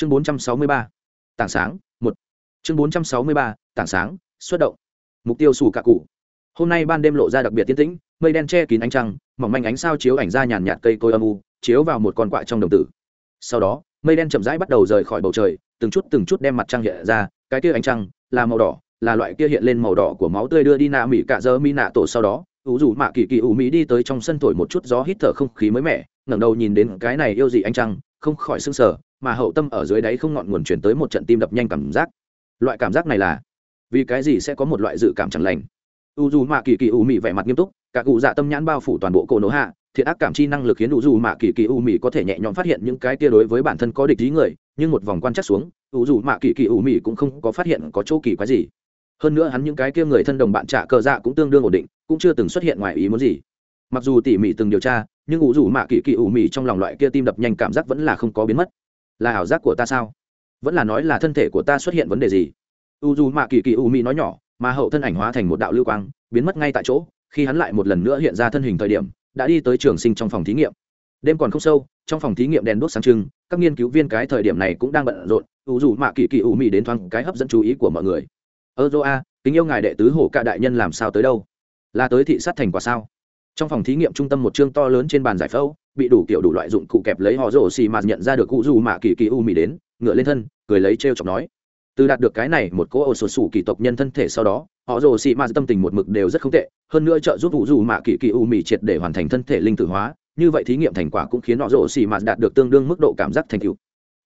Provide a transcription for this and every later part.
chương 463, tảng sáng một. Chương 463, tảng sáng xuất động. Mục tiêu sủ cả cụ. Hôm nay ban đêm lộ ra đặc biệt tiến tĩnh mây đen che kín ánh trăng mỏng manh ánh sao chiếu ảnh ra nhàn nhạt cây cối âm u chiếu vào một con quạ trong đồng tử. Sau đó mây đen chậm rãi bắt đầu rời khỏi bầu trời từng chút từng chút đem mặt trăng hiện ra cái kia ánh trăng là màu đỏ là loại kia hiện lên màu đỏ của máu tươi đưa đi nạ mỹ cạ dơ mi nạ tổ sau đó ủ rủ mạ kỳ kỳ ủ mỹ đi tới trong sân thổi một chút gió hít thở không khí mới mẻ ngẩng đầu nhìn đến cái này yêu dị ánh trăng không khỏi sưng sờ mà hậu tâm ở dưới đáy không ngọn nguồn chuyển tới một trận tim đập nhanh cảm giác. Loại cảm giác này là, vì cái gì sẽ có một loại dự cảm chẳng lành? U dù mạ kỳ kỳ u mị vẻ mặt nghiêm túc, cả cụ dạ tâm nhãn bao phủ toàn bộ cổ nổ hạ, thiện ác cảm chi năng lực khiến u dù mạ kỳ kỳ u mị có thể nhẹ nhõm phát hiện những cái tia đối với bản thân có địch ý người, nhưng một vòng quan chắc xuống u dù mạ kỳ kỳ u mị cũng không có phát hiện có chỗ kỳ quái gì. Hơn nữa hắn những cái kia người thân đồng bạn trả cờ dạ cũng tương đương ổn định, cũng chưa từng xuất hiện ngoài ý muốn gì. Mặc dù tỉ mỉ từng điều tra, nhưng u dù mạ kỳ kỳ u mị trong lòng loại kia tim đập nhanh cảm giác vẫn là không có biến mất là ảo giác của ta sao? Vẫn là nói là thân thể của ta xuất hiện vấn đề gì? U dù mạ kỳ kỳ u mi nói nhỏ, mà hậu thân ảnh hóa thành một đạo lưu quang, biến mất ngay tại chỗ, khi hắn lại một lần nữa hiện ra thân hình thời điểm, đã đi tới trường sinh trong phòng thí nghiệm. Đêm còn không sâu, trong phòng thí nghiệm đèn đốt sáng trưng, các nghiên cứu viên cái thời điểm này cũng đang bận rộn, u dù mạ kỳ kỳ u mi đến thoáng cái hấp dẫn chú ý của mọi người. Ơ dô a, kính yêu ngài đệ tứ hổ cạ đại nhân làm sao tới đâu? Là tới thị sát thành quả sao? Trong phòng thí nghiệm trung tâm một chương to lớn trên bàn giải phẫu bị đủ kiểu đủ loại dụng cụ kẹp lấy họ rổ xì mà nhận ra được cụ dù mạ kỳ kỳ u mì đến, ngựa lên thân, cười lấy t r chọc nói. Từ đạt được cái này, một cỗ ổ sổ sủ kỳ tộc nhân thân thể sau đó, họ rồ xị mạt tâm tình một mực đều rất không tệ, hơn nữa trợ giúp vụ dù mạ kỳ kỳ u mì triệt để hoàn thành thân thể linh tử hóa, như vậy thí nghiệm thành quả cũng khiến họ rồ xị mạt đạt được tương đương mức độ cảm giác thành cựu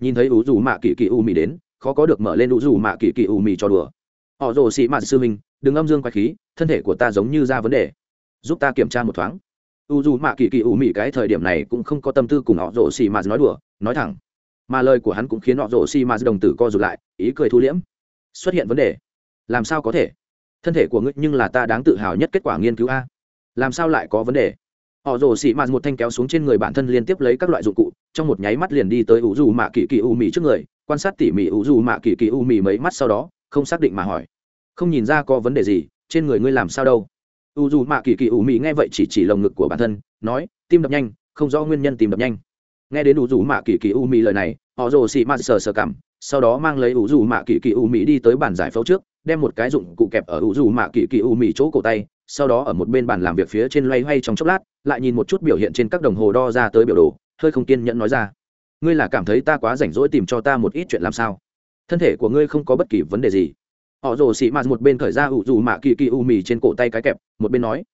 nhìn thấy ủ dù mạ kỳ kỳ u mì đến, khó có được mở lên ủ dù mạ kỳ kỳ u mì cho đùa. Họ rồ xị mạt sư minh đừng âm dương quái khí, thân thể của ta giống như ra vấn đề. Giúp ta kiểm tra một thoáng u dù mạ kỳ kỳ u mị cái thời điểm này cũng không có tâm tư cùng họ rồ xị mà nói đùa, nói thẳng. Mà lời của hắn cũng khiến họ rồ xị mà đồng tử co rụt lại, ý cười thu liễm. Xuất hiện vấn đề. Làm sao có thể? Thân thể của ngươi nhưng là ta đáng tự hào nhất kết quả nghiên cứu a. Làm sao lại có vấn đề? Họ rồ xị mạt một thanh kéo xuống trên người bản thân liên tiếp lấy các loại dụng cụ, trong một nháy mắt liền đi tới ủ dù mạ kỳ kỳ u mì trước người, quan sát tỉ mỉ ủ dù mạ kỳ kỳ u mì mấy mắt sau đó, không xác định mà hỏi. Không nhìn ra có vấn đề gì, trên người ngươi làm sao đâu? U dù mạ kỳ kỳ ủ mị nghe vậy chỉ chỉ lồng ngực của bản thân, nói, tim đập nhanh, không rõ nguyên nhân tim đập nhanh. Nghe đến u dù mạ kỳ kỳ u mị lời này, họ rồ xị mạ sờ sờ cảm, sau đó mang lấy u dù mạ kỳ kỳ u mị đi tới bàn giải phẫu trước, đem một cái dụng cụ kẹp ở u dù mạ kỳ kỳ u mị chỗ cổ tay, sau đó ở một bên bàn làm việc phía trên loay hoay trong chốc lát, lại nhìn một chút biểu hiện trên các đồng hồ đo ra tới biểu đồ, hơi không kiên nhẫn nói ra, ngươi là cảm thấy ta quá rảnh rỗi tìm cho ta một ít chuyện làm sao? Thân thể của ngươi không có bất kỳ vấn đề gì họ rồ xị mạt một bên khởi ra u dù mạ kỳ kỳ u mì trên cổ tay cái kẹp, một bên nói.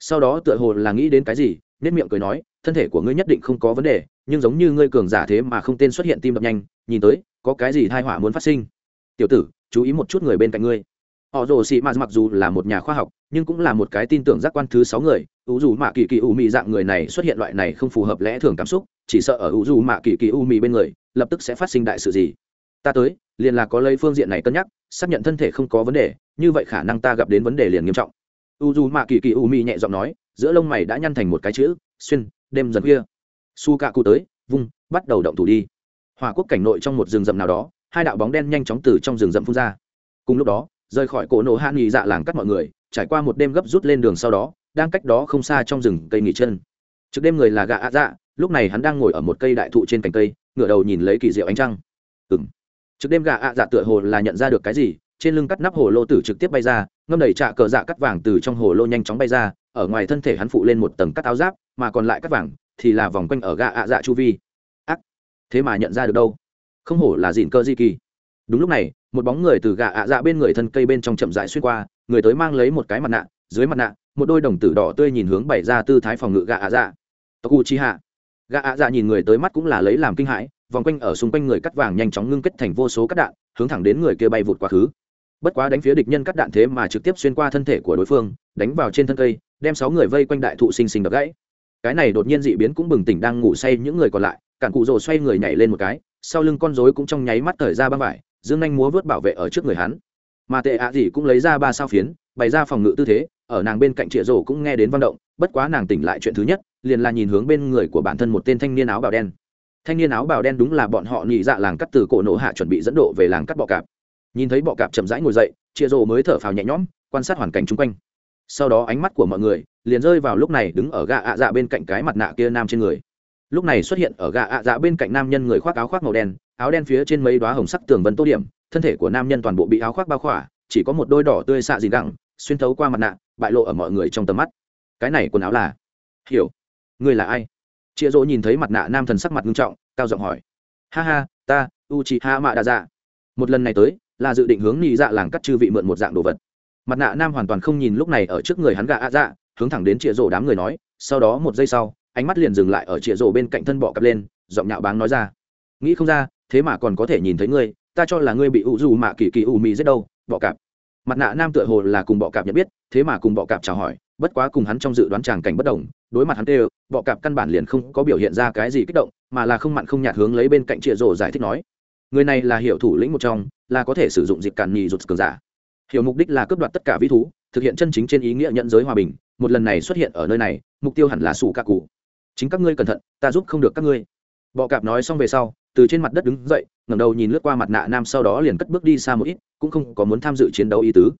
Sau đó tựa hồ là nghĩ đến cái gì nết miệng cười nói, thân thể của ngươi nhất định không có vấn đề, nhưng giống như ngươi cường giả thế mà không tên xuất hiện tim đập nhanh, nhìn tới, có cái gì thai họa muốn phát sinh? Tiểu tử, chú ý một chút người bên cạnh ngươi. Họ rồ sĩ mạt mặc dù là một nhà khoa học, nhưng cũng là một cái tin tưởng giác quan thứ sáu người. Ủ dù mạ kỳ kỳ u mị dạng người này xuất hiện loại này không phù hợp lẽ thường cảm xúc, chỉ sợ ở ủ dù mạ kỳ kỳ u mị bên người, lập tức sẽ phát sinh đại sự gì? Ta tới liền là có lấy phương diện này cân nhắc, xác nhận thân thể không có vấn đề, như vậy khả năng ta gặp đến vấn đề liền nghiêm trọng. U dù mạ kỳ kỳ u Mi nhẹ giọng nói, giữa lông mày đã nhăn thành một cái chữ, xuyên, đêm dần khuya. Su cạ cụ tới, vung, bắt đầu động thủ đi. Hòa quốc cảnh nội trong một rừng rậm nào đó, hai đạo bóng đen nhanh chóng từ trong rừng rậm phun ra. Cùng lúc đó, rời khỏi cổ nổ hạ nghỉ dạ làng cắt mọi người, trải qua một đêm gấp rút lên đường sau đó, đang cách đó không xa trong rừng cây nghỉ chân. Trước đêm người là gạ ạ dạ lúc này hắn đang ngồi ở một cây đại thụ trên cành cây, ngửa đầu nhìn lấy kỳ diệu ánh trăng. Ừ m Trực đêm gạ ạ dạ tựa hồ là nhận ra được cái gì, trên lưng cắt nắp hồ lô tử trực tiếp bay ra, ngâm đẩy trạ cờ dạ cắt vàng từ trong hồ lô nhanh chóng bay ra, ở ngoài thân thể hắn phụ lên một tầng cắt áo giáp, mà còn lại cắt vàng thì là vòng quanh ở gạ ạ dạ chu vi. Ác! Thế mà nhận ra được đâu? Không hổ là dịn cơ di kỳ. Đúng lúc này, một bóng người từ gạ ạ dạ bên người thân cây bên trong chậm dại xuyên qua, người tới mang lấy một cái mặt nạ, dưới mặt nạ, một đôi đồng tử đỏ tươi nhìn hướng bày ra tư thái phòng ngự gạ ạ dạ. Tộc u chi hạ gã ạ dạ nhìn người tới mắt cũng là lấy làm kinh hãi, vòng quanh ở xung quanh người cắt vàng nhanh chóng ngưng kết thành vô số cắt đạn, hướng thẳng đến người kia bay vụt quá khứ. Bất quá đánh phía địch nhân cắt đạn thế mà trực tiếp xuyên qua thân thể của đối phương, đánh vào trên thân cây, đem sáu người vây quanh đại thụ sinh sinh đập gãy. Cái này đột nhiên dị biến cũng bừng tỉnh đang ngủ say những người còn lại, cản cụ rồ xoay người nhảy lên một cái, sau lưng con rối cũng trong nháy mắt thời ra băng vải, dương anh múa vớt bảo vệ ở trước người hắn. Mà tệ ạ gì cũng lấy ra ba sao phiến, bày ra phòng ngự tư thế, ở nàng bên cạnh trịa rổ cũng nghe đến văn động, bất quá nàng tỉnh lại chuyện thứ nhất liền là nhìn hướng bên người của bản thân một tên thanh niên áo bào đen. Thanh niên áo bào đen đúng là bọn họ nhị dạ làng cắt từ cổ nổ hạ chuẩn bị dẫn độ về làng cắt bọ cạp. Nhìn thấy bọ cạp chậm rãi ngồi dậy, chia rổ mới thở phào nhẹ nhõm, quan sát hoàn cảnh chung quanh. Sau đó ánh mắt của mọi người liền rơi vào lúc này đứng ở gạ ạ dạ bên cạnh cái mặt nạ kia nam trên người. Lúc này xuất hiện ở gà ạ dạ bên cạnh nam nhân người khoác áo khoác màu đen, áo đen phía trên mấy đoá hồng sắc tường vân tô điểm, thân thể của nam nhân toàn bộ bị áo khoác bao khỏa, chỉ có một đôi đỏ tươi xạ gì gẳng, xuyên thấu qua mặt nạ, bại lộ ở mọi người trong tầm mắt. Cái này quần áo là? Hiểu. Ngươi là ai? Chịa rỗ nhìn thấy mặt nạ nam thần sắc mặt nghiêm trọng, cao giọng hỏi. Ha ha, ta u chị ha mạ đa dạ một lần này tới, là dự định hướng nhị dạ làng cắt chư vị mượn một dạng đồ vật. Mặt nạ nam hoàn toàn không nhìn lúc này ở trước người hắn gạ ạ dạ hướng thẳng đến chịa rỗ đám người nói, sau đó một giây sau, ánh mắt liền dừng lại ở chịa rổ bên cạnh thân bọ cặp lên, giọng nhạo báng nói ra. Nghĩ không ra, thế mà còn có thể nhìn thấy ngươi, ta cho là ngươi bị ủ dù mạ kỳ kỳ ủ mì giết đâu, bọ cạp. Mặt nạ nam tựa hồ là cùng bọ cạp nhận biết, thế mà cùng bọ cạp chào hỏi bất quá cùng hắn trong dự đoán tràng cảnh bất đồng, đối mặt hắn tê bọ cạp căn bản liền không có biểu hiện ra cái gì kích động, mà là không mặn không nhạt hướng lấy bên cạnh chĩa rổ giải thích nói, người này là hiệu thủ lĩnh một trong, là có thể sử dụng dịp càn nhì rụt cường giả. Hiểu mục đích là cướp đoạt tất cả vĩ thú, thực hiện chân chính trên ý nghĩa nhận giới hòa bình, một lần này xuất hiện ở nơi này, mục tiêu hẳn là sủ ca cụ. Chính các ngươi cẩn thận, ta giúp không được các ngươi. Bọ cạp nói xong về sau, từ trên mặt đất đứng dậy, ngẩng đầu nhìn lướt qua mặt nạ nam sau đó liền cất bước đi xa một ít, cũng không có muốn tham dự chiến đấu ý tứ.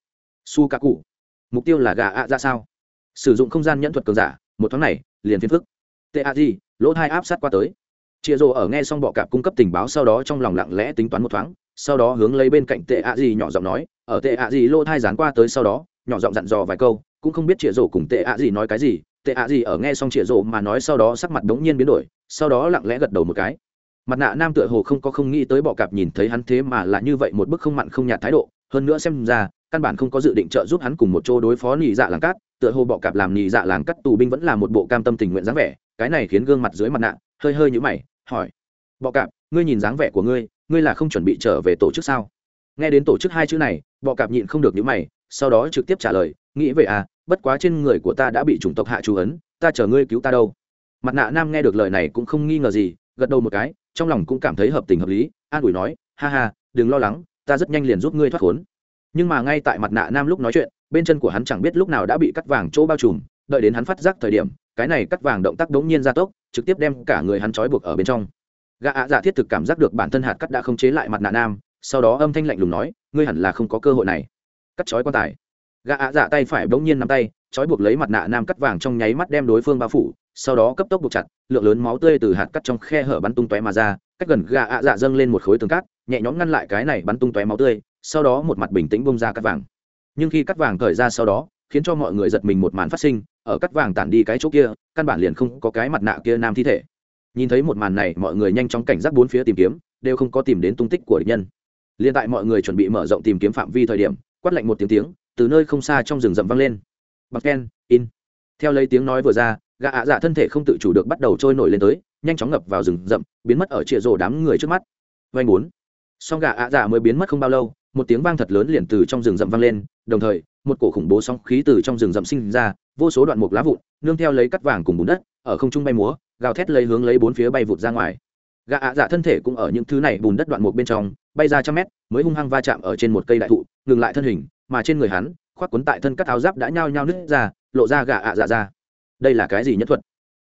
Su ca cụ, mục tiêu là gà ạ ra sao? Sử dụng không gian nhẫn thuật cường giả, một tháng này, liền phiền phức. Tệ a di lỗ thai áp sát qua tới. Chịa rồ ở nghe xong bọ cạp cung cấp tình báo sau đó trong lòng lặng lẽ tính toán một thoáng, sau đó hướng lấy bên cạnh tệ a di nhỏ giọng nói, ở tệ a di lỗ thai dán qua tới sau đó, nhỏ giọng dặn dò vài câu, cũng không biết chịa rồ cùng tệ a di nói cái gì. Tệ ạ gì ở nghe xong Chia rộ mà nói sau đó sắc mặt đống nhiên biến đổi, sau đó lặng lẽ gật đầu một cái. Mặt nạ nam tựa hồ không có không nghĩ tới bọ cạp nhìn thấy hắn thế mà là như vậy một bức không mặn không nhạt thái độ, hơn nữa xem ra căn bản không có dự định trợ giúp hắn cùng một chỗ đối phó nhị dạ làng cát, tựa hồ bọ cạp làm nhị dạ làng cắt tù binh vẫn là một bộ cam tâm tình nguyện dáng vẻ, cái này khiến gương mặt dưới mặt nạ hơi hơi nhũ mày, hỏi, bọ cạp, ngươi nhìn dáng vẻ của ngươi ngươi là không chuẩn bị trở về tổ chức sao? Nghe đến tổ chức hai chữ này, bọ cạp nhịn không được nhũ mày, sau đó trực tiếp trả lời, nghĩ về à bất quá trên người của ta đã bị chủng tộc hạ chú ấn, ta chờ ngươi cứu ta đâu. Mặt nạ nam nghe được lời này cũng không nghi ngờ gì, gật đầu một cái, trong lòng cũng cảm thấy hợp tình hợp lý, an ủi nói, ha ha, đừng lo lắng, ta rất nhanh liền giúp ngươi thoát khốn nhưng mà ngay tại mặt nạ nam lúc nói chuyện, bên chân của hắn chẳng biết lúc nào đã bị cắt vàng chỗ bao trùm, đợi đến hắn phát giác thời điểm, cái này cắt vàng động tác đống nhiên ra tốc, trực tiếp đem cả người hắn trói buộc ở bên trong. Gã ạ dạ thiết thực cảm giác được bản thân hạt cắt đã không chế lại mặt nạ nam, sau đó âm thanh lạnh lùng nói, ngươi hẳn là không có cơ hội này. Cắt trói quan tài. Gã ạ dạ tay phải bỗng nhiên nắm tay, trói buộc lấy mặt nạ nam cắt vàng trong nháy mắt đem đối phương bao phủ, sau đó cấp tốc buộc chặt, lượng lớn máu tươi từ hạt cắt trong khe hở bắn tung tóe mà ra, cách gần gà ạ dạ dâng lên một khối tường cát, nhẹ nhõm ngăn lại cái này bắn tung tóe máu tươi sau đó một mặt bình tĩnh bông ra cắt vàng. Nhưng khi cắt vàng thời ra sau đó, khiến cho mọi người giật mình một màn phát sinh, ở cắt vàng tản đi cái chỗ kia, căn bản liền không có cái mặt nạ kia nam thi thể. Nhìn thấy một màn này, mọi người nhanh chóng cảnh giác bốn phía tìm kiếm, đều không có tìm đến tung tích của địch nhân. Liền tại mọi người chuẩn bị mở rộng tìm kiếm phạm vi thời điểm, quát lạnh một tiếng tiếng, từ nơi không xa trong rừng rậm vang lên. Bằng ken, in. Theo lấy tiếng nói vừa ra, gã ạ dạ thân thể không tự chủ được bắt đầu trôi nổi lên tới, nhanh chóng ngập vào rừng rậm, biến mất ở trịa rổ đám người trước mắt. Vanh bốn. Song gã ạ dạ mới biến mất không bao lâu một tiếng vang thật lớn liền từ trong rừng rậm vang lên, đồng thời, một cổ khủng bố sóng khí từ trong rừng rậm sinh ra, vô số đoạn mục lá vụn, nương theo lấy cắt vàng cùng bùn đất, ở không trung bay múa, gào thét lấy hướng lấy bốn phía bay vụt ra ngoài. Gã ạ dạ thân thể cũng ở những thứ này bùn đất đoạn mục bên trong, bay ra trăm mét, mới hung hăng va chạm ở trên một cây đại thụ, ngừng lại thân hình, mà trên người hắn, khoác quấn tại thân cắt áo giáp đã nhao nhao nứt ra, lộ ra gà ạ dạ ra đây là cái gì nhất thuật?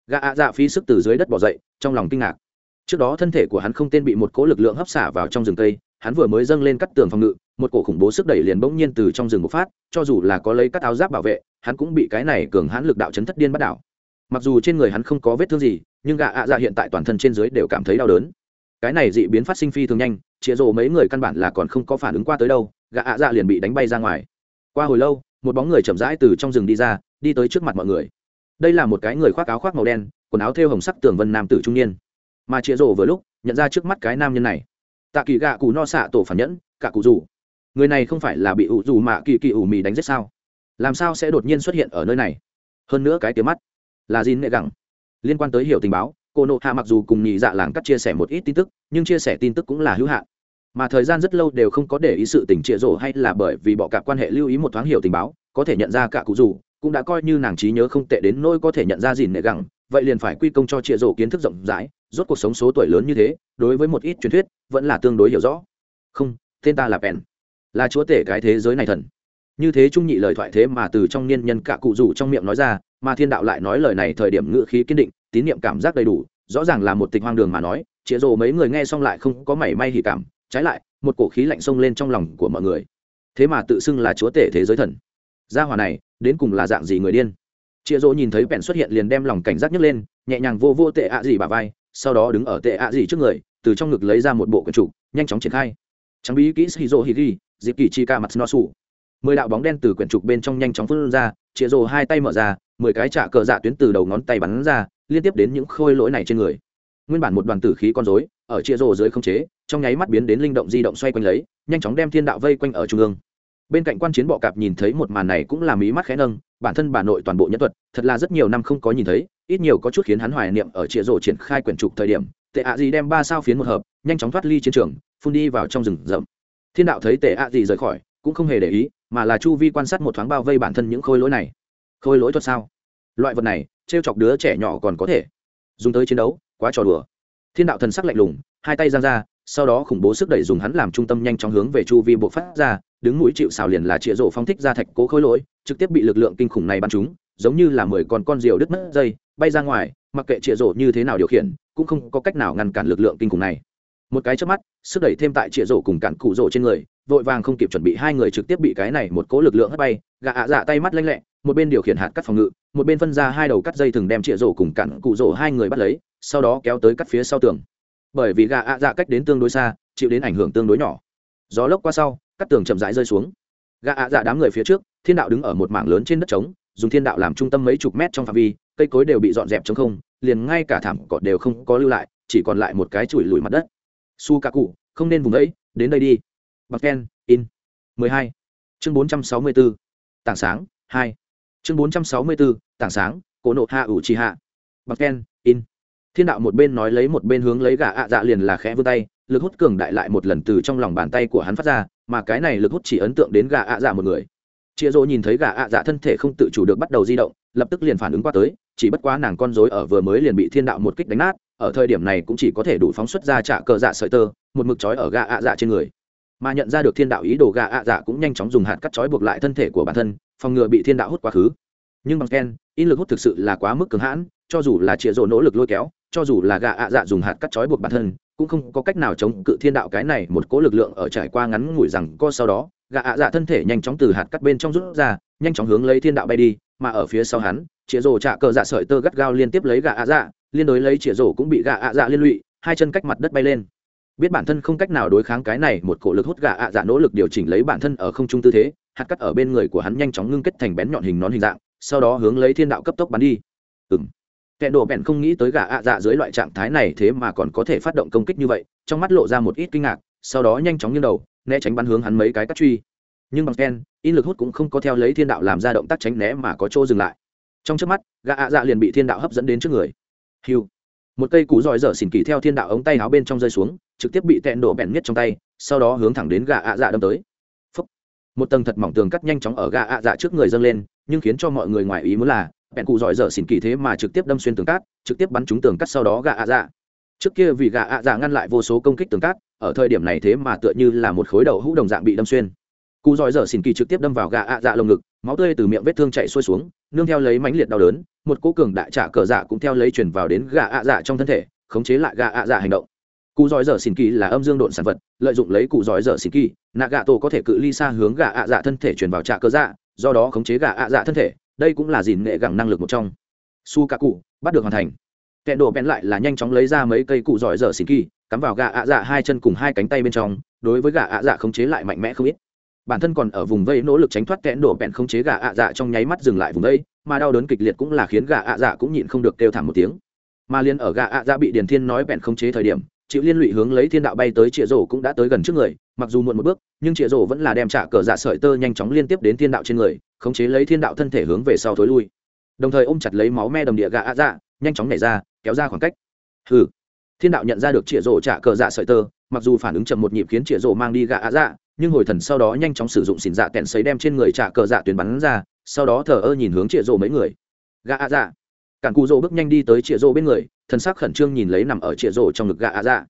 Gà ạ dạ phí sức từ dưới đất bỏ dậy, trong lòng kinh ngạc. Trước đó thân thể của hắn không tên bị một cỗ lực lượng hấp xả vào trong rừng cây, hắn vừa mới dâng lên cắt tường phòng ngự một cổ khủng bố sức đẩy liền bỗng nhiên từ trong rừng bộc phát, cho dù là có lấy các áo giáp bảo vệ, hắn cũng bị cái này cường hãn lực đạo chấn thất điên bắt đảo. Mặc dù trên người hắn không có vết thương gì, nhưng gạ ạ dạ hiện tại toàn thân trên dưới đều cảm thấy đau đớn. Cái này dị biến phát sinh phi thường nhanh chĩa rộ mấy người căn bản là còn không có phản ứng qua tới đâu gạ ạ dạ liền bị đánh bay ra ngoài. Qua hồi lâu, một bóng người chậm rãi từ trong rừng đi ra, đi tới trước mặt mọi người. Đây là một cái người khoác áo khoác màu đen, quần áo thêu hồng sắc tường vân nam tử trung niên. Mà chĩa rổ vừa lúc, nhận ra trước mắt cái nam nhân này. Tạ kỳ gạ cụ no xạ tổ phản nhẫn, cả cụ rủ người này không phải là bị ủ dù mạ kỳ kỳ ủ mì đánh giết sao? Làm sao sẽ đột nhiên xuất hiện ở nơi này? Hơn nữa cái tiếng mắt là gìn nệ gẳng. Liên quan tới hiểu tình báo, cô nộ hạ mặc dù cùng nhị dạ làng cắt chia sẻ một ít tin tức, nhưng chia sẻ tin tức cũng là hữu hạn. Mà thời gian rất lâu đều không có để ý sự tình trịa rổ hay là bởi vì bọ cạp quan hệ lưu ý một thoáng hiểu tình báo, có thể nhận ra cả cụ dù, cũng đã coi như nàng trí nhớ không tệ đến nỗi có thể nhận ra gìn nệ gẳng, vậy liền phải quy công cho trịa rổ kiến thức rộng rãi, rốt cuộc sống số tuổi lớn như thế, đối với một ít truyền thuyết, vẫn là tương đối hiểu rõ. Không, tên ta là pèn là chúa tể cái thế giới này thần. Như thế trung nhị lời thoại thế mà từ trong niên nhân cả cụ rủ trong miệng nói ra, mà thiên đạo lại nói lời này thời điểm ngữ khí kiên định, tín niệm cảm giác đầy đủ, rõ ràng là một tịch hoang đường mà nói chĩa rồ mấy người nghe xong lại không có mảy may hỉ cảm, trái lại, một cổ khí lạnh xông lên trong lòng của mọi người. Thế mà tự xưng là chúa tể thế giới thần. Gia hòa này, đến cùng là dạng gì người điên? Chĩa rỗ nhìn thấy bèn xuất hiện liền đem lòng cảnh giác nhấc lên, nhẹ nhàng vô vô tệ ạ gì bà vai, sau đó đứng ở tệ ạ gì trước người, từ trong ngực lấy ra một bộ quyển trục nhanh chóng triển khai. Trang bí kỹ shizu higi dịp kỳ chi ca mặt no sủ. Mười đạo bóng đen từ quyển trục bên trong nhanh chóng phun ra, chĩa rồ hai tay mở ra, mười cái trả cờ dạ tuyến từ đầu ngón tay bắn ra, liên tiếp đến những khôi lỗi này trên người. Nguyên bản một đoàn tử khí con rối, ở chia rồ dưới không chế, trong nháy mắt biến đến linh động di động xoay quanh lấy, nhanh chóng đem thiên đạo vây quanh ở trung ương. Bên cạnh quan chiến bọ cạp nhìn thấy một màn này cũng là mí mắt khẽ nâng, bản thân bà nội toàn bộ nhân thuật, thật là rất nhiều năm không có nhìn thấy, ít nhiều có chút khiến hắn hoài niệm ở chia rồ triển khai quyển trục thời điểm, tệ ạ gì đem ba sao phiến một hợp, nhanh chóng thoát ly chiến trường, phun đi vào trong rừng rậm thiên đạo thấy tệ ạ gì rời khỏi, cũng không hề để ý, mà là chu vi quan sát một thoáng bao vây bản thân những khôi lỗi này. Khôi lỗi thuật sao? Loại vật này t chọc đứa trẻ nhỏ còn có thể. Dùng tới chiến đấu, quá trò đùa. Thiên đạo thần sắc lạnh lùng, hai tay giang ra, sau đó khủng bố sức đẩy dùng hắn làm trung tâm nhanh chóng hướng về chu vi bộ phát ra, đứng mũi chịu xào liền là chĩa rổ phong thích ra thạch cố khối lỗi, trực tiếp bị lực lượng kinh khủng này bắn trúng, giống như là mười con con diều đứt mất dây, bay ra ngoài, mặc kệ chĩa rổ như thế nào điều khiển, cũng không có cách nào ngăn cản lực lượng kinh khủng này một cái trước mắt, sức đẩy thêm tại chĩa rổ cùng cản cụ rổ trên người, vội vàng không kịp chuẩn bị hai người trực tiếp bị cái này một cố lực lượng hất bay gạ ạ dạ tay mắt lanh lẹ, một bên điều khiển hạt cắt phòng ngự, một bên phân ra hai đầu cắt dây thừng đem chĩa rổ cùng cản cụ rổ hai người bắt lấy, sau đó kéo tới cắt phía sau tường. Bởi vì gạ ạ dạ cách đến tương đối xa, chịu đến ảnh hưởng tương đối nhỏ. Gió lốc qua sau, cắt tường chậm rãi rơi xuống. Gạ ạ dạ đám người phía trước, thiên đạo đứng ở một mảng lớn trên đất trống, dùng thiên đạo làm trung tâm mấy chục mét trong phạm vi, cây cối đều bị dọn dẹp chống không, liền ngay cả thảm cỏ đều không có lưu lại, chỉ còn lại một cái chùi lùi mặt đất su cả cụ không nên vùng ấy, đến đây đi bạc ken, in 12. chương 464. tảng sáng 2. chương 464. tảng sáng, cổ nộ hạ ủ trì hạ bạc ken, in thiên đạo một bên nói lấy một bên hướng lấy gà ạ dạ liền là khẽ vươn tay, lực hút cường đại lại một lần từ trong lòng bàn tay của hắn phát ra, mà cái này lực hút chỉ ấn tượng đến gà ạ dạ một người chia rỗ nhìn thấy gà ạ dạ thân thể không tự chủ được bắt đầu di động, lập tức liền phản ứng qua tới, chỉ bất quá nàng con dối ở vừa mới liền bị thiên đạo một kích đánh nát ở thời điểm này cũng chỉ có thể đủ phóng xuất ra trả cờ dạ sợi tơ, một mực trói ở gà ạ dạ trên người. Mà nhận ra được thiên đạo ý đồ gà ạ dạ cũng nhanh chóng dùng hạt cắt trói buộc lại thân thể của bản thân, phòng ngừa bị thiên đạo hút quá khứ. Nhưng bằng ken, in lực hút thực sự là quá mức cứng hãn, cho dù là chia rỗ nỗ lực lôi kéo, cho dù là gà ạ dạ dùng hạt cắt trói buộc bản thân, cũng không có cách nào chống cự thiên đạo cái này một cố lực lượng ở trải qua ngắn ngủi rằng co sau đó, gà ạ dạ thân thể nhanh chóng từ hạt cắt bên trong rút ra, nhanh chóng hướng lấy thiên đạo bay đi, mà ở phía sau hắn, chĩa rổ trạ cờ dạ sợi tơ gắt gao liên tiếp lấy gà ạ dạ liên đối lấy chĩa rổ cũng bị gạ ạ dạ liên lụy, hai chân cách mặt đất bay lên. Biết bản thân không cách nào đối kháng cái này, một cổ lực hút gạ ạ dạ nỗ lực điều chỉnh lấy bản thân ở không trung tư thế, hạt cắt ở bên người của hắn nhanh chóng ngưng kết thành bén nhọn hình nón hình dạng, sau đó hướng lấy thiên đạo cấp tốc bắn đi. Ừng kẻ đồ bèn không nghĩ tới gà ạ dạ dưới loại trạng thái này thế mà còn có thể phát động công kích như vậy, trong mắt lộ ra một ít kinh ngạc, sau đó nhanh chóng nghiêng đầu, né tránh bắn hướng hắn mấy cái cắt truy. Nhưng bằng ken in lực hút cũng không có theo lấy thiên đạo làm ra động tác tránh né mà có chỗ dừng lại. Trong trước mắt gà ạ dạ liền bị thiên đạo hấp dẫn đến trước người hiu. Một cây cú giỏi dở xỉn kỳ theo thiên đạo ống tay áo bên trong rơi xuống, trực tiếp bị tẹn đổ bẹn miết trong tay, sau đó hướng thẳng đến gà ạ dạ đâm tới. Phúc. một tầng thật mỏng tường cắt nhanh chóng ở gà ạ dạ trước người dâng lên, nhưng khiến cho mọi người ngoài ý muốn là, bẹn cụ giỏi dở xỉn kỳ thế mà trực tiếp đâm xuyên tường cát, trực tiếp bắn trúng tường cắt sau đó gà ạ dạ. Trước kia vì gà ạ dạ ngăn lại vô số công kích tường cát, ở thời điểm này thế mà tựa như là một khối đầu hũ đồng dạng bị đâm xuyên cụ giỏi dở xỉn kỳ trực tiếp đâm vào gà ạ dạ lồng ngực, máu tươi từ miệng vết thương chạy xuôi xuống, nương theo lấy mãnh liệt đau đớn, một cố cường đại trả cờ dạ cũng theo lấy chuyển vào đến gà ạ dạ trong thân thể, khống chế lại gà ạ dạ hành động. Cụ giỏi dở xỉn kỳ là âm dương độn sản vật, lợi dụng lấy cụ giỏi dở xỉn kỳ, nạ gà tổ có thể cự ly xa hướng gà ạ dạ thân thể chuyển vào trả cờ dạ do đó khống chế gà ạ dạ thân thể, đây cũng là dìn nghệ gẳng năng lực một trong. Su cả cụ, bắt được hoàn thành. Kẹn đồ bén lại là nhanh chóng lấy ra mấy cây cụ giỏi dở xỉn kỳ, cắm vào gà ạ dạ hai chân cùng hai cánh tay bên trong, đối với gà ạ dạ khống chế lại mạnh mẽ không ít bản thân còn ở vùng vây nỗ lực tránh thoát kẽn đổ bẹn không chế gà ạ dạ trong nháy mắt dừng lại vùng vây, mà đau đớn kịch liệt cũng là khiến gà ạ dạ cũng nhịn không được kêu thảm một tiếng. Mà liên ở gà ạ dạ bị điền thiên nói bẹn không chế thời điểm chịu liên lụy hướng lấy thiên đạo bay tới chĩa rổ cũng đã tới gần trước người, mặc dù muộn một bước, nhưng chĩa rổ vẫn là đem trả cờ dạ sợi tơ nhanh chóng liên tiếp đến thiên đạo trên người, khống chế lấy thiên đạo thân thể hướng về sau thối lui. Đồng thời ôm chặt lấy máu me đầm địa gà ạ dạ nhanh chóng nhảy ra, kéo ra khoảng cách. Hừ. Thiên đạo nhận ra được chĩa rổ trả cờ dạ sợi tơ, mặc dù phản ứng chậm một nhịp khiến chĩa rổ mang đi gà ạ dạ nhưng hồi thần sau đó nhanh chóng sử dụng xỉn dạ kẹn sấy đem trên người trả cờ dạ tuyến bắn ra, sau đó thờ ơ nhìn hướng chịa rổ mấy người. Gà ạ dạ. Cản cụ rỗ bước nhanh đi tới chịa rổ bên người, thần sắc khẩn trương nhìn lấy nằm ở chịa rổ trong ngực gà ạ dạ.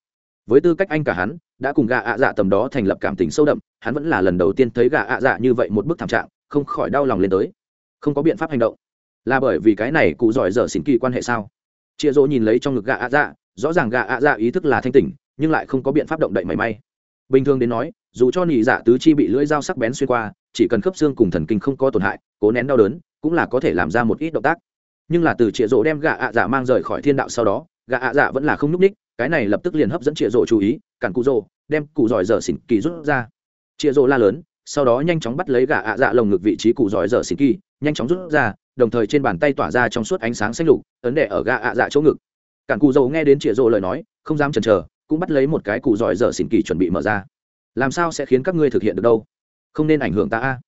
Với tư cách anh cả hắn, đã cùng gà ạ dạ tầm đó thành lập cảm tình sâu đậm, hắn vẫn là lần đầu tiên thấy gà ạ dạ như vậy một bức thảm trạng, không khỏi đau lòng lên tới. Không có biện pháp hành động. Là bởi vì cái này cụ giỏi dở xỉn kỳ quan hệ sao? Chịa rỗ nhìn lấy trong ngực gà ạ dạ rõ ràng gà ạ dạ ý thức là thanh tỉnh, nhưng lại không có biện pháp động đậy mảy may. Bình thường đến nói dù cho nị dạ tứ chi bị lưỡi dao sắc bén xuyên qua, chỉ cần khớp xương cùng thần kinh không có tổn hại, cố nén đau đớn, cũng là có thể làm ra một ít động tác. Nhưng là từ trịa rỗ đem gạ ạ dạ mang rời khỏi thiên đạo sau đó gạ ạ dạ vẫn là không nhúc ních cái này lập tức liền hấp dẫn trịa rỗ chú ý, cản cụ rỗ đem cụ giỏi dở xỉn kỳ rút ra. Trịa rỗ la lớn, sau đó nhanh chóng bắt lấy gạ ạ dạ lồng ngực vị trí cụ giỏi dở xỉn kỳ, nhanh chóng rút ra, đồng thời trên bàn tay tỏa ra trong suốt ánh sáng xanh lục, ấn đẻ ở gạ ạ dạ chỗ ngực. Cản cụ rỗ nghe đến trịa rỗ lời nói, không dám chần chờ, cũng bắt lấy một cái cụ giỏi dở xỉn kỳ chuẩn bị mở ra làm sao sẽ khiến các ngươi thực hiện được đâu? Không nên ảnh hưởng ta a.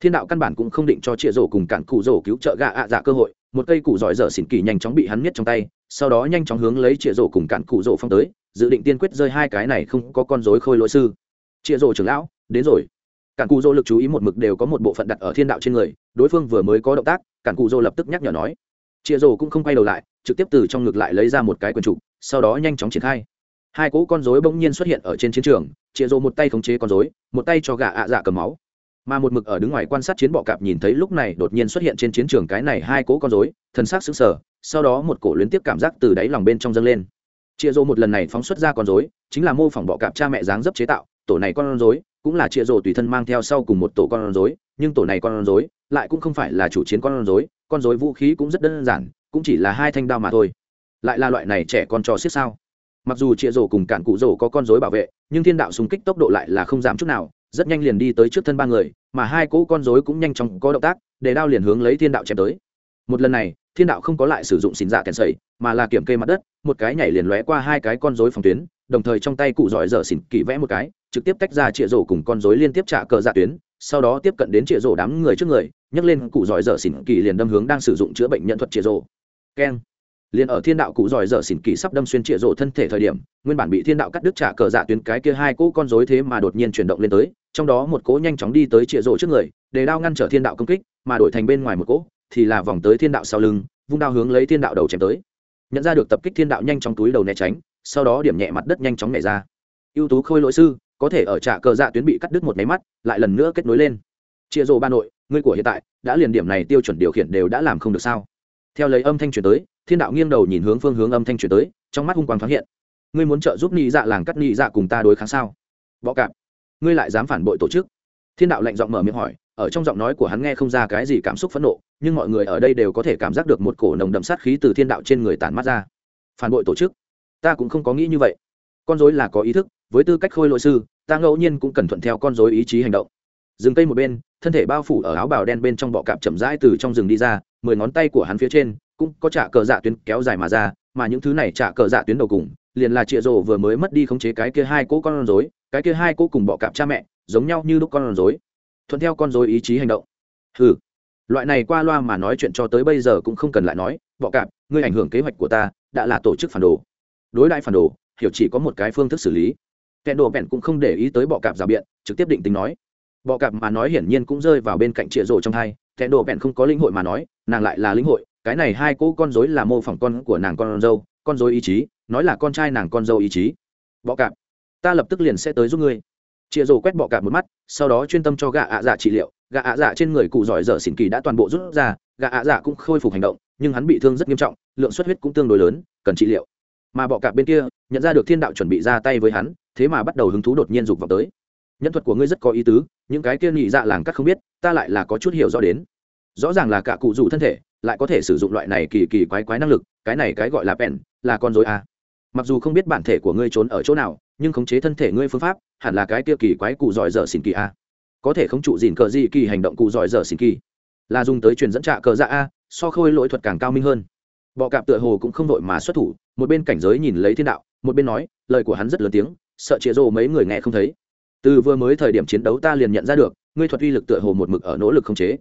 Thiên đạo căn bản cũng không định cho chĩa rổ cùng cản cụ rổ cứu trợ gạ ạ dạ cơ hội. Một cây cụ giỏi dở xỉn kỳ nhanh chóng bị hắn miết trong tay, sau đó nhanh chóng hướng lấy chĩa rổ cùng cản cụ rổ phong tới, dự định tiên quyết rơi hai cái này không có con dối khôi lỗi sư. Chĩa rổ trưởng lão, đến rồi. Cản cụ rổ lực chú ý một mực đều có một bộ phận đặt ở thiên đạo trên người, đối phương vừa mới có động tác, cản cụ rổ lập tức nhắc nhở nói. Chĩa rổ cũng không quay đầu lại, trực tiếp từ trong ngực lại lấy ra một cái quần trục sau đó nhanh chóng triển khai hai cỗ con rối bỗng nhiên xuất hiện ở trên chiến trường chịa rộ một tay khống chế con rối, một tay cho gà ạ dạ cầm máu. Mà một mực ở đứng ngoài quan sát chiến bọ cạp nhìn thấy lúc này đột nhiên xuất hiện trên chiến trường cái này hai cỗ con rối, thân xác xứng sở sau đó một cổ liên tiếp cảm giác từ đáy lòng bên trong dâng lên. Chịa rô một lần này phóng xuất ra con rối, chính là mô phỏng bọ cạp cha mẹ dáng dấp chế tạo, tổ này con rối cũng là chịa rô tùy thân mang theo sau cùng một tổ con rối, nhưng tổ này con rối lại cũng không phải là chủ chiến con rối con rối vũ khí cũng rất đơn giản, cũng chỉ là hai thanh đao mà thôi. Lại là loại này trẻ con trò xiết sao? Mặc dù chịa rổ cùng cản cụ rổ có con rối bảo vệ, nhưng thiên đạo súng kích tốc độ lại là không giảm chút nào, rất nhanh liền đi tới trước thân ba người, mà hai cỗ con rối cũng nhanh chóng có động tác, để đao liền hướng lấy thiên đạo chém tới. Một lần này, thiên đạo không có lại sử dụng xìn dạ kèn sẩy mà là kiểm kê mặt đất, một cái nhảy liền lóe qua hai cái con rối phòng tuyến, đồng thời trong tay cụ giỏi dở xỉn kỳ vẽ một cái, trực tiếp tách ra trịa rổ cùng con rối liên tiếp trả cờ dạ tuyến, sau đó tiếp cận đến trịa rổ đám người trước người, nhấc lên cụ giỏi dở xỉn kỳ liền đâm hướng đang sử dụng chữa bệnh nhận thuật trịa rổ keng liền ở thiên đạo cụ giỏi dở xỉn kỳ sắp đâm xuyên trịa rổ thân thể thời điểm, nguyên bản bị thiên đạo cắt đứt trả cờ dạ tuyến cái kia hai cỗ con rối thế mà đột nhiên chuyển động lên tới, trong đó một cỗ nhanh chóng đi tới chĩa rộ trước người, để đao ngăn trở thiên đạo công kích, mà đổi thành bên ngoài một cỗ, thì là vòng tới thiên đạo sau lưng, vung đao hướng lấy thiên đạo đầu chém tới. Nhận ra được tập kích thiên đạo nhanh chóng túi đầu né tránh, sau đó điểm nhẹ mặt đất nhanh chóng nhảy ra. Ưu tú khôi lỗi sư, có thể ở trả cờ dạ tuyến bị cắt đứt một máy mắt, lại lần nữa kết nối lên. Chia rộ ba nội, ngươi của hiện tại, đã liền điểm này tiêu chuẩn điều khiển đều đã làm không được sao? Theo lấy âm thanh truyền tới thiên đạo nghiêng đầu nhìn hướng phương hướng âm thanh chuyển tới, trong mắt hung quang thoáng hiện. Ngươi muốn trợ giúp nhị dạ làng cắt nhị dạ cùng ta đối kháng sao? Bọ cạp. Ngươi lại dám phản bội tổ chức? Thiên đạo lạnh giọng mở miệng hỏi, ở trong giọng nói của hắn nghe không ra cái gì cảm xúc phẫn nộ, nhưng mọi người ở đây đều có thể cảm giác được một cổ nồng đậm sát khí từ thiên đạo trên người tản mắt ra. Phản bội tổ chức? Ta cũng không có nghĩ như vậy. Con dối là có ý thức, với tư cách khôi lỗi sư, ta ngẫu nhiên cũng cần thuận theo con dối ý chí hành động. Dừng cây một bên, thân thể bao phủ ở áo bào đen bên trong bọ cạp chậm rãi từ trong rừng đi ra, mười ngón tay của hắn phía trên cũng có trả cờ dạ tuyến kéo dài mà ra, mà những thứ này trả cờ dạ tuyến đầu cùng, liền là trịa rổ vừa mới mất đi khống chế cái kia hai cỗ con rối, cái kia hai cô cùng bọ cạp cha mẹ, giống nhau như lúc con rối. Thuận theo con rối ý chí hành động. Ừ loại này qua loa mà nói chuyện cho tới bây giờ cũng không cần lại nói, bọ cạp, ngươi ảnh hưởng kế hoạch của ta, đã là tổ chức phản đồ. Đối đại phản đồ, hiểu chỉ có một cái phương thức xử lý. Kẻ đồ bẹn cũng không để ý tới bọ cạp rào biện, trực tiếp định tính nói. Bọ cạp mà nói hiển nhiên cũng rơi vào bên cạnh trịa rổ trong hai kẻ đồ bẹn không có linh hội mà nói, nàng lại là linh hội cái này hai cô con dối là mô phỏng con của nàng con dâu, con dối ý chí, nói là con trai nàng con dâu ý chí. Bọ cạp, ta lập tức liền sẽ tới giúp ngươi. Chịa rổ quét bọ cạp một mắt, sau đó chuyên tâm cho gạ ạ dạ trị liệu. Gạ ạ dạ trên người cụ giỏi dở xỉn kỳ đã toàn bộ rút ra, gạ ạ dạ cũng khôi phục hành động, nhưng hắn bị thương rất nghiêm trọng, lượng xuất huyết cũng tương đối lớn, cần trị liệu. Mà bọ cạp bên kia, nhận ra được thiên đạo chuẩn bị ra tay với hắn, thế mà bắt đầu hứng thú đột nhiên dục vào tới. Nhân thuật của ngươi rất có ý tứ, những cái kia nhị dạ làng cắt không biết, ta lại là có chút hiểu rõ đến rõ ràng là cả cụ rủ thân thể, lại có thể sử dụng loại này kỳ kỳ quái quái năng lực, cái này cái gọi là pèn là con dối à. mặc dù không biết bản thể của ngươi trốn ở chỗ nào, nhưng khống chế thân thể ngươi phương pháp, hẳn là cái kia kỳ quái cụ giỏi dở xỉn kỳ a. Có thể không trụ dìn cờ gì kỳ hành động cụ giỏi dở xỉn kỳ. Là dùng tới truyền dẫn trạ cờ dạ a, so khôi lỗi thuật càng cao minh hơn. Bọ cạp tựa hồ cũng không vội mà xuất thủ, một bên cảnh giới nhìn lấy thiên đạo, một bên nói, lời của hắn rất lớn tiếng, sợ chĩa rồ mấy người nghe không thấy. Từ vừa mới thời điểm chiến đấu ta liền nhận ra được, ngươi thuật uy lực tựa hồ một mực ở nỗ lực khống chế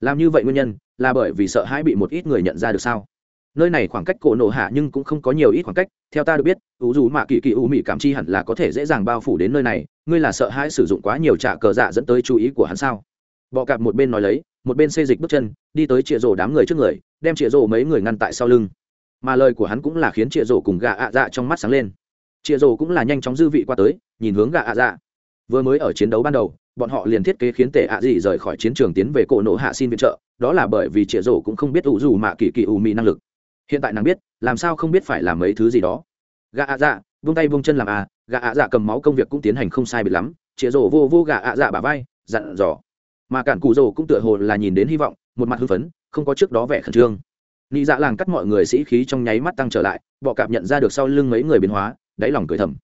làm như vậy nguyên nhân là bởi vì sợ hãi bị một ít người nhận ra được sao? Nơi này khoảng cách cổ nổ hạ nhưng cũng không có nhiều ít khoảng cách, theo ta được biết, ủ dù mạ kỳ kỳ ủ mị cảm chi hẳn là có thể dễ dàng bao phủ đến nơi này, ngươi là sợ hãi sử dụng quá nhiều trạ cờ dạ dẫn tới chú ý của hắn sao? Bọ cạp một bên nói lấy, một bên xê dịch bước chân, đi tới chịa rổ đám người trước người, đem chịa rổ mấy người ngăn tại sau lưng. Mà lời của hắn cũng là khiến chịa rổ cùng gà ạ dạ trong mắt sáng lên. Chịa rổ cũng là nhanh chóng dư vị qua tới, nhìn hướng gà ạ dạ. Vừa mới ở chiến đấu ban đầu bọn họ liền thiết kế khiến tệ ạ gì rời khỏi chiến trường tiến về cổ nổ hạ xin viện trợ, đó là bởi vì chĩa rổ cũng không biết ủ dù mạ kỳ kỳ ủ mị năng lực. Hiện tại nàng biết, làm sao không biết phải làm mấy thứ gì đó. Gà ạ dạ vung tay vung chân làm à gà ạ dạ cầm máu công việc cũng tiến hành không sai biệt lắm chĩa rổ vô vô gà ạ dạ bà vai, dặn dò. Mà cản cụ rổ cũng tựa hồ là nhìn đến hy vọng, một mặt hưng phấn, không có trước đó vẻ khẩn trương. Nị dạ làng cắt mọi người sĩ khí trong nháy mắt tăng trở lại, bọ cạp nhận ra được sau lưng mấy người biến hóa, đáy lòng cười thầm.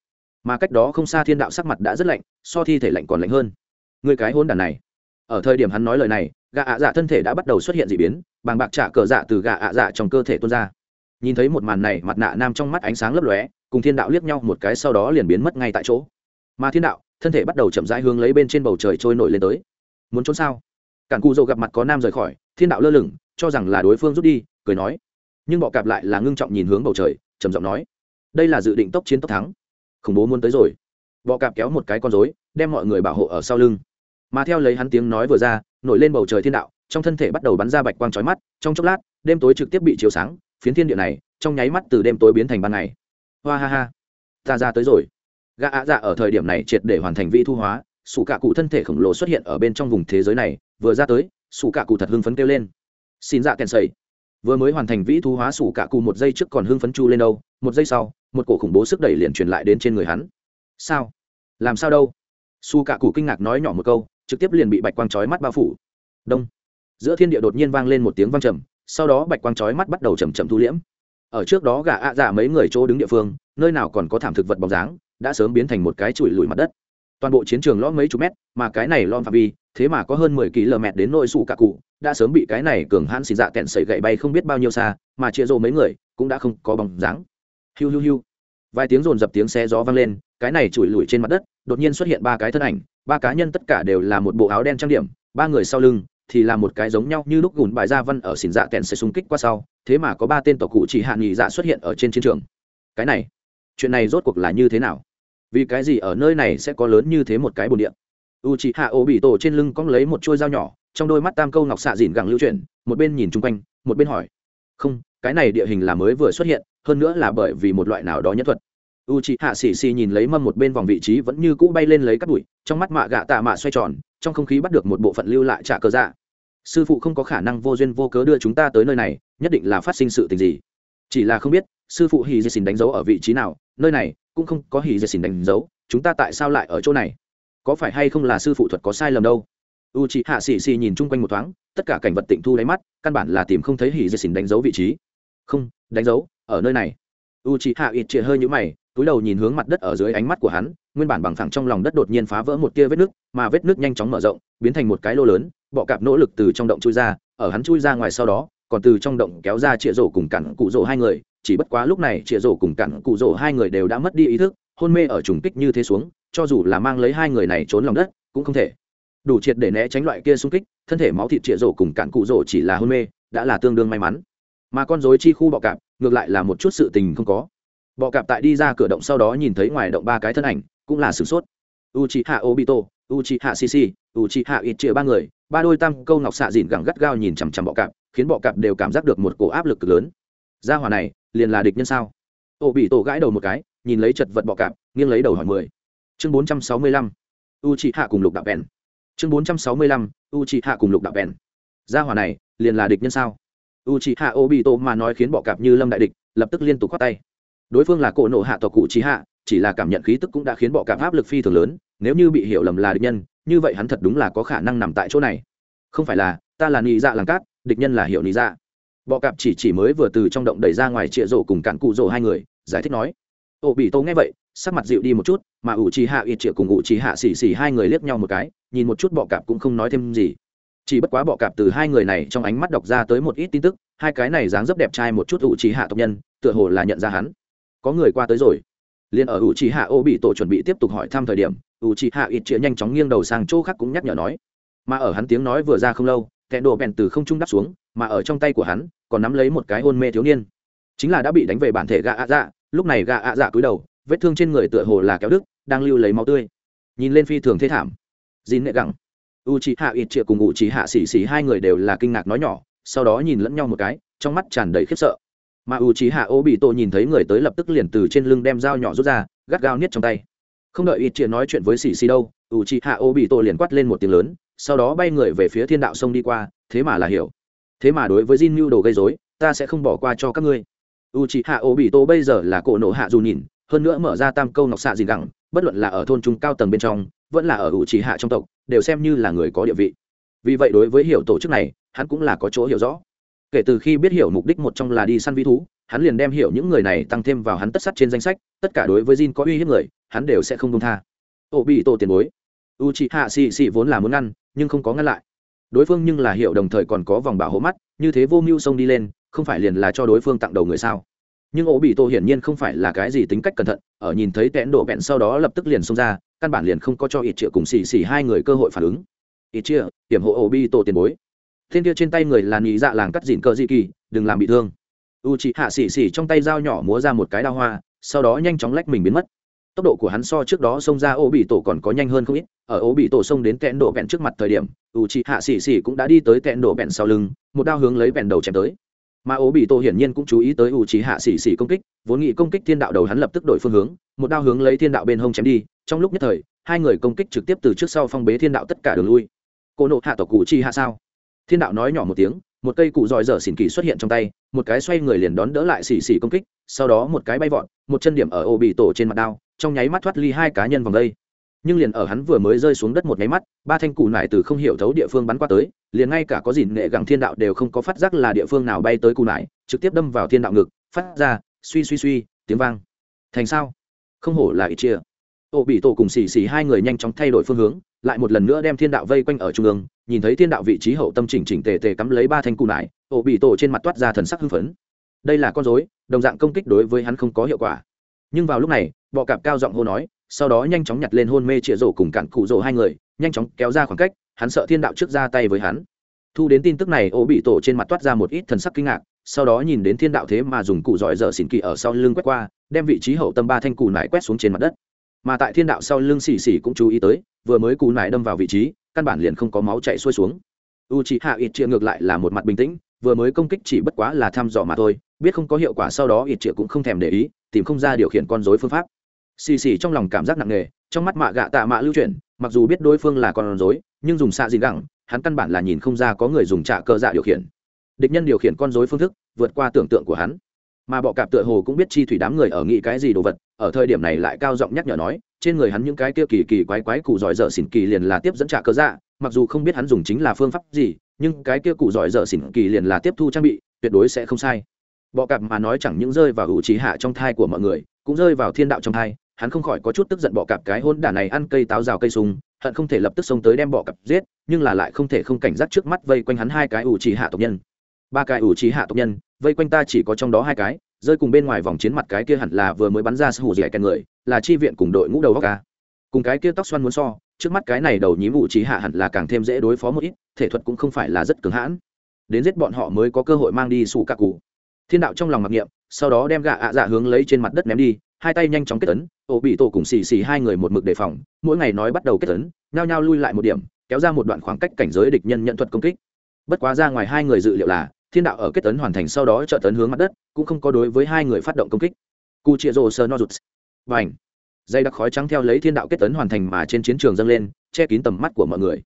Mà cách đó không xa thiên đạo sắc mặt đã rất lạnh, so thi thể lạnh còn lạnh hơn người cái hôn đàn này. Ở thời điểm hắn nói lời này gà ạ dạ thân thể đã bắt đầu xuất hiện d ị biến, bàng bạc trả cờ dạ từ gà ạ dạ trong cơ thể tuôn ra. Nhìn thấy một màn này, mặt nạ nam trong mắt ánh sáng lấp lóe, cùng thiên đạo liếc nhau một cái sau đó liền biến mất ngay tại chỗ. Mà thiên đạo, thân thể bắt đầu chậm rãi hướng lấy bên trên bầu trời trôi nổi lên tới. Muốn trốn sao? Cản cù dầu gặp mặt có nam rời khỏi, thiên đạo lơ lửng, cho rằng là đối phương rút đi, cười nói. Nhưng bọ cạp lại là ngưng trọng nhìn hướng bầu trời, trầm giọng nói. Đây là dự định tốc chiến tốc thắng. Khủng bố muốn tới rồi. Bọ cạp kéo một cái con rối, đem mọi người bảo hộ ở sau lưng mà theo lấy hắn tiếng nói vừa ra, nổi lên bầu trời thiên đạo, trong thân thể bắt đầu bắn ra bạch quang trói mắt, trong chốc lát, đêm tối trực tiếp bị chiếu sáng, phiến thiên địa này, trong nháy mắt từ đêm tối biến thành ban ngày. Hoa ha ha, ta ra tới rồi. Gã ạ dạ ở thời điểm này triệt để hoàn thành vị thu hóa, sủ cạ cụ thân thể khổng lồ xuất hiện ở bên trong vùng thế giới này, vừa ra tới, sủ cạ cụ thật hưng phấn kêu lên. Xin dạ kèn sầy. Vừa mới hoàn thành vĩ thu hóa sủ cạ cụ một giây trước còn hưng phấn chu lên đâu, một giây sau, một cổ khủng bố sức đẩy liền truyền lại đến trên người hắn. Sao? Làm sao đâu? Su cạ cụ kinh ngạc nói nhỏ một câu trực tiếp liền bị bạch quang chói mắt bao phủ. Đông. Giữa thiên địa đột nhiên vang lên một tiếng vang trầm, sau đó bạch quang chói mắt bắt đầu chầm chậm thu liễm. Ở trước đó gà ạ dạ mấy người chỗ đứng địa phương, nơi nào còn có thảm thực vật bóng dáng, đã sớm biến thành một cái chùi lùi mặt đất. Toàn bộ chiến trường lõm mấy chục mét, mà cái này lom phạm vi, thế mà có hơn mười km đến nội sủ cả cụ, đã sớm bị cái này cường hãn xì dạ kẹn sẩy gậy bay không biết bao nhiêu xa, mà chia rô mấy người cũng đã không có bóng dáng. Hiu hiu hiu. Vài tiếng rồn dập tiếng xe gió vang lên, cái này chùi lùi trên mặt đất đột nhiên xuất hiện ba cái thân ảnh, ba cá nhân tất cả đều là một bộ áo đen trang điểm, ba người sau lưng thì là một cái giống nhau như lúc gùn bài gia văn ở xỉn dạ kẹn sẽ xung kích qua sau, thế mà có ba tên tổ cụ chỉ hạ nghỉ dạ xuất hiện ở trên chiến trường. Cái này, chuyện này rốt cuộc là như thế nào? Vì cái gì ở nơi này sẽ có lớn như thế một cái bồn điện u chị hạ ô bị tổ trên lưng cong lấy một chuôi dao nhỏ, trong đôi mắt tam câu ngọc xạ dìn gẳng lưu chuyển, một bên nhìn chung quanh, một bên hỏi. Không, cái này địa hình là mới vừa xuất hiện, hơn nữa là bởi vì một loại nào đó nhất thuật u chị hạ xì xì nhìn lấy mâm một bên vòng vị trí vẫn như cũ bay lên lấy cắt bụi trong mắt mạ gạ tạ mạ xoay tròn, trong không khí bắt được một bộ phận lưu lại trả cơ dạ. Sư phụ không có khả năng vô duyên vô cớ đưa chúng ta tới nơi này, nhất định là phát sinh sự tình gì. Chỉ là không biết, sư phụ hì dê xìn đánh dấu ở vị trí nào, nơi này cũng không có hì dê xìn đánh dấu, chúng ta tại sao lại ở chỗ này? Có phải hay không là sư phụ thuật có sai lầm đâu? U chị hạ xì xì nhìn chung quanh một thoáng, tất cả cảnh vật tịnh thu lấy mắt, căn bản là tìm không thấy hì dê xìn đánh dấu vị trí. Không, đánh dấu, ở nơi này. U chị hạ ít chĩa hơi nhũ mày túi đầu nhìn hướng mặt đất ở dưới ánh mắt của hắn, nguyên bản bằng phẳng trong lòng đất đột nhiên phá vỡ một tia vết nước mà vết nước nhanh chóng mở rộng, biến thành một cái lô lớn, bọ cạp nỗ lực từ trong động chui ra, ở hắn chui ra ngoài sau đó, còn từ trong động kéo ra chĩa rổ cùng cặn cụ rổ hai người, chỉ bất quá lúc này chĩa rổ cùng cặn cụ rổ hai người đều đã mất đi ý thức, hôn mê ở trùng kích như thế xuống, cho dù là mang lấy hai người này trốn lòng đất, cũng không thể. Đủ triệt để né tránh loại kia xung kích, thân thể máu thịt chĩa rổ cùng cặn cụ rổ chỉ là hôn mê, đã là tương đương may mắn. Mà con dối chi khu bọ cạp, ngược lại là một chút sự tình không có bọ cạp tại đi ra cửa động sau đó nhìn thấy ngoài động ba cái thân ảnh, cũng là sửng sốt. U c h i hạ obito u c h i hạ sisi u c h i hạ ít chia ba người, ba đôi tam câu ngọc xạ dìn gẳng gắt gao nhìn chằm chằm bọ cạp, khiến bọ cạp đều cảm giác được một cổ áp lực cực lớn. Gia hòa này, liền là địch nhân sao? Ô bị tổ gãi đầu một cái, nhìn lấy chật vật bọ cạp, nghiêng lấy đầu hỏi mười. Chương bốn trăm sáu mươi lăm. U c h i hạ cùng lục đạo bèn. Chương bốn trăm sáu mươi lăm. U c h i hạ cùng lục đạo bèn. Gia hòa này, liền là địch nhân sao? U c h i hạ ô bị tổ mà nói khiến bọ cạp như lâm đại địch, lập tức liên tục khoát tay đối phương là cổ nộ hạ tộc cụ trí hạ, chỉ là cảm nhận khí tức cũng đã khiến bọ cạp áp lực phi thường lớn, nếu như bị hiểu lầm là địch nhân, như vậy hắn thật đúng là có khả năng nằm tại chỗ này. Không phải là, ta là nị dạ làng cát, địch nhân là hiệu nị dạ. Bọ cạp chỉ chỉ mới vừa từ trong động đẩy ra ngoài trịa rộ cùng cạn cụ rộ hai người, giải thích nói, ô bị tô nghe vậy, sắc mặt dịu đi một chút, mà ủ trì hạ ít trịa cùng ủ trì hạ xì xì hai người liếc nhau một cái, nhìn một chút bọ cạp cũng không nói thêm gì. Chỉ bất quá bọ cạp từ hai người này trong ánh mắt đọc ra tới một ít tin tức, hai cái này dáng dấp đẹp trai một chút ủ trì hạ tộc nhân, tựa hồ là nhận ra hắn có người qua tới rồi. Liền ở ủ trì hạ ô bị tổ chuẩn bị tiếp tục hỏi thăm thời điểm ủ trì hạ ít chĩa nhanh chóng nghiêng đầu sang chỗ khác cũng nhắc nhở nói. Mà ở hắn tiếng nói vừa ra không lâu, kẻ đồ bèn từ không trung đắp xuống, mà ở trong tay của hắn, còn nắm lấy một cái hôn mê thiếu niên. Chính là đã bị đánh về bản thể gạ ạ dạ lúc này gạ ạ dạ cúi đầu, vết thương trên người tựa hồ là kéo đức đang lưu lấy máu tươi. Nhìn lên phi thường thế thảm. Dìn nệ gẳng u chị hạ ít chĩa cùng u chị hạ xì xì hai người đều là kinh ngạc nói nhỏ, sau đó nhìn lẫn nhau một cái, trong mắt tràn đầy khiếp sợ mà u trí hạ ô bị tổ nhìn thấy người tới lập tức liền từ trên lưng đem dao nhỏ rút ra gắt gao niết trong tay không đợi ít chia nói chuyện với xì xì đâu u trí hạ ô bị tổ liền quát lên một tiếng lớn sau đó bay người về phía thiên đạo sông đi qua thế mà là hiểu thế mà đối với Jin mưu đồ gây rối, ta sẽ không bỏ qua cho các ngươi. u trí hạ ô bị tổ bây giờ là cổ nổ hạ dù nhìn, hơn nữa mở ra tam câu ngọc xạ gì gẳng, bất luận là ở thôn trung cao tầng bên trong, vẫn là ở U Chi Hạ trong tộc, đều xem như là người có địa vị. Vì vậy đối với hiểu tổ chức này, hắn cũng là có chỗ hiểu rõ kể từ khi biết hiểu mục đích một trong là đi săn vĩ thú, hắn liền đem hiểu những người này tăng thêm vào hắn tất sắt trên danh sách, tất cả đối với Jin có uy hiếp người, hắn đều sẽ không công tha. Ổ bị tổ tiền bối. U chị hạ xì xì vốn là muốn ngăn, nhưng không có ngăn lại. Đối phương nhưng là hiểu đồng thời còn có vòng bảo hộ mắt, như thế vô mưu xông đi lên, không phải liền là cho đối phương tặng đầu người sao? Nhưng ổ bị tổ hiển nhiên không phải là cái gì tính cách cẩn thận, ở nhìn thấy tẽn đổ bẹn sau đó lập tức liền xông ra, căn bản liền không có cho ít triệu cùng xì xì hai người cơ hội phản ứng. Ít chia hiểm hộ ổ bị tổ tiền bối thiên kia trên tay người là nhị dạ làng cắt dịn cờ dị kỳ, đừng làm bị thương. U chị hạ xỉ xỉ trong tay dao nhỏ múa ra một cái đao hoa, sau đó nhanh chóng lách mình biến mất. Tốc độ của hắn so trước đó xông ra ô bị tổ còn có nhanh hơn không ít. Ở ô bị tổ xông đến tẹn đổ bẹn trước mặt thời điểm u chị hạ xỉ xỉ cũng đã đi tới tẹn đổ bẹn sau lưng, một đao hướng lấy bẹn đầu chém tới. Mà ố bị tổ hiển nhiên cũng chú ý tới u trí hạ xỉ xỉ công kích, vốn nghĩ công kích thiên đạo đầu hắn lập tức đổi phương hướng, một đao hướng lấy thiên đạo bên hông chém đi. Trong lúc nhất thời, hai người công kích trực tiếp từ trước sau phong bế thiên đạo tất cả đường lui. Cô nộ hạ tộc cụ chi hạ sao? Thiên đạo nói nhỏ một tiếng, một cây cụ dòi dở xỉn kỳ xuất hiện trong tay, một cái xoay người liền đón đỡ lại xỉ xỉ công kích, sau đó một cái bay vọt, một chân điểm ở ô bị tổ trên mặt đao, trong nháy mắt thoát ly hai cá nhân vòng đây. Nhưng liền ở hắn vừa mới rơi xuống đất một nháy mắt, ba thanh cụ nải từ không hiểu thấu địa phương bắn qua tới, liền ngay cả có dìn nghệ gẳng thiên đạo đều không có phát giác là địa phương nào bay tới cụ nải, trực tiếp đâm vào thiên đạo ngực, phát ra, suy suy suy, tiếng vang. Thành sao? Không hổ là ít chia. Ô bị tổ cùng xì xì hai người nhanh chóng thay đổi phương hướng, lại một lần nữa đem thiên đạo vây quanh ở trung ương nhìn thấy thiên đạo vị trí hậu tâm chỉnh chỉnh tề tề cắm lấy ba thanh cù nải, ổ bị tổ trên mặt toát ra thần sắc hưng phấn. Đây là con dối đồng dạng công kích đối với hắn không có hiệu quả. Nhưng vào lúc này, bọ cạp cao giọng hô nói, sau đó nhanh chóng nhặt lên hôn mê chĩa rổ cùng cạn cụ rổ hai người, nhanh chóng kéo ra khoảng cách, hắn sợ thiên đạo trước ra tay với hắn. Thu đến tin tức này, ổ bị tổ trên mặt toát ra một ít thần sắc kinh ngạc, sau đó nhìn đến thiên đạo thế mà dùng cụ giỏi dở xỉn kỳ ở sau lưng quét qua, đem vị trí hậu tâm ba thanh cụ nải quét xuống trên mặt đất. Mà tại thiên đạo sau lưng xì xì cũng chú ý tới, vừa mới cụ nải đâm vào vị trí căn bản liền không có máu chảy xuôi xuống. U c hạ ít chia ngược lại là một mặt bình tĩnh, vừa mới công kích chỉ bất quá là thăm dò mà thôi, biết không có hiệu quả sau đó ít chia cũng không thèm để ý, tìm không ra điều khiển con dối phương pháp. Xì xì trong lòng cảm giác nặng nề, trong mắt mạ gạ tạ mạ lưu chuyển, mặc dù biết đối phương là con rối, nhưng dùng xạ gì gẳng, hắn căn bản là nhìn không ra có người dùng trạ cơ dạ điều khiển. Địch nhân điều khiển con rối phương thức, vượt qua tưởng tượng của hắn. Mà bọ cạp tựa hồ cũng biết chi thủy đám người ở nghĩ cái gì đồ vật, ở thời điểm này lại cao giọng nhắc nhở nói trên người hắn những cái kia kỳ kỳ quái quái cụ giỏi dở xỉn kỳ liền là tiếp dẫn trả cơ dạ mặc dù không biết hắn dùng chính là phương pháp gì, nhưng cái kia cụ giỏi dở xỉn kỳ liền là tiếp thu trang bị, tuyệt đối sẽ không sai. Bọ cạp mà nói chẳng những rơi vào ủ trí hạ trong thai của mọi người, cũng rơi vào thiên đạo trong thai, hắn không khỏi có chút tức giận bọ cạp cái hôn đả này ăn cây táo rào cây sung, hận không thể lập tức xông tới đem bọ cạp giết, nhưng là lại không thể không cảnh giác trước mắt vây quanh hắn hai cái ủ trì hạ tộc nhân. Ba cái ủ trì hạ tộc nhân, vây quanh ta chỉ có trong đó hai cái rơi cùng bên ngoài vòng chiến mặt cái kia hẳn là vừa mới bắn ra hủ dẻ kèn người, là chi viện cùng đội ngũ đầu góc ca cùng cái kia tóc xoăn muốn so, trước mắt cái này đầu nhím ủ trí hạ hẳn là càng thêm dễ đối phó một ít, thể thuật cũng không phải là rất cứng hãn. Đến giết bọn họ mới có cơ hội mang đi sủ cả cụ. Thiên đạo trong lòng mặc niệm, sau đó đem gạ ạ dạ hướng lấy trên mặt đất ném đi, hai tay nhanh chóng kết tấn, ổ bị tổ cùng xì xì hai người một mực đề phòng, mỗi ngày nói bắt đầu kết tấn, nhao nhao lui lại một điểm, kéo ra một đoạn khoảng cách cảnh giới địch nhân nhận thuật công kích. Bất quá ra ngoài hai người dự liệu là thiên đạo ở kết tấn hoàn thành sau đó trợ tấn hướng mặt đất, cũng không có đối với hai người phát động công kích. Cu chia rô sơ no rụt và ảnh dây đặc khói trắng theo lấy thiên đạo kết tấn hoàn thành mà trên chiến trường dâng lên, che kín tầm mắt của mọi người.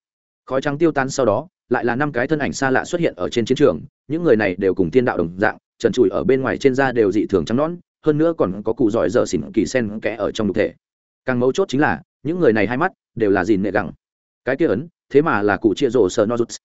Khói trắng tiêu tan sau đó, lại là năm cái thân ảnh xa lạ xuất hiện ở trên chiến trường, những người này đều cùng thiên đạo đồng dạng, trần trụi ở bên ngoài trên da đều dị thường trắng nón hơn nữa còn có cụ giỏi dở xỉn kỳ sen kẽ ở trong nhục thể. Càng mấu chốt chính là, những người này hai mắt đều là dìn nệ gẳng. Cái kia ấn, thế mà là cụ chia rổ sờ nozuts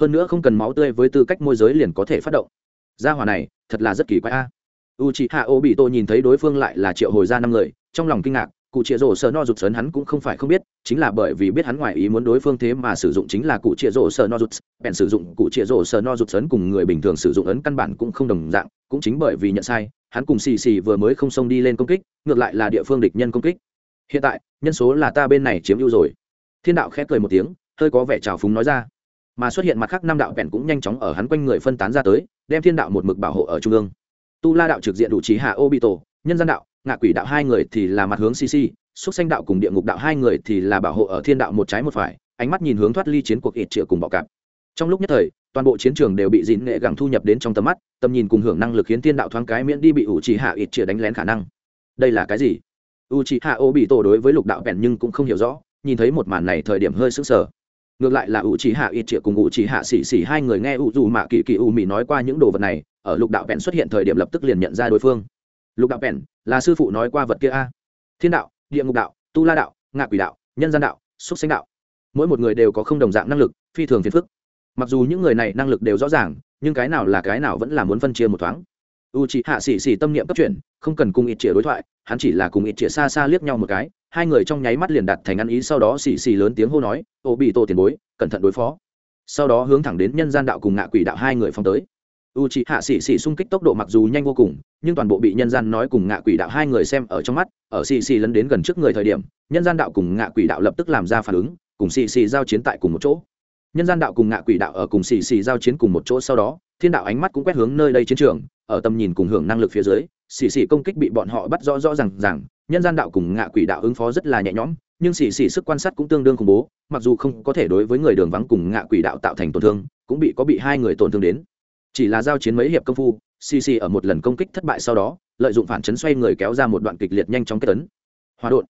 hơn nữa không cần máu tươi với tư cách môi giới liền có thể phát động. Gia hỏa này, thật là rất kỳ quái a. U chị hạ ô bị tôi nhìn thấy đối phương lại là triệu hồi ra năm người, trong lòng kinh ngạc cụ chia rổ sờ no rụt sấn hắn cũng không phải không biết, chính là bởi vì biết hắn ngoài ý muốn đối phương thế mà sử dụng chính là cụ chia rổ sờ no rụt, bèn sử dụng cụ chia rổ sờ no rụt sấn cùng người bình thường sử dụng ấn căn bản cũng không đồng dạng, cũng chính bởi vì nhận sai, hắn cùng xì xì vừa mới không xông đi lên công kích, ngược lại là địa phương địch nhân công kích. Hiện tại, nhân số là ta bên này chiếm ưu rồi. Thiên đạo khép cười một tiếng, hơi có vẻ trào phúng nói ra mà xuất hiện mặt khác năm đạo vẹn cũng nhanh chóng ở hắn quanh người phân tán ra tới, đem thiên đạo một mực bảo hộ ở trung ương. Tu la đạo trực diện đủ trí hạ ô bị tổ nhân gian đạo, ngạ quỷ đạo hai người thì là mặt hướng cc xúc xanh đạo cùng địa ngục đạo hai người thì là bảo hộ ở thiên đạo một trái một phải, ánh mắt nhìn hướng thoát ly chiến cuộc ít triệu cùng bọ cạp. Trong lúc nhất thời, toàn bộ chiến trường đều bị dịn nghệ gẳng thu nhập đến trong tầm mắt, tầm nhìn cùng hưởng năng lực khiến thiên đạo thoáng cái miễn đi bị ủ trì hạ ít triệu đánh lén khả năng. Đây là cái gì? U trì hạ ô bị tổ đối với lục đạo vẹn nhưng cũng không hiểu rõ, nhìn thấy một màn này thời điểm hơi sững sờ ngược lại là U trì hạ ít triệu cùng U trì hạ xỉ xỉ hai người nghe U dù mạ kỳ kỳ U mỹ nói qua những đồ vật này, ở lục đạo bèn xuất hiện thời điểm lập tức liền nhận ra đối phương. Lục đạo bèn là sư phụ nói qua vật kia a. Thiên đạo, địa ngục đạo, tu la đạo, ngạ quỷ đạo, nhân gian đạo xúc sinh đạo. Mỗi một người đều có không đồng dạng năng lực, phi thường phiền phức. Mặc dù những người này năng lực đều rõ ràng, nhưng cái nào là cái nào vẫn là muốn phân chia một thoáng. U chị hạ xì xì tâm niệm cấp chuyển, không cần cùng ít chĩa đối thoại, hắn chỉ là cùng ít chĩa xa xa liếc nhau một cái hai người trong nháy mắt liền đặt thành ăn ý, sau đó xì xì lớn tiếng hô nói, ô bị tổ tiền bối, cẩn thận đối phó. Sau đó hướng thẳng đến nhân gian đạo cùng ngạ quỷ đạo hai người phong tới. U chị hạ xì xì xung kích tốc độ mặc dù nhanh vô cùng, nhưng toàn bộ bị nhân gian nói cùng ngạ quỷ đạo hai người xem ở trong mắt, ở xì xì lấn đến gần trước người thời điểm, nhân gian đạo cùng ngạ quỷ đạo lập tức làm ra phản ứng, cùng xì xì giao chiến tại cùng một chỗ. Nhân gian đạo cùng ngạ quỷ đạo ở cùng xì xì giao chiến cùng một chỗ sau đó, thiên đạo ánh mắt cũng quét hướng nơi đây chiến trường, ở tầm nhìn cùng hưởng năng lực phía dưới xì xì công kích bị bọn họ bắt rõ rõ rằng rằng nhân gian đạo cùng ngạ quỷ đạo ứng phó rất là nhẹ nhõm, nhưng xì xì sức quan sát cũng tương đương khủng bố, mặc dù không có thể đối với người đường vắng cùng ngạ quỷ đạo tạo thành tổn thương, cũng bị có bị hai người tổn thương đến. Chỉ là giao chiến mấy hiệp công phu, xì xì ở một lần công kích thất bại sau đó, lợi dụng phản chấn xoay người kéo ra một đoạn kịch liệt nhanh chóng kết tấn. Hòa đột.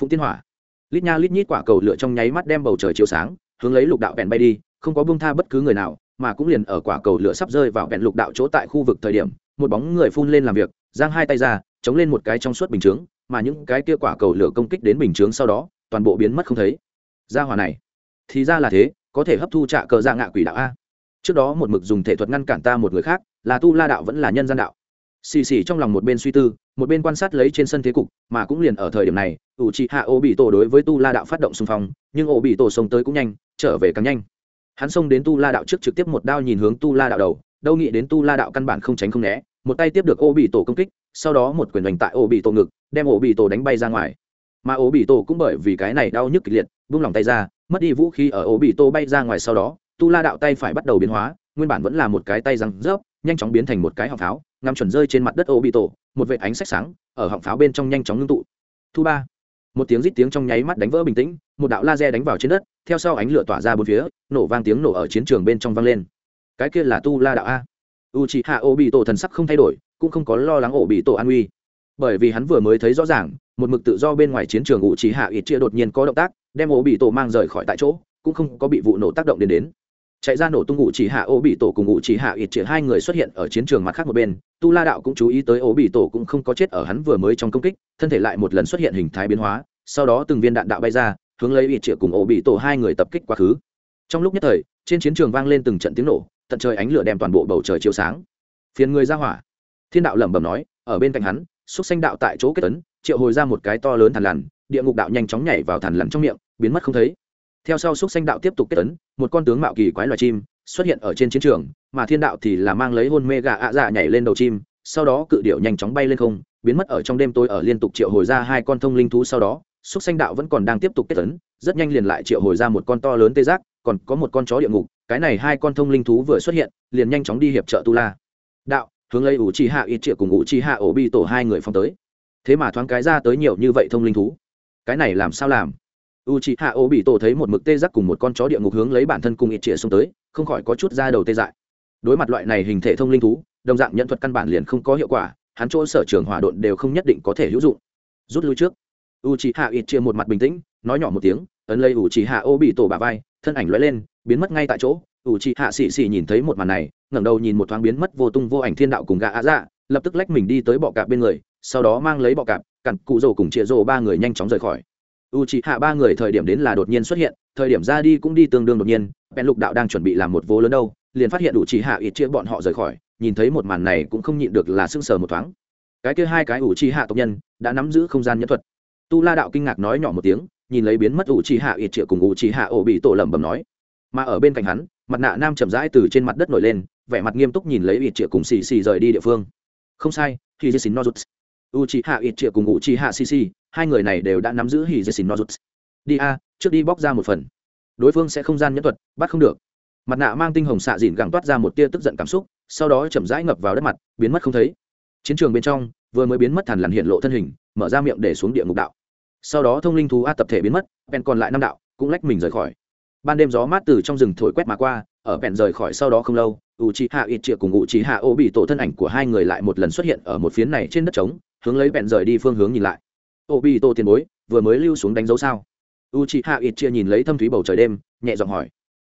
Phụng tiên hỏa. Lít nha lít nhít quả cầu lửa trong nháy mắt đem bầu trời chiếu sáng, hướng lấy lục đạo bèn bay đi, không có buông tha bất cứ người nào, mà cũng liền ở quả cầu lửa sắp rơi vào bèn lục đạo chỗ tại khu vực thời điểm, một bóng người phun lên làm việc giang hai tay ra, chống lên một cái trong suốt bình chướng, mà những cái kia quả cầu lửa công kích đến bình chướng sau đó, toàn bộ biến mất không thấy. Ra hỏa này, thì ra là thế, có thể hấp thu trạ cờ dạ ngạ quỷ đạo a. Trước đó một mực dùng thể thuật ngăn cản ta một người khác, là tu la đạo vẫn là nhân gian đạo. Xì xì trong lòng một bên suy tư, một bên quan sát lấy trên sân thế cục, mà cũng liền ở thời điểm này, ủ trị hạ ô bị tổ đối với tu la đạo phát động xung phong, nhưng ô bị tổ xông tới cũng nhanh, trở về càng nhanh. Hắn xông đến tu la đạo trước trực tiếp một đao nhìn hướng tu la đạo đầu, đâu nghĩ đến tu la đạo căn bản không tránh không né một tay tiếp được ô bị tổ công kích, sau đó một quyền đánh tại ô bị tổ ngực, đem ô bị tổ đánh bay ra ngoài. Mà ô bị tổ cũng bởi vì cái này đau nhức kịch liệt, vung lòng tay ra, mất đi vũ khí ở ô bị tổ bay ra ngoài sau đó, tu la đạo tay phải bắt đầu biến hóa, nguyên bản vẫn là một cái tay răng rớp, nhanh chóng biến thành một cái họng pháo, ngắm chuẩn rơi trên mặt đất ô bị tổ một vệ ánh sách sáng, ở họng pháo bên trong nhanh chóng ngưng tụ. Thu ba. Một tiếng rít tiếng trong nháy mắt đánh vỡ bình tĩnh, một đạo laser đánh vào trên đất, theo sau ánh lửa tỏa ra bốn phía, nổ vang tiếng nổ ở chiến trường bên trong vang lên. Cái kia là tu la đạo a u chị hạ ô bị tổ thần sắc không thay đổi, cũng không có lo lắng ổ bị tổ an nguy. bởi vì hắn vừa mới thấy rõ ràng, một mực tự do bên ngoài chiến trường u chị hạ ít chia đột nhiên có động tác, đem ổ bị tổ mang rời khỏi tại chỗ, cũng không có bị vụ nổ tác động đến đến. Chạy ra nổ tung ngụ chỉ hạ ô bị tổ cùng ngụ chỉ hạ ít chỉ hai người xuất hiện ở chiến trường mặt khác một bên. Tu la đạo cũng chú ý tới ô bị tổ cũng không có chết ở hắn vừa mới trong công kích, thân thể lại một lần xuất hiện hình thái biến hóa, sau đó từng viên đạn đạo bay ra, hướng lấy ít chỉ cùng ô bị tổ hai người tập kích quá khứ. Trong lúc nhất thời, trên chiến trường vang lên từng trận tiếng nổ tận trời ánh lửa đem toàn bộ bầu trời chiếu sáng. Phiền người ra hỏa. Thiên đạo lẩm bẩm nói, ở bên cạnh hắn, xúc xanh đạo tại chỗ kết tấn triệu hồi ra một cái to lớn thằn lằn, địa ngục đạo nhanh chóng nhảy vào thằn lằn trong miệng, biến mất không thấy. Theo sau xúc xanh đạo tiếp tục kết tấn một con tướng mạo kỳ quái loài chim xuất hiện ở trên chiến trường, mà thiên đạo thì là mang lấy hôn mê gà ạ dạ nhảy lên đầu chim, sau đó cự điệu nhanh chóng bay lên không, biến mất ở trong đêm tối ở liên tục triệu hồi ra hai con thông linh thú sau đó, xúc xanh đạo vẫn còn đang tiếp tục kết tấn rất nhanh liền lại triệu hồi ra một con to lớn tê giác, còn có một con chó địa ngục cái này hai con thông linh thú vừa xuất hiện, liền nhanh chóng đi hiệp trợ tu la. Đạo, hướng lấy ủ trì hạ ít triệu cùng ủ trì hạ ổ bi tổ hai người phong tới. Thế mà thoáng cái ra tới nhiều như vậy thông linh thú. Cái này làm sao làm? U c h hạ ô bị tổ thấy một mực tê giác cùng một con chó địa ngục hướng lấy bản thân cùng ít chĩa xuống tới, không khỏi có chút ra đầu tê dại. Đối mặt loại này hình thể thông linh thú, đồng dạng nhận thuật căn bản liền không có hiệu quả, hắn chỗ sở trường hỏa độn đều không nhất định có thể hữu dụng. Rút lui trước. U c h hạ ít chia một mặt bình tĩnh, nói nhỏ một tiếng, ấn lấy u c h hạ ô bị tổ bà vai, thân ảnh lóe lên biến mất ngay tại chỗ, ủ c hạ xì xì nhìn thấy một màn này, ngẩng đầu nhìn một thoáng biến mất vô tung vô ảnh thiên đạo cùng gà á dạ lập tức lách mình đi tới bọ cạp bên người, sau đó mang lấy bọ cạp, cặn cụ rồ cùng chịa rồ ba người nhanh chóng rời khỏi. U c hạ ba người thời điểm đến là đột nhiên xuất hiện, thời điểm ra đi cũng đi tương đương đột nhiên, bèn lục đạo đang chuẩn bị làm một vố lớn đâu, liền phát hiện u c hạ ít chia bọn họ rời khỏi, nhìn thấy một màn này cũng không nhịn được là sưng sờ một thoáng. Cái kia hai cái u c hạ tộc nhân đã nắm giữ không gian nhân thuật. Tu la đạo kinh ngạc nói nhỏ một tiếng, nhìn lấy biến mất u c hạ ít chia cùng u c hạ ổ bị tổ lẩm bẩm nói mà ở bên cạnh hắn, mặt nạ nam chậm rãi từ trên mặt đất nổi lên, vẻ mặt nghiêm túc nhìn lấy ít Triệu cùng xì xì rời đi địa phương. Không sai khi dê xin nozuts. U c hạ ít Triệu cùng u c hạ xì xì hai người này đều đã nắm giữ hỉ dê xin nozuts. Đi a, trước đi bóc ra một phần. Đối phương sẽ không gian nhẫn thuật, bắt không được. Mặt nạ mang tinh hồng xạ dìn gẳng toát ra một tia tức giận cảm xúc, sau đó chậm rãi ngập vào đất mặt, biến mất không thấy. Chiến trường bên trong, vừa mới biến mất thằn lằn hiện lộ thân hình, mở ra miệng để xuống địa ngục đạo. Sau đó thông linh thú a tập thể biến mất, bèn còn lại năm đạo, cũng lách mình rời khỏi ban đêm gió mát từ trong rừng thổi quét mà qua, ở bèn rời khỏi sau đó không lâu u c hạ ít triệu cùng u c hạ ô bị tổ thân ảnh của hai người lại một lần xuất hiện ở một phiến này trên đất trống, hướng lấy bèn rời đi phương hướng nhìn lại. Ô bị tổ tiền bối, vừa mới lưu xuống đánh dấu sao? U c hạ ít chia nhìn lấy thâm thúy bầu trời đêm, nhẹ giọng hỏi.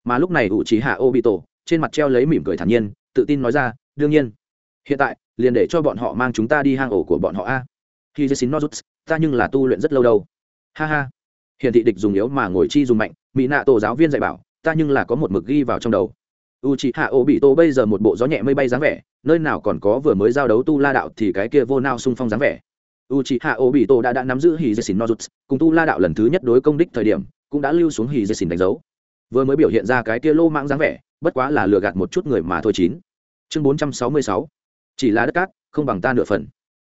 Mà lúc này u c hạ ô bị tổ, trên mặt treo lấy mỉm cười thản nhiên, tự tin nói ra, đương nhiên. Hiện tại, liền để cho bọn họ mang chúng ta đi hang ổ của bọn họ a. Khi dê xin nozuts, ta nhưng là tu luyện rất lâu đâu. Ha ha hiện thị địch dùng yếu mà ngồi chi dùng mạnh, mỹ nạ tổ giáo viên dạy bảo, ta nhưng là có một mực ghi vào trong đầu. U c h i hạ ô bị tô bây giờ một bộ gió nhẹ mây bay dáng vẻ, nơi nào còn có vừa mới giao đấu tu la đạo thì cái kia vô nao sung phong dáng vẻ. U c h i hạ ô bị tô đã đã nắm giữ hì dê xin nozuts cùng tu la đạo lần thứ nhất đối công đích thời điểm, cũng đã lưu xuống hì dê xin đánh dấu. Vừa mới biểu hiện ra cái kia lô mãng dáng vẻ, bất quá là lừa gạt một chút người mà thôi chín. Chương bốn trăm sáu mươi sáu, chỉ là đất cát, không bằng ta nửa phần.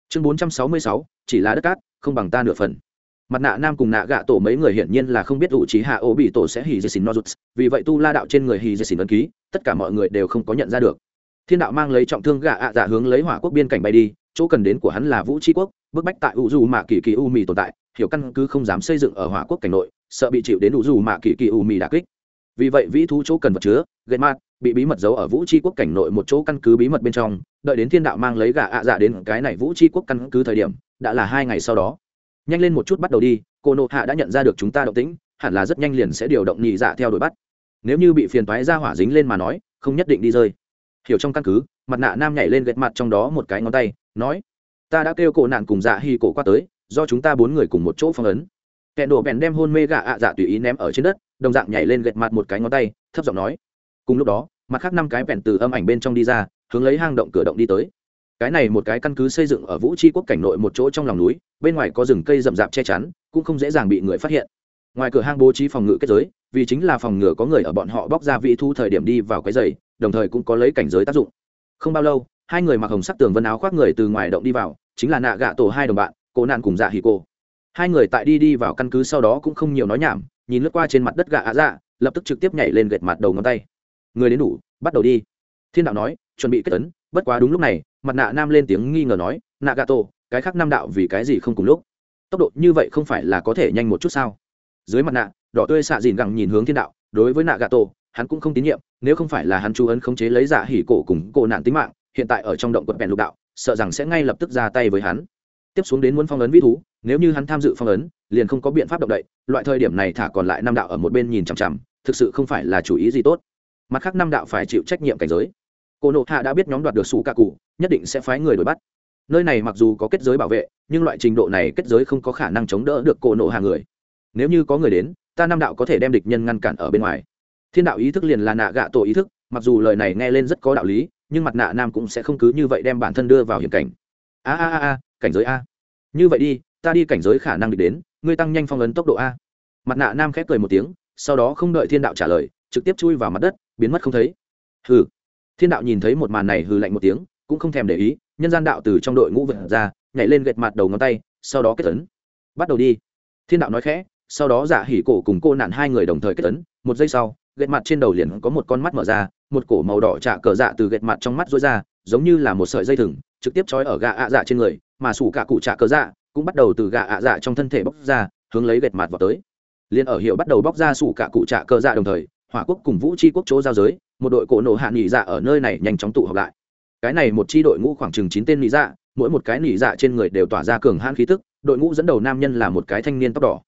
Chương bốn trăm sáu mươi sáu, chỉ là đất cát, không bằng ta nửa phần mặt nạ nam cùng nạ gạ tổ mấy người hiển nhiên là không biết ủ trí hạ ô bị tổ sẽ hì dê xin nozuts, vì vậy tu la đạo trên người hì dê xin ấn ký, tất cả mọi người đều không có nhận ra được. Thiên đạo mang lấy trọng thương gạ ạ dạ hướng lấy hỏa quốc biên cảnh bay đi, chỗ cần đến của hắn là vũ tri quốc, bức bách tại u du mạ kỳ kỳ u mì tồn tại, hiểu căn cứ không dám xây dựng ở hỏa quốc cảnh nội, sợ bị chịu đến u du mạ kỳ kỳ u mì đà kích. Vì vậy vĩ thú chỗ cần vật chứa gây mát, bị bí mật giấu ở vũ tri quốc cảnh nội một chỗ căn cứ bí mật bên trong, đợi đến thiên đạo mang lấy gà ạ dạ đến cái này vũ tri quốc căn cứ thời điểm, đã là hai ngày sau đó nhanh lên một chút bắt đầu đi, cô nộ hạ đã nhận ra được chúng ta động tĩnh, hẳn là rất nhanh liền sẽ điều động nhị dạ theo đuổi bắt. Nếu như bị phiền toái ra hỏa dính lên mà nói, không nhất định đi rơi. Hiểu trong căn cứ, mặt nạ nam nhảy lên gạch mặt trong đó một cái ngón tay, nói, ta đã kêu cổ nạn cùng dạ hy cổ qua tới, do chúng ta bốn người cùng một chỗ phong ấn. Kẹn đổ bèn đem hôn mê gạ ạ dạ tùy ý ném ở trên đất, đồng dạng nhảy lên gạch mặt một cái ngón tay, thấp giọng nói, cùng lúc đó, mặt khác năm cái bèn từ âm ảnh bên trong đi ra, hướng lấy hang động cửa động đi tới cái này một cái căn cứ xây dựng ở vũ tri quốc cảnh nội một chỗ trong lòng núi, bên ngoài có rừng cây rậm rạp che chắn, cũng không dễ dàng bị người phát hiện. Ngoài cửa hang bố trí phòng ngự kết giới, vì chính là phòng ngừa có người ở bọn họ bóc ra vị thu thời điểm đi vào cái giày, đồng thời cũng có lấy cảnh giới tác dụng. Không bao lâu, hai người mặc hồng sắc tường vân áo khoác người từ ngoài động đi vào, chính là nạ gạ tổ hai đồng bạn cô nạn cùng dạ hì cô. Hai người tại đi đi vào căn cứ sau đó cũng không nhiều nói nhảm, nhìn lướt qua trên mặt đất gạ ạ dạ lập tức trực tiếp nhảy lên gệt mặt đầu ngón tay. Người đến đủ, bắt đầu đi. Thiên đạo nói, chuẩn bị kết tấn bất quá đúng lúc này, mặt nạ nam lên tiếng nghi ngờ nói nạ gà tổ cái khác nam đạo vì cái gì không cùng lúc? Tốc độ như vậy không phải là có thể nhanh một chút sao? Dưới mặt nạ, đỏ tươi xạ dìn gẳng nhìn hướng thiên đạo, đối với nạ gà tổ hắn cũng không tín nhiệm, nếu không phải là hắn chú ấn khống chế lấy giả hỉ cổ cùng cổ nạn tính mạng, hiện tại ở trong động quật bèn lục đạo, sợ rằng sẽ ngay lập tức ra tay với hắn. Tiếp xuống đến muốn phong ấn vĩ thú, nếu như hắn tham dự phong ấn, liền không có biện pháp động đậy, loại thời điểm này thả còn lại năm đạo ở một bên nhìn chằm chằm, thực sự không phải là chủ ý gì tốt. Mặt khác năm đạo phải chịu trách nhiệm cảnh giới cô nộ hạ đã biết nhóm đoạt được sủ ca cụ, nhất định sẽ phái người đuổi bắt. Nơi này mặc dù có kết giới bảo vệ, nhưng loại trình độ này kết giới không có khả năng chống đỡ được cô nộ hạ người. Nếu như có người đến, ta nam đạo có thể đem địch nhân ngăn cản ở bên ngoài. Thiên đạo ý thức liền là nạ gạ tổ ý thức, mặc dù lời này nghe lên rất có đạo lý, nhưng mặt nạ nam cũng sẽ không cứ như vậy đem bản thân đưa vào hiểm cảnh. A a a a, cảnh giới a. Như vậy đi, ta đi cảnh giới khả năng địch đến, ngươi tăng nhanh phong ấn tốc độ a. Mặt nạ nam khép cười một tiếng, sau đó không đợi thiên đạo trả lời, trực tiếp chui vào mặt đất, biến mất không thấy. Hừ thiên đạo nhìn thấy một màn này hừ lạnh một tiếng, cũng không thèm để ý, nhân gian đạo từ trong đội ngũ vật ra, nhảy lên gệt mặt đầu ngón tay, sau đó kết tấn bắt đầu đi. Thiên đạo nói khẽ, sau đó giả hỉ cổ cùng cô nạn hai người đồng thời kết tấn một giây sau, gệt mặt trên đầu liền có một con mắt mở ra, một cổ màu đỏ trả cờ dạ từ gệt mặt trong mắt rối ra, giống như là một sợi dây thừng, trực tiếp trói ở gà ạ dạ trên người, mà sủ cả cụ trả cờ dạ cũng bắt đầu từ gà ạ dạ trong thân thể bóc ra, hướng lấy gệt mặt vào tới. Liền ở hiệu bắt đầu bóc ra sủ cả cụ trả cờ dạ đồng thời, hỏa quốc cùng vũ tri quốc chỗ giao giới một đội cổ nổ hạ nghỉ dạ ở nơi này nhanh chóng tụ họp lại. Cái này một chi đội ngũ khoảng chừng chín tên nghỉ dạ mỗi một cái nghỉ dạ trên người đều tỏa ra cường hãn khí tức, đội ngũ dẫn đầu nam nhân là một cái thanh niên tóc đỏ.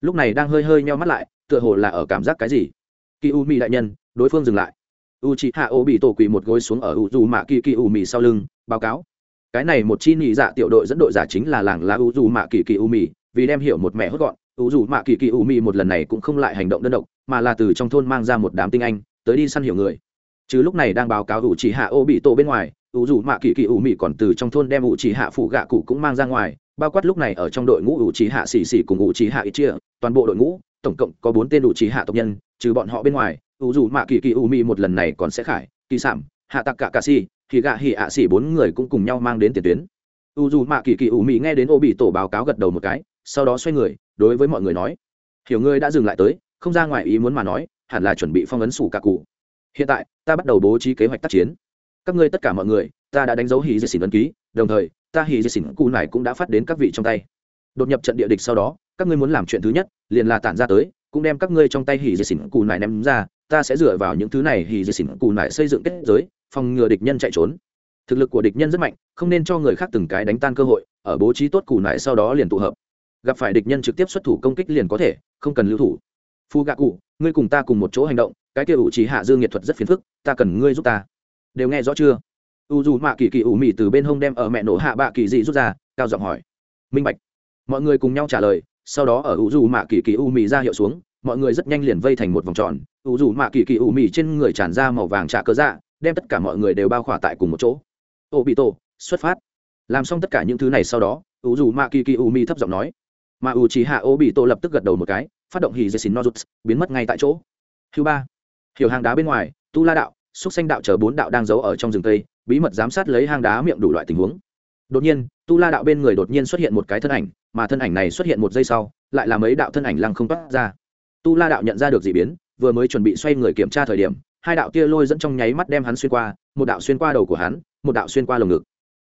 Lúc này đang hơi hơi nheo mắt lại, tựa hồ là ở cảm giác cái gì. Kỳ u mi đại nhân, đối phương dừng lại. U chị hạ ô bị tổ quỳ một gối xuống ở u dù mạ kỳ kỳ u mì sau lưng, báo cáo. Cái này một chi nghỉ dạ tiểu đội dẫn đội giả chính là làng lá u dù mạ kỳ kỳ u mì vì đem hiểu một mẹ hốt gọn. U dù mạ kỳ kỳ u mì một lần này cũng không lại hành động đơn độc, mà là từ trong thôn mang ra một đám tinh anh tới đi săn hiểu người. Chứ lúc này đang báo cáo ủ chỉ hạ ô bị tổ bên ngoài, ủ dù mạ kỳ kỳ ủ mị còn từ trong thôn đem ủ chỉ hạ phụ gạ cụ cũng mang ra ngoài, bao quát lúc này ở trong đội ngũ ủ chỉ hạ xì xì cùng ủ chỉ hạ ít chia, toàn bộ đội ngũ, tổng cộng có bốn tên ủ chỉ hạ tộc nhân, trừ bọn họ bên ngoài, ủ dù mạ kỳ kỳ ủ mị một lần này còn sẽ khải, kỳ sảm hạ tặc cả cà si thì gạ hỉ ạ xì bốn người cũng cùng nhau mang đến tiền tuyến. U dù mạ kỳ kỳ ủ mị nghe đến ô bị tổ báo cáo gật đầu một cái, sau đó xoay người, đối với mọi người nói, hiểu ngươi đã dừng lại tới, không ra ngoài ý muốn mà nói hẳn là chuẩn bị phong ấn sủ cả cụ. Hiện tại, ta bắt đầu bố trí kế hoạch tác chiến. Các ngươi tất cả mọi người, ta đã đánh dấu hì dây xỉn ấn ký, đồng thời, ta hì dây xỉn cụ này cũng đã phát đến các vị trong tay. Đột nhập trận địa địch sau đó, các ngươi muốn làm chuyện thứ nhất, liền là tản ra tới, cũng đem các ngươi trong tay hì dây xỉn cụ này ném ra, ta sẽ dựa vào những thứ này hì dây xỉn cụ này xây dựng kết giới, phòng ngừa địch nhân chạy trốn. Thực lực của địch nhân rất mạnh, không nên cho người khác từng cái đánh tan cơ hội, ở bố trí tốt cụ này sau đó liền tụ hợp. Gặp phải địch nhân trực tiếp xuất thủ công kích liền có thể, không cần lưu thủ. Phu gạ cụ ngươi cùng ta cùng một chỗ hành động, cái kia ủ trí hạ dương nhiệt thuật rất phiền phức, ta cần ngươi giúp ta. Đều nghe rõ chưa? U dù mạ kỳ kỳ ủ mị từ bên hông đem ở mẹ nổ hạ bạ kỳ dị rút ra, cao giọng hỏi. Minh bạch. Mọi người cùng nhau trả lời, sau đó ở u dù mạ kỳ kỳ u mị ra hiệu xuống, mọi người rất nhanh liền vây thành một vòng tròn. U dù mạ kỳ kỳ ủ mị trên người tràn ra màu vàng trà cớ dạ đem tất cả mọi người đều bao khỏa tại cùng một chỗ. Ô bị tổ, xuất phát. Làm xong tất cả những thứ này sau đó, u dù mạ kỳ kỳ ủ mị thấp giọng nói. Mà u chỉ hạ ô bị tổ lập tức gật đầu một cái phát động hì dê xin nozuts, biến mất ngay tại chỗ. Thứ ba. Hiểu hang đá bên ngoài, tu la đạo xúc xanh đạo chờ bốn đạo đang giấu ở trong rừng tây, bí mật giám sát lấy hang đá miệng đủ loại tình huống. Đột nhiên, tu la đạo bên người đột nhiên xuất hiện một cái thân ảnh, mà thân ảnh này xuất hiện một giây sau, lại là mấy đạo thân ảnh lăng không toát ra. Tu la đạo nhận ra được d ị biến, vừa mới chuẩn bị xoay người kiểm tra thời điểm, hai đạo tia lôi dẫn trong nháy mắt đem hắn xuyên qua, một đạo xuyên qua đầu của hắn, một đạo xuyên qua lồng ngực.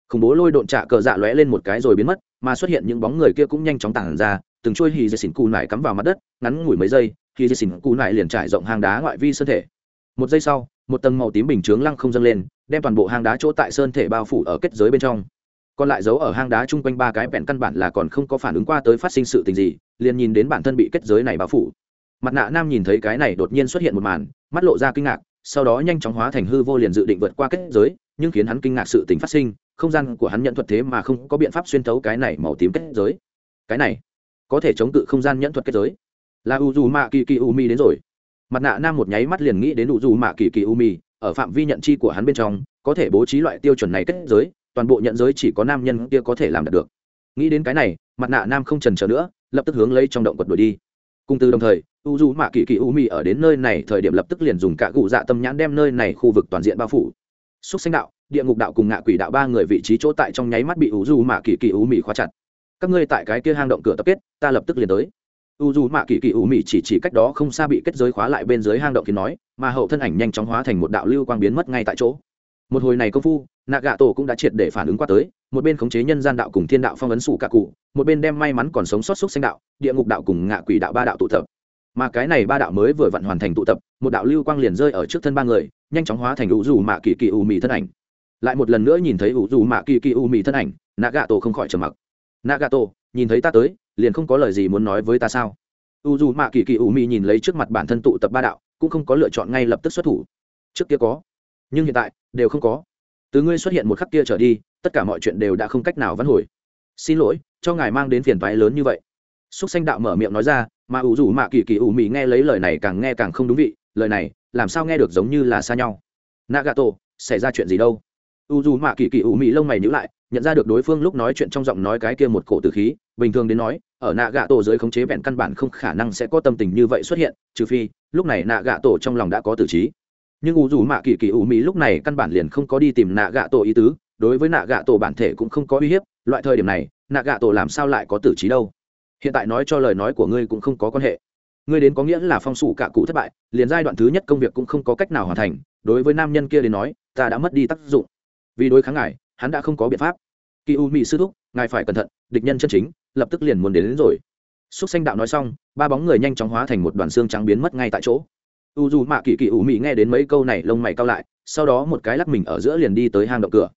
Khủng bố lôi độn trạ cờ dạ lóe lên một cái rồi biến mất, mà xuất hiện những bóng người kia cũng nhanh chóng tản ra từng trôi hì dây xỉn cù nải cắm vào mặt đất, ngắn ngủi mấy giây, hì dây xỉn cù nải liền trải rộng hang đá ngoại vi sơn thể. Một giây sau, một tầng màu tím bình chướng lăng không dâng lên, đem toàn bộ hang đá chỗ tại sơn thể bao phủ ở kết giới bên trong. Còn lại giấu ở hang đá chung quanh ba cái bẹn căn bản là còn không có phản ứng qua tới phát sinh sự tình gì, liền nhìn đến bản thân bị kết giới này bao phủ. Mặt nạ nam nhìn thấy cái này đột nhiên xuất hiện một màn, mắt lộ ra kinh ngạc, sau đó nhanh chóng hóa thành hư vô liền dự định vượt qua kết giới, nhưng khiến hắn kinh ngạc sự tình phát sinh, không gian của hắn nhận thuật thế mà không có biện pháp xuyên thấu cái này màu tím kết giới. Cái này có thể chống cự không gian nhẫn thuật kết giới. Là u dù mạ kỳ kỳ u mi đến rồi. Mặt nạ nam một nháy mắt liền nghĩ đến u dù mạ kỳ kỳ u mi, ở phạm vi nhận chi của hắn bên trong, có thể bố trí loại tiêu chuẩn này kết giới, toàn bộ nhận giới chỉ có nam nhân kia có thể làm được. Nghĩ đến cái này, mặt nạ nam không trần trở nữa, lập tức hướng lấy trong động quật đuổi đi. Cùng từ đồng thời, u dù mạ kỳ kỳ u mi ở đến nơi này thời điểm lập tức liền dùng cả cụ dạ tâm nhãn đem nơi này khu vực toàn diện bao phủ. Xúc sinh đạo, địa ngục đạo cùng ngạ quỷ đạo ba người vị trí chỗ tại trong nháy mắt bị u dù mạ kỳ kỳ u mi khóa chặt các ngươi tại cái kia hang động cửa tập kết, ta lập tức liền tới. U dù mạ kỳ kỳ u mị chỉ chỉ cách đó không xa bị kết giới khóa lại bên dưới hang động thì nói, mà hậu thân ảnh nhanh chóng hóa thành một đạo lưu quang biến mất ngay tại chỗ. Một hồi này công phu nạ gạ tổ cũng đã triệt để phản ứng qua tới, một bên khống chế nhân gian đạo cùng thiên đạo phong ấn sủ cả cụ, một bên đem may mắn còn sống sót xúc sinh đạo, địa ngục đạo cùng ngạ quỷ đạo ba đạo tụ tập. Mà cái này ba đạo mới vừa vặn hoàn thành tụ tập, một đạo lưu quang liền rơi ở trước thân ba người, nhanh chóng hóa thành u dù mạ kỳ kỳ u mị thân ảnh. Lại một lần nữa nhìn thấy u dù mạ kỳ kỳ u mị thân ảnh nạ gạ tổ không khỏi trầm mặc. Nagato, nhìn thấy ta tới liền không có lời gì muốn nói với ta sao? U dù mạ kỳ kỳ u Mị nhìn lấy trước mặt bản thân tụ tập ba đạo cũng không có lựa chọn ngay lập tức xuất thủ. Trước kia có nhưng hiện tại đều không có. Từ ngươi xuất hiện một khắc kia trở đi tất cả mọi chuyện đều đã không cách nào vãn hồi. Xin lỗi cho ngài mang đến phiền toái lớn như vậy. Xúc xanh đạo mở miệng nói ra mà ủ rủ mạ kỳ kỳ ủ mị nghe lấy lời này càng nghe càng không đúng vị lời này làm sao nghe được giống như là xa nhau? Nagato xảy ra chuyện gì đâu? U dù mạ kỳ kỳ ủ mị lông mày nhữ lại nhận ra được đối phương lúc nói chuyện trong giọng nói cái kia một cổ từ khí, bình thường đến nói, ở nạ gạ tổ dưới khống chế vẹn căn bản không khả năng sẽ có tâm tình như vậy xuất hiện, trừ phi, lúc này nạ gạ tổ trong lòng đã có tử trí. Nhưng u dù mạ kỳ kỳ u mỹ lúc này căn bản liền không có đi tìm nạ gạ tổ ý tứ, đối với nạ gạ tổ bản thể cũng không có uy hiếp, loại thời điểm này, nạ gạ tổ làm sao lại có tử trí đâu? Hiện tại nói cho lời nói của ngươi cũng không có quan hệ. Ngươi đến có nghĩa là phong sủ cả cụ thất bại, liền giai đoạn thứ nhất công việc cũng không có cách nào hoàn thành, đối với nam nhân kia đến nói, ta đã mất đi tác dụng. Vì đối kháng ngài hắn đã không có biện pháp. Kỳ u mỹ sư thúc ngài phải cẩn thận địch nhân chân chính lập tức liền muốn đến, đến rồi. Xúc xanh đạo nói xong ba bóng người nhanh chóng hóa thành một đoàn xương trắng biến mất ngay tại chỗ. U dù mạ kỳ kỳ u mỹ nghe đến mấy câu này lông mày cao lại sau đó một cái lắc mình ở giữa liền đi tới hang động cửa.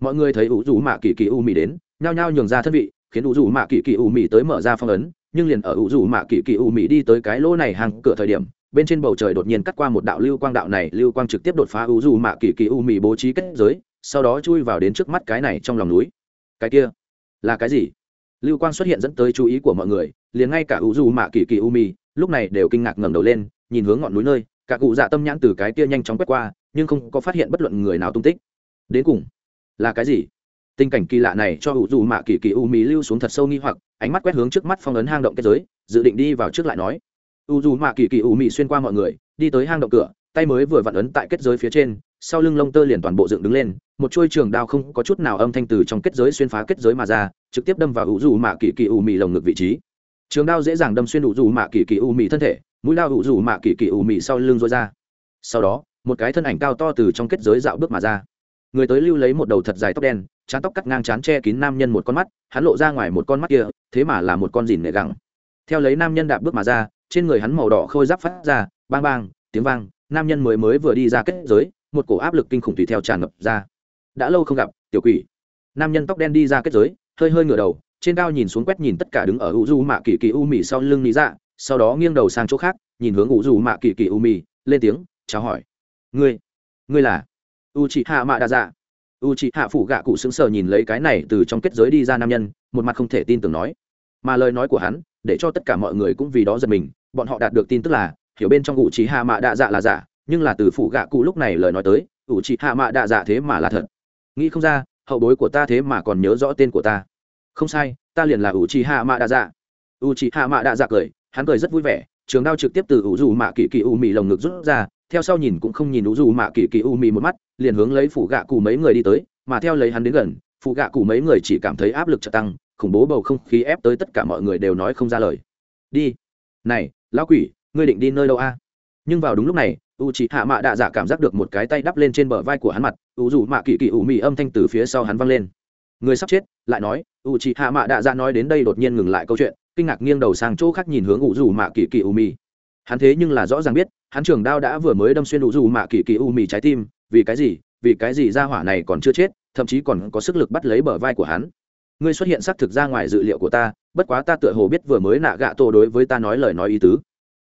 Mọi người thấy u dù mạ kỳ kỳ u mỹ đến nhao nhao nhường ra thân vị khiến u dù mạ kỳ kỳ u mỹ tới mở ra phong ấn nhưng liền ở u dù mạ kỳ kỳ u mỹ đi tới cái lỗ này hàng cửa thời điểm bên trên bầu trời đột nhiên cắt qua một đạo lưu quang đạo này lưu quang trực tiếp đột phá u dù mạ kỳ kỳ u mỹ bố trí kết giới sau đó chui vào đến trước mắt cái này trong lòng núi. Cái kia, là cái gì? Lưu quang xuất hiện dẫn tới chú ý của mọi người, liền ngay cả u du mạ kỳ kỳ u mị lúc này đều kinh ngạc ngẩng đầu lên, nhìn hướng ngọn núi nơi, cả cụ dạ tâm nhãn từ cái kia nhanh chóng quét qua, nhưng không có phát hiện bất luận người nào tung tích. Đến cùng, là cái gì? Tình cảnh kỳ lạ này cho u du mạ kỳ kỳ u mi lưu xuống thật sâu nghi hoặc, ánh mắt quét hướng trước mắt phong ấn hang động kết giới, dự định đi vào trước lại nói. U du mạ kỳ kỳ u mi xuyên qua mọi người, đi tới hang động cửa, tay mới vừa vặn ấn tại kết giới phía trên sau lưng lông tơ liền toàn bộ dựng đứng lên, một chuôi trường đao không có chút nào âm thanh từ trong kết giới xuyên phá kết giới mà ra, trực tiếp đâm vào ủ dù mạ kỳ kỳ u mì lồng ngực vị trí. Trường đao dễ dàng đâm xuyên ủ dù mạ kỳ kỳ u mì thân thể, mũi lao ủ dù mạ kỳ kỳ u mị sau lưng rối ra. Sau đó, một cái thân ảnh cao to từ trong kết giới dạo bước mà ra. Người tới lưu lấy một đầu thật dài tóc đen, chán tóc cắt ngang chán che kín nam nhân một con mắt, hắn lộ ra ngoài một con mắt kia, thế mà là một con dìn nệ gẳng. Theo lấy nam nhân đạp bước mà ra, trên người hắn màu đỏ khôi giáp phát ra, bang bang, tiếng vang, nam nhân mới mới vừa đi ra kết giới một cổ áp lực kinh khủng tùy theo tràn ngập ra. Đã lâu không gặp, tiểu quỷ. Nam nhân tóc đen đi ra kết giới, hơi hơi ngửa đầu, trên cao nhìn xuống quét nhìn tất cả đứng ở u du mạ kỳ kỳ u mì sau lưng lý dạ sau đó nghiêng đầu sang chỗ khác, nhìn hướng u du mạ kỳ kỳ u mì lên tiếng, chào hỏi. Ngươi ngươi là u chị hạ mạ đa dạ u chị hạ phủ gạ cụ sững sờ nhìn lấy cái này từ trong kết giới đi ra nam nhân, một mặt không thể tin tưởng nói. Mà lời nói của hắn, để cho tất cả mọi người cũng vì đó giật mình, bọn họ đạt được tin tức là, hiểu bên trong u chị hạ mạ đa dạ là giả nhưng là từ phụ gạ cụ lúc này lời nói tới, ủ chị hạ mạ đạ dạ thế mà là thật. Nghĩ không ra, hậu bối của ta thế mà còn nhớ rõ tên của ta. Không sai, ta liền là ủ chị hạ mạ đạ dạ. Ủ chị hạ mạ đạ dạ cười, hắn cười rất vui vẻ, trường đao trực tiếp từ ủ dù mạ kỳ kỳ u mì lồng ngực rút ra, theo sau nhìn cũng không nhìn ủ dù mạ kỳ kỳ u mì một mắt, liền hướng lấy phụ gạ cụ mấy người đi tới, mà theo lấy hắn đến gần phụ gạ cụ mấy người chỉ cảm thấy áp lực trợ tăng, khủng bố bầu không khí ép tới tất cả mọi người đều nói không ra lời. Đi. Này, lão quỷ, ngươi định đi nơi đâu a? Nhưng vào đúng lúc này u c h ị hạ mạ đạ dạ cảm giác được một cái tay đắp lên trên bờ vai của hắn mặt, u dù mạ kỳ kỳ ủ mị âm thanh từ phía sau hắn văng lên. Người sắp chết, lại nói, u c h ị hạ mạ đạ dạ nói đến đây đột nhiên ngừng lại câu chuyện, kinh ngạc nghiêng đầu sang chỗ khác nhìn hướng u dù mạ kỳ kỳ ủ mị. Hắn thế nhưng là rõ ràng biết, hắn trường đao đã vừa mới đâm xuyên u dù mạ kỳ kỳ ủ mị trái tim, vì cái gì, vì cái gì ra hỏa này còn chưa chết, thậm chí còn có sức lực bắt lấy bờ vai của hắn. Ngươi xuất hiện xác thực ra ngoài dự liệu của ta, bất quá ta tựa hồ biết vừa mới nạ gạ tổ đối với ta nói lời nói ý tứ.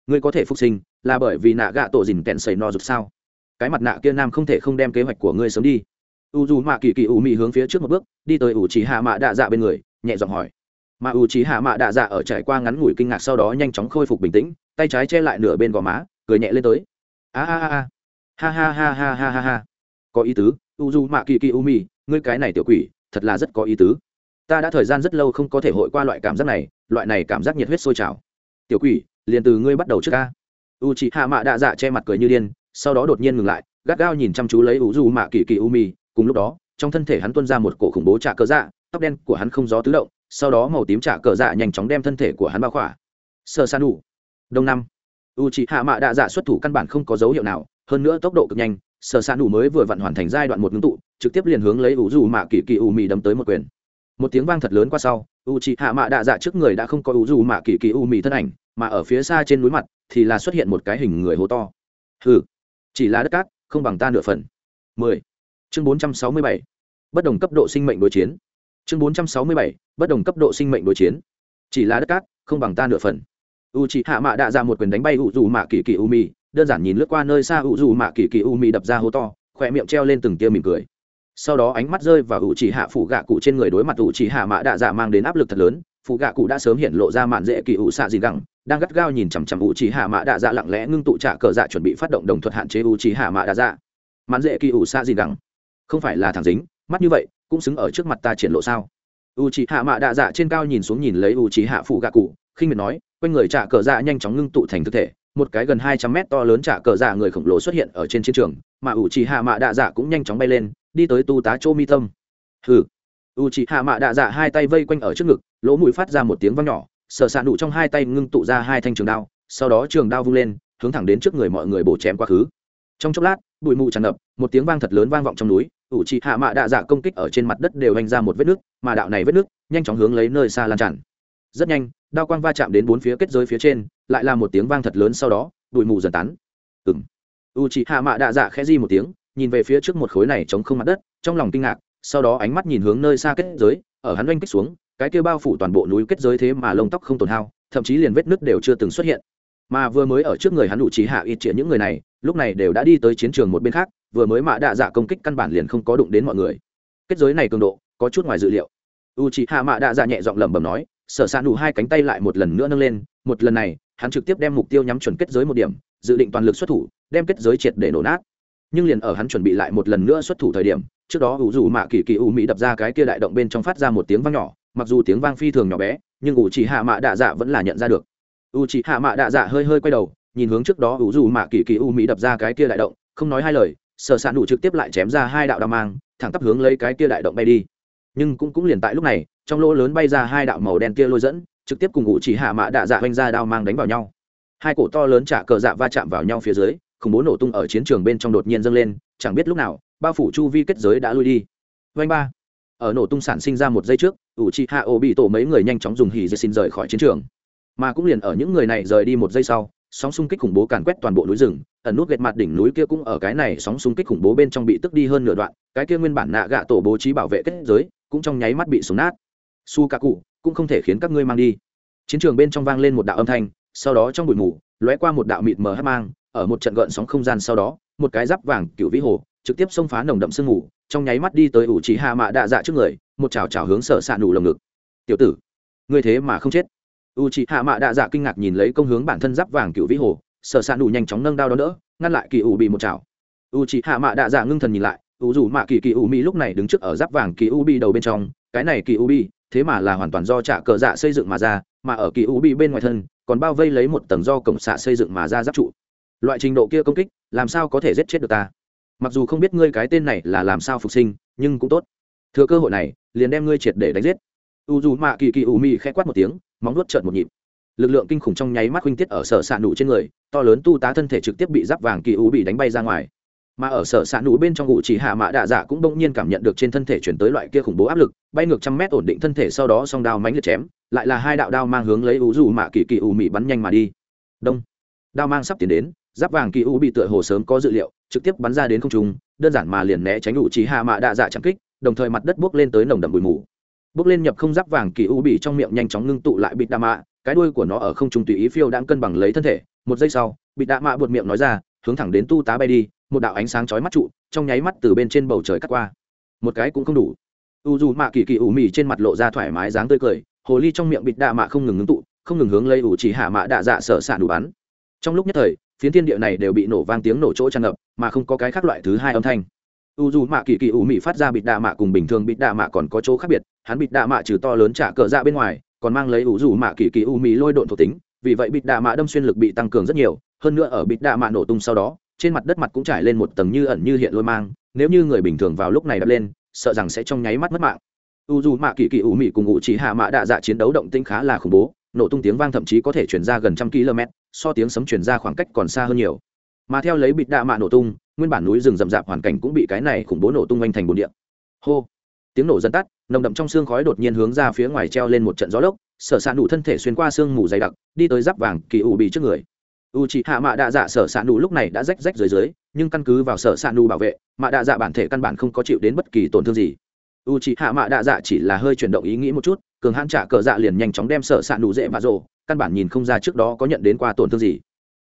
Ngươi có thể phục sinh là bởi vì nạ gạ tổ dìn kẹn sầy no rụt sao? Cái mặt nạ kia nam không thể không đem kế hoạch của ngươi sớm đi. U dù mạ kỳ kỳ u mị hướng phía trước một bước, đi tới ủ trí hạ mạ đạ dạ bên người, nhẹ giọng hỏi. Mà ủ trí hạ mạ đạ dạ ở trải qua ngắn ngủi kinh ngạc sau đó nhanh chóng khôi phục bình tĩnh, tay trái che lại nửa bên gò má, cười nhẹ lên tới. A a a ha ha ha ha ha ha ha. Có ý tứ, u dù mạ kỳ kỳ u mị, ngươi cái này tiểu quỷ, thật là rất có ý tứ. Ta đã thời gian rất lâu không có thể hội qua loại cảm giác này, loại này cảm giác nhiệt huyết sôi trào. Tiểu quỷ, liền từ ngươi bắt đầu trước ca u chị hạ mạ đạ dạ che mặt cười như điên, sau đó đột nhiên ngừng lại, gắt gao nhìn chăm chú lấy u du mạ kỳ kỳ u mi. cùng lúc đó, trong thân thể hắn tuân ra một cổ khủng bố trả cờ dạ tóc đen của hắn không gió tứ động, sau đó màu tím trả cờ dạ nhanh chóng đem thân thể của hắn bao khỏa sơ san đủ đông năm u chị hạ mạ đạ dạ xuất thủ căn bản không có dấu hiệu nào, hơn nữa tốc độ cực nhanh, sơ san đủ mới vừa vặn hoàn thành giai đoạn một ngưng tụ, trực tiếp liền hướng lấy u du mạ kỳ kỳ u mi đâm tới một quyền một tiếng vang thật lớn qua sau u chị hạ mạ đạ dạ trước người đã không có u du mạ kỳ kỳ u mi thân ảnh, mà ở phía xa trên núi mặt thì là xuất hiện một cái hình người hố to. Hừ, chỉ là đất cát, không bằng ta nửa phần. Mười. Chương bốn trăm sáu mươi bảy. Bất đồng cấp độ sinh mệnh đối chiến. Chương bốn trăm sáu mươi bảy. Bất đồng cấp độ sinh mệnh đối chiến. Chỉ là đất cát, không bằng ta nửa phần. U c h ị hạ mạ đạ ra một quyền đánh bay u dù mạ kỳ kỳ u mì đơn giản nhìn lướt qua nơi xa u dù mạ kỳ kỳ u mì đập ra hố to, khỏe miệng treo lên từng tia mỉm cười. Sau đó ánh mắt rơi vào ủ chỉ hạ phụ gạ cụ trên người đối mặt ủ chỉ hạ mạ đạ dạ mang đến áp lực thật lớn phụ gạ cụ đã sớm hiện lộ ra mạn dễ kỳ ủ xạ gì gẳng, đang gắt gao nhìn chằm chằm ủ trí hạ mạ đạ dạ lặng lẽ ngưng tụ trả cờ dạ chuẩn bị phát động đồng thuật hạn chế ủ trí hạ mạ đạ dạ. Mạn dễ kỳ ủ xạ gì gẳng. Không phải là thằng dính, mắt như vậy, cũng xứng ở trước mặt ta triển lộ sao? U trí hạ mạ đạ dạ trên cao nhìn xuống nhìn lấy u trí hạ phụ gạ cụ, khinh miệt nói, quanh người trả cờ dạ nhanh chóng ngưng tụ thành thực thể, một cái gần hai trăm mét to lớn trả cờ dạ người khổng lồ xuất hiện ở trên chiến trường, mà u trí hạ mạ đạ dạ cũng nhanh chóng bay lên, đi tới tu tá chô mi tâm. Hừ u chị hạ mạ đạ dạ hai tay vây quanh ở trước ngực, lỗ mũi phát ra một tiếng vang nhỏ sợ sạn đủ trong hai tay ngưng tụ ra hai thanh trường đao, sau đó trường đao vung lên, hướng thẳng đến trước người mọi người bổ chém quá khứ. Trong chốc lát, bụi mù tràn ngập, một tiếng vang thật lớn vang vọng trong núi, u chị hạ mạ đạ dạ công kích ở trên mặt đất đều hành ra một vết nước, mà đạo này vết nước nhanh chóng hướng lấy nơi xa lan tràn. Rất nhanh, đao quang va chạm đến bốn phía kết giới phía trên, lại là một tiếng vang thật lớn sau đó, bụi mù dần tán. Ừng u chị hạ mạ đạ dạ khẽ di một tiếng, nhìn về phía trước một khối này chống không mặt đất, trong lòng kinh ngạc sau đó ánh mắt nhìn hướng nơi xa kết giới, ở hắn oanh kích xuống, cái kia bao phủ toàn bộ núi kết giới thế mà lông tóc không tổn hao, thậm chí liền vết nứt đều chưa từng xuất hiện. Mà vừa mới ở trước người hắn đủ trí hạ ít triệt những người này, lúc này đều đã đi tới chiến trường một bên khác, vừa mới mạ đạ dạ công kích căn bản liền không có đụng đến mọi người. Kết giới này cường độ, có chút ngoài dự liệu. U trí hạ mạ đạ dạ nhẹ giọng lẩm bẩm nói, sở s ạ hai cánh tay lại một lần nữa nâng lên, một lần này, hắn trực tiếp đem mục tiêu nhắm chuẩn kết giới một điểm, dự định toàn lực xuất thủ, đem kết giới triệt để nổ nát nhưng liền ở hắn chuẩn bị lại một lần nữa xuất thủ thời điểm, trước đó ủ dù mạ kỳ kỳ u mỹ đập ra cái kia đại động bên trong phát ra một tiếng vang nhỏ, mặc dù tiếng vang phi thường nhỏ bé, nhưng ủ chỉ hạ mạ đạ dạ vẫn là nhận ra được. U chỉ hạ mạ đạ dạ hơi hơi quay đầu, nhìn hướng trước đó ủ dù mạ kỳ kỳ u mỹ đập ra cái kia đại động, không nói hai lời sợ sạn đủ trực tiếp lại chém ra hai đạo đao mang, thẳng tắp hướng lấy cái kia đại động bay đi. Nhưng cũng cũng liền tại lúc này, trong lỗ lớn bay ra hai đạo màu đen kia lôi dẫn, trực tiếp cùng ủ chỉ hạ mạ đạ dạ oanh ra đao mang đánh vào nhau. Hai cổ to lớn trả cờ dạ va chạm vào nhau phía dưới khủng bố nổ tung ở chiến trường bên trong đột nhiên dâng lên, chẳng biết lúc nào, bao phủ chu vi kết giới đã lui đi. Vanh ba. Ở nổ tung sản sinh ra một giây trước ủ chị hạ ô bị tổ mấy người nhanh chóng dùng hỉ dây xin rời khỏi chiến trường. Mà cũng liền ở những người này rời đi một giây sau, sóng xung kích khủng bố càn quét toàn bộ núi rừng, ẩn nút gạch mặt đỉnh núi kia cũng ở cái này sóng xung kích khủng bố bên trong bị tức đi hơn nửa đoạn, cái kia nguyên bản nạ gạ tổ bố trí bảo vệ kết giới, cũng trong nháy mắt bị súng nát. Su cả cụ cũng không thể khiến các ngươi mang đi. Chiến trường bên trong vang lên một đạo âm thanh, sau đó trong bụi mù, lóe qua một đạo mịt mờ hắt mang ở một trận gợn sóng không gian sau đó, một cái giáp vàng cựu vĩ hồ trực tiếp xông phá nồng đậm sương mù, trong nháy mắt đi tới ủ trì hạ mạ đạ dạ trước người, một chảo chảo hướng sở s nụ lồng ngực. Tiểu tử, ngươi thế mà không chết. U trì hạ mạ đạ dạ kinh ngạc nhìn lấy công hướng bản thân giáp vàng cựu vĩ hồ, sở s đủ nhanh chóng nâng đao đó đỡ, ngăn lại kỳ ủ bị một chảo. U trì hạ mạ đạ dạ ngưng thần nhìn lại u dù mạ kỳ kỳ u mi lúc này đứng trước ở giáp vàng kỳ u bi đầu bên trong, cái này kỳ u bi thế mà là hoàn toàn do trả cờ dạ xây dựng mà ra, mà ở kỳ u bi bên ngoài thân, còn bao vây lấy một tầng do cổng xạ xây dựng mà ra giáp trụ loại trình độ kia công kích, làm sao có thể giết chết được ta? Mặc dù không biết ngươi cái tên này là làm sao phục sinh, nhưng cũng tốt. Thừa cơ hội này, liền đem ngươi triệt để đánh giết. U dù mạ kỳ kỳ u mi khẽ quát một tiếng, móng nuốt trợn một nhịp. Lực lượng kinh khủng trong nháy mắt huynh tiết ở sở s ạ nụ trên người, to lớn tu tá thân thể trực tiếp bị giáp vàng kỳ u bị đánh bay ra ngoài. Mà ở sở s ạ nụ bên trong ngụ chỉ hạ mạ đạ dạ cũng bỗng nhiên cảm nhận được trên thân thể chuyển tới loại kia khủng bố áp lực, bay ngược trăm mét ổn định thân thể sau đó song đao mánh liệt chém, lại là hai đạo đao mang hướng lấy u dù mạ kỳ kỳ u mị bắn nhanh mà đi. Đông. Đao mang sắp tiến đến giáp vàng kỳ u bị tựa hồ sớm có dự liệu, trực tiếp bắn ra đến không trung, đơn giản mà liền né tránh ủ chỉ hạ mạ đạ dạ chạm kích, đồng thời mặt đất bước lên tới nồng đậm bụi mù. Bước lên nhập không giáp vàng kỳ u bị trong miệng nhanh chóng ngưng tụ lại bịt đạ mạ, cái đuôi của nó ở không trung tùy ý phiêu đang cân bằng lấy thân thể, một giây sau, bịt đạ mạ buột miệng nói ra, hướng thẳng đến tu tá bay đi, một đạo ánh sáng chói mắt trụ, trong nháy mắt từ bên trên bầu trời cắt qua. Một cái cũng không đủ. U dù mạ kỳ kỳ ủ mì trên mặt lộ ra thoải mái dáng tươi cười, hồ ly trong miệng bịt đạ mạ không ngừng ngưng tụ, không ngừng hướng lấy ủ chỉ hạ mạ đạ dạ sợ sản đủ bắn. Trong lúc nhất thời phiến thiên địa này đều bị nổ vang tiếng nổ chỗ tràn ngập, mà không có cái khác loại thứ hai âm thanh. U dù mạ kỳ kỳ ủ mị phát ra bịt đạ mạ cùng bình thường bịt đạ mạ còn có chỗ khác biệt, hắn bịt đạ mạ trừ to lớn trả cờ ra bên ngoài, còn mang lấy u dù mạ kỳ kỳ ủ mị lôi độn thuộc tính, vì vậy bịt đạ mạ đâm xuyên lực bị tăng cường rất nhiều, hơn nữa ở bịt đạ mạ nổ tung sau đó, trên mặt đất mặt cũng trải lên một tầng như ẩn như hiện lôi mang, nếu như người bình thường vào lúc này đập lên, sợ rằng sẽ trong nháy mắt mất mạng. U dù mạ kỳ kỳ ủ mị cùng ngụ chỉ hạ mạ đạ dạ chiến đấu động tĩnh khá là khủng bố nổ tung tiếng vang thậm chí có thể chuyển ra gần trăm km, so tiếng sấm chuyển ra khoảng cách còn xa hơn nhiều. Mà theo lấy bịt đạ mạ nổ tung, nguyên bản núi rừng rậm rạp hoàn cảnh cũng bị cái này khủng bố nổ tung oanh thành bồn điện hô! Tiếng nổ dần tắt, nồng đậm trong xương khói đột nhiên hướng ra phía ngoài treo lên một trận gió lốc, sở s ạ nụ thân thể xuyên qua sương mù dày đặc, đi tới giáp vàng kỳ ủ bị trước người. U c hạ mạ đạ dạ sở s ạ nụ lúc này đã rách rách dưới dưới, nhưng căn cứ vào sở s ạ nụ bảo vệ mạ đạ dạ bản thể căn bản không có chịu đến bất kỳ tổn thương gì. U c hạ mạ đạ dạ chỉ là hơi chuyển động ý nghĩ một chút cường hãn trả cờ dạ liền nhanh chóng đem sở s ạ nụ dễ vạ rộ căn bản nhìn không ra trước đó có nhận đến qua tổn thương gì.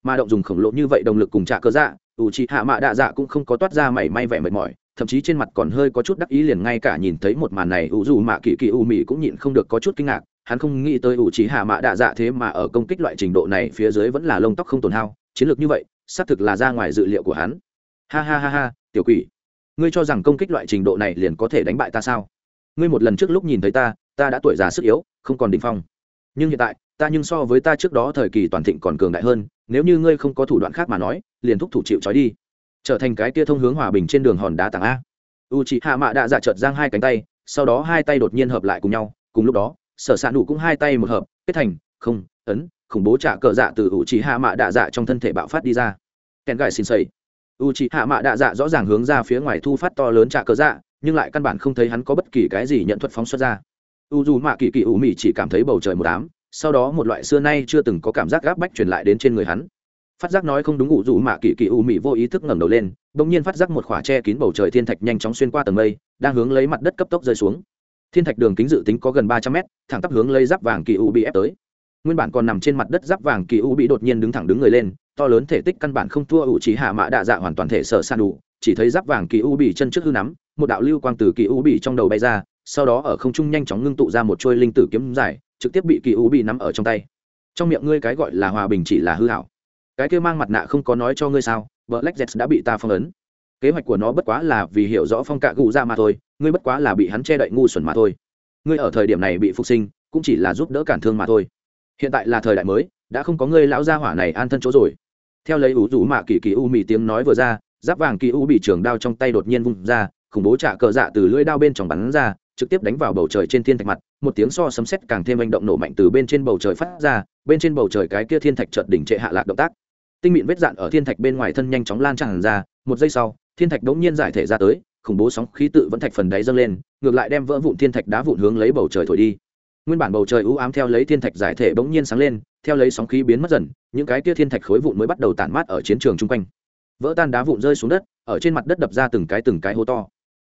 Mà động dùng khổng lồ như vậy động lực cùng trả cờ dạ ủ trị hạ mạ đạ dạ cũng không có toát ra mảy may vẻ mệt mỏi, thậm chí trên mặt còn hơi có chút đắc ý liền ngay cả nhìn thấy một màn này ủ dù mạ kỳ kỳ u mị cũng nhịn không được có chút kinh ngạc, hắn không nghĩ tới ủ trí hạ mạ đạ dạ thế mà ở công kích loại trình độ này phía dưới vẫn là lông tóc không tổn hao, chiến lược như vậy, xác thực là ra ngoài dự liệu của hắn. Ha ha ha ha, tiểu quỷ, ngươi cho rằng công kích loại trình độ này liền có thể đánh bại ta sao? Ngươi một lần trước lúc nhìn thấy ta ta đã tuổi già sức yếu, không còn đ ỉ n h phong. Nhưng hiện tại, ta nhưng so với ta trước đó thời kỳ toàn thịnh còn cường đại hơn, nếu như ngươi không có thủ đoạn khác mà nói, liền thúc thủ chịu trói đi. Trở thành cái kia thông hướng hòa bình trên đường hòn đá tảng a. U c hạ mạ đã dạ trợt giang hai cánh tay, sau đó hai tay đột nhiên hợp lại cùng nhau, cùng lúc đó, sở s ạ nụ cũng hai tay một hợp, kết thành, không, ấn, khủng bố trả cờ dạ từ u c hạ mạ đạ dạ trong thân thể bạo phát đi ra. Kèn gài xin sẩy. u c hạ mạ đạ dạ rõ ràng hướng ra phía ngoài thu phát to lớn trả cờ dạ nhưng lại căn bản không thấy hắn có bất kỳ cái gì nhận thuật phóng xuất ra u dù mạ kỳ kỳ ủ mị chỉ cảm thấy bầu trời một đám sau đó một loại xưa nay chưa từng có cảm giác gáp bách truyền lại đến trên người hắn. Phát giác nói không đúng ủ dù mạ kỳ kỳ ủ mị vô ý thức ngẩng đầu lên, bỗng nhiên phát giác một khỏa che kín bầu trời thiên thạch nhanh chóng xuyên qua tầng mây, đang hướng lấy mặt đất cấp tốc rơi xuống. Thiên thạch đường kính dự tính có gần ba trăm mét, thẳng tắp hướng lấy giáp vàng kỳ u bị ép tới. Nguyên bản còn nằm trên mặt đất giáp vàng kỳ u bị đột nhiên đứng thẳng đứng người lên, to lớn thể tích căn bản không thua ủ trí hạ mạ đạ dạ hoàn toàn thể sở san đủ, chỉ thấy giáp vàng kỳ u bị chân trước hư nắm, một đạo lưu quang từ kỳ u bị trong đầu bay ra sau đó ở không trung nhanh chóng ngưng tụ ra một trôi linh tử kiếm dài, trực tiếp bị kỳ u bị nắm ở trong tay. Trong miệng ngươi cái gọi là hòa bình chỉ là hư hảo. Cái kia mang mặt nạ không có nói cho ngươi sao, vợ lách z đã bị ta phong ấn. Kế hoạch của nó bất quá là vì hiểu rõ phong cạ gù ra mà thôi, ngươi bất quá là bị hắn che đậy ngu xuẩn mà thôi. Ngươi ở thời điểm này bị phục sinh, cũng chỉ là giúp đỡ cản thương mà thôi. Hiện tại là thời đại mới, đã không có ngươi lão gia hỏa này an thân chỗ rồi. Theo lấy ủ rủ mạ kỳ kỳ u mì tiếng nói vừa ra, giáp vàng kỳ u bị trường đao trong tay đột nhiên vung ra, khủng bố trả cờ dạ từ lưỡi đao bên trong bắn ra trực tiếp đánh vào bầu trời trên thiên thạch mặt, một tiếng so sấm sét càng thêm manh động nổ mạnh từ bên trên bầu trời phát ra, bên trên bầu trời cái kia thiên thạch chợt đỉnh trệ hạ lạc động tác. Tinh mịn vết dạn ở thiên thạch bên ngoài thân nhanh chóng lan tràn ra, một giây sau, thiên thạch đống nhiên giải thể ra tới, khủng bố sóng khí tự vẫn thạch phần đáy dâng lên, ngược lại đem vỡ vụn thiên thạch đá vụn hướng lấy bầu trời thổi đi. Nguyên bản bầu trời u ám theo lấy thiên thạch giải thể bỗng nhiên sáng lên, theo lấy sóng khí biến mất dần, những cái kia thiên thạch khối vụn mới bắt đầu tản mát ở chiến trường chung quanh. Vỡ tan đá vụn rơi xuống đất, ở trên mặt đất đập ra từng cái từng cái hố to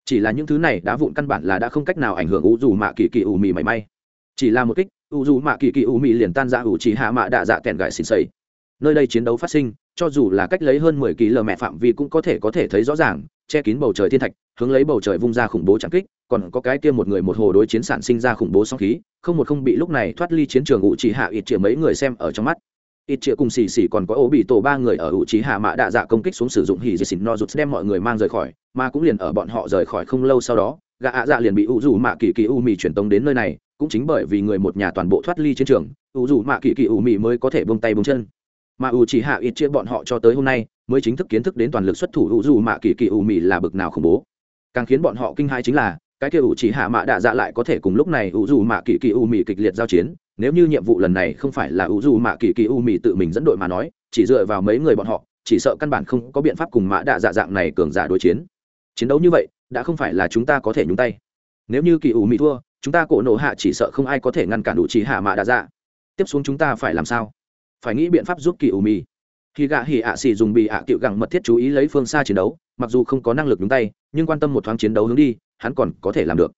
chỉ là những thứ này đá vụn căn bản là đã không cách nào ảnh hưởng u dù mạ kỳ kỳ ủ mì mảy may. Chỉ là một kích u dù mạ kỳ kỳ ủ mì liền tan ra ủ chỉ hạ mạ đạ dạ kèn gãi xịn xầy nơi đây chiến đấu phát sinh, cho dù là cách lấy hơn mười ký lờ mẹ phạm vi cũng có thể có thể thấy rõ ràng, che kín bầu trời thiên thạch, hướng lấy bầu trời vung ra khủng bố trắng kích, còn có cái kia một người một hồ đối chiến sản sinh ra khủng bố song khí, không một không bị lúc này thoát ly chiến trường ủ chỉ hạ ít chĩa mấy người xem ở trong mắt ít chĩa cùng xì xì còn có ổ bị tổ ba người ở hữu chỉ hạ mạ đạ dạ công kích xuống sử dụng hỉ dì xịn no rụt đem mọi người mang rời khỏi, mà cũng liền ở bọn họ rời khỏi không lâu sau đó, gã ạ dạ liền bị ủ dù mạ kỳ kỳ u mì truyền tống đến nơi này, cũng chính bởi vì người một nhà toàn bộ thoát ly chiến trường, ủ dù mạ kỳ kỳ u mì mới có thể bông tay bông chân. Mà ủ chỉ hạ ít chia bọn họ cho tới hôm nay, mới chính thức kiến thức đến toàn lực xuất thủ ủ dù mạ kỳ kỳ u mì là bực nào khủng bố. Càng khiến bọn họ kinh hãi chính là, cái kia ủ chỉ hạ mạ đạ dạ lại có thể cùng lúc này ủ dù mạ kỳ kỳ u mì kịch liệt giao chiến nếu như nhiệm vụ lần này không phải là ủ du mạ kỳ kỳ u mì tự mình dẫn đội mà nói, chỉ dựa vào mấy người bọn họ, chỉ sợ căn bản không có biện pháp cùng Mã đạ dạ dạng này cường giả đối chiến. Chiến đấu như vậy, đã không phải là chúng ta có thể nhúng tay. Nếu như kỳ U mì thua, chúng ta cổ nổ hạ chỉ sợ không ai có thể ngăn cản đủ trí hạ Mã đạ dạ. Tiếp xuống chúng ta phải làm sao? Phải nghĩ biện pháp giúp kỳ U mì khi gạ hỉ ạ xì dùng bị ạ cựu gẳng mật thiết chú ý lấy phương xa chiến đấu, mặc dù không có năng lực nhúng tay, nhưng quan tâm một thoáng chiến đấu hướng đi, hắn còn có thể làm được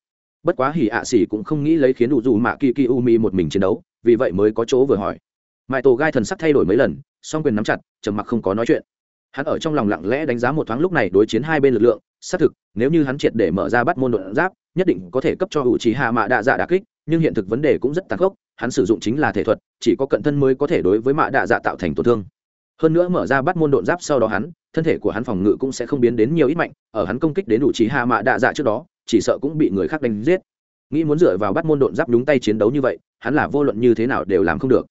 bất quá hỉ ạ xỉ cũng không nghĩ lấy khiến đủ dù mạ kỳ kỳ u mi một mình chiến đấu, vì vậy mới có chỗ vừa hỏi. Mãi tổ gai thần sắc thay đổi mấy lần, song quyền nắm chặt, trầm mặc không có nói chuyện. Hắn ở trong lòng lặng lẽ đánh giá một thoáng lúc này đối chiến hai bên lực lượng, xác thực, nếu như hắn triệt để mở ra bắt môn đột giáp, nhất định có thể cấp cho hữu trí hạ mạ đạ dạ đà kích, nhưng hiện thực vấn đề cũng rất tàn khốc, hắn sử dụng chính là thể thuật, chỉ có cận thân mới có thể đối với mạ đạ dạ tạo thành tổn thương. Hơn nữa mở ra bắt môn đột giáp sau đó hắn, thân thể của hắn phòng ngự cũng sẽ không biến đến nhiều ít mạnh, ở hắn công kích đến đủ trí hạ mạ đạ dạ trước đó chỉ sợ cũng bị người khác đánh giết. Nghĩ muốn dựa vào bắt môn độn giáp đúng tay chiến đấu như vậy, hắn là vô luận như thế nào đều làm không được.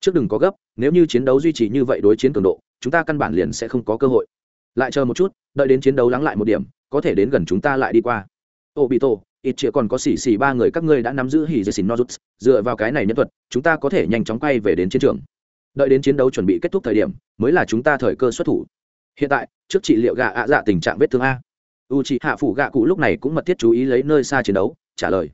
Trước đừng có gấp, nếu như chiến đấu duy trì như vậy đối chiến cường độ, chúng ta căn bản liền sẽ không có cơ hội. Lại chờ một chút, đợi đến chiến đấu lắng lại một điểm, có thể đến gần chúng ta lại đi qua. Ô bị tổ ít chĩa còn có xì xì ba người các ngươi đã nắm giữ hỉ dây xìn nozuts, dựa vào cái này nhân thuật, chúng ta có thể nhanh chóng quay về đến chiến trường. Đợi đến chiến đấu chuẩn bị kết thúc thời điểm, mới là chúng ta thời cơ xuất thủ. Hiện tại, trước trị liệu gạ ạ dạ tình trạng vết thương a u chị hạ phủ gạ cụ lúc này cũng mật thiết chú ý lấy nơi xa chiến đấu, trả lời.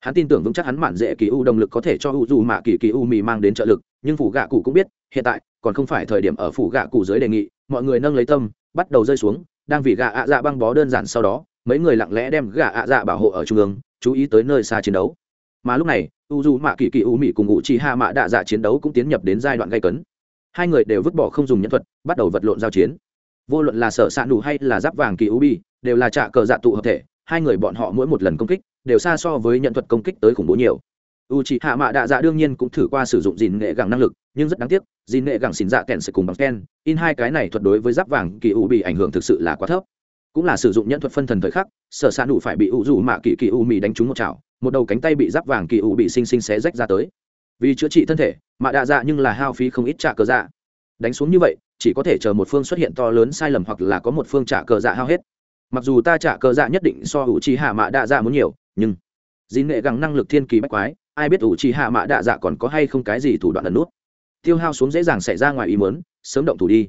Hắn tin tưởng vững chắc hắn mạn dễ kỳ u động lực có thể cho u dù mạ kỳ kỳ u mì mang đến trợ lực, nhưng phủ gạ cụ cũng biết, hiện tại, còn không phải thời điểm ở phủ gạ cụ dưới đề nghị, mọi người nâng lấy tâm, bắt đầu rơi xuống, đang vì gạ ạ dạ băng bó đơn giản sau đó, mấy người lặng lẽ đem gạ ạ dạ bảo hộ ở trung ương, chú ý tới nơi xa chiến đấu. Mà lúc này u dù mạ kỳ kỳ u mì cùng ngụ chi hạ mạ đạ dạ chiến đấu cũng tiến nhập đến giai đoạn gây cấn. Hai người đều vứt bỏ không dùng nhân thuật, bắt đầu vật lộn giao chiến. Vô luận là sở s ạ nụ hay là giáp vàng kỳ u bi đều là trạ cờ dạ tụ hợp thể, hai người bọn họ mỗi một lần công kích đều xa so với nhận thuật công kích tới khủng bố nhiều. U c h ị hạ mạ đạ dạ đương nhiên cũng thử qua sử dụng dìn nghệ gẳng năng lực, nhưng rất đáng tiếc dìn nghệ gẳng xỉn dạ kèn sẽ cùng bằng ken in hai cái này thuật đối với giáp vàng kỳ u bị ảnh hưởng thực sự là quá thấp. Cũng là sử dụng nhận thuật phân thần thời khắc, sở s ạ nụ phải bị u dù mạ kỳ kỳ u mì đánh trúng một chảo, một đầu cánh tay bị giáp vàng kỳ u bị xinh xinh xé rách ra tới. Vì chữa trị thân thể mạ đạ dạ nhưng là hao phí không ít trả cờ dạ. Đánh xuống như vậy, chỉ có thể chờ một phương xuất hiện to lớn sai lầm hoặc là có một phương trả cờ dạ hao hết mặc dù ta trả cờ dạ nhất định so ủ trì hạ mạ đạ dạ muốn nhiều, nhưng dĩ nghệ gắng năng lực thiên kỳ bách quái, ai biết ủ trì hạ mạ đạ dạ còn có hay không cái gì thủ đoạn ẩn nút. Tiêu hao xuống dễ dàng xảy ra ngoài ý mớn sớm động thủ đi.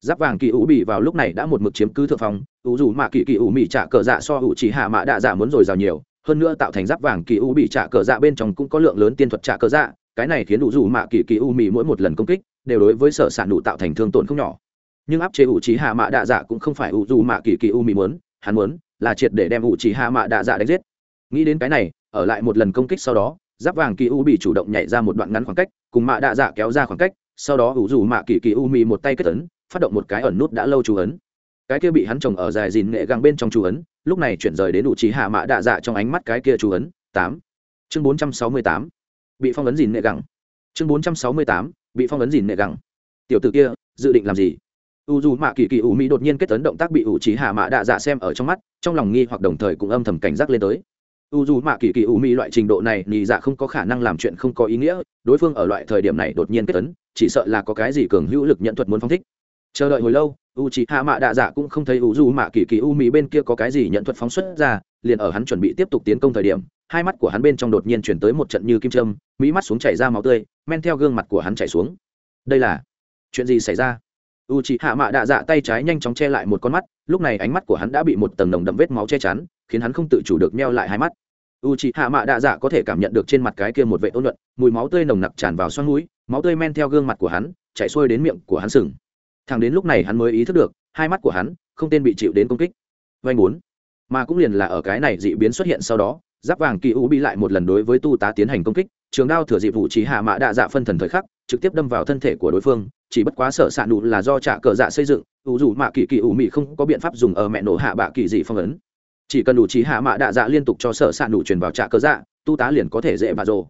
Giáp vàng kỳ ủ bị vào lúc này đã một mực chiếm cứ thượng phong, ủ dù mạ kỳ kỳ ủ mỹ trả cờ dạ so ủ trì hạ mạ đạ dạ muốn rồi giàu nhiều, hơn nữa tạo thành giáp vàng kỳ ủ bị trả cờ dạ bên trong cũng có lượng lớn tiên thuật trả cờ dạ cái này khiến ủ dù mạ kỳ kỳ ủ mỹ mỗi một lần công kích, đều đối với sở sản đủ tạo thành thương tổn không nhỏ nhưng áp chế ủ trí hạ mạ đạ dạ cũng không phải ủ dù mạ kỳ kỳ u mị muốn, hắn muốn là triệt để đem ủ trí hạ mạ đạ dạ đánh giết. Nghĩ đến cái này, ở lại một lần công kích sau đó, giáp vàng kỳ u bị chủ động nhảy ra một đoạn ngắn khoảng cách, cùng mạ đạ dạ kéo ra khoảng cách, sau đó ủ dù mạ kỳ kỳ u mì một tay kết ấn, phát động một cái ẩn nút đã lâu chú ấn. Cái kia bị hắn trồng ở dài dìn nghệ găng bên trong chú ấn, lúc này chuyển rời đến ủ trí hạ mạ đạ dạ trong ánh mắt cái kia chú ấn, tám. Chương bốn trăm sáu mươi tám. Bị phong ấn dìn nghệ găng. Chương bốn trăm sáu mươi tám. Bị phong ấn dìn nghệ găng. Tiểu t ử kia, dự định làm gì? U dù mạ kỳ kỳ u mỹ đột nhiên kết tấn động tác bị U trí hạ mạ đạ dạ xem ở trong mắt, trong lòng nghi hoặc đồng thời cũng âm thầm cảnh giác lên tới. U dù mạ kỳ kỳ u mi loại trình độ này nhì dạ không có khả năng làm chuyện không có ý nghĩa, đối phương ở loại thời điểm này đột nhiên kết tấn, chỉ sợ là có cái gì cường hữu lực nhận thuật muốn phóng thích. Chờ đợi hồi lâu, u trí hạ mạ đạ dạ cũng không thấy u dù mạ kỳ kỳ u mi bên kia có cái gì nhận thuật phóng xuất ra, liền ở hắn chuẩn bị tiếp tục tiến công thời điểm, hai mắt của hắn bên trong đột nhiên chuyển tới một trận như kim châm mỹ mắt xuống chảy ra máu tươi, men theo gương mặt của hắn chảy xuống. Đây là chuyện gì xảy ra? U chị hạ mạ đạ dạ tay trái nhanh chóng che lại một con mắt, lúc này ánh mắt của hắn đã bị một tầng nồng đậm vết máu che chắn, khiến hắn không tự chủ được meo lại hai mắt. U chị hạ mạ đạ dạ có thể cảm nhận được trên mặt cái kia một vệ ôn luận mùi máu tươi nồng nặc tràn vào xoăn mũi, máu tươi men theo gương mặt của hắn, chạy xuôi đến miệng của hắn sừng. Thằng đến lúc này hắn mới ý thức được, hai mắt của hắn không tên bị chịu đến công kích. Vanh bốn. Mà cũng liền là ở cái này dị biến xuất hiện sau đó, giáp vàng kỳ u bị lại một lần đối với tu tá tiến hành công kích trường đao thừa dịp vụ chỉ hạ mạ đạ dạ phân thần thời khắc, trực tiếp đâm vào thân thể của đối phương, chỉ bất quá sở s ạ nụ là do trả cờ dạ xây dựng, ủ dù mạ kỳ kỳ ủ mị không có biện pháp dùng ở mẹ nổ hạ bạ kỳ dị phong ấn. Chỉ cần đủ trí hạ mạ đạ dạ liên tục cho sở s ạ nụ truyền vào trạ cơ dạ tu tá liền có thể dễ bà rồ.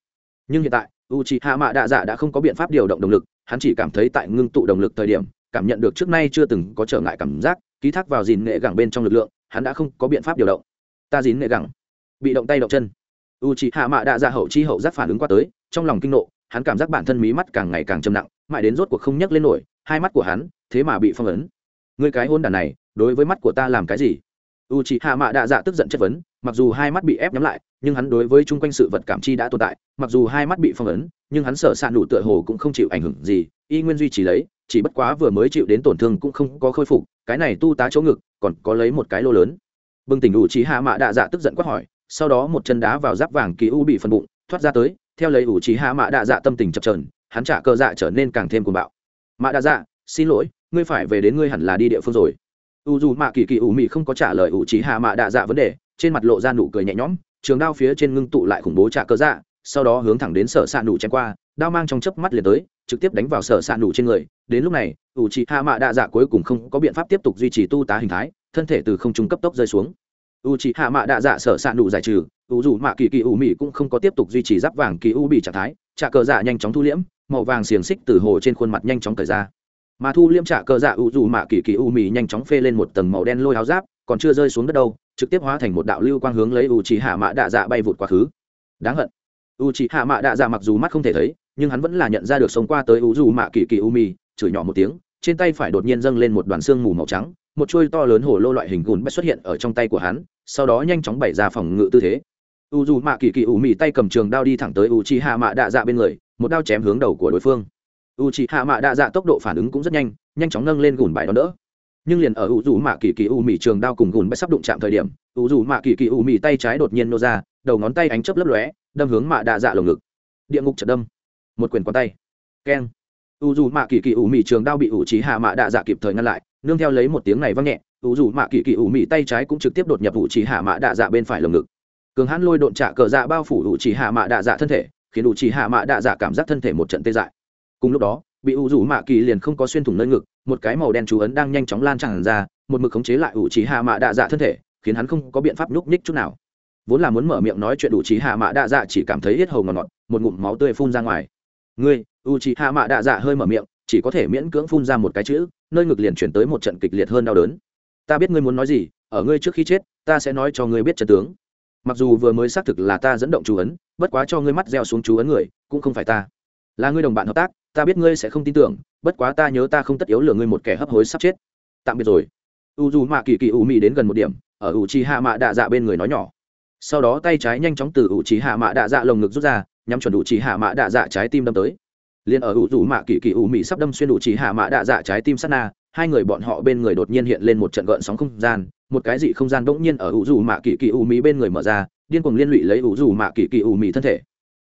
Nhưng hiện tại u trí hạ mạ đạ dạ đã không có biện pháp điều động động lực, hắn chỉ cảm thấy tại ngưng tụ động lực thời điểm, cảm nhận được trước nay chưa từng có trở ngại cảm giác, ký thác vào dìn nghệ gẳng bên trong lực lượng, hắn đã không có biện pháp điều động. Ta dìn nghệ gẳng, bị động tay động chân u c h ị hạ mạ đạ dạ hậu chi hậu giác phản ứng qua tới, trong lòng kinh nộ, hắn cảm giác bản thân mí mắt càng ngày càng châm nặng, mãi đến rốt cuộc không nhấc lên nổi, hai mắt của hắn thế mà bị phong ấn. Người cái hôn đàn này, đối với mắt của ta làm cái gì? U c h ị hạ mạ đạ dạ tức giận chất vấn, mặc dù hai mắt bị ép nhắm lại, nhưng hắn đối với chung quanh sự vật cảm chi đã tồn tại, mặc dù hai mắt bị phong ấn, nhưng hắn sợ sạn đủ tựa hồ cũng không chịu ảnh hưởng gì, y nguyên duy trì lấy, chỉ bất quá vừa mới chịu đến tổn thương cũng không có khôi phục, cái này tu tá chỗ ngực, còn có lấy một cái lô lớn. Bừng tỉnh u c hạ mạ đạ dạ tức giận quát hỏi sau đó một chân đá vào giáp vàng kỳ u bị phần bụng, thoát ra tới, theo lấy ủ trí hạ mạ đạ dạ tâm tình chập trờn hắn trả cơ dạ trở nên càng thêm cuồng bạo. Mạ đạ dạ xin lỗi, ngươi phải về đến ngươi hẳn là đi địa phương rồi. U dù mạ kỳ kỳ ủ mị không có trả lời ủ trí hạ mạ đạ dạ vấn đề, trên mặt lộ ra nụ cười nhẹ nhõm, trường đao phía trên ngưng tụ lại khủng bố trả cơ dạ sau đó hướng thẳng đến sở s ạ nụ chém qua, đao mang trong chớp mắt liền tới, trực tiếp đánh vào sở s ạ nụ trên người. Đến lúc này, ủ trí hạ mạ đạ dạ cuối cùng không có biện pháp tiếp tục duy trì tu tá hình thái, thân thể từ không trung cấp tốc rơi xuống u c h ị hạ mạ đạ dạ sở s ạ nụ giải trừ, u dù mạ kỳ kỳ u mỹ cũng không có tiếp tục duy trì giáp vàng kỳ u bị trạng thái trả cờ dạ nhanh chóng thu liễm, màu vàng xiềng xích từ hồ trên khuôn mặt nhanh chóng cởi ra. Mà thu liễm trả cờ dạ u dù mạ kỳ kỳ u mỹ nhanh chóng phê lên một tầng màu đen lôi áo giáp, còn chưa rơi xuống đất đâu, trực tiếp hóa thành một đạo lưu quang hướng lấy u c hạ mạ đạ dạ bay vụt quá khứ. Đáng hận. U c hạ mạ đạ dạ mặc dù mắt không thể thấy, nhưng hắn vẫn là nhận ra được sống qua tới u dù mạ kỳ kỳ u mỹ chửi nhỏ một tiếng, trên tay phải đột nhiên dâng lên một đoàn xương mù màu trắng một chuôi to lớn hổ lô loại hình gùn bách xuất hiện ở trong tay của hắn, sau đó nhanh chóng bày ra phòng ngự tư thế. U dù mạ kỳ kỳ ủ mị tay cầm trường đao đi thẳng tới u chi hạ mạ đạ dạ bên người, một đao chém hướng đầu của đối phương. U chi hạ mạ đạ dạ tốc độ phản ứng cũng rất nhanh nhanh chóng nâng lên gùn bài đón đỡ. Nhưng liền ở u dù mạ kỳ kỳ u mị trường đao cùng gùn bách sắp đụng chạm thời điểm u dù mạ kỳ kỳ u mị tay trái đột nhiên nô ra, đầu ngón tay ánh chớp lấp lóe, đâm hướng mạ đạ dạ lồng ngực. Địa ngục chật đâm. Một quyền quán tay. Keng. U dù mạ kỳ kỳ u mị trường đao bị u chi hạ mạ đạ dạ kịp thời ngăn lại nương theo lấy một tiếng này vang nhẹ, ủ dù mạ kỳ kỳ ủ mị tay trái cũng trực tiếp đột nhập ủ chỉ hạ mạ đạ dạ bên phải lồng ngực. Cường hãn lôi độn trả cờ dạ bao phủ ủ chỉ hạ mạ đạ dạ thân thể, khiến ủ chỉ hạ mạ đạ dạ cảm giác thân thể một trận tê dại. Cùng lúc đó, bị ủ dù mạ kỳ liền không có xuyên thủng nơi ngực, một cái màu đen chú ấn đang nhanh chóng lan tràn ra, một mực khống chế lại ủ chỉ hạ mạ đạ dạ thân thể, khiến hắn không có biện pháp nhúc nhích chút nào. Vốn là muốn mở miệng nói chuyện ủ trì hạ mạ đạ dạ chỉ cảm thấy hết hầu ngọt ngọt, một ngụm máu tươi phun ra ngoài. Ngươi, ủ trì hạ mạ đạ dạ hơi mở miệng chỉ có thể miễn cưỡng phun ra một cái chữ, nơi ngực liền chuyển tới một trận kịch liệt hơn đau đớn. Ta biết ngươi muốn nói gì, ở ngươi trước khi chết, ta sẽ nói cho ngươi biết trận tướng. Mặc dù vừa mới xác thực là ta dẫn động chú ấn, bất quá cho ngươi mắt gieo xuống chú ấn người, cũng không phải ta. Là ngươi đồng bạn hợp tác, ta biết ngươi sẽ không tin tưởng, bất quá ta nhớ ta không tất yếu lừa ngươi một kẻ hấp hối sắp chết. Tạm biệt rồi. U dù mạ kỳ kỳ u mị đến gần một điểm, ở u chi hạ mạ đạ dạ bên người nói nhỏ. Sau đó tay trái nhanh chóng từ u chi hạ mạ đạ dạ lồng ngực rút ra, nhắm chuẩn u chi hạ mạ đạ dạ trái tim đâm tới liền ở u rủ mạ kỳ kỳ u mị sắp đâm xuyên đủ chỉ hạ mạ đạ dạ trái tim sát na, hai người bọn họ bên người đột nhiên hiện lên một trận gợn sóng không gian, một cái dị không gian bỗng nhiên ở ủ rủ mạ kỳ kỳ u mị bên người mở ra, điên cuồng liên lụy lấy ủ rủ mạ kỳ kỳ u mị thân thể.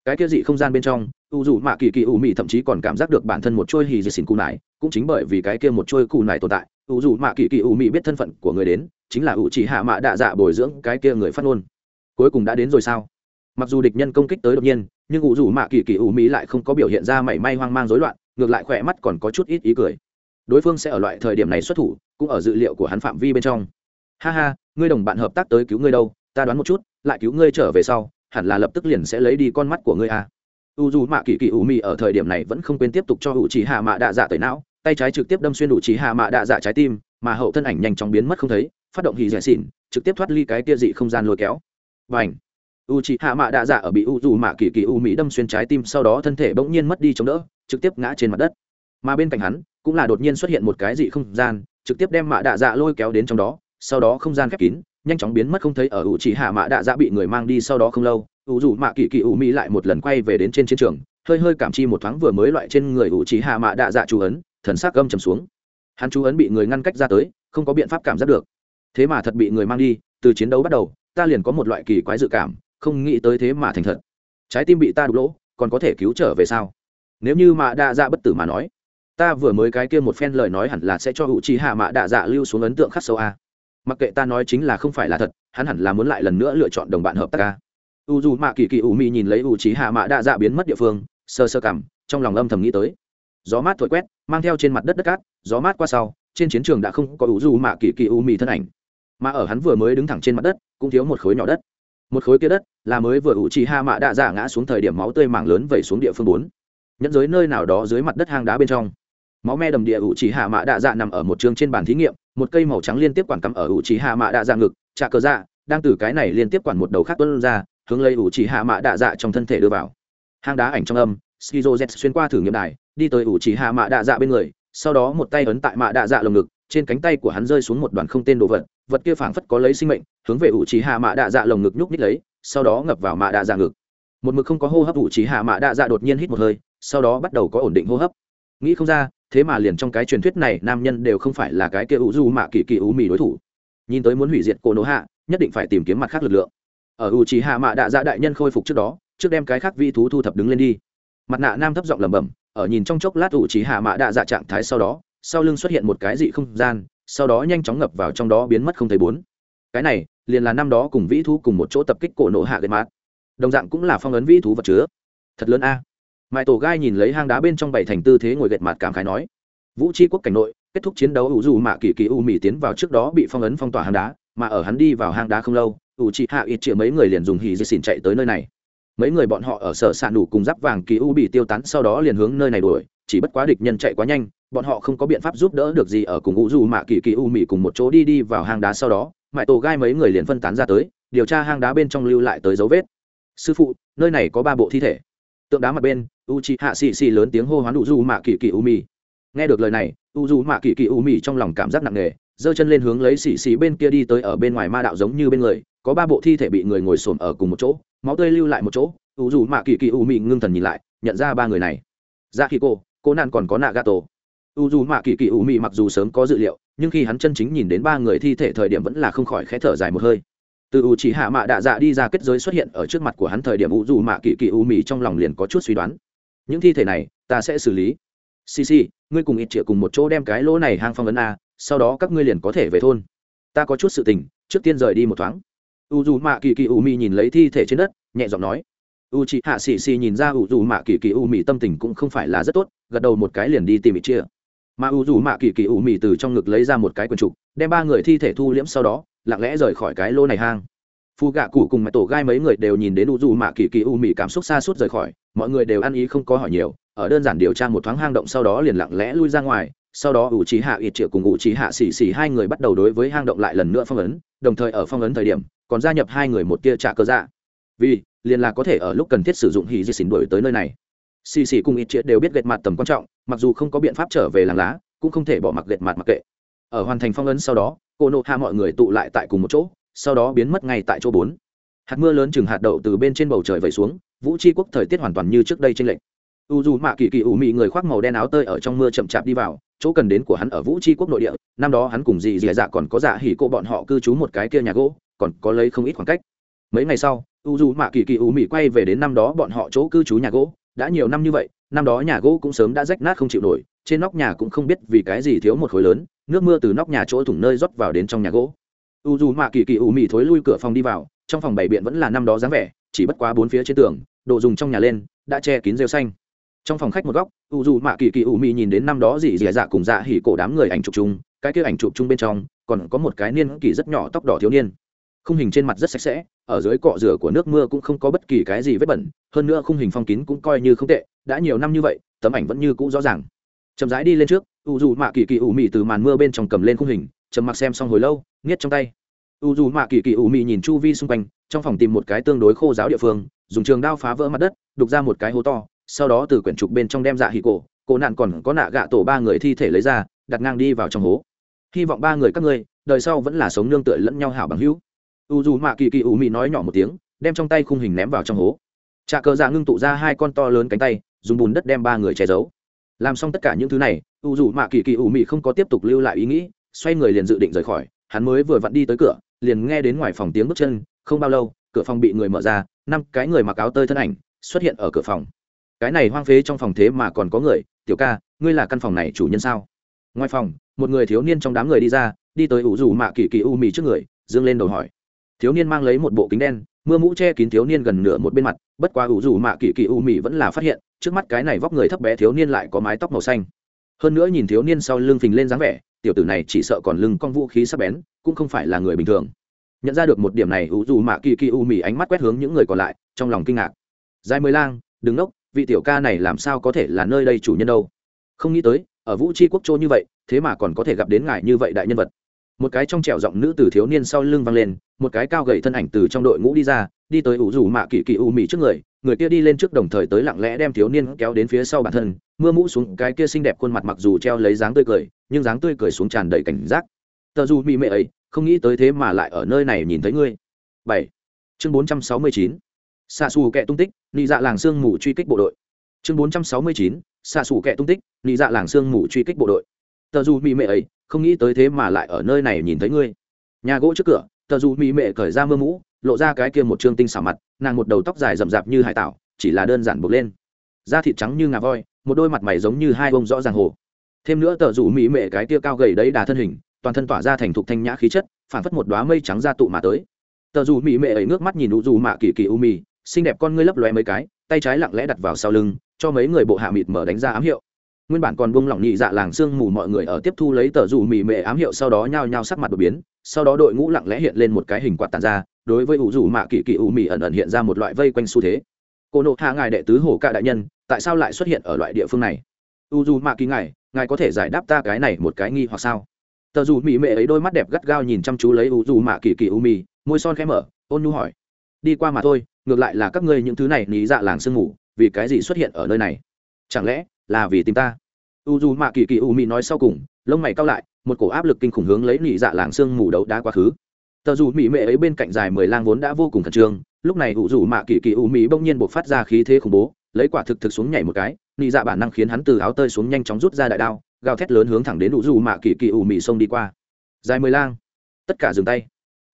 Cái kia dị không gian bên trong, ủ rủ mạ kỳ kỳ u mị thậm chí còn cảm giác được bản thân một trôi hì dị xỉn cù nải, cũng chính bởi vì cái kia một trôi cù nải tồn tại, ủ rủ mạ kỳ kỳ u mị biết thân phận của người đến, chính là ủ chỉ hạ mạ đạ dạ bồi dưỡng cái kia người phát ngôn. Cuối cùng đã đến rồi sao? Mặc dù địch nhân công kích tới đột nhiên nhưng ủ dù mạ kỳ kỳ ủ mỹ lại không có biểu hiện ra mảy may hoang mang rối loạn, ngược lại khỏe mắt còn có chút ít ý cười. Đối phương sẽ ở loại thời điểm này xuất thủ, cũng ở dự liệu của hắn phạm vi bên trong. Ha ha, ngươi đồng bạn hợp tác tới cứu ngươi đâu, ta đoán một chút, lại cứu ngươi trở về sau, hẳn là lập tức liền sẽ lấy đi con mắt của ngươi à. u dù mạ kỳ kỳ ủ mị ở thời điểm này vẫn không quên tiếp tục cho u trí hạ mạ đạ dạ tẩy não, tay trái trực tiếp đâm xuyên ủ trí hạ mạ đạ dạ trái tim, mà hậu thân ảnh nhanh chóng biến mất không thấy, phát động hì dẻ xỉn, trực tiếp thoát ly cái kia dị không gian lôi kéo. Và ảnh u trí hạ mạ đạ dạ ở bị u dù mạ kỳ kỳ u mỹ đâm xuyên trái tim sau đó thân thể bỗng nhiên mất đi chống đỡ, trực tiếp ngã trên mặt đất. Mà bên cạnh hắn, cũng là đột nhiên xuất hiện một cái dị không gian, trực tiếp đem mạ đạ dạ lôi kéo đến trong đó, sau đó không gian khép kín, nhanh chóng biến mất không thấy ở u chỉ hạ mạ đạ dạ bị người mang đi sau đó không lâu u dù mạ kỳ kỳ u mỹ lại một lần quay về đến trên chiến trường, hơi hơi cảm chi một thoáng vừa mới loại trên người u chỉ hạ mạ đạ dạ chú ấn, thần sắc gâm trầm xuống. Hắn chú ấn bị người ngăn cách ra tới, không có biện pháp cảm giác được. Thế mà thật bị người mang đi, từ chiến đấu bắt đầu, ta liền có một loại kỳ quái dự cảm không nghĩ tới thế mà thành thật. Trái tim bị ta đục lỗ, còn có thể cứu trở về sao? Nếu như mạ đạ dạ bất tử mà nói, ta vừa mới cái kia một phen lời nói hẳn là sẽ cho hữu trí hạ mạ đạ dạ lưu xuống ấn tượng khắc sâu a. Mặc kệ ta nói chính là không phải là thật, hắn hẳn là muốn lại lần nữa lựa chọn đồng bạn hợp tác a. U dù mạ kỳ kỳ u mi nhìn lấy u trí hạ mạ đạ dạ biến mất địa phương, sơ sơ cảm, trong lòng âm thầm nghĩ tới. Gió mát thổi quét, mang theo trên mặt đất đất cát, gió mát qua sau, trên chiến trường đã không có u dù mạ kỳ kỳ u mi thân ảnh. Mà ở hắn vừa mới đứng thẳng trên mặt đất, cũng thiếu một khối nhỏ đất một khối kia đất là mới vừa ủ trì hạ mạ đạ dạ ngã xuống thời điểm máu tươi mảng lớn vẩy xuống địa phương bốn. Nhẫn giới nơi nào đó dưới mặt đất hang đá bên trong. Máu me đầm địa ủ trì hạ mạ đạ dạ nằm ở một trường trên bàn thí nghiệm, một cây màu trắng liên tiếp quản cắm ở ủ trì hạ mạ đạ dạ ngực, trà cờ dạ đang từ cái này liên tiếp quản một đầu khác tuân ra, hướng lấy ủ trì hạ mạ đạ dạ trong thân thể đưa vào. Hang đá ảnh trong âm skizo z xuyên qua thử nghiệm đài, đi tới ủ trì hạ mạ đạ dạ bên người, sau đó một tay ấn tại mạ đạ dạ lồng ngực trên cánh tay của hắn rơi xuống một đoàn không tên đồ vật vật kia phảng phất có lấy sinh mệnh, hướng về ủ trí hạ mạ đạ dạ lồng ngực nhúc nhích lấy, sau đó ngập vào mạ đạ dạ ngực. Một mực không có hô hấp ủ trí hạ mạ đạ dạ đột nhiên hít một hơi, sau đó bắt đầu có ổn định hô hấp. Nghĩ không ra, thế mà liền trong cái truyền thuyết này, nam nhân đều không phải là cái kia ủ du mạ kỳ kỳ ủ mì đối thủ. Nhìn tới muốn hủy diệt cổ nổ hạ, nhất định phải tìm kiếm mặt khác lực lượng. Ở ủ trí hạ mạ đạ dạ đại nhân khôi phục trước đó, trước đem cái khác vi thú thu thập đứng lên đi. Mặt nạ nam thấp giọng lẩm bẩm, ở nhìn trong chốc lát ủ trí hạ mạ đạ dạ trạng thái sau đó sau lưng xuất hiện một cái dị không gian, sau đó nhanh chóng ngập vào trong đó biến mất không thấy bốn. Cái này, liền là năm đó cùng vĩ thú cùng một chỗ tập kích cổ nộ hạ gây mát đồng dạng cũng là phong ấn vĩ thú vật chứa. Thật lớn a. Mãi tổ gai nhìn lấy hang đá bên trong bảy thành tư thế ngồi gệt mặt cảm khái nói. Vũ tri quốc cảnh nội, kết thúc chiến đấu ủ dù mạ kỳ kỳ u mỹ tiến vào trước đó bị phong ấn phong tỏa hang đá, mà ở hắn đi vào hang đá không lâu, ủ chị hạ ít chĩa mấy người liền dùng hì dì xỉn chạy tới nơi này. Mấy người bọn họ ở sở s ạ nủ cùng giáp vàng kỳ u bị tiêu tán, sau đó liền hướng nơi này đuổi chỉ bất quá địch nhân chạy quá nhanh, bọn họ không có biện pháp giúp đỡ được gì ở cùng u dù mạ kỳ kỳ u mị cùng một chỗ đi đi vào hang đá sau đó mãi tổ gai mấy người liền phân tán ra tới, điều tra hang đá bên trong lưu lại tới dấu vết. Sư phụ, nơi này có ba bộ thi thể. Tượng đá mặt bên u chị hạ xì xì lớn tiếng hô hoán u du mạ kỳ kỳ u mị. Nghe được lời này u du mạ kỳ kỳ u mị trong lòng cảm giác nặng nề, giơ chân lên hướng lấy xì xì bên kia đi tới ở bên ngoài ma đạo giống như bên người, có ba bộ thi thể bị người ngồi xổm ở cùng một chỗ, máu tươi lưu lại một chỗ. U du mạ kỳ kỳ u mị ngưng thần nhìn lại, nhận ra ba người này. Dạ ra khi cô cô nạn còn có nạ gà tổ u dù mạ kỳ kỳ u mị mặc dù sớm có dự liệu, nhưng khi hắn chân chính nhìn đến ba người thi thể thời điểm vẫn là không khỏi khẽ thở dài một hơi. Từ u chỉ hạ mạ đạ dạ đi ra kết giới xuất hiện ở trước mặt của hắn thời điểm u dù mạ kỳ kỳ u mị trong lòng liền có chút suy đoán. Những thi thể này, ta sẽ xử lý. Xì xì, ngươi cùng ít chĩa cùng một chỗ đem cái lỗ này hang phong ấn a, sau đó các ngươi liền có thể về thôn. Ta có chút sự tình, trước tiên rời đi một thoáng. U dù mạ kỳ kỳ u mị nhìn lấy thi thể trên đất, nhẹ giọng nói u chị hạ xì xì nhìn ra u dù mạ kỳ kỳ u mì tâm tình cũng không phải là rất tốt, gật đầu một cái liền đi tìm ít chia mà u dù mạ kỳ kỳ u mì từ trong ngực lấy ra một cái quần trục, đem ba người thi thể thu liễm sau đó, lặng lẽ rời khỏi cái lô này hang. Phù gạ cụ cùng mẹ tổ gai mấy người đều nhìn đến u dù mạ kỳ kỳ u mì cảm xúc xa suốt rời khỏi, mọi người đều ăn ý không có hỏi nhiều, ở đơn giản điều tra một thoáng hang động sau đó liền lặng lẽ lui ra ngoài, sau đó ủ trí hạ ít triệu cùng ủ trí hạ xì xì hai người bắt đầu đối với hang động lại lần nữa phong ấn, đồng thời ở phong ấn thời điểm, còn gia nhập hai người một tia trả cơ dạ. Vì liền là có thể ở lúc cần thiết sử dụng hỉ di xỉn đuổi tới nơi này. Xì xì cùng ít triệt đều biết gệt mặt tầm quan trọng, mặc dù không có biện pháp trở về làng lá, cũng không thể bỏ mặc gệt mặt mặc kệ. Ở hoàn thành phong ấn sau đó, cô nộ hạ mọi người tụ lại tại cùng một chỗ, sau đó biến mất ngay tại chỗ bốn. Hạt mưa lớn chừng hạt đậu từ bên trên bầu trời vẩy xuống, vũ tri quốc thời tiết hoàn toàn như trước đây trên lệnh u dù mạ kỳ kỳ ủ mị người khoác màu đen áo tơi ở trong mưa chậm chạp đi vào, chỗ cần đến của hắn ở vũ tri quốc nội địa, năm đó hắn cùng dì dì dạ còn có dạ hỉ cô bọn họ cư trú một cái kia nhà gỗ, còn có lấy không ít khoảng cách mấy ngày sau, u dù mạ kỳ kỳ u mỹ quay về đến năm đó bọn họ chỗ cư trú nhà gỗ. Đã nhiều năm như vậy, năm đó nhà gỗ cũng sớm đã rách nát không chịu nổi, trên nóc nhà cũng không biết vì cái gì thiếu một khối lớn, nước mưa từ nóc nhà chỗ thủng nơi rót vào đến trong nhà gỗ. U dù mạ kỳ kỳ u mỹ thối lui cửa phòng đi vào, trong phòng bảy biện vẫn là năm đó dáng vẻ, chỉ bất quá bốn phía trên tường, đồ dùng trong nhà lên, đã che kín rêu xanh. Trong phòng khách một góc, u dù mạ kỳ kỳ u mỹ nhìn đến năm đó dì dì dạ cùng dạ hỉ cổ đám người ảnh chụp chung, cái kia ảnh chụp chung bên trong, còn có một cái niên kỳ rất nhỏ tóc đỏ thiếu niên khung hình trên mặt rất sạch sẽ, ở dưới cọ rửa của nước mưa cũng không có bất kỳ cái gì vết bẩn, hơn nữa khung hình phong kín cũng coi như không tệ, đã nhiều năm như vậy, tấm ảnh vẫn như cũ rõ ràng. Chậm rãi đi lên trước, u dù mạ kỳ kỳ ủ mị từ màn mưa bên trong cầm lên khung hình chầm mặc xem xong hồi lâu, nghiết trong tay. U dù mạ kỳ kỳ ủ mị nhìn chu vi xung quanh, trong phòng tìm một cái tương đối khô giáo địa phương, dùng trường đao phá vỡ mặt đất, đục ra một cái hố to, sau đó từ quyển trục bên trong đem dạ hì cổ cổ nạn còn có nạ gạ tổ ba người thi thể lấy ra, đặt ngang đi vào trong hố. Hy vọng ba người các ngươi, đời sau vẫn là sống nương tựa lẫn nhau hảo bằng hữu u dù mạ kỳ kỳ U mị nói nhỏ một tiếng, đem trong tay khung hình ném vào trong hố. Trà cờ dạ ngưng tụ ra hai con to lớn cánh tay, dùng bùn đất đem ba người che giấu. Làm xong tất cả những thứ này, u dù mạ kỳ kỳ U mị không có tiếp tục lưu lại ý nghĩ, xoay người liền dự định rời khỏi, hắn mới vừa vặn đi tới cửa, liền nghe đến ngoài phòng tiếng bước chân, không bao lâu, cửa phòng bị người mở ra, năm cái người mặc áo tơi thân ảnh xuất hiện ở cửa phòng. Cái này hoang phế trong phòng thế mà còn có người, tiểu ca, ngươi là căn phòng này chủ nhân sao? Ngoài phòng, một người thiếu niên trong đám người đi ra, đi tới ủ dù mạ kỳ kỳ u mì trước người, dương lên đầu hỏi thiếu niên mang lấy một bộ kính đen, mưa mũ che kín thiếu niên gần nửa một bên mặt, bất quá ủ dù mạ kỳ kỳ u mị vẫn là phát hiện, trước mắt cái này vóc người thấp bé thiếu niên lại có mái tóc màu xanh. Hơn nữa nhìn thiếu niên sau lưng phình lên dáng vẻ, tiểu tử này chỉ sợ còn lưng con vũ khí sắp bén, cũng không phải là người bình thường. Nhận ra được một điểm này, ủ dù mạ kỳ kỳ u mị ánh mắt quét hướng những người còn lại, trong lòng kinh ngạc. Dài mười lang đứng ốc vị tiểu ca này làm sao có thể là nơi đây chủ nhân đâu? Không nghĩ tới, ở vũ tri quốc châu như vậy, thế mà còn có thể gặp đến ngài như vậy đại nhân vật một cái trong trẻo giọng nữ từ thiếu niên sau lưng vang lên, một cái cao gầy thân ảnh từ trong đội ngũ đi ra, đi tới ủ rủ mạ kỳ kỳ u mị trước người người kia đi lên trước đồng thời tới lặng lẽ đem thiếu niên kéo đến phía sau bản thân, mưa mũ xuống, cái kia xinh đẹp khuôn mặt mặc dù treo lấy dáng tươi cười, nhưng dáng tươi cười xuống tràn đầy cảnh giác. Tờ dù mị mệ ấy, không nghĩ tới thế mà lại ở nơi này nhìn thấy ngươi. Bảy. Chương bốn trăm sáu mươi chín. Xạ xù kẹ tung tích, nị dạ làng sương mù truy kích bộ đội. Chương bốn trăm sáu mươi chín. Xạ xù kẹ tung tích, nị dạ làng sương mù truy kích bộ đội tờ dù Mỹ mệ ấy, không nghĩ tới thế mà lại ở nơi này nhìn thấy ngươi. Nhà gỗ trước cửa, tờ dù Mỹ mệ cởi ra mưa mũ, lộ ra cái kia một trương tinh xảo mặt, nàng một đầu tóc dài rậm rạp như hải tảo, chỉ là đơn giản buộc lên. Da thịt trắng như ngà voi, một đôi mặt mày giống như hai bông rõ ràng hồ. Thêm nữa tờ rủ mỹ mệ cái kia cao gầy đấy đà thân hình, toàn thân tỏa ra thành thục thanh nhã khí chất phản phất một đoá mây trắng ra tụ mà tới. Tờ rủ mỹ mệ ấy nước mắt nhìn u dù mạ kỳ kỳ u mì xinh đẹp con ngươi lấp lóe mấy cái, tay trái lặng lẽ đặt vào sau lưng, cho mấy người bộ hạ mịt mở đánh ra ám hiệu nguyên bản còn buông lỏng nhị dạ làng sương mù mọi người ở tiếp thu lấy tờ dù mì mệ ám hiệu sau đó nhao nhao sắc mặt đột biến, sau đó đội ngũ lặng lẽ hiện lên một cái hình quạt tàn ra, đối với ủ dù mạ kỳ kỳ u mì ẩn ẩn hiện ra một loại vây quanh xu thế. Cô nộ hạ ngài đệ tứ hổ cạ đại nhân, tại sao lại xuất hiện ở loại địa phương này? U dù mạ kỳ ngài ngài có thể giải đáp ta cái này một cái nghi hoặc sao? Tờ dù mỹ mệ ấy đôi mắt đẹp gắt gao nhìn chăm chú lấy u dù mạ kỳ kỳ u mì, môi son khẽ mở, ôn nhu hỏi. Đi qua mà thôi, ngược lại là các ngươi những thứ này lý dạ làng sương ngủ vì cái gì xuất hiện ở nơi này? Chẳng lẽ là vì tìm ta. U dù mạ kỳ kỳ u mị nói sau cùng, lông mày cao lại, một cổ áp lực kinh khủng hướng lấy nị dạ làng xương mù đấu đá quá khứ. Tờ dù mỹ mệ ấy bên cạnh dài mười lang vốn đã vô cùng khẩn trương, lúc này u dù mạ kỳ kỳ u mị bỗng nhiên buộc phát ra khí thế khủng bố, lấy quả thực thực xuống nhảy một cái, nị dạ bản năng khiến hắn từ áo tơi xuống nhanh chóng rút ra đại đao, gào thét lớn hướng thẳng đến u dù mạ kỳ kỳ u mị xông đi qua. Dài mười lang. Tất cả dừng tay.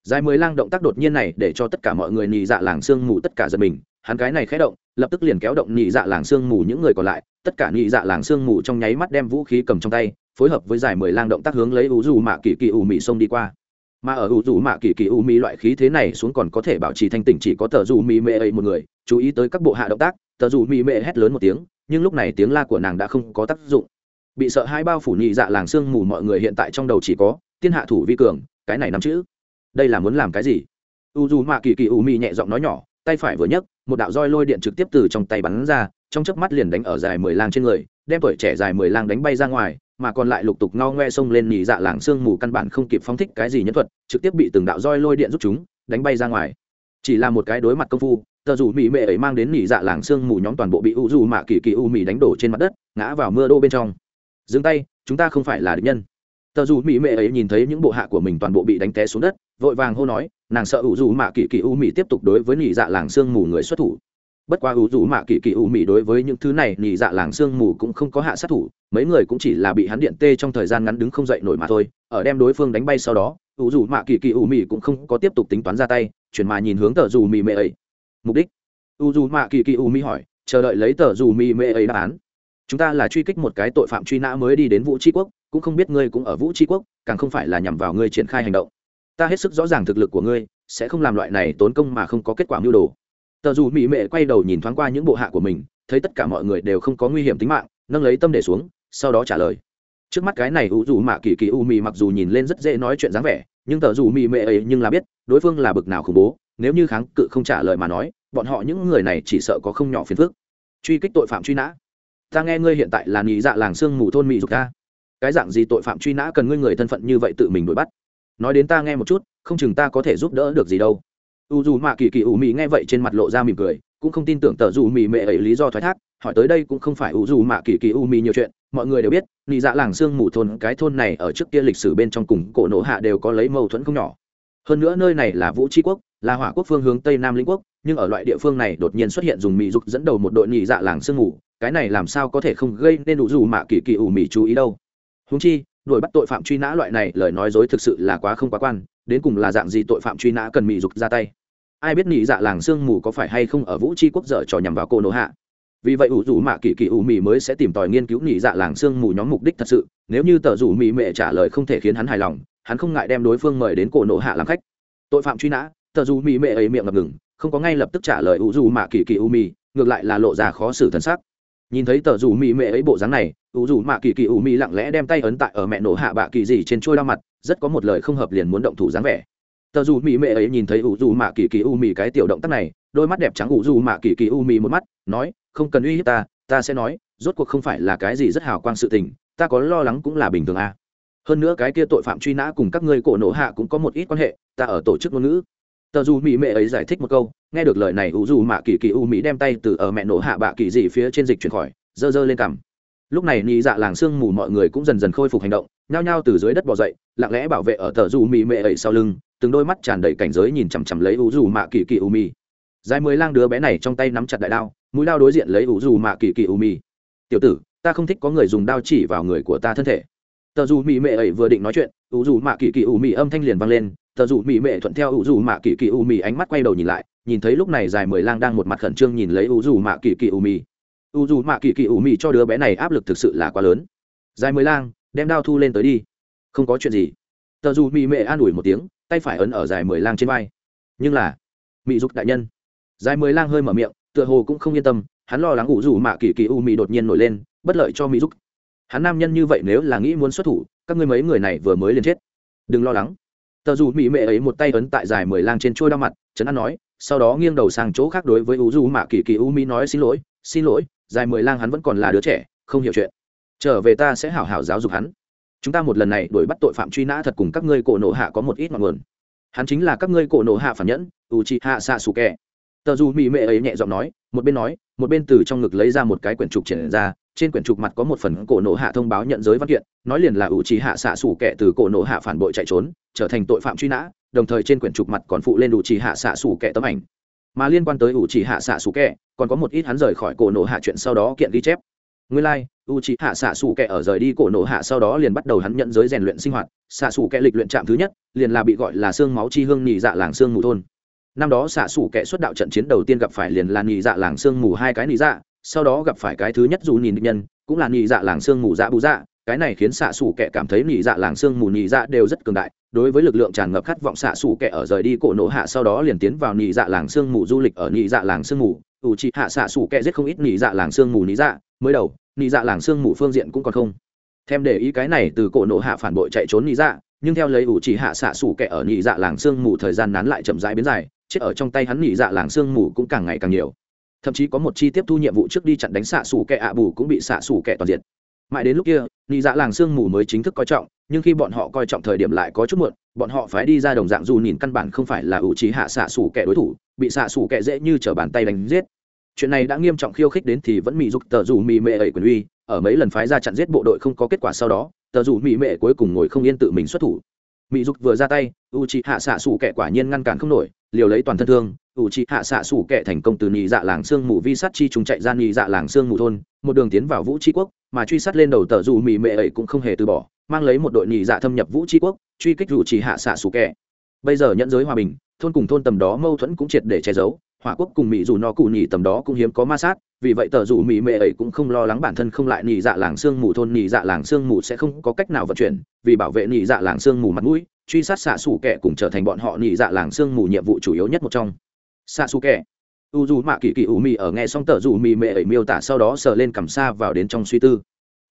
Dài mười lang động tác đột nhiên này để cho tất cả mọi người nị dạ làng xương mù tất cả giật mình hắn cái này khé động, lập tức liền kéo động nhị dạ làng sương mù những người còn lại, tất cả nhị dạ làng sương mù trong nháy mắt đem vũ khí cầm trong tay, phối hợp với dài mười lang động tác hướng lấy ủ dù mạ kỳ kỳ u Mị xông đi qua. Mà ở ủ dù mạ kỳ kỳ u Mị loại khí thế này xuống còn có thể bảo trì thanh tỉnh chỉ có tờ dù Mị mệ ấy một người, chú ý tới các bộ hạ động tác tờ dù Mị mệ hét lớn một tiếng, nhưng lúc này tiếng la của nàng đã không có tác dụng. Bị sợ hai bao phủ nhị dạ làng sương mù mọi người hiện tại trong đầu chỉ có, tiên hạ thủ vi cường, cái này nắm chữ. Đây là muốn làm cái gì? U dù mạ kỳ kỳ u Mị nhẹ giọng nói nhỏ, tay phải vừa nhấc một đạo roi lôi điện trực tiếp từ trong tay bắn ra, trong chớp mắt liền đánh ở dài mười lang trên người, đem tuổi trẻ dài mười lang đánh bay ra ngoài, mà còn lại lục tục ngao ngoe xông lên nhị dạ làng sương mù căn bản không kịp phóng thích cái gì nhân thuật, trực tiếp bị từng đạo roi lôi điện rút chúng, đánh bay ra ngoài. Chỉ là một cái đối mặt công phu, tờ dù mỹ mệ ấy mang đến nhị dạ làng sương mù nhóm toàn bộ bị u dù mạ kỳ kỳ u mỹ đánh đổ trên mặt đất, ngã vào mưa đô bên trong. Dừng tay, chúng ta không phải là địch nhân. Tờ dù mỹ mệ ấy nhìn thấy những bộ hạ của mình toàn bộ bị đánh té xuống đất, vội vàng hô nói nàng sợ u dù mạ kỳ kỳ u mỹ tiếp tục đối với nhị dạ làng sương mù người xuất thủ. Bất quá ủ dù mạ kỳ kỳ u mị đối với những thứ này nhị dạ làng sương mù cũng không có hạ sát thủ, mấy người cũng chỉ là bị hắn điện tê trong thời gian ngắn đứng không dậy nổi mà thôi, ở đem đối phương đánh bay sau đó, ủ dù mạ kỳ kỳ u mị cũng không có tiếp tục tính toán ra tay, chuyển mà nhìn hướng tờ dù mị mệ ấy. Mục đích? U dù mạ kỳ kỳ u mị hỏi, chờ đợi lấy tờ dù mị mệ ấy đáp án. Chúng ta là truy kích một cái tội phạm truy nã mới đi đến vũ tri quốc, cũng không biết ngươi cũng ở vũ tri quốc, càng không phải là nhằm vào ngươi triển khai hành động ta hết sức rõ ràng thực lực của ngươi, sẽ không làm loại này tốn công mà không có kết quả mưu đồ. Tờ dù mỹ mệ quay đầu nhìn thoáng qua những bộ hạ của mình, thấy tất cả mọi người đều không có nguy hiểm tính mạng, nâng lấy tâm để xuống, sau đó trả lời. Trước mắt cái này u dù mạ kỳ kỳ u mì mặc dù nhìn lên rất dễ nói chuyện dáng vẻ, nhưng tờ dù mỹ mệ ấy nhưng là biết, đối phương là bực nào khủng bố, nếu như kháng cự không trả lời mà nói, bọn họ những người này chỉ sợ có không nhỏ phiền phức. Truy kích tội phạm truy nã. Ta nghe ngươi hiện tại là nghĩ dạ làng sương mù thôn mỹ dục ca cái dạng gì tội phạm truy nã cần ngươi người thân phận như vậy tự mình đuổi bắt? Nói đến ta nghe một chút, không chừng ta có thể giúp đỡ được gì đâu. U dù mạ kỳ kỳ ủ mị nghe vậy trên mặt lộ ra mỉm cười, cũng không tin tưởng tờ dù mị mệ ấy lý do thoái thác, hỏi tới đây cũng không phải u dù mạ kỳ kỳ u mị nhiều chuyện, mọi người đều biết, nị dạ làng sương mù thôn, cái thôn này ở trước kia lịch sử bên trong cùng cổ nổ hạ đều có lấy mâu thuẫn không nhỏ. Hơn nữa nơi này là vũ tri quốc, là hỏa quốc phương hướng tây nam lĩnh quốc, nhưng ở loại địa phương này đột nhiên xuất hiện dùng mỹ dục dẫn đầu một đội nhị dạ làng sương mù, cái này làm sao có thể không gây nên đủ dù mạ kỳ kỳ ủ mị chú ý đâu. Húng chi đuổi bắt tội phạm truy nã loại này, lời nói dối thực sự là quá không quá quan, đến cùng là dạng gì tội phạm truy nã cần mỹ dục ra tay. Ai biết nhị dạ làng sương mù có phải hay không ở vũ tri quốc dở trò nhằm vào cô nô hạ? Vì vậy ủ rủ mạ kỳ kỳ ủ mì mới sẽ tìm tòi nghiên cứu nhị dạ làng sương mù nhóm mục đích thật sự, nếu như tờ rủ mì mệ trả lời không thể khiến hắn hài lòng, hắn không ngại đem đối phương mời đến cổ nộ hạ làm khách. Tội phạm truy nã, tờ rủ mì mệ ấy miệng ngập ngừng, không có ngay lập tức trả lời ủ rủ mạ kỳ kỳ ủ mì ngược lại là lộ ra khó xử thân xác nhìn thấy tờ rủ mỹ mệ ấy bộ dáng này, ủ rủ mạ kỳ kỳ ủ mỹ lặng lẽ đem tay ấn tại ở mẹ nổ hạ bạ kỳ gì trên trôi đau mặt, rất có một lời không hợp liền muốn động thủ dáng vẻ tờ rủ mỹ mệ ấy nhìn thấy ủ rủ mạ kỳ kỳ ủ mỹ cái tiểu động tác này, đôi mắt đẹp trắng ủ rủ mạ kỳ kỳ ủ mỹ một mắt, nói, không cần uy hiếp ta ta sẽ nói, rốt cuộc không phải là cái gì rất hào quang sự tình, ta có lo lắng cũng là bình thường à. hơn nữa cái kia tội phạm truy nã cùng các ngươi cổ nổ hạ cũng có một ít quan hệ, ta ở tổ chức ngôn ngữ tờ dù mỹ mệ ấy giải thích một câu, nghe được lời này u dù mạ kỳ kỳ u mỹ đem tay từ ở mẹ nổ hạ bạ kỳ dị phía trên dịch chuyển khỏi, dơ dơ lên cằm. Lúc này nị dạ làng sương mù mọi người cũng dần dần khôi phục hành động, nhao nhao từ dưới đất bỏ dậy, lặng lẽ bảo vệ ở tờ dù mỹ mệ ấy sau lưng, từng đôi mắt tràn đầy cảnh giới nhìn chằm chằm lấy u dù mạ kỳ kỳ u mỹ. Dài mười lang đứa bé này trong tay nắm chặt đại đao, mũi đao đối diện lấy u dù mạ kỳ kỳ u mỹ. Tiểu tử, ta không thích có người dùng đao chỉ vào người của ta thân thể. Tờ dù mỹ mệ ấy vừa định nói chuyện u dù mạ kỳ kỳ u mỹ âm thanh liền vang lên tờ dù mỹ mệ thuận theo u dù mạ kỳ kỳ u mì ánh mắt quay đầu nhìn lại, nhìn thấy lúc này dài mười lang đang một mặt khẩn trương nhìn lấy u dù mạ kỳ kỳ u mì u dù mạ kỳ kỳ u mì cho đứa bé này áp lực thực sự là quá lớn. Dài mười lang, đem đao thu lên tới đi. Không có chuyện gì. Tờ dù mỹ mệ an ủi một tiếng, tay phải ấn ở dài mười lang trên vai. Nhưng là mỹ dục đại nhân. Dài mười lang hơi mở miệng, tựa hồ cũng không yên tâm, hắn lo lắng u dù mạ kỳ kỳ u mì đột nhiên nổi lên, bất lợi cho mỹ dục. Hắn nam nhân như vậy nếu là nghĩ muốn xuất thủ, các ngươi mấy người này vừa mới liền chết. Đừng lo lắng tờ dù mỹ mệ ấy một tay ấn tại dài mười lang trên trôi đau mặt trấn an nói, sau đó nghiêng đầu sang chỗ khác đối với u du mạ kỳ kỳ u mỹ nói xin lỗi xin lỗi, dài mười lang hắn vẫn còn là đứa trẻ, không hiểu chuyện. Trở về ta sẽ hảo hảo giáo dục hắn. Chúng ta một lần này đuổi bắt tội phạm truy nã thật cùng các ngươi cổ nộ hạ có một ít ngọn nguồn. Hắn chính là các ngươi cổ nộ hạ phản nhẫn u chi hạ xạ xù kẹ tờ dù mỹ mệ ấy nhẹ giọng nói, một bên nói, một bên từ trong ngực lấy ra một cái quyển trục triển ra trên quyển trục mặt có một phần cổ nộ hạ thông báo nhận giới văn kiện nói liền là ủ trì hạ xạ xủ kẻ từ cổ nộ hạ phản bội chạy trốn trở thành tội phạm truy nã đồng thời trên quyển trục mặt còn phụ lên ủ trì hạ xạ xủ kẻ tấm ảnh. Mà liên quan tới ủ trì hạ xạ xủ kẻ còn có một ít hắn rời khỏi cổ nộ hạ chuyện sau đó kiện ghi chép. Nguyên lai、like, u trì hạ xạ xủ kẻ ở rời đi cổ nộ hạ sau đó liền bắt đầu hắn nhận giới rèn luyện sinh hoạt xạ xủ kẻ lịch luyện trạm thứ nhất liền là bị gọi là xương máu chi hương nhị dạ làng xương mù thôn. Năm đó xạ xủ kẻ xuất đạo trận chiến đầu tiên gặp phải liền là nhị dạ làng xương mù hai cái nhị dạ sau đó gặp phải cái thứ nhất dù nhìn định nhân, cũng là nhị dạ làng xương mù dạ bù dạ. Cái này khiến xạ xù kẻ cảm thấy nhị dạ làng xương mù nhị dạ đều rất cường đại. Đối với lực lượng tràn ngập khát vọng xạ xù kẻ ở rời đi cổ nổ hạ sau đó liền tiến vào nhị dạ làng xương mù du lịch ở nhị dạ làng xương mù. Ủ trị hạ xạ xù kẻ giết không ít nhị dạ làng xương mù nhị dạ. Mới đầu, nhị dạ làng xương mù phương diện cũng còn không. Thêm để ý cái này từ cổ nổ hạ phản bội chạy trốn nhị dạ nhưng theo lấy ủ chỉ hạ xạ xủ kẻ ở nhị dạ làng xương mù thời gian nán lại chậm rãi biến dài, chết ở trong tay hắn nhị dạ làng xương mù cũng càng ngày càng nhiều thậm chí có một chi tiếp thu nhiệm vụ trước đi chặn đánh xạ xù kẻ ạ bù cũng bị xạ xù kẻ toàn diện mãi đến lúc kia, nị dạ làng sương mù mới chính thức coi trọng, nhưng khi bọn họ coi trọng thời điểm lại có chút muộn, bọn họ phải đi ra đồng dạng dù nhìn căn bản không phải là ủ trí hạ xạ xù kẻ đối thủ, bị xạ xù kẻ dễ như t r ở bàn tay đánh giết. Chuyện này đã nghiêm trọng khiêu khích đến thì vẫn mỹ dục tờ dù mỹ mệ ẩy quyền uy, ở mấy lần phái ra chặn giết bộ đội không có kết quả sau đó, tờ dù mỹ mệ cuối cùng ngồi không yên tự mình xuất thủ. Mỹ dục vừa ra tay u trí hạ xạ xù kẻ quả nhiên ngăn cản không nổi, liều lấy toàn thân thương u c hạ xạ sủ kẻ thành công từ nhị dạ làng sương mù vi sát chi chúng chạy ra nhị dạ làng sương mù thôn, một đường tiến vào vũ tri quốc, mà truy sát lên đầu tờ dù mì mệ ấy cũng không hề từ bỏ, mang lấy một đội nhị dạ thâm nhập vũ tri quốc, truy kích rủ chỉ hạ xạ sủ kệ bây giờ nhận giới hòa bình, thôn cùng thôn tầm đó mâu thuẫn cũng triệt để che giấu, hỏa quốc cùng mỹ dù no cụ nhị tầm đó cũng hiếm có ma sát, vì vậy tờ dù mỹ mệ ấy cũng không lo lắng bản thân không lại nhị dạ làng sương mù thôn, nhị dạ làng sương mù sẽ không có cách nào vận chuyển, vì bảo vệ nhị dạ làng sương mù mặt mũi, truy sát xạ sủ kẻ cùng trở thành bọn họ nhị dạ làng sương mù nhiệm vụ chủ yếu nhất một trong xa xù kẹ u dù mạ kỳ kỳ u mì ở nghe xong tờ dù mì mệ ấy miêu tả sau đó sờ lên cằm xa vào đến trong suy tư.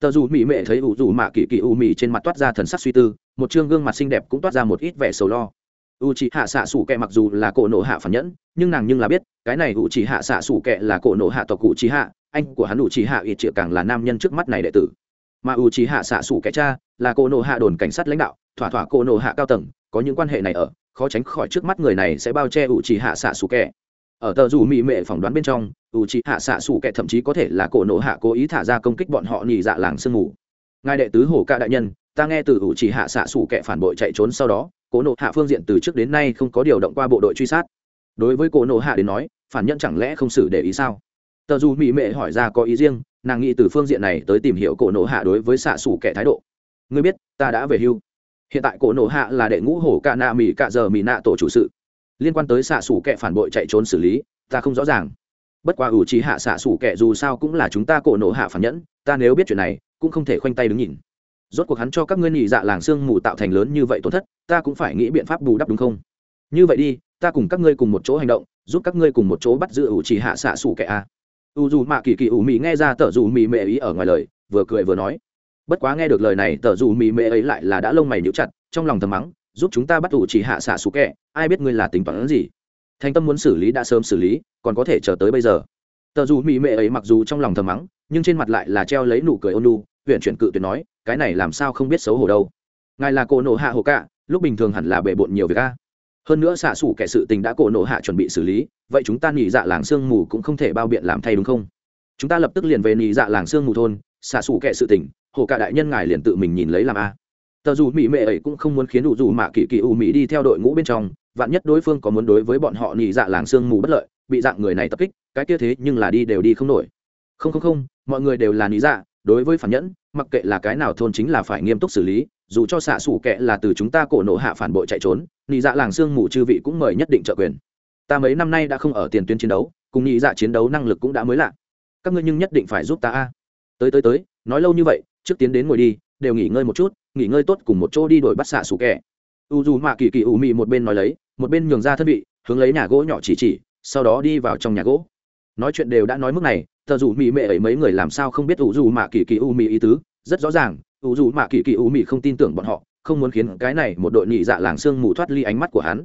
Tờ dù mì mệ thấy u dù mạ kỳ kỳ u mì trên mặt toát ra thần sắc suy tư, một chương gương mặt xinh đẹp cũng toát ra một ít vẻ sầu lo. U chỉ hạ xạ sủ kẹ mặc dù là cổ nộ hạ phản nhẫn, nhưng nàng nhưng là biết, cái này u chỉ hạ xạ sủ kẹ là cổ nộ hạ tộc cụ chỉ hạ anh của hắn u chỉ hạ ít triệu càng là nam nhân trước mắt này đệ tử. Mà u chỉ hạ xạ sủ kẹ cha là cổ nộ hạ đồn cảnh sát lãnh đạo, thỏa thỏa cổ nộ hạ cao tầng, có những quan hệ này ở khó tránh khỏi trước mắt người này sẽ bao che u trì hạ xạ xù kẹ ở tờ dù mỹ mệ phỏng đoán bên trong u c hạ xạ xù kẻ thậm chí có thể là cổ nộ hạ cố ý thả ra công kích bọn họ nhị dạ làng sương mù. Ngài đệ tứ hổ ca đại nhân, ta nghe từ u c hạ xạ xù kẻ phản bội chạy trốn sau đó, cổ nộ hạ phương diện từ trước đến nay không có điều động qua bộ đội truy sát. Đối với cổ nộ hạ đến nói, phản nhân chẳng lẽ không xử để ý sao? Tờ dù mỹ mệ hỏi ra có ý riêng, nàng nghĩ từ phương diện này tới tìm hiểu cổ nộ hạ đối với xạ xủ kẻ thái độ. Ngươi biết, ta đã về hưu hiện tại cổ nổ hạ là đệ ngũ hổ cả nạ mỹ cả giờ mỹ nạ tổ chủ sự. Liên quan tới xạ xủ kẻ phản bội chạy trốn xử lý, ta không rõ ràng. Bất qua ủ trí hạ xạ xủ kẻ dù sao cũng là chúng ta cổ nổ hạ phản nhẫn, ta nếu biết chuyện này, cũng không thể khoanh tay đứng nhìn. Rốt cuộc hắn cho các ngươi nhị dạ làng sương mù tạo thành lớn như vậy tổn thất, ta cũng phải nghĩ biện pháp bù đắp đúng không? Như vậy đi, ta cùng các ngươi cùng một chỗ hành động, giúp các ngươi cùng một chỗ bắt giữ ủ trì hạ xạ xủ kẻ a. U dù mạ kỳ kỳ ủ mị nghe ra tờ dù mị mệ ý ở ngoài lời, vừa cười vừa nói bất quá nghe được lời này, tờ dù mị mệ ấy lại là đã lông mày níu chặt, trong lòng thầm mắng, giúp chúng ta bắt tù chỉ hạ xạ xú kẹ, ai biết ngươi là tính toán gì? Thành tâm muốn xử lý đã sớm xử lý, còn có thể chờ tới bây giờ. Tờ dù mị mệ ấy mặc dù trong lòng thầm mắng, nhưng trên mặt lại là treo lấy nụ cười ôn lu huyện chuyển cự tuyệt nói, cái này làm sao không biết xấu hổ đâu. Ngài là cổ nộ hạ hồ cạ, lúc bình thường hẳn là bề bộn nhiều việc a. Hơn nữa xạ xủ kẻ sự tình đã cổ nộ hạ chuẩn bị xử lý, vậy chúng ta nghỉ dạ làng sương mù cũng không thể bao biện làm thay đúng không? Chúng ta lập tức liền về nghỉ dạ làng sương mù thôn xạ xù kệ sự tình, hồ cả đại nhân ngài liền tự mình nhìn lấy làm a. Tờ dù mỹ mệ ấy cũng không muốn khiến đủ dù mạ kỳ kỳ u mỹ đi theo đội ngũ bên trong, vạn nhất đối phương có muốn đối với bọn họ nhị dạ làng sương mù bất lợi, bị dạng người này tập kích, cái kia thế nhưng là đi đều đi không nổi. Không không không, mọi người đều là nhị dạ đối với phản nhẫn, mặc kệ là cái nào thôn chính là phải nghiêm túc xử lý, dù cho xạ xủ kệ là từ chúng ta cổ nộ hạ phản bội chạy trốn nị dạ làng sương mù chư vị cũng mời nhất định trợ quyền. Ta mấy năm nay đã không ở tiền tuyến chiến đấu, cùng nị dạ chiến đấu năng lực cũng đã mới lạ. Các ngươi nhưng nhất định phải giúp ta a tới tới tới, nói lâu như vậy, trước tiến đến ngồi đi, đều nghỉ ngơi một chút, nghỉ ngơi tốt cùng một chỗ đi đổi bắt xạ sủ kẻ. u dù mạ kỳ kỳ ủ mị một bên nói lấy, một bên nhường ra thân vị, hướng lấy nhà gỗ nhỏ chỉ chỉ, sau đó đi vào trong nhà gỗ nói chuyện đều đã nói mức này, thờ dù mị mệ ấy mấy người làm sao không biết u dù mạ kỳ kỳ u mị ý tứ, rất rõ ràng u dù mạ kỳ kỳ u mị không tin tưởng bọn họ, không muốn khiến cái này một đội nhị dạ làng sương mù thoát ly ánh mắt của hắn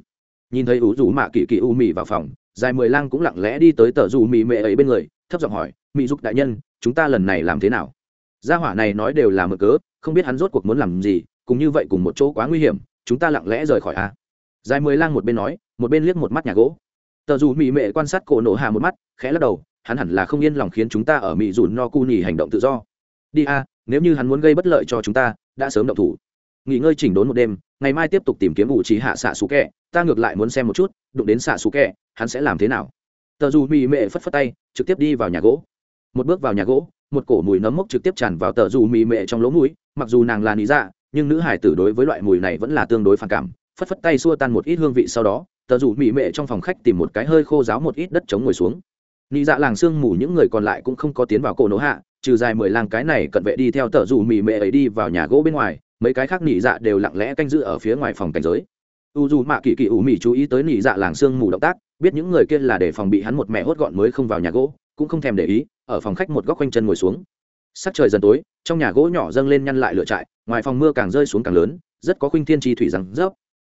nhìn thấy u dù mạ kỳ kỳ u mị vào phòng, dài mười lang cũng lặng lẽ đi tới tờ dù mị mệ ấy bên người, thấp giọng hỏi, mị dục đại nhân chúng ta lần này làm thế nào? Gia hỏa này nói đều là mở cớ, không biết hắn rốt cuộc muốn làm gì, cùng như vậy cùng một chỗ quá nguy hiểm, chúng ta lặng lẽ rời khỏi a. Dài mười lang một bên nói, một bên liếc một mắt nhà gỗ. Tờ dù mỹ mệ quan sát cổ nổ hà một mắt, khẽ lắc đầu, hắn hẳn là không yên lòng khiến chúng ta ở mỹ dù no cu nhì hành động tự do. Đi a, nếu như hắn muốn gây bất lợi cho chúng ta, đã sớm động thủ. Nghỉ ngơi chỉnh đốn một đêm, ngày mai tiếp tục tìm kiếm vụ trí hạ xạ xú kẹ, ta ngược lại muốn xem một chút, đụng đến xạ xú kẹ, hắn sẽ làm thế nào? Tờ dù mỹ mệ phất phất tay, trực tiếp đi vào nhà gỗ một bước vào nhà gỗ, một cổ mùi nấm mốc trực tiếp tràn vào tờ dù mì mệ trong lỗ mũi, mặc dù nàng là lý dạ nhưng nữ hải tử đối với loại mùi này vẫn là tương đối phản cảm, phất phất tay xua tan một ít hương vị sau đó, tờ dù mì mệ trong phòng khách tìm một cái hơi khô ráo một ít đất chống ngồi xuống. Nị dạ làng sương mù những người còn lại cũng không có tiến vào cổ nỗ hạ, trừ dài mười làng cái này cận vệ đi theo tờ dù mì mệ ấy đi vào nhà gỗ bên ngoài, mấy cái khác nị dạ đều lặng lẽ canh giữ ở phía ngoài phòng cảnh giới. U dù mạ kỳ kỳ ủ mì chú ý tới nị dạ làng sương mù động tác, biết những người kia là để phòng bị hắn một mẹ hốt gọn mới không vào nhà gỗ, cũng không thèm để ý ở phòng khách một góc quanh chân ngồi xuống. Sắc trời dần tối, trong nhà gỗ nhỏ dâng lên nhăn lại lửa trại, ngoài phòng mưa càng rơi xuống càng lớn, rất có khuynh thiên tri thủy rằng rớp.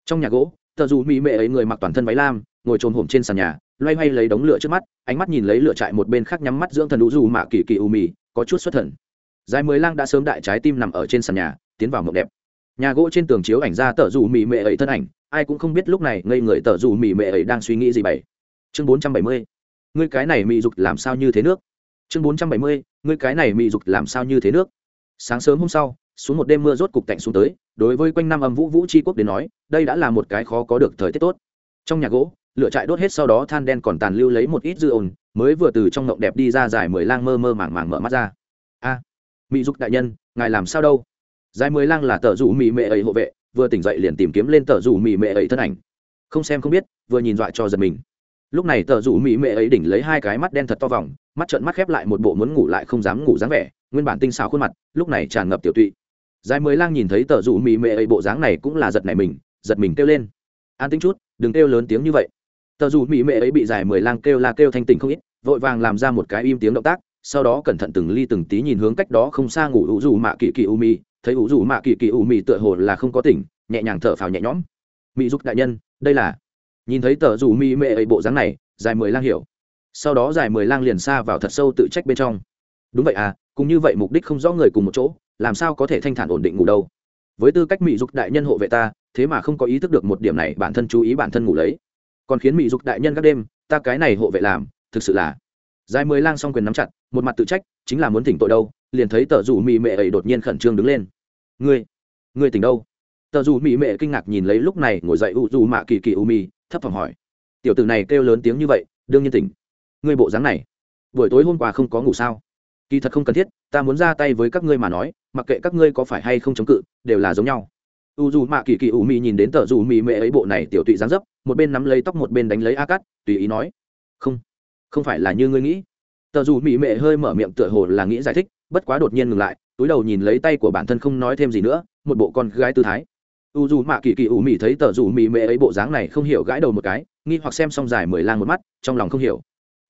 Trong nhà gỗ thợ dù mỹ mệ ấy người mặc toàn thân váy lam, ngồi trồm hổm trên sàn nhà, loay hoay lấy đống lửa trước mắt, ánh mắt nhìn lấy lửa trại một bên khác nhắm mắt dưỡng thần đũ dù mạ kỳ kỳ u mì, có chút xuất thần. Dài mười lang đã sớm đại trái tim nằm ở trên sàn nhà, tiến vào mộng đẹp. Nhà gỗ trên tường chiếu ảnh ra tờ dù mì mệ ấy thân ảnh, ai cũng không biết lúc này ngây người tờ dù mì mệ ấy đang suy nghĩ gì bảy chương bốn trăm bảy mươi, ngươi cái này mị dục làm sao như thế nước? Chương bốn trăm bảy mươi, ngươi cái này mị dục làm sao như thế nước? Sáng sớm hôm sau, xuống một đêm mưa rốt cục tạnh xuống tới, đối với quanh năm âm vũ vũ tri quốc đến nói, đây đã là một cái khó có được thời tiết tốt. Trong nhà gỗ, lửa trại đốt hết sau đó than đen còn tàn lưu lấy một ít dư ồn, mới vừa từ trong ngộng đẹp đi ra dài mười lang mơ mơ màng màng mở mắt ra. A mỹ dục đại nhân, ngài làm sao đâu? Dài mười lang là tờ rủ mỹ mệ ấy hộ vệ, vừa tỉnh dậy liền tìm kiếm lên tờ rủ mỹ mệ ấy thân ảnh. Không xem không biết, vừa nhìn dọa cho giật mình lúc này tờ rủ mỹ mệ ấy đỉnh lấy hai cái mắt đen thật to vòng, mắt trợn mắt khép lại một bộ muốn ngủ lại không dám ngủ dáng vẻ, nguyên bản tinh xào khuôn mặt, lúc này tràn ngập tiểu tụy. Dài mười lang nhìn thấy tờ rủ mỹ mệ ấy bộ dáng này cũng là giật nảy mình, giật mình kêu lên. An tính chút, đừng kêu lớn tiếng như vậy. Tờ rủ mỹ mệ ấy bị dài mười lang kêu là kêu thanh tình không ít, vội vàng làm ra một cái im tiếng động tác, sau đó cẩn thận từng ly từng tí nhìn hướng cách đó không xa ngủ ủ rủ mạ kỳ kỳ u mi thấy ủ rủ mạ kỳ kỳ u mi tựa hồ là không có tỉnh, nhẹ nhàng thở phào nhẹ nhõm. Mỹ giúp đại nhân, đây là nhìn thấy tờ rủ mỹ mệ ấy bộ dáng này, dài mười lang hiểu. Sau đó dài mười lang liền xa vào thật sâu tự trách bên trong. Đúng vậy à cũng như vậy mục đích không rõ người cùng một chỗ, làm sao có thể thanh thản ổn định ngủ đâu. Với tư cách mỹ dục đại nhân hộ vệ ta, thế mà không có ý thức được một điểm này bản thân chú ý bản thân ngủ lấy. Còn khiến mỹ dục đại nhân các đêm, ta cái này hộ vệ làm, thực sự là dài mười lang song quyền nắm chặt, một mặt tự trách, chính là muốn tỉnh tội đâu, liền thấy tờ rủ mỹ mệ ấy đột nhiên khẩn trương đứng lên. Ngươi ngươi tỉnh đâu? Tờ rủ mỹ mệ kinh ngạc nhìn lấy lúc này ngồi dậy u dù mạ kỳ kỳ u mi thấp thỏm hỏi. Tiểu t ử này kêu lớn tiếng như vậy, đương nhiên tỉnh. Ngươi bộ dáng này, buổi tối hôm qua không có ngủ sao? Kỳ thật không cần thiết, ta muốn ra tay với các ngươi mà nói, mặc kệ các ngươi có phải hay không chống cự, đều là giống nhau. U dù mạ kỳ kỳ ủ mị nhìn đến tờ dù mì mệ ấy bộ này tiểu tụy dáng dấp, một bên nắm lấy tóc một bên đánh lấy a cắt tùy ý nói, không không phải là như ngươi nghĩ. Tờ dù mì mệ hơi mở miệng tựa hồ là nghĩ giải thích, bất quá đột nhiên ngừng lại, túi đầu nhìn lấy tay của bản thân không nói thêm gì nữa, một bộ con gái tư thái u dù mạ kỳ kỳ ủ mị thấy tờ dù mị mệ ấy bộ dáng này không hiểu gãi đầu một cái, nghi hoặc xem xong dài mười lang một mắt, trong lòng không hiểu.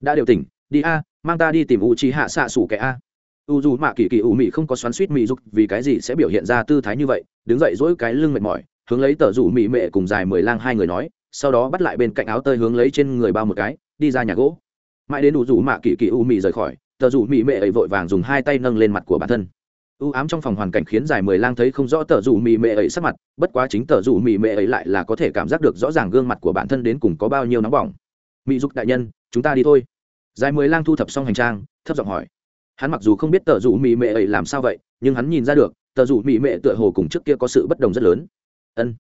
Đã điều tỉnh, đi a, mang ta đi tìm u trí hạ xạ xủ kẻ a. U dù mạ kỳ kỳ ủ mị không có xoắn suýt mị dục, vì cái gì sẽ biểu hiện ra tư thái như vậy, đứng dậy dỗi cái lưng mệt mỏi, hướng lấy tờ rủ mị mệ cùng dài mười lang hai người nói, sau đó bắt lại bên cạnh áo tơi hướng lấy trên người bao một cái, đi ra nhà gỗ. Mãi đến u dù mạ kỳ kỳ u mị rời khỏi, tờ rủ mị mệ ấy vội vàng dùng hai tay nâng lên mặt của bản thân u ám trong phòng hoàn cảnh khiến dài mười lang thấy không rõ tờ rủ mị mệ ấy sắc mặt, bất quá chính tờ rủ mị mệ ấy lại là có thể cảm giác được rõ ràng gương mặt của bản thân đến cùng có bao nhiêu nóng bỏng. Mị dục đại nhân, chúng ta đi thôi. Dài mười lang thu thập xong hành trang, thấp giọng hỏi. Hắn mặc dù không biết tờ rủ mị mệ ấy làm sao vậy, nhưng hắn nhìn ra được, tờ rủ mị mệ tựa hồ cùng trước kia có sự bất đồng rất lớn. Ân.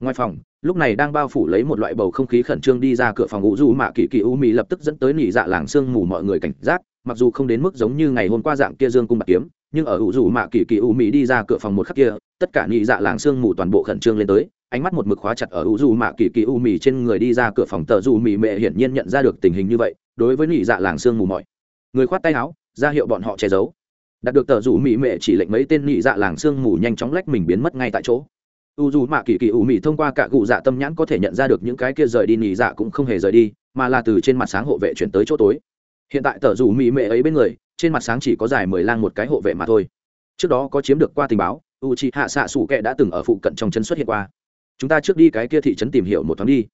Ngoài phòng, lúc này đang bao phủ lấy một loại bầu không khí khẩn trương đi ra cửa phòng ngủ du mạ kỳ kỳ u mì lập tức dẫn tới nỉ dạ làng sương mù mọi người cảnh giác, mặc dù không đến mức giống như ngày hôm qua dạng kia dương cung bạc kiếm nhưng ở ủ dù mạ kỳ kỳ u mì đi ra cửa phòng một khắc kia, tất cả nhị dạ làng sương mù toàn bộ khẩn trương lên tới, ánh mắt một mực khóa chặt ở ủ dù mạ kỳ kỳ u mì trên người đi ra cửa phòng tờ dù mì mệ hiển nhiên nhận ra được tình hình như vậy, đối với nhị dạ làng sương mù mọi người khoát tay áo, ra hiệu bọn họ che giấu. Đạt được tờ rủ mỹ mệ chỉ lệnh mấy tên nhị dạ làng sương mù nhanh chóng lách mình biến mất ngay tại chỗ. U dù mạ kỳ kỳ ủ mị thông qua cả cụ dạ tâm nhãn có thể nhận ra được những cái kia rời đi, nhị dạ cũng không hề rời đi, mà là từ trên mặt sáng hộ vệ chuyển tới chỗ tối. Hiện tại tờ rủ mỹ mệ ấy bên người trên mặt sáng chỉ có dài mười lang một cái hộ vệ mà thôi. Trước đó có chiếm được qua tình báo u c hạ xạ sủ kệ đã từng ở phụ cận trong chân xuất hiện qua. Chúng ta trước đi cái kia thị trấn tìm hiểu một thoáng đi.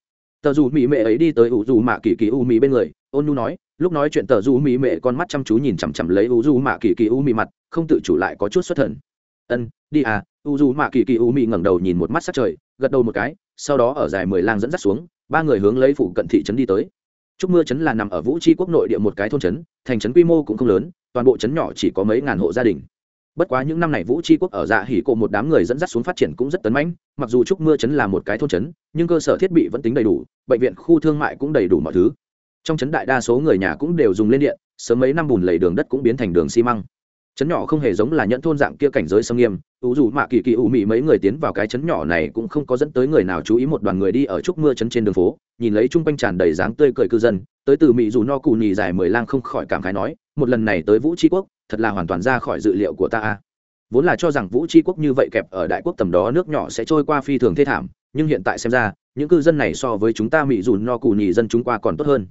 Tờ dù mỹ mệ ấy đi tới u dù mạ kỳ kỳ u mỹ bên người, ôn nu nói, lúc nói chuyện tờ dù mỹ mệ con mắt chăm chú nhìn chằm chằm lấy u dù mạ kỳ kỳ u mỹ mặt, không tự chủ lại có chút xuất thần. Ân, đi à u dù mạ kỳ kỳ u mỹ ngẩng đầu nhìn một mắt sắc trời, gật đầu một cái, sau đó ở dài mười lang dẫn dắt xuống, ba người hướng lấy phụ cận thị trấn đi tới. Trúc Mưa trấn là nằm ở Vũ Tri quốc nội địa một cái thôn trấn, thành trấn quy mô cũng không lớn, toàn bộ trấn nhỏ chỉ có mấy ngàn hộ gia đình. Bất quá những năm này Vũ Tri quốc ở Dạ Hỉ cổ một đám người dẫn dắt xuống phát triển cũng rất tấn mãnh, mặc dù Trúc Mưa trấn là một cái thôn trấn, nhưng cơ sở thiết bị vẫn tính đầy đủ, bệnh viện, khu thương mại cũng đầy đủ mọi thứ trong trấn đại đa số người nhà cũng đều dùng lên điện sớm mấy năm bùn lầy đường đất cũng biến thành đường xi măng chấn nhỏ không hề giống là nhẫn thôn dạng kia cảnh giới sâm nghiêm, ủ dù mạ kỳ kỳ ủ mị mấy người tiến vào cái chấn nhỏ này cũng không có dẫn tới người nào chú ý một đoàn người đi ở trúc mưa chấn trên đường phố, nhìn lấy chung quanh tràn đầy dáng tươi cười cư dân, tới từ mị dù no cù nhì dài mười lang không khỏi cảm khái nói, một lần này tới vũ tri quốc, thật là hoàn toàn ra khỏi dự liệu của ta vốn là cho rằng vũ tri quốc như vậy kẹp ở đại quốc tầm đó nước nhỏ sẽ trôi qua phi thường thê thảm, nhưng hiện tại xem ra, những cư dân này so với chúng ta mị dù no cù nhì dân chúng qua còn tốt hơn.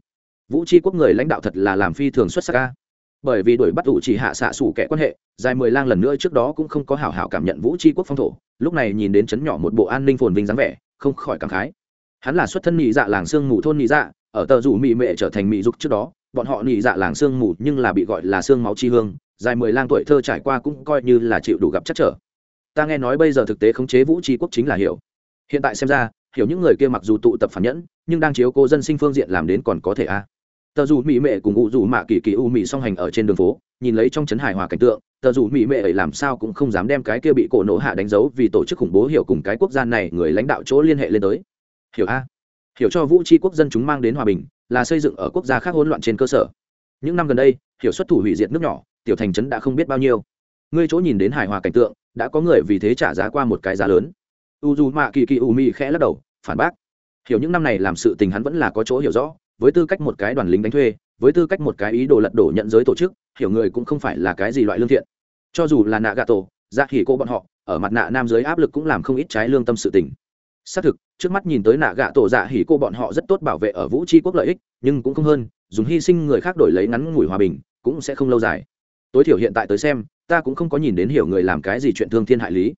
Vũ tri quốc người lãnh đạo thật là làm phi thường xuất sắc ca bởi vì đuổi bắt ủ chỉ hạ xạ xủ kẻ quan hệ, dài mười lang lần nữa trước đó cũng không có hảo hảo cảm nhận vũ tri quốc phong thổ, lúc này nhìn đến chấn nhỏ một bộ an ninh phồn vinh dáng vẻ, không khỏi cảm khái. Hắn là xuất thân nhị dạ làng sương mù thôn nhị dạ ở tờ rủ mị mệ trở thành mị dục trước đó, bọn họ nhị dạ làng sương mù nhưng là bị gọi là sương máu chi hương, dài mười lang tuổi thơ trải qua cũng coi như là chịu đủ gặp chắc trở. Ta nghe nói bây giờ thực tế khống chế vũ tri quốc chính là hiểu. Hiện tại xem ra, hiểu những người kia mặc dù tụ tập phản nhẫn, nhưng đang chiếu cô dân sinh phương diện làm đến còn có thể a tờ dù mỹ mệ cùng ủ dù mạ kỳ kỳ u mỹ song hành ở trên đường phố, nhìn lấy trong trấn hài hòa cảnh tượng, tờ dù mỹ mệ ấy làm sao cũng không dám đem cái kia bị cổ nổ hạ đánh dấu vì tổ chức khủng bố hiểu cùng cái quốc gia này người lãnh đạo chỗ liên hệ lên tới. Hiểu a. Hiểu cho vũ tri quốc dân chúng mang đến hòa bình, là xây dựng ở quốc gia khác hỗn loạn trên cơ sở. Những năm gần đây, hiểu xuất thủ hủy diệt nước nhỏ, tiểu thành trấn đã không biết bao nhiêu. Ngươi chỗ nhìn đến hài hòa cảnh tượng, đã có người vì thế trả giá qua một cái giá lớn. U dù mạ kỳ kỳ u mi khẽ lắc đầu, phản bác. Hiểu những năm này làm sự tình hắn vẫn là có chỗ hiểu rõ với tư cách một cái đoàn lính đánh thuê, với tư cách một cái ý đồ lật đổ nhận giới tổ chức, hiểu người cũng không phải là cái gì loại lương thiện. Cho dù là nạ gà tổ dạ khỉ cô bọn họ, ở mặt nạ nam giới áp lực cũng làm không ít trái lương tâm sự tình. Xác thực, trước mắt nhìn tới nạ gạ tổ dạ hỉ cô bọn họ rất tốt bảo vệ ở vũ tri quốc lợi ích, nhưng cũng không hơn, dùng hy sinh người khác đổi lấy ngắn ngủi hòa bình, cũng sẽ không lâu dài. Tối thiểu hiện tại tới xem, ta cũng không có nhìn đến hiểu người làm cái gì chuyện thương thiên hại lý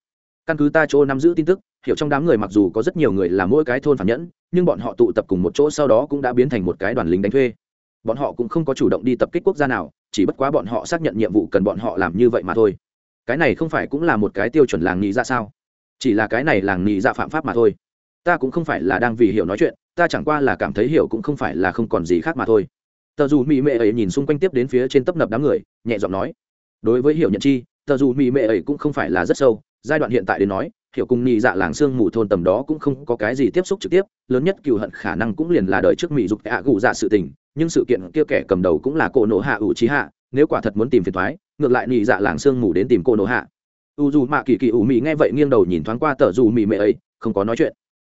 căn cứ ta chỗ nắm giữ tin tức, hiểu trong đám người mặc dù có rất nhiều người là mỗi cái thôn phản nhẫn, nhưng bọn họ tụ tập cùng một chỗ sau đó cũng đã biến thành một cái đoàn lính đánh thuê. Bọn họ cũng không có chủ động đi tập kích quốc gia nào, chỉ bất quá bọn họ xác nhận nhiệm vụ cần bọn họ làm như vậy mà thôi. Cái này không phải cũng là một cái tiêu chuẩn làng nhị ra sao? Chỉ là cái này làng nhị ra phạm pháp mà thôi. Ta cũng không phải là đang vì hiểu nói chuyện, ta chẳng qua là cảm thấy hiểu cũng không phải là không còn gì khác mà thôi. Tờ dù mỹ mệ ấy nhìn xung quanh tiếp đến phía trên tấp nập đám người, nhẹ giọng nói, đối với hiểu nhận chi, tờ dù mỹ mệ ấy cũng không phải là rất sâu giai đoạn hiện tại đến nói, hiểu cùng nhị dạ làng xương mù thôn tầm đó cũng không có cái gì tiếp xúc trực tiếp, lớn nhất cựu hận khả năng cũng liền là đời trước mỹ dục ạ gù dạ sự tình, nhưng sự kiện kia kẻ cầm đầu cũng là cổ nổ hạ ủ trí hạ, nếu quả thật muốn tìm phiền thoái ngược lại nhị dạ làng xương mù đến tìm cổ nổ hạ. U dù mạ kỳ kỳ ủ mỹ nghe vậy nghiêng đầu nhìn thoáng qua tờ dù mỹ mẹ ấy, không có nói chuyện.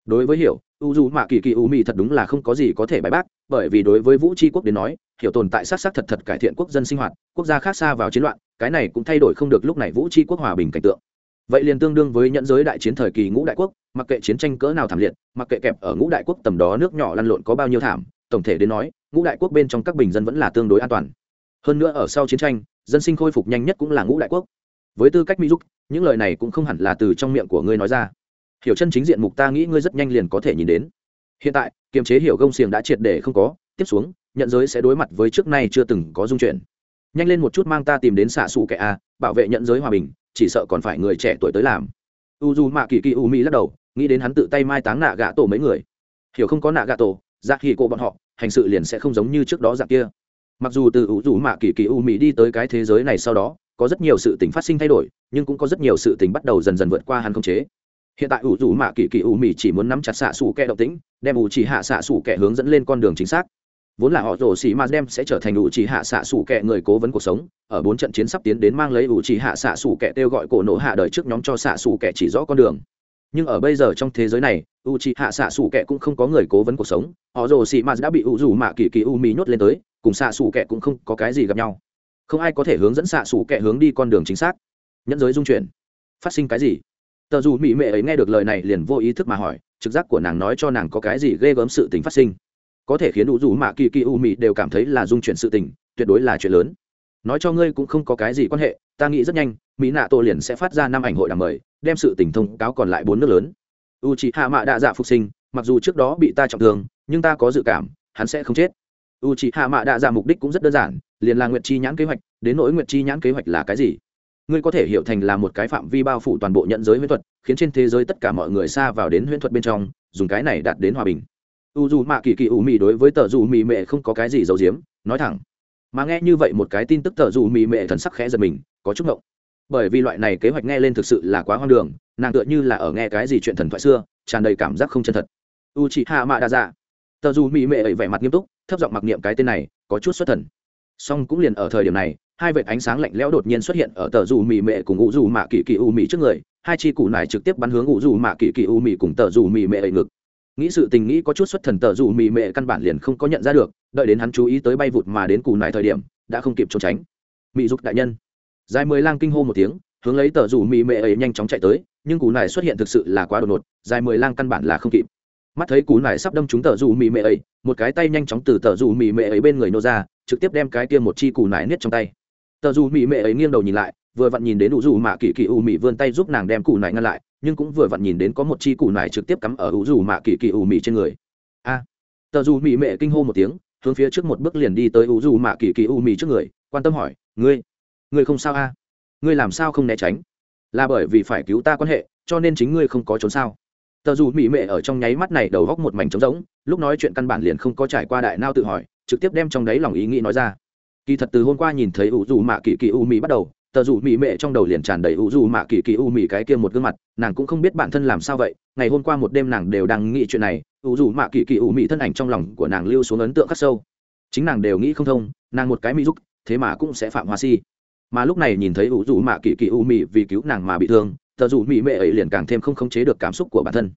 Đối với hiểu, u dù mạ kỳ kỳ ủ mỹ thật đúng là không có gì có thể bài bác, bởi vì đối với vũ tri quốc đến nói, hiểu tồn tại sát sát thật thật cải thiện quốc dân sinh hoạt, quốc gia khác xa vào chiến loạn, cái này cũng thay đổi không được lúc này vũ tri quốc hòa bình cảnh tượng vậy liền tương đương với nhận giới đại chiến thời kỳ ngũ đại quốc, mặc kệ chiến tranh cỡ nào thảm liệt, mặc kệ kẹp ở ngũ đại quốc tầm đó nước nhỏ lăn lộn có bao nhiêu thảm, tổng thể đến nói, ngũ đại quốc bên trong các bình dân vẫn là tương đối an toàn. Hơn nữa ở sau chiến tranh, dân sinh khôi phục nhanh nhất cũng là ngũ đại quốc. Với tư cách mỹ giúp những lời này cũng không hẳn là từ trong miệng của ngươi nói ra. Hiểu chân chính diện mục ta nghĩ ngươi rất nhanh liền có thể nhìn đến. Hiện tại, kiềm chế hiểu gông xiềng đã triệt để không có, tiếp xuống nhận giới sẽ đối mặt với trước nay chưa từng có dung chuyển. Nhanh lên một chút mang ta tìm đến xạ xù kẻ a, bảo vệ nhận giới hòa bình chỉ sợ còn phải người trẻ tuổi tới làm. U dù mạ kỳ kỳ u mi lắc đầu, nghĩ đến hắn tự tay mai táng nạ gạ tổ mấy người. Hiểu không có nạ gạ tổ ra khi cô bọn họ, hành sự liền sẽ không giống như trước đó dạng kia. Mặc dù từ u dù mạ kỳ kỳ u mi đi tới cái thế giới này sau đó, có rất nhiều sự tình phát sinh thay đổi, nhưng cũng có rất nhiều sự tình bắt đầu dần dần vượt qua hắn không chế. Hiện tại ủ rủ mạ kỳ kỳ u mi chỉ muốn nắm chặt xạ xù kẹ động tĩnh, đem ủ chỉ hạ xạ xù kẹ hướng dẫn lên con đường chính xác vốn là họ rồ xì ma đem sẽ trở thành ủ chỉ hạ xạ xù kẹ người cố vấn cuộc sống, ở bốn trận chiến sắp tiến đến mang lấy ủ chỉ hạ xạ xù kẹ kêu gọi cổ nổ hạ đời trước nhóm cho xạ xù kẹ chỉ rõ con đường. Nhưng ở bây giờ trong thế giới này u c hạ xạ xù kẹ cũng không có người cố vấn cuộc sống, họ rồ xì ma đã bị u rủ mạ kỳ kỳ u mì nhốt lên tới, cùng xạ xù kẹ cũng không có cái gì gặp nhau. Không ai có thể hướng dẫn xạ xù kẹ hướng đi con đường chính xác. Nhẫn giới dung chuyển. Phát sinh cái gì? Tờ dù mỹ mệ ấy nghe được lời này liền vô ý thức mà hỏi, trực giác của nàng nói cho nàng có cái gì ghê gớm sự tình phát sinh có thể khiến đủ dù mạ kỳ kỳ u Mị đều cảm thấy là dung chuyển sự tình, tuyệt đối là chuyện lớn. Nói cho ngươi cũng không có cái gì quan hệ, ta nghĩ rất nhanh, mỹ nạ tổ liền sẽ phát ra năm ảnh hội đàm mời, đem sự tình thông cáo còn lại bốn nước lớn. U c hạ mạ đạ dạ phục sinh, mặc dù trước đó bị ta trọng thương, nhưng ta có dự cảm, hắn sẽ không chết. U c hạ mạ đạ dạ mục đích cũng rất đơn giản, liền là nguyện chi nhãn kế hoạch, đến nỗi nguyện chi nhãn kế hoạch là cái gì? Ngươi có thể hiểu thành là một cái phạm vi bao phủ toàn bộ nhận giới huyễn thuật, khiến trên thế giới tất cả mọi người xa vào đến huyễn thuật bên trong, dùng cái này đạt đến hòa bình u dù mạ kỳ kỳ u mì đối với tờ dù mì mệ không có cái gì giấu giếm, nói thẳng. Mà nghe như vậy một cái tin tức tờ dù mì mệ thần sắc khẽ giật mình, có chút ngộng. Bởi vì loại này kế hoạch nghe lên thực sự là quá hoang đường, nàng tựa như là ở nghe cái gì chuyện thần thoại xưa, tràn đầy cảm giác không chân thật. U chị hạ mạ đa dạ tờ dù mì mệ ấy vẻ mặt nghiêm túc, thấp giọng mặc niệm cái tên này, có chút xuất thần. Song cũng liền ở thời điểm này, hai vệt ánh sáng lạnh lẽo đột nhiên xuất hiện ở tờ dù mì mệ cùng ngũ dù mạ kỳ kỳ u mì trước người, hai chi cụ này trực tiếp bắn hướng ngũ dù mạ kỳ kỳ u mì cùng tờ dù mì mệ ấy ngực nghĩ sự tình nghĩ có chút xuất thần tờ dù mì mệ căn bản liền không có nhận ra được, đợi đến hắn chú ý tới bay vụt mà đến cù nải thời điểm, đã không kịp trốn tránh. Mỹ dục đại nhân. Dài mười lang kinh hô một tiếng, hướng lấy tờ dù mì mệ ấy nhanh chóng chạy tới, nhưng cụ nải xuất hiện thực sự là quá đột ngột, dài mười lang căn bản là không kịp. Mắt thấy cú nải sắp đâm trúng tờ dù mì mệ ấy, một cái tay nhanh chóng từ tờ dù mì mệ ấy bên người nô ra, trực tiếp đem cái kia một chi cù nải niết trong tay. Tờ dù mỹ mệ ấy nghiêng đầu nhìn lại, vừa vặn nhìn đến u dù mạ kỳ kỳ u mỹ vươn tay giúp nàng đem cù nải ngăn lại nhưng cũng vừa vặn nhìn đến có một chi củ nải trực tiếp cắm ở u dù mạ kỳ kỳ u mị trên người. A, tờ dù mị mệ kinh hô một tiếng, hướng phía trước một bước liền đi tới u dù mạ kỳ kỳ u mị trước người, quan tâm hỏi, ngươi ngươi không sao a? Ngươi làm sao không né tránh? Là bởi vì phải cứu ta quan hệ, cho nên chính ngươi không có trốn sao? Tờ dù mỹ mệ ở trong nháy mắt này đầu góc một mảnh trống rỗng, lúc nói chuyện căn bản liền không có trải qua đại nao tự hỏi, trực tiếp đem trong đấy lòng ý nghĩ nói ra. Kỳ thật từ hôm qua nhìn thấy ủ dù mạ kỳ kỳ u mỹ bắt đầu tờ dù mỹ mệ trong đầu liền tràn đầy u dù mạ kỳ kỳ u mỹ cái kia một gương mặt, nàng cũng không biết bản thân làm sao vậy. Ngày hôm qua một đêm nàng đều đang nghĩ chuyện này, u dù mạ kỳ kỳ u mỹ thân ảnh trong lòng của nàng lưu xuống ấn tượng khắc sâu. Chính nàng đều nghĩ không thông, nàng một cái mỹ giúp thế mà cũng sẽ phạm hoa si. Mà lúc này nhìn thấy u dù mạ kỳ kỳ u mỹ vì cứu nàng mà bị thương, tờ dù mỹ mệ ấy liền càng thêm không khống chế được cảm xúc của bản thân.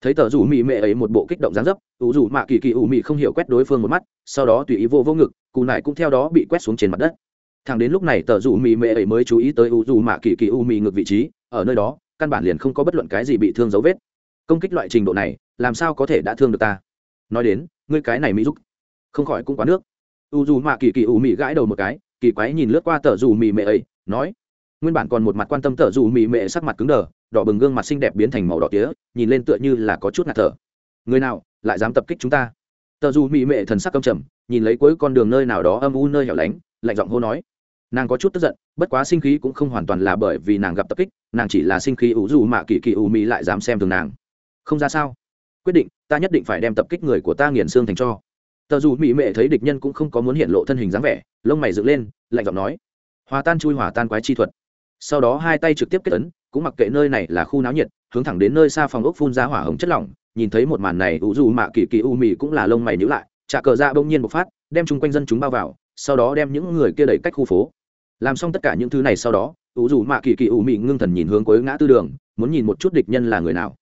Thấy tờ dù mỹ mệ ấy một bộ kích động dáng dấp ủ dù mạ kỳ kỳ u mỹ không hiểu quét đối phương một mắt, sau đó tùy ý vô vô ngực cụ nải cũng theo đó bị quét xuống trên mặt đất thằng đến lúc này tờ dù mì mệ ấy mới chú ý tới u dù mạ kỳ kỳ u mì ngược vị trí, ở nơi đó, căn bản liền không có bất luận cái gì bị thương dấu vết. Công kích loại trình độ này, làm sao có thể đã thương được ta? Nói đến, ngươi cái này mỹ giúp không khỏi cũng quá nước. U dù mạ kỳ kỳ u mì gãi đầu một cái, kỳ quái nhìn lướt qua tờ dù mì mệ ấy, nói, nguyên bản còn một mặt quan tâm tờ dù mì mệ sắc mặt cứng đờ, đỏ bừng gương mặt xinh đẹp biến thành màu đỏ tía, nhìn lên tựa như là có chút ngạt thở. Người nào, lại dám tập kích chúng ta? Tờ dù mì mệ thần sắc căm trầm, nhìn lấy cuối con đường nơi nào đó âm u nơi hẻo lánh, lạnh giọng hô nói nàng có chút tức giận, bất quá sinh khí cũng không hoàn toàn là bởi vì nàng gặp tập kích, nàng chỉ là sinh khí ủ dù mạ kỳ kỳ ủ mỹ lại dám xem thường nàng. Không ra sao? Quyết định, ta nhất định phải đem tập kích người của ta nghiền xương thành cho. Tờ dù mỹ mệ thấy địch nhân cũng không có muốn hiện lộ thân hình dáng vẻ, lông mày dựng lên, lạnh giọng nói. Hòa tan chui, hòa tan quái chi thuật. Sau đó hai tay trực tiếp kết ấn, cũng mặc kệ nơi này là khu náo nhiệt, hướng thẳng đến nơi xa phòng ốc phun ra hỏa hồng chất lỏng, nhìn thấy một màn này ủ dù mạ kỳ kỳ u mì cũng là lông mày nhữ lại trả cờ ra bỗng nhiên bộc phát, đem chung quanh dân chúng bao vào, sau đó đem những người kia đẩy cách khu phố làm xong tất cả những thứ này sau đó ủ dù mạ kỳ kỳ u Mị ngưng thần nhìn hướng cuối ngã tư đường, muốn nhìn một chút địch nhân là người nào.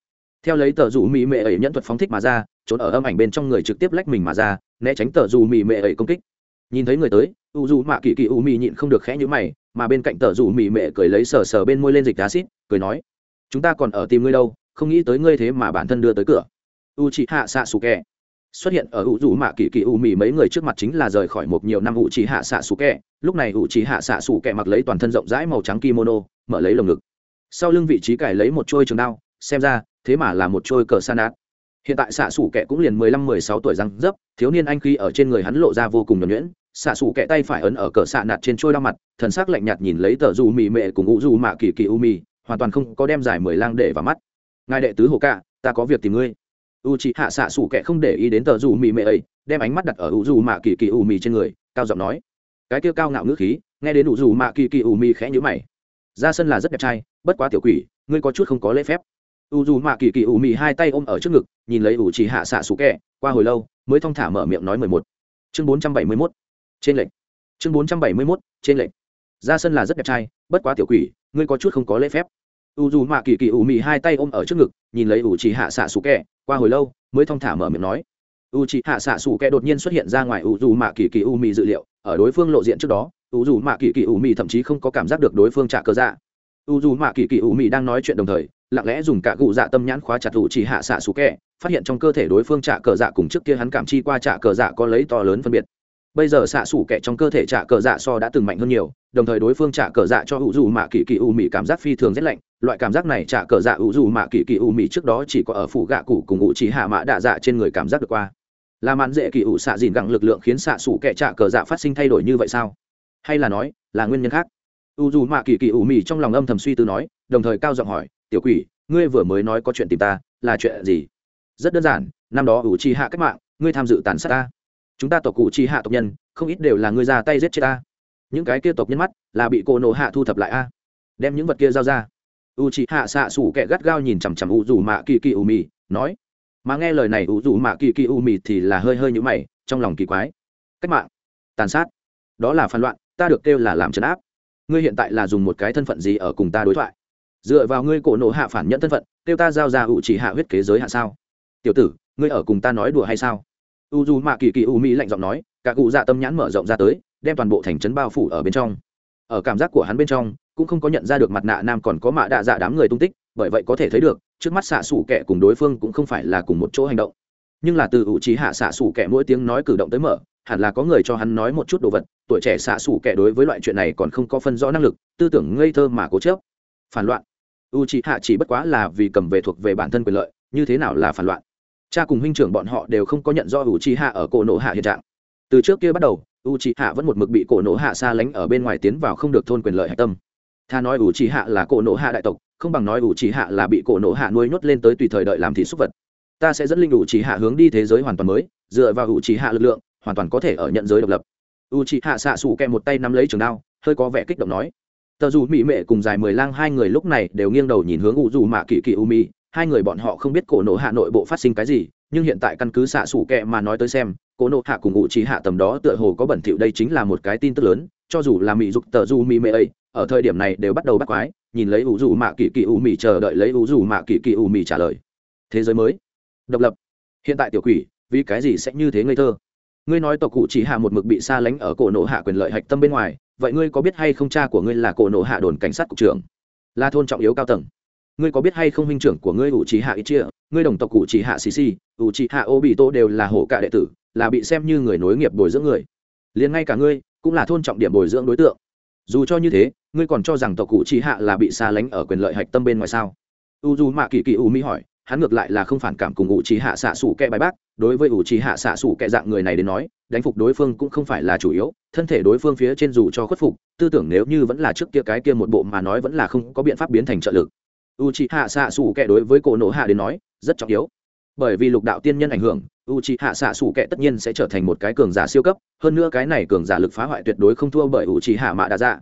Theo lấy tờ dù Mị mệ ấy nhẫn thuật phóng thích mà ra, trốn ở âm ảnh bên trong người trực tiếp lách mình mà ra, né tránh tờ dù Mị mệ ấy công kích. Nhìn thấy người tới u dù mạ kỳ kỳ u Mị nhịn không được khẽ nhữ mày, mà bên cạnh tờ dù Mị mệ cười lấy sờ sờ bên môi lên dịch acid cười nói, chúng ta còn ở tìm ngươi đâu, không nghĩ tới ngươi thế mà bản thân đưa tới cửa. U chị hạ xạ xù kẹ xuất hiện ở ủ dù mạ kỳ kỳ u mì mấy người trước mặt chính là rời khỏi một nhiều năm ủ trí hạ xạ xù kẹ. Lúc này ủ trí hạ xạ xù kẹ mặc lấy toàn thân rộng rãi màu trắng kimono, mở lấy lồng ngực. Sau lưng vị trí cải lấy một trôi trường đao, xem ra, thế mà là một trôi cờ sa nát hiện tại xạ xù kẹ cũng liền mười lăm, mười sáu tuổi răng dấp, thiếu niên anh khi ở trên người hắn lộ ra vô cùng nhuẩn nhuyễn. Xạ xù kẹ tay phải ấn ở cờ xạ nạt trên trôi đao mặt, thần sắc lạnh nhạt nhìn lấy tờ dù mì mệ cùng ủ dù mạ kỳ kỳ u mì, hoàn toàn không có đem giải mười lang để vào mắt. Ngài đệ tứ hồ cạ ta có việc tìm ngươi u chị hạ xạ xủ kệ không để ý đến tờ dù mì mệ ấy, đem ánh mắt đặt ở u dù mạ kỳ kỳ u mì trên người, cao giọng nói. Cái kia cao ngạo ngữ khí, nghe đến u dù mạ kỳ kỳ u mì khẽ nhữ mày. Ra sân là rất đẹp trai, bất quá tiểu quỷ, ngươi có chút không có lễ phép. U dù mạ kỳ kỳ u mì hai tay ôm ở trước ngực, nhìn lấy u chị hạ xạ xủ kệ qua hồi lâu, mới thong thả mở miệng nói mười một. Chương bốn trăm bảy mươi mốt, trên lệnh chương bốn trăm bảy mươi mốt, trên lệnh ra sân là rất đẹp trai, bất quá tiểu quỷ, ngươi có chút không có lễ phép u dù mạ kỳ kỳ ủ mị hai tay ôm ở trước ngực, nhìn lấy ủ chỉ hạ xạ xù kẹ qua hồi lâu, mới thong thả mở miệng nói. U chỉ hạ xạ xù kẹ đột nhiên xuất hiện ra ngoài u dù mạ kỳ kỳ ủ mị dự liệu, ở đối phương lộ diện trước đó, u dù mạ kỳ kỳ ủ mị thậm chí không có cảm giác được đối phương trả cơ dạ. U dù mạ kỳ kỳ ủ mị đang nói chuyện đồng thời, lặng lẽ dùng cả cụ dạ tâm nhãn khóa chặt u chỉ hạ xạ xù kẹ phát hiện trong cơ thể đối phương trả cờ dạ cùng trước kia hắn cảm chi qua trả cờ dạ có lấy to lớn phân biệt. Bây giờ xạ xủ kẹ trong cơ thể trả cờ dạ so đã từng mạnh hơn nhiều, đồng thời đối phương trả cờ dạ cho hữu dù mạ kỳ kỳ u mị cảm giác phi thường rét lạnh loại cảm giác này trả cờ dạ ủ dù mạ kỳ kỳ u mị trước đó chỉ có ở phủ gạ cụ cùng ủ chỉ hạ mạ đạ dạ trên người cảm giác được qua. Là màn dễ kỳ ủ xạ dìn gặng lực lượng khiến xạ xủ kẻ trả cờ dạ phát sinh thay đổi như vậy sao? Hay là nói, là nguyên nhân khác? U dù mạ kỳ kỳ u mị trong lòng âm thầm suy tư nói, đồng thời cao giọng hỏi, tiểu quỷ, ngươi vừa mới nói có chuyện tìm ta, là chuyện gì? Rất đơn giản, năm đó ủ chi hạ cách mạng, ngươi tham dự tàn sát ta. Chúng ta tộc cụ chi hạ tộc nhân, không ít đều là ngươi ra tay giết chết ta. Những cái kia tộc nhân mắt, là bị cô nổ hạ thu thập lại a. Đem những vật kia giao ra u chi hạ xạ xủ kẹ gắt gao nhìn chằm chằm u dù mạ kỳ kỳ u mì nói, mà nghe lời này u dù mạ kỳ kỳ u mì thì là hơi hơi nhũ mày, trong lòng kỳ quái. Cách mạng, tàn sát, đó là phản loạn, ta được kêu là làm trấn áp. Ngươi hiện tại là dùng một cái thân phận gì ở cùng ta đối thoại? Dựa vào ngươi cổ nổ hạ phản nhận thân phận, kêu ta giao ra u chỉ hạ huyết kế giới hạ sao? Tiểu tử, ngươi ở cùng ta nói đùa hay sao? U dù mạ kỳ kỳ u mỹ lạnh giọng nói, cả cụ dạ tâm nhãn mở rộng ra tới, đem toàn bộ thành trấn bao phủ ở bên trong. Ở cảm giác của hắn bên trong cũng không có nhận ra được mặt nạ nam còn có mạ đạ dạ đám người tung tích, bởi vậy có thể thấy được, trước mắt xạ xủ kẻ cùng đối phương cũng không phải là cùng một chỗ hành động. Nhưng là từ ủ trí hạ xạ xủ kẻ mỗi tiếng nói cử động tới mở, hẳn là có người cho hắn nói một chút đồ vật, tuổi trẻ xạ xủ kẻ đối với loại chuyện này còn không có phân rõ năng lực, tư tưởng ngây thơ mà cố chớp phản loạn. U trí hạ chỉ bất quá là vì cầm về thuộc về bản thân quyền lợi, như thế nào là phản loạn? Cha cùng huynh trưởng bọn họ đều không có nhận do u trí hạ ở cổ nộ hạ hiện trạng. Từ trước kia bắt đầu u trí hạ vẫn một mực bị cổ nộ hạ xa lánh ở bên ngoài tiến vào không được thôn quyền lợi hạch tâm tha nói u trì hạ là cổ nộ hạ đại tộc, không bằng nói u trì hạ là bị cổ nộ hạ nuôi nhốt lên tới tùy thời đợi làm thị súc vật. Ta sẽ dẫn linh u trì hạ hướng đi thế giới hoàn toàn mới, dựa vào u trì hạ lực lượng, hoàn toàn có thể ở nhận giới độc lập. U trì hạ xạ xù kẹ một tay nắm lấy trường đao, hơi có vẻ kích động nói. Tờ dù mỹ mệ cùng dài mười lang hai người lúc này đều nghiêng đầu nhìn hướng u dù mạ kỳ kỳ u mi hai người bọn họ không biết cổ nộ hạ nội bộ phát sinh cái gì, nhưng hiện tại căn cứ xạ xủ kẹ mà nói tới xem, cổ nộ hạ cùng u trì hạ tầm đó tựa hồ có bẩn thỉu đây chính là một cái tin tức lớn, cho dù là mỹ dục tờ du mỹ mệ ấy ở thời điểm này đều bắt đầu bắt quái, nhìn lấy ủ dù mạ kỳ kỳ ủ mì chờ đợi lấy ủ dù mạ kỳ kỳ ủ mì trả lời. Thế giới mới. Độc lập. Hiện tại tiểu quỷ, vì cái gì sẽ như thế ngây thơ? Ngươi nói tộc cụ chỉ hạ một mực bị xa lánh ở cổ nộ hạ quyền lợi hạch tâm bên ngoài, vậy ngươi có biết hay không cha của ngươi là cổ nộ hạ đồn cảnh sát cục trưởng? Là thôn trọng yếu cao tầng. Ngươi có biết hay không huynh trưởng của ngươi ủ trí hạ ít chia, ngươi đồng tộc cụ chỉ hạ xì xì, ủ trí hạ ô bị tô đều là hổ cả đệ tử, là bị xem như người nối nghiệp bồi dưỡng người. Liền ngay cả ngươi, cũng là thôn trọng điểm bồi dưỡng đối tượng. Dù cho như thế ngươi còn cho rằng tộc cụ chỉ hạ là bị xa lánh ở quyền lợi hạch tâm bên ngoài sao? U dù mạ kỳ kỳ u mỹ hỏi, hắn ngược lại là không phản cảm cùng u trí hạ xạ xủ kẹ bài bác, đối với u trí hạ xạ xủ kẹ dạng người này đến nói, đánh phục đối phương cũng không phải là chủ yếu, thân thể đối phương phía trên dù cho khuất phục, tư tưởng nếu như vẫn là trước kia cái kia một bộ mà nói vẫn là không có biện pháp biến thành trợ lực. U trí hạ xạ xủ kệ đối với cổ nổ hạ đến nói, rất trọng yếu. Bởi vì lục đạo tiên nhân ảnh hưởng, u c h hạ xạ xủ kệ tất nhiên sẽ trở thành một cái cường giả siêu cấp, hơn nữa cái này cường giả lực phá hoại tuyệt đối không thua bởi u c h hạ mạ Đa dạ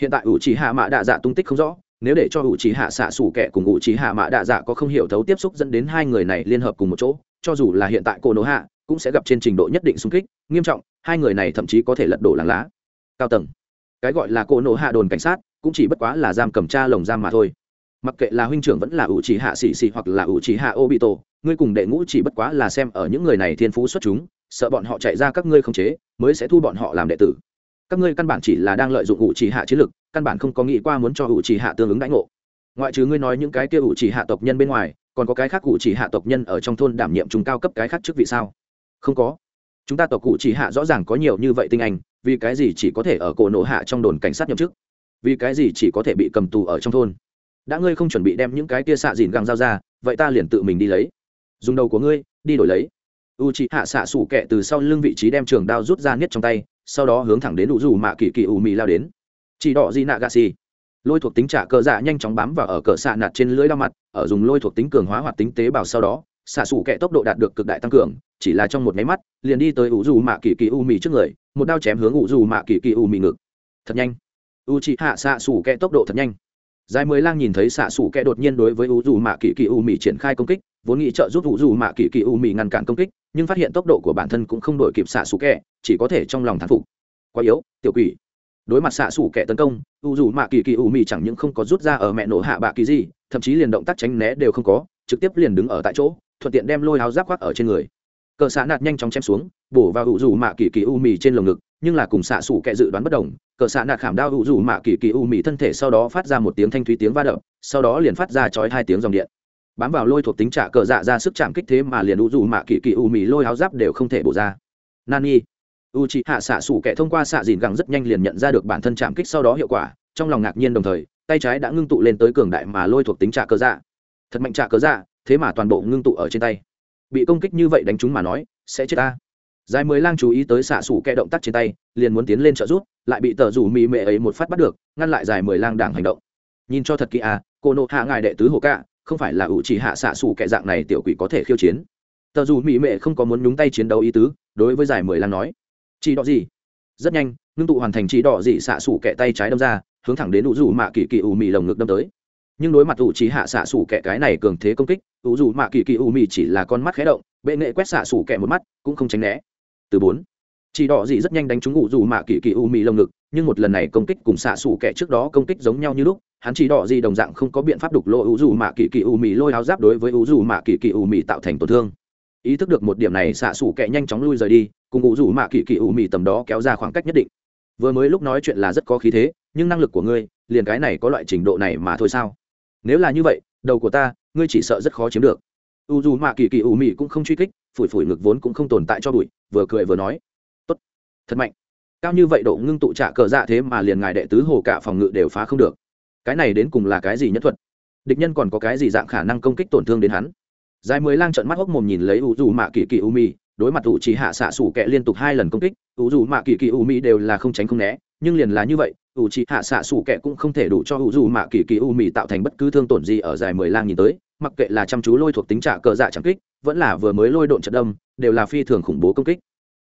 hiện tại ủ c hạ mạ đạ dạ tung tích không rõ, nếu để cho ủ c hạ xạ xủ kẻ cùng ủ c hạ mạ đạ dạ có không hiểu thấu tiếp xúc dẫn đến hai người này liên hợp cùng một chỗ, cho dù là hiện tại cô nô hạ cũng sẽ gặp trên trình độ nhất định xung kích, nghiêm trọng, hai người này thậm chí có thể lật đổ làng lá. Cao tầng. Cái gọi là cô nô hạ đồn cảnh sát cũng chỉ bất quá là giam cầm tra lồng giam mà thôi. Mặc kệ là huynh trưởng vẫn là ủ chỉ hạ xì xì hoặc là ủ chỉ hạ ô bị tổ ngươi cùng đệ ngũ chỉ bất quá là xem ở những người này thiên phú xuất chúng, sợ bọn họ chạy ra các ngươi không chế, mới sẽ thu bọn họ làm đệ tử các ngươi căn bản chỉ là đang lợi dụng ủ chỉ hạ chiến lực, căn bản không có nghĩ qua muốn cho ủ chỉ hạ tương ứng đãi ngộ. Ngoại trừ ngươi nói những cái kia ủ chỉ hạ tộc nhân bên ngoài, còn có cái khác ủ chỉ hạ tộc nhân ở trong thôn đảm nhiệm trung cao cấp cái khác chức vị sao? Không có. Chúng ta tộc cụ chỉ hạ rõ ràng có nhiều như vậy tinh anh, vì cái gì chỉ có thể ở cổ nổ hạ trong đồn cảnh sát nhậm chức? Vì cái gì chỉ có thể bị cầm tù ở trong thôn? Đã ngươi không chuẩn bị đem những cái tia xạ dìn găng dao ra, vậy ta liền tự mình đi lấy. Dùng đầu của ngươi, đi đổi lấy. U chị hạ xạ sủ kẹ từ sau lưng vị trí đem trường đao rút ra niết trong tay sau đó hướng thẳng đến u dù mạ kỳ kỳ u mì lao đến. Chỉ đỏ di nạ gà xì. Lôi thuộc tính trả cờ dạ nhanh chóng bám vào ở cờ xạ nạt trên lưới đao mặt, ở dùng lôi thuộc tính cường hóa hoạt tính tế bào sau đó, xạ sủ kẹ tốc độ đạt được cực đại tăng cường, chỉ là trong một máy mắt, liền đi tới u dù mạ kỳ kỳ u mì trước người, một đao chém hướng u dù mạ kỳ kỳ u mì ngực. Thật nhanh. U chị hạ xạ sủ kẹ tốc độ thật nhanh dài mười lang nhìn thấy xạ sủ kẹ đột nhiên đối với u dù mạ kỳ kỳ u mì triển khai công kích, vốn nghĩ trợ giúp u dù mạ kỳ kỳ u mì ngăn cản công kích, nhưng phát hiện tốc độ của bản thân cũng không đổi kịp xạ sủ kẹ chỉ có thể trong lòng thán phục. Quá yếu, tiểu quỷ. Đối mặt xạ sủ kẻ tấn công u dù mạ kỳ kỳ u mì chẳng những không có rút ra ở mẹ nổ hạ bạ kỳ gì, thậm chí liền động tác tránh né đều không có, trực tiếp liền đứng ở tại chỗ, thuận tiện đem lôi áo giáp khoác ở trên người. Cờ xạ nạt nhanh chóng chém xuống, bổ vào u dù mạ kỳ kỳ u mì trên lồng ngực nhưng là cùng xạ sủ kệ dự đoán bất đồng, cờ xạ nạt khảm đao u dù mạ kỳ kỳ u mì thân thể sau đó phát ra một tiếng thanh thúy tiếng va đập, sau đó liền phát ra chói hai tiếng dòng điện. Bám vào lôi thuộc tính trả cờ dạ ra sức chạm kích thế mà liền u dù mạ kỳ kỳ u mì lôi áo giáp đều không thể bổ ra. Nani u chị hạ xạ xủ kệ thông qua xạ dìn gẳng rất nhanh liền nhận ra được bản thân chạm kích sau đó hiệu quả, trong lòng ngạc nhiên đồng thời, tay trái đã ngưng tụ lên tới cường đại mà lôi thuộc tính trả cờ dạ. Thật mạnh trả cờ dạ thế mà toàn bộ ngưng tụ ở trên tay. Bị công kích như vậy đánh chúng mà nói, sẽ chết ta dài mười lang chú ý tới xạ xủ kẻ động tác trên tay liền muốn tiến lên trợ giúp, lại bị tờ rủ mì mệ ấy một phát bắt được ngăn lại dài mười lang đảng hành động. Nhìn cho thật kỹ à cô nộ hạ ngài đệ tứ hồ cạ không phải là ủ chỉ hạ xạ xủ kẻ dạng này tiểu quỷ có thể khiêu chiến. Tờ dù mỹ mệ không có muốn nhúng tay chiến đấu ý tứ đối với giải mười lang nói. Chỉ đỏ gì? Rất nhanh ngưng tụ hoàn thành chỉ đỏ gì xạ xủ kẹ tay trái đâm ra hướng thẳng đến ủ dù mạ kỳ kỳ ủ mì lồng ngực đâm tới. Nhưng đối mặt ủ trí hạ xạ xủ kẹ cái này cường thế công kích ủ dù mạ kỳ kỳ ủ mì chỉ là con mắt khé động bệ nghệ quét xạ xủ kẹ một mắt cũng không tránh né từ bốn. Chỉ đỏ dị rất nhanh đánh trúng ngụ dù mạ kỳ kỳ u mì lồng ngực, nhưng một lần này công kích cùng xạ xù kẻ trước đó công kích giống nhau như lúc, hắn chỉ đỏ dị đồng dạng không có biện pháp đục lỗ u dù mạ kỳ kỳ u mì lôi áo giáp đối với u dù mạ kỳ kỳ u mì tạo thành tổn thương. Ý thức được một điểm này, xạ xù kẻ nhanh chóng lui rời đi, cùng ngụ dù mạ kỳ kỳ u mì tầm đó kéo ra khoảng cách nhất định. Vừa mới lúc nói chuyện là rất có khí thế, nhưng năng lực của ngươi, liền cái này có loại trình độ này mà thôi sao? Nếu là như vậy, đầu của ta, ngươi chỉ sợ rất khó chiếm được u dù mạ kỳ kỳ ủ mị cũng không truy kích, phủi phủi ngực vốn cũng không tồn tại cho bụi, vừa cười vừa nói, tốt, thật mạnh. Cao như vậy độ ngưng tụ trả cờ dạ thế mà liền ngài đệ tứ hồ cả phòng ngự đều phá không được. Cái này đến cùng là cái gì nhất thuật? Địch nhân còn có cái gì dạng khả năng công kích tổn thương đến hắn? Dài mười lang trận mắt hốc mồm nhìn lấy u dù mạ kỳ kỳ u mi đối mặt ủ chỉ hạ xạ sủ kẹ liên tục hai lần công kích, u dù mạ kỳ kỳ u mi đều là không tránh không né, nhưng liền là như vậy ủ chỉ hạ xạ sủ kẹ cũng không thể đủ cho u dù mạ kỳ kỳ u mi tạo thành bất cứ thương tổn gì ở dài mười lang nhìn tới mặc kệ là chăm chú lôi thuộc tính trả cờ dạ chẳng kích, vẫn là vừa mới lôi độn trận đâm, đều là phi thường khủng bố công kích.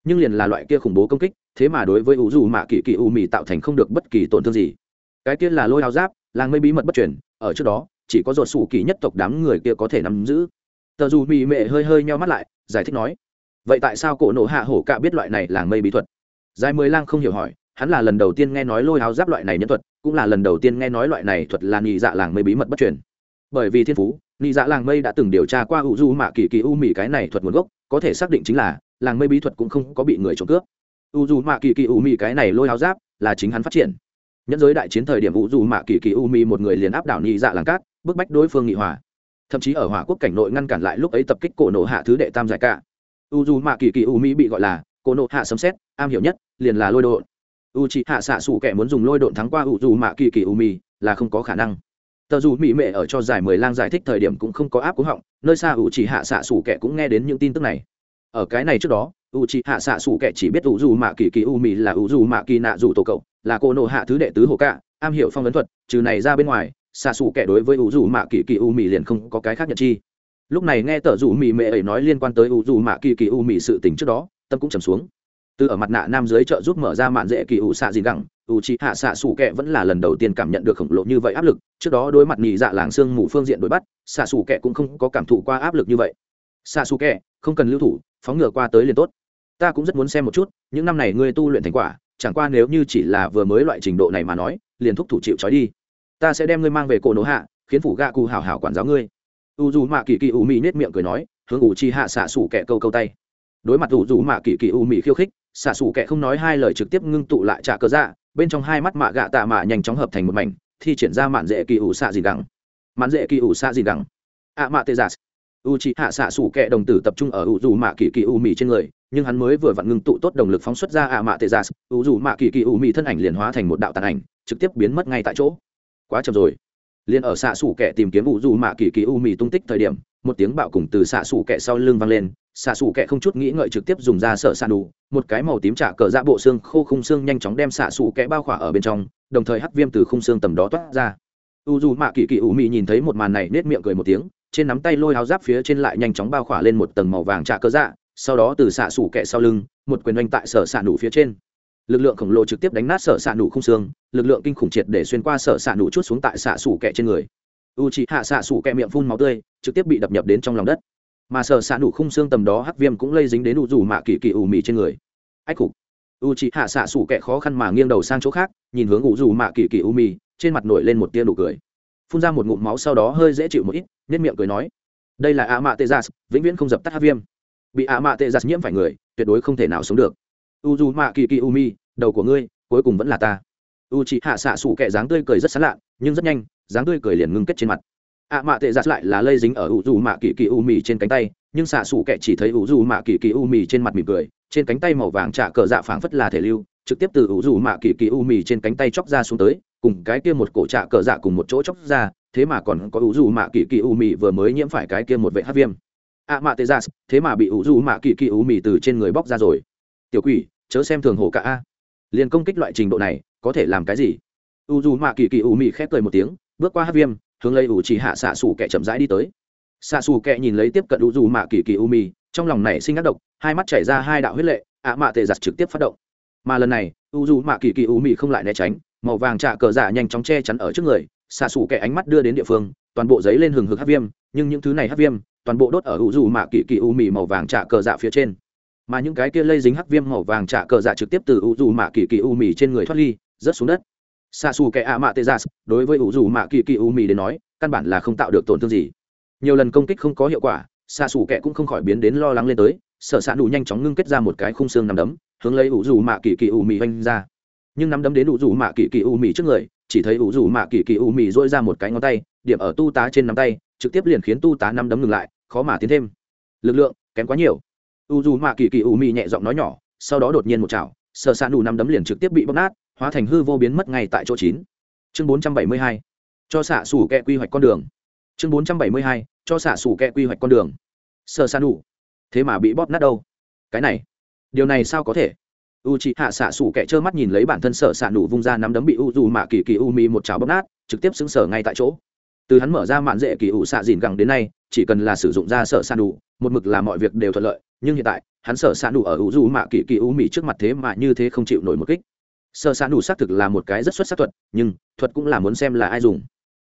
Nhưng liền là loại kia khủng bố công kích, thế mà đối với u dù mạ kỳ kỳ u mì tạo thành không được bất kỳ tổn thương gì. Cái kia là lôi áo giáp làng mây bí mật bất truyền, ở trước đó, chỉ có ruột sủ kỳ nhất tộc đám người kia có thể nắm giữ. Tờ dù mỹ mệ hơi hơi nheo mắt lại, giải thích nói, vậy tại sao cổ nộ hạ hổ cạ biết loại này làng mây bí thuật? Dài mười lang không hiểu hỏi, hắn là lần đầu tiên nghe nói lôi áo giáp loại này nhân thuật, cũng là lần đầu tiên nghe nói loại này thuật là nhị dạ làng mây bí mật bất truyền. Bởi vì thiên phú nị dạ làng mây đã từng điều tra qua u du mạ kỳ kỳ u mì cái này thuật nguồn gốc, có thể xác định chính là, làng mây bí thuật cũng không có bị người trộm cướp. U du mạ kỳ kỳ u mì cái này lôi áo giáp là chính hắn phát triển. Nhân giới đại chiến thời điểm u du mạ kỳ kỳ u mì một người liền áp đảo nị dạ làng cát, bức bách đối phương nghị hòa. Thậm chí ở hỏa quốc cảnh nội ngăn cản lại lúc ấy tập kích cổ nộ hạ thứ đệ tam giải cả. U dù mạ kỳ kỳ u mỹ bị gọi là cổ nộ hạ sấm xét am hiểu nhất, liền là lôi độn. U chị hạ xạ xù kẻ muốn dùng lôi độn thắng qua u dù mạ kỳ kỳ u mỹ là không có khả năng tờ dù mỹ mệ ở cho giải mười lang giải thích thời điểm cũng không có áp cúng họng, nơi xa ủ chỉ hạ xạ xủ kẻ cũng nghe đến những tin tức này. Ở cái này trước đó ủ chỉ hạ xạ xủ kẻ chỉ biết ủ dù mạ kỳ kỳ u mỹ là ủ dù mạ kỳ nạ dù tổ cậu, là cô nộ hạ thứ đệ tứ hồ cạ, am hiểu phong vấn thuật, trừ này ra bên ngoài xạ xủ kẻ đối với ủ dù mạ kỳ kỳ u mỹ liền không có cái khác nhận chi. Lúc này nghe tờ dù mỹ mệ ấy nói liên quan tới ủ dù mạ kỳ kỳ u mỹ sự tình trước đó, tâm cũng trầm xuống. Từ ở mặt nạ nam dưới chợ giúp mở ra mạn dễ kỳ ủ xạ gì gẳng u chi hạ xạ xù kẹ vẫn là lần đầu tiên cảm nhận được khổng lồ như vậy áp lực, trước đó đối mặt nhị dạ làng xương mù phương diện đối bắt xạ xù kẹ cũng không có cảm thụ qua áp lực như vậy. Xạ xù kẹ, không cần lưu thủ, phóng ngựa qua tới liền tốt. Ta cũng rất muốn xem một chút, những năm này ngươi tu luyện thành quả, chẳng qua nếu như chỉ là vừa mới loại trình độ này mà nói, liền thúc thủ chịu trói đi. Ta sẽ đem ngươi mang về cổ nổ hạ, khiến phủ gạ cụ hảo hảo quản giáo ngươi. U dù mạ kỳ kỳ u mì nết miệng cười nói, hướng u chi hạ xạ xủ kẹ câu câu tay. Đối mặt u dù mạ kỳ kỳ u mì khiêu khích xạ xủ kẹ không nói hai lời trực tiếp ngưng tụ lại trả cơ dạ bên trong hai mắt mạ gạ tạ mạ nhanh chóng hợp thành một mảnh, thi triển ra mạn dễ kỳ ủ xạ gì đẳng mạn dễ kỳ ủ xạ gì đẳng ạ mạ tê giả u chị hạ xạ xủ kẹ đồng tử tập trung ở u dù mạ kỳ kỳ u mì trên người, nhưng hắn mới vừa vặn ngưng tụ tốt đồng lực phóng xuất ra ạ mạ tê giả u dù mạ kỳ kỳ u mì thân ảnh liền hóa thành một đạo tàn ảnh, trực tiếp biến mất ngay tại chỗ. Quá chậm rồi. Liền ở xạ xủ kẹ tìm kiếm u dù mạ kỳ kỳ u mì tung tích thời điểm, một tiếng bạo cùng từ xạ xủ kẹ sau lưng vang lên xạ xù kẹ không chút nghĩ ngợi trực tiếp dùng ra sợ xạ đủ một cái màu tím trả cờ dạ bộ xương khô khung xương nhanh chóng đem xạ xù kẹ bao khỏa ở bên trong, đồng thời hắc viêm từ khung xương tầm đó toát ra. U dù mạ kỳ kỳ ủ mị nhìn thấy một màn này nết miệng cười một tiếng, trên nắm tay lôi áo giáp phía trên lại nhanh chóng bao khỏa lên một tầng màu vàng trả cờ dạ sau đó từ xạ xù kẹ sau lưng, một quyền oanh tại sở xạ đủ phía trên. Lực lượng khổng lồ trực tiếp đánh nát sở xạ đủ không xương, lực lượng kinh khủng triệt để xuyên qua sở xạ đủ chút xuống tại xạ xù kẹ trên người. U c hạ xạ xù kẹ miệng phun máu tươi, trực tiếp bị đập nhập đến trong lòng đất mà sở xạ nụ khung xương tầm đó hắc viêm cũng lây dính đến đủ dù mạ kỳ kỳ ủ mị trên người. Ách cục u chị hạ xạ xủ kẹ khó khăn mà nghiêng đầu sang chỗ khác, nhìn hướng ủ dù mạ kỳ kỳ ủ mì trên mặt nổi lên một tia nụ cười. Phun ra một ngụm máu sau đó hơi dễ chịu một ít nên miệng cười nói, đây là ạ mạ tê gia vĩnh viễn không dập tắt hát viêm. Bị ạ mạ tê gia nhiễm phải người, tuyệt đối không thể nào sống được. U dù mạ kỳ kỳ u mi đầu của ngươi, cuối cùng vẫn là ta. U chị hạ xạ sủ kẹ dáng tươi cười rất sán lạ, nhưng rất nhanh, dáng tươi cười liền ngưng kết trên mặt a mạ tệ giặt lại là lây dính ở ủ dù mạ kỳ kỳ u mì trên cánh tay, nhưng xạ sủ kệ chỉ thấy ủ dù mạ kỳ kỳ u mì trên mặt mỉm cười, trên cánh tay màu vàng trả cờ dạ phảng phất là thể lưu, trực tiếp từ ủ dù mạ kỳ kỳ u mì trên cánh tay chóc ra xuống tới, cùng cái kia một cổ trả cờ dạ cùng một chỗ chóc ra, thế mà còn có ủ dù mạ kỳ kỳ u mì vừa mới nhiễm phải cái kia một vệ hát viêm. a mạ tê giặt, thế mà bị ủ dù mạ kỳ kỳ u mì từ trên người bóc ra rồi. Tiểu quỷ, chớ xem thường hồ cả a. Liền công kích loại trình độ này, có thể làm cái gì? U dù mạ kỳ kỳ u mì khép cười một tiếng, bước qua hát viêm hướng lấy ủ chỉ hạ xạ xù kẻ chậm rãi đi tới. Xạ xù kẻ nhìn lấy tiếp cận u dù mạ kỳ kỳ u mì trong lòng này sinh ác độc, hai mắt chảy ra hai đạo huyết lệ, ạ mạ tệ giặt trực tiếp phát động. Mà lần này u dù mạ kỳ kỳ u mì không lại né tránh, màu vàng trà cờ giả nhanh chóng che chắn ở trước người, xạ xù kẻ ánh mắt đưa đến địa phương, toàn bộ giấy lên hừng hực hát viêm, nhưng những thứ này hát viêm, toàn bộ đốt ở u dù mạ kỳ kỳ u mì màu vàng trà cờ dạ phía trên. Mà những cái kia lây dính hắc viêm màu vàng trả cờ dạ trực tiếp từ u dù mạ kỳ kỳ u mì trên người thoát ly, rớt xuống đất xa xù kẻ ạ mạ tê gia, đối với ủ dù mạ kỳ kỳ u mì đến nói, căn bản là không tạo được tổn thương gì. Nhiều lần công kích không có hiệu quả xa xù kẻ cũng không khỏi biến đến lo lắng lên tới, sợ xạ đủ nhanh chóng ngưng kết ra một cái khung xương nằm đấm, hướng lấy ủ dù mạ kỳ kỳ u mì vanh ra. Nhưng nắm đấm đến ủ dù mạ kỳ kỳ u mì trước người, chỉ thấy ủ dù mạ kỳ kỳ u mì dỗi ra một cái ngón tay, điểm ở tu tá trên nắm tay, trực tiếp liền khiến tu tá nắm đấm ngừng lại, khó mà tiến thêm. Lực lượng, kém quá nhiều. U dù mạ kỳ kỳ u mì nhẹ giọng nói nhỏ, sau đó đột nhiên một chảo, sợ sạn đủ nắm đấm liền trực tiếp bị bóc nát hóa thành hư vô biến mất ngay tại chỗ chín. Chương bốn trăm bảy mươi hai, cho xạ xủ kẹ quy hoạch con đường. Chương bốn trăm bảy mươi hai, cho xạ xủ kẹ quy hoạch con đường. Sơ san đủ thế mà bị bóp nát đâu? Cái này, điều này sao có thể? U c hạ xạ xủ kẻ trơ mắt nhìn lấy bản thân sở xạ nụ vung ra nắm đấm bị u dù mạ kỳ kỳ u mi một cháo bóp nát, trực tiếp xứng sở ngay tại chỗ. Từ hắn mở ra mạn dễ kỳ u xạ dìn gẳng đến nay, chỉ cần là sử dụng ra sở xạ nụ một mực là mọi việc đều thuận lợi, nhưng hiện tại, hắn sở xạ nụ ở u dù mạ kỳ kỳ u mi trước mặt thế mà như thế không chịu nổi một kích sở xạ nụ xác thực là một cái rất xuất sắc thuật, nhưng thuật cũng là muốn xem là ai dùng.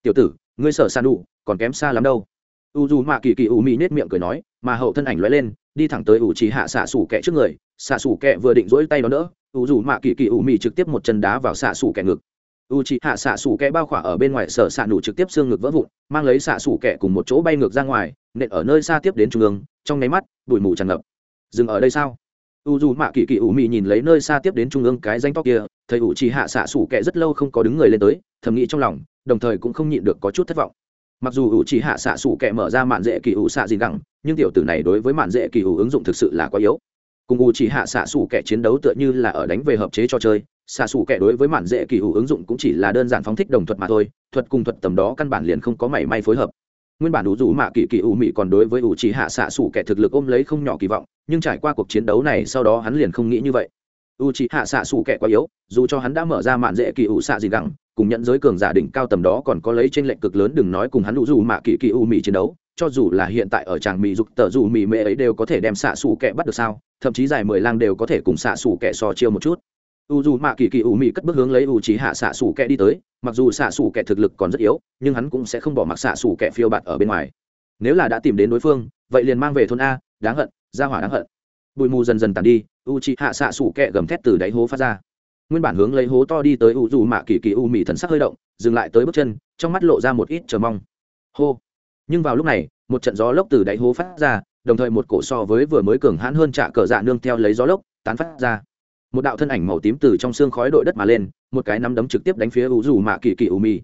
Tiểu tử, ngươi sở xạ nụ còn kém xa lắm đâu. U dù mạ kỳ kỳ u mi nết miệng cười nói, mà hậu thân ảnh lóe lên, đi thẳng tới u trí hạ xạ xủ kẹ trước người. Xạ xủ kẹ vừa định rỗi tay đó nữa u dù mạ kỳ kỳ u mì trực tiếp một chân đá vào xạ xủ kẹ ngực. U trì hạ xạ xủ kẹ bao khỏa ở bên ngoài, sở xạ nụ trực tiếp xương ngực vỡ vụn, mang lấy xạ xủ kẹ cùng một chỗ bay ngược ra ngoài, nện ở nơi xa tiếp đến trung ương, trong nháy mắt, bụi mù tràn ngập. Dừng ở đây sao? U dù mạ kỳ kỳ ủ mị nhìn lấy nơi xa tiếp đến trung ương cái danh tóc kia thầy ủ chỉ hạ xạ xủ kệ rất lâu không có đứng người lên tới, thầm nghĩ trong lòng, đồng thời cũng không nhịn được có chút thất vọng. Mặc dù ủ chỉ hạ xạ xủ kệ mở ra mạn dễ kỳ ủ xạ gì gẳng, nhưng tiểu tử này đối với mạn dễ kỳ ủ ứng dụng thực sự là quá yếu. Cùng ủ chỉ hạ xạ xủ kệ chiến đấu tựa như là ở đánh về hợp chế cho chơi, xạ xủ kệ đối với mạn dễ kỳ ủ ứng dụng cũng chỉ là đơn giản phóng thích đồng thuật mà thôi, thuật cùng thuật tầm đó căn bản liền không có mảy may phối hợp nguyên bản đủ rủ mạ kỳ kỳ ưu mị còn đối với ủ chỉ hạ xạ xủ kẻ thực lực ôm lấy không nhỏ kỳ vọng, nhưng trải qua cuộc chiến đấu này, sau đó hắn liền không nghĩ như vậy. U chỉ hạ xạ xủ kẻ quá yếu, dù cho hắn đã mở ra mạn dễ kỳ ưu xạ gì gắng cùng nhận giới cường giả đỉnh cao tầm đó còn có lấy trên lệnh cực lớn đừng nói cùng hắn đủ rủ mạ kỳ kỳ ưu mị chiến đấu, cho dù là hiện tại ở tràng mỹ dục tờ dù mỹ mệ ấy đều có thể đem xạ xù kẻ bắt được sao, thậm chí dài mười lang đều có thể cùng xạ xù kẻ so chiêu một chút u dù mạ kỳ kỳ u mị cất bước hướng lấy u trí hạ xạ xù kẻ đi tới, mặc dù xạ xù kẻ thực lực còn rất yếu, nhưng hắn cũng sẽ không bỏ mặc xạ xù kẻ phiêu bạt ở bên ngoài. Nếu là đã tìm đến đối phương, vậy liền mang về thôn a, đáng hận, ra hỏa đáng hận. Bụi mù dần dần tàn đi, u trí hạ xạ xù kẻ gầm thét từ đáy hố phát ra. Nguyên bản hướng lấy hố to đi tới u dù mạ kỳ kỳ u mị thần sắc hơi động, dừng lại tới bước chân, trong mắt lộ ra một ít chờ mong. Hô. Nhưng vào lúc này, một trận gió lốc từ đáy hố phát ra, đồng thời một cổ so với vừa mới cường hãn hơn trạ cờ dạ nương theo lấy gió lốc, tán phát ra một đạo thân ảnh màu tím từ trong xương khói đội đất mà lên, một cái nắm đấm trực tiếp đánh phía u dù mạ kỳ kỳ u mi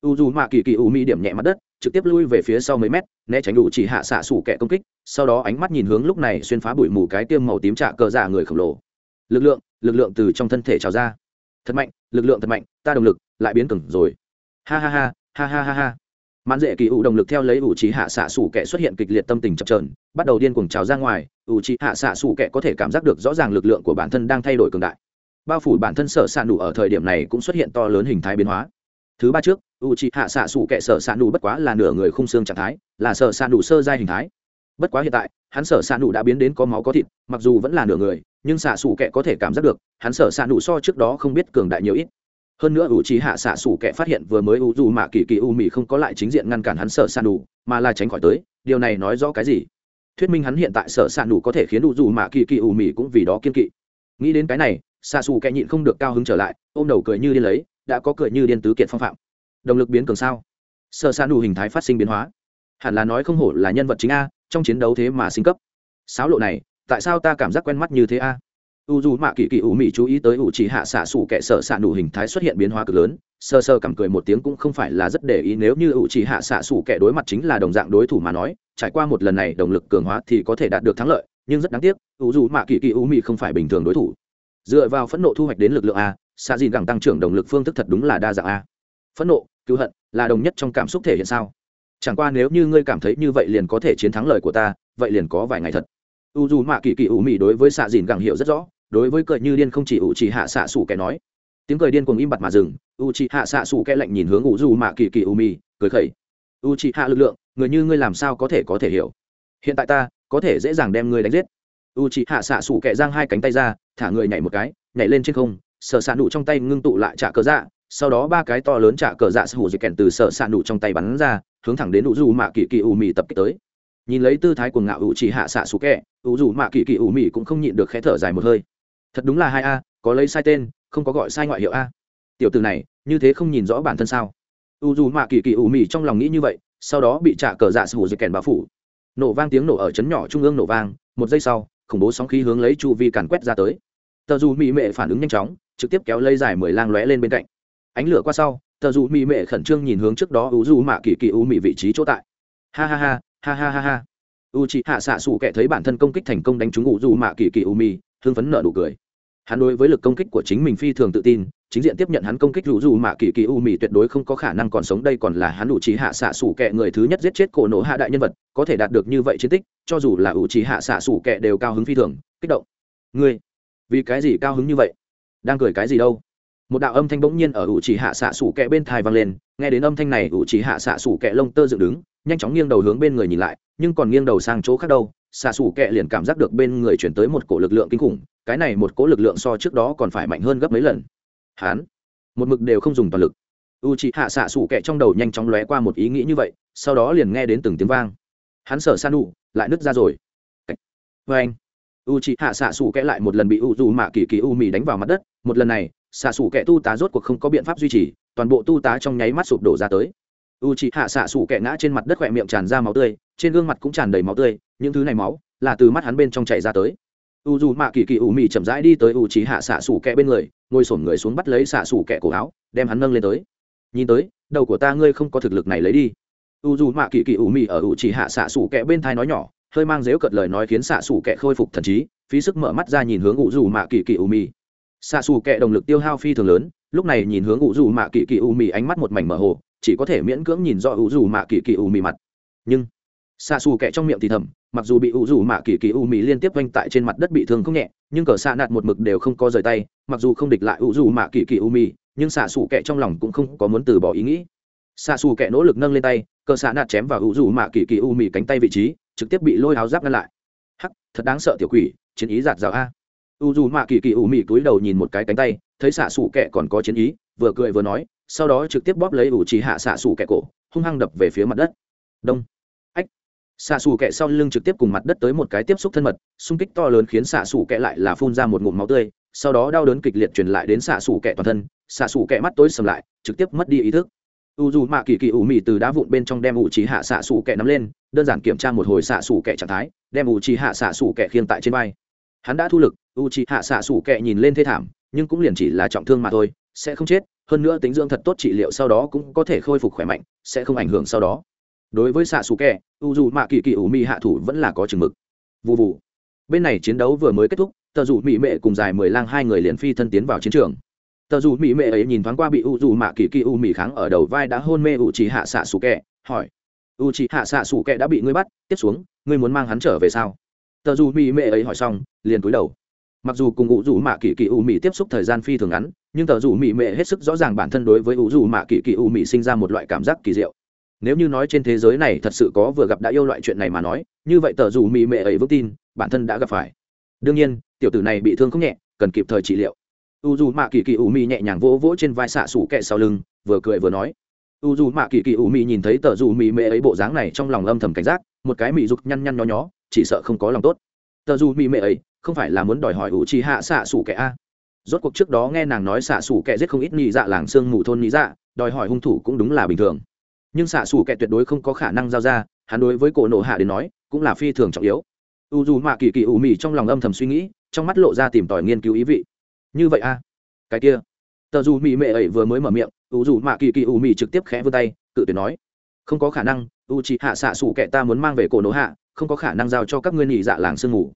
u dù mạ kỳ kỳ u mi điểm nhẹ mặt đất, trực tiếp lui về phía sau mấy mét, né tránh đủ chỉ hạ xạ xủ kẻ công kích, sau đó ánh mắt nhìn hướng lúc này xuyên phá bụi mù cái tiêm màu tím trạ cờ dạ người khổng lồ. Lực lượng lực lượng từ trong thân thể trào ra. Thật mạnh, lực lượng thật mạnh, ta động lực, lại biến cứng rồi. Ha ha ha ha ha ha ha mãn dễ kỳ ủ động lực theo lấy ủ trí hạ xạ sủ kẻ xuất hiện kịch liệt tâm tình chập trờn bắt đầu điên cuồng trào ra ngoài, ủ trí hạ xạ sủ kẻ có thể cảm giác được rõ ràng lực lượng của bản thân đang thay đổi cường đại. Bao phủ bản thân sở s ạ nụ ở thời điểm này cũng xuất hiện to lớn hình thái biến hóa. Thứ ba trước u trí hạ xạ sủ kẻ sở s ạ nụ bất quá là nửa người khung xương trạng thái, là sở s ạ nụ sơ giai hình thái. Bất quá hiện tại, hắn sở s ạ nụ đã biến đến có máu có thịt, mặc dù vẫn là nửa người, nhưng xạ xủ kẻ có thể cảm giác được, hắn sở s ạ nụ so trước đó không biết cường đại nhiều ít hơn nữa u trí hạ xạ xủ kẻ phát hiện vừa mới u dù mạ kỳ kỳ u mì không có lại chính diện ngăn cản hắn sở sàn đủ mà là tránh khỏi tới, điều này nói rõ cái gì? Thuyết minh hắn hiện tại sở sàn đủ có thể khiến u dù mạ kỳ kỳ u mì cũng vì đó kiên kỵ. Nghĩ đến cái này, xạ xù kẹ nhịn không được cao hứng trở lại, ôm đầu cười như điên lấy, đã có cười như điên tứ kiện phong phạm. Động lực biến cường sao? Sợ sàn đủ hình thái phát sinh biến hóa. Hẳn là nói không hổ là nhân vật chính a, trong chiến đấu thế mà sinh cấp. Sáo lộ này, tại sao ta cảm giác quen mắt như thế a? U dù mạ kỳ kỳ ủ mị chú ý tới ủ chỉ hạ xạ xù kệ sợ xạ đủ hình thái xuất hiện biến hóa cực lớn, sơ sơ cảm cười một tiếng cũng không phải là rất để ý nếu như ủ chỉ hạ xạ xù kệ đối mặt chính là đồng dạng đối thủ mà nói, trải qua một lần này động lực cường hóa thì có thể đạt được thắng lợi, nhưng rất đáng tiếc, U dù mạ kỳ kỳ ủ mị không phải bình thường đối thủ. Dựa vào phẫn nộ thu hoạch đến lực lượng a xạ dìn gẳng tăng trưởng động lực phương thức thật đúng là đa dạng a. Phẫn nộ, cứu hận, là đồng nhất trong cảm xúc thể hiện sao? Chẳng qua nếu như ngươi cảm thấy như vậy liền có thể chiến thắng lời của ta, vậy liền có vài ngày thật. U dù mạ kỳ kỳ ủ mị đối với xạ dìn gẳng hiểu rất rõ đối với cười như điên không chỉ ủ chỉ hạ xạ xủ kẻ nói. Tiếng cười điên cùng im bặt mà dừng u chỉ hạ xạ xủ kẻ lạnh nhìn hướng ủ dù mạ kỳ kỳ u mi cười khẩy. U chỉ hạ lực lượng, người như ngươi làm sao có thể có thể hiểu? Hiện tại ta, có thể dễ dàng đem ngươi đánh giết. U chỉ hạ xạ xủ kẻ giang hai cánh tay ra, thả người nhảy một cái, nhảy lên trên không sở xạ nụ trong tay ngưng tụ lại trả cờ dạ sau đó ba cái to lớn trả cờ dạ sủ hữu dịch kèn từ sở xạ nụ trong tay bắn ra, hướng thẳng đến u dù mạ kỳ kỳ u mi tập kích tới. Nhìn lấy tư thái cuồng ngạo u chỉ hạ xạ xú kẻ u dù mạ kỳ kỳ u mi cũng không nhịn được khẽ thở dài một hơi thật đúng là hai a, có lấy sai tên, không có gọi sai ngoại hiệu a. Tiểu từ này, như thế không nhìn rõ bản thân sao? U dù mạ kỳ kỳ ủ mì trong lòng nghĩ như vậy, sau đó bị trả cờ dạ sở dây kèn bao phủ. Nổ vang tiếng nổ ở chấn nhỏ trung ương nổ vang, một giây sau, khủng bố sóng khí hướng lấy chu vi càn quét ra tới. Tờ dù mỹ mệ phản ứng nhanh chóng, trực tiếp kéo lây dài mười lang lóe lên bên cạnh. Ánh lửa qua sau, tờ dù mỹ mệ khẩn trương nhìn hướng trước đó u du mạ kỳ kỳ u mỹ vị trí chỗ tại. Ha ha ha ha ha ha ha. U chị hạ xạ xù kệ thấy bản thân công kích thành công đánh trúng u du mạ kỳ kỳ u mỹ hưng phấn nợ nụ cười hắn đối với lực công kích của chính mình phi thường tự tin, chính diện tiếp nhận hắn công kích rủ dù mạ kỳ kỳ u mì tuyệt đối không có khả năng còn sống. Đây còn là hắn ủ trí hạ xạ sủ kệ người thứ nhất giết chết cổ nổ hạ đại nhân vật, có thể đạt được như vậy chiến tích, cho dù là ủ trí hạ xạ sủ kệ đều cao hứng phi thường, kích động. Ngươi, vì cái gì cao hứng như vậy? Đang cười cái gì đâu? Một đạo âm thanh bỗng nhiên ở ủ trí hạ xạ sủ kẹ bên thai vang lên. Nghe đến âm thanh này ủ trí hạ xạ sủ kẹ lông tơ dựng đứng, nhanh chóng nghiêng đầu hướng bên người nhìn lại, nhưng còn nghiêng đầu sang chỗ khác đâu xạ xù kẹ liền cảm giác được bên người chuyển tới một cổ lực lượng kinh khủng, cái này một cổ lực lượng so trước đó còn phải mạnh hơn gấp mấy lần. Hán một mực đều không dùng toàn lực. U chỉ hạ xạ xù kẹ trong đầu nhanh chóng lóe qua một ý nghĩ như vậy, sau đó liền nghe đến từng tiếng vang. Hắn sở san đủ lại nứt ra rồi. Vê anh u c h ị hạ xạ xù kẽ lại một lần bị u dù mạ kỳ kỳ u mì đánh vào mặt đất. Một lần này xạ xù kẽ tu tá rốt cuộc không có biện pháp duy trì, toàn bộ tu tá trong nháy mắt sụp đổ ra tới u chị hạ xạ sủ kẹ ngã trên mặt đất khỏe miệng tràn ra máu tươi, trên gương mặt cũng tràn đầy máu tươi, những thứ này máu là từ mắt hắn bên trong chảy ra tới. U dù mạ kỳ kỳ ủ mị chậm rãi đi tới u chị hạ xạ sủ kẹ bên người, ngồi sổm người xuống bắt lấy xạ sủ kẹ cổ áo, đem hắn nâng lên tới. Nhìn tới, đầu của ta ngươi không có thực lực này lấy đi. U dù mạ kỳ kỳ ủ mị ở u chị hạ xạ sủ kẹ bên thai nói nhỏ, hơi mang dếu cợt lời nói khiến xạ sủ kẹ khôi phục thần trí, phí sức mở mắt ra nhìn hướng u dù mạ kỳ kỳ ủ mị xạ xù kẹ động lực tiêu hao phi thường lớn, lúc này nhìn hướng u dù mạ kỳ kỳ u mị ánh mắt một mảnh mở hồ chỉ có thể miễn cưỡng nhìn rõ ủ dù mạ kỳ kỳ u mì mặt. Nhưng xa xù kẹ trong miệng thì thầm, mặc dù bị ủ dù mạ kỳ kỳ u mì liên tiếp quanh tại trên mặt đất bị thương không nhẹ, nhưng cờ xạ nạt một mực đều không có rời tay, mặc dù không địch lại ủ dù mạ kỳ kỳ u mì nhưng xạ xù kẹ trong lòng cũng không có muốn từ bỏ ý nghĩ. Xạ xù kẹ nỗ lực nâng lên tay, cờ xạ nạt chém vào ủ dù mạ kỳ kỳ u mì cánh tay vị trí, trực tiếp bị lôi áo giáp ngăn lại. Hắc, thật đáng sợ tiểu quỷ, chiến ý giạt rào a. U dù mạ kỳ kỳ ủ mị túi đầu nhìn một cái cánh tay, thấy xạ xù kẹ còn có chiến ý, vừa cười vừa nói sau đó trực tiếp bóp lấy ủ trì hạ xạ xù kẹ cổ, hung hăng đập về phía mặt đất. Đông. Ách. Xạ xù kẹ sau lưng trực tiếp cùng mặt đất tới một cái tiếp xúc thân mật, xung kích to lớn khiến xạ xù kẹ lại là phun ra một ngụm máu tươi, sau đó đau đớn kịch liệt truyền lại đến xạ xù kẹ toàn thân, xạ xù kẹ mắt tối sầm lại, trực tiếp mất đi ý thức. U dù mạ kỳ kỳ ủ mị từ đá vụn bên trong đem ủ trí hạ xạ xù kẹ nắm lên, đơn giản kiểm tra một hồi xạ xù kẹ trạng thái, đem ủ trí hạ xạ xù kẹ khiêng tại trên vai. Hắn đã thu lực u trí hạ xạ xù kẹ nhìn lên thê thảm, nhưng cũng liền chỉ là trọng thương mà thôi, sẽ không chết hơn nữa tính dưỡng thật tốt trị liệu sau đó cũng có thể khôi phục khỏe mạnh, sẽ không ảnh hưởng sau đó. Đối với xạ xù kẹ, u dù mạ kỳ kỳ ủ mị hạ thủ vẫn là có chừng mực. Vụ vụ bên này chiến đấu vừa mới kết thúc, tờ dù mỹ mệ cùng dài mười lang hai người liền phi thân tiến vào chiến trường. Tờ dù mỹ mệ ấy nhìn thoáng qua bị u dù mạ kỳ kỳ u mỹ kháng ở đầu vai đã hôn mê u trí hạ xạ xù kẹ, hỏi, u trí hạ xạ xù kẹ đã bị ngươi bắt, tiếp xuống, ngươi muốn mang hắn trở về sao? Tờ dù mỹ mệ ấy hỏi xong, liền cúi đầu. Mặc dù cùng u dù mạ kỳ kỳ u mỹ tiếp xúc thời gian phi thường ngắn nhưng tờ dù mỹ mệ hết sức rõ ràng bản thân đối với u dù mạ kỳ kỳ u mỹ sinh ra một loại cảm giác kỳ diệu. Nếu như nói trên thế giới này thật sự có vừa gặp đã yêu loại chuyện này mà nói, như vậy tờ dù mỹ mệ ấy vững tin, bản thân đã gặp phải. Đương nhiên, tiểu tử này bị thương không nhẹ, cần kịp thời trị liệu. U dù mạ kỳ kỳ u mỹ nhẹ nhàng vỗ vỗ trên vai xạ xủ kẹ sau lưng, vừa cười vừa nói. U dù mạ kỳ kỳ u mỹ nhìn thấy tờ dù mỹ mệ ấy bộ dáng này trong lòng âm thầm cảnh giác, một cái mỹ dục nhăn nhăn nho nhó, chỉ sợ không có lòng tốt. Tờ dù mỹ mệ ấy, không phải là muốn đòi hỏi u chi hạ xạ xủ kẹ a rốt cuộc trước đó nghe nàng nói xạ xủ kẻ giết không ít nhị dạ làng xương mù thôn nhị dạ đòi hỏi hung thủ cũng đúng là bình thường. Nhưng xạ xủ kẻ tuyệt đối không có khả năng giao ra, hắn đối với cổ nộ hạ đến nói, cũng là phi thường trọng yếu. U dù mạ kỳ kỳ ủ mị trong lòng âm thầm suy nghĩ, trong mắt lộ ra tìm tòi nghiên cứu ý vị. Như vậy a cái kia. Tờ dù mị mệ ấy vừa mới mở miệng, u dù mạ kỳ kỳ ủ mị trực tiếp khẽ vươn tay, cự tuyệt nói. Không có khả năng, u chị hạ xạ xủ kẻ ta muốn mang về cổ nổ hạ, không có khả năng giao cho các ngươi nhị dạ làng sương ngủ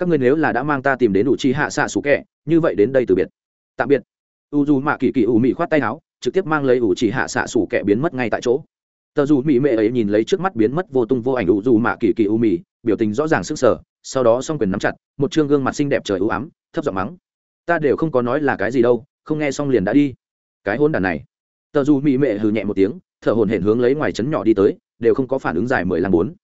các ngươi nếu là đã mang ta tìm đến u chi hạ xạ sủ kẹ, như vậy đến đây từ biệt. Tạm biệt. U dù mạ kỳ kỳ ủ mỹ khoát tay áo, trực tiếp mang lấy u chị hạ xạ sủ kẹ biến mất ngay tại chỗ. Tờ dù mỹ mệ ấy nhìn lấy trước mắt biến mất vô tung vô ảnh u dù mạ kỳ kỳ u mỹ biểu tình rõ ràng sức sở, sau đó s o n g quyền nắm chặt, một chương gương mặt xinh đẹp trời ưu ám, thấp giọng mắng. Ta đều không có nói là cái gì đâu, không nghe xong liền đã đi. Cái hôn đàn này. Tờ dù mỹ mệ hừ nhẹ một tiếng, thở hồn hển hướng lấy ngoài trấn nhỏ đi tới, đều không có phản ứng dài mười lăm bốn.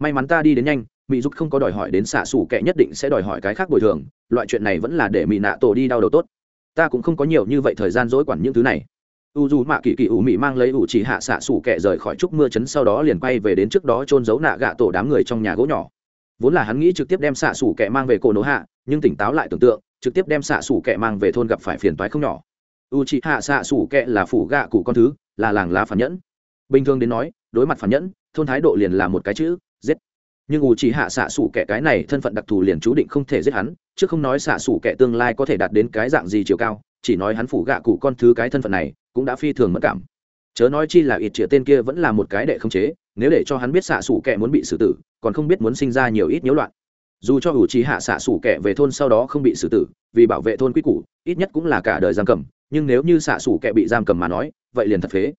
May mắn ta đi đến nhanh mỹ giúp không có đòi hỏi đến xạ xủ kệ nhất định sẽ đòi hỏi cái khác bồi thường, loại chuyện này vẫn là để mỹ nạ tổ đi đau đầu tốt. Ta cũng không có nhiều như vậy thời gian dối quản những thứ này. U dù mạ kỳ kỳ ủ mị mang lấy ủ chỉ hạ xạ xủ kệ rời khỏi trúc mưa chấn sau đó liền quay về đến trước đó trôn giấu nạ gạ tổ đám người trong nhà gỗ nhỏ. Vốn là hắn nghĩ trực tiếp đem xạ xủ kệ mang về cổ nổ hạ, nhưng tỉnh táo lại tưởng tượng, trực tiếp đem xạ xủ kệ mang về thôn gặp phải phiền toái không nhỏ. U chỉ hạ xạ xủ kệ là phủ gạ cụ con thứ, là làng lá phản nhẫn. Bình thường đến nói, đối mặt phản nhẫn, thôn thái độ liền là một cái chữ nhưng u chỉ hạ xạ xủ kẻ cái này thân phận đặc thù liền chú định không thể giết hắn, chứ không nói xạ xủ kẻ tương lai có thể đạt đến cái dạng gì chiều cao, chỉ nói hắn phủ gạ cụ con thứ cái thân phận này cũng đã phi thường mất cảm. Chớ nói chi là ít chĩa tên kia vẫn là một cái đệ không chế, nếu để cho hắn biết xạ xủ kẻ muốn bị xử tử, còn không biết muốn sinh ra nhiều ít nhiễu loạn. Dù cho ủ trí hạ xạ xủ kẻ về thôn sau đó không bị xử tử, vì bảo vệ thôn quy củ, ít nhất cũng là cả đời giam cầm, nhưng nếu như xạ xủ kẻ bị giam cầm mà nói, vậy liền thật phế.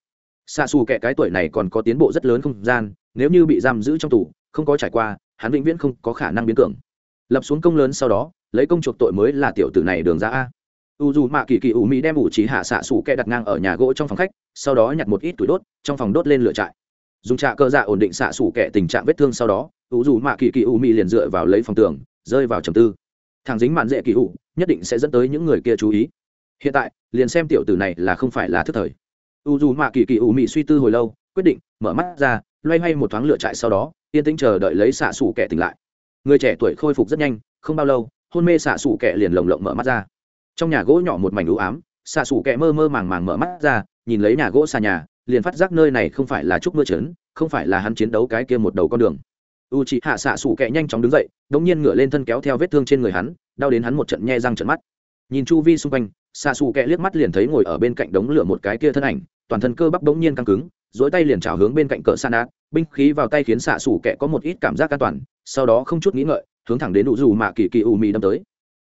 Xạ xù kẻ cái tuổi này còn có tiến bộ rất lớn không gian, nếu như bị giam giữ trong tù không có trải qua, hắn vĩnh viễn không có khả năng biến tưởng lập xuống công lớn sau đó, lấy công chuộc tội mới là tiểu tử này đường ra a. U dù mạ kỳ kỳ ủ mỹ đem ủ trí hạ xạ xủ kẹ đặt ngang ở nhà gỗ trong phòng khách, sau đó nhặt một ít tuổi đốt, trong phòng đốt lên lửa trại. Dùng trạ cơ dạ ổn định xạ xủ kẹ tình trạng vết thương sau đó, u dù mạ kỳ kỳ ủ mỹ liền dựa vào lấy phòng tường, rơi vào trầm tư. Thằng dính mạn dễ kỳ ủ, nhất định sẽ dẫn tới những người kia chú ý. Hiện tại, liền xem tiểu tử này là không phải là thức thời. U dù mạ kỳ kỳ ủ mỹ suy tư hồi lâu, quyết định, mở mắt ra, loay hoay một thoáng lửa trại sau đó yên tĩnh chờ đợi lấy xạ xủ kẻ tỉnh lại. Người trẻ tuổi khôi phục rất nhanh, không bao lâu, hôn mê xạ xủ kẻ liền lồng lộng mở mắt ra. Trong nhà gỗ nhỏ một mảnh ưu ám, xạ xủ kẻ mơ mơ màng màng mở mắt ra, nhìn lấy nhà gỗ xa nhà, liền phát giác nơi này không phải là trúc mưa trấn không phải là hắn chiến đấu cái kia một đầu con đường. U chị hạ xạ xủ kẻ nhanh chóng đứng dậy đ ỗ n g nhiên ngửa lên thân kéo theo vết thương trên người hắn, đau đến hắn một trận nhe răng trận mắt. Nhìn chu vi xung quanh, xạ xù kẹ liếc mắt liền thấy ngồi ở bên cạnh đống lửa một cái kia thân ảnh, toàn thân cơ bắp đống nhiên căng cứng dỗi tay liền trào hướng bên cạnh cỡ san át binh khí vào tay khiến xạ xù kẹ có một ít cảm giác an toàn, sau đó không chút nghĩ ngợi, hướng thẳng đến đủ dù mạ kỳ kỳ ù mì đâm tới.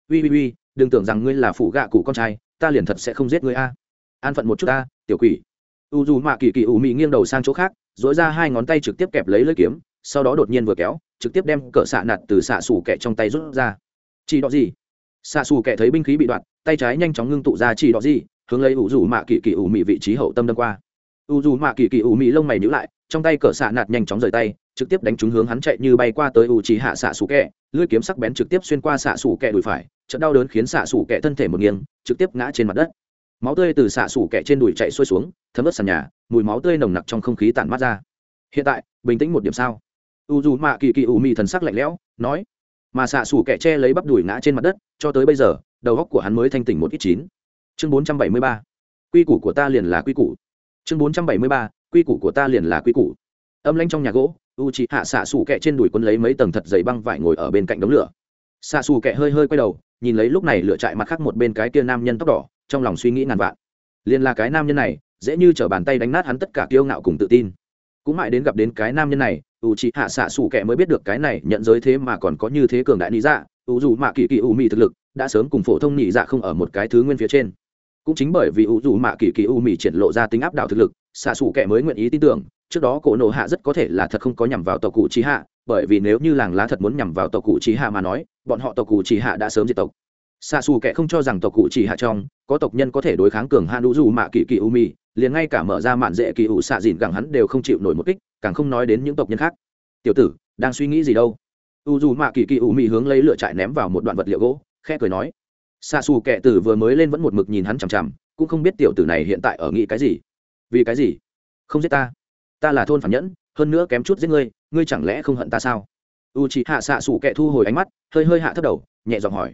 Ui ui ui, đừng tưởng rằng ngươi là phủ gạ cụ con trai, ta liền thật sẽ không giết ngươi a. An phận một chút ta, tiểu quỷ. U dù mạ kỳ kỳ ù mì nghiêng đầu sang chỗ khác dỗi ra hai ngón tay trực tiếp kẹp lấy lưỡi kiếm, sau đó đột nhiên vừa kéo, trực tiếp đem cỡ xạ nạt từ xạ xù kẹ trong tay rút ra. Chỉ đọ gì? Xạ xù kẹ thấy binh khí bị đoạn, tay trái nhanh chóng ngưng tụ ra chỉ đọ gì, hướng lấy ủ dù mạ kỳ kỳ ủ mị vị trí hậu tâm đâm qua u dù mạ kỳ kỳ ủ mị lông mày nhữ lại, trong tay cỡ xạ nạt nhanh chóng rời tay, trực tiếp đánh trúng hướng hắn chạy như bay qua tới u trí hạ xạ xù kẹ. Lưỡi kiếm sắc bén trực tiếp xuyên qua xạ xù kẹ đùi phải, trận đau đớn khiến xạ sủ kẹ thân thể một nghiêng, trực tiếp ngã trên mặt đất. Máu tươi từ xạ sủ kẹ trên đùi chạy xuôi xuống, thấm ướt sàn nhà, mùi máu tươi nồng nặc trong không khí tản mát ra. Hiện tại, bình tĩnh một điểm sao? U dù mạ kỳ kỳ ủ mị thần sắc lạnh lẽo, nói. Mà xạ sủ kẻ che lấy bắp đùi ngã trên mặt đất, cho tới bây giờ, đầu góc của hắn mới thanh tỉnh một ít chín. Chương bốn trăm bảy mươi ba. Quy củ của ta liền là quy củ chương bốn trăm bảy mươi ba, quy củ của ta liền là quy củ. Âm lanh trong nhà gỗ u chị hạ xạ xủ kẹ trên đùi quân lấy mấy tầng thật dày băng vải ngồi ở bên cạnh đống lửa. Xạ xù kẹ hơi hơi quay đầu, nhìn lấy lúc này lửa chạy mặt khác một bên cái kia nam nhân tóc đỏ, trong lòng suy nghĩ ngàn vạn. Liền là cái nam nhân này, dễ như t bàn tay đánh nát hắn tất cả kiêu ngạo cùng tự tin. Cũng mãi đến gặp đến cái nam nhân này u c hạ xạ xù kẹ mới biết được cái này nhận giới thế mà còn có như thế cường đại lý dạ u dù mạ kỳ kỳ u mị thực lực, đã sớm cùng phổ thông nhị dạ không ở một cái thứ nguyên phía trên cũng chính bởi vì u dù mạ kỳ kỳ u mì triển lộ ra tính áp đảo thực lực xạ xù kẻ mới nguyện ý tin tưởng, trước đó cổ nộ hạ rất có thể là thật không có nhằm vào tộc cụ trí hạ, bởi vì nếu như làng lá thật muốn nhằm vào tộc cụ trí hạ mà nói, bọn họ tộc cụ trí hạ đã sớm diệt tộc. Xạ xù kẻ không cho rằng tộc cụ trí hạ trong, có tộc nhân có thể đối kháng cường hạ U dù mạ kỳ kỳ u mì liền ngay cả mở ra mạn dễ kỳ ủ xạ dìn gẳng hắn đều không chịu nổi một kích, càng không nói đến những tộc nhân khác. Tiểu tử, đang suy nghĩ gì đâu? U dù mạ kỳ kỳ ủ mị hướng lấy lửa trại ném vào một đoạn vật liệu gỗ khe cười nói xa xù kệ tử vừa mới lên vẫn một mực nhìn hắn chằm chằm, cũng không biết tiểu tử này hiện tại ở nghĩ cái gì. Vì cái gì? Không giết ta. Ta là thôn phản nhẫn, hơn nữa kém chút giết ngươi ngươi chẳng lẽ không hận ta sao? U chị hạ xạ xù kệ thu hồi ánh mắt, hơi hơi hạ thấp đầu, nhẹ giọng hỏi.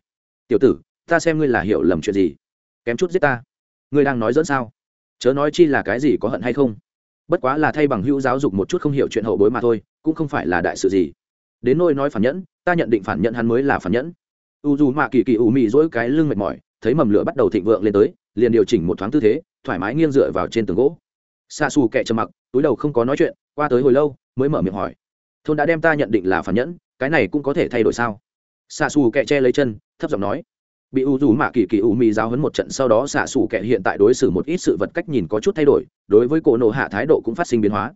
Tiểu tử, ta xem ngươi là hiểu lầm chuyện gì? Kém chút giết ta. Ngươi đang nói dẫn sao? Chớ nói chi là cái gì có hận hay không? Bất quá là thay bằng hữu giáo dục một chút không hiểu chuyện hậu bối mà thôi, cũng không phải là đại sự gì. Đến nôi nói phản nhẫn, ta nhận định phản nhẫn hắn mới là phản nhẫn u dù mạ kỳ kỳ ủ mị dỗi cái lưng mệt mỏi, thấy mầm lửa bắt đầu thịnh vượng lên tới, liền điều chỉnh một thoáng tư thế, thoải mái nghiêng dựa vào trên tường gỗ. Xa xù kẹ trầm mặc, túi đầu không có nói chuyện, qua tới hồi lâu, mới mở miệng hỏi. Thôn đã đem ta nhận định là phản nhẫn, cái này cũng có thể thay đổi sao? Xa xù kẹ che lấy chân, thấp giọng nói. Bị u dù mạ kỳ kỳ u mì giáo hấn một trận sau đó xạ xù kẻ hiện tại đối xử một ít sự vật cách nhìn có chút thay đổi, đối với cổ nộ hạ thái độ cũng phát sinh biến hóa.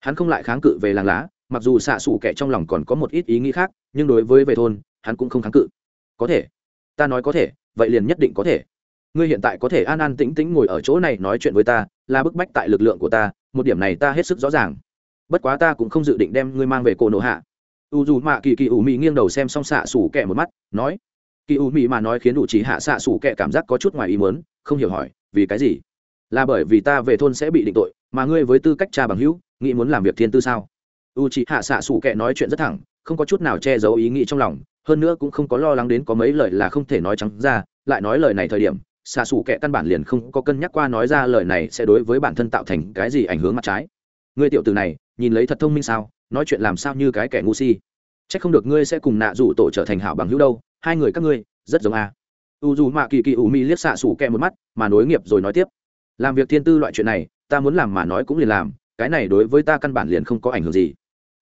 Hắn không lại kháng cự về làng lá, mặc dù xạ xù kẻ trong lòng còn có một ít ý nghĩ khác, nhưng đối với về thôn, hắn cũng không kháng cự có thể. Ta nói có thể, vậy liền nhất định có thể. Ngươi hiện tại có thể an an tĩnh tĩnh ngồi ở chỗ này nói chuyện với ta, là bức bách tại lực lượng của ta, một điểm này ta hết sức rõ ràng. Bất quá ta cũng không dự định đem ngươi mang về cổ nộ hạ. U dù mạ kỳ kỳ ủ mị nghiêng đầu xem xong xạ xủ kẻ một mắt, nói, kỳ u Mị mà nói khiến đủ chỉ hạ xạ xủ kệ cảm giác có chút ngoài ý muốn, không hiểu hỏi, vì cái gì? Là bởi vì ta về thôn sẽ bị định tội, mà ngươi với tư cách cha bằng hữu, nghĩ muốn làm việc thiên tư sao? U chỉ hạ xạ xủ kệ nói chuyện rất thẳng, không có chút nào che giấu ý nghĩ trong lòng hơn nữa cũng không có lo lắng đến có mấy lời là không thể nói trắng ra, lại nói lời này thời điểm, xạ xù kệ căn bản liền không có cân nhắc qua nói ra lời này sẽ đối với bản thân tạo thành cái gì ảnh hưởng mặt trái. Ngươi tiểu từ này, nhìn lấy thật thông minh sao, nói chuyện làm sao như cái kẻ ngu si. C h ắ c không được ngươi sẽ cùng nạ rủ tổ trở thành hảo bằng hữu đâu, hai người các ngươi, rất giống a. U dù mạ kỳ kỳ ủ mi liếc xạ xù kẹ một mắt, mà nối nghiệp rồi nói tiếp. Làm việc thiên tư loại chuyện này, ta muốn làm mà nói cũng liền làm, cái này đối với ta căn bản liền không có ảnh hưởng gì.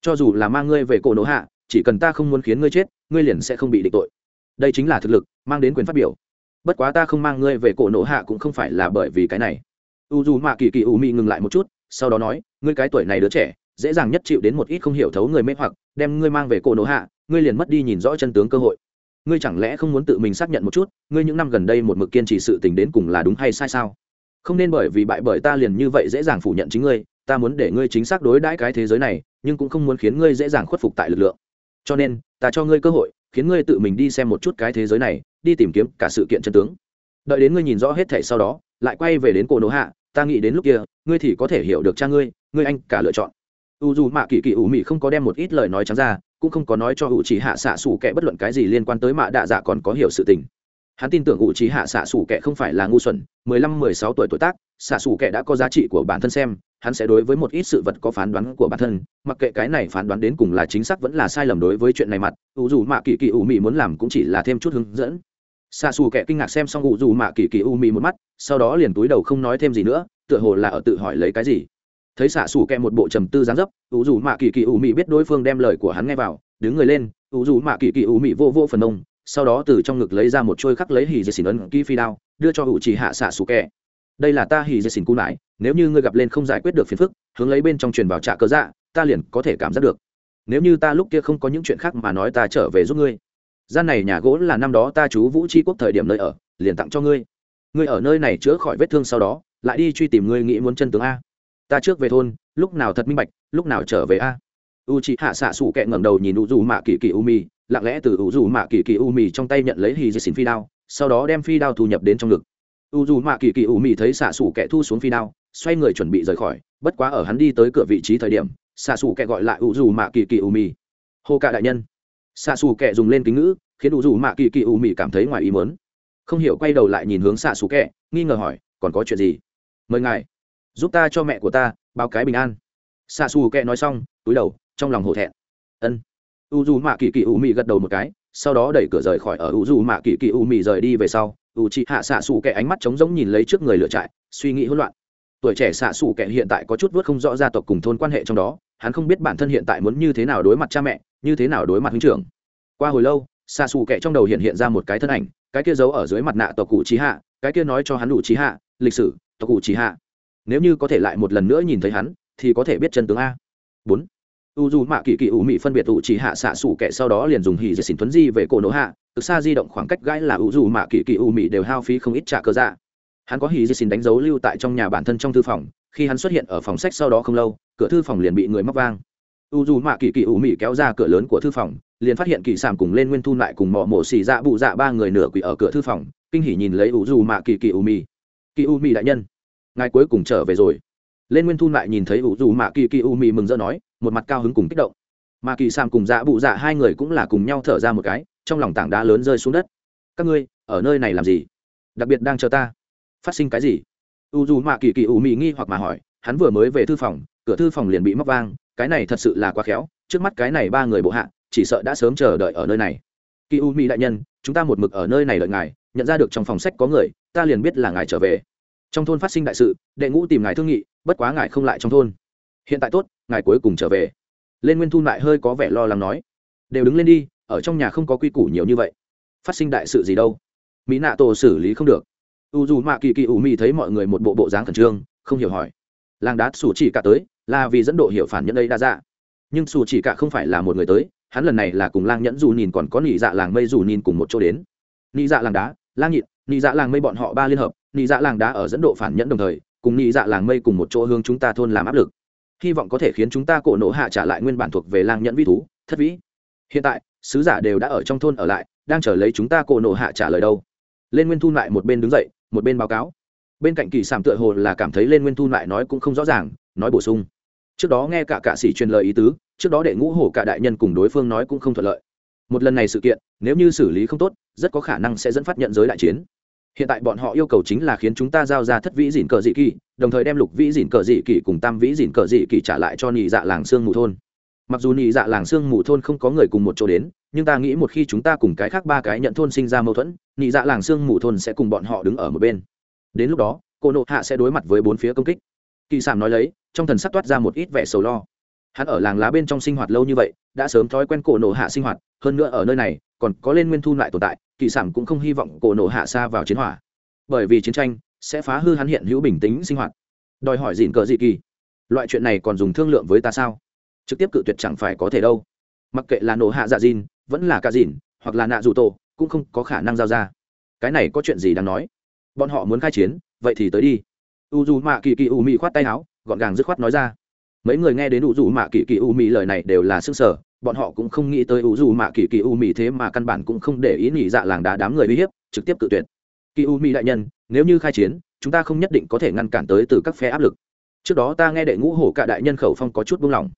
Cho dù là mang ngươi về cổ nỗ hạ, chỉ cần ta không muốn khiến ngươi chết ngươi liền sẽ không bị định tội. Đây chính là thực lực, mang đến quyền phát biểu. Bất quá ta không mang ngươi về cổ nổ hạ cũng không phải là bởi vì cái này. U dù mạ kỳ kỳ U mi ngừng lại một chút, sau đó nói, ngươi cái tuổi này đứa trẻ, dễ dàng nhất chịu đến một ít không hiểu thấu người mê hoặc, đem ngươi mang về cổ nổ hạ, ngươi liền mất đi nhìn rõ chân tướng cơ hội. Ngươi chẳng lẽ không muốn tự mình xác nhận một chút, ngươi những năm gần đây một mực kiên trì sự tình đến cùng là đúng hay sai sao? Không nên bởi vì bại bởi ta liền như vậy dễ dàng phủ nhận chính ngươi, ta muốn để ngươi chính xác đối đãi cái thế giới này, nhưng cũng không muốn khiến ngươi dễ dàng khuất phục tại lực lượng. Cho nên ta cho ngươi cơ hội, khiến ngươi tự mình đi xem một chút cái thế giới này, đi tìm kiếm cả sự kiện chân tướng. Đợi đến ngươi nhìn rõ hết thảy sau đó, lại quay về đến cổ nổ hạ, ta nghĩ đến lúc kia, ngươi thì có thể hiểu được cha ngươi ngươi anh cả lựa chọn. U dù mạ kỳ kỳ ủ mị không có đem một ít lời nói trắng ra, cũng không có nói cho ủ chỉ hạ xạ xủ kẻ bất luận cái gì liên quan tới mạ đạ dạ còn có hiểu sự tình. Hắn tin tưởng ủ chỉ hạ xạ xủ kẻ không phải là ngu xuẩn, mười lăm, mười sáu tuổi tuổi tác, xạ xủ kẻ đã có giá trị của bản thân xem hắn sẽ đối với một ít sự vật có phán đoán của bản thân, mặc kệ cái này phán đoán đến cùng là chính xác vẫn là sai lầm đối với chuyện này mặt, ủ dù mạ kỳ kỳ ủ mị muốn làm cũng chỉ là thêm chút hướng dẫn. Xa xù kẻ kinh ngạc xem xong ủ dù mạ kỳ kỳ ủ mị một mắt, sau đó liền túi đầu không nói thêm gì nữa, tựa hồ là ở tự hỏi lấy cái gì. Thấy xạ xù kẹ một bộ trầm tư gián dấp, ủ dù mạ kỳ kỳ ủ mị biết đối phương đem lời của hắn nghe vào, đứng người lên, ủ dù mạ kỳ kỳ ủ mị vô vô phần ông, sau đó từ trong ngực lấy ra một trôi khắc lấy hì dê xỉn ấn ký phi đao, đưa cho ủ chỉ hạ xạ xù kẹ đây là ta hì dê xỉn cú nải nếu như ngươi gặp lên không giải quyết được phiền phức, hướng lấy bên trong truyền vào trạ cơ dạ ta liền có thể cảm giác được. Nếu như ta lúc kia không có những chuyện khác mà nói ta trở về giúp ngươi. Gian này nhà gỗ là năm đó ta chú vũ tri quốc thời điểm nơi ở, liền tặng cho ngươi. Ngươi ở nơi này chữa khỏi vết thương sau đó, lại đi truy tìm ngươi nghĩ muốn chân tướng a. Ta trước về thôn, lúc nào thật minh bạch, lúc nào trở về a. U chị hạ xạ sủ kẹ ngẩng đầu nhìn u dù mạ kỳ kỳ u mi lặng lẽ từ u dù mạ kỳ kỳ u mi trong tay nhận lấy hì dì xin phi đao, sau đó đem phi đao thu nhập đến trong ngực. U dù mạ kỳ kỳ u mi thấy xạ sủ kẹ thu xuống phi đao xoay người chuẩn bị rời khỏi bất quá ở hắn đi tới cửa vị trí thời điểm xạ xù kẻ gọi lại u dù mạ kỳ kỳ u mi hô cả đại nhân. Xạ xù Kẻ dùng lên kính ngữ khiến u dù mạ kỳ kỳ u mi cảm thấy ngoài ý mớn không hiểu quay đầu lại nhìn hướng xạ xù Kẻ, nghi ngờ hỏi còn có chuyện gì? Mời ngài giúp ta cho mẹ của ta báo cái bình an. Xạ xù Kẻ nói xong túi đầu trong lòng hổ thẹn. Ân. U dù mạ kỳ kỳ u mị gật đầu một cái sau đó đẩy cửa rời khỏi ở u dù mạ kỳ kỳ u mị rời đi về sau u chị hạ xạ xù Kẻ ánh mắt trống rỗng nhìn lấy trước người lựa trại suy nghĩ hỗn loạn tuổi trẻ xạ xù kẻ hiện tại có chút vớt không rõ gia tộc cùng thôn quan hệ trong đó, hắn không biết bản thân hiện tại muốn như thế nào đối mặt cha mẹ, như thế nào đối mặt huynh trưởng. Qua hồi lâu, xạ xù kẻ trong đầu hiện hiện ra một cái thân ảnh, cái kia giấu ở dưới mặt nạ tộc cụ trí hạ, cái kia nói cho hắn đủ trí hạ, lịch sử, tộc cụ trí hạ. Nếu như có thể lại một lần nữa nhìn thấy hắn, thì có thể biết chân tướng a. Bốn. U dù mạ kỳ kỳ ủ mị phân biệt ủ chỉ hạ xạ xủ kẻ sau đó liền dùng hỉ dệt xỉn thuấn di về cổ nổ hạ từ xa di động khoảng cách gãi là u dù mạ kỳ kỳ ủ mị đều hao phí không ít trả cơ dạ hắn có hì dệt xin đánh dấu lưu tại trong nhà bản thân trong thư phòng, khi hắn xuất hiện ở phòng sách sau đó không lâu, cửa thư phòng liền bị người móc vang. U dù mạ kỳ kỳ ủ mị kéo ra cửa lớn của thư phòng, liền phát hiện kỳ sản cùng lên nguyên thu lại cùng mò mổ xì dạ bụ dạ ba người nửa quỷ ở cửa thư phòng, kinh hỉ nhìn lấy u dù mạ kỳ kỳ ủ mị kỳ ủ mị đại nhân, ngài cuối cùng trở về rồi. Lên nguyên thu lại nhìn thấy u dù mạ kỳ kỳ ủ mị mừng rỡ nói, một mặt cao hứng cùng kích động. Mà kỳ sản cùng dạ bụ dạ hai người cũng là cùng nhau thở ra một cái, trong lòng tảng đá lớn rơi xuống đất. Các ngươi, ở nơi này làm gì? Đặc biệt đang chờ ta phát sinh cái gì? U dù mạ kỳ kỳ ủ mị nghi hoặc mà hỏi, hắn vừa mới về thư phòng, cửa thư phòng liền bị móc vang, cái này thật sự là quá khéo, trước mắt cái này ba người bộ hạ, chỉ sợ đã sớm chờ đợi ở nơi này. Kỳ u mỹ đại nhân, chúng ta một mực ở nơi này đợi ngài, nhận ra được trong phòng sách có người, ta liền biết là ngài trở về. Trong thôn phát sinh đại sự, đệ ngũ tìm ngài thương nghị, bất quá ngài không lại trong thôn. Hiện tại tốt, ngài cuối cùng trở về. Lên nguyên thu lại hơi có vẻ lo lắng nói, đều đứng lên đi, ở trong nhà không có quy củ nhiều như vậy. Phát sinh đại sự gì đâu? Mỹ nạ tổ xử lý không được u dù mạ kỳ kỳ ủ mị thấy mọi người một bộ bộ dáng khẩn trương, không hiểu hỏi. Làng đá sủ chỉ cả tới, là vì dẫn độ hiểu phản nhận đây đa dạ nhưng sủ chỉ cả không phải là một người tới, hắn lần này là cùng lang nhẫn dù nhìn còn có nị dạ làng mây dù nhìn cùng một chỗ đến. Nị dạ làng đá, lang nhịn, nị dạ làng mây bọn họ ba liên hợp, nị dạ làng đá ở dẫn độ phản nhẫn đồng thời, cùng nị dạ làng mây cùng một chỗ hướng chúng ta thôn làm áp lực. Hy vọng có thể khiến chúng ta cổ nổ hạ trả lại nguyên bản thuộc về lang nhẫn vi thú, thất vĩ. Hiện tại, sứ giả đều đã ở trong thôn ở lại, đang chờ lấy chúng ta cổ nổ hạ trả lời đâu. Lên nguyên thu lại một bên đứng dậy một bên báo cáo. Bên cạnh kỳ sảm tựa hồ là cảm thấy lên nguyên thu lại nói cũng không rõ ràng, nói bổ sung. Trước đó nghe cả cạ sĩ truyền lời ý tứ, trước đó đệ ngũ hổ cả đại nhân cùng đối phương nói cũng không thuận lợi. Một lần này sự kiện, nếu như xử lý không tốt, rất có khả năng sẽ dẫn phát nhận giới đại chiến. Hiện tại bọn họ yêu cầu chính là khiến chúng ta giao ra thất vĩ dìn cờ dị kỳ, đồng thời đem lục vĩ dìn cờ dị kỳ cùng tam vĩ dìn cờ dị kỳ trả lại cho nhị dạ làng sương mù thôn mặc dù nhị dạ làng sương mù thôn không có người cùng một chỗ đến, nhưng ta nghĩ một khi chúng ta cùng cái khác ba cái nhận thôn sinh ra mâu thuẫn, nhị dạ làng sương mù thôn sẽ cùng bọn họ đứng ở một bên. Đến lúc đó, cô nộ hạ sẽ đối mặt với bốn phía công kích. Kỳ sản nói lấy, trong thần sắc toát ra một ít vẻ sầu lo. Hắn ở làng lá bên trong sinh hoạt lâu như vậy, đã sớm thói quen cổ nộ hạ sinh hoạt, hơn nữa ở nơi này, còn có lên nguyên thu lại tồn tại, kỳ sản cũng không hy vọng cổ nộ hạ xa vào chiến hỏa. Bởi vì chiến tranh sẽ phá hư hắn hiện hữu bình tĩnh sinh hoạt. Đòi hỏi dịn cờ dị kỳ. Loại chuyện này còn dùng thương lượng với ta sao? Trực tiếp cự tuyệt chẳng phải có thể đâu. Mặc kệ là nổ hạ dạ dìn, vẫn là ca dìn, hoặc là nạ dù tổ, cũng không có khả năng giao ra. Cái này có chuyện gì đáng nói? Bọn họ muốn khai chiến, vậy thì tới đi. U dù mạ kỳ kỳ u mị khoát tay áo, gọn gàng dứt khoát nói ra. Mấy người nghe đến u dù mạ kỳ kỳ u mị lời này đều là sức sở, bọn họ cũng không nghĩ tới u dù mạ kỳ kỳ u mị thế mà căn bản cũng không để ý nghỉ dạ làng đá đám người uy hiếp, trực tiếp cự tuyệt. Kỳ u mị đại nhân, nếu như khai chiến, chúng ta không nhất định có thể ngăn cản tới từ các phe áp lực. Trước đó ta nghe đệ ngũ hổ cả đại nhân khẩu phong có chút buông lỏng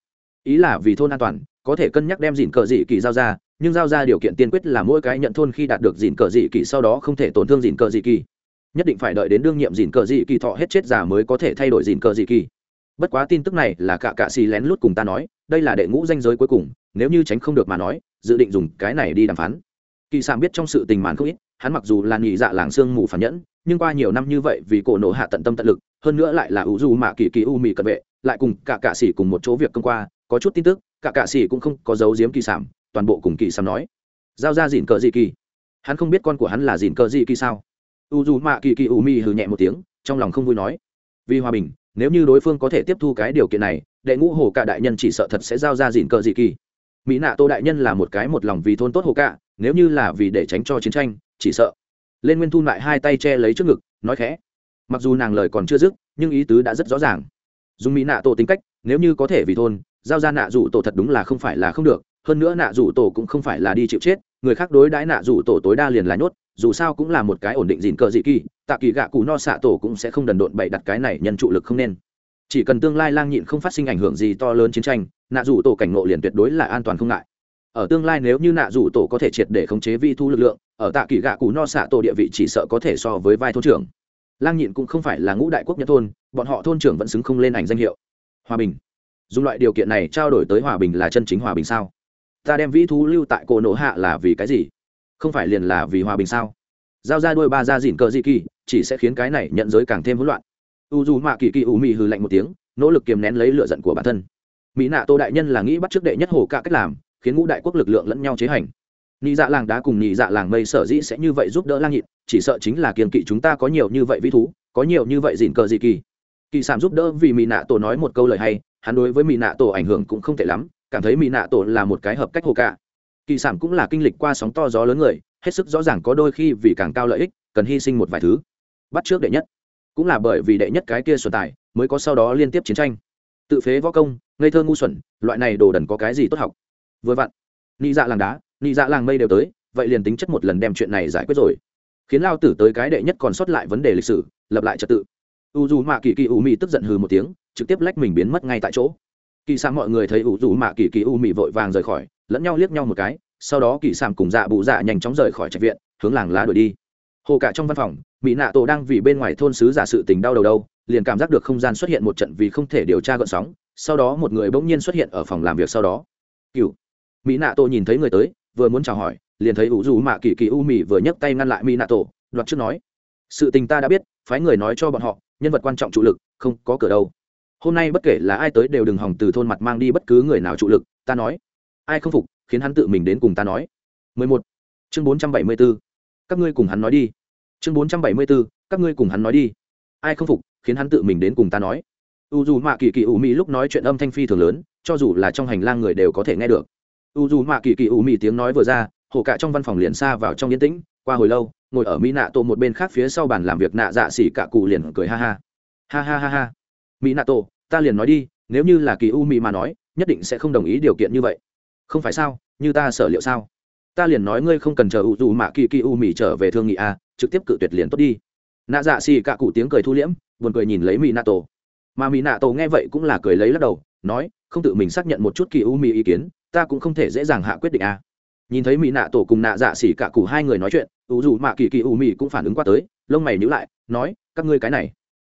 ý là vì thôn an toàn, có thể cân nhắc đem dìn cờ dị kỳ giao ra, nhưng giao ra điều kiện tiên quyết là mỗi cái nhận thôn khi đạt được dìn cờ dị kỳ sau đó không thể tổn thương dìn cờ dị kỳ. Nhất định phải đợi đến đương nhiệm dìn cờ dị kỳ thọ hết chết già mới có thể thay đổi dìn cờ dị kỳ. Bất quá tin tức này là cả cạ xì lén lút cùng ta nói, đây là đệ ngũ danh giới cuối cùng, nếu như tránh không được mà nói, dự định dùng cái này đi đàm phán. Kỳ sảm biết trong sự tình màn không ít, hắn mặc dù là nhị dạ làng xương mù phản nhẫn, nhưng qua nhiều năm như vậy vì cổ nổ hạ tận tâm tận lực, hơn nữa lại là ủ du mạ kỳ kỳ u mì cận vệ, lại cùng cả cạ xỉ cùng một chỗ việc công qua có chút tin tức, cả cạ xỉ cũng không có dấu diếm kỳ sảm, toàn bộ cùng kỳ sảm nói. Giao ra dìn cờ dị kỳ. Hắn không biết con của hắn là dìn cờ dị kỳ sao? U dù mạ kỳ kỳ u mi hừ nhẹ một tiếng, trong lòng không vui nói. Vì hòa bình, nếu như đối phương có thể tiếp thu cái điều kiện này, đệ ngũ hồ cả đại nhân chỉ sợ thật sẽ giao ra dìn cờ dị kỳ. Mỹ nạ tô đại nhân là một cái một lòng vì thôn tốt hồ cả nếu như là vì để tránh cho chiến tranh, chỉ sợ. Lên nguyên thu lại hai tay che lấy trước ngực, nói khẽ. Mặc dù nàng lời còn chưa dứt, nhưng ý tứ đã rất rõ ràng. Dùng mỹ nạ tô tính cách, nếu như có thể vì thôn giao ra nạ rủ tổ thật đúng là không phải là không được, hơn nữa nạ rủ tổ cũng không phải là đi chịu chết, người khác đối đãi nạ rủ tổ tối đa liền là nhốt, dù sao cũng là một cái ổn định dìn cờ dị kỳ, tạ kỳ gạ cù no xạ tổ cũng sẽ không đần độn bậy đặt cái này nhân trụ lực không nên. Chỉ cần tương lai lang nhịn không phát sinh ảnh hưởng gì to lớn chiến tranh, nạ rủ tổ cảnh ngộ liền tuyệt đối là an toàn không ngại. Ở tương lai nếu như nạ rủ tổ có thể triệt để khống chế vi thu lực lượng, ở tạ kỳ gạ cù no xạ tổ địa vị chỉ sợ có thể so với vai thôn trưởng. Lang nhịn cũng không phải là ngũ đại quốc nhân thôn, bọn họ thôn trưởng vẫn xứng không lên ảnh danh hiệu. Hòa bình dùng loại điều kiện này trao đổi tới hòa bình là chân chính hòa bình sao? Ta đem vĩ thú lưu tại cổ nổ hạ là vì cái gì? Không phải liền là vì hòa bình sao? Giao ra đôi ba ra dìn cờ dị kỳ, chỉ sẽ khiến cái này nhận giới càng thêm hỗn loạn. U dù mạ kỳ kỳ ủ mị hừ lạnh một tiếng, nỗ lực kiềm nén lấy lựa giận của bản thân. Mỹ nạ tô đại nhân là nghĩ bắt trước đệ nhất hồ cả cách làm, khiến ngũ đại quốc lực lượng lẫn nhau chế hành. Nhị dạ làng đá cùng nhị dạ làng mây sở dĩ sẽ như vậy giúp đỡ lang nhịn chỉ sợ chính là kiềm kỵ chúng ta có nhiều như vậy vĩ thú, có nhiều như vậy dìn cờ dị kỳ kỳ sản giúp đỡ vì mỹ nạ tổ nói một câu lời hay, hắn đối với mỹ nạ tổ ảnh hưởng cũng không tệ lắm, cảm thấy mỹ nạ tổ là một cái hợp cách hồ cả kỳ sản cũng là kinh lịch qua sóng to gió lớn người, hết sức rõ ràng có đôi khi vì càng cao lợi ích, cần hy sinh một vài thứ. Bắt trước đệ nhất. Cũng là bởi vì đệ nhất cái kia xuân tài, mới có sau đó liên tiếp chiến tranh. Tự phế võ công, ngây thơ ngu xuẩn, loại này đồ đần có cái gì tốt học? Vừa vặn, nị dạ làng đá, nị dạ làng mây đều tới, vậy liền tính chất một lần đem chuyện này giải quyết rồi. Khiến lao tử tới cái đệ nhất còn sót lại vấn đề lịch sử, lập lại trật tự u dù mạ kỳ kỳ u mị tức giận hừ một tiếng, trực tiếp lách mình biến mất ngay tại chỗ. Kỳ sang mọi người thấy u dù mạ kỳ kỳ u mị vội vàng rời khỏi, lẫn nhau liếc nhau một cái, sau đó kỳ sang cùng dạ bụ dạ nhanh chóng rời khỏi trạch viện, hướng làng lá đuổi đi. Hồ cả trong văn phòng, mỹ nạ tổ đang vì bên ngoài thôn sứ giả sự tình đau đầu đâu, liền cảm giác được không gian xuất hiện một trận vì không thể điều tra gợn sóng, sau đó một người bỗng nhiên xuất hiện ở phòng làm việc sau đó. Cựu mỹ nạ tổ nhìn thấy người tới, vừa muốn chào hỏi, liền thấy ủ dù mạ kỳ kỳ u mị vừa nhấc tay ngăn lại mỹ nạ tổ, đoạt trước nói, sự tình ta đã biết, phái người nói cho bọn họ nhân vật quan trọng trụ lực, không có cửa đâu hôm nay bất kể là ai tới đều đừng hòng từ thôn mặt mang đi bất cứ người nào trụ lực, ta nói ai không phục, khiến hắn tự mình đến cùng ta nói 11. chương 474. các ngươi cùng hắn nói đi chương 474. các ngươi cùng hắn nói đi ai không phục, khiến hắn tự mình đến cùng ta nói u dù mạ kỳ kỳ ủ mị lúc nói chuyện âm thanh phi thường lớn, cho dù là trong hành lang người đều có thể nghe được u dù mạ kỳ kỳ ủ mị tiếng nói vừa ra, hồ cả trong văn phòng liền xa vào trong yên tĩnh, qua hồi lâu ngồi ở mỹ nạ tổ một bên khác phía sau bàn làm việc nạ dạ xỉ cả cụ liền cười ha ha. Ha ha ha ha. Mỹ nạ tổ, ta liền nói đi, nếu như là kỳ u mỹ mà nói, nhất định sẽ không đồng ý điều kiện như vậy. Không phải sao? Như ta sở liệu sao? Ta liền nói ngươi không cần chờ u dù mạ kỳ kỳ u mỹ trở về thương nghị a, trực tiếp cự tuyệt liền tốt đi. Nạ dạ xỉ cả cụ tiếng cười thu liễm, buồn cười nhìn lấy mỹ nạ tổ. Mà mỹ nạ tổ nghe vậy cũng là cười lấy lắc đầu, nói, không tự mình xác nhận một chút kỳ u mỹ ý kiến, ta cũng không thể dễ dàng hạ quyết định a nhìn thấy mỹ nạ tổ cùng nạ dạ xỉ cả cụ hai người nói chuyện, ủ dù mạ kỳ kỳ ủ mị cũng phản ứng qua tới, lông mày nhữ lại, nói, các ngươi cái này,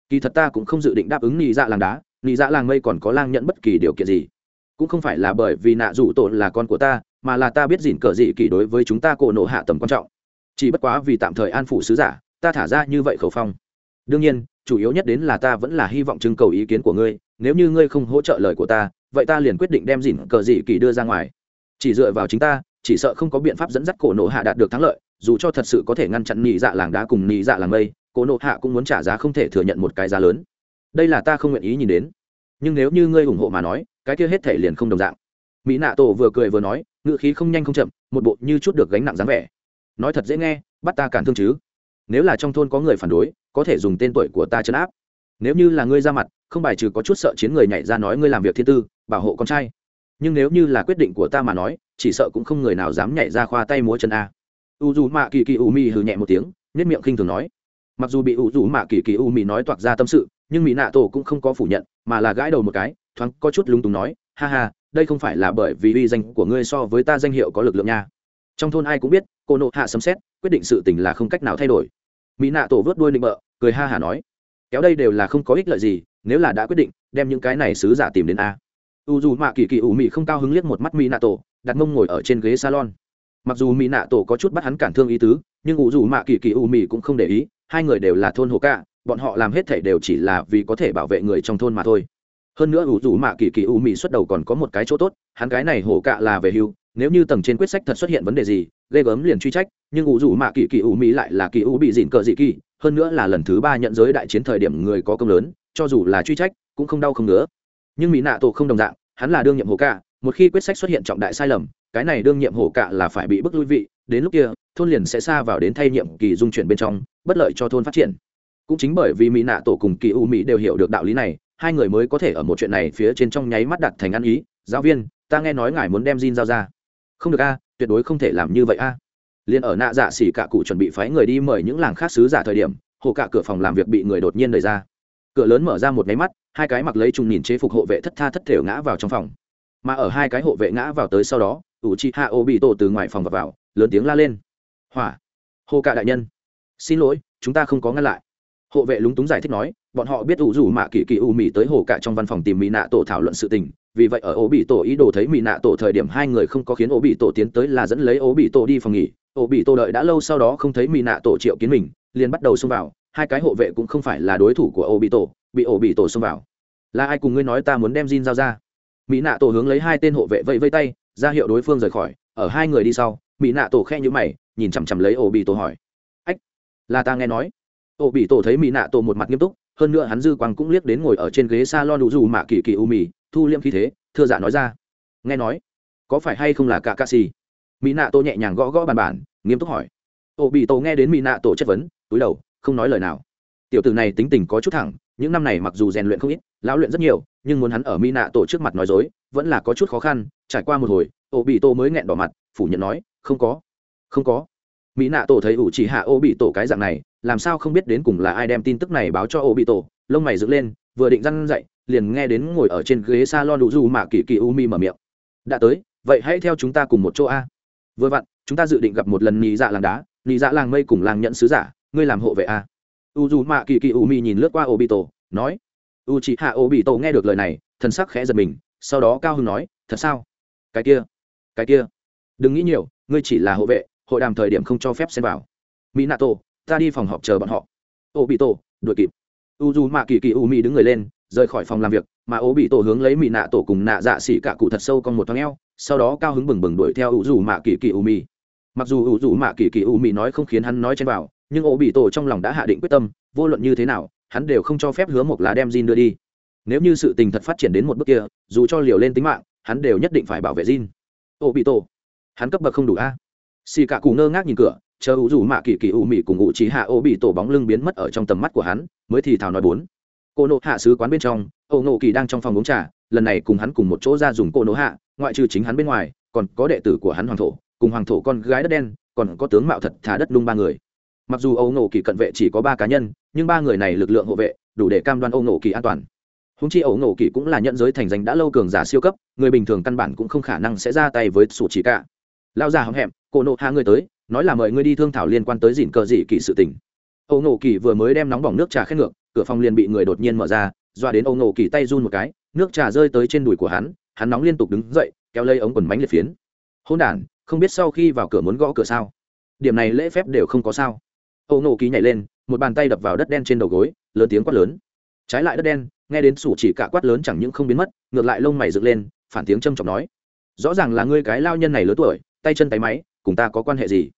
kỳ thật ta cũng không dự định đáp ứng nị dạ làng đá, nị dạ làng mây còn có lang nhận bất kỳ điều kiện gì. Cũng không phải là bởi vì nạ dù tổ là con của ta, mà là ta biết dỉn cờ dị kỳ đối với chúng ta cổ nộ hạ tầm quan trọng. Chỉ bất quá vì tạm thời an phủ sứ giả, ta thả ra như vậy khẩu phong. Đương nhiên, chủ yếu nhất đến là ta vẫn là hy vọng trưng cầu ý kiến của ngươi, nếu như ngươi không hỗ trợ lời của ta, vậy ta liền quyết định đem dỉn cờ dị kỳ đưa ra ngoài. Chỉ dựa vào chính ta chỉ sợ không có biện pháp dẫn dắt cổ nộ hạ đạt được thắng lợi, dù cho thật sự có thể ngăn chặn nhị dạ làng đá cùng nhị dạ làng mây, cổ nộ hạ cũng muốn trả giá không thể thừa nhận một cái giá lớn. Đây là ta không nguyện ý nhìn đến. Nhưng nếu như ngươi ủng hộ mà nói, cái kia hết thể liền không đồng dạng. Mỹ nạ tổ vừa cười vừa nói ngựa khí không nhanh không chậm, một bộ như chút được gánh nặng dáng vẻ. Nói thật dễ nghe, bắt ta cản thương chứ? Nếu là trong thôn có người phản đối, có thể dùng tên tuổi của ta chấn áp. Nếu như là ngươi ra mặt, không bài trừ có chút sợ chiến người nhảy ra nói ngươi làm việc thiên tư, bảo hộ con trai. Nhưng nếu như là quyết định của ta mà nói chỉ sợ cũng không người nào dám nhảy ra khoa tay múa chân a. U dù mạ kỳ kỳ u mi hừ nhẹ một tiếng nhất miệng khinh thường nói. Mặc dù bị u dù mạ kỳ kỳ u mi nói toạc ra tâm sự, nhưng mỹ nạ tổ cũng không có phủ nhận, mà là gãi đầu một cái, thoáng có chút lúng túng nói, ha ha, đây không phải là bởi vì uy danh của ngươi so với ta danh hiệu có lực lượng nha. Trong thôn ai cũng biết, cô nộ hạ sấm xét quyết định sự tình là không cách nào thay đổi. Mỹ nạ tổ vớt đuôi định bợ, cười ha hả nói, kéo đây đều là không có ích lợi gì, nếu là đã quyết định, đem những cái này sứ giả tìm đến a. U dù mạ kỳ kỳ ủ mị không cao hứng liếc một mắt mỹ nạ tổ đặt mông ngồi ở trên ghế salon mặc dù mỹ nạ tổ có chút bắt hắn cản thương ý tứ, nhưng u dù mạ kỳ kỳ ủ mị cũng không để ý, hai người đều là thôn hồ cạ bọn họ làm hết thể đều chỉ là vì có thể bảo vệ người trong thôn mà thôi hơn nữa u dù mạ kỳ kỳ ủ mị xuất đầu còn có một cái chỗ tốt, hắn cái này hồ cạ là về hưu, nếu như tầng trên quyết sách thật xuất hiện vấn đề gì, ghê gớm liền truy trách, nhưng u dù mạ kỳ kỳ ủ mị lại là kỳ ủ bị dịn cờ dị kỳ, hơn nữa là lần thứ ba nhận giới đại chiến thời điểm người có công lớn, cho dù là truy trách, cũng không đau không nữa. nhưng mỹ nạ tổ không đồng dạng, hắn là đương nhiệm hồ cạ một khi quyết sách xuất hiện trọng đại sai lầm, cái này đương nhiệm hổ cạ là phải bị bức lui vị, đến lúc kia, thôn liền sẽ xa vào đến thay nhiệm kỳ dung chuyển bên trong, bất lợi cho thôn phát triển. Cũng chính bởi vì mỹ nạ tổ cùng kỳ u mỹ đều hiểu được đạo lý này, hai người mới có thể ở một chuyện này phía trên trong nháy mắt đặt thành ăn ý. Giáo viên, ta nghe nói ngài muốn đem Jin giao ra. Không được a, tuyệt đối không thể làm như vậy a. Liền ở nạ dạ xỉ cả cụ chuẩn bị phái người đi mời những làng khác sứ giả thời điểm hồ cả cửa phòng làm việc bị người đột nhiên đẩy ra. Cửa lớn mở ra một máy mắt, hai cái mặc lấy trùng nhìn chế phục hộ vệ thất tha thất thểu ngã vào trong phòng mà ở hai cái hộ vệ ngã vào tới sau đó ủ chi hạ ô bị tổ từ ngoài phòng vào, vào lớn tiếng la lên. Hỏa. Hô cạ đại nhân. Xin lỗi chúng ta không có ngăn lại. Hộ vệ lúng túng giải thích nói bọn họ biết ủ rủ mạ kỳ kỳ u mì tới hồ cạ trong văn phòng tìm mỹ nạ tổ thảo luận sự tình vì vậy ở ố bị tổ ý đồ thấy mỹ nạ tổ thời điểm hai người không có khiến ố bị tổ tiến tới là dẫn lấy ố bị tổ đi phòng nghỉ. Ố bị tổ đợi đã lâu sau đó không thấy mỹ nạ tổ triệu kiến mình liền bắt đầu xông vào. Hai cái hộ vệ cũng không phải là đối thủ của ố bị tổ bị ố bị tổ xông vào. Là ai cùng ngươi nói ta muốn đem Jin giao ra? Mỹ nạ tổ hướng lấy hai tên hộ vệ vẫy vây tay, ra hiệu đối phương rời khỏi. Ở hai người đi sau, mỹ nạ tổ khe nhữ mày, nhìn chằm chằm lấy ổ bị tổ hỏi. Ách, là ta nghe nói. Ổ bị tổ thấy mỹ nạ tổ một mặt nghiêm túc, hơn nữa hắn dư quang cũng liếc đến ngồi ở trên ghế s a lon đủ dù mạ kỳ kỳ u mì, thu liêm khí thế, thưa dạ nói ra. Nghe nói, có phải hay không là cả ca xì? Mỹ nạ tổ nhẹ nhàng gõ gõ bàn bản nghiêm túc hỏi. Ổ bị tổ nghe đến mỹ nạ tổ chất vấn, túi đầu, không nói lời nào. Tiểu tử này tính tình có chút thẳng những năm này mặc dù rèn luyện không ít, lão luyện rất nhiều, nhưng muốn hắn ở mỹ nạ tổ trước mặt nói dối, vẫn là có chút khó khăn. Trải qua một hồi Ô bị tổ mới nghẹn đỏ mặt, phủ nhận nói, không có không có. Mỹ nạ tổ thấy ủ chỉ hạ ô bị tổ cái dạng này, làm sao không biết đến cùng là ai đem tin tức này báo cho ô bị tổ lông mày dựng lên, vừa định răn dậy liền nghe đến ngồi ở trên ghế s a lon đủ du mà kỳ kỳ u mi mở miệng. Đã tới, vậy hãy theo chúng ta cùng một chỗ a. Vừa vặn, chúng ta dự định gặp một lần nị dạ làng đá. Nị dạ làng mây cùng làng nhận sứ giả, ngươi làm hộ vệ a u dù mạ kỳ kỳ u mi nhìn lướt qua ô bị tổ nói u chị hạ ô bị tổ nghe được lời này thân sắc khẽ giật mình, sau đó cao hưng nói, thật sao? Cái kia cái kia. Đừng nghĩ nhiều, ngươi chỉ là hộ vệ, hội đàm thời điểm không cho phép xem vào. Mỹ nato ta đi phòng họp chờ bọn họ. Ô bị tổ đuổi kịp. U dù mạ kỳ kỳ u mi đứng người lên, rời khỏi phòng làm việc, mà ô bị tổ hướng lấy mỹ nạ tổ cùng nạ dạ xỉ cả cụ thật sâu con một thoáng eo, sau đó cao hứng bừng bừng đuổi theo u dù mạ kỳ kỳ u mi mặc dù u dù mạ kỳ kỳ u mi nói không khiến hắn nói chen vào nhưng ổ bị tổ trong lòng đã hạ định quyết tâm, vô luận như thế nào, hắn đều không cho phép hứa một lá đem Jin đưa đi. Nếu như sự tình thật phát triển đến một bước kia, dù cho liều lên tính mạng, hắn đều nhất định phải bảo vệ Jin. Ổ bị tổ, hắn cấp bậc không đủ a. Xì cả cụ ngơ ngác nhìn cửa, chờ ủ rủ mạ kỳ kỳ ủ mị cùng ngụ trí hạ ô bị tổ bóng lưng biến mất ở trong tầm mắt của hắn, mới thì thào nói bốn. Cô nộ hạ sứ quán bên trong âu nộ kỳ đang trong phòng uống trà, lần này cùng hắn cùng một chỗ ra dùng cô nộ hạ, ngoại trừ chính hắn bên ngoài, còn có đệ tử của hắn hoàng thổ, cùng hoàng thổ con gái đất đen, còn có tướng mạo thật thả đất lung ba người mặc dù âu Nổ kỳ cận vệ chỉ có ba cá nhân, nhưng ba người này lực lượng hộ vệ, đủ để cam đoan âu Nổ kỳ an toàn. Húng chi Âu nổ kỳ cũng là nhận giới thành danh đã lâu cường giả siêu cấp, người bình thường căn bản cũng không khả năng sẽ ra tay với sủ chỉ cả. Lao già hậm hẹm cổ nộ hạ người tới, nói là mời ngươi đi thương thảo liên quan tới dìn cờ dị kỳ sự tình. Âu nổ kỳ vừa mới đem nóng bỏng nước trà khét ngược, cửa phòng liền bị người đột nhiên mở ra, doa đến Âu nổ kỳ tay run một cái, nước trà rơi tới trên đùi của hắn hắn nóng liên tục đứng dậy, kéo lấy ống quần bánh liệt phiến. Hôn đản, không biết sau khi vào cửa muốn gõ cửa sao? Điểm này lễ phép đều không có sao ô nổ kỳ nhảy lên, một bàn tay đập vào đất đen trên đầu gối, lớn tiếng quát lớn. Trái lại đất đen, nghe đến sủ chỉ cả quát lớn chẳng những không biến mất, ngược lại lông mày dựng lên, phản tiếng trâm trọng nói. Rõ ràng là ngươi cái lao nhân này lớn tuổi, tay chân tay máy, cùng ta có quan hệ gì?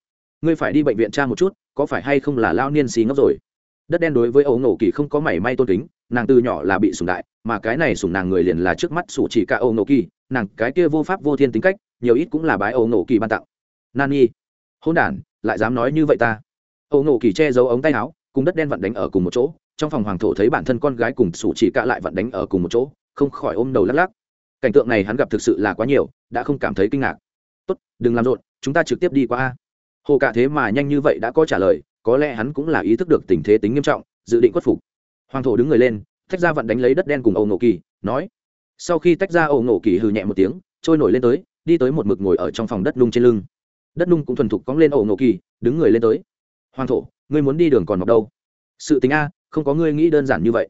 Ngươi phải đi bệnh viện tra một chút, có phải hay không là lao niên xì ngốc rồi? Đất đen đối với ấu nổ kỳ không có mảy may tôn kính, nàng từ nhỏ là bị sùng đại, mà cái này sùng nàng người liền là trước mắt sủ chỉ cả ấu nổ kỳ nàng cái kia vô pháp vô thiên tính cách, nhiều ít cũng là bái ấu nổ kỳ ban tặng. Nani hôn đản, lại dám nói như vậy ta? Ấu nổ kỳ che giấu ống tay áo, cùng đất đen vặn đánh ở cùng một chỗ. Trong phòng hoàng thổ thấy bản thân con gái cùng sủ chỉ cả lại vặn đánh ở cùng một chỗ, không khỏi ôm đầu lắc lắc. Cảnh tượng này hắn gặp thực sự là quá nhiều, đã không cảm thấy kinh ngạc. Tốt, đừng làm rộn, chúng ta trực tiếp đi qua a. Hồ cả thế mà nhanh như vậy đã có trả lời, có lẽ hắn cũng là ý thức được tình thế tính nghiêm trọng, dự định khuất phục. Hoàng thổ đứng người lên, tách ra vặn đánh lấy đất đen cùng âu nổ kỳ, nói sau khi tách ra âu nổ kỳ hừ nhẹ một tiếng, trôi nổi lên tới, đi tới một mực ngồi ở trong phòng đất nung trên lưng. Đất nung cũng thuần thục cóng lên âu nổ kỳ, đứng người lên tới hoàng thổ, ngươi muốn đi đường còn mọc đâu? Sự tính a, không có ngươi nghĩ đơn giản như vậy.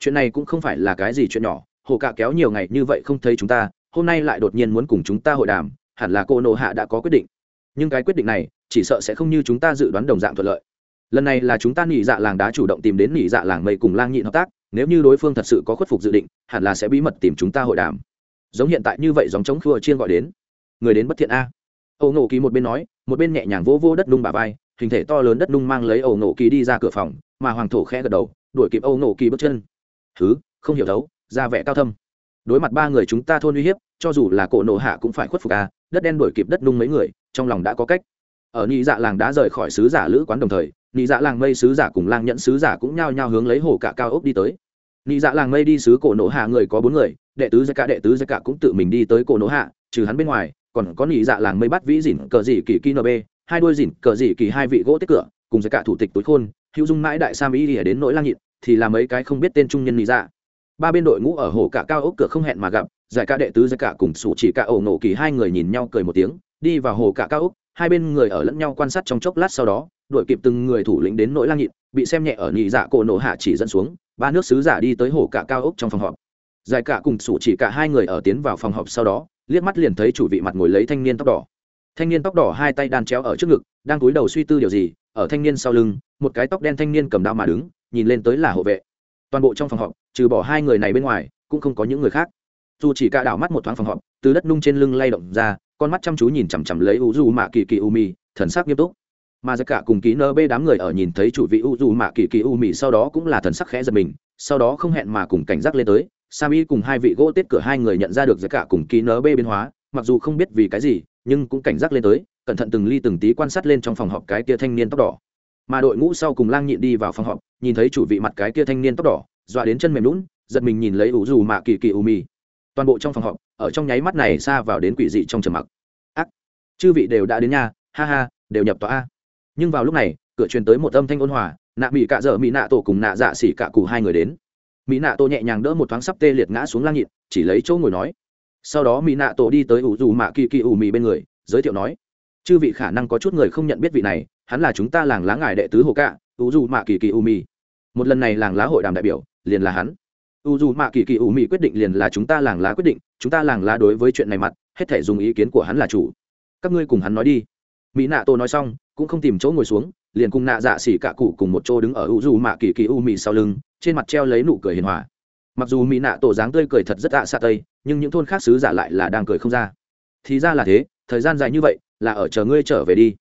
Chuyện này cũng không phải là cái gì chuyện nhỏ, hồ cạ kéo nhiều ngày như vậy không thấy chúng ta, hôm nay lại đột nhiên muốn cùng chúng ta hội đàm, hẳn là cô nộ hạ đã có quyết định. Nhưng cái quyết định này, chỉ sợ sẽ không như chúng ta dự đoán đồng dạng thuận lợi. Lần này là chúng ta nỉ dạ làng đá chủ động tìm đến nỉ dạ làng mây cùng lang nhịn hợp tác, nếu như đối phương thật sự có khuất phục dự định, hẳn là sẽ bí mật tìm chúng ta hội đàm. Giống hiện tại như vậy dòng chống khua chiên gọi đến. Người đến bất thiện a. Âu nổ ký một bên nói, một bên nhẹ nhàng vỗ vô đất nung bà vai hình thể to lớn đất nung mang lấy âu nổ Kỳ đi ra cửa phòng, mà hoàng thổ khẽ gật đầu, đuổi kịp âu nổ kỳ bước chân. Thứ, không hiểu đấu ra vẻ cao thâm. Đối mặt ba người chúng ta thôn uy hiếp, cho dù là cổ nổ hạ cũng phải khuất phục à đất đen đuổi kịp đất nung mấy người, trong lòng đã có cách. Ở nhị dạ làng đã rời khỏi sứ giả lữ quán đồng thời, nhị dạ làng mây sứ giả cùng lang nhận sứ giả cũng nhao nhao hướng lấy hồ cả cao ốc đi tới. Nhị dạ làng mây đi sứ cổ nổ hạ người có bốn người, đệ tứ gia cả đệ tứ gia cả cũng tự mình đi tới cổ nổ hạ, trừ hắn bên ngoài, còn có nhị dạ làng mây bắt vĩ dỉn cờ dị kỳ kino b hai đôi dỉn cờ dị kỳ hai vị gỗ tích cửa, cùng với cả thủ tịch tối khôn, hữu dung mãi đại sa mỹ ỉa đến nỗi lang nhịn, thì là mấy cái không biết tên trung nhân lý ra dạ. ba bên đội ngũ ở hồ cả cao ốc cửa không hẹn mà gặp, giải ca đệ tứ, giải cả cùng sủ chỉ cả ổ nổ kỳ hai người nhìn nhau cười một tiếng, đi vào hồ cả cao ốc, hai bên người ở lẫn nhau quan sát trong chốc lát sau đó, đội kịp từng người thủ lĩnh đến nỗi lang nhịn, bị xem nhẹ ở nhị dạ cổ nổ hạ chỉ dẫn xuống, ba nước sứ giả đi tới hồ cả cao ốc trong phòng họp. Giải cả cùng sủ chỉ cả hai người ở tiến vào phòng họp sau đó, liếc mắt liền thấy chủ vị mặt ngồi lấy thanh niên tóc đỏ thanh niên tóc đỏ hai tay đan chéo ở trước ngực, đang cúi đầu suy tư điều gì, ở thanh niên sau lưng, một cái tóc đen thanh niên cầm đao mà đứng, nhìn lên tới là hộ vệ. Toàn bộ trong phòng họp, trừ bỏ hai người này bên ngoài, cũng không có những người khác. Dù chỉ cả đảo mắt một thoáng phòng họp, từ đất nung trên lưng lay động ra, con mắt chăm chú nhìn chằm chằm lấy u du mạ kỳ kỳ u mi thần sắc nghiêm túc. Mà tất cả cùng ký nơ bê đám người ở nhìn thấy chủ vị u du mạ kỳ kỳ u mi sau đó cũng là thần sắc khẽ giật mình, sau đó không hẹn mà cùng cảnh giác lên tới. Sami cùng hai vị gỗ tết cửa hai người nhận ra được tất cả cùng ký nơ bê biến hóa, mặc dù không biết vì cái gì nhưng cũng cảnh giác lên tới, cẩn thận từng ly từng tí quan sát lên trong phòng họp cái kia thanh niên tóc đỏ. Mà đội ngũ sau cùng lang nhịn đi vào phòng họp, nhìn thấy chủ vị mặt cái kia thanh niên tóc đỏ, dọa đến chân mềm lún giật mình nhìn lấy ủ dù mạ kỳ kỳ u mi toàn bộ trong phòng họp, ở trong nháy mắt này xa vào đến quỷ dị trong trầm mặc. Ác! Chư vị đều đã đến nhà, ha ha, đều nhập tòa a. Nhưng vào lúc này, cửa truyền tới một âm thanh ôn hòa, nạ mỹ cạ dở mỹ nạ tổ cùng nạ dạ xỉ cạ cụ hai người đến. Mỹ nạ tổ nhẹ nhàng đỡ một thoáng sắp tê liệt ngã xuống lang nhịn, chỉ lấy chỗ ngồi nói sau đó mỹ nạ tổ đi tới ủ dù mạ kỳ kỳ ủ mì bên người, giới thiệu nói, chư vị khả năng có chút người không nhận biết vị này, hắn là chúng ta làng lá ngài đệ tứ hồ cạ, ủ dù mạ kỳ kỳ ủ mì. Một lần này làng lá hội đàm đại biểu, liền là hắn. U dù mạ kỳ kỳ ủ mì quyết định liền là chúng ta làng lá quyết định, chúng ta làng lá đối với chuyện này mặt, hết thể dùng ý kiến của hắn là chủ. Các ngươi cùng hắn nói đi. Mỹ nạ tổ nói xong, cũng không tìm chỗ ngồi xuống, liền cùng nạ dạ xỉ cả cụ cùng một chỗ đứng ở u dù mạ kỳ kỳ u mị sau lưng, trên mặt treo lấy nụ cười hiền hòa mặc dù mỹ nạ tổ dáng tươi cười thật rất ạ xa tây, nhưng những thôn khác xứ giả lại là đang cười không ra. Thì ra là thế, thời gian dài như vậy, là ở chờ ngươi trở về đi.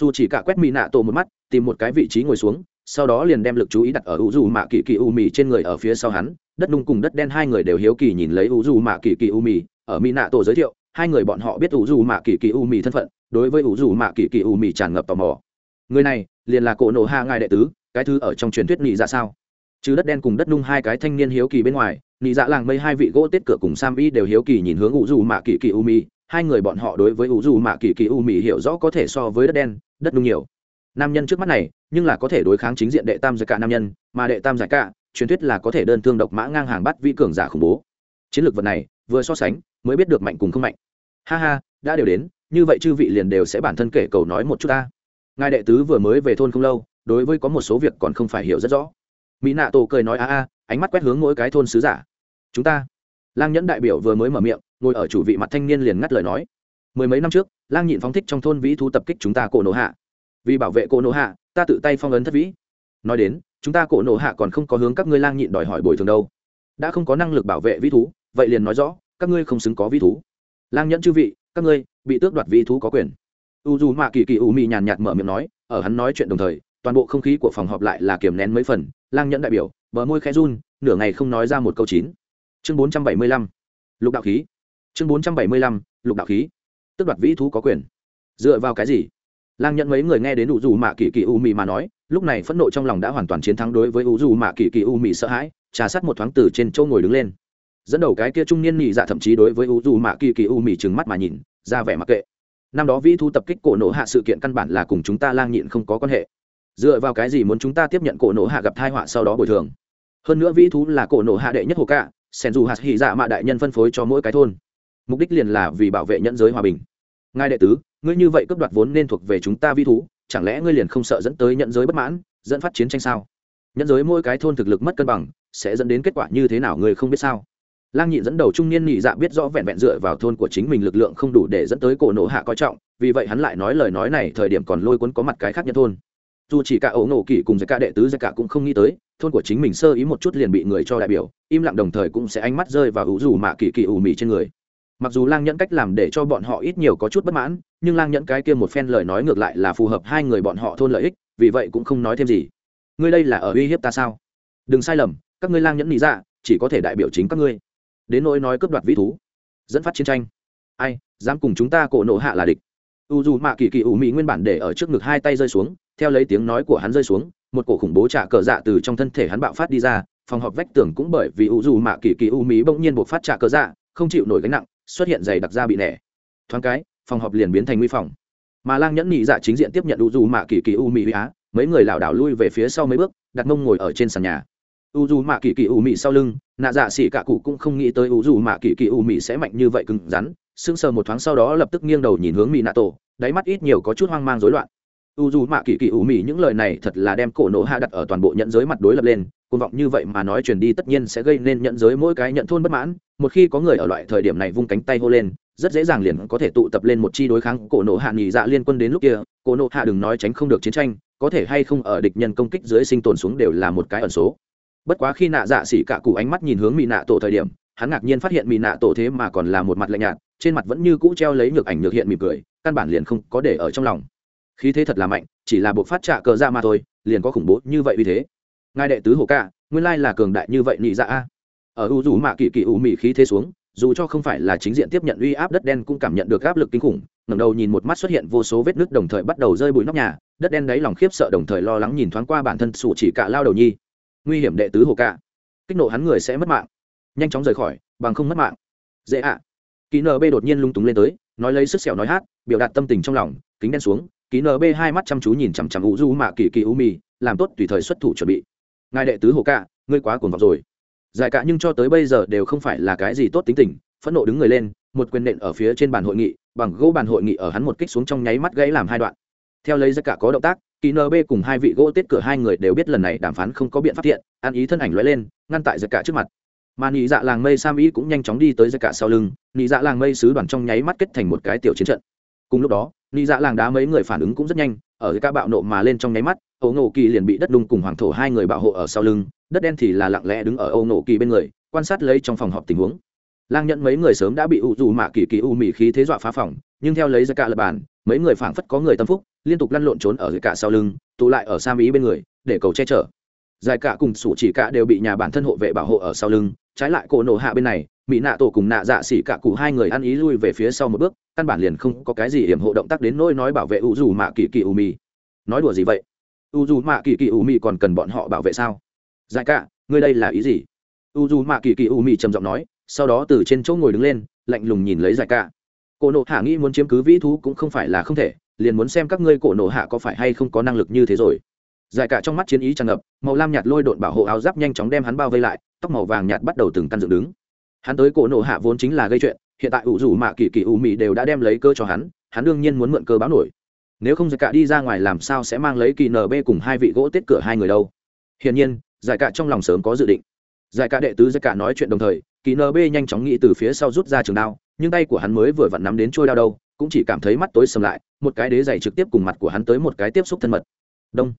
Dù chỉ cả quét mỹ nạ tổ một mắt, tìm một cái vị trí ngồi xuống, sau đó liền đem lực chú ý đặt ở u dù mạ kỳ kỳ u mì trên người ở phía sau hắn, đất nung cùng đất đen hai người đều hiếu kỳ nhìn lấy u dù mạ kỳ kỳ u mì. Ở mỹ nạ tổ giới thiệu, hai người bọn họ biết u dù mạ kỳ kỳ u mì thân phận, đối với u dù mạ kỳ kỳ u mì tràn ngập tò mò. Người này liền là cổ nổ hạ ngài đệ tứ, cái thứ ở trong truyền thuyết nhị dạ sao? Chứ đất đen cùng đất nung hai cái thanh niên hiếu kỳ bên ngoài nhị dạ làng mây hai vị gỗ tết cửa cùng sam y đều hiếu kỳ nhìn hướng u dù mạ kỳ kỳ u mì hai người bọn họ đối với u dù mạ kỳ kỳ u mì hiểu rõ có thể so với đất đen, đất nung nhiều. Nam nhân trước mắt này, nhưng là có thể đối kháng chính diện đệ tam giải cả nam nhân, mà đệ tam giải cả, truyền thuyết là có thể đơn thương độc mã ngang hàng bắt vi cường giả khủng bố. Chiến lược vật này, vừa so sánh, mới biết được mạnh cùng không mạnh. Ha ha, đã đều đến, như vậy chư vị liền đều sẽ bản thân kể cầu nói một chút ta. Ngài đệ tứ vừa mới về thôn không lâu, đối với có một số việc còn không phải hiểu rất rõ mỹ nạ tổ cười nói, a a, ánh mắt quét hướng mỗi cái thôn sứ giả. Chúng ta. Lang nhẫn đại biểu vừa mới mở miệng, ngồi ở chủ vị mặt thanh niên liền ngắt lời nói. Mười mấy năm trước, lang nhịn phóng thích trong thôn vĩ thu tập kích chúng ta cổ nổ hạ. Vì bảo vệ cổ nổ hạ, ta tự tay phong ấn thất vĩ. Nói đến, chúng ta cổ nổ hạ còn không có hướng các ngươi lang nhịn đòi hỏi bồi thường đâu. Đã không có năng lực bảo vệ vĩ thú, vậy liền nói rõ, các ngươi không xứng có vĩ thú. Lang nhẫn chư vị, các ngươi bị tước đoạt vĩ thú có quyền. U dù mạ kỳ kỳ u mị nhàn nhạt mở miệng nói, ở hắn nói chuyện đồng thời toàn bộ không khí của phòng họp lại là kiềm nén mấy phần, lang nhẫn đại biểu, bờ môi khẽ run, nửa ngày không nói ra một câu chín. Chương bốn trăm bảy mươi lăm. Lục đạo khí. Chương bốn trăm bảy mươi lăm. Lục đạo khí. Tước đoạt vĩ thú có quyền. Dựa vào cái gì? Lang nhẫn mấy người nghe đến u dù mạ kỳ kỳ u Mị mà nói, lúc này phẫn nộ trong lòng đã hoàn toàn chiến thắng đối với u dù mạ kỳ kỳ u Mị sợ hãi, trà sát một thoáng từ trên châu ngồi đứng lên. Dẫn đầu cái kia trung niên nhị dạ thậm chí đối với u dù mạ kỳ kỳ u Mị trừng mắt mà nhìn, ra vẻ mặc kệ. Năm đó vĩ thu tập kích cổ nổ hạ sự kiện căn bản là cùng chúng ta lang nhịn không có quan hệ dựa vào cái gì muốn chúng ta tiếp nhận cổ nổ hạ gặp thai họa sau đó bồi thường? Hơn nữa vĩ thú là cổ nổ hạ đệ nhất hồ cạ, sen dù hạt hỉ dạ mạ đại nhân phân phối cho mỗi cái thôn. Mục đích liền là vì bảo vệ nhẫn giới hòa bình. Ngài đệ tứ, ngươi như vậy cướp đoạt vốn nên thuộc về chúng ta vĩ thú, chẳng lẽ ngươi liền không sợ dẫn tới nhận giới bất mãn, dẫn phát chiến tranh sao? Nhận giới mỗi cái thôn thực lực mất cân bằng, sẽ dẫn đến kết quả như thế nào ngươi không biết sao? Lang nhị dẫn đầu trung niên nhị dạ biết rõ vẹn vẹn dựa vào thôn của chính mình lực lượng không đủ để dẫn tới cổ nổ hạ coi trọng, vì vậy hắn lại nói lời nói này thời điểm còn lôi cuốn có mặt cái khác nhân thôn dù chỉ cả ấu nổ kỷ cùng giải cả đệ tứ giải cả cũng không nghĩ tới, thôn của chính mình sơ ý một chút liền bị người cho đại biểu, im lặng đồng thời cũng sẽ ánh mắt rơi vào ủ dù mạ kỳ kỳ ủ mị trên người. Mặc dù lang nhẫn cách làm để cho bọn họ ít nhiều có chút bất mãn, nhưng lang nhẫn cái kia một phen lời nói ngược lại là phù hợp hai người bọn họ thôn lợi ích, vì vậy cũng không nói thêm gì. Ngươi đây là ở uy hiếp ta sao? Đừng sai lầm, các ngươi lang nhẫn nghĩ ra dạ, chỉ có thể đại biểu chính các ngươi. Đến nỗi nói cướp đoạt vĩ thú, dẫn phát chiến tranh. Ai, dám cùng chúng ta cổ nộ hạ là địch. U dù mạ kỳ kỳ ủ mỹ nguyên bản để ở trước ngực hai tay rơi xuống theo lấy tiếng nói của hắn rơi xuống, một cổ khủng bố trả cờ dạ từ trong thân thể hắn bạo phát đi ra, phòng họp vách tường cũng bởi vì u dù mạ kỳ kỳ u mỹ bỗng nhiên buộc phát trả cờ dạ không chịu nổi gánh nặng, xuất hiện dày đặc ra bị nẻ. Thoáng cái, phòng họp liền biến thành nguy phòng. Mà lang nhẫn nhị dạ chính diện tiếp nhận u dù mạ kỳ kỳ u mỹ huy á, mấy người lảo đảo lui về phía sau mấy bước, đặt mông ngồi ở trên sàn nhà. U dù mạ kỳ kỳ u mỹ sau lưng, nạ dạ xỉ cả cụ cũng không nghĩ tới u dù mạ kỳ kỳ u mỹ sẽ mạnh như vậy cứng rắn, sững sờ một thoáng sau đó lập tức nghiêng đầu nhìn hướng mỹ nạ tổ, đáy mắt ít nhiều có chút hoang mang rối loạn u dù mạ kỳ kỳ ủ mị những lời này thật là đem cổ nổ hạ đặt ở toàn bộ nhận giới mặt đối lập lên côn vọng như vậy mà nói truyền đi tất nhiên sẽ gây nên nhận giới mỗi cái nhận thôn bất mãn, một khi có người ở loại thời điểm này vung cánh tay hô lên, rất dễ dàng liền có thể tụ tập lên một chi đối kháng cổ nộ hạ nghỉ dạ liên quân đến lúc kia, cổ nộ hạ đừng nói tránh không được chiến tranh, có thể hay không ở địch nhân công kích dưới sinh tồn xuống đều là một cái ẩn số. Bất quá khi nạ dạ xỉ cả cụ ánh mắt nhìn hướng mỹ nạ tổ thời điểm, hắn ngạc nhiên phát hiện mỹ nạ tổ thế mà còn là một mặt lạnh nhạt, trên mặt vẫn như cũ treo lấy nhược ảnh nhược hiện mỉm cười, căn bản liền không có để ở trong lòng khí thế thật là mạnh, chỉ là buộc phát trạ cờ ra mà thôi, liền có khủng bố như vậy vì thế. Ngài đệ tứ hồ ca, nguyên lai là cường đại như vậy nị dạ a. Ở u dù mạ kỳ kỳ u mị khí thế xuống, dù cho không phải là chính diện tiếp nhận uy áp đất đen cũng cảm nhận được áp lực kinh khủng, ngẩng đầu nhìn một mắt xuất hiện vô số vết nứt đồng thời bắt đầu rơi bụi nóc nhà, đất đen đáy lòng khiếp sợ đồng thời lo lắng nhìn thoáng qua bản thân sủ chỉ cả lao đầu nhi. Nguy hiểm đệ tứ hồ ca. Kích nộ hắn người sẽ mất mạng. Nhanh chóng rời khỏi, bằng không mất mạng. Dễ ạ. À. ký nb đột nhiên lung túng lên tới, nói lấy sức sẹo nói hát, biểu đạt tâm tình trong lòng, kính đen xuống ký nb hai mắt chăm chú nhìn chằm chằm u du mạ kỳ kỳ u mì làm tốt tùy thời xuất thủ chuẩn bị. Ngài đệ tứ hồ cạ, ngươi quá cuồng vọng rồi. Giải cạ nhưng cho tới bây giờ đều không phải là cái gì tốt tính tình phẫn nộ đứng người lên một quyền nện ở phía trên bàn hội nghị bằng gỗ bàn hội nghị ở hắn một kích xuống trong nháy mắt gãy làm hai đoạn. Theo lấy giải cạ có động tác kỳ nb cùng hai vị gỗ tiết cửa hai người đều biết lần này đàm phán không có biện pháp thiện ăn ý thân ảnh lóe lên ngăn tại giải cạ trước mặt. Mà nị dạ làng mây sam ý cũng nhanh chóng đi tới giải cả sau lưng nị dạ làng mây sứ đoàn trong nháy mắt kết thành một cái tiểu chiến trận cùng lúc đó ni dạ làng đá mấy người phản ứng cũng rất nhanh, ở dưới ca bạo nộ mà lên trong nháy mắt ấu nổ kỳ liền bị đất đung cùng hoàng thổ hai người bảo hộ ở sau lưng, đất đen thì là lặng lẽ đứng ở ấu nổ kỳ bên người, quan sát lấy trong phòng họp tình huống. Lang nhận mấy người sớm đã bị ủ dù mạ kỳ kỳ u mị khí thế dọa phá phòng, nhưng theo lấy ra cả lập bàn, mấy người phảng phất có người tâm phúc, liên tục lăn lộn trốn ở dưới cả sau lưng, tụ lại ở sam ý bên người, để cầu che chở. Giải cả cùng sủ chỉ cả đều bị nhà bản thân hộ vệ bảo hộ ở sau lưng, trái lại cổ nổ hạ bên này mỹ nạ tổ cùng nạ dạ xỉ cả cụ hai người ăn ý lui về phía sau một bước, căn bản liền không có cái gì hiểm hộ động tác đến nỗi nói bảo vệ u dù mạ kỳ kỳ u mi nói đùa gì vậy? U dù mạ kỳ kỳ u mi còn cần bọn họ bảo vệ sao? Dại cả, ngươi đây là ý gì? U dù mạ kỳ kỳ u mi trầm giọng nói, sau đó từ trên chỗ ngồi đứng lên, lạnh lùng nhìn lấy dại cả. Cổ nộ hạ nghĩ muốn chiếm cứ vĩ thú cũng không phải là không thể, liền muốn xem các ngươi cổ nộ hạ có phải hay không có năng lực như thế rồi. Dài cả trong mắt chiến ý tràn ngập, màu lam nhạt lôi đột bảo hộ áo giáp nhanh chóng đem hắn bao vây lại, tóc màu vàng nhạt bắt đầu từng căn dựng đứng hắn tới cổ nộ hạ vốn chính là gây chuyện, hiện tại ủ rủ mạ kỳ kỳ ủ mị đều đã đem lấy cơ cho hắn hắn đương nhiên muốn mượn cơ báo nổi. Nếu không giải cả đi ra ngoài làm sao sẽ mang lấy kỳ nb cùng hai vị gỗ tết cửa hai người đâu? Hiển nhiên, giải cả trong lòng sớm có dự định. Giải cả đệ tứ giải cả nói chuyện đồng thời, kỳ nb nhanh chóng nghĩ từ phía sau rút ra trường đao, nhưng tay của hắn mới vừa vặn nắm đến trôi đao đâu, cũng chỉ cảm thấy mắt tối sầm lại, một cái đế dày trực tiếp cùng mặt của hắn tới một cái tiếp xúc thân mật. Đông.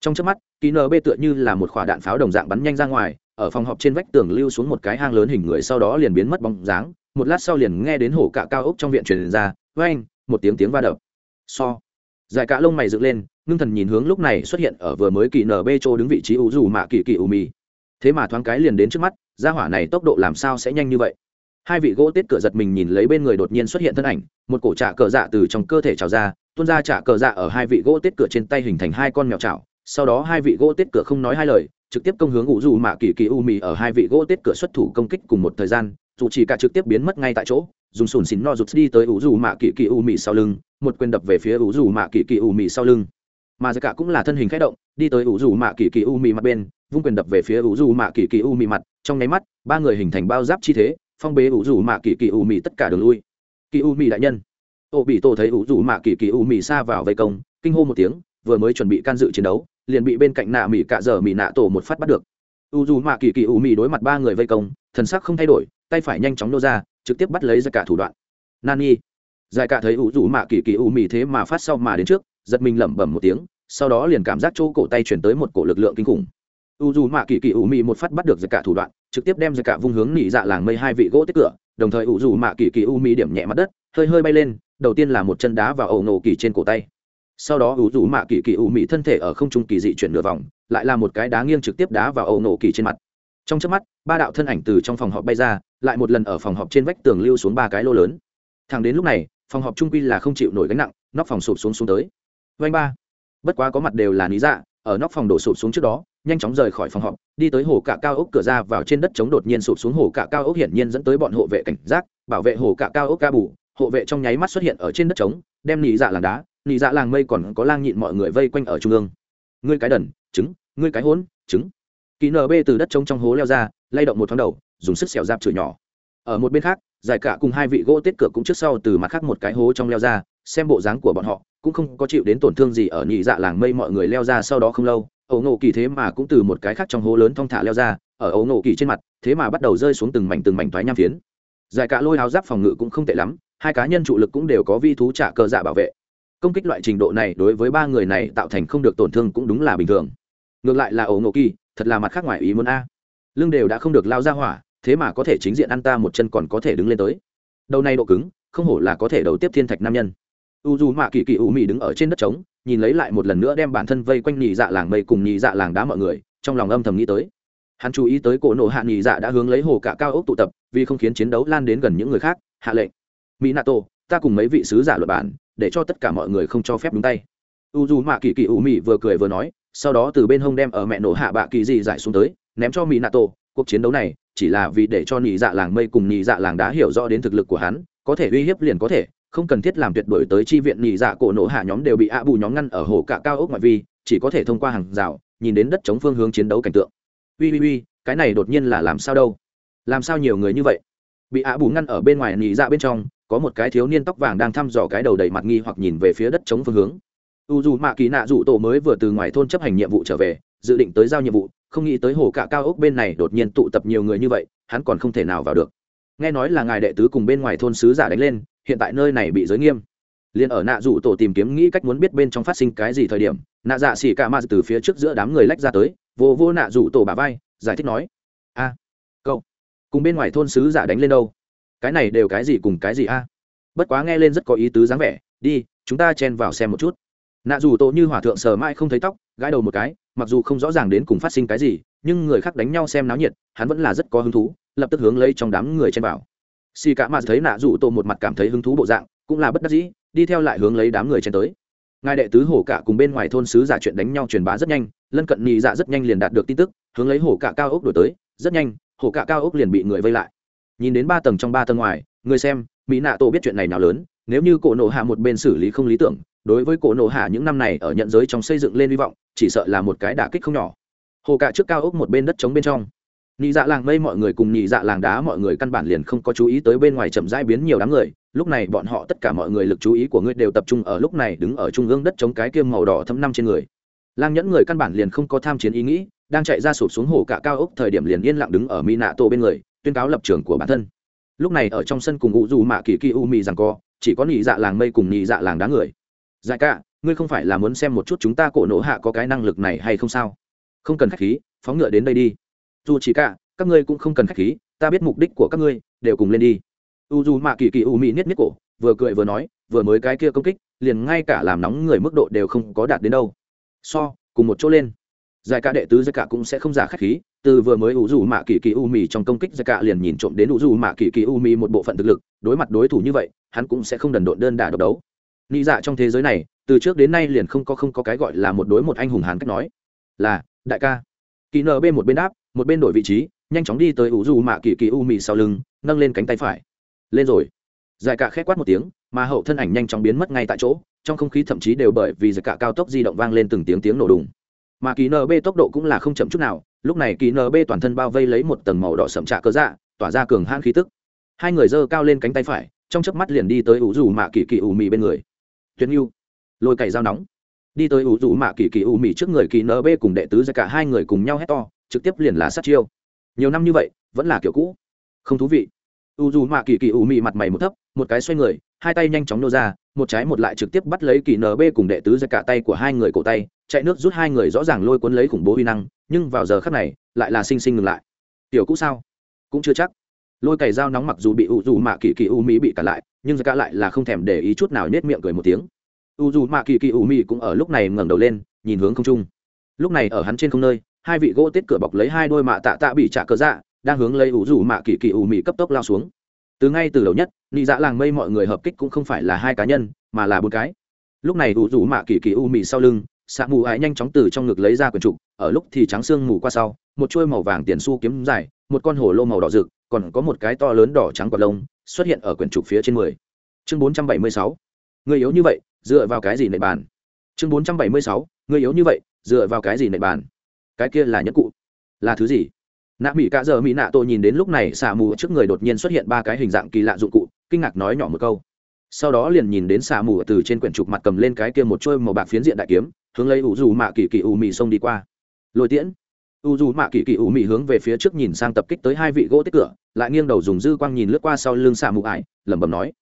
Trong trước mắt, kỳ nb tựa như là một quả đạn pháo đồng dạng bắn nhanh ra ngoài ở phòng họp trên vách tường lưu xuống một cái hang lớn hình người sau đó liền biến mất bóng dáng, một lát sau liền nghe đến hổ cạ cao ốc trong viện truyền ra với anh một tiếng tiếng va đập. So. Dài cạ lông mày dựng lên, ngưng thần nhìn hướng lúc này xuất hiện ở vừa mới kỳ nb chỗ đứng vị trí ủ dù mạ kỳ kỳ ủ mì. Thế mà thoáng cái liền đến trước mắt ra hỏa này tốc độ làm sao sẽ nhanh như vậy? Hai vị gỗ tết cửa giật mình nhìn lấy bên người đột nhiên xuất hiện thân ảnh, một cổ trạ cờ dạ từ trong cơ thể trào ra, tuôn ra trạ cờ dạ ở hai vị gỗ tết cửa trên tay hình thành hai con mèo chảo sau đó hai vị gỗ tết cửa không nói hai lời trực tiếp công hướng ủ dù mạ kỳ kỳ u mì ở hai vị gỗ tết cửa xuất thủ công kích cùng một thời gian, dù chỉ cả trực tiếp biến mất ngay tại chỗ, dùng sùn xín no rụt đi tới ủ dù mạ kỳ kỳ u mì sau lưng, một quyền đập về phía ủ dù mạ kỳ kỳ u mì sau lưng. Mà cả cũng là thân hình khẽ động, đi tới ủ dù mạ kỳ kỳ u mì mặt bên, vung quyền đập về phía ủ dù mạ kỳ kỳ u mì mặt, trong nháy mắt, ba người hình thành bao giáp chi thế, phong bế ủ dù mạ kỳ kỳ u mì tất cả đường lui. Kỳ u mì đại nhân. Ô bị tổ thấy ủ dù mạ kỳ kỳ u mì xa vào vây công, kinh hô một tiếng, vừa mới chuẩn bị can dự chiến đấu liền bị bên cạnh nạ mỹ cạ dở mỹ nạ tổ một phát bắt được. U dù mạ kỳ kỳ u mỹ đối mặt ba người vây công, thần sắc không thay đổi, tay phải nhanh chóng nô ra, trực tiếp bắt lấy ra cả thủ đoạn. Nani. Giải cả thấy u dù mạ kỳ kỳ u mỹ thế mà phát sau mà đến trước, giật mình lẩm bẩm một tiếng, sau đó liền cảm giác chỗ cổ tay chuyển tới một cổ lực lượng kinh khủng. U dù mạ kỳ kỳ u mỹ một phát bắt được ra cả thủ đoạn, trực tiếp đem ra cả vung hướng nỉ dạ làng mây hai vị gỗ tiếp cửa, đồng thời u dù mạ kỳ kỳ u mỹ điểm nhẹ mặt đất, hơi hơi bay lên, đầu tiên là một chân đá vào ẩu nổ kỳ trên cổ tay sau đó ủ rủ mạ kỳ kỳ ủ mị thân thể ở không trung kỳ dị chuyển nửa vòng, lại là một cái đá nghiêng trực tiếp đá vào ẩu nổ kỳ trên mặt. Trong chớp mắt, ba đạo thân ảnh từ trong phòng họp bay ra, lại một lần ở phòng họp trên vách tường lưu xuống ba cái lô lớn. Thẳng đến lúc này, phòng họp trung quy là không chịu nổi gánh nặng, nóc phòng sụp xuống xuống tới. Vanh ba. Bất quá có mặt đều là lý dạ ở nóc phòng đổ sụp xuống trước đó, nhanh chóng rời khỏi phòng họp, đi tới hồ cạ cao ốc cửa ra vào trên đất chống đột nhiên sụp xuống hồ cạ cao ốc hiển nhiên dẫn tới bọn hộ vệ cảnh giác, bảo vệ hồ cạ cao ốc ca bù hộ vệ trong nháy mắt xuất hiện ở trên đất trống, đem nỉ dạ làm đá nị dạ làng mây còn có lang nhịn mọi người vây quanh ở trung ương. Ngươi cái đần, trứng, ngươi cái hôn trứng. Kỳ nb từ đất trống trong hố leo ra, lay động một thoáng đầu, dùng sức xẻo giáp chửi nhỏ. Ở một bên khác, giải cả cùng hai vị gỗ tiết cửa cũng trước sau từ mặt khác một cái hố trong leo ra, xem bộ dáng của bọn họ, cũng không có chịu đến tổn thương gì ở nhị dạ làng mây mọi người leo ra sau đó không lâu, ấu nổ kỳ thế mà cũng từ một cái khác trong hố lớn thong thả leo ra, ở ấu nổ kỳ trên mặt, thế mà bắt đầu rơi xuống từng mảnh từng mảnh thoái nham phiến. Giải cả lôi áo giáp phòng ngự cũng không tệ lắm, hai cá nhân trụ lực cũng đều có vi thú trả cờ dạ bảo vệ công kích loại trình độ này đối với ba người này tạo thành không được tổn thương cũng đúng là bình thường. Ngược lại là ổ ngộ kỳ, thật là mặt khác ngoài ý muốn a. Lưng đều đã không được lao ra hỏa, thế mà có thể chính diện ăn ta một chân còn có thể đứng lên tới. Đầu này độ cứng, không hổ là có thể đầu tiếp thiên thạch nam nhân. U dù mạ kỳ kỳ u mị đứng ở trên đất trống, nhìn lấy lại một lần nữa đem bản thân vây quanh nhị dạ làng mây cùng nhị dạ làng đá mọi người, trong lòng âm thầm nghĩ tới. Hắn chú ý tới cổ nộ hạ nhị dạ đã hướng lấy hồ cả cao ốc tụ tập, vì không khiến chiến đấu lan đến gần những người khác, hạ lệnh. Mỹ nato ta cùng mấy vị sứ giả luật bản để cho tất cả mọi người không cho phép đúng tay. U dù mạ kỳ kỳ ủ mị vừa cười vừa nói, sau đó từ bên hông đem ở mẹ nổ hạ bạ kỳ dị giải xuống tới, ném cho mỹ nato cuộc chiến đấu này chỉ là vì để cho nhị dạ làng mây cùng nhị dạ làng đá hiểu rõ đến thực lực của hắn, có thể uy hiếp liền có thể, không cần thiết làm tuyệt đối tới chi viện nhị dạ cổ nổ hạ nhóm đều bị ạ bù nhóm ngăn ở hồ cả cao ốc ngoại vi, chỉ có thể thông qua hàng rào, nhìn đến đất chống phương hướng chiến đấu cảnh tượng. Uy uy uy cái này đột nhiên là làm sao đâu? Làm sao nhiều người như vậy? Bị ạ bù ngăn ở bên ngoài nhị dạ bên trong có một cái thiếu niên tóc vàng đang thăm dò cái đầu đầy mặt nghi hoặc nhìn về phía đất chống phương hướng. U dù mạ kỳ nạ dụ tổ mới vừa từ ngoài thôn chấp hành nhiệm vụ trở về dự định tới giao nhiệm vụ không nghĩ tới hồ cả cao ốc bên này đột nhiên tụ tập nhiều người như vậy hắn còn không thể nào vào được. Nghe nói là ngài đệ tứ cùng bên ngoài thôn sứ giả đánh lên hiện tại nơi này bị giới nghiêm. Liền ở nạ dụ tổ tìm kiếm nghĩ cách muốn biết bên trong phát sinh cái gì thời điểm nạ dạ xỉ cả ma từ phía trước giữa đám người lách ra tới vô vô nạ dụ tổ bà vai giải thích nói a à, cậu cùng bên ngoài thôn sứ giả đánh lên đâu? Cái này đều cái gì cùng cái gì a? Bất quá nghe lên rất có ý tứ dáng vẻ, đi, chúng ta chen vào xem một chút. Nạ dù tổ như hỏa thượng sờ mãi không thấy tóc, gãi đầu một cái, mặc dù không rõ ràng đến cùng phát sinh cái gì, nhưng người khác đánh nhau xem náo nhiệt, hắn vẫn là rất có hứng thú, lập tức hướng lấy trong đám người chen vào. Xì cả mà thấy nạ dù tổ một mặt cảm thấy hứng thú bộ dạng, cũng là bất đắc dĩ, đi theo lại hướng lấy đám người chen tới. Ngài đệ tứ hổ cả cùng bên ngoài thôn sứ giả chuyện đánh nhau truyền bá rất nhanh, lân cận nhị dạ rất nhanh liền đạt được tin tức, hướng lấy hổ cả cao ốc đổi tới, rất nhanh, hổ cả cao ốc liền bị người vây lại nhìn đến ba tầng trong ba tầng ngoài người xem, mỹ nạ tổ biết chuyện này nào lớn, nếu như cổ nộ hạ một bên xử lý không lý tưởng, đối với cổ nộ hạ những năm này ở nhận giới trong xây dựng lên hy vọng, chỉ sợ là một cái đả kích không nhỏ. Hồ cả trước cao ốc một bên đất trống bên trong. Nhị dạ làng mây mọi người cùng nhị dạ làng đá mọi người căn bản liền không có chú ý tới bên ngoài chậm rãi biến nhiều đám người, lúc này bọn họ tất cả mọi người lực chú ý của ngươi đều tập trung ở lúc này đứng ở trung ương đất chống cái kiêm màu đỏ thấm năm trên người. Lang nhẫn người căn bản liền không có tham chiến ý nghĩ, đang chạy ra sụp xuống hồ cả cao ốc thời điểm liền yên lặng đứng ở mỹ nạ tổ bên người tuyên cáo lập trường của bản thân. Lúc này ở trong sân cùng u dù mạ kỳ kỳ u mi rằng co, chỉ có nhị dạ làng mây cùng nhị dạ làng đá người. Dạ cả, ngươi không phải là muốn xem một chút chúng ta cổ nổ hạ có cái năng lực này hay không sao? Không cần khách khí, phóng ngựa đến đây đi. Dù chỉ cả, các ngươi cũng không cần khách khí, ta biết mục đích của các ngươi, đều cùng lên đi. U dù mạ kỳ kỳ u mi niết niết cổ, vừa cười vừa nói, vừa mới cái kia công kích, liền ngay cả làm nóng người mức độ đều không có đạt đến đâu. So, cùng một chỗ lên giải cả đệ tứ giải cả cũng sẽ không giả khách khí, từ vừa mới u dù mạ kỳ kỳ u mì trong công kích giải cả liền nhìn trộm đến u dù mạ kỳ kỳ u mì một bộ phận thực lực, đối mặt đối thủ như vậy, hắn cũng sẽ không đần độn đơn đả độc đấu. Nghĩ dạ trong thế giới này, từ trước đến nay liền không có không có cái gọi là một đối một anh hùng hán cách nói. Là, đại ca. Kỳ nb một bên đáp, một bên đổi vị trí, nhanh chóng đi tới ủ dù mạ kỳ kỳ u mì sau lưng, nâng lên cánh tay phải. Lên rồi. Giải cả khét quát một tiếng, mà hậu thân ảnh nhanh chóng biến mất ngay tại chỗ, trong không khí thậm chí đều bởi vì giải cả cao tốc di động vang lên từng tiếng tiếng nổ đùng mà kỳ nb tốc độ cũng là không chậm chút nào. Lúc này kỳ nb toàn thân bao vây lấy một tầng màu đỏ sậm trạ cơ dạ tỏa ra cường hãn khí tức. Hai người giơ cao lên cánh tay phải, trong chớp mắt liền đi tới ủ dù mạ kỳ kỳ u mì bên người. Tuyến yêu lôi cày dao nóng. Đi tới ủ dù mạ kỳ kỳ u mì trước người kỳ nb cùng đệ tứ ra cả hai người cùng nhau hét to, trực tiếp liền là sát chiêu. Nhiều năm như vậy, vẫn là kiểu cũ. Không thú vị. U dù mạ kỳ kỳ u mị mặt mày một thấp, một cái xoay người hai tay nhanh chóng nô ra, một trái một lại trực tiếp bắt lấy kỳ nb cùng đệ tứ ra cả tay của hai người cổ tay, chạy nước rút hai người rõ ràng lôi cuốn lấy khủng bố uy năng, nhưng vào giờ khắc này, lại là sinh sinh ngừng lại. Tiểu cũ sao? Cũng chưa chắc. Lôi cày dao nóng mặc dù bị u dù mạ kỳ kỳ u mỹ bị cả lại, nhưng ra cả lại là không thèm để ý chút nào nhét miệng cười một tiếng. U dù mạ kỳ kỳ u mỹ cũng ở lúc này ngẩng đầu lên, nhìn hướng không trung. Lúc này ở hắn trên không nơi, hai vị gỗ tiết cửa bọc lấy hai đôi mạ tạ tạ bị trả cờ dạ đang hướng lấy ủ dù mạ kỳ kỳ u mỹ cấp tốc lao xuống từ ngay từ đầu nhất, nị dạ làng mây mọi người hợp kích cũng không phải là hai cá nhân, mà là bốn cái. Lúc này ủ rủ mạ kỳ kỳ u mị sau lưng xạ mù ái nhanh chóng từ trong ngực lấy ra quyển trục, ở lúc thì trắng xương mù qua sau, một chuôi màu vàng tiền su kiếm dài, một con hổ lô màu đỏ rực, còn có một cái to lớn đỏ trắng quạt lông, xuất hiện ở quyển trục phía trên mười. Chương bốn trăm bảy mươi sáu. Người yếu như vậy, dựa vào cái gì nệ bàn? Chương bốn trăm bảy mươi sáu. Người yếu như vậy, dựa vào cái gì nệ bàn? Cái kia là nhẫn cụ. Là thứ gì? Nạ mỹ cả giờ mỹ nạ tôi nhìn đến lúc này xà mù trước người đột nhiên xuất hiện ba cái hình dạng kỳ lạ dụng cụ, kinh ngạc nói nhỏ một câu. Sau đó liền nhìn đến xà mù từ trên quyển trục mặt cầm lên cái kia một trôi màu bạc phiến diện đại kiếm, hướng lấy ủ dù mạ kỳ kỳ ù mị xông đi qua. Lôi tiễn. U dù mạ kỳ kỳ ủ mị hướng về phía trước nhìn sang tập kích tới hai vị gỗ tích cửa, lại nghiêng đầu dùng dư quang nhìn lướt qua sau lưng xà mù ải, lẩm bẩm nói.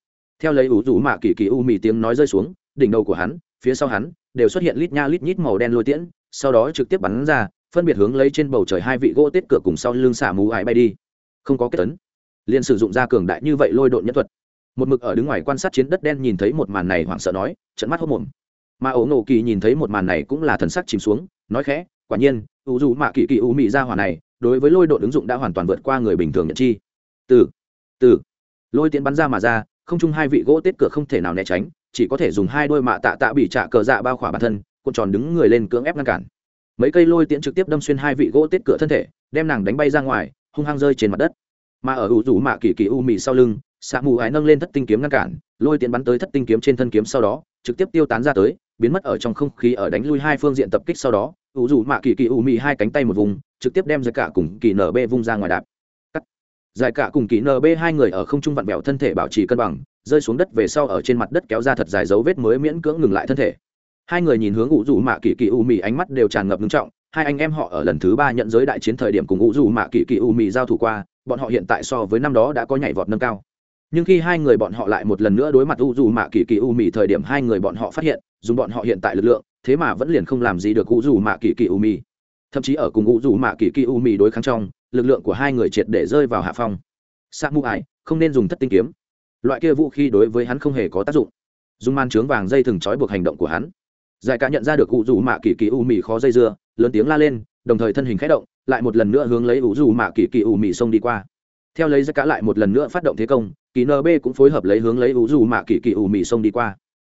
Theo lấy ủ dù mạ kỳ kỳ ủ mị tiếng nói rơi xuống, đỉnh đầu của hắn, phía sau hắn, đều xuất hiện lít nha lít nhít màu đen lôi tiễn, sau đó trực tiếp bắn ra phân biệt hướng lấy trên bầu trời hai vị gỗ tết cửa cùng sau lưng xả mù ải bay đi. Không có kết tấn. Liền sử dụng ra cường đại như vậy lôi độn nhân thuật. Một mực ở đứng ngoài quan sát chiến đất đen nhìn thấy một màn này hoảng sợ nói trận mắt hốc mồm. Mà ổ nổ kỳ nhìn thấy một màn này cũng là thần sắc chìm xuống, nói khẽ, quả nhiên, ủ dù mạ kỳ kỳ ủ mị ra hỏa này, đối với lôi độn ứng dụng đã hoàn toàn vượt qua người bình thường nhận chi. Từ từ, lôi tiến bắn ra mà ra, không chung hai vị gỗ tết cửa không thể nào né tránh, chỉ có thể dùng hai đôi mạ tạ tạ bị trả cờ dạ bao khỏa bản thân, cuộn tròn đứng người lên cưỡng ép ngăn cản mấy cây lôi tiễn trực tiếp đâm xuyên hai vị gỗ tết cửa thân thể, đem nàng đánh bay ra ngoài, hung hăng rơi trên mặt đất. Mà ở ủ rủ mạ kỳ kỳ u mì sau lưng xạ mù ái nâng lên thất tinh kiếm ngăn cản, lôi tiễn bắn tới thất tinh kiếm trên thân kiếm sau đó, trực tiếp tiêu tán ra tới, biến mất ở trong không khí ở đánh lui hai phương diện tập kích sau đó, ủ rủ mạ kỳ kỳ u mì hai cánh tay một vùng, trực tiếp đem giải cả cùng kỳ nb vung ra ngoài đạp. Giải cả cùng kỳ nb hai người ở không trung vặn vẹo thân thể bảo trì cân bằng, rơi xuống đất về sau ở trên mặt đất kéo ra thật dài dấu vết mới miễn cưỡng ngừng lại thân thể hai người nhìn hướng ủ dù mạ kỳ kỳ u mì ánh mắt đều tràn ngập nghiêm trọng. Hai anh em họ ở lần thứ ba nhận giới đại chiến thời điểm cùng ủ dù mạ kỳ kỳ u mì giao thủ qua, bọn họ hiện tại so với năm đó đã có nhảy vọt nâng cao. Nhưng khi hai người bọn họ lại một lần nữa đối mặt u dù mạ kỳ kỳ u mì thời điểm, hai người bọn họ phát hiện, dùng bọn họ hiện tại lực lượng, thế mà vẫn liền không làm gì được u dù mạ kỳ kỳ u mì thậm chí ở cùng u dù mạ kỳ kỳ u mì đối kháng trong, lực lượng của hai người triệt để rơi vào hạ phong. Sa mu ải không nên dùng thất tinh kiếm. Loại kia vũ khí đối với hắn không hề có tác dụng. Dùng man trướng vàng dây thừng trói buộc hành động của hắn giải cả nhận ra được u dù mạ kỳ kỳ u mì khó dây dưa, lớn tiếng la lên, đồng thời thân hình khẽ động, lại một lần nữa hướng lấy u dù mạ kỳ kỳ u mì xông đi qua. Theo lấy giải cả lại một lần nữa phát động thế công kỳ nb cũng phối hợp lấy hướng lấy u dù mạ kỳ kỳ u mì xông đi qua.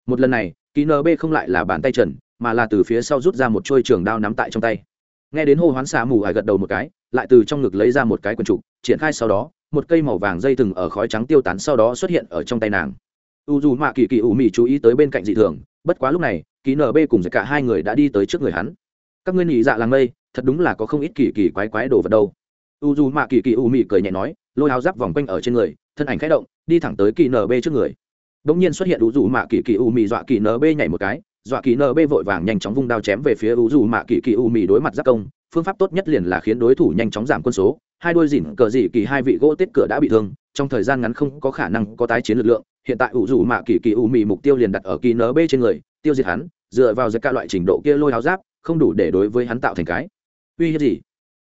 Một lần này kỳ nb không lại là bàn tay trần, mà là từ phía sau rút ra một trôi trường đao nắm tại trong tay. Nghe đến hô hoán xà mù ải gật đầu một cái, lại từ trong ngực lấy ra một cái quần trục triển khai sau đó, một cây màu vàng dây thừng ở khói trắng tiêu tán sau đó xuất hiện ở trong tay nàng. U dù mạ kỳ kỳ ủ mị chú ý tới bên cạnh dị thường bất quá lúc này, ký nb cùng với cả hai người đã đi tới trước người hắn. Các ngươi nhị dạ làng mây thật đúng là có không ít kỳ kỳ quái quái đồ vật đâu. U dù mạ kỳ kỳ U mị cười nhẹ nói, lôi áo giáp vòng quanh ở trên người, thân ảnh khẽ động, đi thẳng tới kỳ nb trước người. Đ ỗ n g nhiên xuất hiện u dù mạ kỳ kỳ U mị, dọa kỳ nb nhảy một cái, dọa kỳ nb vội vàng nhanh chóng vung đao chém về phía u dù mạ kỳ kỳ U mị đối mặt giáp công, phương pháp tốt nhất liền là khiến đối thủ nhanh chóng giảm quân số, hai đôi dỉn cờ dị kỳ hai vị gỗ tết cửa đã bị thương, trong thời gian ngắn không có khả năng có tái chiến lực lượng hiện tại ủ rủ mạ kỳ kỳ ủ mị mục tiêu liền đặt ở kỳ nb trên người, tiêu diệt hắn, dựa vào giật cả loại trình độ kia lôi áo giáp, không đủ để đối với hắn tạo thành cái. Uy hiếp gì?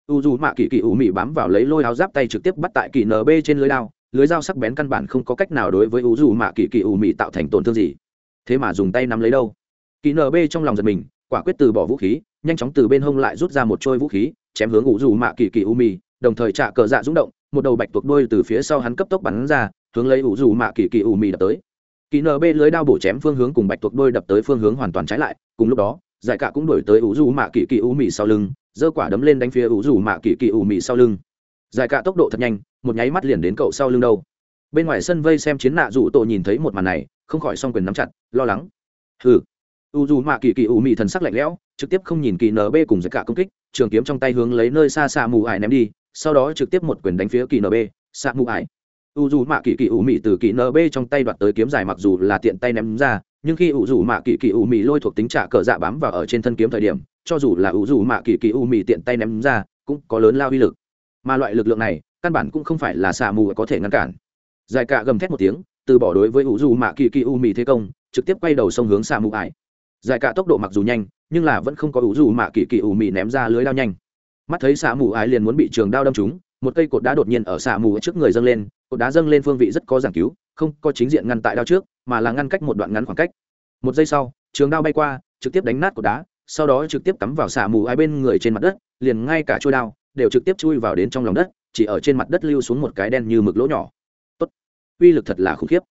U dù mạ kỳ kỳ ủ mị bám vào lấy lôi áo giáp tay trực tiếp bắt tại kỳ nb trên lưới đao, lưới dao sắc bén căn bản không có cách nào đối với u dù mạ kỳ kỳ ủ mị tạo thành tổn thương gì. Thế mà dùng tay nắm lấy đâu? Kỳ nb trong lòng giật mình, quả quyết từ bỏ vũ khí, nhanh chóng từ bên hông lại rút ra một trôi vũ khí, chém hướng u dù mạ kỳ kỳ ủ mị, đồng thời trả cờ dạ rung động, một đầu bạch tuộc đôi từ phía sau hắn cấp tốc bắn ra hướng lấy ủ dù mạ kỳ kỳ ủ mì đập tới. Kỳ nb lưới đao bổ chém phương hướng cùng bạch tuộc đôi đập tới phương hướng hoàn toàn trái lại, cùng lúc đó, giải cạ cũng đổi tới ủ dù mạ kỳ kỳ ủ mì sau lưng, giơ quả đấm lên đánh phía ủ dù mạ kỳ kỳ ủ mì sau lưng. Giải cạ tốc độ thật nhanh, một nháy mắt liền đến cậu sau lưng đâu. Bên ngoài sân vây xem chiến nạ dụ tổ nhìn thấy một màn này, không khỏi song quyền nắm chặt, lo lắng. Hừ. U dù mạ kỳ kỳ ủ mị thần sắc lạnh lẽo, trực tiếp không nhìn kỳ nb cùng giải cả công kích, trường kiếm trong tay hướng lấy nơi xa xa mù ải ném đi, sau đó trực tiếp một quyền đánh phía kỳ nb xa mù ải u dù mạ kỳ kỳ ủ mị từ kỳ nb trong tay đoạt tới kiếm dài mặc dù là tiện tay ném ra, nhưng khi u dù mạ kỳ kỳ ủ mị lôi thuộc tính trả cờ dạ bám vào ở trên thân kiếm thời điểm, cho dù là u dù mạ kỳ kỳ ủ mị tiện tay ném ra, cũng có lớn lao uy lực. Mà loại lực lượng này, căn bản cũng không phải là xà mù có thể ngăn cản. Dài cả gầm thét một tiếng, từ bỏ đối với u dù mạ kỳ kỳ u mị thế công, trực tiếp quay đầu sông hướng xà mù ải. Dài cạ tốc độ mặc dù nhanh, nhưng là vẫn không có u dù mạ kỳ kỳ u mị ném ra lưới lao nhanh. Mắt thấy xạ mù ải liền muốn bị trường đao đâm trúng một cây cột đá đột nhiên ở xạ mù trước người dâng lên, cột đá dâng lên phương vị rất có giảng cứu, không có chính diện ngăn tại đao trước, mà là ngăn cách một đoạn ngắn khoảng cách. Một giây sau, trường đao bay qua, trực tiếp đánh nát cột đá, sau đó trực tiếp cắm vào xạ mù ái bên người trên mặt đất, liền ngay cả trôi đao đều trực tiếp chui vào đến trong lòng đất, chỉ ở trên mặt đất lưu xuống một cái đen như mực lỗ nhỏ. Tốt. Uy lực thật là khủng khiếp.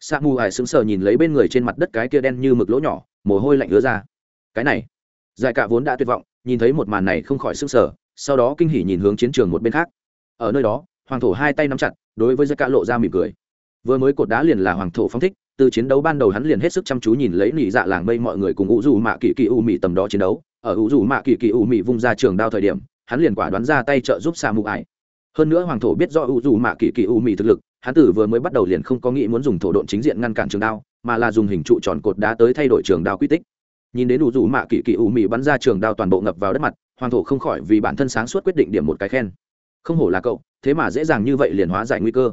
Xạ mù ải sững sờ nhìn lấy bên người trên mặt đất cái kia đen như mực lỗ nhỏ, mồ hôi lạnh ứa ra. Cái này, giải cả vốn đã tuyệt vọng, nhìn thấy một màn này không khỏi sững sờ, sau đó kinh hỉ nhìn hướng chiến trường một bên khác ở nơi đó, hoàng thổ hai tay nắm chặt, đối với giải cả lộ ra mỉm cười. Vừa mới cột đá liền là hoàng thổ phong thích, từ chiến đấu ban đầu hắn liền hết sức chăm chú nhìn lấy nỉ dạ làng mây mọi người cùng ủ dù mạ kỳ kỳ u mị tầm đó chiến đấu. Ở ủ dù mạ kỳ kỳ u mị vung ra trường đao thời điểm, hắn liền quả đoán ra tay trợ giúp xa mụ ải hơn nữa hoàng thổ biết do ủ dù mạ kỳ kỳ u mị thực lực, hắn tử vừa mới bắt đầu liền không có nghĩ muốn dùng thổ độn chính diện ngăn cản trường đao, mà là dùng hình trụ tròn cột đá tới thay đổi trường đao quy tích. Nhìn đến ủ dù mạ kỳ kỳ u mị bắn ra trường đao toàn bộ ngập vào đất mặt, hoàng thổ không khỏi vì bản thân sáng suốt quyết định điểm một cái khen không hổ là cậu, thế mà dễ dàng như vậy liền hóa giải nguy cơ.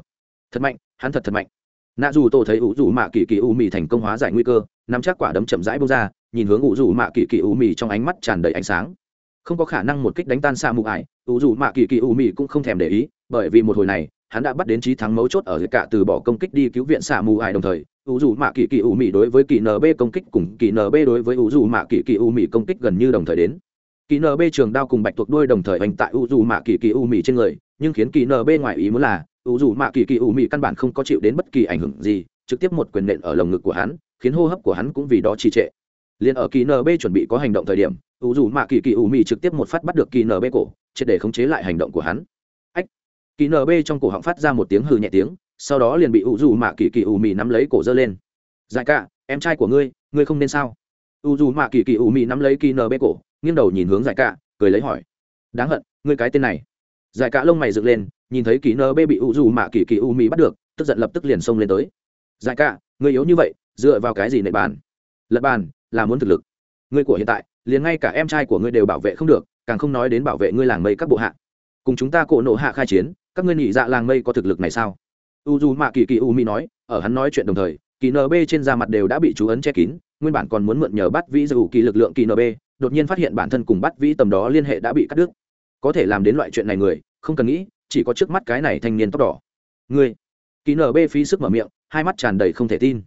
Thật mạnh, hắn thật thật mạnh. Nạ dù tổ thấy ủ dù mạ kỳ kỳ u mì thành công hóa giải nguy cơ, nắm chắc quả đấm chậm rãi bông ra, nhìn hướng ủ dù mạ kỳ kỳ u mì trong ánh mắt tràn đầy ánh sáng. Không có khả năng một kích đánh tan xa mù ải, ủ dù mạ kỳ kỳ u mì cũng không thèm để ý, bởi vì một hồi này, hắn đã bắt đến trí thắng mấu chốt ở cả từ bỏ công kích đi cứu viện xạ mù ải đồng thời, ủ dù mạ kỳ kỳ u mì đối với kỳ nb công kích cùng kỳ nb đối với ủ dù mạ kỳ kỳ u mì công kích gần như đồng thời đến kỳ nb trường đao cùng bạch tuộc đuôi đồng thời hành tại u dù mạ kỳ kỳ u mì trên người, nhưng khiến kỳ nb ngoài ý muốn là u dù mạ kỳ kỳ u mì căn bản không có chịu đến bất kỳ ảnh hưởng gì, trực tiếp một quyền nện ở lồng ngực của hắn, khiến hô hấp của hắn cũng vì đó trì trệ. Liền ở kỳ nb chuẩn bị có hành động thời điểm u dù mạ kỳ kỳ u mì trực tiếp một phát bắt được kỳ nb cổ, triệt để khống chế lại hành động của hắn. Ách! Kỳ nb trong cổ họng phát ra một tiếng hừ nhẹ tiếng, sau đó liền bị u dù mạ kỳ kỳ u mì nắm lấy cổ giơ lên. Dài cả, em trai của ngươi ngươi không nên sao? U dù mạ kỳ kỳ u mì nắm lấy kỳ nb cổ nghiêng đầu nhìn hướng giải cạ, cười lấy hỏi. Đáng hận ngươi cái tên này. Giải cạ lông mày dựng lên nhìn thấy kỳ nb bị u dù mạ kỳ kỳ u mỹ bắt được tức giận lập tức liền xông lên tới. Giải cạ, ngươi yếu như vậy dựa vào cái gì nệ bàn? Lật bàn là muốn thực lực. Ngươi của hiện tại liền ngay cả em trai của ngươi đều bảo vệ không được càng không nói đến bảo vệ ngươi làng mây các bộ hạ. Cùng chúng ta cổ nộ hạ khai chiến các ngươi nhị dạ làng mây có thực lực này sao? U dù mạ kỳ kỳ u mi nói ở hắn nói chuyện đồng thời kỳ nb trên da mặt đều đã bị chú ấn che kín nguyên bản còn muốn mượn nhờ bắt vĩ dù kỳ lực lượng kỳ nb đột nhiên phát hiện bản thân cùng bắt vĩ tầm đó liên hệ đã bị cắt đứt. Có thể làm đến loại chuyện này người, không cần nghĩ, chỉ có trước mắt cái này thanh niên tóc đỏ. Người. Ngươi nở bê phí sức mở miệng, hai mắt tràn đầy không thể tin.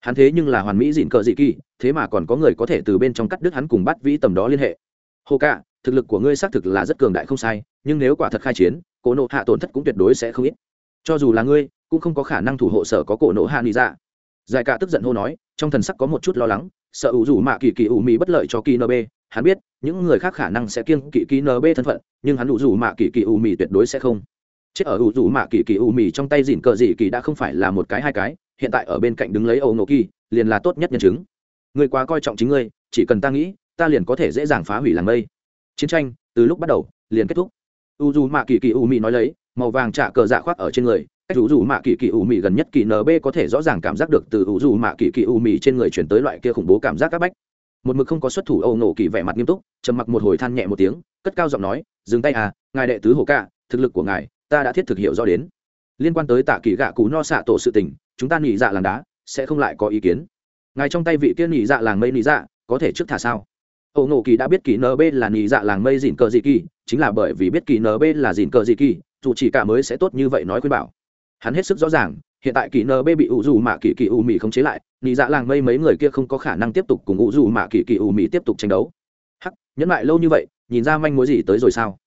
Hắn thế nhưng là hoàn mỹ dịn cờ dị kỳ, thế mà còn có người có thể từ bên trong cắt đứt hắn cùng bắt vĩ tầm đó liên hệ. Hồ cả thực lực của ngươi xác thực là rất cường đại không sai, nhưng nếu quả thật khai chiến, cổ nộ hạ tổn thất cũng tuyệt đối sẽ không ít. Cho dù là ngươi, cũng không có khả năng thủ hộ sở có cổ nộ hạ nghĩ ra dạ. giải cả tức giận hô nói, trong thần sắc có một chút lo lắng, sợ ủ rủ mạ kỳ kỳ ủ mỹ bất lợi cho kỳ nb hắn biết, những người khác khả năng sẽ kiêng kỵ kỳ nb thân phận, nhưng hắn ủ rủ mạ kỳ kỳ u mì tuyệt đối sẽ không. Chết ở ủ rủ mạ kỳ kỳ u mì trong tay dìn cờ dị kỳ đã không phải là một cái hai cái, hiện tại ở bên cạnh đứng lấy âu nổ kỳ, liền là tốt nhất nhân chứng. Người quá coi trọng chính ngươi, chỉ cần ta nghĩ, ta liền có thể dễ dàng phá hủy làng mây. Chiến tranh, từ lúc bắt đầu, liền kết thúc. U dù mạ kỳ kỳ u mị nói lấy, màu vàng trả cờ dạ khoác ở trên người, cách u dù mạ kỳ kỳ u mị gần nhất kỳ nb có thể rõ ràng cảm giác được từ u dù mạ kỳ kỳ u mị trên người chuyển tới loại kia khủng bố cảm giác các bách một mực không có xuất thủ âu nổ kỳ vẻ mặt nghiêm túc, trầm mặc một hồi than nhẹ một tiếng, cất cao giọng nói, dừng tay à ngài đệ tứ hồ ca, thực lực của ngài, ta đã thiết thực hiểu rõ đến. Liên quan tới tạ kỳ gạ cú no xạ tổ sự tình, chúng ta nghỉ dạ làng đá, sẽ không lại có ý kiến. Ngài trong tay vị kia nghỉ dạ làng mây nghỉ dạ có thể trước thả sao? Âu nổ kỳ đã biết kỳ nb là nghỉ dạ làng mây dìn cờ dị kỳ, chính là bởi vì biết kỳ nb là dìn cờ dị kỳ, dù chỉ cả mới sẽ tốt như vậy nói khuyên bảo. Hắn hết sức rõ ràng hiện tại kỳ nb bị ủ dù mạ kỳ kỳ u mị không chế lại nghỉ dạ làng mây mấy người kia không có khả năng tiếp tục cùng ủ dù mạ kỳ kỳ u mị tiếp tục tranh đấu. Hắc, nhẫn lại lâu như vậy, nhìn ra manh mối gì tới rồi sao?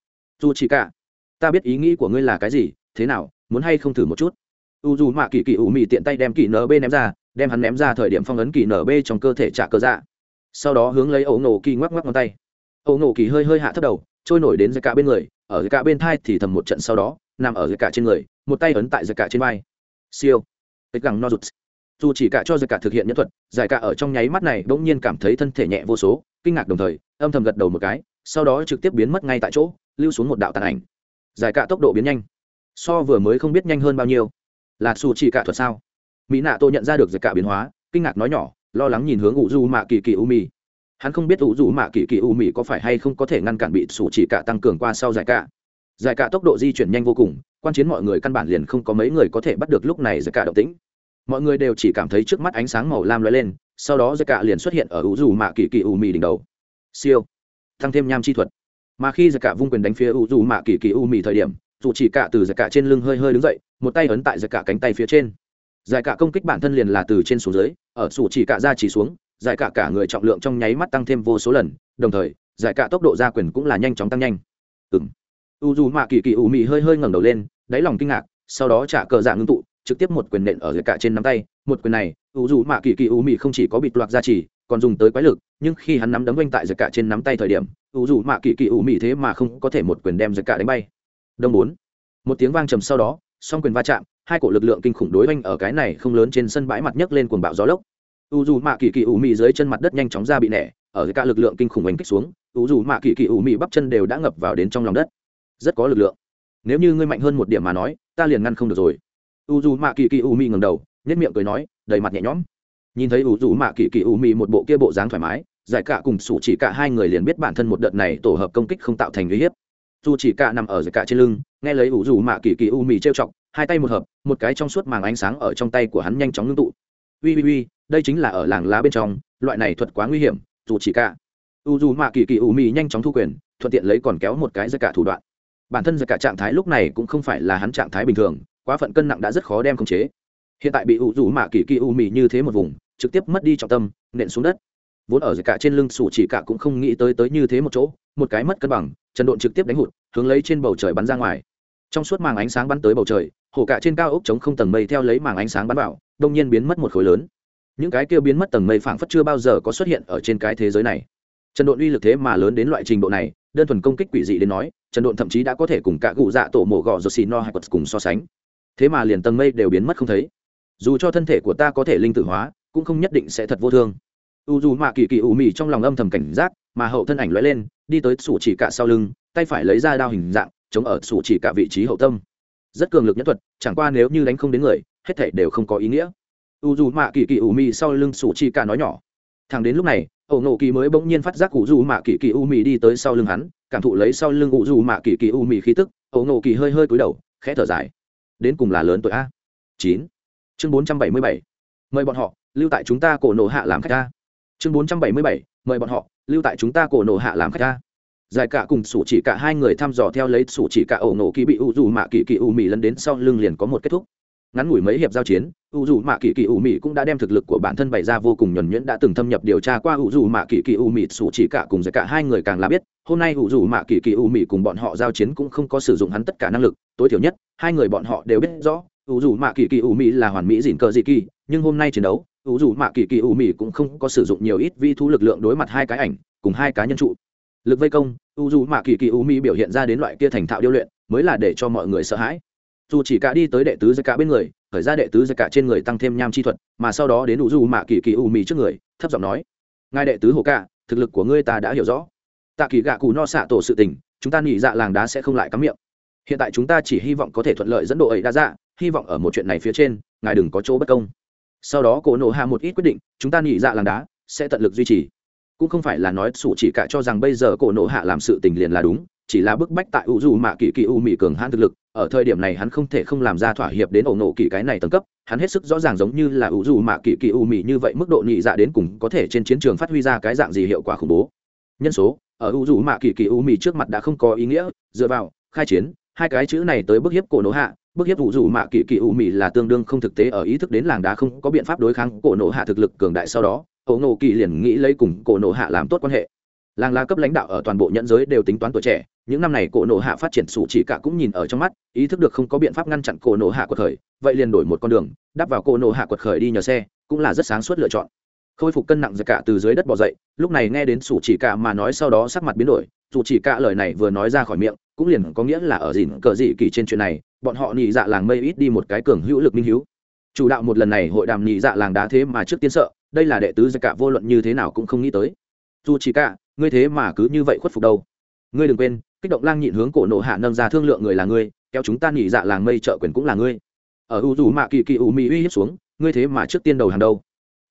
Dù chỉ cả, ta biết ý nghĩ của ngươi là cái gì, thế nào, muốn hay không thử một chút? U dù mạ kỳ kỳ ủ mị tiện tay đem kỳ nb ném ra, đem hắn ném ra thời điểm phong ấn kỳ nb trong cơ thể trả cơ dạ. Sau đó hướng lấy ấu nổ kỳ ngoắc ngoắc ngón tay. Ấu nổ kỳ hơi hơi hạ thấp đầu, trôi nổi đến dưới cả bên người, ở dưới cả bên thai thì thầm một trận sau đó, nằm ở dưới cả trên người, một tay ấn tại dưới cả trên vai siêu. Ích gẳng no rụt. Dù chỉ cả cho giải cả thực hiện nhân thuật, giải cả ở trong nháy mắt này bỗng nhiên cảm thấy thân thể nhẹ vô số, kinh ngạc đồng thời, âm thầm gật đầu một cái, sau đó trực tiếp biến mất ngay tại chỗ, lưu xuống một đạo tàn ảnh. Giải cả tốc độ biến nhanh. So vừa mới không biết nhanh hơn bao nhiêu. Là dù chỉ cả thuật sao? Mỹ nạ tô nhận ra được giải cả biến hóa, kinh ngạc nói nhỏ, lo lắng nhìn hướng ủ du mạ kỳ kỳ u mì hắn không biết ủ du mạ kỳ kỳ u mì có phải hay không có thể ngăn cản bị dù chỉ cả tăng cường qua sau giải cả. Giải cả tốc độ di chuyển nhanh vô cùng quan chiến mọi người căn bản liền không có mấy người có thể bắt được lúc này giải cả động tĩnh. Mọi người đều chỉ cảm thấy trước mắt ánh sáng màu lam lóe lên, sau đó giải cả liền xuất hiện ở ủ Dù mạ kỳ kỳ u mì đỉnh đầu. Siêu. Tăng thêm nham chi thuật. Mà khi giải cả vung quyền đánh phía ủ Dù mạ kỳ kỳ u mì thời điểm, dù chỉ cả từ giải cả trên lưng hơi hơi đứng dậy, một tay ấn tại giải cả cánh tay phía trên. Giải cả công kích bản thân liền là từ trên xuống dưới, ở sủ chỉ cả ra chỉ xuống, giải cả cả người trọng lượng trong nháy mắt tăng thêm vô số lần, đồng thời, giải cả tốc độ ra quyền cũng là nhanh chóng tăng nhanh. Ừng u dù mạ kỳ kỳ ủ mị hơi hơi ngẩng đầu lên đáy lòng kinh ngạc, sau đó trả cờ dạng ngưng tụ, trực tiếp một quyền nện ở giải cả trên nắm tay. Một quyền này u dù mạ kỳ kỳ u mị không chỉ có bị loạt ra chỉ còn dùng tới quái lực, nhưng khi hắn nắm đấm quanh tại giải cả trên nắm tay thời điểm u dù mạ kỳ kỳ u mị thế mà không có thể một quyền đem giải cả đánh bay. Đông bốn. Một tiếng vang trầm sau đó, song quyền va chạm, hai cổ lực lượng kinh khủng đối oanh ở cái này không lớn trên sân bãi mặt nhấc lên cuồng bạo gió lốc. U dù mạ kỳ kỳ u mị dưới chân mặt đất nhanh chóng ra bị nẻ, ở cả lực lượng kinh khủng oanh kích xuống u dù mạ kỳ kỳ u mị bắp chân đều đã ngập vào đến trong lòng đất. Rất có lực lượng nếu như ngươi mạnh hơn một điểm mà nói, ta liền ngăn không được rồi. U dù mạ kỳ kỳ u mi ngầm đầu nhất miệng cười nói, đầy mặt nhẹ nhõm. Nhìn thấy u dù mạ kỳ kỳ u mi một bộ kia bộ dáng thoải mái, giải cả cùng sủ chỉ cả hai người liền biết bản thân một đợt này tổ hợp công kích không tạo thành uy hiếp. Dù chỉ cả nằm ở giải cả trên lưng, nghe lấy u dù mạ kỳ kỳ u mi trêu chọc, hai tay một hợp, một cái trong suốt màng ánh sáng ở trong tay của hắn nhanh chóng ngưng tụ. Ui ui ui, đây chính là ở làng lá bên trong, loại này thuật quá nguy hiểm, dù chỉ cả. U dù mạ kỳ kỳ u mi nhanh chóng thu quyền, thuận tiện lấy còn kéo một cái giải cả thủ đoạn bản thân giật cả trạng thái lúc này cũng không phải là hắn trạng thái bình thường, quá phận cân nặng đã rất khó đem khống chế. Hiện tại bị ủ rủ mạ kỳ kỳ u mì như thế một vùng, trực tiếp mất đi trọng tâm, nện xuống đất. Vốn ở cả trên lưng sủ chỉ cả cũng không nghĩ tới tới như thế một chỗ, một cái mất cân bằng, trần độn trực tiếp đánh hụt, hướng lấy trên bầu trời bắn ra ngoài. Trong suốt màng ánh sáng bắn tới bầu trời hổ cả trên cao ốc chống không tầng mây theo lấy màng ánh sáng bắn vào, đông nhiên biến mất một khối lớn. Những cái kia biến mất tầng mây phảng phất chưa bao giờ có xuất hiện ở trên cái thế giới này. Trần độn uy lực thế mà lớn đến loại trình độ này đơn thuần công kích quỷ dị đến nói, trần độn thậm chí đã có thể cùng cả cụ dạ tổ mổ gò rột xì no hay quật cùng so sánh. Thế mà liền tầng mây đều biến mất không thấy. Dù cho thân thể của ta có thể linh tử hóa, cũng không nhất định sẽ thật vô thương. U dù mạ kỳ kỳ ủ mị trong lòng âm thầm cảnh giác, mà hậu thân ảnh lóe lên, đi tới sủ chỉ cả sau lưng, tay phải lấy ra đao hình dạng, chống ở sủ chỉ cả vị trí hậu tâm. Rất cường lực nhất thuật, chẳng qua nếu như đánh không đến người, hết thể đều không có ý nghĩa. U dù mạ kỳ kỳ ủ mị sau lưng sủ chỉ cả nói nhỏ. Thằng đến lúc này ổ nộ kỳ mới bỗng nhiên phát giác cụ dù mạ kỳ kỳ u mì đi tới sau lưng hắn, cảm thụ lấy sau lưng cụ dù mạ kỳ kỳ u mì khí tức, ổ nộ kỳ hơi hơi cúi đầu, khẽ thở dài. Đến cùng là lớn tuổi a. Chín. Chương bốn trăm bảy mươi bảy. Mời bọn họ, lưu tại chúng ta cổ nộ hạ làm khách ta chương bốn trăm bảy mươi bảy. Mời bọn họ, lưu tại chúng ta cổ nộ hạ làm khách ta giải cả cùng sủ chỉ cả hai người thăm dò theo lấy sủ chỉ cả ổ nổ kỳ bị u dù mạ kỳ kỳ u mì lấn đến sau lưng liền có một kết thúc ngắn ngủi mấy hiệp giao chiến, u dù mạ kỳ kỳ u mị cũng đã đem thực lực của bản thân bày ra vô cùng nhuẩn nhuyễn đã từng thâm nhập điều tra qua u dù mạ kỳ kỳ u mị sủ chỉ cả cùng giải cả hai người càng là biết, hôm nay u dù mạ kỳ kỳ u mị cùng bọn họ giao chiến cũng không có sử dụng hắn tất cả năng lực, tối thiểu nhất, hai người bọn họ đều biết rõ, u dù mạ kỳ kỳ u mị là hoàn mỹ dìn cờ dị kỳ, nhưng hôm nay chiến đấu, u dù mạ kỳ kỳ u mị cũng không có sử dụng nhiều ít vi thu lực lượng đối mặt hai cái ảnh, cùng hai cá nhân trụ. Lực vây công, u dù mạ kỳ kỳ u mị biểu hiện ra đến loại kia thành thạo điêu luyện, mới là để cho mọi người sợ hãi dù chỉ cả đi tới đệ tứ giai cả bên người, khởi ra đệ tứ giai cả trên người tăng thêm nham chi thuật, mà sau đó đến u dù mạ kỳ kỳ u mì trước người, thấp giọng nói, ngài đệ tứ hồ cả thực lực của ngươi ta đã hiểu rõ. Tạ kỳ gạ cụ no xạ tổ sự tình, chúng ta nghĩ dạ làng đá sẽ không lại cắm miệng. Hiện tại chúng ta chỉ hy vọng có thể thuận lợi dẫn độ ấy đã dạ hy vọng ở một chuyện này phía trên, ngài đừng có chỗ bất công. Sau đó cổ nộ hạ một ít quyết định, chúng ta nghĩ dạ làng đá sẽ tận lực duy trì. Cũng không phải là nói sủ chỉ cả cho rằng bây giờ cổ nộ hạ làm sự tình liền là đúng, chỉ là bức bách tại u dù mạ kỳ kỳ u mỹ cường hãn thực lực ở thời điểm này hắn không thể không làm ra thỏa hiệp đến ổ nổ kỳ cái này tầng cấp, hắn hết sức rõ ràng giống như là ủ dù mạ kỳ kỳ ù mị như vậy mức độ nhị dạ đến cùng có thể trên chiến trường phát huy ra cái dạng gì hiệu quả khủng bố. Nhân số, ở ủ dù mạ kỳ kỳ ù mị trước mặt đã không có ý nghĩa, dựa vào, khai chiến, hai cái chữ này tới bức hiếp cổ nổ hạ, bức hiếp ủ dù mạ kỳ kỳ ù mị là tương đương không thực tế ở ý thức đến làng đá không có biện pháp đối kháng cổ nổ hạ thực lực cường đại sau đó, ổ nổ kỳ liền nghĩ lấy cùng cổ nổ hạ làm tốt quan hệ làng lá cấp lãnh đạo ở toàn bộ nhẫn giới đều tính toán tuổi trẻ, những năm này cổ nộ hạ phát triển sủ chỉ cả cũng nhìn ở trong mắt, ý thức được không có biện pháp ngăn chặn cổ nộ hạ quật khởi, vậy liền đổi một con đường đắp vào cổ nộ hạ quật khởi đi nhờ xe, cũng là rất sáng suốt lựa chọn. Khôi phục cân nặng giật cả từ dưới đất bỏ dậy, lúc này nghe đến sủ chỉ cả mà nói sau đó sắc mặt biến đổi dù chỉ cả lời này vừa nói ra khỏi miệng, cũng liền có nghĩa là ở dìn cờ dị kỳ trên chuyện này, bọn họ nhị dạ làng mây ít đi một cái cường hữu lực minh hữu chủ đạo một lần này hội đàm nhị dạ làng đá thế mà trước tiên sợ, đây là đệ tứ giật cả vô luận như thế nào cũng không nghĩ tới. Dù chỉ cả ngươi thế mà cứ như vậy khuất phục đâu? Ngươi đừng quên, kích động lang nhịn hướng cổ nộ hạ nâng ra thương lượng người là ngươi, kéo chúng ta nhị dạ làng mây trợ quyền cũng là ngươi. Ở u dù mạ kỳ kỳ u mỹ uy hiếp xuống, ngươi thế mà trước tiên đầu hàng đâu?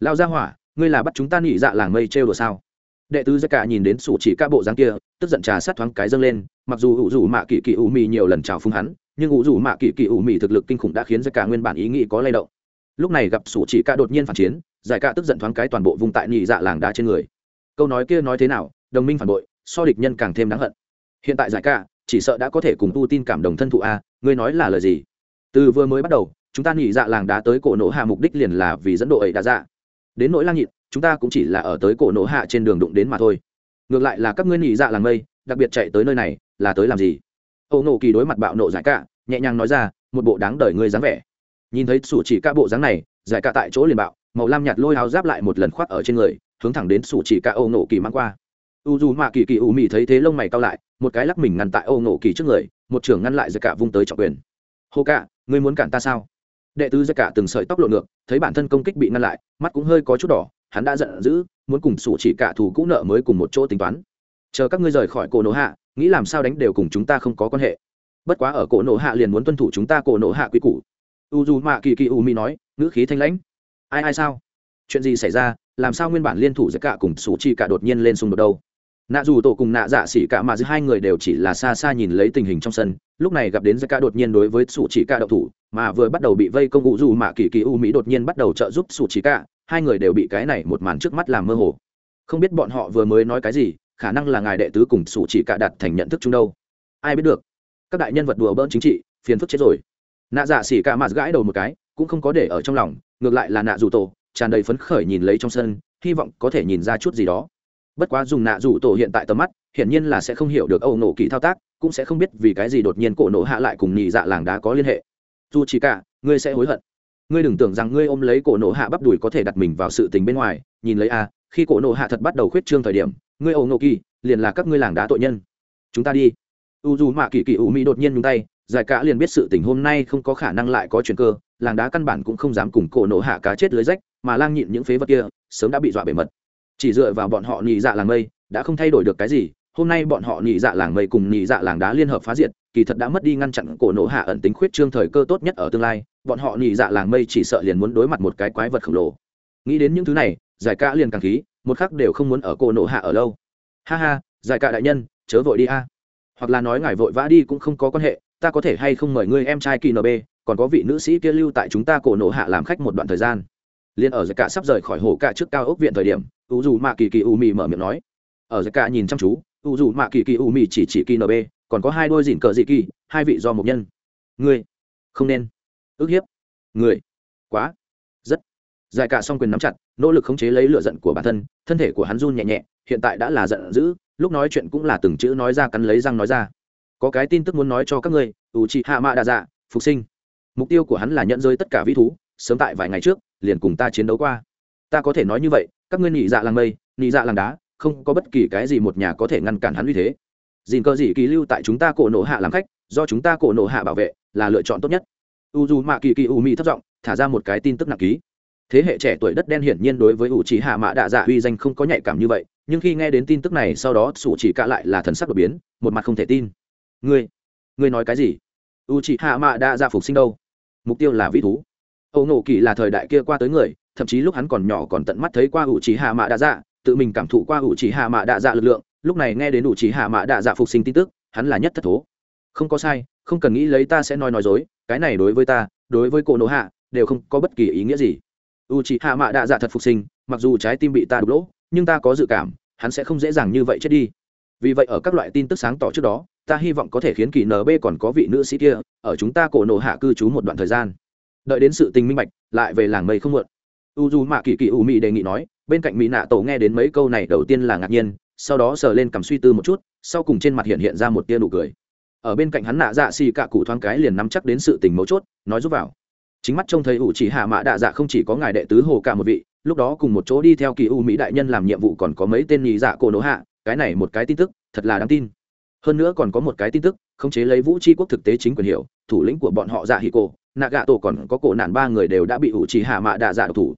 Lao ra hỏa, ngươi là bắt chúng ta nhị dạ làng mây trêu đùa sao? Đệ tứ gia cả nhìn đến sủ chỉ ca bộ dáng kia, tức giận trà sát thoáng cái dâng lên, mặc dù u dù mạ kỳ kỳ u mỹ nhiều lần chào phúng hắn, nhưng u dù mạ kỳ kỳ u mỹ thực lực kinh khủng đã khiến gia cả nguyên bản ý nghĩ có lay động. Lúc này gặp sủ chỉ ca đột nhiên phản chiến, giải ca tức giận thoáng cái toàn bộ vùng tại nhị dạ làng đá trên người câu nói kia nói thế nào, đồng minh phản bội, so địch nhân càng thêm đáng hận. Hiện tại giải ca, chỉ sợ đã có thể cùng tu tin cảm đồng thân thụ a, ngươi nói là lời gì? Từ vừa mới bắt đầu, chúng ta nhị dạ làng đá tới cổ nổ hạ mục đích liền là vì dẫn độ ấy đã dạ. Đến nỗi lang nhịn, chúng ta cũng chỉ là ở tới cổ nổ hạ trên đường đụng đến mà thôi. Ngược lại là các ngươi nhị dạ làng mây, đặc biệt chạy tới nơi này, là tới làm gì? Âu nổ kỳ đối mặt bạo nộ giải ca, nhẹ nhàng nói ra, một bộ đáng đời ngươi dáng vẻ. Nhìn thấy sủ chỉ ca bộ dáng này, giải ca tại chỗ liền bạo, màu lam nhạt lôi áo giáp lại một lần khoác ở trên người hướng thẳng đến sủ chỉ cả ô nổ kỳ mang qua. U dù mạ kỳ kỳ u mì thấy thế lông mày cao lại, một cái lắc mình ngăn tại ô nổ kỳ trước người, một trưởng ngăn lại giật cả vung tới trọng quyền. Hô cả, ngươi muốn cản ta sao? Đệ tứ giật cả từng sợi tóc lộn ngược, thấy bản thân công kích bị ngăn lại, mắt cũng hơi có chút đỏ, hắn đã giận dữ, muốn cùng sủ chỉ cả thù cũ nợ mới cùng một chỗ tính toán. Chờ các ngươi rời khỏi cổ nổ hạ, nghĩ làm sao đánh đều cùng chúng ta không có quan hệ. Bất quá ở cổ nổ hạ liền muốn tuân thủ chúng ta cổ nổ hạ quy củ. U dù mạ kỳ kỳ u mi nói, ngữ khí thanh lãnh. Ai ai sao? Chuyện gì xảy ra? Làm sao nguyên bản liên thủ giữa cả cùng sủ chi cả đột nhiên lên xung đột đâu? Nạ dù tổ cùng nạ dạ xỉ cả mà giữa hai người đều chỉ là xa xa nhìn lấy tình hình trong sân, lúc này gặp đến giữa cả đột nhiên đối với sủ chỉ cả đậu thủ, mà vừa bắt đầu bị vây công ngụ dù mạ kỳ kỳ u mỹ đột nhiên bắt đầu trợ giúp sủ chỉ cả, hai người đều bị cái này một màn trước mắt làm mơ hồ. Không biết bọn họ vừa mới nói cái gì, khả năng là ngài đệ tứ cùng sủ chỉ cả đặt thành nhận thức chung đâu. Ai biết được? Các đại nhân vật đùa bỡn chính trị, phiền phức chết rồi. Nạ dạ xỉ cả mà gãi đầu một cái, cũng không có để ở trong lòng, ngược lại là nạ dù tổ tràn đầy phấn khởi nhìn lấy trong sân, hy vọng có thể nhìn ra chút gì đó. Bất quá dùng nạ rủ tổ hiện tại tầm mắt, hiển nhiên là sẽ không hiểu được âu nổ kỳ thao tác, cũng sẽ không biết vì cái gì đột nhiên cổ nổ hạ lại cùng nhị dạ làng đá có liên hệ. Dù chỉ cả, ngươi sẽ hối hận. Ngươi đừng tưởng rằng ngươi ôm lấy cổ nổ hạ bắp đùi có thể đặt mình vào sự tình bên ngoài, nhìn lấy a khi cổ nổ hạ thật bắt đầu khuyết trương thời điểm, ngươi âu nổ kỳ, liền là các ngươi làng đá tội nhân. Chúng ta đi. U dù mạ kỳ kỳ u mỹ đột nhiên nhúng tay, giải cả liền biết sự tình hôm nay không có khả năng lại có chuyện cơ, làng đá căn bản cũng không dám cùng cổ nổ hạ cá chết lưới rách mà lang nhịn những phế vật kia, sớm đã bị dọa bề mật. Chỉ dựa vào bọn họ nhị dạ làng mây, đã không thay đổi được cái gì. Hôm nay bọn họ nhị dạ làng mây cùng nhị dạ làng đá liên hợp phá diệt, kỳ thật đã mất đi ngăn chặn cổ nổ hạ ẩn tính khuyết trương thời cơ tốt nhất ở tương lai. Bọn họ nhị dạ làng mây chỉ sợ liền muốn đối mặt một cái quái vật khổng lồ. Nghĩ đến những thứ này, giải ca liền càng khí, một khắc đều không muốn ở cổ nổ hạ ở lâu. Ha ha, giải ca đại nhân, chớ vội đi a. Hoặc là nói ngài vội vã đi cũng không có quan hệ, ta có thể hay không mời ngươi em trai kỳ nb còn có vị nữ sĩ kia lưu tại chúng ta cổ nổ hạ làm khách một đoạn thời gian liền ở giải cả sắp rời khỏi hồ cả trước cao ốc viện thời điểm u dù mạ kỳ kỳ u mì mở miệng nói, ở giải cả nhìn chăm chú u dù mạ kỳ kỳ u mì chỉ chỉ kỳ nb còn có hai đôi dìn cờ dị kỳ, hai vị do một nhân. Người không nên. Ức hiếp. Người quá, rất. Giải cả song quyền nắm chặt, nỗ lực khống chế lấy lửa giận của bản thân thân thể của hắn run nhẹ nhẹ, hiện tại đã là giận dữ, lúc nói chuyện cũng là từng chữ nói ra cắn lấy răng nói ra. Có cái tin tức muốn nói cho các ngươi u chị hạ mạ đa dạ phục sinh. Mục tiêu của hắn là nhận rơi tất cả vĩ thú, sớm tại vài ngày trước liền cùng ta chiến đấu qua. Ta có thể nói như vậy, các ngươi nhị dạ làng mây, nhị dạ làng đá, không có bất kỳ cái gì một nhà có thể ngăn cản hắn như thế. Dìn cơ gì kỳ lưu tại chúng ta cổ nổ hạ làm khách, do chúng ta cổ nổ hạ bảo vệ, là lựa chọn tốt nhất. U dù mạ kỳ kỳ u mi thất giọng, thả ra một cái tin tức nặng ký. Thế hệ trẻ tuổi đất đen hiển nhiên đối với u trí hạ mạ đạ dạ uy danh không có nhạy cảm như vậy, nhưng khi nghe đến tin tức này sau đó, sủ chỉ cả lại là thần sắc đột biến, một mặt không thể tin. Ngươi ngươi nói cái gì? U trí hạ mạ đạ dạ phục sinh đâu? Mục tiêu là vĩ thú âu nổ kỳ là thời đại kia qua tới người, thậm chí lúc hắn còn nhỏ còn tận mắt thấy qua ủ trí hạ mạ đạ dạ tự mình cảm thụ qua ủ trí hạ mạ đạ dạ lực lượng, lúc này nghe đến ủ trí hạ mạ đạ dạ phục sinh tin tức, hắn là nhất thất thố. Không có sai, không cần nghĩ lấy ta sẽ nói nói dối, cái này đối với ta, đối với cổ nổ hạ, đều không có bất kỳ ý nghĩa gì. U trí hạ mạ đạ dạ thật phục sinh, mặc dù trái tim bị ta đục lỗ, nhưng ta có dự cảm, hắn sẽ không dễ dàng như vậy chết đi. Vì vậy ở các loại tin tức sáng tỏ trước đó, ta hy vọng có thể khiến kỳ nb còn có vị nữ sĩ kia, ở chúng ta cổ nổ hạ cư trú một đoạn thời gian đợi đến sự tình minh bạch, lại về làng mây không muộn. U d u mạ kỳ kỳ u mỹ đề nghị nói, bên cạnh mỹ nạ tổ nghe đến mấy câu này đầu tiên là ngạc nhiên, sau đó sờ lên cầm suy tư một chút, sau cùng trên mặt hiện hiện ra một tia nụ cười. Ở bên cạnh hắn nạ dạ xì cạ cụ thoáng cái liền nắm chắc đến sự tình mấu chốt, nói giúp vào. Chính mắt trông thấy ủ chỉ hạ mạ đạ dạ không chỉ có ngài đệ tứ hồ cả một vị, lúc đó cùng một chỗ đi theo kỳ u mỹ đại nhân làm nhiệm vụ còn có mấy tên nhị dạ cổ nỗ hạ, cái này một cái tin tức, thật là đáng tin. Hơn nữa còn có một cái tin tức, khống chế lấy vũ tri quốc thực tế chính quyền hiệu, thủ lĩnh của bọn họ dạ hì cổ nạ gạ tổ còn có cổ nạn ba người đều đã bị ủ trì hạ mạ đạ dạ độc thủ.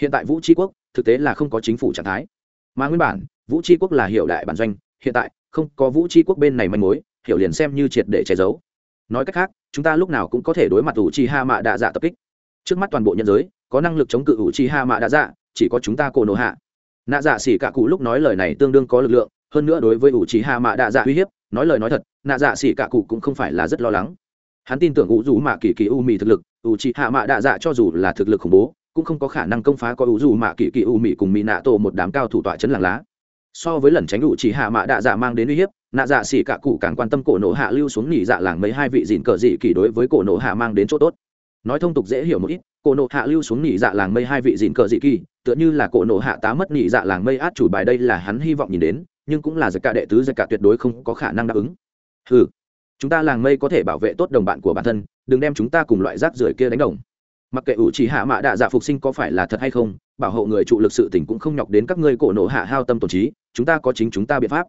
Hiện tại vũ tri quốc, thực tế là không có chính phủ trạng thái. Mà nguyên bản, vũ tri quốc là hiệu đại bản doanh, hiện tại, không có vũ tri quốc bên này manh mối, hiểu liền xem như triệt để che giấu. Nói cách khác, chúng ta lúc nào cũng có thể đối mặt ủ trì hạ mạ đạ dạ tập kích. Trước mắt toàn bộ nhân giới, có năng lực chống cự ủ trì hạ mạ đạ dạ chỉ có chúng ta cổ nổ hạ. Nạ dạ xỉ cả cụ lúc nói lời này tương đương có lực lượng, hơn nữa đối với ủ trì hạ mạ đạ dạ uy hiếp, nói lời nói thật, nạ dạ xỉ cả cụ cũng không phải là rất lo lắng hắn tin tưởng ủ dù mạ kỳ kỳ u mì thực lực ủ trì hạ mạ đạ dạ cho dù là thực lực khủng bố, cũng không có khả năng công phá có ủ dù mạ kỳ kỳ u mì cùng mỹ nạ tổ một đám cao thủ tọa chấn làng lá. So với lần tránh ủ trì hạ mạ đạ dạ mang đến uy hiếp, nạ dạ xỉ cả cụ càng quan tâm cổ nổ hạ lưu xuống nhị dạ làng mấy hai vị dịn cờ dị kỳ đối với cổ nổ hạ mang đến chỗ tốt. Nói thông tục dễ hiểu một ít, cổ nổ hạ lưu xuống nhị dạ làng mây hai vị dìn cờ dị kỳ tựa như là cổ nổ hạ tá mất nhị dạ làng mây át chủ bài đây là hắn hy vọng nhìn đến, nhưng cũng là giật cả đệ tứ giật cả tuyệt đối không có khả năng đáp ứng. Ừ chúng ta làng mây có thể bảo vệ tốt đồng bạn của bản thân, đừng đem chúng ta cùng loại rác rưởi kia đánh đồng. Mặc kệ ủ chỉ hạ mạ đạ dạ phục sinh có phải là thật hay không, bảo hộ người trụ lực sự tỉnh cũng không nhọc đến các ngươi cổ nổ hạ hao tâm tổn trí, chúng ta có chính chúng ta biện pháp.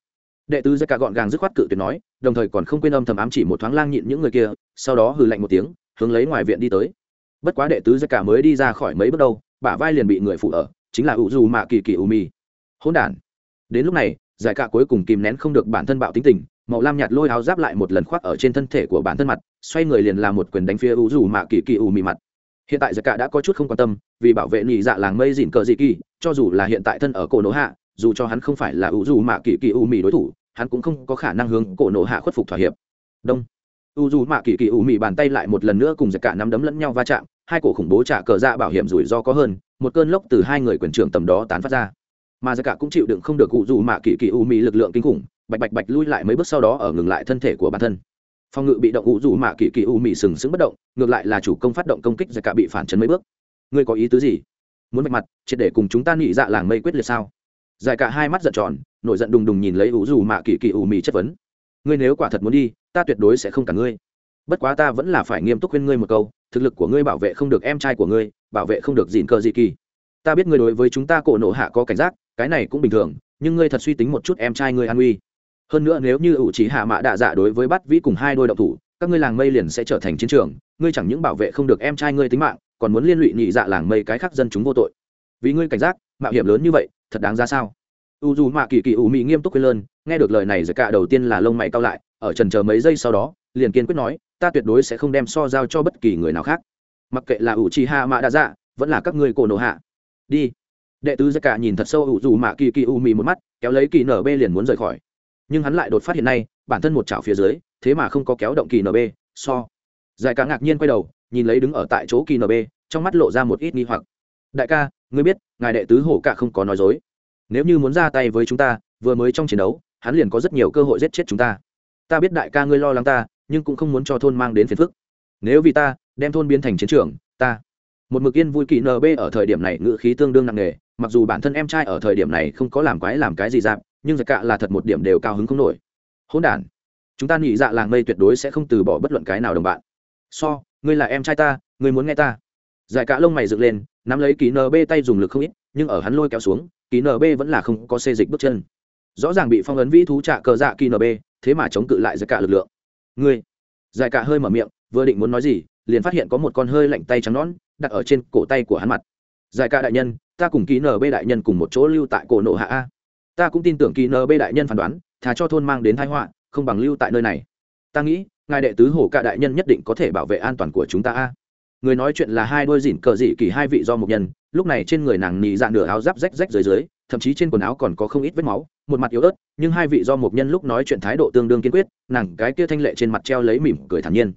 Đệ tứ giải cả gọn gàng dứt khoát cự tuyệt nói, đồng thời còn không quên âm thầm ám chỉ một thoáng lang nhịn những người kia, sau đó hừ lạnh một tiếng, hướng lấy ngoài viện đi tới. Bất quá đệ tứ giải cả mới đi ra khỏi mấy bước đâu, bả vai liền bị người phụ ở, chính là ủ dù mạ kỳ kỳ u mi hỗn đản. Đến lúc này, giải cả cuối cùng kìm nén không được bản thân bạo tính tình màu lam nhạt lôi áo giáp lại một lần khoác ở trên thân thể của bản thân mặt, xoay người liền làm một quyền đánh phía U dù mạ kỳ kỳ u mi mặt. Hiện tại Giặc cả đã có chút không quan tâm, vì bảo vệ nhị dạ làng mây dịn cờ dị kỳ, cho dù là hiện tại thân ở cổ nổ hạ, dù cho hắn không phải là U dù mạ kỳ kỳ u mi đối thủ, hắn cũng không có khả năng hướng cổ nổ hạ khuất phục thỏa hiệp. Đông. U dù mạ kỳ kỳ u mì bàn tay lại một lần nữa cùng giặc cả nắm đấm lẫn nhau va chạm, hai cổ khủng bố trả cờ dạ bảo hiểm rủi ro có hơn, một cơn lốc từ hai người quyền trưởng tầm đó tán phát ra. Mà Giặc cả cũng chịu đựng không được cụ dù mạ kỳ kỳ u mì lực lượng kinh khủng bạch bạch bạch lui lại mấy bước sau đó ở ngừng lại thân thể của bản thân. Phòng ngự bị động ủ dù mạ kỳ kỳ u mị sừng sững bất động, ngược lại là chủ công phát động công kích giải cả bị phản chấn mấy bước. Ngươi có ý tứ gì? Muốn vạch mặt, triệt để cùng chúng ta nghĩ dạ làng mây quyết liệt sao? Giải cả hai mắt giận tròn, nổi giận đùng đùng nhìn lấy ủ dù mạ kỳ kỳ u mị chất vấn. Ngươi nếu quả thật muốn đi, ta tuyệt đối sẽ không cả ngươi. Bất quá ta vẫn là phải nghiêm túc khuyên ngươi một câu, thực lực của ngươi bảo vệ không được em trai của ngươi, bảo vệ không được dịn cờ dị kỳ. Ta biết ngươi đối với chúng ta cổ nộ hạ có cảnh giác, cái này cũng bình thường, nhưng ngươi thật suy tính một chút em trai ngươi an uy hơn nữa nếu như ủ trí hạ mạ đạ dạ đối với bắt vĩ cùng hai đôi động thủ, các ngươi làng mây liền sẽ trở thành chiến trường, ngươi chẳng những bảo vệ không được em trai ngươi tính mạng, còn muốn liên lụy nhị dạ làng mây cái khác dân chúng vô tội. Vì ngươi cảnh giác, mạo hiểm lớn như vậy, thật đáng ra sao? U dù mạ kỳ kỳ ủ mị nghiêm túc quên lơn, nghe được lời này giật cả đầu tiên là lông mày cao lại, ở trần chờ mấy giây sau đó, liền kiên quyết nói, ta tuyệt đối sẽ không đem so giao cho bất kỳ người nào khác. Mặc kệ là ủ chi hạ mạ đa dạ vẫn là các ngươi cổ nổ hạ. Đi. Đệ tứ giật cả nhìn thật sâu ủ dù mạ kỳ kỳ ủ mị một mắt, kéo lấy kỳ nở bê liền muốn rời khỏi nhưng hắn lại đột phát hiện nay, bản thân một chảo phía dưới, thế mà không có kéo động kỳ nb so. Giải cá ngạc nhiên quay đầu, nhìn lấy đứng ở tại chỗ kỳ nb trong mắt lộ ra một ít nghi hoặc. Đại ca, ngươi biết, ngài đệ tứ hổ cả không có nói dối. Nếu như muốn ra tay với chúng ta, vừa mới trong chiến đấu, hắn liền có rất nhiều cơ hội giết chết chúng ta. Ta biết đại ca ngươi lo lắng ta, nhưng cũng không muốn cho thôn mang đến phiền phức. Nếu vì ta, đem thôn biến thành chiến trường, ta. Một mực yên vui kỳ nb ở thời điểm này ngự khí tương đương nặng nề, mặc dù bản thân em trai ở thời điểm này không có làm quái làm cái gì dạng nhưng giặc cạ là thật một điểm đều cao hứng không nổi. Hỗn đản. Chúng ta nhị dạ làng mây tuyệt đối sẽ không từ bỏ bất luận cái nào đồng bạn. So, ngươi là em trai ta, ngươi muốn nghe ta. Giải cả lông mày dựng lên, nắm lấy ký nb tay dùng lực không ít, nhưng ở hắn lôi kéo xuống, ký nb vẫn là không có xê dịch bước chân. Rõ ràng bị phong ấn vĩ thú trạ cờ dạ ký nb thế mà chống cự lại giải cả lực lượng. Ngươi. Giải cả hơi mở miệng, vừa định muốn nói gì, liền phát hiện có một con hơi lạnh tay trắng nón đặt ở trên cổ tay của hắn mặt. Giải cả đại nhân, ta cùng ký nb đại nhân cùng một chỗ lưu tại cổ nộ hạ a ta cũng tin tưởng kỳ nb đại nhân phán đoán, thà cho thôn mang đến thái họa, không bằng lưu tại nơi này. Ta nghĩ, ngài đệ tứ hổ cả đại nhân nhất định có thể bảo vệ an toàn của chúng ta a. Người nói chuyện là hai đôi dỉn cờ dị kỳ hai vị do một nhân, lúc này trên người nàng nì dạ nửa áo giáp rách rách dưới dưới, thậm chí trên quần áo còn có không ít vết máu, một mặt yếu ớt, nhưng hai vị do một nhân lúc nói chuyện thái độ tương đương kiên quyết, nàng cái kia thanh lệ trên mặt treo lấy mỉm cười thản nhiên.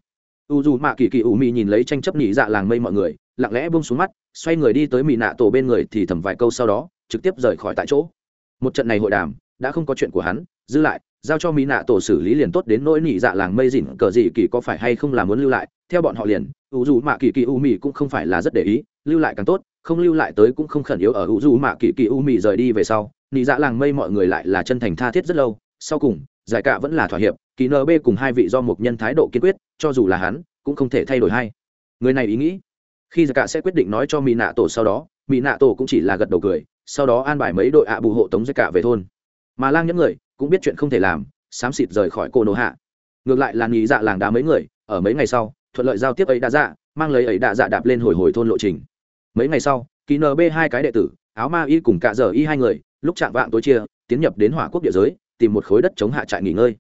U dù mạ kỳ kỳ ủ mị nhìn lấy tranh chấp nỉ dạ làng mây mọi người, lặng lẽ bông xuống mắt, xoay người đi tới mị nạ tổ bên người thì thầm vài câu sau đó, trực tiếp rời khỏi tại chỗ một trận này hội đàm, đã không có chuyện của hắn, giữ lại, giao cho mỹ nạ tổ xử lý liền tốt đến nỗi nỉ dạ làng mây dỉn cờ gì kỳ có phải hay không là muốn lưu lại, theo bọn họ liền u dù mạ kỳ kỳ u mì cũng không phải là rất để ý, lưu lại càng tốt, không lưu lại tới cũng không khẩn yếu ở u dù mạ kỳ kỳ u mì rời đi về sau nỉ dạ làng mây mọi người lại là chân thành tha thiết rất lâu, sau cùng, giải cạ vẫn là thỏa hiệp, kỳ nb cùng hai vị do một nhân thái độ kiên quyết, cho dù là hắn, cũng không thể thay đổi hay. Người này ý nghĩ, khi giải cạ sẽ quyết định nói cho mỹ nạ tổ sau đó, mỹ nạ tổ cũng chỉ là gật đầu cười sau đó an bài mấy đội ạ bù hộ tống giải cả về thôn. Mà lang những người cũng biết chuyện không thể làm, xám xịt rời khỏi cô nổ hạ. Ngược lại là nghỉ dạ làng đá mấy người, ở mấy ngày sau, thuận lợi giao tiếp ấy đã dạ mang lấy ấy đã dạ đạp lên hồi hồi thôn lộ trình. Mấy ngày sau kỳ nb hai cái đệ tử, áo ma y cùng cả giờ y hai người, lúc chạm vạng tối chia, tiến nhập đến hỏa quốc địa giới, tìm một khối đất chống hạ trại nghỉ ngơi.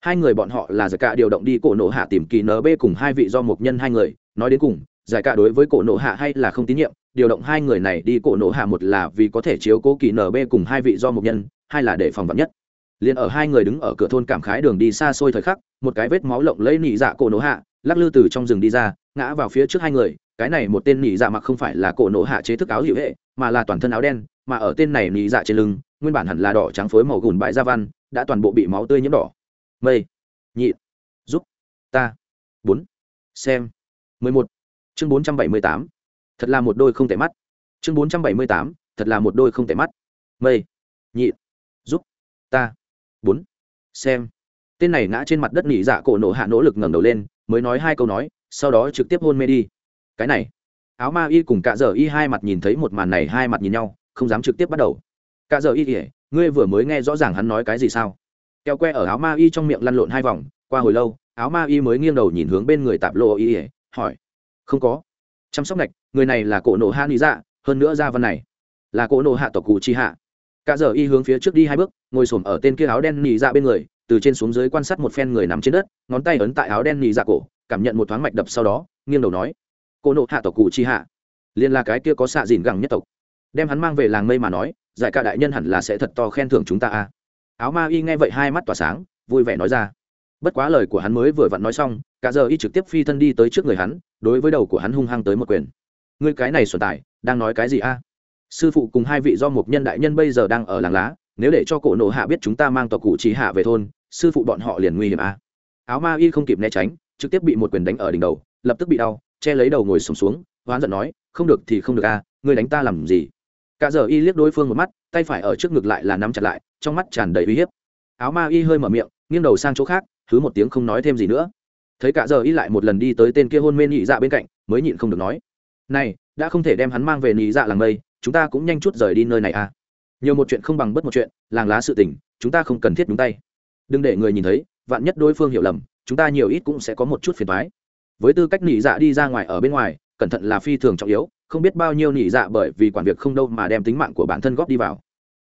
Hai người bọn họ là giải cả điều động đi cổ nộ hạ tìm kỳ nb cùng hai vị do một nhân hai người, nói đến cùng, giải cả đối với cổ nộ hạ hay là không tín nhiệm điều động hai người này đi cổ nổ hạ một là vì có thể chiếu cố kỳ nb cùng hai vị do một nhân, hai là để phòng vật nhất. Liền ở hai người đứng ở cửa thôn cảm khái đường đi xa xôi thời khắc, một cái vết máu lộng lấy nỉ dạ cổ nổ hạ, lắc lư từ trong rừng đi ra, ngã vào phía trước hai người, cái này một tên nỉ dạ mặc không phải là cổ nổ hạ chế thức áo hữu hệ, mà là toàn thân áo đen, mà ở tên này nỉ dạ trên lưng, nguyên bản hẳn là đỏ trắng phối màu gùn bãi da văn, đã toàn bộ bị máu tươi nhiễm đỏ. Mây, nhị, giúp, ta, bốn, xem, mười một, chương bốn trăm bảy mươi tám thật là một đôi không tệ mắt. Chương bốn trăm bảy mươi tám, thật là một đôi không tệ mắt. Mây, nhị, giúp ta. Bốn, xem. Tên này ngã trên mặt đất nỉ dạ cổ nổ hạ nỗ lực ngẩng đầu lên, mới nói hai câu nói, sau đó trực tiếp hôn mê đi. Cái này, áo ma y cùng cạ dở y hai mặt nhìn thấy một màn này hai mặt nhìn nhau, không dám trực tiếp bắt đầu. Cạ dở y kể ngươi vừa mới nghe rõ ràng hắn nói cái gì sao? Keo que ở áo ma y trong miệng lăn lộn hai vòng, qua hồi lâu, áo ma y mới nghiêng đầu nhìn hướng bên người tạp lộ y hỏi. Không có. Chăm sóc ngạch người này là cổ nổ hạ lý dạ hơn nữa ra văn này là cổ nổ hạ tộc cụ chi hạ. Cả giờ y hướng phía trước đi hai bước, ngồi xổm ở tên kia áo đen nỉ dạ bên người, từ trên xuống dưới quan sát một phen người nằm trên đất, ngón tay ấn tại áo đen nỉ dạ cổ, cảm nhận một thoáng mạch đập sau đó, nghiêng đầu nói cô nộ hạ tộc cụ chi hạ, liên là cái kia có xạ dìn gẳng nhất tộc. Đem hắn mang về làng mây mà nói, giải cả đại nhân hẳn là sẽ thật to khen thưởng chúng ta a. Áo ma y nghe vậy hai mắt tỏa sáng, vui vẻ nói ra. Bất quá lời của hắn mới vừa vặn nói xong, cả giờ y trực tiếp phi thân đi tới trước người hắn, đối với đầu của hắn hung hăng tới một quyền ngươi cái này xuẩn tài đang nói cái gì a? Sư phụ cùng hai vị do một nhân đại nhân bây giờ đang ở làng lá nếu để cho cổ nộ hạ biết chúng ta mang tộc cụ trí hạ về thôn sư phụ bọn họ liền nguy hiểm à. áo ma y không kịp né tránh trực tiếp bị một quyền đánh ở đỉnh đầu lập tức bị đau che lấy đầu ngồi sùng xuống, xuống hoán giận nói không được thì không được à ngươi đánh ta làm gì? Cả giờ y liếc đối phương một mắt tay phải ở trước ngực lại là nắm chặt lại trong mắt tràn đầy uy hiếp. Áo ma y hơi mở miệng nghiêng đầu sang chỗ khác thứ một tiếng không nói thêm gì nữa. Thấy cả giờ y lại một lần đi tới tên kia hôn mê nhị dạ bên cạnh mới nhịn không được nói này, đã không thể đem hắn mang về nhị dạ làng mây chúng ta cũng nhanh chút rời đi nơi này à. Nhiều một chuyện không bằng bất một chuyện, làng lá sự tình, chúng ta không cần thiết đúng tay. Đừng để người nhìn thấy, vạn nhất đối phương hiểu lầm, chúng ta nhiều ít cũng sẽ có một chút phiền thoái với tư cách nhị dạ đi ra ngoài ở bên ngoài, cẩn thận là phi thường trọng yếu, không biết bao nhiêu nhị dạ bởi vì quản việc không đâu mà đem tính mạng của bản thân góp đi vào.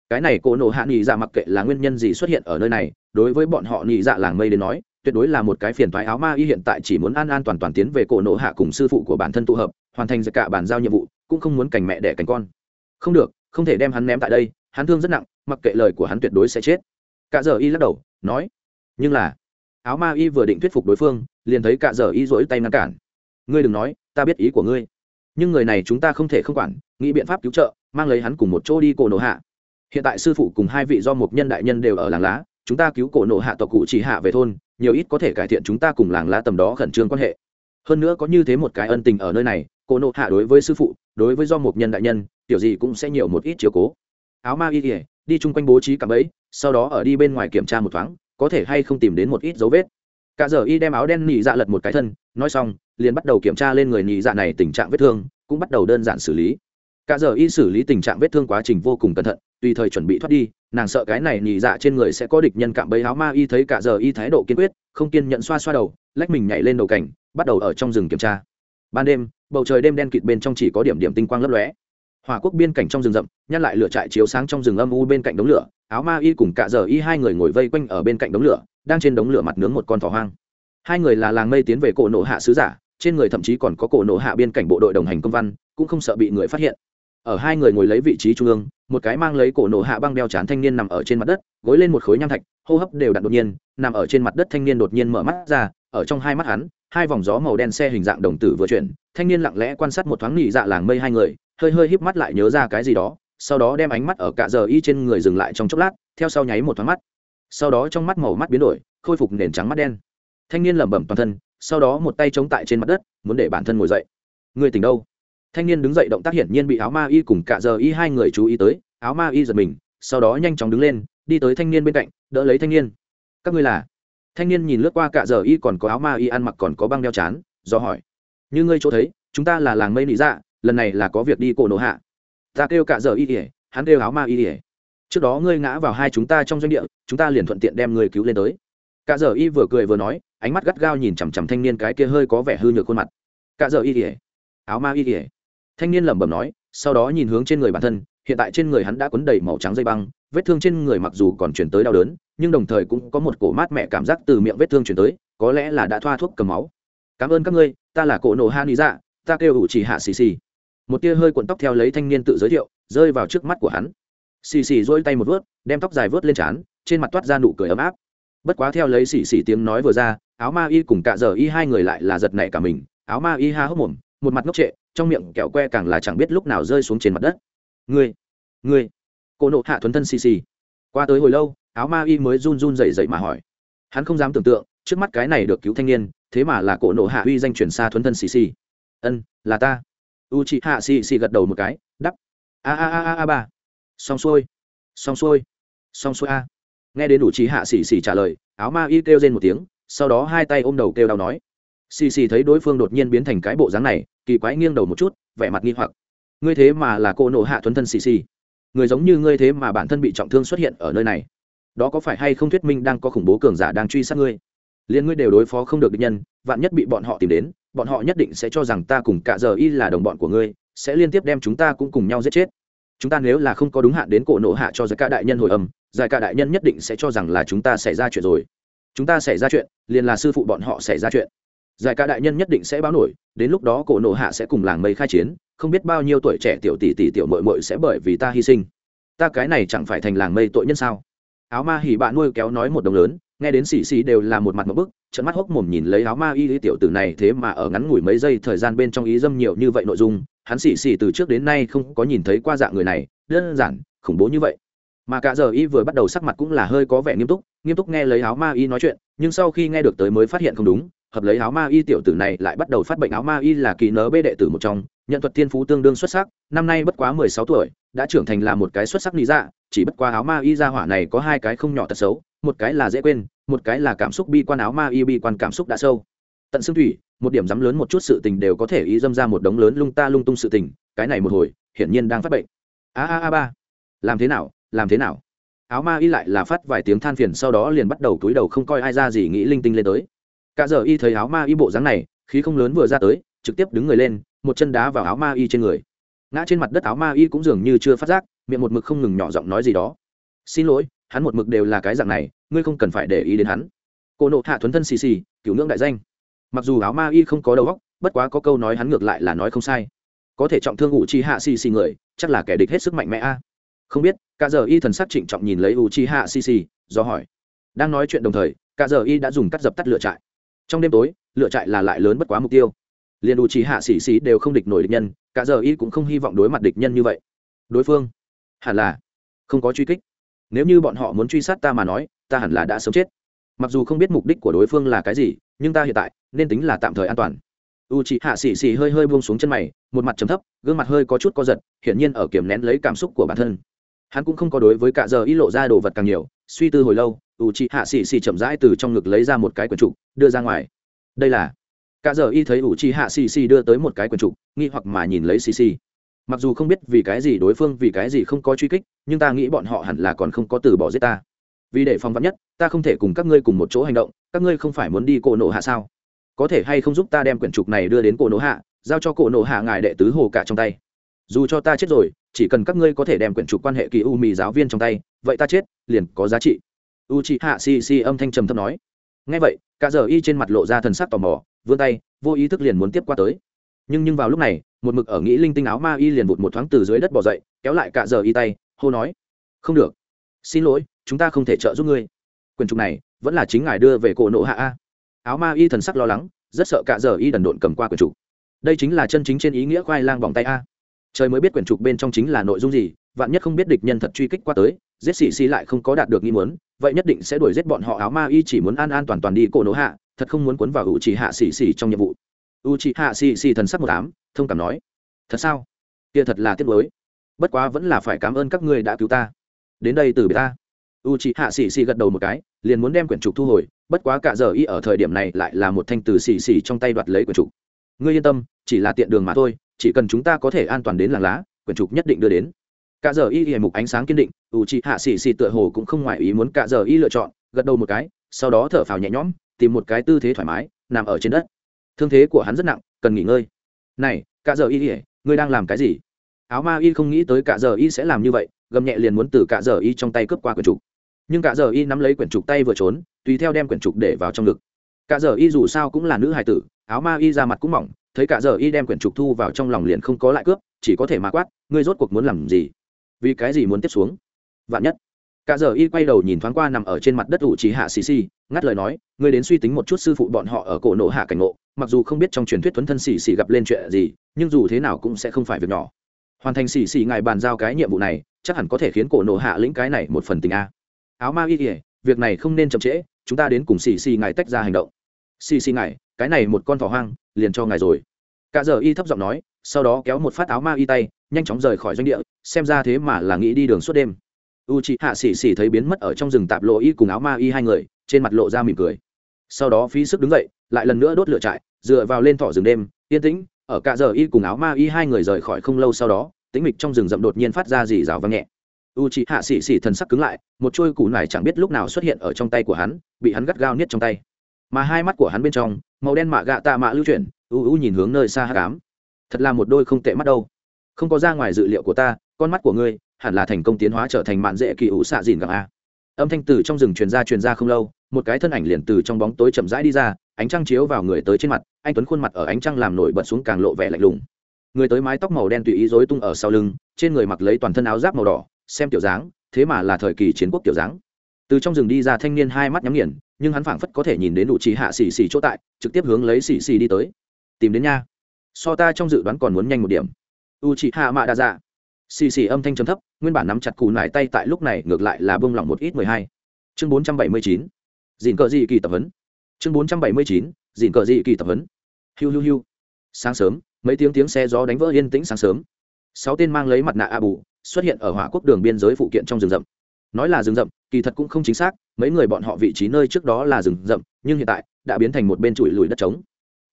Cái này cổ nổ hạ nhị dạ mặc kệ là nguyên nhân gì xuất hiện ở nơi này, đối với bọn họ nhị dạ làng mây đến nói tuyệt đối là một cái phiền thoái áo ma y hiện tại chỉ muốn an an toàn toàn tiến về cổ nộ hạ cùng sư phụ của bản thân tụ hợp, hoàn thành cả bản giao nhiệm vụ, cũng không muốn cảnh mẹ đẻ cảnh con. Không được, không thể đem hắn ném tại đây, hắn thương rất nặng, mặc kệ lời của hắn tuyệt đối sẽ chết. Cả giờ y lắc đầu, nói, nhưng là, áo ma y vừa định thuyết phục đối phương, liền thấy cả giờ y dỗi tay ngăn cản. Ngươi đừng nói, ta biết ý của ngươi. Nhưng người này chúng ta không thể không quản, nghĩ biện pháp cứu trợ, mang lấy hắn cùng một chỗ đi cổ nổ hạ. Hiện tại sư phụ cùng hai vị do một nhân đại nhân đều ở làng lá chúng ta cứu cổ nộ hạ tộc cụ chỉ hạ về thôn, nhiều ít có thể cải thiện chúng ta cùng làng lá tầm đó khẩn trương quan hệ. Hơn nữa có như thế một cái ân tình ở nơi này, cổ nộ hạ đối với sư phụ, đối với do một nhân đại nhân kiểu gì cũng sẽ nhiều một ít chiếu cố. Áo ma y ỉa đi chung quanh bố trí cạm ấy sau đó ở đi bên ngoài kiểm tra một thoáng, có thể hay không tìm đến một ít dấu vết. Cả giờ y đem áo đen nhị dạ lật một cái thân, nói xong, liền bắt đầu kiểm tra lên người nhị dạ này tình trạng vết thương, cũng bắt đầu đơn giản xử lý. Cả giờ y xử lý tình trạng vết thương quá trình vô cùng cẩn thận, tùy thời chuẩn bị thoát đi nàng sợ cái này nhị dạ trên người sẽ có địch nhân cạm bẫy áo ma y thấy cả giờ y thái độ kiên quyết, không kiên nhận xoa xoa đầu, lách mình nhảy lên đầu cảnh, bắt đầu ở trong rừng kiểm tra. Ban đêm, bầu trời đêm đen kịt bên trong chỉ có điểm điểm tinh quang lấp lóe. Hòa quốc biên cảnh trong rừng rậm, nhăn lại lửa trại chiếu sáng trong rừng âm u bên cạnh đống lửa, áo ma y cùng cả giờ y hai người ngồi vây quanh ở bên cạnh đống lửa, đang trên đống lửa mặt nướng một con thỏ hoang. Hai người là làng mây tiến về cổ nổ hạ sứ giả, trên người thậm chí còn có cổ nổ hạ biên cảnh bộ đội đồng hành công văn, cũng không sợ bị người phát hiện ở hai người ngồi lấy vị trí trung ương, một cái mang lấy cổ nổ hạ băng đeo chán thanh niên nằm ở trên mặt đất, gối lên một khối nham thạch, hô hấp đều đặn đột nhiên, nằm ở trên mặt đất thanh niên đột nhiên mở mắt ra, ở trong hai mắt hắn, hai vòng gió màu đen xe hình dạng đồng tử vừa chuyển, thanh niên lặng lẽ quan sát một thoáng nhị dạ làng mây hai người, hơi hơi híp mắt lại nhớ ra cái gì đó, sau đó đem ánh mắt ở cả giờ y trên người dừng lại trong chốc lát, theo sau nháy một thoáng mắt. Sau đó trong mắt màu mắt biến đổi, khôi phục nền trắng mắt đen. Thanh niên lẩm bẩm toàn thân, sau đó một tay chống tại trên mặt đất, muốn để bản thân ngồi dậy. Người tỉnh đâu? Thanh niên đứng dậy động tác hiển nhiên bị áo ma y cùng cả giờ y hai người chú ý tới, áo ma y giật mình, sau đó nhanh chóng đứng lên, đi tới thanh niên bên cạnh, đỡ lấy thanh niên. Các ngươi là? Thanh niên nhìn lướt qua cả giờ y còn có áo ma y ăn mặc còn có băng đeo chán, do hỏi. Như ngươi chỗ thấy, chúng ta là làng mây nị dạ lần này là có việc đi cổ nổ hạ. Ta kêu cả giờ y ỉa hắn kêu áo ma y ỉa trước đó ngươi ngã vào hai chúng ta trong doanh địa, chúng ta liền thuận tiện đem người cứu lên tới. Cả giờ y vừa cười vừa nói, ánh mắt gắt gao nhìn chằm chằm thanh niên cái kia hơi có vẻ hư nhược khuôn mặt. Cả giờ y ỉa áo ma y ỉa thanh niên lẩm bẩm nói, sau đó nhìn hướng trên người bản thân, hiện tại trên người hắn đã quấn đầy màu trắng dây băng, vết thương trên người mặc dù còn chuyển tới đau đớn, nhưng đồng thời cũng có một cổ mát mẹ cảm giác từ miệng vết thương chuyển tới, có lẽ là đã thoa thuốc cầm máu. Cảm ơn các ngươi, ta là cổ nổ han lý dạ ta kêu ủ chỉ hạ xì xì. Một tia hơi cuộn tóc theo lấy thanh niên tự giới thiệu, rơi vào trước mắt của hắn. Xì xì dỗi tay một vớt, đem tóc dài vớt lên trán, trên mặt toát ra nụ cười ấm áp. Bất quá theo lấy xì xì tiếng nói vừa ra, áo ma y cùng cạ giờ y hai người lại là giật nảy cả mình, áo ma y ha hốc mồm một mặt ngốc trệ, trong miệng kẹo que càng là chẳng biết lúc nào rơi xuống trên mặt đất. Ngươi ngươi, cô nộ hạ thuấn thân xì xì. Qua tới hồi lâu, áo ma y mới run run dậy dậy mà hỏi. Hắn không dám tưởng tượng, trước mắt cái này được cứu thanh niên, thế mà là cổ nộ hạ uy danh chuyển xa thuấn thân xì xì. Ân, là ta. U chị hạ xì xì gật đầu một cái đắp a a a a a ba. Xong xuôi xong xuôi xong xuôi a. Nghe đến đủ chị hạ xì xì trả lời, áo ma y kêu lên một tiếng, sau đó hai tay ôm đầu kêu đau nói xì xì thấy đối phương đột nhiên biến thành cái bộ dáng này, kỳ quái nghiêng đầu một chút, vẻ mặt nghi hoặc. Ngươi thế mà là cô nộ hạ thuấn thân xì xì. Người giống như ngươi thế mà bản thân bị trọng thương xuất hiện ở nơi này. Đó có phải hay không thuyết minh đang có khủng bố cường giả đang truy sát ngươi? Liên ngươi đều đối phó không được địch nhân, vạn nhất bị bọn họ tìm đến, bọn họ nhất định sẽ cho rằng ta cùng cả giờ y là đồng bọn của ngươi, sẽ liên tiếp đem chúng ta cũng cùng nhau giết chết. Chúng ta nếu là không có đúng hạn đến cổ nộ hạ cho giải ca đại nhân hồi âm, giải ca đại nhân nhất định sẽ cho rằng là chúng ta xảy ra chuyện rồi. Chúng ta xảy ra chuyện, liền là sư phụ bọn họ xảy ra chuyện giải ca đại nhân nhất định sẽ báo nổi, đến lúc đó cổ nộ hạ sẽ cùng làng mây khai chiến, không biết bao nhiêu tuổi trẻ tiểu tỷ tỷ tiểu mội mội sẽ bởi vì ta hy sinh. Ta cái này chẳng phải thành làng mây tội nhân sao? Áo ma hỉ bạn nuôi kéo nói một đồng lớn, nghe đến xì xì đều là một mặt một bức trận mắt hốc mồm nhìn lấy áo ma y lý tiểu tử này thế mà ở ngắn ngủi mấy giây thời gian bên trong ý dâm nhiều như vậy nội dung, hắn xì xì từ trước đến nay không có nhìn thấy qua dạng người này, đơn giản, khủng bố như vậy. Mà cả giờ y vừa bắt đầu sắc mặt cũng là hơi có vẻ nghiêm túc nghiêm túc nghe lấy áo ma y nói chuyện, nhưng sau khi nghe được tới mới phát hiện không đúng hợp lấy áo ma y tiểu tử này lại bắt đầu phát bệnh. Áo ma y là kỳ nớ bê đệ tử một trong, nhận thuật thiên phú tương đương xuất sắc, năm nay bất quá mười sáu tuổi, đã trưởng thành là một cái xuất sắc lý dạ. Chỉ bất quá áo ma y ra hỏa này có hai cái không nhỏ tật xấu, một cái là dễ quên, một cái là cảm xúc bi quan. Áo ma y bi quan cảm xúc đã sâu. Tận xương thủy, một điểm dám lớn một chút sự tình đều có thể ý dâm ra một đống lớn lung ta lung tung sự tình, cái này một hồi, hiển nhiên đang phát bệnh. A a a ba. Làm thế nào, làm thế nào? Áo ma y lại là phát vài tiếng than phiền, sau đó liền bắt đầu túi đầu không coi ai ra gì, nghĩ linh tinh lên tới cả giờ y thấy áo ma y bộ dáng này, khí không lớn vừa ra tới, trực tiếp đứng người lên, một chân đá vào áo ma y trên người. Ngã trên mặt đất áo ma y cũng dường như chưa phát giác, miệng một mực không ngừng nhỏ giọng nói gì đó. Xin lỗi, hắn một mực đều là cái dạng này, ngươi không cần phải để ý đến hắn. Cô nộ hạ thuấn thân xì xì cửu ngưỡng đại danh. Mặc dù áo ma y không có đầu óc, bất quá có câu nói hắn ngược lại là nói không sai. Có thể trọng thương ủ chi hạ xì xì người, chắc là kẻ địch hết sức mạnh mẽ a. Không biết, cả giờ y thần sắc trịnh trọng nhìn lấy ủ chi hạ xì xì, do hỏi. Đang nói chuyện đồng thời, cả giờ y đã dùng cắt dập tắt lửa trại trong đêm tối, lựa trại là lại lớn bất quá mục tiêu. Liền đủ chỉ hạ sĩ sĩ đều không địch nổi địch nhân, cả giờ y cũng không hy vọng đối mặt địch nhân như vậy. Đối phương? Hẳn là không có truy kích. Nếu như bọn họ muốn truy sát ta mà nói, ta hẳn là đã sớm chết. Mặc dù không biết mục đích của đối phương là cái gì, nhưng ta hiện tại nên tính là tạm thời an toàn. U chị hạ xì xì hơi hơi buông xuống chân mày, một mặt trầm thấp, gương mặt hơi có chút co giật, hiển nhiên ở kiềm nén lấy cảm xúc của bản thân hắn cũng không có đối với cả giờ y lộ ra đồ vật càng nhiều, suy tư hồi lâu u chị hạ xì xì chậm rãi từ trong ngực lấy ra một cái quần trục, đưa ra ngoài. Đây là, cả giờ y thấy u chị hạ xì xì đưa tới một cái quần trục, nghi hoặc mà nhìn lấy xì xì. Mặc dù không biết vì cái gì đối phương, vì cái gì không có truy kích, nhưng ta nghĩ bọn họ hẳn là còn không có từ bỏ giết ta. Vì để phòng vắn nhất, ta không thể cùng các ngươi cùng một chỗ hành động, các ngươi không phải muốn đi cổ nộ hạ sao? Có thể hay không giúp ta đem quyển trục này đưa đến cổ nộ hạ, giao cho cổ nộ hạ ngài đệ tứ hồ cả trong tay. Dù cho ta chết rồi chỉ cần các ngươi có thể đem quyển trục quan hệ kỳ u mì giáo viên trong tay, vậy ta chết, liền có giá trị. U chị hạ si si âm thanh trầm thấp nói. Ngay vậy, cả giờ y trên mặt lộ ra thần sắc tò mò, vươn tay, vô ý thức liền muốn tiếp qua tới. Nhưng nhưng vào lúc này, một mực ở nghĩ linh tinh áo ma y liền vụt một thoáng từ dưới đất bỏ dậy, kéo lại cả giờ y tay, hô nói. Không được. Xin lỗi, chúng ta không thể trợ giúp ngươi. Quyền trục này, vẫn là chính ngài đưa về cổ nộ hạ a. Áo ma y thần sắc lo lắng, rất sợ cả giờ y đần độn cầm qua quyền trục. Đây chính là chân chính trên ý nghĩa khoai lang vòng tay a trời mới biết quyển trục bên trong chính là nội dung gì, vạn nhất không biết địch nhân thật truy kích qua tới, giết xì xì lại không có đạt được nghi muốn, vậy nhất định sẽ đuổi giết bọn họ áo ma y chỉ muốn an an toàn toàn đi cổ nổ hạ, thật không muốn cuốn vào u chỉ hạ xì xì trong nhiệm vụ. U chỉ hạ xì xì thần sắc một ám thông cảm nói, thật sao? Kia thật là tiếc lối bất quá vẫn là phải cảm ơn các ngươi đã cứu ta. Đến đây từ biệt ta. U chỉ hạ xì xì gật đầu một cái, liền muốn đem quyển trục thu hồi, bất quá cả giờ y ở thời điểm này lại là một thanh từ xì xì trong tay đoạt lấy quyển trục. Ngươi yên tâm, chỉ là tiện đường mà thôi chỉ cần chúng ta có thể an toàn đến làng lá, quyển trục nhất định đưa đến. Cả giờ y hề mục ánh sáng kiên định, u chị hạ xì xì tựa hồ cũng không ngoài ý muốn cả giờ y lựa chọn, gật đầu một cái, sau đó thở phào nhẹ nhõm, tìm một cái tư thế thoải mái, nằm ở trên đất. Thương thế của hắn rất nặng, cần nghỉ ngơi. Này, cả giờ y hề ngươi đang làm cái gì? Áo ma y không nghĩ tới cả giờ y sẽ làm như vậy, gầm nhẹ liền muốn từ cả giờ y trong tay cướp qua quyển trục. Nhưng cả giờ y nắm lấy quyển trục tay vừa trốn, tùy theo đem quyển trục để vào trong ngực. Cả giờ y dù sao cũng là nữ hài tử áo ma y ra mặt cũng mỏng, thấy cả giờ y đem quyển trục thu vào trong lòng liền không có lại cướp, chỉ có thể mà quát, ngươi rốt cuộc muốn làm gì? Vì cái gì muốn tiếp xuống? Vạn nhất. Cả giờ y quay đầu nhìn thoáng qua nằm ở trên mặt đất ủ trí hạ xì xì, ngắt lời nói, ngươi đến suy tính một chút sư phụ bọn họ ở cổ nộ hạ cảnh ngộ, mặc dù không biết trong truyền thuyết thuấn thân xì xì gặp lên chuyện gì, nhưng dù thế nào cũng sẽ không phải việc nhỏ. Hoàn thành xì xì ngài bàn giao cái nhiệm vụ này, chắc hẳn có thể khiến cổ nộ hạ lĩnh cái này một phần tình a. Áo ma y ỉa việc này không nên chậm trễ, chúng ta đến cùng xì xì ngài tách ra hành động xì xì ngài, cái này một con thỏ hoang, liền cho ngài rồi. Cả giờ y thấp giọng nói, sau đó kéo một phát áo ma y tay, nhanh chóng rời khỏi doanh địa, xem ra thế mà là nghĩ đi đường suốt đêm. U chị hạ xì xì thấy biến mất ở trong rừng tạp lộ y cùng áo ma y hai người, trên mặt lộ ra mỉm cười. Sau đó phí sức đứng dậy, lại lần nữa đốt lửa trại, dựa vào lên thỏ rừng đêm, yên tĩnh, ở cả giờ y cùng áo ma y hai người rời khỏi không lâu sau đó, tĩnh mịch trong rừng rậm đột nhiên phát ra dì rào vang nhẹ. U chị hạ xì xì thần sắc cứng lại, một trôi củ nải chẳng biết lúc nào xuất hiện ở trong tay của hắn, bị hắn gắt gao niết trong tay mà hai mắt của hắn bên trong, màu đen mạ gạ tạ mạ lưu chuyển, u u nhìn hướng nơi xa hát cám thật là một đôi không tệ mắt đâu. Không có ra ngoài dự liệu của ta, con mắt của ngươi hẳn là thành công tiến hóa trở thành mạn dễ kỳ ủ xạ dìn gặng a. Âm thanh từ trong rừng truyền ra truyền ra không lâu, một cái thân ảnh liền từ trong bóng tối chậm rãi đi ra, ánh trăng chiếu vào người tới trên mặt, anh tuấn khuôn mặt ở ánh trăng làm nổi bật xuống càng lộ vẻ lạnh lùng. Người tới mái tóc màu đen tùy ý rối tung ở sau lưng, trên người mặc lấy toàn thân áo giáp màu đỏ, xem tiểu dáng, thế mà là thời kỳ chiến quốc tiểu dáng từ trong rừng đi ra thanh niên hai mắt nhắm nghiền, nhưng hắn phảng phất có thể nhìn đến đủ trí hạ xì xì chỗ tại, trực tiếp hướng lấy xì xì đi tới. Tìm đến nha. So ta trong dự đoán còn muốn nhanh một điểm. U trí hạ mạ đa dạ xì xì âm thanh chấm thấp, nguyên bản nắm chặt cù nải tay tại lúc này ngược lại là bông lỏng một ít mười hai. Chương bốn trăm bảy mươi chín. Dìn cờ dị kỳ tập huấn. Chương bốn trăm bảy mươi chín. Dìn cờ dị kỳ tập huấn. Hiu hiu hiu. Sáng sớm, mấy tiếng tiếng xe gió đánh vỡ yên tĩnh sáng sớm. Sáu tên mang lấy mặt nạ a bù xuất hiện ở hỏa quốc đường biên giới phụ kiện trong rừng rậm nói là rừng rậm, kỳ thật cũng không chính xác, mấy người bọn họ vị trí nơi trước đó là rừng rậm, nhưng hiện tại đã biến thành một bên trụi lùi đất trống.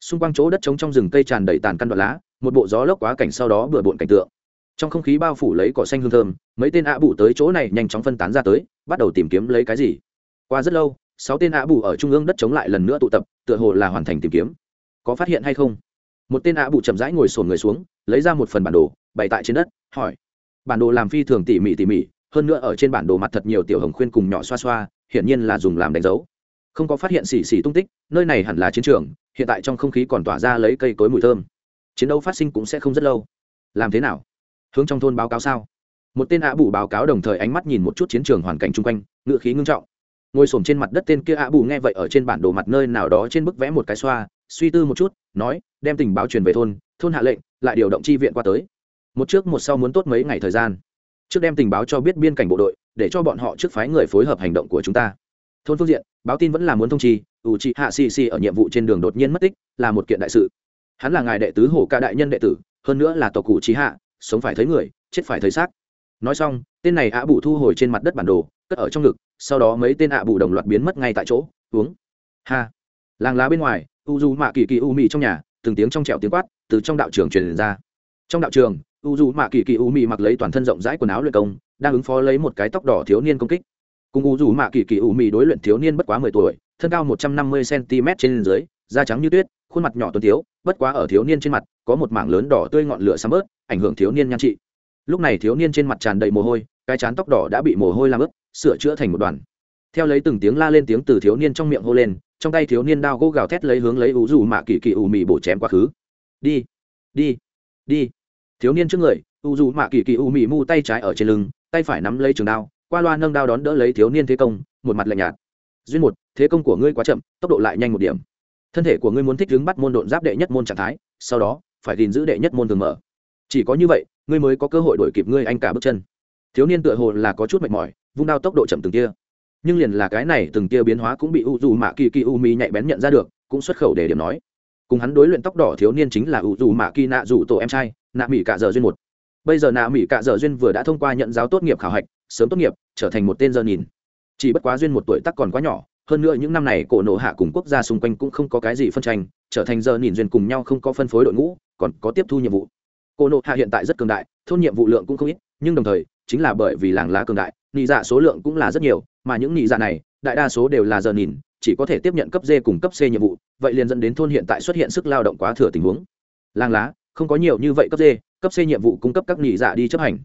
Xung quanh chỗ đất trống trong rừng cây tràn đầy tàn căn đoạn lá, một bộ gió lốc quá cảnh sau đó bừa bộn cảnh tượng. Trong không khí bao phủ lấy cỏ xanh hương thơm, mấy tên ạ bù tới chỗ này nhanh chóng phân tán ra tới, bắt đầu tìm kiếm lấy cái gì. Qua rất lâu, sáu tên ạ bù ở trung ương đất chống lại lần nữa tụ tập, tựa hồ là hoàn thành tìm kiếm. Có phát hiện hay không? Một tên ạ bù chậm rãi ngồi sồn người xuống, lấy ra một phần bản đồ, bày tại trên đất, hỏi. Bản đồ làm phi thường tỉ mỉ tỉ mỉ hơn nữa ở trên bản đồ mặt thật nhiều tiểu hồng khuyên cùng nhỏ xoa xoa, hiển nhiên là dùng làm đánh dấu. Không có phát hiện xì xì tung tích, nơi này hẳn là chiến trường, hiện tại trong không khí còn tỏa ra lấy cây cối mùi thơm. Chiến đấu phát sinh cũng sẽ không rất lâu. Làm thế nào? Hướng trong thôn báo cáo sao? Một tên ạ bù báo cáo đồng thời ánh mắt nhìn một chút chiến trường hoàn cảnh chung quanh ngựa khí ngưng trọng. Ngồi s trên mặt đất tên kia ạ bù nghe vậy ở trên bản đồ mặt nơi nào đó trên bức vẽ một cái xoa, suy tư một chút, nói, đem tình báo truyền về thôn thôn hạ lệnh, lại điều động chi viện qua tới. Một trước một sau muốn tốt mấy ngày thời gian trước đem tình báo cho biết biên cảnh bộ đội, để cho bọn họ trước phái người phối hợp hành động của chúng ta. Thôn phương diện, báo tin vẫn là muốn thông chi, ủ trị hạ xì xì ở nhiệm vụ trên đường đột nhiên mất tích, là một kiện đại sự. Hắn là ngài đệ tứ hổ ca đại nhân đệ tử, hơn nữa là tộc cụ trí hạ, sống phải thấy người, chết phải thấy xác. Nói xong, tên này ạ bù thu hồi trên mặt đất bản đồ, cất ở trong ngực, sau đó mấy tên ạ bù đồng loạt biến mất ngay tại chỗ, uống. Ha. Làng lá bên ngoài, u du mạ kỳ kỳ u mị trong nhà, từng tiếng trong trẹo tiếng quát, từ trong đạo trường truyền ra. Trong đạo trường u du mạ kỳ kỳ u mị mặc lấy toàn thân rộng rãi quần áo luyện công, đang ứng phó lấy một cái tóc đỏ thiếu niên công kích. Cùng u du mạ kỳ kỳ u mị đối luyện thiếu niên bất quá mười tuổi, thân cao một trăm năm mươi cm trên dưới, da trắng như tuyết, khuôn mặt nhỏ tuấn tiếu, bất quá ở thiếu niên trên mặt, có một mảng lớn đỏ tươi ngọn lửa xăm bớt, ảnh hưởng thiếu niên nhan trị. Lúc này thiếu niên trên mặt tràn đầy mồ hôi, cái chán tóc đỏ đã bị mồ hôi làm ướt, sửa chữa thành một đoàn. Theo lấy từng tiếng la lên tiếng từ thiếu niên trong miệng hô lên, trong tay thiếu niên đao gỗ gào thét lấy hướng lấy ủ dù mạ kỳ kỳ ủ mì bổ chém quá khứ. Đi đi đi thiếu niên trước người, u dù mạ kỳ kỳ u mì mu tay trái ở trên lưng, tay phải nắm lấy trường đao, qua loa nâng đao đón đỡ lấy thiếu niên thế công, một mặt lạnh nhạt. Duyên một, thế công của ngươi quá chậm, tốc độ lại nhanh một điểm. Thân thể của ngươi muốn thích đứng bắt môn độn giáp đệ nhất môn trạng thái, sau đó, phải gìn giữ đệ nhất môn thường mở. Chỉ có như vậy, ngươi mới có cơ hội đổi kịp ngươi anh cả bước chân. Thiếu niên tựa hồ là có chút mệt mỏi, vung đao tốc độ chậm từng tia nhưng liền là cái này từng tia biến hóa cũng bị u dù mạ kỳ kỳ u mi nhạy bén nhận ra được, cũng xuất khẩu để điểm nói. Cùng hắn đối luyện tóc đỏ thiếu niên chính là u dù mạ kỳ nạ dù tổ em trai nạ mỹ cạ giờ duyên một. Bây giờ nạ mỹ cạ giờ duyên vừa đã thông qua nhận giáo tốt nghiệp khảo hạch, sớm tốt nghiệp, trở thành một tên giờ nhìn. Chỉ bất quá duyên một tuổi tắc còn quá nhỏ, hơn nữa những năm này cổ nộ hạ cùng quốc gia xung quanh cũng không có cái gì phân tranh, trở thành giờ nhìn duyên cùng nhau không có phân phối đội ngũ, còn có tiếp thu nhiệm vụ. Cổ nộ hạ hiện tại rất cường đại, thôn nhiệm vụ lượng cũng không ít, nhưng đồng thời, chính là bởi vì làng lá cường đại, nị dạ số lượng cũng là rất nhiều, mà những nị dạ này, đại đa số đều là giờ nhìn, chỉ có thể tiếp nhận cấp d cùng cấp c nhiệm vụ, vậy liền dẫn đến thôn hiện tại xuất hiện sức lao động quá thừa tình huống. Làng lá không có nhiều như vậy cấp d cấp c nhiệm vụ cung cấp các nị dạ đi chấp hành.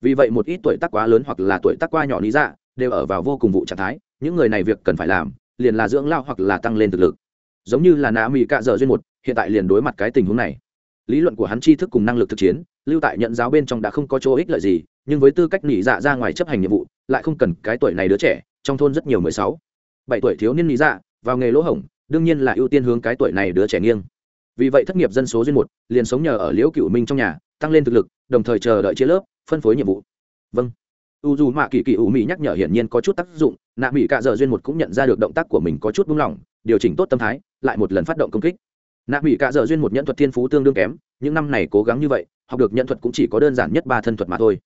Vì vậy một ít tuổi tác quá lớn hoặc là tuổi tác quá nhỏ nị dạ đều ở vào vô cùng vụ trạng thái, những người này việc cần phải làm, liền là dưỡng lao hoặc là tăng lên thực lực. Giống như là nạ mỹ cạ dở duyên một, hiện tại liền đối mặt cái tình huống này. Lý luận của hắn tri thức cùng năng lực thực chiến, lưu tại nhận giáo bên trong đã không có chỗ ích lợi gì, nhưng với tư cách nỉ dạ ra ngoài chấp hành nhiệm vụ, lại không cần cái tuổi này đứa trẻ, trong thôn rất nhiều mười sáu, bảy tuổi thiếu niên nỉ dạ vào nghề lỗ hổng, đương nhiên là ưu tiên hướng cái tuổi này đứa trẻ nghiêng vì vậy thất nghiệp dân số duyên một, liền sống nhờ ở liễu cựu minh trong nhà, tăng lên thực lực, đồng thời chờ đợi chia lớp, phân phối nhiệm vụ. Vâng. U dù mạ kỳ kỳ ủ mỹ nhắc nhở hiển nhiên có chút tác dụng, nạ mỹ cạ dợ duyên một cũng nhận ra được động tác của mình có chút buông lỏng, điều chỉnh tốt tâm thái, lại một lần phát động công kích. Nạ mỹ cạ dợ duyên một nhận thuật thiên phú tương đương kém, những năm này cố gắng như vậy, học được nhận thuật cũng chỉ có đơn giản nhất ba thân thuật mà thôi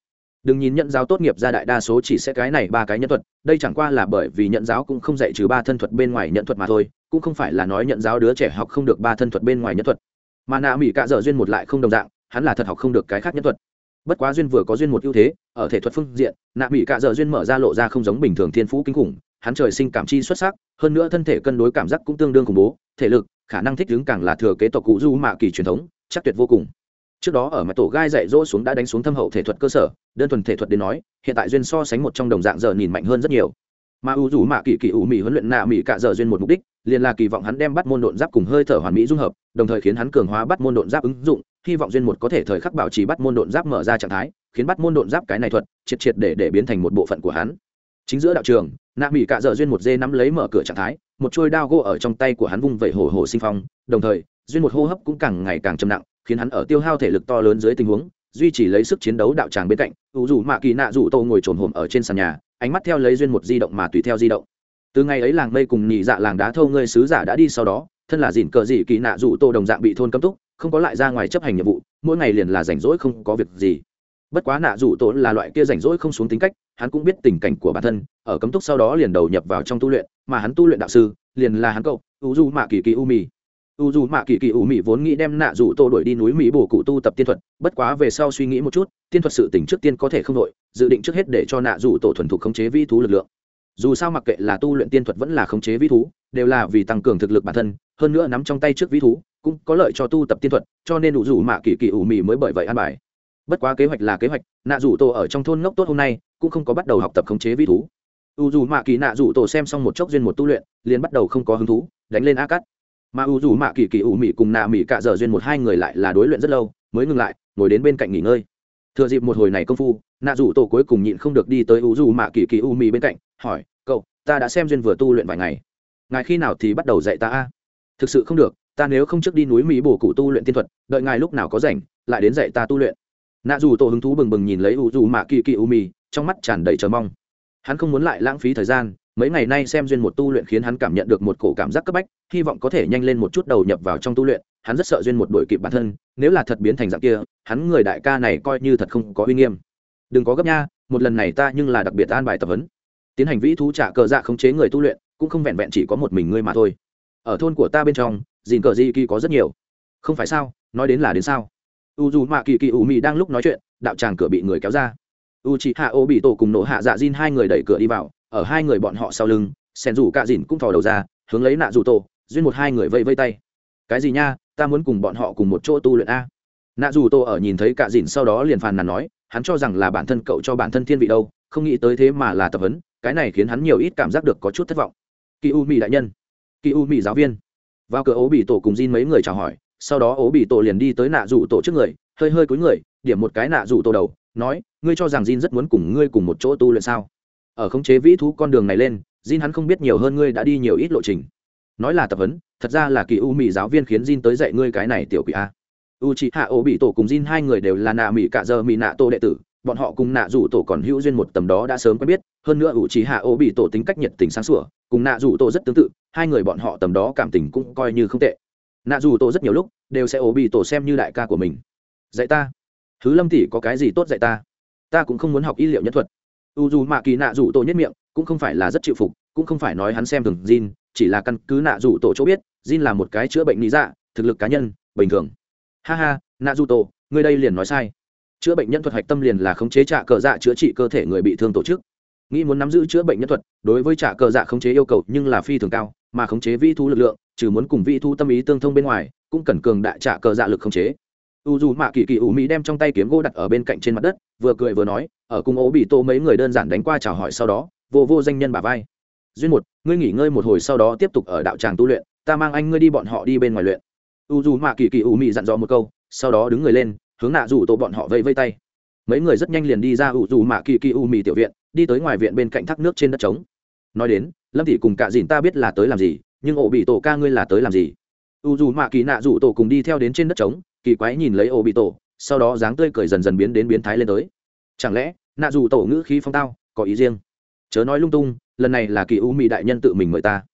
đừng nhìn nhận giáo tốt nghiệp ra đại đa số chỉ sẽ cái này ba cái nhân thuật, đây chẳng qua là bởi vì nhận giáo cũng không dạy trừ ba thân thuật bên ngoài nhận thuật mà thôi, cũng không phải là nói nhận giáo đứa trẻ học không được ba thân thuật bên ngoài nhận thuật. Mà nạ mỹ cạ dở duyên một lại không đồng dạng, hắn là thật học không được cái khác nhận thuật. Bất quá duyên vừa có duyên một ưu thế, ở thể thuật phương diện, nạ mỹ cạ dở duyên mở ra lộ ra không giống bình thường thiên phú kinh khủng, hắn trời sinh cảm chi xuất sắc, hơn nữa thân thể cân đối cảm giác cũng tương đương khủng bố, thể lực, khả năng thích ứng càng là thừa kế tộc cụ du mạ kỳ truyền thống, chắc tuyệt vô cùng trước đó ở mặt tổ gai dạy dỗ xuống đã đánh xuống thâm hậu thể thuật cơ sở, đơn thuần thể thuật đến nói, hiện tại duyên so sánh một trong đồng dạng giờ nhìn mạnh hơn rất nhiều. Mà u dù mạ kỳ kỳ ủ mỹ huấn luyện nạ mỹ cả giờ duyên một mục đích, liền là kỳ vọng hắn đem bắt môn độn giáp cùng hơi thở hoàn mỹ dung hợp, đồng thời khiến hắn cường hóa bắt môn độn giáp ứng dụng, hy vọng duyên một có thể thời khắc bảo trì bắt môn độn giáp mở ra trạng thái, khiến bắt môn độn giáp cái này thuật triệt triệt để để biến thành một bộ phận của hắn. Chính giữa đạo trường, nạ mỹ cả giờ duyên một dê nắm lấy mở cửa trạng thái, một trôi đao gỗ ở trong tay của hắn vung vẩy hổ hổ sinh phong, đồng thời, duyên một hô hấp cũng càng ngày càng trầm nặng khiến hắn ở tiêu hao thể lực to lớn dưới tình huống, duy trì lấy sức chiến đấu đạo tràng bên cạnh, ủ dù mạ kỳ nạ dù tô ngồi trồn hồm ở trên sàn nhà, ánh mắt theo lấy duyên một di động mà tùy theo di động. Từ ngày ấy làng mây cùng nhị dạ làng đá thâu ngươi sứ giả đã đi sau đó, thân là dìn cờ dị kỳ nạ dù tô đồng dạng bị thôn cấm túc, không có lại ra ngoài chấp hành nhiệm vụ, mỗi ngày liền là rảnh rỗi không có việc gì. Bất quá nạ dù tô là loại kia rảnh rỗi không xuống tính cách, hắn cũng biết tình cảnh của bản thân, ở cấm túc sau đó liền đầu nhập vào trong tu luyện, mà hắn tu luyện đạo sư liền là hắn cậu u du mạ kỳ kỳ u mì u dù mạ kỳ kỳ ủ mỹ vốn nghĩ đem nạ dù tô đuổi đi núi mỹ bổ cụ tu tập tiên thuật, bất quá về sau suy nghĩ một chút, tiên thuật sự tỉnh trước tiên có thể không đội dự định trước hết để cho nạ dù tổ thuần thục khống chế vi thú lực lượng. Dù sao mặc kệ là tu luyện tiên thuật vẫn là khống chế vi thú, đều là vì tăng cường thực lực bản thân, hơn nữa nắm trong tay trước vi thú, cũng có lợi cho tu tập tiên thuật, cho nên u dù mạ kỳ kỳ ủ mỹ mới bởi vậy an bài. Bất quá kế hoạch là kế hoạch, nạ dù Tô ở trong thôn ngốc tốt hôm nay, cũng không có bắt đầu học tập khống chế vi thú. U dù mạ kỳ nạ dù tổ xem xong một chốc duyên một tu luyện, liền bắt đầu không có hứng thú, đánh lên a cắt mà u dù mạ kỳ kỳ ủ mị cùng nạ mị cạ dở duyên một hai người lại là đối luyện rất lâu, mới ngừng lại, ngồi đến bên cạnh nghỉ ngơi. Thừa dịp một hồi này công phu, nạ dù tổ cuối cùng nhịn không được đi tới u dù mạ kỳ kỳ u mị bên cạnh, hỏi, cậu, ta đã xem duyên vừa tu luyện vài ngày, ngài khi nào thì bắt đầu dạy ta a? Thực sự không được, ta nếu không trước đi núi mỹ bổ cụ tu luyện tiên thuật, đợi ngài lúc nào có rảnh, lại đến dạy ta tu luyện. Nạ dù tổ hứng thú bừng bừng nhìn lấy u dù mạ kỳ kỳ u mị, trong mắt tràn đầy chờ mong. Hắn không muốn lại lãng phí thời gian mấy ngày nay xem duyên một tu luyện khiến hắn cảm nhận được một cổ cảm giác cấp bách, hy vọng có thể nhanh lên một chút đầu nhập vào trong tu luyện. Hắn rất sợ duyên một đội kịp bản thân, nếu là thật biến thành dạng kia, hắn người đại ca này coi như thật không có uy nghiêm. Đừng có gấp nha, một lần này ta nhưng là đặc biệt an bài tập huấn. Tiến hành vĩ thú trả cờ dạ khống chế người tu luyện, cũng không vẹn vẹn chỉ có một mình ngươi mà thôi. Ở thôn của ta bên trong dìn cờ di kỳ có rất nhiều. Không phải sao, nói đến là đến sao. U dù mạ kỳ kỳ u mị đang lúc nói chuyện, đạo tràng cửa bị người kéo ra. U chị hạ ô bị tổ cùng nổ hạ dạ diên hai người đẩy cửa đi vào ở hai người bọn họ sau lưng, sen dù cạ dìn cũng thò đầu ra, hướng lấy nạ dù tổ duyên một hai người vây vây tay. Cái gì nha, ta muốn cùng bọn họ cùng một chỗ tu luyện a? Nạ dù tổ ở nhìn thấy cạ dìn sau đó liền phàn nàn nói, hắn cho rằng là bản thân cậu cho bản thân thiên vị đâu, không nghĩ tới thế mà là tập huấn, cái này khiến hắn nhiều ít cảm giác được có chút thất vọng. Kỳ u mỹ đại nhân, kỳ u mỹ giáo viên. Vào cửa ố bị tổ cùng xin mấy người chào hỏi, sau đó ố bị tổ liền đi tới nạ rủ tổ trước người, hơi hơi cúi người, điểm một cái nạ rủ tổ đầu, nói, ngươi cho rằng Jin rất muốn cùng ngươi cùng một chỗ tu luyện sao? Ở khống chế vĩ thú con đường này lên, Jin hắn không biết nhiều hơn ngươi đã đi nhiều ít lộ trình. Nói là tập huấn, thật ra là kỳ u mỹ giáo viên khiến Jin tới dạy ngươi cái này tiểu quỷ a. U chị hạ ô bị tổ cùng Jin hai người đều là nạ mỹ cạ giờ mỹ nạ tô đệ tử, bọn họ cùng nạ rủ tổ còn hữu duyên một tầm đó đã sớm quen biết, hơn nữa u chị hạ ô bị tổ tính cách nhiệt tình sáng sủa, cùng nạ rủ tổ rất tương tự, hai người bọn họ tầm đó cảm tình cũng coi như không tệ. Nạ rủ tổ rất nhiều lúc đều sẽ ô bị tổ xem như đại ca của mình. Dạy ta. Thứ lâm tỷ có cái gì tốt dạy ta? Ta cũng không muốn học y liệu nhân thuật u dù mạ kỳ nạ rủ tổ nhất miệng cũng không phải là rất chịu phục cũng không phải nói hắn xem thường Jin, chỉ là căn cứ nạ rủ tổ chỗ biết Jin là một cái chữa bệnh lý dạ thực lực cá nhân bình thường. Ha ha nạ rủ tổ người đây liền nói sai. Chữa bệnh nhân thuật hạch tâm liền là khống chế trả cờ dạ chữa trị cơ thể người bị thương tổ chức. Nghĩ muốn nắm giữ chữa bệnh nhân thuật đối với trả cờ dạ khống chế yêu cầu nhưng là phi thường cao mà khống chế vi thu lực lượng trừ muốn cùng vi thu tâm ý tương thông bên ngoài cũng cần cường đại trả cờ dạ lực khống chế. U dù mạ kỳ kỳ ủ mỹ đem trong tay kiếm gỗ đặt ở bên cạnh trên mặt đất vừa cười vừa nói ở cùng ố bị tô mấy người đơn giản đánh qua chào hỏi sau đó, vô vô danh nhân bà vai. Duyên một, ngươi nghỉ ngơi một hồi sau đó tiếp tục ở đạo tràng tu luyện, ta mang anh ngươi đi bọn họ đi bên ngoài luyện. U dù mạ kỳ kỳ ủ mị dặn dò một câu, sau đó đứng người lên, hướng nạ dù tổ bọn họ vây vây tay. Mấy người rất nhanh liền đi ra u dù mạ kỳ kỳ ủ mị tiểu viện, đi tới ngoài viện bên cạnh thác nước trên đất trống. Nói đến, lâm thị cùng cả dìn ta biết là tới làm gì, nhưng ổ bị tổ ca ngươi là tới làm gì? U dù mạ kỳ nạ dù tổ cùng đi theo đến trên đất trống, kỳ quái nhìn lấy ổ bị tổ, sau đó dáng tươi cười dần dần biến đến biến thái lên tới. Chẳng lẽ nạ dù tổ ngữ khí phong tao, có ý riêng. Chớ nói lung tung, lần này là kỳ u mỹ đại nhân tự mình mời ta.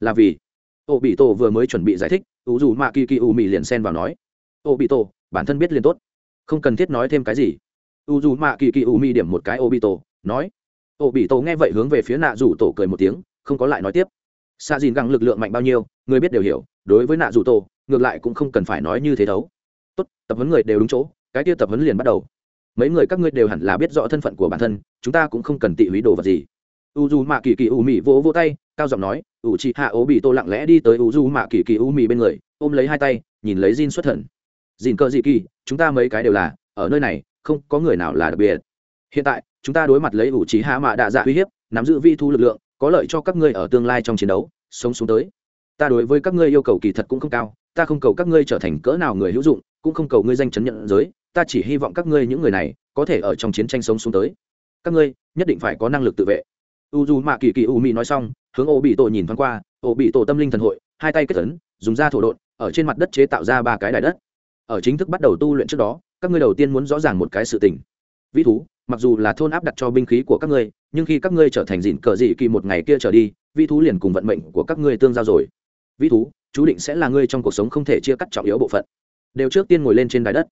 Là vì ô bị tổ vừa mới chuẩn bị giải thích, ủ dù mạ kỳ kỳ u mỹ liền xen vào nói ô bị tổ bản thân biết liền tốt, không cần thiết nói thêm cái gì. U dù mạ kỳ kỳ u mỹ điểm một cái ô bị tổ nói ô bị tổ nghe vậy hướng về phía nạ dù tổ cười một tiếng, không có lại nói tiếp. Xa dìn găng lực lượng mạnh bao nhiêu, người biết đều hiểu, đối với nạ dù tổ, ngược lại cũng không cần phải nói như thế thấu tốt, tập huấn người đều đúng chỗ, cái kia tập huấn liền bắt đầu mấy người các ngươi đều hẳn là biết rõ thân phận của bản thân, chúng ta cũng không cần tị húy đồ vật gì. U dù mạ kỳ kỳ u mị vỗ vỗ tay, cao giọng nói, u chị hạ ố bị tô lặng lẽ đi tới u dù mạ kỳ kỳ u mị bên người, ôm lấy hai tay, nhìn lấy Jin xuất thần. Jin cơ dị kỳ, chúng ta mấy cái đều là, ở nơi này, không có người nào là đặc biệt. Hiện tại, chúng ta đối mặt lấy u chị hạ mạ đạ dạ uy hiếp, nắm giữ vi thu lực lượng, có lợi cho các ngươi ở tương lai trong chiến đấu, sống xuống tới. Ta đối với các ngươi yêu cầu kỳ thật cũng không cao, ta không cầu các ngươi trở thành cỡ nào người hữu dụng, cũng không cầu ngươi danh chấn nhận giới ta chỉ hy vọng các ngươi những người này có thể ở trong chiến tranh sống xuống tới. Các ngươi nhất định phải có năng lực tự vệ. U dù mạ kỳ kỳ u mỹ nói xong, hướng ô bị tổ nhìn thoáng qua, ô bị tổ tâm linh thần hội, hai tay kết tấn dùng da thổ độn, ở trên mặt đất chế tạo ra ba cái đài đất. Ở chính thức bắt đầu tu luyện trước đó, các ngươi đầu tiên muốn rõ ràng một cái sự tình. Vĩ thú, mặc dù là thôn áp đặt cho binh khí của các ngươi, nhưng khi các ngươi trở thành dịn cờ dị kỳ một ngày kia trở đi, vĩ thú liền cùng vận mệnh của các ngươi tương giao rồi. Vĩ thú, chú định sẽ là ngươi trong cuộc sống không thể chia cắt trọng yếu bộ phận. Đều trước tiên ngồi lên trên đài đất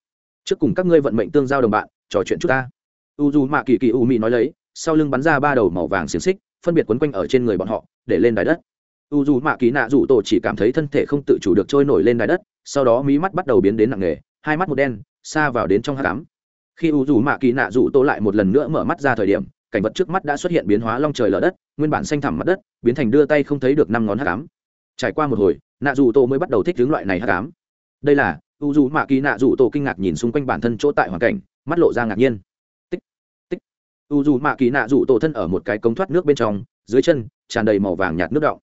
trước cùng các ngươi vận mệnh tương giao đồng bạn, trò chuyện chút ta. U dù mạ kỳ kỳ u mị nói lấy, sau lưng bắn ra ba đầu màu vàng xiềng xích, phân biệt quấn quanh ở trên người bọn họ, để lên đài đất. U dù mạ kỳ nạ rủ tổ chỉ cảm thấy thân thể không tự chủ được trôi nổi lên đài đất, sau đó mí mắt bắt đầu biến đến nặng nề, hai mắt một đen, xa vào đến trong hát cám khi u dù mạ kỳ nạ rủ tổ lại một lần nữa mở mắt ra thời điểm, cảnh vật trước mắt đã xuất hiện biến hóa long trời lở đất, nguyên bản xanh thẳm mặt đất, biến thành đưa tay không thấy được năm ngón hát cám trải qua một hồi, nạ rủ tổ mới bắt đầu thích hướng loại này hát cám đây là u dù mạ kỳ nạ rủ tổ kinh ngạc nhìn xung quanh bản thân chỗ tại hoàn cảnh, mắt lộ ra ngạc nhiên. Tích tích. U dù mạ kỳ nạ rủ tổ thân ở một cái cống thoát nước bên trong, dưới chân tràn đầy màu vàng nhạt nước động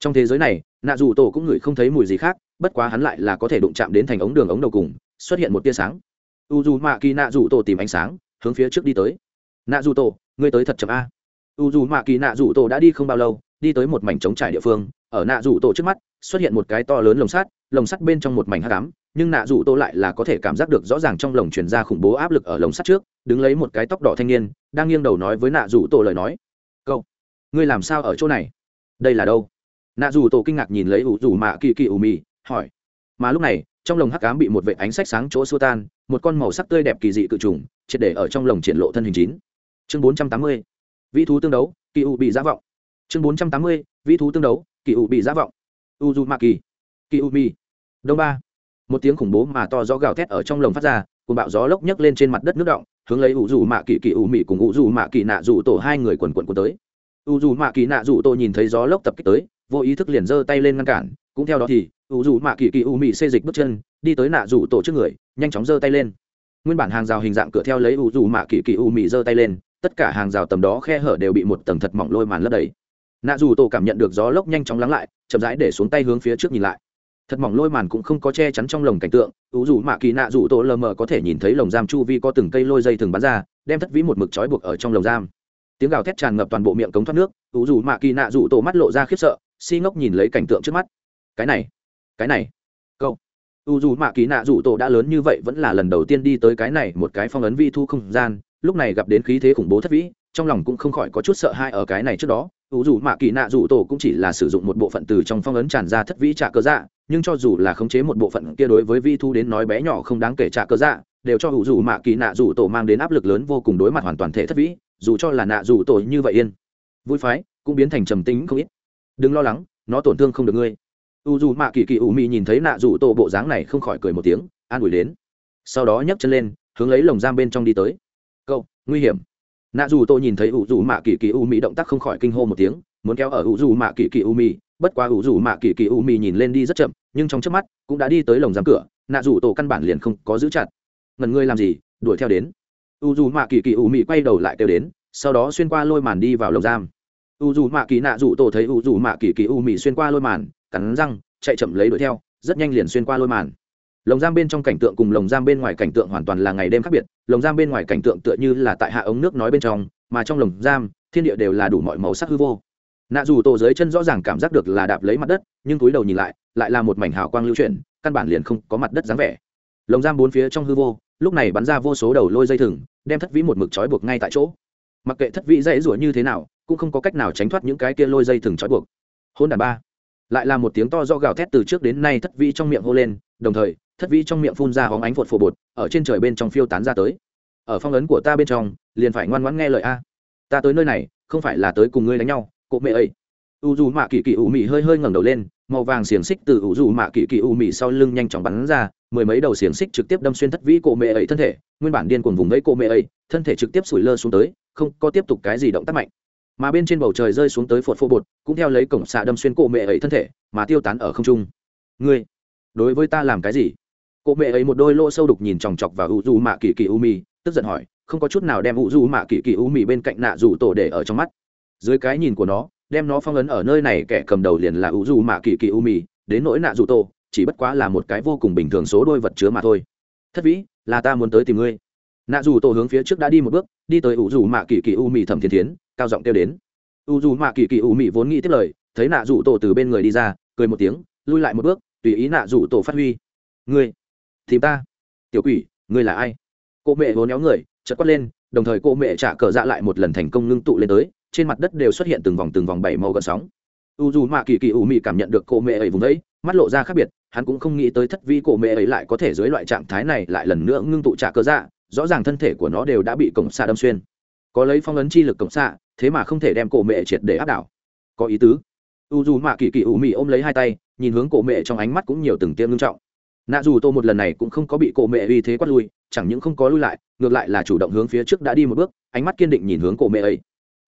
trong thế giới này, nạ rủ tổ cũng ngửi không thấy mùi gì khác, bất quá hắn lại là có thể đụng chạm đến thành ống đường ống đầu cùng, xuất hiện một tia sáng. U dù mạ kỳ nạ rủ tổ tìm ánh sáng, hướng phía trước đi tới. Nạ rủ tổ, ngươi tới thật chậm a. U dù mạ kỳ nạ rủ tổ đã đi không bao lâu, đi tới một mảnh trống trải địa phương, ở nạ rủ tổ trước mắt xuất hiện một cái to lớn lồng sắt lồng sắt bên trong một mảnh hát cám nhưng nạ rủ tổ lại là có thể cảm giác được rõ ràng trong lồng truyền ra khủng bố áp lực ở lồng sắt trước đứng lấy một cái tóc đỏ thanh niên đang nghiêng đầu nói với nạ rủ tổ lời nói. "Cậu, ngươi làm sao ở chỗ này? Đây là đâu? Nạ rủ tổ kinh ngạc nhìn lấy ủ rủ mạ kỳ kỳ ủ mì hỏi. Mà lúc này trong lồng hắc cám bị một vệ ánh sách sáng chỗ xua tan một con màu sắc tươi đẹp kỳ dị cự trùng triệt để ở trong lồng triển lộ thân hình chín. Chương bốn trăm tám mươi vĩ thú tương đấu kỳ ủ bị giá vọng. Chương bốn trăm tám mươi vĩ thú tương đấu kỳ ủ bị giá vọng u du kỳ kỳ u đông ba. Một tiếng khủng bố mà to gió gào thét ở trong lồng phát ra cùng bạo gió lốc nhấc lên trên mặt đất nước động, hướng lấy u dù mạ kỳ kỳ u mị cùng u dù mạ kỳ nạ dù tổ hai người quần quần của tới. U dù mạ kỳ nạ dù tổ nhìn thấy gió lốc tập kích tới, vô ý thức liền giơ tay lên ngăn cản. Cũng theo đó thì u dù mạ kỳ kỳ u mị xê dịch bước chân, đi tới nạ dù tổ trước người, nhanh chóng giơ tay lên. Nguyên bản hàng rào hình dạng cửa theo lấy u dù mạ kỳ kỳ u mị giơ tay lên, tất cả hàng rào tầm đó khe hở đều bị một tầng thật mỏng lôi màn lấp đầy nạ dù tổ cảm nhận được gió lốc nhanh chóng lắng lại, chậm rãi để xuống tay hướng phía trước nhìn lại. Thật mỏng lôi màn cũng không có che chắn trong lồng cảnh tượng, ủ dù mạ kỳ nạ dù tổ lờ mờ có thể nhìn thấy lồng giam chu vi có từng cây lôi dây thường bắn ra, đem thất vĩ một mực trói buộc ở trong lồng giam. Tiếng gào thét tràn ngập toàn bộ miệng cống thoát nước, ủ dù mạ kỳ nạ dù tổ mắt lộ ra khiếp sợ, si ngốc nhìn lấy cảnh tượng trước mắt. Cái này cái này câu u dù mạ kỳ nạ dù tổ đã lớn như vậy vẫn là lần đầu tiên đi tới cái này một cái phong ấn vi thu không gian, lúc này gặp đến khí thế khủng bố thất vĩ, trong lòng cũng không khỏi có chút sợ hãi ở cái này trước đó ủ dù mạ kỳ nạ dù tổ cũng chỉ là sử dụng một bộ phận từ trong phong ấn tràn ra thất vĩ trả cơ dạ nhưng cho dù là khống chế một bộ phận kia đối với vi thu đến nói bé nhỏ không đáng kể trả cơ dạ đều cho ủ dù mạ kỳ nạ dù tổ mang đến áp lực lớn vô cùng đối mặt hoàn toàn thể thất vĩ, dù cho là nạ dù tổ như vậy yên. Vui phái, cũng biến thành trầm tính không ít. Đừng lo lắng, nó tổn thương không được ngươi. U dù mạ kỳ kỳ ủ mị nhìn thấy nạ dù tổ bộ dáng này không khỏi cười một tiếng, an ủi đến. Sau đó nhấc chân lên, hướng lấy lồng giam bên trong đi tới. Cậu, nguy hiểm nạ dù tôi nhìn thấy ủ dù mạ kỳ kỳ u mì động tác không khỏi kinh hô một tiếng, muốn kéo ở ủ dù mạ kỳ kỳ u mì bất quá ủ dù mạ kỳ kỳ u mì nhìn lên đi rất chậm, nhưng trong trước mắt cũng đã đi tới lồng giam cửa, nạ dù tổ căn bản liền không có giữ chặt. Ngần ngươi làm gì? Đuổi theo đến. U dù mạ kỳ kỳ u mì quay đầu lại kêu đến, sau đó xuyên qua lôi màn đi vào lồng giam. U dù mạ kỳ nạ dù tổ thấy u dù mạ kỳ kỳ u mì xuyên qua lôi màn, cắn răng, chạy chậm lấy đuổi theo, rất nhanh liền xuyên qua lôi màn lồng giam bên trong cảnh tượng cùng lồng giam bên ngoài cảnh tượng hoàn toàn là ngày đêm khác biệt, lồng giam bên ngoài cảnh tượng tựa như là tại hạ ống nước nói bên trong, mà trong lồng giam, thiên địa đều là đủ mọi màu sắc hư vô. Nạ dù tổ dưới chân rõ ràng cảm giác được là đạp lấy mặt đất, nhưng túi đầu nhìn lại lại là một mảnh hào quang lưu chuyển, căn bản liền không có mặt đất dáng vẻ. Lồng giam bốn phía trong hư vô, lúc này bắn ra vô số đầu lôi dây thừng, đem thất vĩ một mực trói buộc ngay tại chỗ. Mặc kệ thất vĩ dãy rủa như thế nào, cũng không có cách nào tránh thoát những cái kia lôi dây thừng trói buộc. Hôn đàn ba. Lại là một tiếng to do gào thét từ trước đến nay thất vĩ trong miệng hô lên, đồng thời thất vĩ trong miệng phun ra hóng ánh phột phổ bột, ở trên trời bên trong phiêu tán ra tới. Ở phong ấn của ta bên trong, liền phải ngoan ngoãn nghe lời a. Ta tới nơi này, không phải là tới cùng ngươi đánh nhau, cộ mẹ ấy u dù mạ kỳ kỳ u mị hơi hơi ngẩng đầu lên, màu vàng xiềng xích từ u dù mạ kỳ kỳ u mị sau lưng nhanh chóng bắn ra, mười mấy đầu xiềng xích trực tiếp đâm xuyên thất vĩ cổ mẹ ấy thân thể, nguyên bản điên cuồng vùng vẫy cổ mẹ ấy thân thể trực tiếp sủi lơ xuống tới, không có tiếp tục cái gì động tác mạnh. Mà bên trên bầu trời rơi xuống tới phột phô bột, cũng theo lấy cổng xạ đâm xuyên cổ mẹ ấy thân thể, mà tiêu tán ở không trung. Ngươi, đối với ta làm cái gì? Cô mẹ ấy một đôi lỗ sâu đục nhìn chòng chọc vào u du mạ kỳ kỳ u mi tức giận hỏi, không có chút nào đem u du mạ kỳ kỳ u mi bên cạnh nạ dù tổ để ở trong mắt? Dưới cái nhìn của nó, đem nó phong ấn ở nơi này, kẻ cầm đầu liền là u du mạ kỳ kỳ u mi đến nỗi nạ dù tổ, chỉ bất quá là một cái vô cùng bình thường số đôi vật chứa mà thôi. Thất vĩ, là ta muốn tới tìm ngươi. Nạ dù tổ hướng phía trước đã đi một bước, đi tới u du mạ kỳ kỳ u mi thẩm thiên thiến, cao giọng kêu đến. U du mạ kỳ kỳ u mi vốn nghĩ tiếp lời, thấy nạ rủ tổ từ bên người đi ra, cười một tiếng, lui lại một bước, tùy ý nạ rủ tổ phát huy. Ngươi thì ta. Tiểu quỷ, ngươi là ai? Cô mẹ vốn éo người chật quát lên, đồng thời cô mẹ trả cờ dạ lại một lần thành công ngưng tụ lên tới, trên mặt đất đều xuất hiện từng vòng từng vòng bảy màu gợn sóng. U dù mạ kỳ kỳ u mị cảm nhận được cô mẹ ấy vùng đấy, mắt lộ ra khác biệt, hắn cũng không nghĩ tới thất vi cổ mẹ ấy lại có thể dưới loại trạng thái này lại lần nữa ngưng tụ trả cờ dạ rõ ràng thân thể của nó đều đã bị cổng xạ đâm xuyên. Có lấy phong ấn chi lực cổng xạ, thế mà không thể đem cổ mẹ triệt để áp đảo. Có ý tứ. U dù mạ kỳ kỳ u mị ôm lấy hai tay, nhìn hướng cổ mẹ trong ánh mắt cũng nhiều từng tiêm ngưng trọng nạ dù tô một lần này cũng không có bị cổ mẹ uy thế quát lui, chẳng những không có lui lại, ngược lại là chủ động hướng phía trước đã đi một bước, ánh mắt kiên định nhìn hướng cổ mẹ ấy.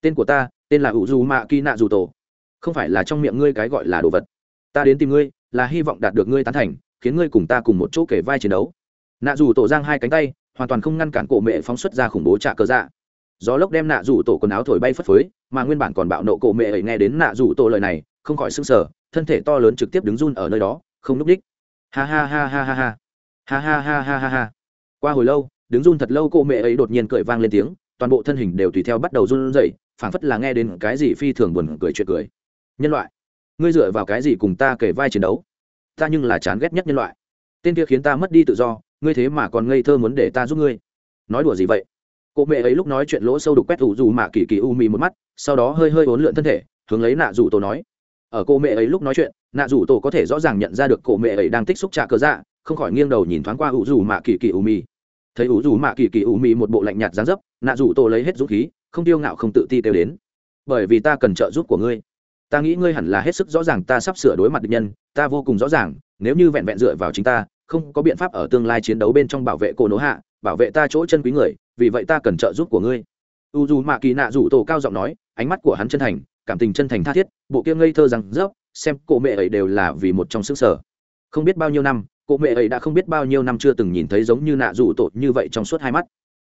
Tên của ta, tên là u dù mạ kỳ nạ dù tổ không phải là trong miệng ngươi cái gọi là đồ vật. Ta đến tìm ngươi, là hy vọng đạt được ngươi tán thành, khiến ngươi cùng ta cùng một chỗ kể vai chiến đấu. Nạ dù tổ giang hai cánh tay, hoàn toàn không ngăn cản cổ mẹ phóng xuất ra khủng bố trả cờ dạ. Gió lốc đem nạ dù tổ quần áo thổi bay phất phới, mà nguyên bản còn bạo nộ cổ mẹ ấy nghe đến nạ dù tổ lời này, không khỏi sưng sờ, thân thể to lớn trực tiếp đứng run ở nơi đó, không núp đích ha ha ha ha ha ha. Ha ha ha ha ha ha. Qua hồi lâu, đứng run thật lâu cô mẹ ấy đột nhiên cười vang lên tiếng, toàn bộ thân hình đều tùy theo bắt đầu run rẩy, phảng phất là nghe đến cái gì phi thường buồn cười chuyện cười. Nhân loại, ngươi dựa vào cái gì cùng ta kể vai chiến đấu? Ta nhưng là chán ghét nhất nhân loại. Tên kia khiến ta mất đi tự do, ngươi thế mà còn ngây thơ muốn để ta giúp ngươi. Nói đùa gì vậy? Cô mẹ ấy lúc nói chuyện lỗ sâu đục quét ủ dù mạ kỳ kỳ u mì một mắt, sau đó hơi hơi ốn lượn thân thể, hướng lấy nạ dù tổ nói ở cô mẹ ấy lúc nói chuyện, nạ rủ tổ có thể rõ ràng nhận ra được cô mẹ ấy đang tích xúc trà cờ dạ không khỏi nghiêng đầu nhìn thoáng qua ủ rủ mạ kỳ kỳ u mì. Thấy ủ rủ mạ kỳ kỳ u mì một bộ lạnh nhạt dáng dấp, nạ rủ tổ lấy hết dũng khí, không tiêu ngạo không tự ti kêu đến. Bởi vì ta cần trợ giúp của ngươi. Ta nghĩ ngươi hẳn là hết sức rõ ràng ta sắp sửa đối mặt địch nhân, ta vô cùng rõ ràng, nếu như vẹn vẹn dựa vào chính ta, không có biện pháp ở tương lai chiến đấu bên trong bảo vệ cô nỗ hạ, bảo vệ ta chỗ chân quý người, vì vậy ta cần trợ giúp của ngươi. U dù mạ kỳ nạ rủ tổ cao giọng nói, ánh mắt của hắn chân thành cảm tình chân thành tha thiết, bộ kia ngây thơ rằng rớp xem cô mẹ ấy đều là vì một trong xứ sở. Không biết bao nhiêu năm cô mẹ ấy đã không biết bao nhiêu năm chưa từng nhìn thấy giống như nạ rủ tổ như vậy trong suốt hai mắt.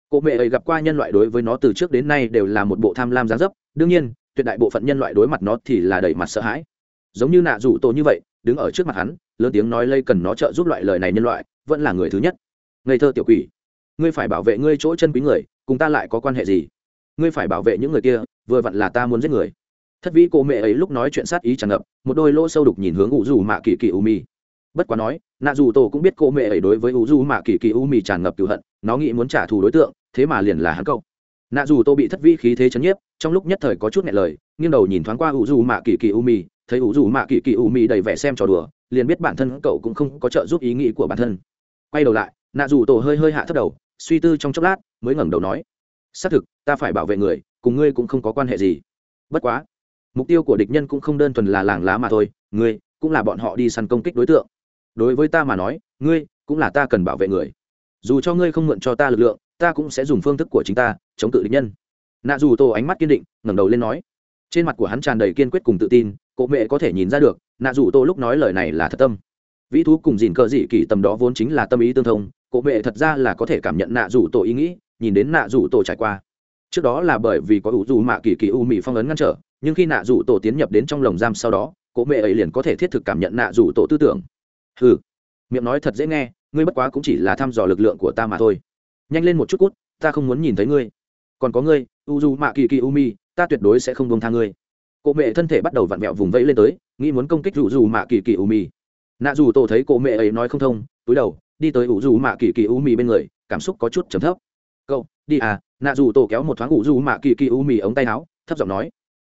Cô mẹ ấy gặp qua nhân loại đối với nó từ trước đến nay đều là một bộ tham lam giá dấp, đương nhiên, tuyệt đại bộ phận nhân loại đối mặt nó thì là đầy mặt sợ hãi. Giống như nạ rủ tổ như vậy, đứng ở trước mặt hắn, lớn tiếng nói lây cần nó trợ giúp loại lời này nhân loại, vẫn là người thứ nhất. Ngây thơ tiểu quỷ, ngươi phải bảo vệ ngươi chỗ chân quý người, cùng ta lại có quan hệ gì? Ngươi phải bảo vệ những người kia, vừa vặn là ta muốn giết người thất vĩ cô mẹ ấy lúc nói chuyện sát ý tràn ngập, một đôi lỗ sâu đục nhìn hướng u dù mạ kỳ kỳ u mi bất quá nói nạ dù tổ cũng biết cô mẹ ấy đối với u du mạ kỳ kỳ u mi tràn ngập cựu hận, nó nghĩ muốn trả thù đối tượng, thế mà liền là hắn câu nạ dù tô bị thất vĩ khí thế chấn nhiếp, trong lúc nhất thời có chút nghẹn lời, nghiêng đầu nhìn thoáng qua u du mạ kỳ kỳ u mi thấy u du mạ kỳ kỳ u mi đầy vẻ xem trò đùa, liền biết bản thân cậu cũng không có trợ giúp ý nghĩ của bản thân. Quay đầu lại nạ dù tổ hơi hơi hạ thấp đầu, suy tư trong chốc lát, mới ngẩng đầu nói, xác thực, ta phải bảo vệ người, cùng ngươi cũng không có quan hệ gì. Bất quá mục tiêu của địch nhân cũng không đơn thuần là làng lá mà thôi, ngươi cũng là bọn họ đi săn công kích đối tượng. Đối với ta mà nói, ngươi cũng là ta cần bảo vệ người. Dù cho ngươi không mượn cho ta lực lượng, ta cũng sẽ dùng phương thức của chính ta chống cự địch nhân. Nạ dù tổ ánh mắt kiên định, ngẩng đầu lên nói. Trên mặt của hắn tràn đầy kiên quyết cùng tự tin cộ mẹ có thể nhìn ra được, nạ dù tô lúc nói lời này là thật tâm. Vĩ thú cùng dìn cờ dị kỷ tầm đó vốn chính là tâm ý tương thông cộ mẹ thật ra là có thể cảm nhận nạ dù tổ ý nghĩ, nhìn đến nạ dù tổ trải qua. Trước đó là bởi vì có ủ dù mạ kỳ kỳ u mị phong ấn ngăn trở nhưng khi nạ rủ tổ tiến nhập đến trong lồng giam sau đó, cỗ mẹ ấy liền có thể thiết thực cảm nhận nạ rủ tổ tư tưởng. Ừ miệng nói thật dễ nghe, ngươi bất quá cũng chỉ là thăm dò lực lượng của ta mà thôi. Nhanh lên một chút cút, ta không muốn nhìn thấy ngươi. Còn có ngươi u du mạ kỳ kỳ u mi ta tuyệt đối sẽ không bông tha ngươi. Cỗ mẹ thân thể bắt đầu vặn vẹo vùng vẫy lên tới, nghĩ muốn công kích rủ dù mạ kỳ kỳ u mi nạ dù tổ thấy cỗ mẹ ấy nói không thông, túi đầu, đi tới u dù mạ kỳ kỳ u mi bên người, cảm xúc có chút trầm thấp. Cậu, đi à. Nạ dù tổ kéo một thoáng u dù mạ kỳ kỳ u mi ống tay áo, thấp giọng nói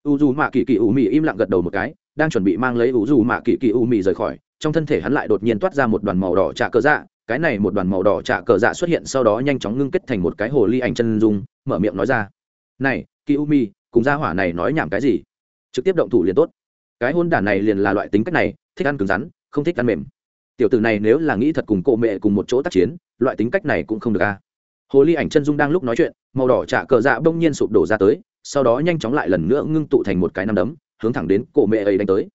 u dù mạ kỳ kỳ u mì im lặng gật đầu một cái, đang chuẩn bị mang lấy u dù mạ kỳ kỳ u mì rời khỏi, trong thân thể hắn lại đột nhiên toát ra một đoàn màu đỏ trà cờ dạ. Cái này một đoàn màu đỏ trà cờ dạ xuất hiện sau đó nhanh chóng ngưng kết thành một cái hồ ly ảnh chân dung, mở miệng nói ra. Này, kỳ u mi cùng gia hỏa này nói nhảm cái gì? Trực tiếp động thủ liền tốt. Cái hôn đản này liền là loại tính cách này, thích ăn cứng rắn, không thích ăn mềm. Tiểu tử này nếu là nghĩ thật cùng cô mẹ cùng một chỗ tác chiến, loại tính cách này cũng không được a. Hồ ly ảnh chân dung đang lúc nói chuyện, màu đỏ trạ cờ dạ bỗng nhiên sụp đổ ra tới sau đó nhanh chóng lại lần nữa ngưng tụ thành một cái nắm đấm, hướng thẳng đến cổ mẹ ấy đánh tới.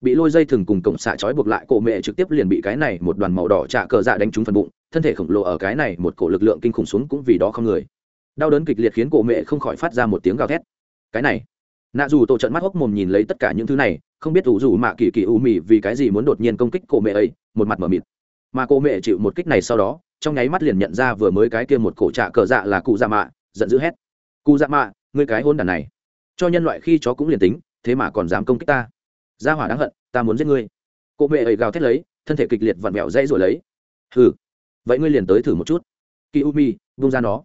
Bị lôi dây thừng cùng cổng xạ trói buộc lại, cổ mẹ trực tiếp liền bị cái này một đoàn màu đỏ trạ cờ dạ đánh trúng phần bụng, thân thể khổng lồ ở cái này một cổ lực lượng kinh khủng xuống cũng vì đó không người. Đau đớn kịch liệt khiến cổ mẹ không khỏi phát ra một tiếng gào thét. Cái này, nạ dù tổ trận mắt hốc mồm nhìn lấy tất cả những thứ này, không biết ủ dù mạ kỳ kỳ u mì vì cái gì muốn đột nhiên công kích cổ mẹ ấy, một mặt mở mịt. Mà cô mẹ chịu một kích này sau đó, trong nháy mắt liền nhận ra vừa mới cái kia một cổ trạ cờ dạ là cụ dạ mạ, giận dữ hét. Cụ dạ mạ ngươi cái hôn đàn này. Cho nhân loại khi chó cũng liền tính, thế mà còn dám công kích ta. Gia hỏa đáng hận, ta muốn giết ngươi. Cụ mẹ ấy gào thét lấy, thân thể kịch liệt vặn vẹo dãy rồi lấy. Hừ, vậy ngươi liền tới thử một chút. Kỳ u mi bung ra nó.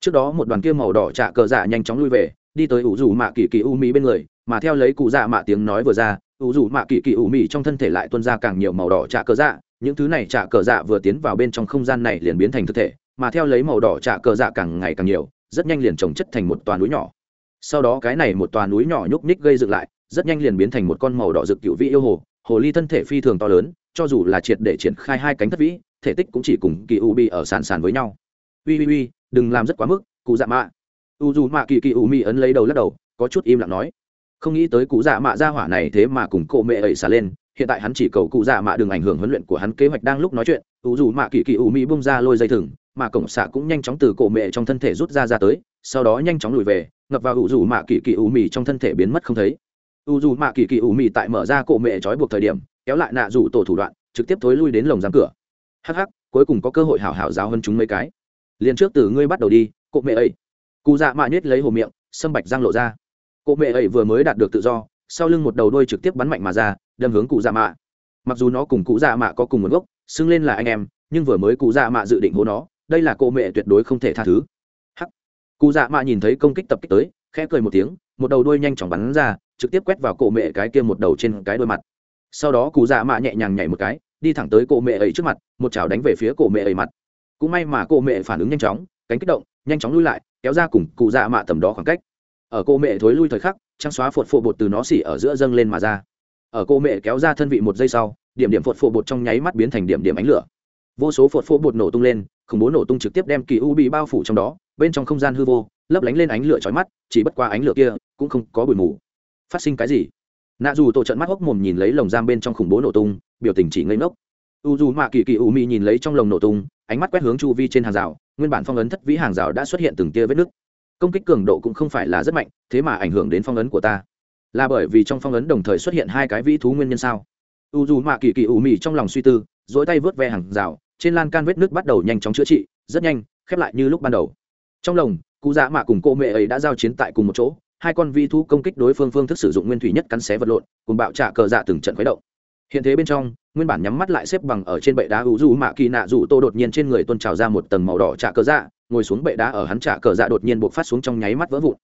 Trước đó một đoàn kia màu đỏ trạ cờ dạ nhanh chóng lui về, đi tới ủ rủ mạ kỳ kỳ u mi bên người, mà theo lấy cụ dạ mạ tiếng nói vừa ra, ủ rủ mạ kỳ kỳ u mi trong thân thể lại tuôn ra càng nhiều màu đỏ trạ cờ dạ. Những thứ này trạ cờ dạ vừa tiến vào bên trong không gian này liền biến thành thực thể, mà theo lấy màu đỏ trạ cờ dạ càng ngày càng nhiều rất nhanh liền trồng chất thành một tòa núi nhỏ. Sau đó cái này một tòa núi nhỏ nhúc nhích gây dựng lại, rất nhanh liền biến thành một con màu đỏ rực cựu vĩ yêu hồ. Hồ ly thân thể phi thường to lớn, cho dù là triệt để triển khai hai cánh thất vĩ, thể tích cũng chỉ cùng kỳ u bi ở sàn sàn với nhau. Ui ui ui, đừng làm rất quá mức, cụ dạ mạ. U dù mạ kỳ kỳ u mi ấn lấy đầu lắc đầu, có chút im lặng nói. Không nghĩ tới cụ dạ mạ ra hỏa này thế mà cùng cộ mẹ ẩy xả lên, hiện tại hắn chỉ cầu cụ dạ mạ đừng ảnh hưởng huấn luyện của hắn kế hoạch đang lúc nói chuyện. U dù mạ kỳ kỳ u mi bung ra lôi dây thừng mà cổng xạ cũng nhanh chóng từ cổ mẹ trong thân thể rút ra ra tới, sau đó nhanh chóng lùi về, ngập vào u dù mạ kỳ kỳ ủ mì trong thân thể biến mất không thấy. U dù mạ kỳ kỳ ủ mì tại mở ra cổ mẹ trói buộc thời điểm, kéo lại nạ rủ tổ thủ đoạn, trực tiếp thối lui đến lồng giam cửa. Hắc hắc, cuối cùng có cơ hội hảo hảo giáo hơn chúng mấy cái. Liền trước từ ngươi bắt đầu đi cụ mẹ ấy. Cụ dạ mạ nhét lấy hồ miệng, sâm bạch răng lộ ra. Cụ mẹ ấy vừa mới đạt được tự do, sau lưng một đầu đôi trực tiếp bắn mạnh mà ra, đâm hướng cụ dạ mạ. Mặc dù nó cùng cụ dạ mạ có cùng nguồn gốc, xưng lên là anh em, nhưng vừa mới cụ dạ mạ dự định hố nó đây là cô mẹ tuyệt đối không thể tha thứ. Hắc. Cụ dạ mạ nhìn thấy công kích tập kích tới, khẽ cười một tiếng, một đầu đuôi nhanh chóng bắn ra, trực tiếp quét vào cổ mẹ cái kia một đầu trên cái đôi mặt. Sau đó cụ dạ mạ nhẹ nhàng nhảy một cái, đi thẳng tới cổ mẹ ấy trước mặt, một chảo đánh về phía cổ mẹ ấy mặt. Cũng may mà cổ mẹ phản ứng nhanh chóng, cánh kích động, nhanh chóng lui lại, kéo ra cùng cụ dạ mạ tầm đó khoảng cách. Ở cô mẹ thối lui thời khắc trang xóa phột phộ bột từ nó xỉ ở giữa dâng lên mà ra. Ở cô mẹ kéo ra thân vị một giây sau, điểm điểm phột phộ bột trong nháy mắt biến thành điểm điểm ánh lửa. Vô số phột phộ bột nổ tung lên khủng bố nổ tung trực tiếp đem kỳ u bị bao phủ trong đó, bên trong không gian hư vô, lấp lánh lên ánh lửa chói mắt, chỉ bất qua ánh lửa kia cũng không có bụi mù. Phát sinh cái gì? Nạ dù tổ trận mắt hốc mồm nhìn lấy lồng giam bên trong khủng bố nổ tung, biểu tình chỉ ngây ngốc. U dù mạ kỳ kỳ u mi nhìn lấy trong lồng nổ tung, ánh mắt quét hướng chu vi trên hàng rào, nguyên bản phong ấn thất vĩ hàng rào đã xuất hiện từng tia vết nứt. Công kích cường độ cũng không phải là rất mạnh, thế mà ảnh hưởng đến phong ấn của ta. Là bởi vì trong phong ấn đồng thời xuất hiện hai cái vĩ thú nguyên nhân sao? U dù mạ kỳ kỳ u mi trong lòng suy tư dỗi tay vớt ve hàng rào trên lan can vết nước bắt đầu nhanh chóng chữa trị, rất nhanh, khép lại như lúc ban đầu. Trong lồng, cụ dạ mạ cùng cô mẹ ấy đã giao chiến tại cùng một chỗ, hai con vi thú công kích đối phương phương thức sử dụng nguyên thủy nhất cắn xé vật lộn, cùng bạo trả cờ dạ từng trận khuấy động. Hiện thế bên trong, nguyên bản nhắm mắt lại xếp bằng ở trên bệ đá ủ dù mạ kỳ nạ dù tô đột nhiên trên người tôn trào ra một tầng màu đỏ trả cờ dạ ngồi xuống bệ đá ở hắn trả cờ dạ đột nhiên buộc phát xuống trong nháy mắt vỡ vụn.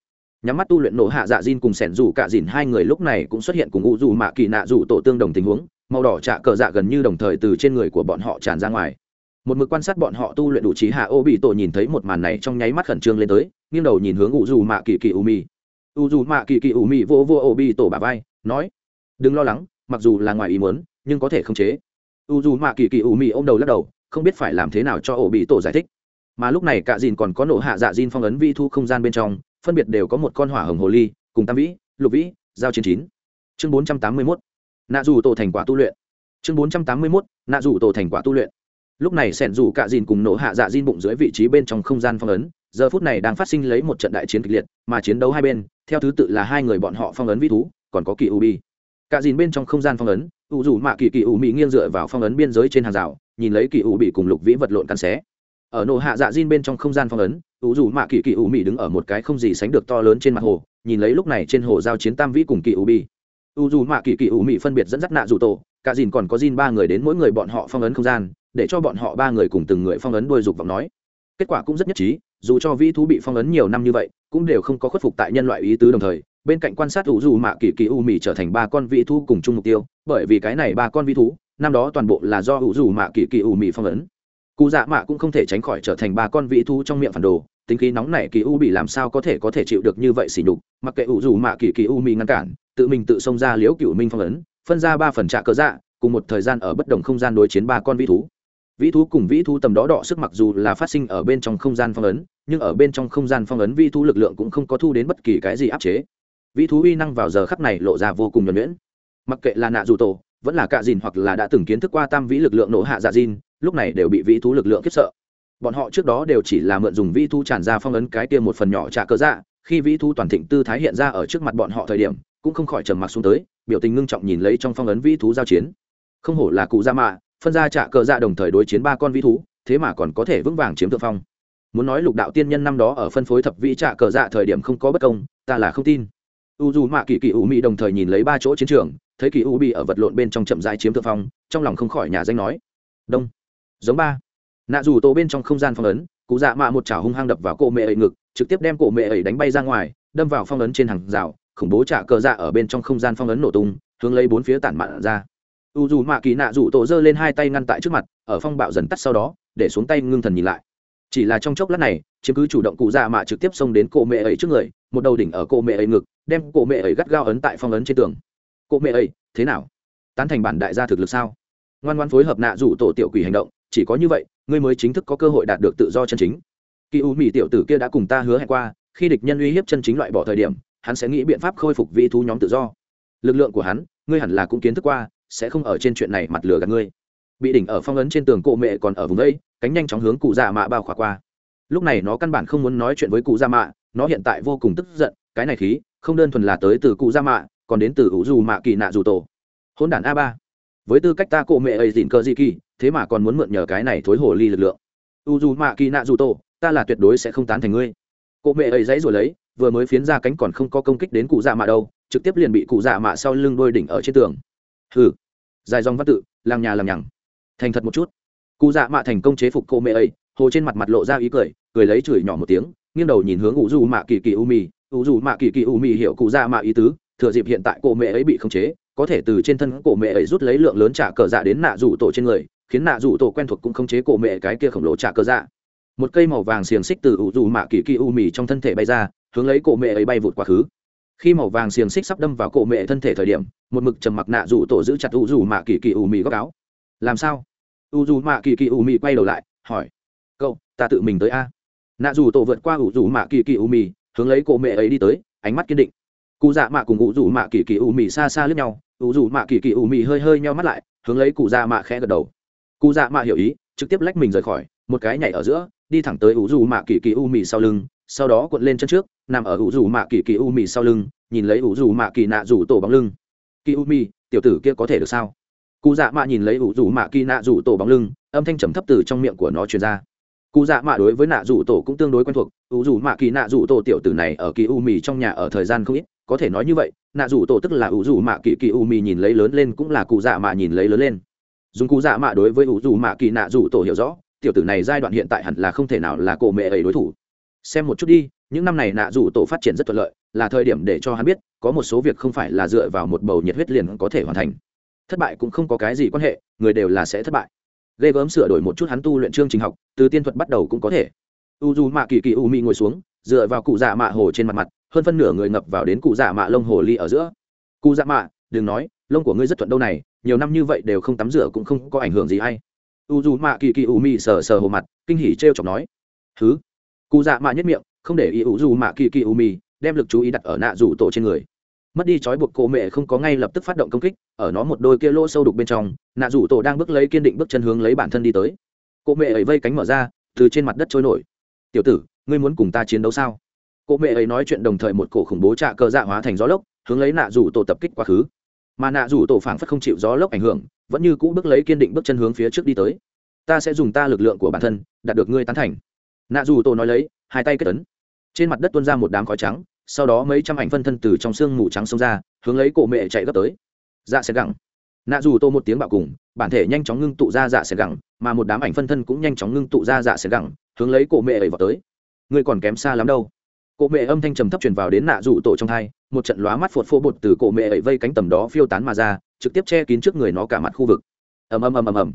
Nhắm mắt tu luyện nổ hạ dạ diên cùng sẻn dù cả dìn, hai người lúc này cũng xuất hiện cùng ủ dù mạ kỳ nạ dù tổ tương đồng tình huống, màu đỏ trả cờ dạ gần như đồng thời từ trên người của bọn họ tràn ra ngoài một mực quan sát bọn họ tu luyện đủ trí hạ, ô bị tổ nhìn thấy một màn này trong nháy mắt khẩn trương lên tới, nghiêng đầu nhìn hướng u dù mạ kỳ kỳ u mi u dù mạ kỳ kỳ u mi vô vô ô bị tổ bà vai, nói, đừng lo lắng, mặc dù là ngoài ý muốn, nhưng có thể không chế. U dù mạ kỳ kỳ u mi ô m đầu lắc đầu, không biết phải làm thế nào cho ổ bị tổ giải thích. Mà lúc này cả dìn còn có nổ hạ dạ dìn phong ấn vi thu không gian bên trong, phân biệt đều có một con hỏa hồng hồ ly, cùng tam vĩ, lục vĩ, giao chiến chín. Chương bốn trăm tám mươi mốt, nạ dù tổ thành quả tu luyện. Chương bốn trăm tám mươi mốt, nạ dù tổ thành quả tu luyện lúc này sẻn dù cạ dìn cùng nổ hạ dạ dìn bụng dưới vị trí bên trong không gian phong ấn, giờ phút này đang phát sinh lấy một trận đại chiến kịch liệt, mà chiến đấu hai bên, theo thứ tự là hai người bọn họ phong ấn vi thú, còn có kỳ u bi. Cạ dìn bên trong không gian phong ấn, u dù mạ kỳ kỳ u mỹ nghiêng dựa vào phong ấn biên giới trên hàng rào, nhìn lấy kỳ u bị cùng lục vĩ vật lộn căn xé. Ở nổ hạ dạ dìn bên trong không gian phong ấn, u dù mạ kỳ kỳ u mỹ đứng ở một cái không gì sánh được to lớn trên mặt hồ, nhìn lấy lúc này trên hồ giao chiến tam vĩ cùng kỳ u bi. U dù mạ kỳ kỳ u mỹ phân biệt dẫn dắt nạ dù tổ cả dìn còn có dìn ba người đến mỗi người bọn họ phong ấn không gian để cho bọn họ ba người cùng từng người phong ấn đôi dục vọng nói. Kết quả cũng rất nhất trí, dù cho vĩ thú bị phong ấn nhiều năm như vậy, cũng đều không có khuất phục tại nhân loại ý tứ đồng thời, bên cạnh quan sát ủ dù mạ kỳ kỳ u mì trở thành ba con vĩ thú cùng chung mục tiêu, bởi vì cái này ba con vĩ thú, năm đó toàn bộ là do ủ dù mạ kỳ kỳ u mì phong ấn. Cụ dạ mạ cũng không thể tránh khỏi trở thành ba con vĩ thú trong miệng phản đồ, tính khí nóng này kỳ u bị làm sao có thể có thể chịu được như vậy xỉ nhục, mặc kệ ủ dù mạ kỳ kỳ u mì ngăn cản, tự mình tự xông ra liễu cựu minh phong ấn, phân ra ba phần trạ cớ dạ cùng một thời gian ở bất đồng không gian đối chiến ba con vĩ thú vĩ thú cùng vĩ thú tầm đó đỏ sức mặc dù là phát sinh ở bên trong không gian phong ấn, nhưng ở bên trong không gian phong ấn vĩ thú lực lượng cũng không có thu đến bất kỳ cái gì áp chế. Vĩ thú uy năng vào giờ khắc này lộ ra vô cùng nhuẩn nhuyễn. Mặc kệ là nạ dù tổ, vẫn là cạ dìn hoặc là đã từng kiến thức qua tam vĩ lực lượng nổ hạ dạ dìn, lúc này đều bị vĩ thú lực lượng khiếp sợ. Bọn họ trước đó đều chỉ là mượn dùng vĩ thú tràn ra phong ấn cái kia một phần nhỏ trả cớ dạ khi vĩ thú toàn thịnh tư thái hiện ra ở trước mặt bọn họ thời điểm, cũng không khỏi trầm mặc xuống tới, biểu tình ngưng trọng nhìn lấy trong phong ấn vĩ thú giao chiến. Không hổ là cụ gia mạ phân ra trả cờ dạ đồng thời đối chiến ba con vĩ thú, thế mà còn có thể vững vàng chiếm thượng phong. Muốn nói lục đạo tiên nhân năm đó ở phân phối thập vĩ trả cờ dạ thời điểm không có bất công, ta là không tin. U dù mạ kỳ kỳ u mỹ đồng thời nhìn lấy ba chỗ chiến trường, thấy kỳ u bị ở vật lộn bên trong chậm rãi chiếm thượng phong, trong lòng không khỏi nhà danh nói. Đông. Giống ba. Nạ dù tổ bên trong không gian phong ấn, cụ dạ mạ một chảo hung hăng đập vào cổ mẹ ấy ngực, trực tiếp đem cổ mẹ ấy đánh bay ra ngoài, đâm vào phong ấn trên hàng rào, khủng bố trả cờ dạ ở bên trong không gian phong ấn nổ tung, hướng lấy bốn phía tản mạn ra u dù mạ kỳ nạ rủ tổ giơ lên hai tay ngăn tại trước mặt, ở phong bạo dần tắt sau đó, để xuống tay ngưng thần nhìn lại. Chỉ là trong chốc lát này, chiếm cứ chủ động cụ dạ mạ trực tiếp xông đến cổ mẹ ấy trước người, một đầu đỉnh ở cổ mẹ ấy ngực, đem cổ mẹ ấy gắt gao ấn tại phong ấn trên tường. Cổ mẹ ấy, thế nào? Tán thành bản đại gia thực lực sao? Ngoan ngoan phối hợp nạ rủ tổ tiểu quỷ hành động, chỉ có như vậy, ngươi mới chính thức có cơ hội đạt được tự do chân chính. Kỳ u mỹ tiểu tử kia đã cùng ta hứa hẹn qua, khi địch nhân uy hiếp chân chính loại bỏ thời điểm, hắn sẽ nghĩ biện pháp khôi phục vị thú nhóm tự do. Lực lượng của hắn, ngươi hẳn là cũng kiến thức qua sẽ không ở trên chuyện này mặt lừa gạt ngươi. Bị đỉnh ở phong ấn trên tường cổ mẹ còn ở vùng đây, cánh nhanh chóng hướng cụ già mạ bao khỏa qua. Lúc này nó căn bản không muốn nói chuyện với cụ già mạ, nó hiện tại vô cùng tức giận, cái này khí, không đơn thuần là tới từ cụ già mạ, còn đến từ ủ dù mạ kỳ nạ dù tổ. Hôn đản a ba. Với tư cách ta cổ mẹ ấy dịn cơ di kỳ, thế mà còn muốn mượn nhờ cái này thối hồ ly lực lượng. U dù mạ kỳ nạ dù tổ, ta là tuyệt đối sẽ không tán thành ngươi. Cụ mẹ ấy dãy rồi lấy, vừa mới phiến ra cánh còn không có công kích đến cụ dạ mạ đâu, trực tiếp liền bị cụ dạ mạ sau lưng đôi đỉnh ở trên tường. Hừ dài dòng văn tự, làng nhà làm nhằng. Thành thật một chút. Cụ dạ mạ thành công chế phục cô mẹ ấy, hồ trên mặt mặt lộ ra ý cười cười lấy chửi nhỏ một tiếng, nghiêng đầu nhìn hướng ủ dù mạ kỳ kỳ u mì. Ủ dù mạ kỳ kỳ u mì hiểu cụ dạ mạ ý tứ, thừa dịp hiện tại cô mẹ ấy bị khống chế, có thể từ trên thân cổ mẹ ấy rút lấy lượng lớn trả cờ dạ đến nạ rủ tổ trên người, khiến nạ rủ tổ quen thuộc cũng khống chế cổ mẹ cái kia khổng lồ trả cờ dạ. Một cây màu vàng xiềng xích từ ủ dù mạ kỳ kỳ u mì trong thân thể bay ra, hướng lấy cổ mẹ ấy bay vụt quá khứ khi màu vàng xiềng xích sắp đâm vào cổ mẹ thân thể thời điểm, một mực trầm mặc nạ rủ tổ giữ chặt u dù mạ kỳ kỳ u mì góc áo. Làm sao? U dù mạ kỳ kỳ u mì quay đầu lại, hỏi. Cậu, ta tự mình tới a. Nạ rủ tổ vượt qua u dù mạ kỳ kỳ u mì hướng lấy cổ mẹ ấy đi tới, ánh mắt kiên định. Cụ dạ mạ cùng u dù mạ kỳ kỳ u mì xa xa lướt nhau u dù mạ kỳ kỳ u mì hơi hơi nhau mắt lại, hướng lấy cụ dạ mạ khẽ gật đầu. Cụ dạ mạ hiểu ý, trực tiếp lách mình rời khỏi, một cái nhảy ở giữa, đi thẳng tới u dù mạ kỳ kỳ u mì sau lưng, sau đó cuộn lên chân trước nằm ở ủ dù mạ kỳ kỳ u mì sau lưng, nhìn lấy ủ dù mạ kỳ nạ rủ tổ bóng lưng. Kỳ u mì, tiểu tử kia có thể được sao? Cụ dạ mạ nhìn lấy ủ dù mạ kỳ nạ rủ tổ bóng lưng, âm thanh trầm thấp từ trong miệng của nó truyền ra. Cụ dạ mạ đối với nạ rủ tổ cũng tương đối quen thuộc, ủ dù mạ kỳ nạ rủ tổ tiểu tử này ở kỳ u mì trong nhà ở thời gian không ít, có thể nói như vậy, nạ rủ tổ tức là ủ dù mạ kỳ kỳ u mì nhìn lấy lớn lên cũng là cụ dạ mạ nhìn lấy lớn lên. Dùng cụ dạ mạ đối với ủ dù mạ kỳ nạ rủ tổ hiểu rõ, tiểu tử này giai đoạn hiện tại hẳn là không thể nào là cổ mẹ ấy đối thủ. Xem một chút đi những năm này nạ rủ tổ phát triển rất thuận lợi, là thời điểm để cho hắn biết, có một số việc không phải là dựa vào một bầu nhiệt huyết liền có thể hoàn thành. Thất bại cũng không có cái gì quan hệ, người đều là sẽ thất bại. Ghê gớm sửa đổi một chút hắn tu luyện chương trình học, từ tiên thuật bắt đầu cũng có thể. U dù mạ kỳ kỳ u mi ngồi xuống, dựa vào cụ dạ mạ hồ trên mặt mặt, hơn phân nửa người ngập vào đến cụ dạ mạ lông hồ ly ở giữa. Cụ dạ mạ, đừng nói, lông của ngươi rất thuận đâu này, nhiều năm như vậy đều không tắm rửa cũng không có ảnh hưởng gì hay u dù mạ kỳ kỳ u mi sờ sờ hồ mặt, kinh hỉ t chọc nói. Thứ cụ dạ mạ nhất miệng không để ý u dù mạ kỳ kỳ u mi đem lực chú ý đặt ở nạ rủ tổ trên người. Mất đi trói buộc cổ mẹ không có ngay lập tức phát động công kích, ở nó một đôi kia lỗ sâu đục bên trong, nạ rủ tổ đang bước lấy kiên định bước chân hướng lấy bản thân đi tới. Cổ mẹ ấy vây cánh mở ra, từ trên mặt đất trôi nổi. Tiểu tử, ngươi muốn cùng ta chiến đấu sao? Cổ mẹ ấy nói chuyện đồng thời một cổ khủng bố trạ cơ dạ hóa thành gió lốc, hướng lấy nạ rủ tổ tập kích quá khứ. Mà nạ rủ tổ phảng phất không chịu gió lốc ảnh hưởng, vẫn như cũ bước lấy kiên định bước chân hướng phía trước đi tới. Ta sẽ dùng ta lực lượng của bản thân, đạt được ngươi tán thành. Nạ rủ tổ nói lấy, hai tay kết tấn trên mặt đất tuôn ra một đám khói trắng, sau đó mấy trăm ảnh phân thân từ trong xương mù trắng xông ra, hướng lấy cổ mẹ chạy gấp tới. Dạ sẽ gẳng nạ dù tô một tiếng bạo cùng, bản thể nhanh chóng ngưng tụ ra dạ sẽ gẳng mà một đám ảnh phân thân cũng nhanh chóng ngưng tụ ra dạ sẽ gẳng hướng lấy cổ mẹ ấy vào tới. Ngươi còn kém xa lắm đâu. Cổ mẹ âm thanh trầm thấp truyền vào đến nạ dù tổ trong thai một trận lóa mắt phột phô bột từ cổ mẹ ấy vây cánh tầm đó phiêu tán mà ra, trực tiếp che kín trước người nó cả mặt khu vực. Ầm ầm ầm ầm ầm.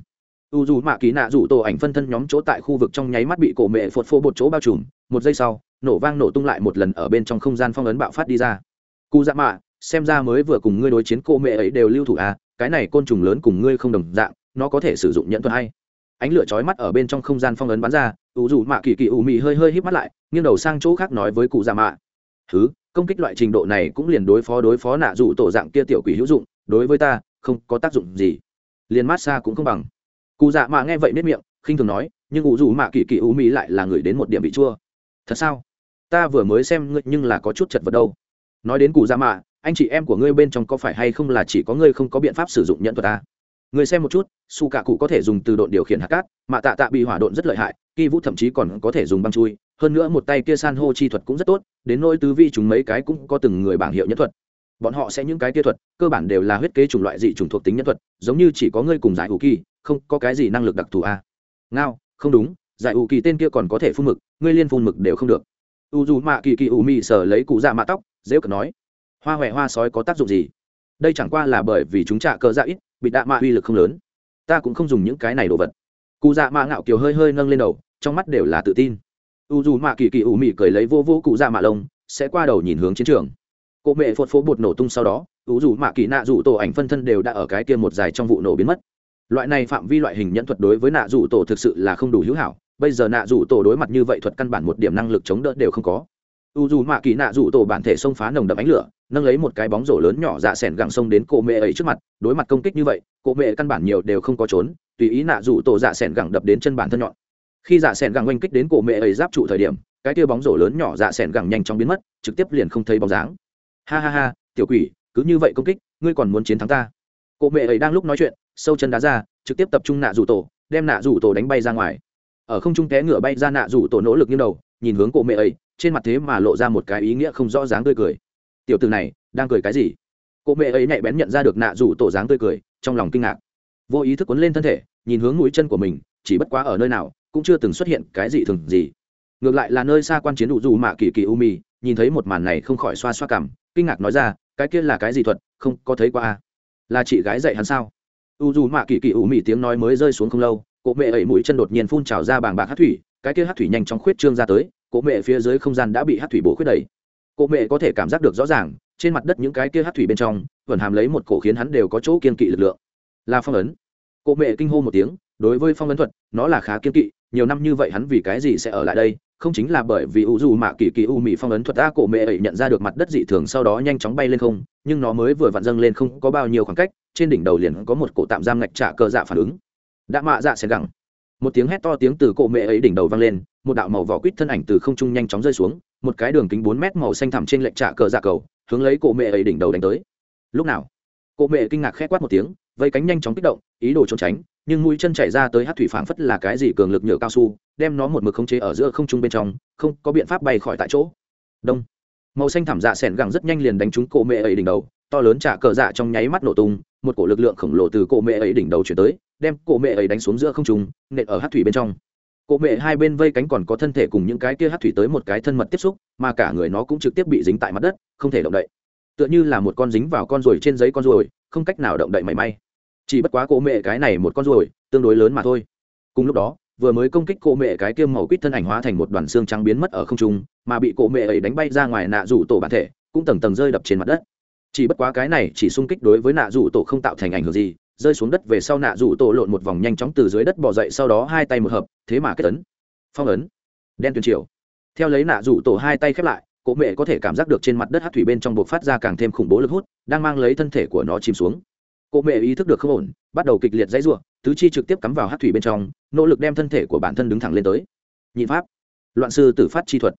U dù mạ ký nạ dù tổ ảnh phân thân nhóm chỗ tại khu vực trong nháy mắt bị cổ mẹ phột phô bột chỗ bao trùm, một giây sau nổ vang nổ tung lại một lần ở bên trong không gian phong ấn bạo phát đi ra. Cụ dạ mạ, xem ra mới vừa cùng ngươi đối chiến cô mẹ ấy đều lưu thủ à cái này côn trùng lớn cùng ngươi không đồng dạng, nó có thể sử dụng nhận thuật hay. Ánh lửa chói mắt ở bên trong không gian phong ấn bắn ra, ủ dù mạ kỳ kỳ ủ mị hơi hơi hít mắt lại, nghiêng đầu sang chỗ khác nói với cụ dạ mạ. Thứ công kích loại trình độ này cũng liền đối phó đối phó nạ dụ tổ dạng kia tiểu quỷ hữu dụng, đối với ta, không có tác dụng gì. Liền mát xa cũng không bằng. Cụ dạ mạ nghe vậy nết miệng, khinh thường nói, nhưng ủ dù mạ kỳ kỳ ủ mị lại là người đến một điểm bị chua. Thật sao? Ta vừa mới xem ngươi nhưng là có chút chật vật đâu. Nói đến cụ dạ mạ, anh chị em của ngươi bên trong có phải hay không là chỉ có ngươi không có biện pháp sử dụng nhận thuật ta? Người xem một chút, su cả cụ có thể dùng từ độn điều khiển hạt cát, mà tạ tạ bị hỏa độn rất lợi hại kỳ vũ thậm chí còn có thể dùng băng chui. Hơn nữa một tay kia san hô chi thuật cũng rất tốt, đến nỗi tứ vi chúng mấy cái cũng có từng người bảng hiệu nhân thuật. Bọn họ sẽ những cái kia thuật, cơ bản đều là huyết kế chủng loại dị chủng thuộc tính nhân thuật, giống như chỉ có ngươi cùng giải hữu kỳ, không có cái gì năng lực đặc thù a. Ngao, không đúng, giải hữu kỳ tên kia còn có thể phun mực, ngươi liên phun mực đều không được u dù mạ kỳ kỳ ủ mị sở lấy cụ dạ mạ tóc dễ cờ nói, hoa huệ hoa sói có tác dụng gì? Đây chẳng qua là bởi vì chúng trả cờ dạ ít, bị đạ mạ uy lực không lớn. Ta cũng không dùng những cái này đồ vật. Cụ dạ mạ ngạo kiều hơi hơi nâng lên đầu, trong mắt đều là tự tin. U dù mạ kỳ kỳ ủ mị cười lấy vô vô cụ dạ mạ lông, sẽ qua đầu nhìn hướng chiến trường. Cộ mẹ phột phố bột nổ tung sau đó, u dù mạ kỳ nạ dù tổ ảnh phân thân đều đã ở cái kia một dài trong vụ nổ biến mất. Loại này phạm vi loại hình nhẫn thuật đối với nạ dù tổ thực sự là không đủ hữu hảo bây giờ nạ dù tổ đối mặt như vậy thuật căn bản một điểm năng lực chống đỡ đều không có. U dù mạ kỳ nạ dù tổ bản thể xông phá nồng đậm ánh lửa, nâng lấy một cái bóng rổ lớn nhỏ dạ s ẻ n gẳng sông đến cổ mẹ ấy trước mặt, đối mặt công kích như vậy, cổ mẹ căn bản nhiều đều không có trốn, tùy ý nạ dù tổ dạ s ẻ n gẳng đập đến chân bản thân nhọn. Khi dạ s ẻ n gẳng oanh kích đến cổ mẹ ấy giáp trụ thời điểm, cái tia bóng rổ lớn nhỏ dạ s ẻ n gẳng nhanh chóng biến mất, trực tiếp liền không thấy bóng dáng. Ha ha ha, tiểu quỷ, cứ như vậy công kích, ngươi còn muốn chiến thắng ta? Cổ mẹ ấy đang lúc nói chuyện, sâu chân đá ra, trực tiếp tập trung nạ dù tổ, đem nạ dù tổ đánh bay ra ngoài ở không trung té ngựa bay ra nạ dù tổ nỗ lực như đầu, nhìn hướng cổ mẹ ấy, trên mặt thế mà lộ ra một cái ý nghĩa không rõ dáng tươi cười. Tiểu từ này, đang cười cái gì? Cổ mẹ ấy nhạy bén nhận ra được nạ dù tổ dáng tươi cười, trong lòng kinh ngạc. Vô ý thức quấn lên thân thể, nhìn hướng mũi chân của mình, chỉ bất quá ở nơi nào, cũng chưa từng xuất hiện cái gì thường gì. Ngược lại là nơi xa quan chiến đủ dù mạ kỳ kỳ u mì nhìn thấy một màn này không khỏi xoa xoa cảm, kinh ngạc nói ra, cái kia là cái gì thuật? Không có thấy qua à? là chị gái dạy hắn sao? U dù mạ kỳ kỳ u mì tiếng nói mới rơi xuống không lâu cổ mẹ ẩy mũi chân đột nhiên phun trào ra bàng bạc hát thủy, cái kia hát thủy nhanh chóng khuyết trương ra tới, cổ mẹ phía dưới không gian đã bị hát thủy bổ khuyết đầy. Cổ mẹ có thể cảm giác được rõ ràng, trên mặt đất những cái kia hát thủy bên trong vẫn hàm lấy một cổ khiến hắn đều có chỗ kiên kỵ lực lượng. Là phong ấn. Cổ mẹ kinh hô một tiếng, đối với phong ấn thuật, nó là khá kiên kỵ, nhiều năm như vậy hắn vì cái gì sẽ ở lại đây? Không chính là bởi vì u dù mạ kỳ kỳ u mị phong ấn thuật ta. cổ mẹ ấy nhận ra được mặt đất dị thường sau đó nhanh chóng bay lên không, nhưng nó mới vừa vặn dâng lên không có bao nhiêu khoảng cách, trên đỉnh đầu liền có một cổ tạm giam ngạch trả cơ dạ phản ứng đã mạ dạ sẽ gẳng. Một tiếng hét to tiếng từ cổ mẹ ấy đỉnh đầu vang lên, một đạo màu vỏ quýt thân ảnh từ không trung nhanh chóng rơi xuống, một cái đường kính bốn mét màu xanh thẳm trên lệnh trạ cờ dạ cầu, hướng lấy cổ mẹ ấy đỉnh đầu đánh tới. Lúc nào? Cổ mẹ kinh ngạc khét quát một tiếng, vây cánh nhanh chóng kích động, ý đồ trốn tránh, nhưng mũi chân chảy ra tới hát thủy phảng phất là cái gì cường lực nhựa cao su, đem nó một mực khống chế ở giữa không trung bên trong, không có biện pháp bay khỏi tại chỗ. Đông. Màu xanh thảm dạ sẻn gẳng rất nhanh liền đánh trúng cổ mẹ ấy đỉnh đầu, to lớn trả cờ dạ trong nháy mắt nổ tung, một cổ lực lượng khổng lồ từ cổ mẹ ấy đỉnh đầu chuyển tới đem cổ mẹ ấy đánh xuống giữa không trung, nện ở hát thủy bên trong. Cổ mẹ hai bên vây cánh còn có thân thể cùng những cái kia hát thủy tới một cái thân mật tiếp xúc, mà cả người nó cũng trực tiếp bị dính tại mặt đất, không thể động đậy. Tựa như là một con dính vào con ruồi trên giấy con ruồi, không cách nào động đậy mảy may. Chỉ bất quá cổ mẹ cái này một con ruồi, tương đối lớn mà thôi. Cùng lúc đó, vừa mới công kích cổ mẹ cái kia màu quýt thân ảnh hóa thành một đoàn xương trắng biến mất ở không trung, mà bị cổ mẹ ấy đánh bay ra ngoài nạ rủ tổ bản thể, cũng tầng tầng rơi đập trên mặt đất. Chỉ bất quá cái này chỉ xung kích đối với nạ rủ tổ không tạo thành ảnh hưởng gì rơi xuống đất về sau nạ rủ tổ lộn một vòng nhanh chóng từ dưới đất bỏ dậy, sau đó hai tay một hợp, thế mà kết ấn. Phong ấn. Đen tuyền triều. Theo lấy nạ rủ tổ hai tay khép lại cụ mẹ có thể cảm giác được trên mặt đất hát thủy bên trong buộc phát ra càng thêm khủng bố lực hút, đang mang lấy thân thể của nó chìm xuống. Cụ mẹ ý thức được không ổn, bắt đầu kịch liệt dãy ruộng tứ chi trực tiếp cắm vào hát thủy bên trong, nỗ lực đem thân thể của bản thân đứng thẳng lên tới. Nhị pháp. Loạn sư tử phát chi thuật.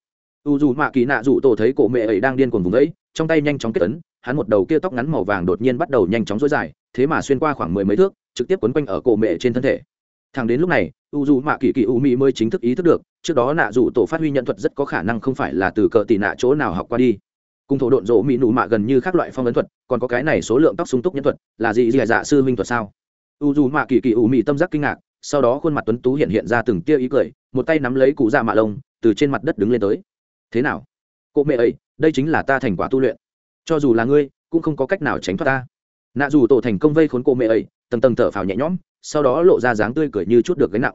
U dù mạ kỳ nạ rủ tổ thấy cổ mẹ ấy đang điên cuồng vùng ấy trong tay nhanh chóng kết ấn, hắn một đầu kia tóc ngắn màu vàng đột nhiên bắt đầu nhanh chóng dối dài thế mà xuyên qua khoảng mười mấy thước, trực tiếp quấn quanh ở cổ mẹ trên thân thể. Thẳng đến lúc này, u dù mạ kỳ kỳ u mỹ mới chính thức ý thức được, trước đó nạ dù tổ phát huy nhận thuật rất có khả năng không phải là từ cờ tị nạ chỗ nào học qua đi. Cùng thổ độn rộ mỹ nụ mạ gần như các loại phong ấn thuật, còn có cái này số lượng tóc sung túc nhân thuật, là gì dì dạ sư minh thuật sao? U dù mạ kỳ kỳ u mỹ tâm giác kinh ngạc, sau đó khuôn mặt tuấn tú hiện hiện ra từng tia ý cười, một tay nắm lấy cụ dạ mạ lông, từ trên mặt đất đứng lên tới. Thế nào? Cô mẹ ấy đây chính là ta thành quả tu luyện. Cho dù là ngươi, cũng không có cách nào tránh thoát ta nạ dù tổ thành công vây khốn cô mẹ ấy, tầng tầng thở phào nhẹ nhõm, sau đó lộ ra dáng tươi cười như chút được gánh nặng.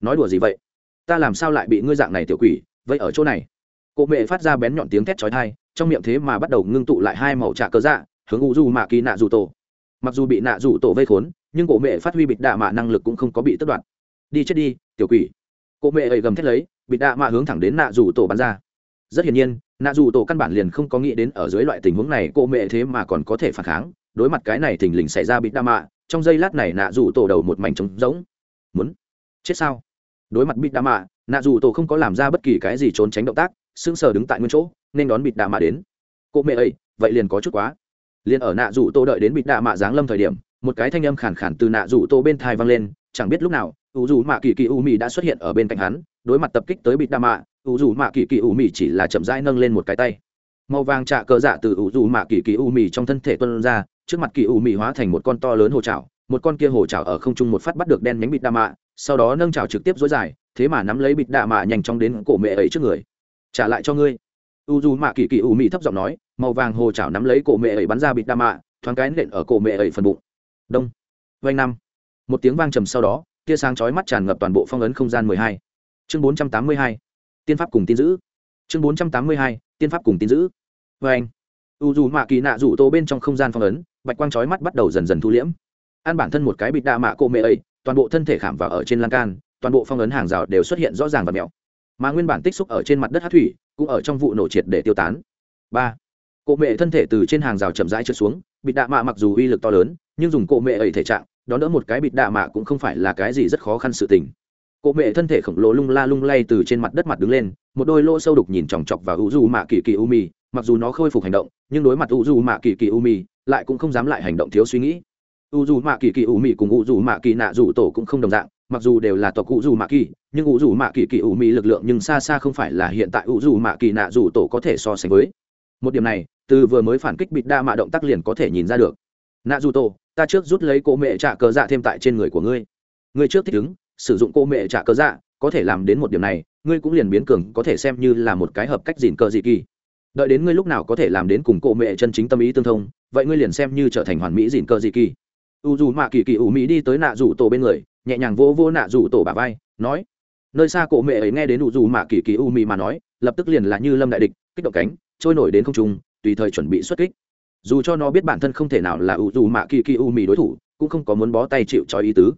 Nói đùa gì vậy? Ta làm sao lại bị ngươi dạng này tiểu quỷ, vậy ở chỗ này? Cô mẹ phát ra bén nhọn tiếng thét chói tai, trong miệng thế mà bắt đầu ngưng tụ lại hai màu trà cớ dạ hướng u du mạ kỳ nạ dù tổ. Mặc dù bị nạ dù tổ vây khốn, nhưng cổ mẹ phát huy bịt đạ mạ năng lực cũng không có bị tất đoạt. Đi chết đi, tiểu quỷ. Cổ mẹ ấy gầm thét lấy, bịt đạ mạ hướng thẳng đến nạ dù tổ bắn ra. Rất hiển nhiên, nạ dù tổ căn bản liền không có nghĩ đến ở dưới loại tình huống này cô mẹ thế mà còn có thể phản kháng đối mặt cái này thình lình xảy ra bịt đa mạ, trong giây lát này nạ dù tổ đầu một mảnh trống rỗng. Muốn chết sao? Đối mặt bịt đa mạ, nạ dù tổ không có làm ra bất kỳ cái gì trốn tránh động tác, sững sờ đứng tại nguyên chỗ, nên đón bịt đa mạ đến. Cô mẹ ấy vậy liền có chút quá. Liền ở nạ dù tổ đợi đến bịt đa mạ giáng lâm thời điểm, một cái thanh âm khản khản từ nạ dù tổ bên thai vang lên, chẳng biết lúc nào, u dù mạ kỳ kỳ u mì đã xuất hiện ở bên cạnh hắn, đối mặt tập kích tới bịt đa mạ, u dù mạ kỳ kỳ u mì chỉ là chậm rãi nâng lên một cái tay. Màu vàng trạ cờ dạ từ u dù mạ kỳ kỳ u mì trong thân thể tuân ra trước mặt kỳ u mị hóa thành một con to lớn hồ trào một con kia hồ trào ở không trung một phát bắt được đen nhánh bịt đa mạ, sau đó nâng trào trực tiếp dối dài, thế mà nắm lấy bịt đa mạ nhanh chóng đến cổ mẹ ấy trước người. Trả lại cho ngươi. U dù mạ kỳ kỳ u mị thấp giọng nói, màu vàng hồ trào nắm lấy cổ mẹ ấy bắn ra bịt đa mạ, thoáng cái nện ở cổ mẹ ấy phần bụng. Đông. Vanh năm. Một tiếng vang trầm sau đó, tia sáng chói mắt tràn ngập toàn bộ phong ấn không gian mười hai. Chương bốn trăm tám mươi hai. Tiên pháp cùng tin giữ. Chương bốn trăm tám mươi hai. Tiên pháp cùng tin giữ. Vê anh u dù mạ kỳ nạ rủ tô bên trong không gian phong ấn, bạch quang chói mắt bắt đầu dần dần thu liễm. Ăn bản thân một cái bịt đạ mạ cổ mẹ ấy, toàn bộ thân thể khảm vào ở trên lan can, toàn bộ phong ấn hàng rào đều xuất hiện rõ ràng và mèo mà nguyên bản tích xúc ở trên mặt đất hát thủy, cũng ở trong vụ nổ triệt để tiêu tán. Ba. Cổ mẹ thân thể từ trên hàng rào chậm rãi trượt xuống, bịt đạ mạ mặc dù uy lực to lớn, nhưng dùng cổ mẹ ấy thể trạng, đón đỡ một cái bịt đạ mạ cũng không phải là cái gì rất khó khăn sự tình. Cổ mẹ thân thể khổng lồ lung la lung lay từ trên mặt đất mặt đứng lên, một đôi lỗ sâu đục nhìn chòng chọc và u du mạ kỳ kỳ u mi mặc dù nó khôi phục hành động, nhưng đối mặt u dù mạ kỳ kỳ u mì lại cũng không dám lại hành động thiếu suy nghĩ. U dù mạ kỳ kỳ u mì cùng u dù mạ kỳ nạ dù tổ cũng không đồng dạng, mặc dù đều là tộc u dù mạ kỳ nhưng u dù mạ kỳ kỳ u mì lực lượng nhưng xa xa không phải là hiện tại u dù mạ kỳ nạ dù tổ có thể so sánh với. Một điểm này, từ vừa mới phản kích bịt đa mạ động tác liền có thể nhìn ra được. Nạ dù tổ, ta trước rút lấy cỗ mẹ trả cờ dạ thêm tại trên người của ngươi. Ngươi trước thích ứng, sử dụng cỗ mẹ trả cờ dạ có thể làm đến một điểm này, ngươi cũng liền biến cường, có thể xem như là một cái hợp cách dìn cờ dị kỳ đợi đến ngươi lúc nào có thể làm đến cùng cô mẹ chân chính tâm ý tương thông, vậy ngươi liền xem như trở thành hoàn mỹ dìn cờ dị kỳ. U dù mạ kỳ kỳ ủ mỹ đi tới nạ rủ tổ bên người, nhẹ nhàng vô vô nạ rủ tổ bà vai, nói, nơi xa cổ mẹ ấy nghe đến u dù mạ kỳ kỳ u mỹ mà nói, lập tức liền là như lâm đại địch, kích động cánh, trôi nổi đến không trung, tùy thời chuẩn bị xuất kích. Dù cho nó biết bản thân không thể nào là u dù mạ kỳ kỳ u mỹ đối thủ, cũng không có muốn bó tay chịu cho ý tứ.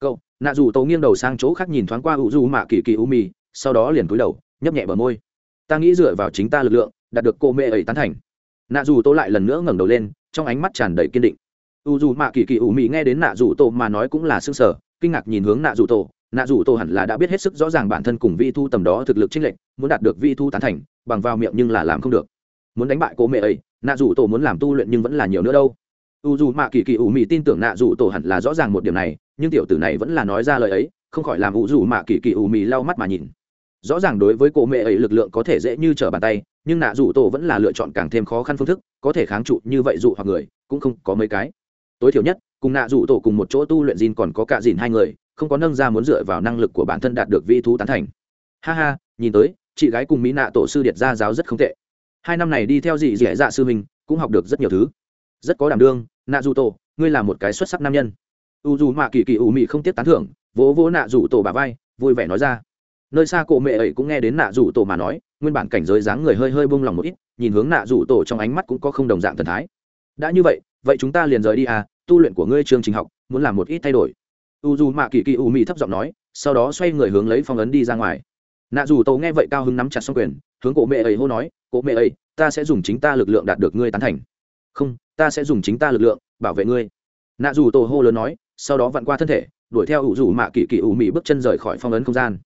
Cậu, nạ dù tổ nghiêng đầu sang chỗ khác nhìn thoáng qua u dù mạ kỳ kỳ u mỹ, sau đó liền cúi đầu, nhấp nhẹ bờ môi. Ta nghĩ dựa vào chính ta lực lượng đạt được cô mẹ ấy tán thành. Nạ dù tô lại lần nữa ngẩng đầu lên, trong ánh mắt tràn đầy kiên định. U dù mạ kỳ kỳ ủ mỹ nghe đến nạ dù tô mà nói cũng là s ư ơ n g sở kinh ngạc nhìn hướng nạ dù tô. Nạ dù tô hẳn là đã biết hết sức rõ ràng bản thân cùng vi thu tầm đó thực lực chênh lệch, muốn đạt được vi thu tán thành, bằng vào miệng nhưng là làm không được. Muốn đánh bại cô mẹ ấy, nạ dù tô muốn làm tu luyện nhưng vẫn là nhiều nữa đâu. U dù mạ kỳ kỳ ủ mỹ tin tưởng nạ dù tô hẳn là rõ ràng một điểm này, nhưng tiểu tử này vẫn là nói ra lời ấy, không khỏi làm u dù mạ kỳ kỳ ủ mỹ lau mắt mà nhìn rõ ràng đối với cô mẹ ấy lực lượng có thể dễ như trở bàn tay, nhưng nạ dù tổ vẫn là lựa chọn càng thêm khó khăn phương thức, có thể kháng trụ như vậy dụ hoặc người, cũng không có mấy cái. Tối thiểu nhất, cùng nạ dù tổ cùng một chỗ tu luyện gìn còn có cả dìn hai người, không có nâng ra muốn dựa vào năng lực của bản thân đạt được vi thú tán thành. Ha ha, nhìn tới, chị gái cùng mỹ nạ tổ sư điệt gia giáo rất không tệ. Hai năm này đi theo dì dẻ dạ sư mình cũng học được rất nhiều thứ. Rất có đảm đương, nạ dù tổ, ngươi là một cái xuất sắc nam nhân. U dù mạ kỳ kỳ ủ mị không tiếp tán thưởng, vỗ vỗ nạ dù tổ bà vai, vui vẻ nói ra nơi xa cổ mẹ ấy cũng nghe đến nạ rủ tổ mà nói, nguyên bản cảnh giới dáng người hơi hơi bông lòng một ít, nhìn hướng nạ rủ tổ trong ánh mắt cũng có không đồng dạng thần thái. Đã như vậy vậy chúng ta liền rời đi à tu luyện của ngươi chương trình học, muốn làm một ít thay đổi. U dù mạ kỳ kỳ u mị thấp giọng nói, sau đó xoay người hướng lấy phong ấn đi ra ngoài. Nạ dù tổ nghe vậy cao hứng nắm chặt xong quyền, hướng cổ mẹ ấy hô nói, cổ mẹ ấy, ta sẽ dùng chính ta lực lượng đạt được ngươi tán thành. Không, ta sẽ dùng chính ta lực lượng, bảo vệ ngươi. Nạ dù tổ hô lớn nói, sau đó vặn qua thân thể, đuổi theo ủ dù mạ kỳ kỳ ủ mị bước chân rời khỏi phong ấn không gian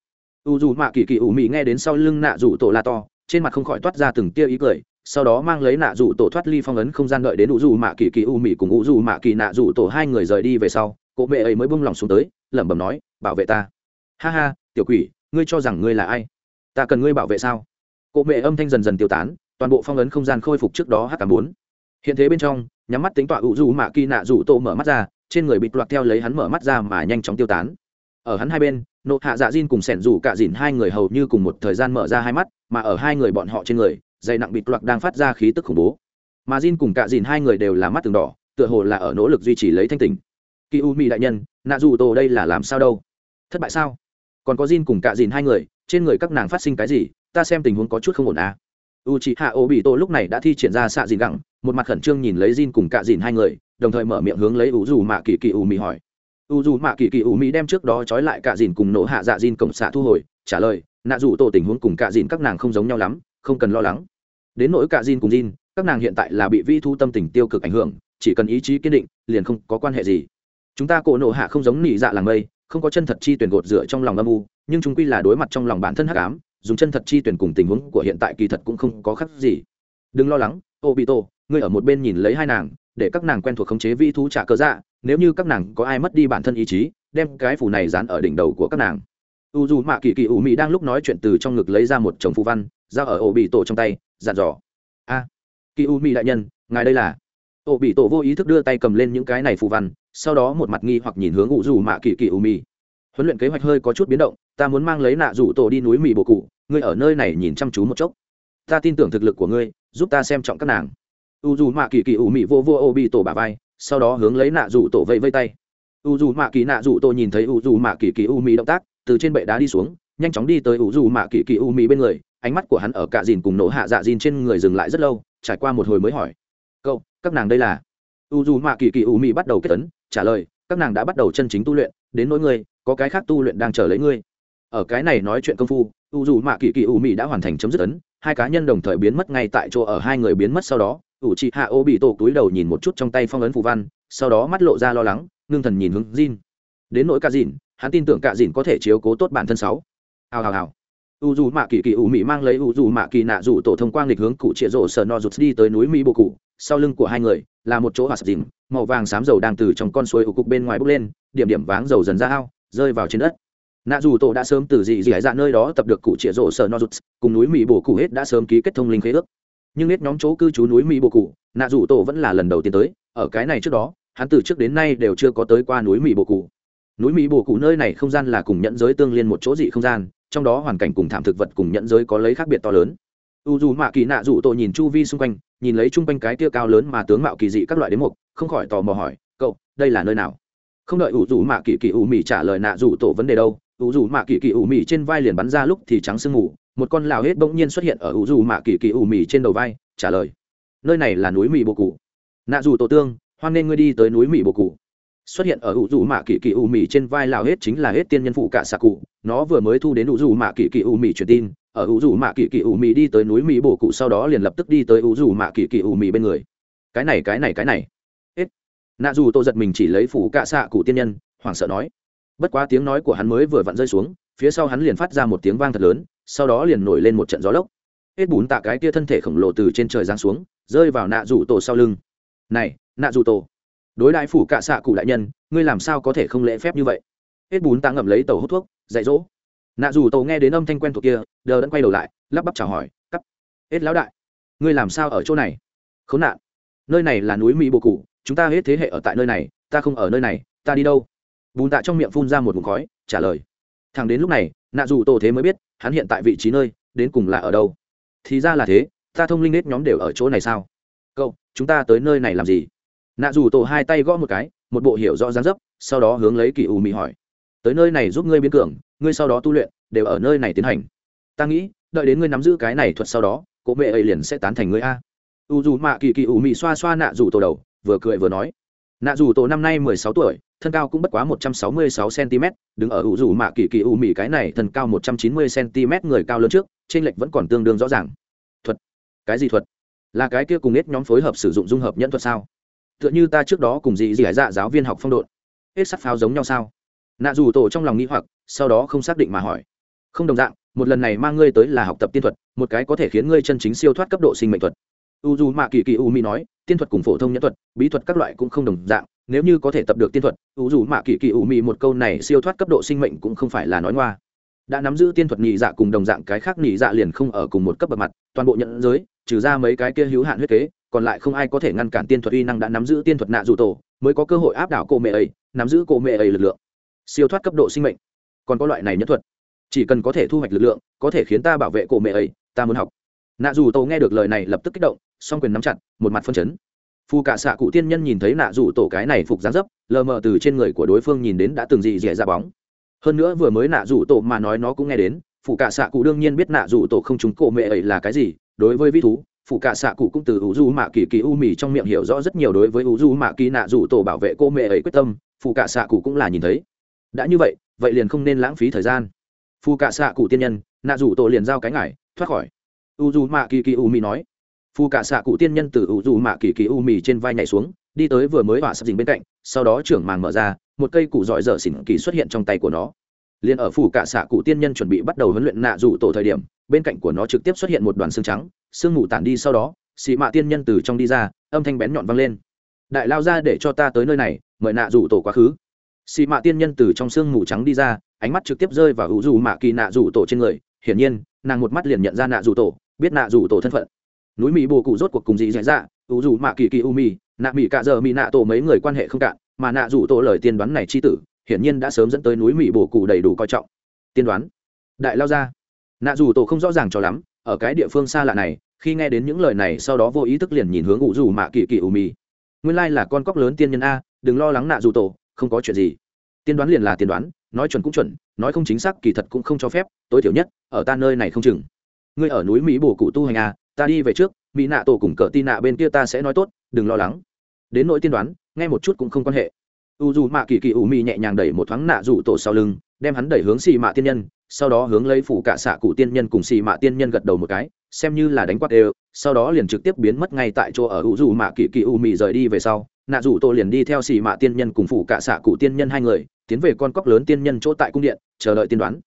u dù mạ kỳ kỳ ủ mị nghe đến sau lưng nạ rủ tổ la to, trên mặt không khỏi toát ra từng tia ý cười, sau đó mang lấy nạ rủ tổ thoát ly phong ấn không gian đợi đến u dù mạ kỳ kỳ u mị cùng u dù mạ kỳ nạ rủ tổ hai người rời đi về sau cỗ mẹ ấy mới bung lòng xuống tới, lẩm bẩm nói, bảo vệ ta. Ha ha, tiểu quỷ, ngươi cho rằng ngươi là ai? Ta cần ngươi bảo vệ sao? Cỗ mẹ âm thanh dần dần tiêu tán, toàn bộ phong ấn không gian khôi phục trước đó h tám bốn. Hiện thế bên trong, nhắm mắt tính tọa u dù mạ kỳ nạ rủ tổ mở mắt ra, trên người bịt loạt theo lấy hắn mở mắt ra mà nhanh chóng tiêu tán ở hắn hai bên, nộ hạ dạ dìn cùng sẻn rủ cả dìn hai người hầu như cùng một thời gian mở ra hai mắt, mà ở hai người bọn họ trên người, dày nặng bịt loạt đang phát ra khí tức khủng bố. Mà dìn cùng cả dìn hai người đều là mắt từng đỏ, tựa hồ là ở nỗ lực duy trì lấy thanh tình kỳ u mỹ đại nhân, nạ dù tổ đây là làm sao đâu? Thất bại sao? Còn có dìn cùng cả dìn hai người, trên người các nàng phát sinh cái gì? Ta xem tình huống có chút không ổn à. U c h hạ ô bị tổ lúc này đã thi triển ra xạ dìn gẳng, một mặt khẩn trương nhìn lấy dìn cùng cạ dìn hai người, đồng thời mở miệng hướng lấy u dù mạ kỳ kỳ u mỹ hỏi u dù mạ kỳ kỳ u mỹ đem trước đó trói lại cạ dìn cùng nổ hạ dạ dìn cổng xạ thu hồi trả lời nạ dù tổ tình huống cùng cạ dìn các nàng không giống nhau lắm không cần lo lắng. Đến nỗi cạ dìn cùng dìn, các nàng hiện tại là bị vi thu tâm tình tiêu cực ảnh hưởng chỉ cần ý chí kiên định liền không có quan hệ gì. Chúng ta cổ nổ hạ không giống nỉ dạ làng mây không có chân thật chi tuyển gột rửa trong lòng âm u nhưng chúng quy là đối mặt trong lòng bản thân hắc ám dùng chân thật chi tuyển cùng tình huống của hiện tại kỳ thật cũng không có khác gì. Đừng lo lắng ô bị tổ ngươi ở một bên nhìn lấy hai nàng để các nàng quen thuộc khống chế vi thú trả cơ dạ nếu như các nàng có ai mất đi bản thân ý chí, đem cái phủ này dán ở đỉnh đầu của các nàng. U dù mạ kỳ kỳ ủ mị đang lúc nói chuyện từ trong ngực lấy ra một chồng phù văn ra ở ổ bị tổ trong tay, dặn dò. A, kỳ u mị đại nhân, ngài đây là. Ổ bị tổ vô ý thức đưa tay cầm lên những cái này phù văn, sau đó một mặt nghi hoặc nhìn hướng u dù mạ kỳ kỳ u mị. Huấn luyện kế hoạch hơi có chút biến động, ta muốn mang lấy nạ rủ tổ đi núi mì bộ cụ, ngươi ở nơi này nhìn chăm chú một chốc. Ta tin tưởng thực lực của ngươi, giúp ta xem trọng các nàng. U dù mạ kỳ kỳ ủ mị vô vô ô bị tổ bà vai sau đó hướng lấy nạ rủ tổ vẫy vây tay. U dù mạ kỳ nạ rủ tổ nhìn thấy u dù mạ kỳ kỳ u mị động tác, từ trên bệ đá đi xuống, nhanh chóng đi tới u dù mạ kỳ kỳ u mị bên người, ánh mắt của hắn ở cạ dìn cùng nổ hạ dạ dìn trên người dừng lại rất lâu, trải qua một hồi mới hỏi. Cậu, các nàng đây là? U dù mạ kỳ kỳ u mị bắt đầu kết tấn trả lời, các nàng đã bắt đầu chân chính tu luyện, đến nỗi ngươi, có cái khác tu luyện đang chờ lấy ngươi. Ở cái này nói chuyện công phu, u dù mạ kỳ kỳ u mị đã hoàn thành chấm dứt ấn hai cá nhân đồng thời biến mất ngay tại chỗ ở, hai người biến mất sau đó, ủ chị hạ ô bị tổ túi đầu nhìn một chút trong tay phong ấn phù văn, sau đó mắt lộ ra lo lắng, ngưng thần nhìn hướng Jin. đến nỗi cả dìn hắn tin tưởng cả dìn có thể chiếu cố tốt bản thân sáu. Hào hào hào. U dù mạ kỳ kỳ ủ mị mang lấy u dù mạ kỳ nạ dù tổ thông quang lịch hướng cụ trịa rổ sờ no rụt đi tới núi mỹ bộ cụ. Sau lưng của hai người là một chỗ hạt dìn màu vàng xám dầu đang từ trong con suối ủ cục bên ngoài bốc lên, điểm điểm váng dầu dần ra ao, rơi vào trên đất nạ dù tổ đã sớm từ dị dị dạ nơi đó tập được cụ trịa rổ sở nozuts cùng núi mỹ bồ cụ hết đã sớm ký kết thông linh khế ước. Nhưng hết nhóm chỗ cư trú núi mỹ bồ cụ, nạ dù tổ vẫn là lần đầu tiên tới. Ở cái này trước đó, hắn từ trước đến nay đều chưa có tới qua núi mỹ bồ cụ. Núi mỹ bồ cụ nơi này không gian là cùng nhẫn giới tương liên một chỗ dị không gian, trong đó hoàn cảnh cùng thảm thực vật cùng nhẫn giới có lấy khác biệt to lớn. U dù mạ kỳ nạ dù tổ nhìn chu vi xung quanh, nhìn lấy chung quanh cái tia cao lớn mà tướng mạo kỳ dị các loại đến mục, không khỏi tò mò hỏi, cậu, đây là nơi nào? Không đợi u dù mạ kỳ kỳ u mì trả lời nạ dù tổ vấn đề đâu Ủ dù mạ kỳ kỳ ủ mì trên vai liền bắn ra lúc thì trắng sương mù, một con lào hết bỗng nhiên xuất hiện ở ủ dù mạ kỳ kỳ ủ mì trên đầu vai, trả lời. Nơi này là núi mì bồ cụ nạ dù tổ tương, hoan nên ngươi đi tới núi mì bồ cụ xuất hiện ở ủ dù mạ kỳ kỳ ủ mì trên vai lào hết chính là hết tiên nhân phụ cả xạ cụ. Nó vừa mới thu đến ủ dù mạ kỳ kỳ ủ mì truyền tin, ở ủ dù mạ kỳ kỳ ủ mì đi tới núi mì bồ cụ sau đó liền lập tức đi tới ủ dù mạ kỳ kỳ ủ mì bên người. Cái này cái này cái này. Hết. Nạ dù tô giật mình chỉ lấy phủ cả xạ cụ tiên nhân, hoảng sợ nói bất quá tiếng nói của hắn mới vừa vặn rơi xuống, phía sau hắn liền phát ra một tiếng vang thật lớn, sau đó liền nổi lên một trận gió lốc. Hết bùn tạ cái kia thân thể khổng lồ từ trên trời giáng xuống, rơi vào nạ rủ tổ sau lưng. Này, nạ rủ tổ, đối đại phủ cạ xạ cụ đại nhân, ngươi làm sao có thể không lễ phép như vậy? Hết bùn tạ ngậm lấy tàu hút thuốc, dạy dỗ. Nạ rủ tổ nghe đến âm thanh quen thuộc kia, đờ đẫn quay đầu lại, lắp bắp chào hỏi, cắp, hết lão đại, ngươi làm sao ở chỗ này? Khốn nạn, nơi này là núi mỹ bồ cụ chúng ta hết thế hệ ở tại nơi này, ta không ở nơi này, ta đi đâu? Bùn tạ trong miệng phun ra một vùng khói, trả lời. Thằng đến lúc này, nạ dù tổ thế mới biết, hắn hiện tại vị trí nơi, đến cùng là ở đâu. Thì ra là thế, ta thông linh nết nhóm đều ở chỗ này sao? Cậu, chúng ta tới nơi này làm gì? Nạ dù tổ hai tay gõ một cái, một bộ hiểu rõ dáng dấp, sau đó hướng lấy kỳ u mị hỏi. Tới nơi này giúp ngươi biến cường, ngươi sau đó tu luyện, đều ở nơi này tiến hành. Ta nghĩ, đợi đến ngươi nắm giữ cái này thuật sau đó cố mẹ ấy liền sẽ tán thành ngươi a. U dù mạ kỳ kỳ u mị xoa xoa nạ dù tổ đầu, vừa cười vừa nói. Nạ dù tổ năm nay mười sáu tuổi thân cao cũng bất quá một trăm sáu mươi sáu cm đứng ở ủ rủ mạ kỳ kỳ u mị cái này thân cao một trăm chín mươi cm người cao lớn trước, trên lệch vẫn còn tương đương rõ ràng. Thuật? Cái gì thuật? Là cái kia cùng hết nhóm phối hợp sử dụng dung hợp nhẫn thuật sao? Tựa như ta trước đó cùng dị dị dạ giáo viên học phong độn hết sắc pháo giống nhau sao? Nạ dù tổ trong lòng nghĩ hoặc, sau đó không xác định mà hỏi. Không đồng dạng, một lần này mang ngươi tới là học tập tiên thuật, một cái có thể khiến ngươi chân chính siêu thoát cấp độ sinh mệnh thuật. U dù mạ kỳ kỳ u Mi nói, tiên thuật cùng phổ thông nhẫn thuật, bí thuật các loại cũng không đồng dạng nếu như có thể tập được tiên thuật, ủ dù mạ kỳ kỳ ủ mị một câu này siêu thoát cấp độ sinh mệnh cũng không phải là nói ngoa. Đã nắm giữ tiên thuật nhị dạ cùng đồng dạng cái khác nhị dạ liền không ở cùng một cấp bậc mặt, toàn bộ nhận giới, trừ ra mấy cái kia hữu hạn huyết kế, còn lại không ai có thể ngăn cản tiên thuật uy năng đã nắm giữ tiên thuật nạ dù tổ, mới có cơ hội áp đảo cổ mẹ ấy, nắm giữ cổ mẹ ấy lực lượng. Siêu thoát cấp độ sinh mệnh. Còn có loại này nhất thuật. Chỉ cần có thể thu hoạch lực lượng, có thể khiến ta bảo vệ cổ mẹ ấy, ta muốn học. Nạ dù tổ nghe được lời này lập tức kích động, song quyền nắm chặt, một mặt phân chấn phù cả xạ cụ tiên nhân nhìn thấy nạ rủ tổ cái này phục dáng dấp, lờ mờ từ trên người của đối phương nhìn đến đã từng dị dẻ ra dạ bóng. Hơn nữa vừa mới nạ rủ tổ mà nói nó cũng nghe đến phụ cả xạ cụ đương nhiên biết nạ rủ tổ không trúng cổ mẹ ấy là cái gì, đối với vi thú phụ cả xạ cụ cũng từ u du mạ kỳ kỳ u mì trong miệng hiểu rõ rất nhiều đối với u du mạ kỳ nạ rủ tổ bảo vệ cô mẹ ấy quyết tâm phụ cả xạ cụ cũng là nhìn thấy. Đã như vậy vậy liền không nên lãng phí thời gian. Phụ cả xạ cụ tiên nhân, nạ rủ tổ liền giao cái ngải, thoát khỏi. U du mạ kỳ kỳ u mì nói Phu cả xạ cụ tiên nhân từ u du mạ kỳ kỳ u mì trên vai nhảy xuống, đi tới vừa mới hỏa sập dình bên cạnh, sau đó trưởng màng mở ra, một cây cụ giỏi dở xỉn kỳ xuất hiện trong tay của nó. Liền ở phủ cả xạ cụ tiên nhân chuẩn bị bắt đầu huấn luyện nạ rủ tổ thời điểm, bên cạnh của nó trực tiếp xuất hiện một đoàn xương trắng, xương mù tản đi sau đó xị mạ tiên nhân từ trong đi ra, âm thanh bén nhọn vang lên. Đại lao ra để cho ta tới nơi này, mời nạ rủ tổ quá khứ. Xị mạ tiên nhân từ trong xương mù trắng đi ra, ánh mắt trực tiếp rơi vào hữu dù mạ kỳ nạ rủ tổ trên người. Hiển nhiên, nàng một mắt liền nhận ra nạ rủ tổ, biết nạ rủ tổ thân phận núi mỹ bồ cụ rốt cuộc cùng dị dạ dạ ủ dù mạ kỳ kỳ u mi nạ mỹ cạ giờ mỹ nạ tổ mấy người quan hệ không cạn, mà nạ rủ tổ lời tiên đoán này chi tử, hiển nhiên đã sớm dẫn tới núi mỹ bồ cụ đầy đủ coi trọng. Tiên đoán. Đại lao ra nạ rủ tổ không rõ ràng cho lắm, ở cái địa phương xa lạ này, khi nghe đến những lời này sau đó vô ý thức liền nhìn hướng ủ dù mạ kỳ kỳ u mi nguyên lai là con cóc lớn tiên nhân a, đừng lo lắng nạ rủ tổ, không có chuyện gì. Tiên đoán liền là tiên đoán, nói chuẩn cũng chuẩn, nói không chính xác kỳ thật cũng không cho phép, tối thiểu nhất, ở ta nơi này không chừng. Ngươi ở núi mỹ bổ cụ tu hành à ta đi về trước, mỹ nạ tổ cùng cờ tin nạ bên kia ta sẽ nói tốt, đừng lo lắng. Đến nỗi tiên đoán, nghe một chút cũng không quan hệ. U dù mạ kỳ kỳ ủ mị nhẹ nhàng đẩy một thoáng nạ rủ tổ sau lưng, đem hắn đẩy hướng xì mạ tiên nhân, sau đó hướng lấy phủ cả xạ cụ tiên nhân cùng xì mạ tiên nhân gật đầu một cái, xem như là đánh quát đều, sau đó liền trực tiếp biến mất ngay tại chỗ ở u dù mạ kỳ kỳ ủ mị rời đi về sau, nạ rủ tổ liền đi theo xì mạ tiên nhân cùng phủ cả xạ cụ tiên nhân hai người, tiến về con cóc lớn tiên nhân chỗ tại cung điện, chờ đợi tiên đoán.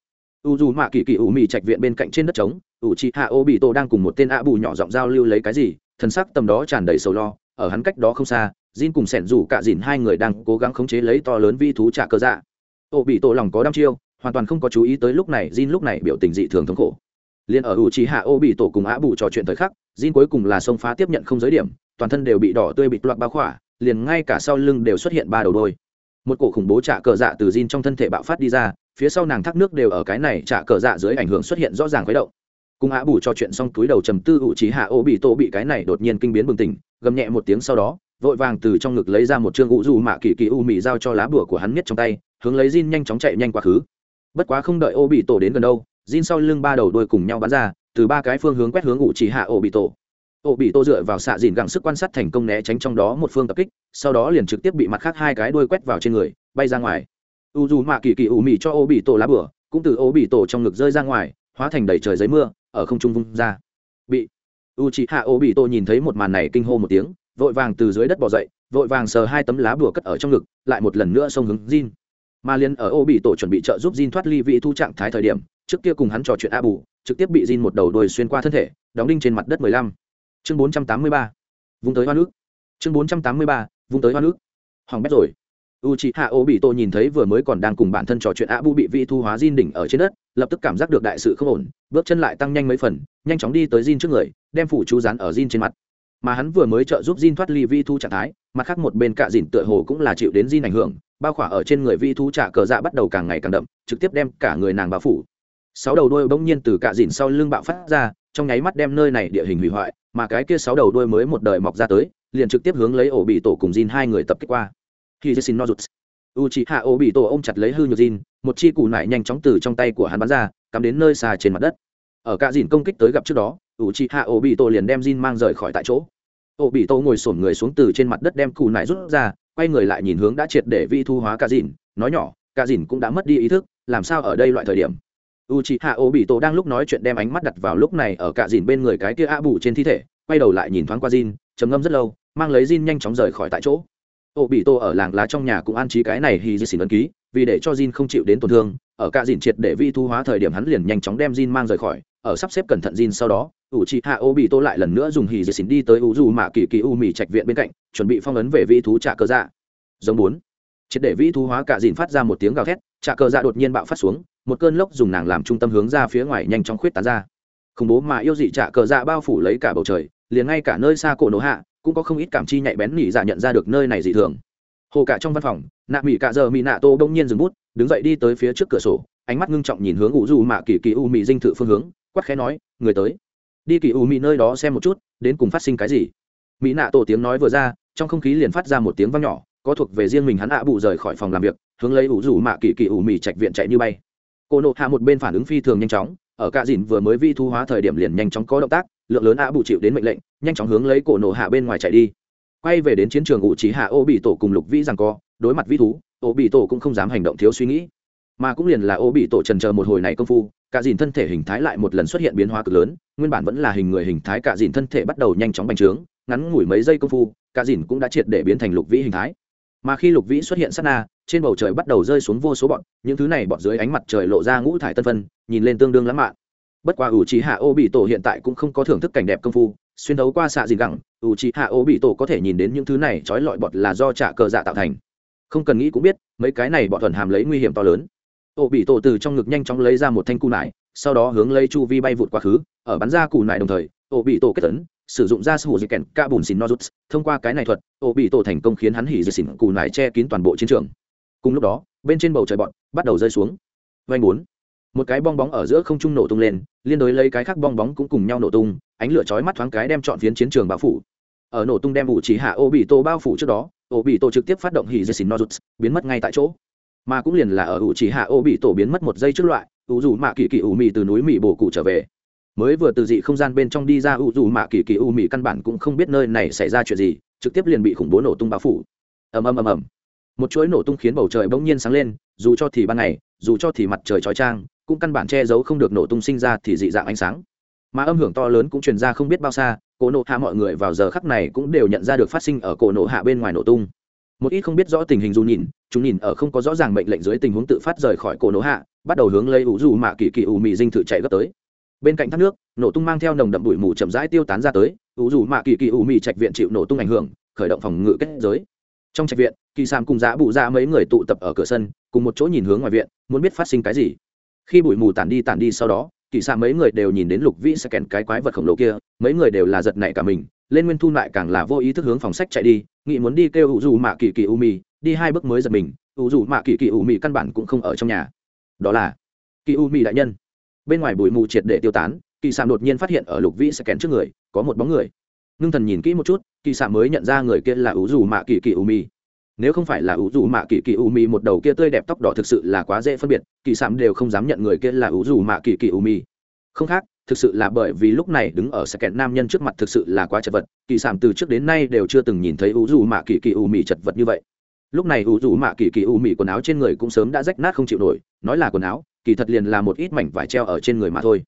U dù mạ kỳ kỳ ủ mị trạch viện bên cạnh trên đất trống ủ chị hạ ô bị tổ đang cùng một tên ạ bù nhỏ giọng giao lưu lấy cái gì, thần sắc tầm đó tràn đầy sầu lo, ở hắn cách đó không xa, Jin cùng sẻn rủ cả dìn hai người đang cố gắng khống chế lấy to lớn vi thú trả cơ dạ. Ô bị tổ lòng có đăm chiêu, hoàn toàn không có chú ý tới lúc này, Jin lúc này biểu tình dị thường thống khổ. Liền ở ủ trì hạ ô bị tổ cùng á bù trò chuyện thời khắc, Jin cuối cùng là xông phá tiếp nhận không giới điểm, toàn thân đều bị đỏ tươi bị loạt bao khỏa, liền ngay cả sau lưng đều xuất hiện ba đầu đôi. Một cổ khủng bố trả cờ dạ từ Jin trong thân thể bạo phát đi ra, phía sau nàng thác nước đều ở cái này trả cờ dạ dưới ảnh hưởng xuất hiện rõ ràng khuấy động cùng ạ bù trò chuyện xong túi đầu trầm tư ủ trí hạ ô bị tổ bị cái này đột nhiên kinh biến bừng tỉnh, gầm nhẹ một tiếng sau đó, vội vàng từ trong ngực lấy ra một chương ủ dù mạ kỳ kỳ u mị giao cho lá bùa của hắn nhất trong tay, hướng lấy Jin nhanh chóng chạy nhanh quá khứ. Bất quá không đợi ô bị tổ đến gần đâu, Jin sau lưng ba đầu đuôi cùng nhau bắn ra, từ ba cái phương hướng quét hướng ủ trí hạ ô bị tổ ô bị tổ dựa vào xạ dìn gặng sức quan sát thành công né tránh trong đó một phương tập kích, sau đó liền trực tiếp bị mặt khác hai cái đuôi quét vào trên người, bay ra ngoài. U dù mạ kỳ kỳ ủ mị cho ô bị tổ lá bùa, cũng từ ô bị tổ trong ngực rơi ra ngoài, hóa thành đầy trời giấy mưa ở không trung vung ra. Bị u chị hạ ô bị tổ nhìn thấy một màn này kinh hô một tiếng, vội vàng từ dưới đất bỏ dậy, vội vàng sờ hai tấm lá bùa cất ở trong ngực, lại một lần nữa xông hướng Jin. Mà liên ở ô bị tổ chuẩn bị trợ giúp Jin thoát ly vị thu trạng thái thời điểm, trước kia cùng hắn trò chuyện a bù trực tiếp bị Jin một đầu đuôi xuyên qua thân thể, đóng đinh trên mặt đất mười lăm. Chương bốn trăm tám mươi ba. Vung tới hoa nước. Chương bốn trăm tám mươi ba. Vung tới hoa nước. Hoàng bét rồi. U c h hạ ô bị tô nhìn thấy vừa mới còn đang cùng bản thân trò chuyện a bu bị vị thu hóa Jin đỉnh ở trên đất lập tức cảm giác được đại sự không ổn, bước chân lại tăng nhanh mấy phần, nhanh chóng đi tới Jin trước người, đem phủ chú rán ở Jin trên mặt. Mà hắn vừa mới trợ giúp Jin thoát ly vi thu trạng thái, mặt khác một bên cạ dìn tựa hồ cũng là chịu đến Jin ảnh hưởng, bao khỏa ở trên người vi thu trả cờ dạ bắt đầu càng ngày càng đậm, trực tiếp đem cả người nàng bao phủ. Sáu đầu đuôi bỗng nhiên từ cạ dìn sau lưng bạo phát ra, trong nháy mắt đem nơi này địa hình hủy hoại, mà cái kia sáu đầu đuôi mới một đời mọc ra tới, liền trực tiếp hướng lấy ổ bị tổ cùng Jin hai người tập kích qua. Khi Jin Nozuts u c hạ ổ bị tổ ôm chặt lấy hư nhược Jin một chi cù nải nhanh chóng từ trong tay của hắn bắn ra cắm đến nơi xa trên mặt đất. Ở cạ dìn công kích tới gặp trước đó u c hạ ổ bị tổ liền đem Jin mang rời khỏi tại chỗ. Ô bị tổ ngồi sổm người xuống từ trên mặt đất đem cù nải rút ra quay người lại nhìn hướng đã triệt để vi thu hóa cạ dìn nói nhỏ cạ dìn cũng đã mất đi ý thức làm sao ở đây loại thời điểm? U c hạ ổ bị tổ đang lúc nói chuyện đem ánh mắt đặt vào lúc này ở cạ dìn bên người cái kia a bù trên thi thể quay đầu lại nhìn thoáng qua Jin, trầm ngâm rất lâu, mang lấy Jin nhanh chóng rời khỏi tại chỗ. Ô bị Tô ở làng lá trong nhà cũng an trí cái này hì xỉn ấn ký, vì để cho Jin không chịu đến tổn thương, ở cả dìn triệt để vi thu hóa thời điểm hắn liền nhanh chóng đem Jin mang rời khỏi, ở sắp xếp cẩn thận Jin sau đó, ủ trị hạ ô bị Tô lại lần nữa dùng hì xỉn đi tới u dù mạ kỳ kỳ u mì trạch viện bên cạnh, chuẩn bị phong ấn về vi thú trả cơ dạ. Giống bốn. Triệt để vi thu hóa cả dìn phát ra một tiếng gào thét, trả cơ dạ đột nhiên bạo phát xuống, một cơn lốc dùng nàng làm trung tâm hướng ra phía ngoài nhanh chóng khuyết tán ra. Khủng bố mà yêu dị trả cơ dạ bao phủ lấy cả bầu trời, liền ngay cả nơi xa cổ nổ hạ cũng có không ít cảm chi nhạy bén nỉ dạ nhận ra được nơi này dị thường. Hồ cả trong văn phòng, nạ mỹ cả giờ mỹ nạ tô đông nhiên dừng bút, đứng dậy đi tới phía trước cửa sổ, ánh mắt ngưng trọng nhìn hướng ủ dù mạ kỳ kỳ u mỹ dinh thự phương hướng, quát khẽ nói, người tới. Đi kỳ u mỹ nơi đó xem một chút, đến cùng phát sinh cái gì? Mỹ nạ tổ tiếng nói vừa ra, trong không khí liền phát ra một tiếng vang nhỏ, có thuộc về riêng mình hắn ạ bụ rời khỏi phòng làm việc, hướng lấy ủ dù mạ kỳ kỳ u mỹ trạch viện chạy như bay. Cô nộ hạ một bên phản ứng phi thường nhanh chóng ở cạ dìn vừa mới vi thu hóa thời điểm liền nhanh chóng có động tác, lượng lớn ạ bù chịu đến mệnh lệnh, nhanh chóng hướng lấy cổ nổ hạ bên ngoài chạy đi. Quay về đến chiến trường ủ trí hạ, ô bị tổ cùng lục vĩ rằng co, đối mặt vi thú, ô bị tổ cũng không dám hành động thiếu suy nghĩ. Mà cũng liền là ô bị tổ trần chờ một hồi này công phu cả dìn thân thể hình thái lại một lần xuất hiện biến hóa cực lớn, nguyên bản vẫn là hình người hình thái cả dìn thân thể bắt đầu nhanh chóng bành trướng, ngắn ngủi mấy giây công phu cả dìn cũng đã triệt để biến thành lục vĩ hình thái. Mà khi lục vĩ xuất hiện sát na trên bầu trời bắt đầu rơi xuống vô số bọn, những thứ này bọn dưới ánh mặt trời lộ ra ngũ thải tân phân, nhìn lên tương đương lãng mạn. Bất qua ủ trí hạ ô bị tổ hiện tại cũng không có thưởng thức cảnh đẹp công phu, xuyên đấu qua xạ gì gẳng, ủ trí hạ ô bị tổ có thể nhìn đến những thứ này trói lọi bọt là do trả cờ dạ tạo thành. Không cần nghĩ cũng biết, mấy cái này bọn thuần hàm lấy nguy hiểm to lớn. Ô bị tổ từ trong ngực nhanh chóng lấy ra một thanh cù nải, sau đó hướng lấy chu vi bay vụt quá khứ, ở bắn ra cù nải đồng thời, ô bị tổ kết tấn sử dụng ra sủ dị kèn ca bùn xin nozuts, thông qua cái này thuật, ô bị tổ thành công khiến hắn hỉ dị xỉn cù nải che kín toàn bộ chiến trường cùng lúc đó, bên trên bầu trời bọn bắt đầu rơi xuống. Vanh bốn. Một cái bong bóng ở giữa không trung nổ tung lên, liên đối lấy cái khác bong bóng cũng cùng nhau nổ tung, ánh lửa chói mắt thoáng cái đem chọn phiến chiến trường bao phủ. Ở nổ tung đem ủ chỉ hạ ô bị tổ bao phủ trước đó ô bị tổ trực tiếp phát động hỉ dây xin nozuts biến mất ngay tại chỗ. Mà cũng liền là ở ủ chỉ hạ ô bị tổ biến mất một giây trước loại ủ dù mạ kỳ kỳ ủ mị từ núi mị bổ cụ trở về. Mới vừa từ dị không gian bên trong đi ra ủ dù mạ kỳ kỳ ủ mị căn bản cũng không biết nơi này xảy ra chuyện gì, trực tiếp liền bị khủng bố nổ tung bao phủ. Ầm ầm ầm ầm một chuỗi nổ tung khiến bầu trời bỗng nhiên sáng lên, dù cho thì ban ngày, dù cho thì mặt trời trói trang, cũng căn bản che giấu không được nổ tung sinh ra thì dị dạng ánh sáng. Mà âm hưởng to lớn cũng truyền ra không biết bao xa, cổ nộ hạ mọi người vào giờ khắc này cũng đều nhận ra được phát sinh ở cổ nộ hạ bên ngoài nổ tung. Một ít không biết rõ tình hình dù nhìn, chúng nhìn ở không có rõ ràng mệnh lệnh dưới tình huống tự phát rời khỏi cổ nổ hạ, bắt đầu hướng lấy ủ dù mạ kỳ kỳ ủ mị dinh thự chạy gấp tới. Bên cạnh thác nước, nổ tung mang theo nồng đậm bụi mù chậm rãi tiêu tán ra tới, ủ dù mạ kỳ kỳ ủ mị trạch viện chịu nổ tung ảnh hưởng, khởi động phòng ngự kết giới. Trong trạch viện kỳ sàm cùng giá bụ ra mấy người tụ tập ở cửa sân, cùng một chỗ nhìn hướng ngoài viện, muốn biết phát sinh cái gì. Khi bụi mù tản đi tản đi sau đó, kỳ sàm mấy người đều nhìn đến lục vĩ sẽ kèn cái quái vật khổng lồ kia, mấy người đều là giật nảy cả mình, lên nguyên thu lại càng là vô ý thức hướng phòng sách chạy đi, nghĩ muốn đi kêu ủ dù mạ kỳ kỳ u mì, đi hai bước mới giật mình ủ dù mạ kỳ kỳ u mì căn bản cũng không ở trong nhà. Đó là kỳ u mì đại nhân. Bên ngoài bụi mù triệt để tiêu tán, kỳ sạm đột nhiên phát hiện ở lục vĩ sẽ kèn trước người, có một bóng người. Ngưng thần nhìn kỹ một chút, kỳ sạm mới nhận ra người kia là ủ dù mạ kỳ kỳ u mì nếu không phải là ủ dù mạ kỳ kỳ u mi một đầu kia tươi đẹp tóc đỏ thực sự là quá dễ phân biệt, kỳ sạm đều không dám nhận người kia là ủ dù mạ kỳ kỳ u mi không khác, thực sự là bởi vì lúc này đứng ở sạc kẹt nam nhân trước mặt thực sự là quá chật vật, kỳ sản từ trước đến nay đều chưa từng nhìn thấy u dù mạ kỳ kỳ u mì chật vật như vậy. Lúc này u dù mạ kỳ kỳ u mì quần áo trên người cũng sớm đã rách nát không chịu nổi, nói là quần áo, kỳ thật liền là một ít mảnh vải treo ở trên người mà thôi.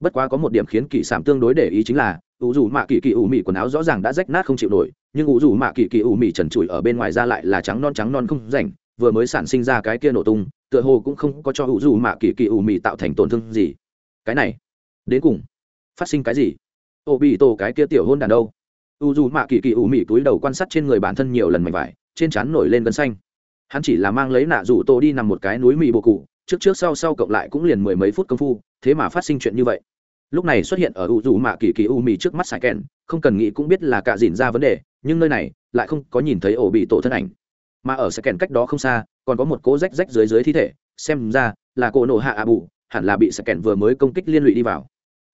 Bất quá có một điểm khiến kỳ sản tương đối để ý chính là u dù mạ kỳ kỳ u mì quần áo rõ ràng đã rách nát không chịu nổi nhưng u dù mạ kỳ kỳ u mị trần trụi ở bên ngoài ra lại là trắng non trắng non không rảnh, vừa mới sản sinh ra cái kia nổ tung, tựa hồ cũng không có cho u dù mạ kỳ kỳ u mị tạo thành tổn thương gì. Cái này, đến cùng phát sinh cái gì? Ô bị tổ cái kia tiểu hôn đàn đâu? U dù mạ kỳ kỳ ủ mị túi đầu quan sát trên người bản thân nhiều lần mảnh vải, trên trán nổi lên gân xanh. Hắn chỉ là mang lấy nạ rủ tô đi nằm một cái núi mị bồ cụ, trước trước sau sau cộng lại cũng liền mười mấy phút công phu, thế mà phát sinh chuyện như vậy. Lúc này xuất hiện ở u dù mạ kỳ kỳ u mị trước mắt sài kèn không cần nghĩ cũng biết là cạ dìn ra vấn đề nhưng nơi này lại không có nhìn thấy ổ bị tổ thân ảnh. Mà ở sẽ kèn cách đó không xa, còn có một cỗ rách rách dưới dưới thi thể, xem ra là cô nổ hạ ạ bù, hẳn là bị sẽ kèn vừa mới công kích liên lụy đi vào.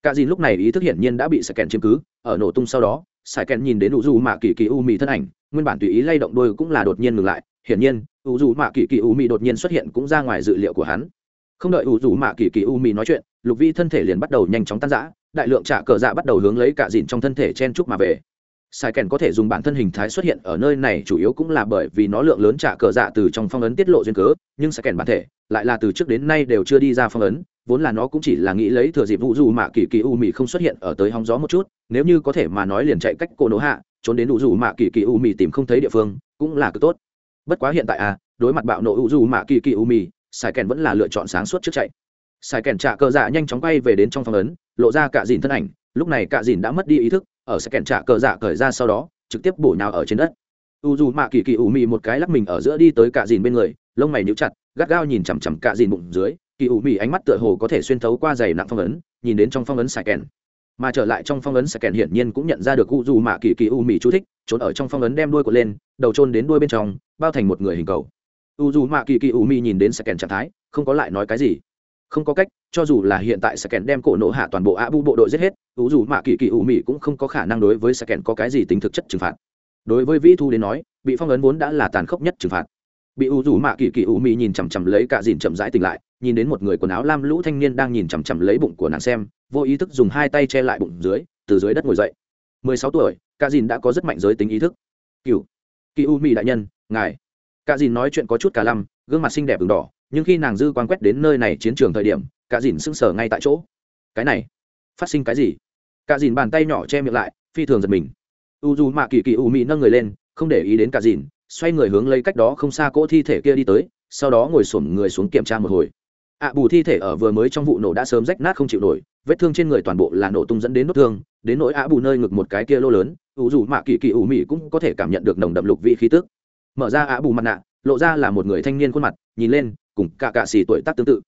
Cả dìn lúc này ý thức hiển nhiên đã bị sẽ kèn chiếm cứ, ở nổ tung sau đó sài kèn nhìn đến u dù mạ kỳ kỳ u mì thân ảnh, nguyên bản tùy ý lay động đôi cũng là đột nhiên ngừng lại, hiển nhiên u dù mạ kỳ kỳ u mì đột nhiên xuất hiện cũng ra ngoài dự liệu của hắn. Không đợi u dù mạ kỳ kỳ u mì nói chuyện, lục vi thân thể liền bắt đầu nhanh chóng tan rã, đại lượng trả cờ dạ bắt đầu hướng lấy cả dìn trong thân thể chen chúc mà về sai kèn có thể dùng bản thân hình thái xuất hiện ở nơi này chủ yếu cũng là bởi vì nó lượng lớn trả cờ dạ từ trong phong ấn tiết lộ duyên cớ, nhưng sai kèn bản thể lại là từ trước đến nay đều chưa đi ra phong ấn, vốn là nó cũng chỉ là nghĩ lấy thừa dịp vũ dù mạ kỳ kỳ u mị không xuất hiện ở tới hóng gió một chút, nếu như có thể mà nói liền chạy cách cô nỗ hạ, trốn đến u dù mạ kỳ kỳ u mị tìm không thấy địa phương, cũng là cực tốt. Bất quá hiện tại à đối mặt bạo nộ u dù mạ kỳ kỳ u mị, sai kèn vẫn là lựa chọn sáng suốt trước chạy. Sai kèn trả cờ dạ nhanh chóng bay về đến trong phong ấn, lộ ra cả dìn thân ảnh, lúc này cả dìn đã mất đi ý thức ở sẽ kèn trả cờ dạ cởi ra sau đó, trực tiếp bổ nhào ở trên đất. U dù mạ kỳ kỳ u mị một cái lắc mình ở giữa đi tới cả dìn bên người, lông mày níu chặt, gắt gao nhìn chằm chằm cả dìn bụng dưới, kỳ ủ mị ánh mắt tựa hồ có thể xuyên thấu qua giày nặng phong ấn, nhìn đến trong phong ấn sài kèn. Mà trở lại trong phong ấn sài kèn hiển nhiên cũng nhận ra được u dù mạ kỳ kỳ u mị chú thích, trốn ở trong phong ấn đem đuôi của lên, đầu trôn đến đuôi bên trong, bao thành một người hình cầu. U dù mạ kỳ kỳ u mị nhìn đến sài kèn trạng thái, không có lại nói cái gì. Không có cách, cho dù là hiện tại sài kèn đem cổ nộ hạ toàn bộ ạ bu bộ đội giết hết u dù mạ kỳ kỳ u mị cũng không có khả năng đối với sẽ kèn có cái gì tính thực chất trừng phạt. Đối với vĩ thu đến nói, bị phong ấn vốn đã là tàn khốc nhất trừng phạt. Bị u dù mạ kỳ kỳ u mị nhìn chằm chằm lấy cả dìn chậm rãi tỉnh lại, nhìn đến một người quần áo lam lũ thanh niên đang nhìn chằm chằm lấy bụng của nàng xem, vô ý thức dùng hai tay che lại bụng dưới, từ dưới đất ngồi dậy. Mười sáu tuổi, cả dìn đã có rất mạnh giới tính ý thức. Cựu kỳ u mị đại nhân, ngài. Cả dìn nói chuyện có chút cả lăm, gương mặt xinh đẹp v đỏ, nhưng khi nàng dư quan quét đến nơi này chiến trường thời điểm, cả dìn sững sờ ngay tại chỗ. Cái này, phát sinh cái gì? Cả dìn bàn tay nhỏ che miệng lại, phi thường giật mình. U dù mạ kỳ kỳ u mị nâng người lên, không để ý đến cả dìn, xoay người hướng lấy cách đó không xa cỗ thi thể kia đi tới, sau đó ngồi xổm người xuống kiểm tra một hồi. Ạ bù thi thể ở vừa mới trong vụ nổ đã sớm rách nát không chịu nổi, vết thương trên người toàn bộ là nổ tung dẫn đến nốt thương, đến nỗi ạ bù nơi ngực một cái kia lô lớn ủ dù mạ kỳ kỳ ủ mị cũng có thể cảm nhận được nồng đậm lục vị khí tức. Mở ra ạ bù mặt nạ, lộ ra là một người thanh niên khuôn mặt, nhìn lên, cùng cả cạ xì tuổi tác tương tự.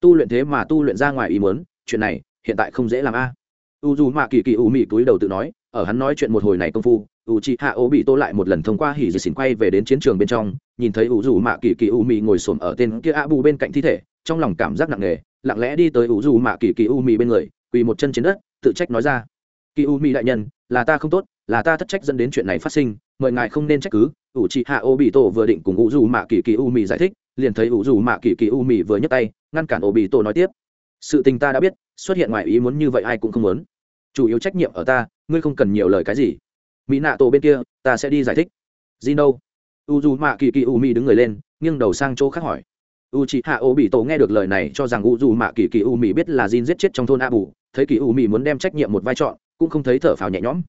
Tu luyện thế mà tu luyện ra ngoài ý muốn, chuyện này hiện tại không dễ làm a u dù mạ kỳ kỳ u mị túi đầu tự nói, ở hắn nói chuyện một hồi này công phu, u chị hạ ô bị tô lại một lần thông qua hỉ dì xỉn quay về đến chiến trường bên trong, nhìn thấy u dù mạ kỳ kỳ u mị ngồi xổm ở tên kia a bù bên cạnh thi thể, trong lòng cảm giác nặng nề, lặng lẽ đi tới u dù mạ kỳ kỳ u mị bên người, quỳ một chân trên đất, tự trách nói ra, kỳ u mị đại nhân, là ta không tốt, là ta thất trách dẫn đến chuyện này phát sinh, mời ngài không nên trách cứ. U chị hạ ô bị tô vừa định cùng u dù mạ kỳ kỳ u mị giải thích, liền thấy u dù mạ kỳ kỳ u mị vừa nhấc tay, ngăn cản ô bị tô nói tiếp, sự tình ta đã biết, xuất hiện ngoài ý muốn như vậy ai cũng không muốn chủ yếu trách nhiệm ở ta, ngươi không cần nhiều lời cái gì. Mỹ nạ tổ bên kia, ta sẽ đi giải thích. Gì đâu u dù mạ kỳ kỳ u mi đứng người lên, nghiêng đầu sang chỗ khác hỏi. U chị hạ ô bị tổ nghe được lời này, cho rằng u dù mạ kỳ kỳ u mi biết là Jin giết chết trong thôn a bù thấy kỳ u mi muốn đem trách nhiệm một vai trọn, cũng không thấy thở phào nhẹ nhõm.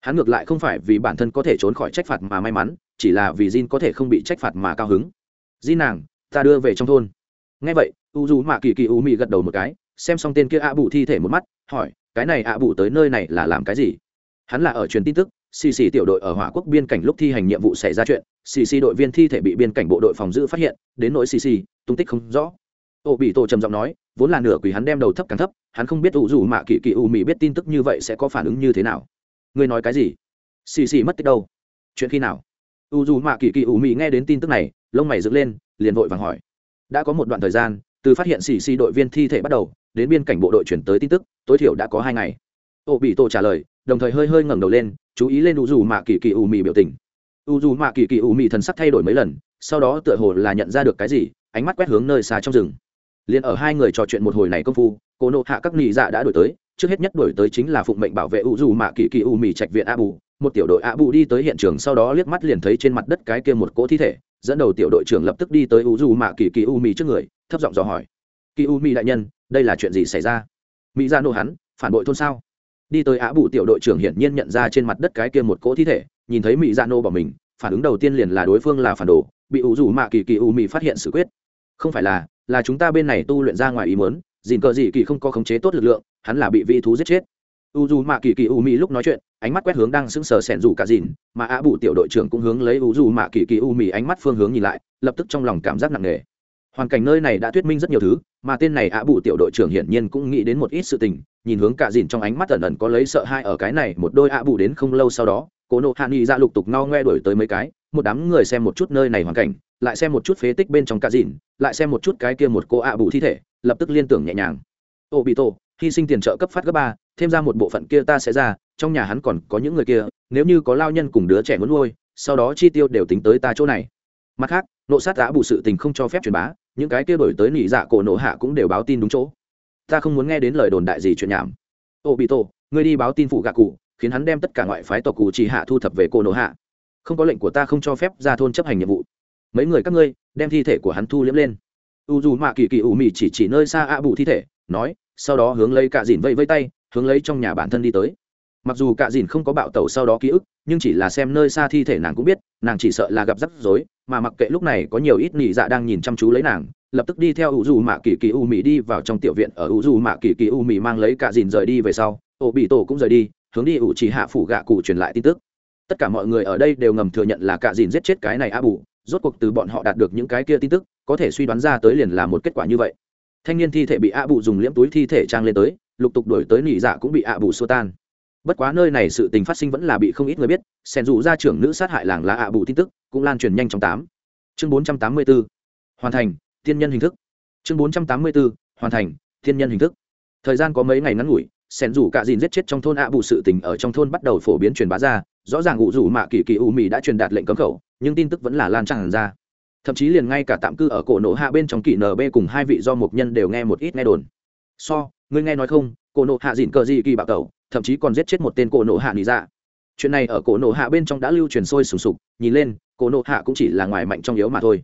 Hắn ngược lại không phải vì bản thân có thể trốn khỏi trách phạt mà may mắn, chỉ là vì Jin có thể không bị trách phạt mà cao hứng. Jin nàng, ta đưa về trong thôn. Nghe vậy u dù mạ kỳ kỳ u mi gật đầu một cái, xem xong tên kia a bù thi thể một mắt, hỏi cái này a bụ tới nơi này là làm cái gì? Hắn là ở truyền tin tức, xì xì tiểu đội ở hỏa quốc biên cảnh lúc thi hành nhiệm vụ xảy ra chuyện, xì xì đội viên thi thể bị biên cảnh bộ đội phòng giữ phát hiện, đến nỗi xì xì, tung tích không rõ. Ô bị tổ trầm giọng nói, vốn là nửa quỷ hắn đem đầu thấp càng thấp, hắn không biết ủ dù mạ kỳ kỳ u mị biết tin tức như vậy sẽ có phản ứng như thế nào. Ngươi nói cái gì? Xì xì mất tích đâu? Chuyện khi nào? U dù mạ kỳ kỳ u mị nghe đến tin tức này, lông mày dựng lên, liền vội vàng hỏi. Đã có một đoạn thời gian, từ phát hiện xì xì đội viên thi thể bắt đầu đến biên cảnh bộ đội chuyển tới tin tức, tối thiểu đã có hai ngày. Ô bị tổ trả lời, đồng thời hơi hơi ngẩng đầu lên, chú ý lên u dù mạ kỳ kỳ u mì biểu tình. U dù mạ kỳ kỳ u mì thần sắc thay đổi mấy lần, sau đó tựa hồ là nhận ra được cái gì, ánh mắt quét hướng nơi xa trong rừng. Liền ở hai người trò chuyện một hồi này công phu, cô nộ hạ các nghị dạ đã đổi tới, trước hết nhất đổi tới chính là phụng mệnh bảo vệ u dù mạ kỳ kỳ u mì trạch viện a bù một tiểu đội a bù đi tới hiện trường, sau đó liếc mắt liền thấy trên mặt đất cái kia một cỗ thi thể, dẫn đầu tiểu đội trưởng lập tức đi tới u dù mạ kỳ kỳ u mì trước người, thấp giọng dò hỏi. Kỳ u mì đại nhân đây là chuyện gì xảy ra? Mỹ ra nô hắn, phản bội thôn sao? Đi tới á bụ tiểu đội trưởng hiển nhiên nhận ra trên mặt đất cái kia một cỗ thi thể, nhìn thấy mỹ ra nô bỏ mình, phản ứng đầu tiên liền là đối phương là phản đồ, bị ủ rủ mạ kỳ kỳ u mỹ phát hiện xử quyết. Không phải là là chúng ta bên này tu luyện ra ngoài ý mớn dìn cờ gì kỳ không có khống chế tốt lực lượng, hắn là bị vi thú giết chết. U dù mạ kỳ kỳ u mỹ lúc nói chuyện, ánh mắt quét hướng đang sững sờ sẻn rủ cả dìn, mà á bụ tiểu đội trưởng cũng hướng lấy u dù mạ kỳ kỳ u mỹ ánh mắt phương hướng nhìn lại, lập tức trong lòng cảm giác nặng nề. Hoàn cảnh nơi này đã thuyết minh rất nhiều thứ mà tên này ạ bụ tiểu đội trưởng hiển nhiên cũng nghĩ đến một ít sự tình, nhìn hướng cả dìn trong ánh mắt ẩn ẩn có lấy sợ hai ở cái này, một đôi ạ bù đến không lâu sau đó cô nộ hạ nghị ra lục tục no ngoe đổi tới mấy cái, một đám người xem một chút nơi này hoàn cảnh, lại xem một chút phế tích bên trong cả dìn, lại xem một chút cái kia một cô ạ bù thi thể, lập tức liên tưởng nhẹ nhàng. Ô bị tổ hy sinh tiền trợ cấp phát gấp ba, thêm ra một bộ phận kia ta sẽ ra, trong nhà hắn còn có những người kia, nếu như có lao nhân cùng đứa trẻ muốn nuôi, sau đó chi tiêu đều tính tới ta chỗ này mặt khác, nộ sát đã bù sự tình không cho phép truyền bá, những cái kia đổi tới nỉ dạ cổ nộ hạ cũng đều báo tin đúng chỗ. Ta không muốn nghe đến lời đồn đại gì chuyện nhảm. Ô, bị tổ, ngươi đi báo tin phụ gạ cụ, khiến hắn đem tất cả ngoại phái tộc cụ chỉ hạ thu thập về cổ nổ hạ. Không có lệnh của ta không cho phép ra thôn chấp hành nhiệm vụ. Mấy người các ngươi, đem thi thể của hắn thu liếm lên. U dù mạ kỳ kỳ ủ mị chỉ chỉ nơi xa ạ bù thi thể, nói, sau đó hướng lấy cạ dìn vây vây tay, hướng lấy trong nhà bản thân đi tới. Mặc dù cạ dìn không có bạo tẩu sau đó ký ức, nhưng chỉ là xem nơi xa thi thể nàng cũng biết, nàng chỉ sợ là gặp rắc rối mà mặc kệ lúc này có nhiều ít nị dạ đang nhìn chăm chú lấy nàng, lập tức đi theo u dù mạ kỳ kỳ u mỹ đi vào trong tiểu viện. Ở u dù mạ kỳ kỳ u mỹ mang lấy cả dìn rời đi về sau, ổ bị tổ cũng rời đi, hướng đi ủ chỉ hạ phủ gạ cụ truyền lại tin tức. Tất cả mọi người ở đây đều ngầm thừa nhận là cả dìn giết chết cái này a bù, rốt cuộc từ bọn họ đạt được những cái kia tin tức, có thể suy đoán ra tới liền là một kết quả như vậy. Thanh niên thi thể bị a bù dùng liễm túi thi thể trang lên tới, lục tục đổi tới nỉ dạ cũng bị a bù xô tan. Bất quá nơi này sự tình phát sinh vẫn là bị không ít người biết xèn dù ra trưởng nữ sát hại làng là a bù tin tức cũng lan truyền nhanh trong tám. Chương bốn trăm tám mươi bốn hoàn thành, tiên nhân hình thức. Chương bốn trăm tám mươi bốn hoàn thành, tiên nhân hình thức. Thời gian có mấy ngày ngắn ngủi, sen rủ cả dìn giết chết trong thôn ạ bù sự tình ở trong thôn bắt đầu phổ biến truyền bá ra, rõ ràng ngụ rủ mạ kỳ kỳ u mì đã truyền đạt lệnh cấm khẩu, nhưng tin tức vẫn là lan tràn ra. Thậm chí liền ngay cả tạm cư ở cổ nổ hạ bên trong kỳ nb cùng hai vị do một nhân đều nghe một ít nghe đồn. So, ngươi nghe nói không, cổ nổ hạ dìn cờ gì kỳ bạo tẩu, thậm chí còn giết chết một tên cổ nổ hạ nỉ dạ. Chuyện này ở cổ nổ hạ bên trong đã lưu truyền sôi sùng sục, nhìn lên cổ Nộ hạ cũng chỉ là ngoài mạnh trong yếu mà thôi.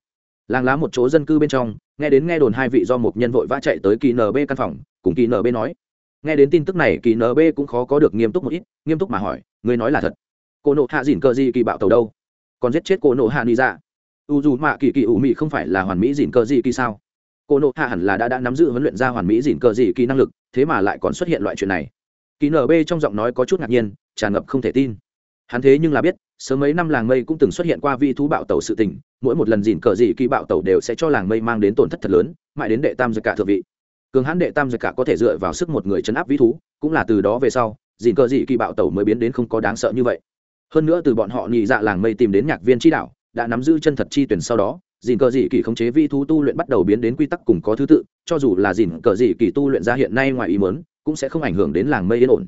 Làng lá một chỗ dân cư bên trong, nghe đến nghe đồn hai vị do một nhân vội vã chạy tới kỳ nb căn phòng, cùng kỳ nb nói. Nghe đến tin tức này kỳ nb cũng khó có được nghiêm túc một ít, nghiêm túc mà hỏi người nói là thật? Cô nộ hạ dìn cơ gì kỳ bạo tàu đâu? Còn giết chết cô nộ hạ ni ra dạ? u dù mạ kỳ kỳ ủ mị không phải là hoàn mỹ dìn cơ gì kỳ sao? Cô nộ hạ hẳn là đã đã nắm giữ huấn luyện ra hoàn mỹ dìn cơ gì kỳ năng lực, thế mà lại còn xuất hiện loại chuyện này. Kỳ nb trong giọng nói có chút ngạc nhiên, tràn ngập không thể tin. Hắn thế nhưng là biết sớm mấy năm làng mây cũng từng xuất hiện qua vi thú bạo tẩu sự tình, mỗi một lần dìn cờ dị kỳ bạo tẩu đều sẽ cho làng mây mang đến tổn thất thật lớn, mãi đến đệ tam giật cả thượng vị. Cường hãn đệ tam giật cả có thể dựa vào sức một người chấn áp vi thú, cũng là từ đó về sau dìn cờ dị kỳ bạo tẩu mới biến đến không có đáng sợ như vậy. Hơn nữa từ bọn họ nhị dạ làng mây tìm đến nhạc viên chi đạo, đã nắm giữ chân thật chi tuyển sau đó dìn cờ dị kỳ khống chế vi thú tu luyện bắt đầu biến đến quy tắc cùng có thứ tự, cho dù là dìn cờ dị kỳ tu luyện ra hiện nay ngoài ý mớn cũng sẽ không ảnh hưởng đến làng mây yên ổn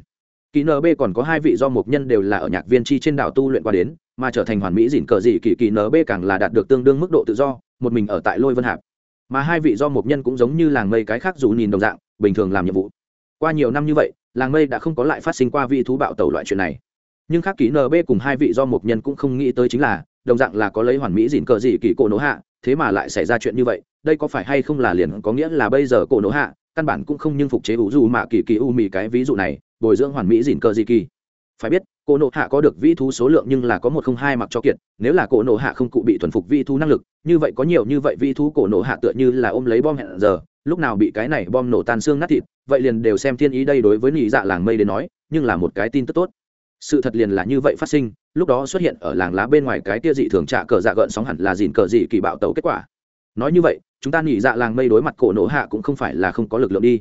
kỹ nb còn có hai vị do mục nhân đều là ở nhạc viên chi trên đảo tu luyện qua đến, mà trở thành hoàn mỹ dìn cờ dị kỳ kỳ nb càng là đạt được tương đương mức độ tự do, một mình ở tại lôi vân hạp. Mà hai vị do mục nhân cũng giống như làng mây cái khác dù nhìn đồng dạng, bình thường làm nhiệm vụ. Qua nhiều năm như vậy, làng mây đã không có lại phát sinh qua vị thú bạo tẩu loại chuyện này. Nhưng khác ký nb cùng hai vị do mục nhân cũng không nghĩ tới chính là, đồng dạng là có lấy hoàn mỹ dìn cờ dị kỳ cổ nỗ hạ, thế mà lại xảy ra chuyện như vậy, đây có phải hay không là liền có nghĩa là bây giờ cổ nỗ hạ, căn bản cũng không nhưng phục chế ủ dù mà kỳ kỳ u mì cái ví dụ này bồi dưỡng hoàn mỹ dìn cờ dị kỳ. Phải biết, cổ nộ hạ có được vĩ thú số lượng nhưng là có một không hai mặc cho kiệt, nếu là cổ nộ hạ không cụ bị thuần phục vĩ thú năng lực, như vậy có nhiều như vậy vĩ thú cổ nộ hạ tựa như là ôm lấy bom hẹn giờ, lúc nào bị cái này bom nổ tan xương nát thịt, vậy liền đều xem thiên ý đây đối với nhị dạ làng mây đến nói, nhưng là một cái tin tức tốt. Sự thật liền là như vậy phát sinh, lúc đó xuất hiện ở làng lá bên ngoài cái tia dị thường trả cờ dạ gợn sóng hẳn là dìn cờ dị kỳ bạo tàu kết quả. Nói như vậy, chúng ta nhị dạ làng mây đối mặt cổ nổ hạ cũng không phải là không có lực lượng đi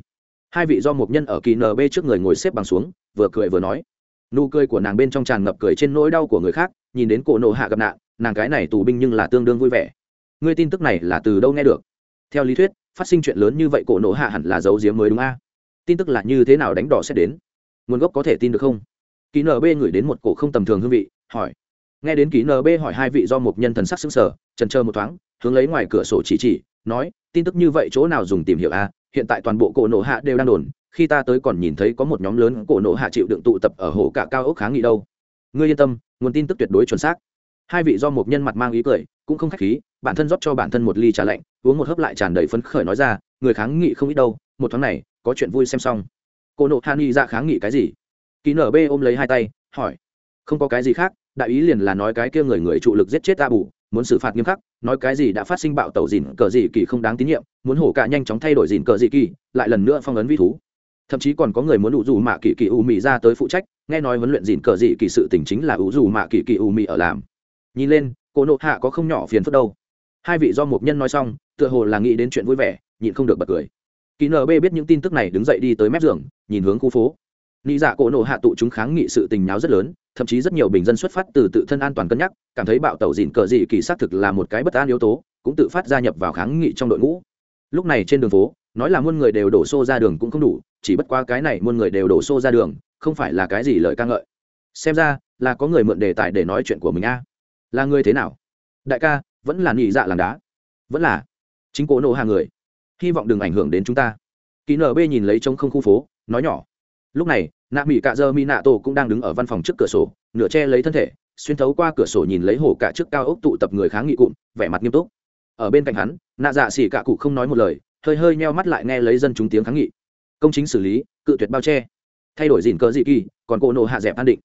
hai vị do một nhân ở kỳ nb trước người ngồi xếp bằng xuống, vừa cười vừa nói. Nụ cười của nàng bên trong tràn ngập cười trên nỗi đau của người khác, nhìn đến cổ nộ hạ gặp nạn, nàng cái này tù binh nhưng là tương đương vui vẻ. Ngươi tin tức này là từ đâu nghe được? Theo lý thuyết, phát sinh chuyện lớn như vậy cổ nộ hạ hẳn là dấu diếm mới đúng a. Tin tức là như thế nào đánh đỏ sẽ đến? Nguồn gốc có thể tin được không? Ký nb gửi đến một cổ không tầm thường hương vị, hỏi. Nghe đến ký nb hỏi hai vị do một nhân thần sắc xứng sở trần trơ một thoáng, hướng lấy ngoài cửa sổ chỉ chỉ, nói, tin tức như vậy chỗ nào dùng tìm hiểu a? Hiện tại toàn bộ cổ nổ hạ đều đang đồn, khi ta tới còn nhìn thấy có một nhóm lớn cổ nổ hạ chịu đựng tụ tập ở hồ cả cao ốc kháng nghị đâu. Ngươi yên tâm, nguồn tin tức tuyệt đối chuẩn xác. Hai vị do một nhân mặt mang ý cười, cũng không khách khí, bản thân rót cho bản thân một ly trà lạnh, uống một hớp lại tràn đầy phấn khởi nói ra, người kháng nghị không ít đâu, một tháng này, có chuyện vui xem xong. Cô nộ hạ nghị ra kháng nghị cái gì? Ký nở b ôm lấy hai tay, hỏi. Không có cái gì khác, đại ý liền là nói cái kia người người trụ lực giết chết ta bù muốn xử phạt nghiêm khắc, nói cái gì đã phát sinh bạo tẩu dìn cờ dị kỳ không đáng tín nhiệm, muốn hổ cả nhanh chóng thay đổi dìn cờ dị kỳ, lại lần nữa phong ấn vi thú. Thậm chí còn có người muốn ủ dù mạ kỳ kỳ u mị ra tới phụ trách, nghe nói huấn luyện dìn cờ dị kỳ sự tình chính là ủ dù mạ kỳ kỳ u mị ở làm. Nhìn lên, cô nộ hạ có không nhỏ phiền phức đâu. Hai vị do một nhân nói xong, tựa hồ là nghĩ đến chuyện vui vẻ, nhịn không được bật cười. Kỳ nb biết những tin tức này đứng dậy đi tới mép giường, nhìn hướng khu phố nghĩ dạ cổ nộ hạ tụ chúng kháng nghị sự tình nháo rất lớn, thậm chí rất nhiều bình dân xuất phát từ tự thân an toàn cân nhắc, cảm thấy bạo tàu dịn cờ dị kỳ xác thực là một cái bất an yếu tố, cũng tự phát gia nhập vào kháng nghị trong đội ngũ. Lúc này trên đường phố, nói là muôn người đều đổ xô ra đường cũng không đủ, chỉ bất qua cái này muôn người đều đổ xô ra đường, không phải là cái gì lời ca ngợi. Xem ra, là có người mượn đề tài để nói chuyện của mình a. Là người thế nào? Đại ca, vẫn là nhị dạ làng đá. Vẫn là chính cố nộ hàng người. Hy vọng đừng ảnh hưởng đến chúng ta. Kỳ nb nhìn lấy trống không khu phố, nói nhỏ lúc này, nạ mỹ cạ dơ mỹ nạ tổ cũng đang đứng ở văn phòng trước cửa sổ, nửa che lấy thân thể, xuyên thấu qua cửa sổ nhìn lấy hồ cả trước cao ốc tụ tập người kháng nghị cụm, vẻ mặt nghiêm túc. Ở bên cạnh hắn, nạ dạ xỉ cạ cụ không nói một lời, hơi hơi nheo mắt lại nghe lấy dân chúng tiếng kháng nghị. Công chính xử lý, cự tuyệt bao che. Thay đổi dìn cờ dị kỳ, còn cổ nộ hạ dẹp an định.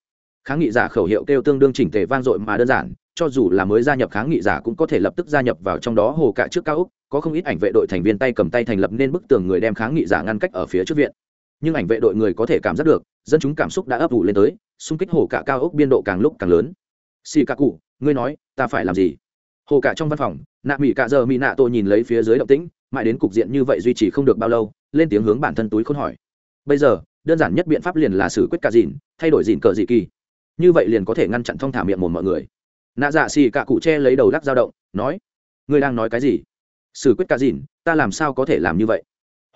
Kháng nghị giả khẩu hiệu kêu tương đương chỉnh tề vang dội mà đơn giản, cho dù là mới gia nhập kháng nghị giả cũng có thể lập tức gia nhập vào trong đó hồ cả trước cao ốc, có không ít ảnh vệ đội thành viên tay cầm tay thành lập nên bức tường người đem kháng nghị giả ngăn cách ở phía trước viện nhưng ảnh vệ đội người có thể cảm giác được, dân chúng cảm xúc đã ấp ủ lên tới, xung kích hồ cả cao ốc biên độ càng lúc càng lớn. Xì cả cụ, ngươi nói, ta phải làm gì? Hồ cả trong văn phòng, nạ mỹ cả giờ mỹ nạ tôi nhìn lấy phía dưới động tĩnh, mãi đến cục diện như vậy duy trì không được bao lâu, lên tiếng hướng bản thân túi khôn hỏi. Bây giờ, đơn giản nhất biện pháp liền là xử quyết cả dìn, thay đổi dìn cờ dị kỳ. Như vậy liền có thể ngăn chặn thông thả miệng mồm mọi người. Nạ dạ xì cả cụ che lấy đầu lắc dao động, nói, ngươi đang nói cái gì? Xử quyết cả dìn, ta làm sao có thể làm như vậy?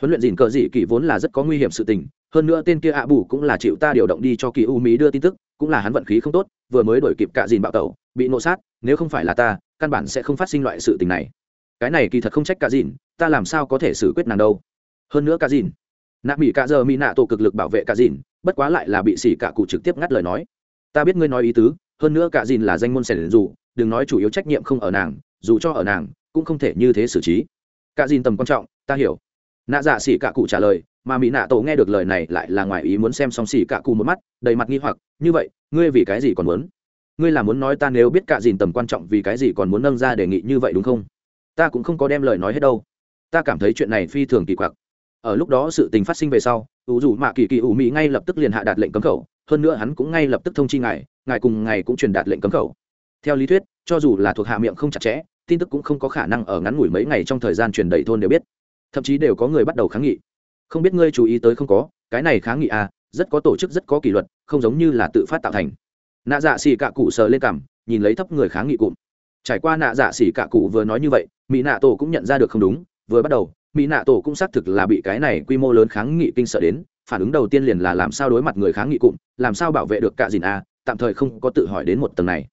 Huấn luyện dìn cờ dị kỳ vốn là rất có nguy hiểm sự tình, hơn nữa tên kia ạ bù cũng là chịu ta điều động đi cho kỳ u mỹ đưa tin tức, cũng là hắn vận khí không tốt, vừa mới đổi kịp cả dìn bạo tẩu, bị nộ sát, nếu không phải là ta, căn bản sẽ không phát sinh loại sự tình này. Cái này kỳ thật không trách cả dìn, ta làm sao có thể xử quyết nàng đâu. Hơn nữa cả dìn, nạ mỹ cả giờ mỹ nạ tổ cực lực bảo vệ cả dìn, bất quá lại là bị xỉ cả cụ trực tiếp ngắt lời nói. Ta biết ngươi nói ý tứ, hơn nữa cả dìn là danh môn sẻn dù, đừng nói chủ yếu trách nhiệm không ở nàng, dù cho ở nàng, cũng không thể như thế xử trí. Cả dìn tầm quan trọng, ta hiểu nạ dạ xỉ cả cụ trả lời, mà mỹ nạ tổ nghe được lời này lại là ngoài ý muốn xem xong xỉ cả cụ một mắt, đầy mặt nghi hoặc, như vậy, ngươi vì cái gì còn muốn? Ngươi là muốn nói ta nếu biết cả dìn tầm quan trọng vì cái gì còn muốn nâng ra đề nghị như vậy đúng không? Ta cũng không có đem lời nói hết đâu. Ta cảm thấy chuyện này phi thường kỳ quặc. Ở lúc đó sự tình phát sinh về sau, ủ dù mạ kỳ kỳ ủ mỹ ngay lập tức liền hạ đạt lệnh cấm khẩu, hơn nữa hắn cũng ngay lập tức thông chi ngài ngài cùng ngài cũng truyền đạt lệnh cấm khẩu. Theo lý thuyết, cho dù là thuộc hạ miệng không chặt chẽ, tin tức cũng không có khả năng ở ngắn ngủi mấy ngày trong thời gian truyền đầy thôn đều biết thậm chí đều có người bắt đầu kháng nghị. Không biết ngươi chú ý tới không có, cái này kháng nghị à rất có tổ chức, rất có kỷ luật, không giống như là tự phát tạo thành. Nạ dạ xỉ cạ cụ sờ lên cằm, nhìn lấy thấp người kháng nghị cụm. Trải qua nạ dạ xỉ cạ cụ vừa nói như vậy, mỹ nạ tổ cũng nhận ra được không đúng, vừa bắt đầu, mỹ nạ tổ cũng xác thực là bị cái này quy mô lớn kháng nghị kinh sợ đến, phản ứng đầu tiên liền là làm sao đối mặt người kháng nghị cụm, làm sao bảo vệ được cạ dìn a, tạm thời không có tự hỏi đến một tầng này.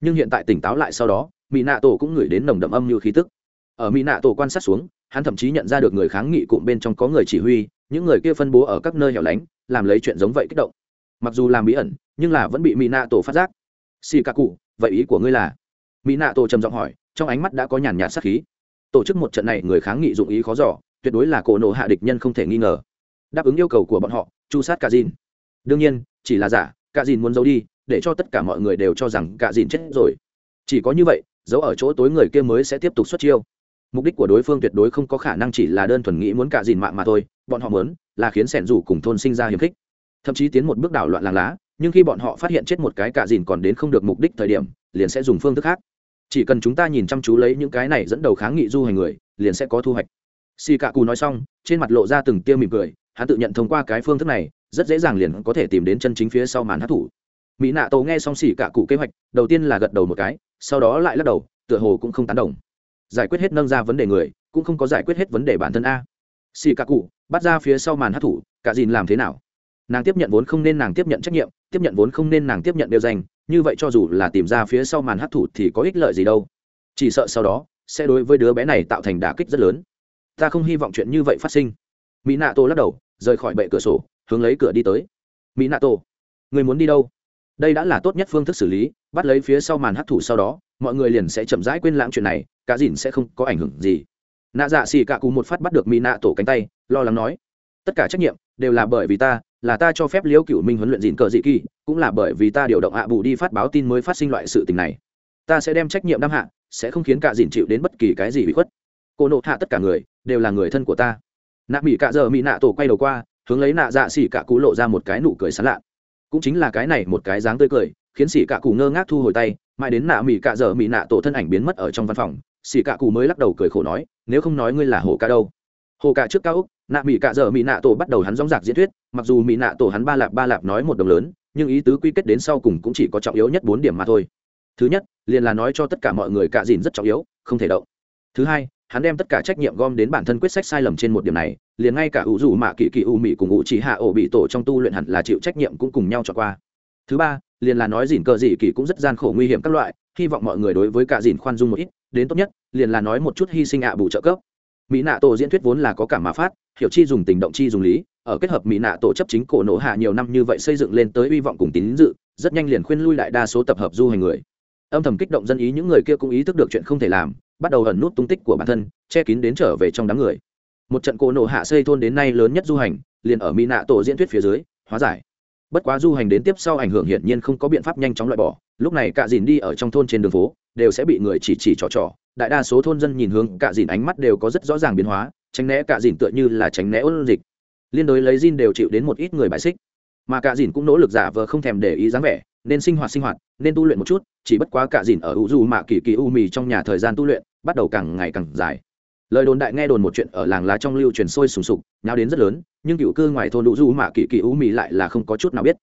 Nhưng hiện tại tỉnh táo lại sau đó, mỹ nạ tổ cũng ngửi đến nồng đậm âm như khí tức. Ở mỹ nạ tổ quan sát xuống hắn thậm chí nhận ra được người kháng nghị cụm bên trong có người chỉ huy, những người kia phân bố ở các nơi hẻo lánh, làm lấy chuyện giống vậy kích động. Mặc dù làm bí ẩn, nhưng là vẫn bị mỹ nạ tổ phát giác. Xì ca cụ vậy ý của ngươi là? Mỹ nạ tổ trầm giọng hỏi, trong ánh mắt đã có nhàn nhạt sắc khí. Tổ chức một trận này, người kháng nghị dụng ý khó giỏ tuyệt đối là cổ nộ hạ địch nhân không thể nghi ngờ. Đáp ứng yêu cầu của bọn họ, chu sát cả dìn. Đương nhiên, chỉ là giả cả dìn muốn giấu đi, để cho tất cả mọi người đều cho rằng cả dìn chết rồi. Chỉ có như vậy, giấu ở chỗ tối người kia mới sẽ tiếp tục xuất chiêu mục đích của đối phương tuyệt đối không có khả năng chỉ là đơn thuần nghĩ muốn cả dìn mạng mà thôi, bọn họ muốn là khiến sẻn rủ cùng thôn sinh ra hiềm khích. Thậm chí tiến một bước đảo loạn làng lá, nhưng khi bọn họ phát hiện chết một cái cả dìn còn đến không được mục đích thời điểm, liền sẽ dùng phương thức khác. Chỉ cần chúng ta nhìn chăm chú lấy những cái này dẫn đầu kháng nghị du hành người, liền sẽ có thu hoạch. Xì cạ cù nói xong, trên mặt lộ ra từng tia mỉm cười, hắn tự nhận thông qua cái phương thức này, rất dễ dàng liền có thể tìm đến chân chính phía sau màn hát thủ. Mỹ nạ tổ nghe xong xì cạ cụ kế hoạch, đầu tiên là gật đầu một cái, sau đó lại lắc đầu, tựa hồ cũng không tán đồng giải quyết hết nâng ra vấn đề người, cũng không có giải quyết hết vấn đề bản thân a. Xì cả cụ, bắt ra phía sau màn hát thủ, cả dìn làm thế nào? Nàng tiếp nhận vốn không nên nàng tiếp nhận trách nhiệm, tiếp nhận vốn không nên nàng tiếp nhận đều danh như vậy cho dù là tìm ra phía sau màn hát thủ thì có ích lợi gì đâu. Chỉ sợ sau đó, sẽ đối với đứa bé này tạo thành đả kích rất lớn. Ta không hy vọng chuyện như vậy phát sinh. Mỹ nạ tô lắc đầu, rời khỏi bệ cửa sổ, hướng lấy cửa đi tới. Mỹ nạ tô người muốn đi đâu? Đây đã là tốt nhất phương thức xử lý, bắt lấy phía sau màn hát thủ sau đó, mọi người liền sẽ chậm rãi quên lãng chuyện này, cả dìn sẽ không có ảnh hưởng gì. Nạ dạ xì cả cù một phát bắt được mỹ nạ tổ cánh tay, lo lắng nói, tất cả trách nhiệm đều là bởi vì ta, là ta cho phép liễu cựu minh huấn luyện dìn cờ dị kỳ, cũng là bởi vì ta điều động hạ bù đi phát báo tin mới phát sinh loại sự tình này. Ta sẽ đem trách nhiệm đam hạ, sẽ không khiến cả dìn chịu đến bất kỳ cái gì bị khuất. Cô nộ hạ tất cả người, đều là người thân của ta. Nạ mỹ cạ giờ mỹ nạ tổ quay đầu qua, hướng lấy nạ dạ xỉ cạ cú lộ ra một cái nụ cười sán lạ cũng chính là cái này một cái dáng tươi cười, khiến xỉ cạ cụ ngơ ngác thu hồi tay, mãi đến nạ mỹ cạ dở mỹ nạ tổ thân ảnh biến mất ở trong văn phòng, xỉ cạ cụ mới lắc đầu cười khổ nói, nếu không nói ngươi là hồ ca đâu. Hồ ca trước cao úc, nạ mỹ cạ dở mỹ nạ tổ bắt đầu hắn dóng dạc diễn thuyết, mặc dù mỹ nạ tổ hắn ba lạp ba lạp nói một đồng lớn, nhưng ý tứ quy kết đến sau cùng cũng chỉ có trọng yếu nhất bốn điểm mà thôi. Thứ nhất, liền là nói cho tất cả mọi người cạ dìn rất trọng yếu, không thể động. Thứ hai, hắn đem tất cả trách nhiệm gom đến bản thân quyết sách sai lầm trên một điểm này liền ngay cả ủ dù mạ kỳ kỳ u mỹ cùng ủ chỉ hạ ổ bị tổ trong tu luyện hẳn là chịu trách nhiệm cũng cùng nhau cho qua. Thứ ba, liền là nói dìn cờ dị kỳ cũng rất gian khổ nguy hiểm các loại, hy vọng mọi người đối với cả dìn khoan dung một ít, đến tốt nhất, liền là nói một chút hy sinh ạ bù trợ cấp. Mỹ nạ tổ diễn thuyết vốn là có cảm mà phát, hiểu chi dùng tình động chi dùng lý, ở kết hợp mỹ nạ tổ chấp chính cổ nổ hạ nhiều năm như vậy xây dựng lên tới hy vọng cùng tín dự, rất nhanh liền khuyên lui đại đa số tập hợp du hành người. Âm thầm kích động dân ý những người kia cũng ý thức được chuyện không thể làm, bắt đầu ẩn nút tung tích của bản thân, che kín đến trở về trong đám người một trận cổ nổ hạ xây thôn đến nay lớn nhất du hành, liền ở mỹ nạ tổ diễn thuyết phía dưới, hóa giải. Bất quá du hành đến tiếp sau ảnh hưởng hiển nhiên không có biện pháp nhanh chóng loại bỏ, lúc này cả dìn đi ở trong thôn trên đường phố, đều sẽ bị người chỉ chỉ trò trò, đại đa số thôn dân nhìn hướng cả dìn ánh mắt đều có rất rõ ràng biến hóa, tránh né cả dìn tựa như là tránh né ôn dịch. Liên đối lấy dìn đều chịu đến một ít người bài xích. Mà cả dìn cũng nỗ lực giả vờ không thèm để ý dáng vẻ, nên sinh hoạt sinh hoạt, nên tu luyện một chút, chỉ bất quá cả dìn ở u du mạ kỳ kỳ u mì trong nhà thời gian tu luyện, bắt đầu càng ngày càng dài lời đồn đại nghe đồn một chuyện ở làng lá trong lưu truyền sôi sùng sục, nháo đến rất lớn, nhưng cựu cư ngoài thôn u du mạ kỳ kỳ u mì lại là không có chút nào biết.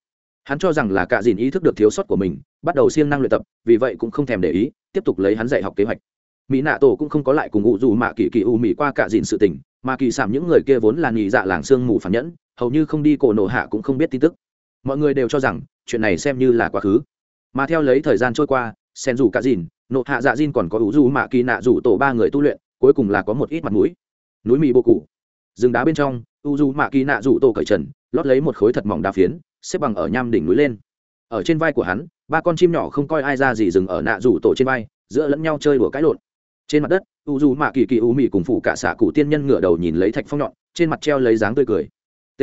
Hắn cho rằng là cạ dìn ý thức được thiếu sót của mình, bắt đầu siêng năng luyện tập, vì vậy cũng không thèm để ý, tiếp tục lấy hắn dạy học kế hoạch. Mỹ nạ tổ cũng không có lại cùng ngụ dù mạ kỳ kỳ u mì qua cạ dìn sự tình, mà kỳ sảm những người kia vốn là nghỉ dạ làng sương mù phản nhẫn, hầu như không đi cổ nổ hạ cũng không biết tin tức. Mọi người đều cho rằng, chuyện này xem như là quá khứ. Mà theo lấy thời gian trôi qua, sen dù cạ dìn nộ hạ dạ dìn còn có ủ dù mạ kỳ nạ rủ tổ ba người tu luyện cuối cùng là có một ít mặt mũi. Núi mì bô cụ rừng đá bên trong u du mạ kỳ nạ rủ tổ cởi trần, lót lấy một khối thật mỏng đá phiến, xếp bằng ở nham đỉnh núi lên. Ở trên vai của hắn, ba con chim nhỏ không coi ai ra gì dừng ở nạ rủ tổ trên vai, giữa lẫn nhau chơi đùa cãi lộn. Trên mặt đất u du mạ kỳ kỳ u mì cùng phụ cả xạ cụ tiên nhân ngửa đầu nhìn lấy thạch phong nhọn, trên mặt treo lấy dáng tươi cười. T.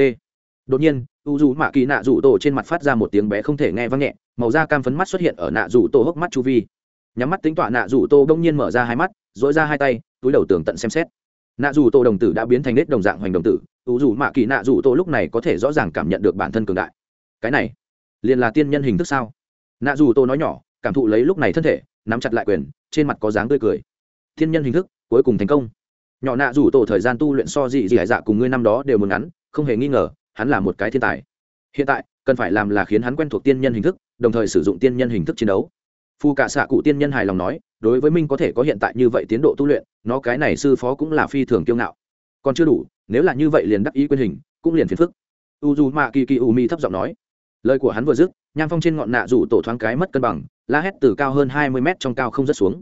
Đột nhiên u du mạ kỳ nạ rủ tổ trên mặt phát ra một tiếng bé không thể nghe vang nhẹ, màu da cam phấn mắt xuất hiện ở nạ rủ tổ hốc mắt chu vi nhắm mắt tính tọa nạ rủ tô đông nhiên mở ra hai mắt dỗi ra hai tay, túi đầu tường tận xem xét. Nạ rủ tô đồng tử đã biến thành nết đồng dạng hoành đồng tử ưu dù mạ kỳ nạ rủ tô lúc này có thể rõ ràng cảm nhận được bản thân cường đại. Cái này, liền là tiên nhân hình thức sao? Nạ dù tô nói nhỏ, cảm thụ lấy lúc này thân thể, nắm chặt lại quyền, trên mặt có dáng tươi cười. Thiên nhân hình thức, cuối cùng thành công. Nhỏ nạ dù tổ thời gian tu luyện so dị dị hải dạ cùng ngươi năm đó đều muốn ngắn, không hề nghi ngờ, hắn là một cái thiên tài. Hiện tại, cần phải làm là khiến hắn quen thuộc tiên nhân hình thức, đồng thời sử dụng tiên nhân hình thức chiến đấu phu cả xạ cụ tiên nhân hài lòng nói, đối với minh có thể có hiện tại như vậy tiến độ tu luyện, nó cái này sư phó cũng là phi thường kiêu ngạo. Còn chưa đủ, nếu là như vậy liền đắc ý quyền hình, cũng liền phiền phức. U dù mạ kỳ kỳ u mi thấp giọng nói. Lời của hắn vừa dứt, nham phong trên ngọn nạ rủ tổ thoáng cái mất cân bằng, la hét từ cao hơn hai mươi mét trong cao không rất xuống.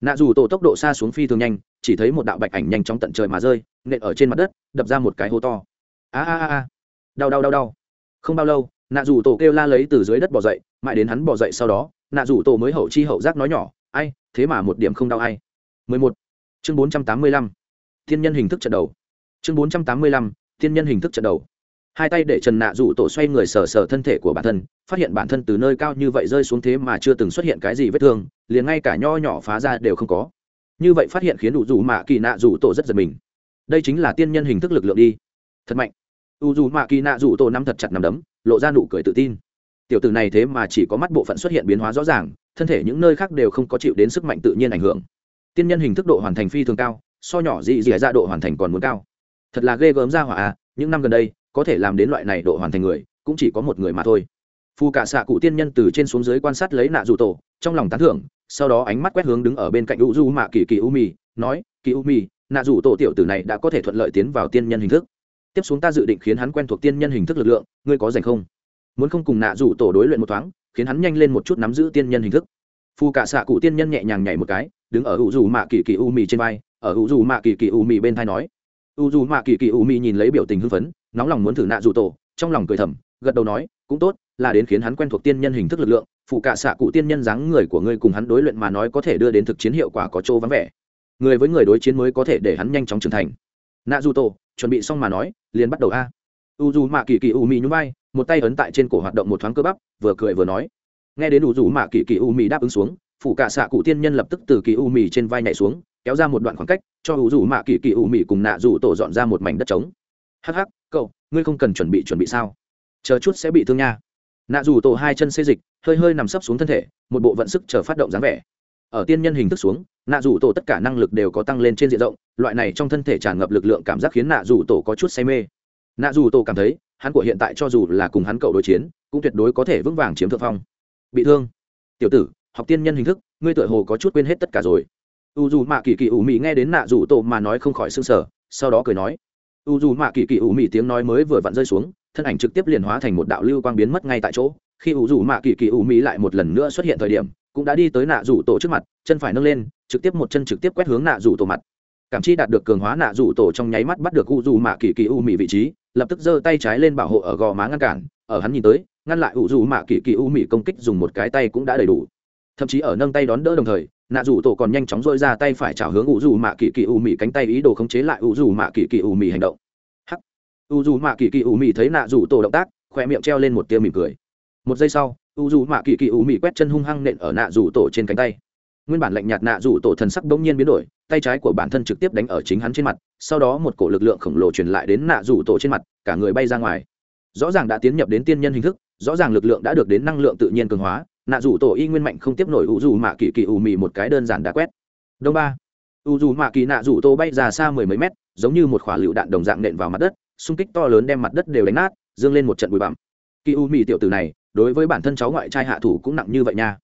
Nạ rủ tổ tốc độ xa xuống phi thường nhanh, chỉ thấy một đạo bạch ảnh nhanh chóng tận trời mà rơi, nện ở trên mặt đất, đập ra một cái hố to. A a a đau đau đau đau. Không bao lâu, nạ rủ tổ kêu la lấy từ dưới đất bỏ dậy, mãi đến hắn bỏ dậy sau đó nạ rủ tổ mới hậu chi hậu giác nói nhỏ, ai, thế mà một điểm không đau ai 11. chương 485. thiên nhân hình thức trận đầu. Chương 485. thiên nhân hình thức trận đầu. Hai tay để trần nạ rủ tổ xoay người sờ sờ thân thể của bản thân, phát hiện bản thân từ nơi cao như vậy rơi xuống thế mà chưa từng xuất hiện cái gì vết thương, liền ngay cả nho nhỏ phá ra đều không có. Như vậy phát hiện khiến đủ dù mạ kỳ nạ rủ tổ rất giật mình. Đây chính là tiên nhân hình thức lực lượng đi. Thật mạnh. U dù mạ kỳ nạ rủ tổ nắm thật chặt nằm đấm, lộ ra nụ cười tự tin tiểu tử này thế mà chỉ có mắt bộ phận xuất hiện biến hóa rõ ràng, thân thể những nơi khác đều không có chịu đến sức mạnh tự nhiên ảnh hưởng. Tiên nhân hình thức độ hoàn thành phi thường cao, so nhỏ dị dị ra độ hoàn thành còn muốn cao. Thật là ghê gớm ra hỏa à những năm gần đây, có thể làm đến loại này độ hoàn thành người, cũng chỉ có một người mà thôi. Phù cả xạ cụ tiên nhân từ trên xuống dưới quan sát lấy nạ dù tổ, trong lòng tán thưởng, sau đó ánh mắt quét hướng đứng ở bên cạnh u du mạ kỳ kỳ u mì, nói, kỳ u mì, nạ dù tổ tiểu tử này đã có thể thuận lợi tiến vào tiên nhân hình thức. Tiếp xuống ta dự định khiến hắn quen thuộc tiên nhân hình thức lực lượng, ngươi có dành không? Muốn không cùng nạ rủ tổ đối luyện một thoáng, khiến hắn nhanh lên một chút nắm giữ tiên nhân hình thức. Phù cả xạ cụ tiên nhân nhẹ nhàng nhảy một cái, đứng ở u dù mạ kỳ kỳ u mì trên vai, ở u dù mạ kỳ kỳ u mì bên thai nói. U dù mạ kỳ kỳ u mì nhìn lấy biểu tình hưng phấn, nóng lòng muốn thử nạ rủ tổ, trong lòng cười thầm, gật đầu nói, cũng tốt, là đến khiến hắn quen thuộc tiên nhân hình thức lực lượng phụ cả xạ cụ tiên nhân dáng người của ngươi cùng hắn đối luyện mà nói có thể đưa đến thực chiến hiệu quả có chỗ vắng vẻ. Người với người đối chiến mới có thể để hắn nhanh chóng trưởng thành. Nạ dù tổ, chuẩn bị xong mà nói, liền bắt đầu a. U dù mạ kỳ kỳ u mì nhún vai một tay ấn tại trên cổ hoạt động một thoáng cơ bắp, vừa cười vừa nói. Nghe đến đủ rủ mạ kỳ kỳ u mì đáp ứng xuống, phủ cả xạ cụ tiên nhân lập tức từ kỳ u mì trên vai nhảy xuống, kéo ra một đoạn khoảng cách, cho ủ rủ mạ kỳ kỳ u mì cùng nạ rủ tổ dọn ra một mảnh đất trống. Hắc hắc, cậu, ngươi không cần chuẩn bị chuẩn bị sao? Chờ chút sẽ bị thương nha. Nạ rủ tổ hai chân xê dịch, hơi hơi nằm sấp xuống thân thể, một bộ vận sức chờ phát động dáng vẻ. Ở tiên nhân hình thức xuống, nạ rủ tổ tất cả năng lực đều có tăng lên trên diện rộng, loại này trong thân thể tràn ngập lực lượng cảm giác khiến nạ rủ tổ có chút say mê. Nạ rủ tổ cảm thấy hắn của hiện tại cho dù là cùng hắn cậu đối chiến, cũng tuyệt đối có thể vững vàng chiếm thượng phong. Bị thương. Tiểu tử, học tiên nhân hình thức, ngươi tựa hồ có chút quên hết tất cả rồi. U dù mạ kỳ kỳ ủ mị nghe đến nạ dù tổ mà nói không khỏi s ư n g sở sau đó cười nói. U dù mạ kỳ kỳ ủ mị tiếng nói mới vừa vặn rơi xuống, thân ảnh trực tiếp liền hóa thành một đạo lưu quang biến mất ngay tại chỗ. Khi u dù mạ kỳ kỳ ủ mị lại một lần nữa xuất hiện thời điểm, cũng đã đi tới nạ rủ tổ trước mặt, chân phải nâng lên, trực tiếp một chân trực tiếp quét hướng nạ rủ tổ mặt. Cảm chi đạt được cường hóa nạ rủ tổ trong nháy mắt bắt được u dù mạ kỳ kỳ ủ mị vị trí lập tức giơ tay trái lên bảo hộ ở gò má ngăn cản, ở hắn nhìn tới, ngăn lại u dù mạ kỳ kỳ u mị công kích dùng một cái tay cũng đã đầy đủ. Thậm chí ở nâng tay đón đỡ đồng thời, nạ dù tổ còn nhanh chóng dôi ra tay phải chảo hướng u dù mạ kỳ kỳ u mị cánh tay ý đồ khống chế lại u dù mạ kỳ kỳ u mị hành động. Hắc. U dù mạ kỳ kỳ u mị thấy nạ dù tổ động tác khoe miệng treo lên một tia mỉm cười. Một giây sau u dù mạ kỳ kỳ u mị quét chân hung hăng nện ở nạ dù tổ trên cánh tay nguyên bản lạnh nhạt nạ rủ tổ thần sắc bỗng nhiên biến đổi, tay trái của bản thân trực tiếp đánh ở chính hắn trên mặt, sau đó một cổ lực lượng khổng lồ truyền lại đến nạ rủ tổ trên mặt, cả người bay ra ngoài. Rõ ràng đã tiến nhập đến tiên nhân hình thức, rõ ràng lực lượng đã được đến năng lượng tự nhiên cường hóa, nạ rủ tổ y nguyên mạnh không tiếp nổi u dù mạ kỳ kỳ u mì một cái đơn giản đã quét. Đông ba. U dù mạ kỳ nạ rủ tổ bay ra xa mười mấy mét, giống như một khỏa lựu đạn đồng dạng nện vào mặt đất, xung kích to lớn đem mặt đất đều đánh nát, dương lên một trận bụi bặm. Kỳ u mì tiểu tử này, đối với bản thân cháu ngoại trai hạ thủ cũng nặng như vậy nha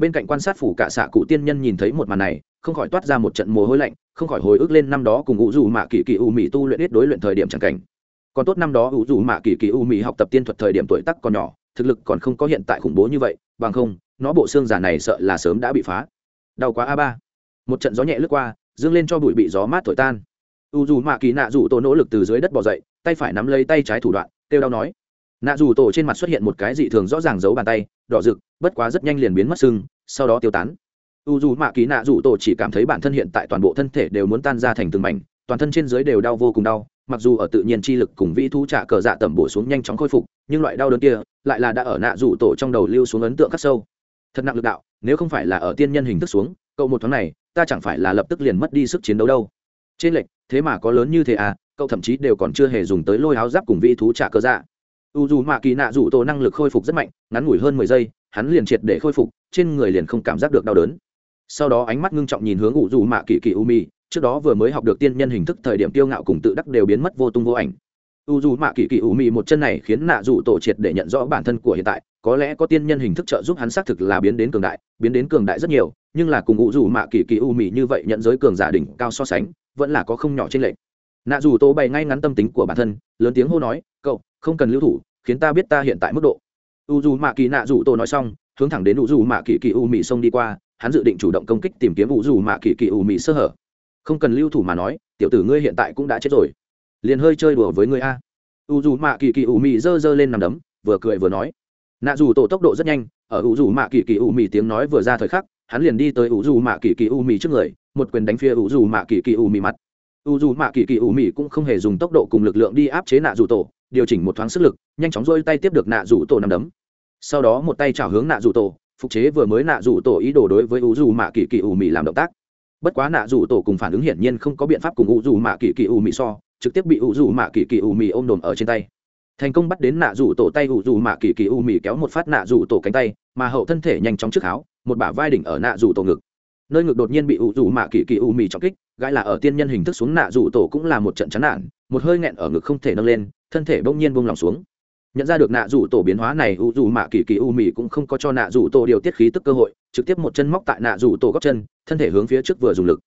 bên cạnh quan sát phủ cả xạ cụ tiên nhân nhìn thấy một màn này, không khỏi toát ra một trận mồ hôi lạnh, không khỏi hồi ức lên năm đó cùng ngũ dù mạ kỳ kỳ u mỹ tu luyện ít đối luyện thời điểm c cảnh. Còn tốt năm đó ngũ dù mạ kỳ kỳ u mỹ học tập tiên thuật thời điểm tuổi tắc còn nhỏ, thực lực còn không có hiện tại khủng bố như vậy, bằng không, nó bộ xương giả này sợ là sớm đã bị phá. Đau quá a ba. Một trận gió nhẹ lướt qua, dương lên cho bụi bị gió mát thổi tan. U dù mạ kỳ nạ dù tô nỗ lực từ dưới đất bỏ dậy, tay phải nắm lấy tay trái thủ đoạn, kêu đau nói nạ dù tổ trên mặt xuất hiện một cái dị thường rõ ràng giấu bàn tay, đỏ rực, bất quá rất nhanh liền biến mất sưng, sau đó tiêu tán. U dù mạ kỳ nạ dù tổ chỉ cảm thấy bản thân hiện tại toàn bộ thân thể đều muốn tan ra thành từng mảnh, toàn thân trên dưới đều đau vô cùng đau, mặc dù ở tự nhiên chi lực cùng vĩ thú trả cờ dạ tẩm bổ xuống nhanh chóng khôi phục, nhưng loại đau đớn kia lại là đã ở nạ dù tổ trong đầu lưu xuống ấn tượng khắc sâu. Thật nặng lực đạo, nếu không phải là ở tiên nhân hình thức xuống, cậu một tháng này, ta chẳng phải là lập tức liền mất đi sức chiến đấu đâu. Trên lệch, thế mà có lớn như thế à cậu thậm chí đều còn chưa hề dùng tới lôi áo giáp cùng vĩ thú trả cờ dạ u dù mạ kỳ nạ rủ tổ năng lực khôi phục rất mạnh, ngắn ngủi hơn mười giây, hắn liền triệt để khôi phục, trên người liền không cảm giác được đau đớn. Sau đó ánh mắt ngưng trọng nhìn hướng u dù mạ kỳ kỳ u mi trước đó vừa mới học được tiên nhân hình thức thời điểm tiêu ngạo cùng tự đắc đều biến mất vô tung vô ảnh. U dù mạ kỳ kỳ u mi một chân này khiến nạ rủ tổ triệt để nhận rõ bản thân của hiện tại, có lẽ có tiên nhân hình thức trợ giúp hắn xác thực là biến đến cường đại, biến đến cường đại rất nhiều, nhưng là cùng u dù mạ kỳ kỳ u mi như vậy nhận giới cường giả đỉnh cao so sánh, vẫn là có không nhỏ trên lệnh nạ dù tổ bày ngay ngắn tâm tính của bản thân, lớn tiếng hô nói, cậu không cần lưu thủ, khiến ta biết ta hiện tại mức độ. U dù mạ kỳ nạ dù tổ nói xong, hướng thẳng đến u dù mạ kỳ kỳ u mị xông đi qua, hắn dự định chủ động công kích tìm kiếm u dù mạ kỳ kỳ u mị sơ hở. Không cần lưu thủ mà nói, tiểu tử ngươi hiện tại cũng đã chết rồi. Liền hơi chơi đùa với ngươi a. U dù mạ kỳ kỳ u mị giơ giơ lên nằm đấm, vừa cười vừa nói. Nạ dù tổ tốc độ rất nhanh, ở u dù mạ kỳ kỳ u mị tiếng nói vừa ra thời khắc, hắn liền đi tới u dù mạ kỳ kỳ u mị trước người, một quyền đánh phía u dù mạ kỳ kỳ u mị mặt. U dù mạ kỳ kỳ u mị cũng không hề dùng tốc độ cùng lực lượng đi áp chế nạ dù tổ điều chỉnh một thoáng sức lực, nhanh chóng rôi tay tiếp được nạ rủ tổ nằm đấm. Sau đó một tay chảo hướng nạ rủ tổ, phục chế vừa mới nạ rủ tổ ý đồ đối với u dù mạ kỳ kỳ u mị làm động tác. Bất quá nạ rủ tổ cùng phản ứng hiển nhiên không có biện pháp cùng u dù mạ kỳ kỳ u mị so, trực tiếp bị u dù mạ kỳ kỳ u mị ôm đồn ở trên tay. Thành công bắt đến nạ rủ tổ tay u dù mạ kỳ kỳ u mị kéo một phát nạ rủ tổ cánh tay, mà hậu thân thể nhanh chóng trước áo một bả vai đỉnh ở nạ rủ tổ ngực. Nơi ngực đột nhiên bị u dù mạ kỳ kỳ u mị trọng kích, gãi là ở tiên nhân hình thức xuống nạ rủ tổ cũng là một trận chán nản, một hơi nghẹn ở ngực không thể nâng lên thân thể bỗng nhiên buông lỏng xuống. Nhận ra được nạ rủ tổ biến hóa này, u dù mạ kỳ kỳ u mì cũng không có cho nạ rủ tổ điều tiết khí tức cơ hội, trực tiếp một chân móc tại nạ rủ tổ góc chân, thân thể hướng phía trước vừa dùng lực.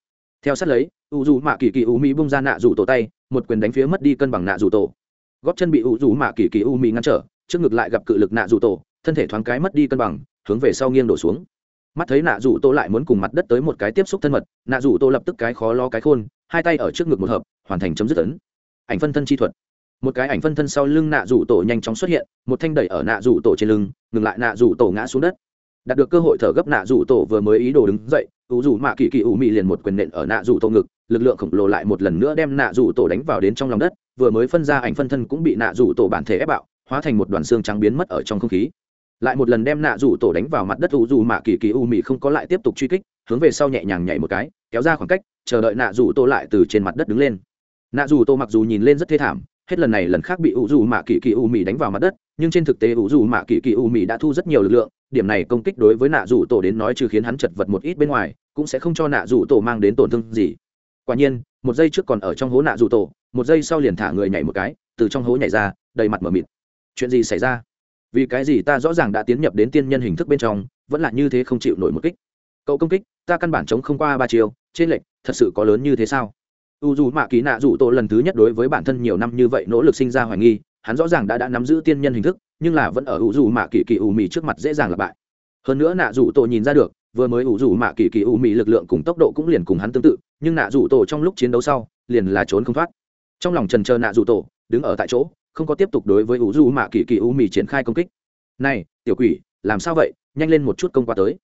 Theo sát lấy, u dù mạ kỳ kỳ u mì bung ra nạ rủ tổ tay, một quyền đánh phía mất đi cân bằng nạ rủ tổ. Góp chân bị u dù mạ kỳ kỳ u mì ngăn trở, trước ngực lại gặp cự lực nạ rủ tổ, thân thể thoáng cái mất đi cân bằng, hướng về sau nghiêng đổ xuống. Mắt thấy nạ rủ tổ lại muốn cùng mặt đất tới một cái tiếp xúc thân mật, nạ rủ tổ lập tức cái khó lo cái khôn, hai tay ở trước ngực một hợp, hoàn thành chấm dứt ấn. Ảnh phân thân chi thuật một cái ảnh phân thân sau lưng nạ rủ tổ nhanh chóng xuất hiện một thanh đẩy ở nạ rủ tổ trên lưng ngừng lại nạ rủ tổ ngã xuống đất đạt được cơ hội thở gấp nạ rủ tổ vừa mới ý đồ đứng dậy ủ rủ mạ kỳ kỳ ủ mị liền một quyền nện ở nạ rủ tổ ngực lực lượng khổng lồ lại một lần nữa đem nạ rủ tổ đánh vào đến trong lòng đất vừa mới phân ra ảnh phân thân cũng bị nạ rủ tổ bản thể ép bạo hóa thành một đoàn xương trắng biến mất ở trong không khí lại một lần đem nạ rủ tổ đánh vào mặt đất ủ rủ mạ kỳ kỳ ủ mị không có lại tiếp tục truy kích hướng về sau nhẹ nhàng nhảy một cái kéo ra khoảng cách chờ đợi nạ rủ tổ lại từ trên mặt đất đứng lên nạ rủ tổ mặc dù nhìn lên rất thê thảm hết lần này lần khác bị ủ dù mạ kỳ kỳ u mì đánh vào mặt đất, nhưng trên thực tế ủ dù mạ kỳ kỳ u mì đã thu rất nhiều lực lượng, điểm này công kích đối với nạ dù tổ đến nói trừ khiến hắn chật vật một ít bên ngoài, cũng sẽ không cho nạ dù tổ mang đến tổn thương gì. Quả nhiên, một giây trước còn ở trong hố nạ dù tổ, một giây sau liền thả người nhảy một cái, từ trong hố nhảy ra, đầy mặt m ở mịt. Chuyện gì xảy ra? Vì cái gì ta rõ ràng đã tiến nhập đến tiên nhân hình thức bên trong, vẫn là như thế không chịu nổi một kích. Cậu công kích, ta căn bản chống không qua ba chiều trên lệnh thật sự có lớn như thế sao? U dù mạ kỳ nạ dù tổ lần thứ nhất đối với bản thân nhiều năm như vậy nỗ lực sinh ra hoài nghi, hắn rõ ràng đã đã nắm giữ tiên nhân hình thức, nhưng là vẫn ở u dù mạ kỳ kỳ u mì trước mặt dễ dàng là bại. Hơn nữa nạ dù tổ nhìn ra được, vừa mới u dù mạ kỳ kỳ u mì lực lượng cùng tốc độ cũng liền cùng hắn tương tự, nhưng nạ dù tổ trong lúc chiến đấu sau, liền là trốn không thoát. Trong lòng trần chờ nạ dù tổ, đứng ở tại chỗ, không có tiếp tục đối với u dù mạ kỳ kỳ u mì triển khai công kích. Này, tiểu quỷ, làm sao vậy? Nhanh lên một chút công qua tới.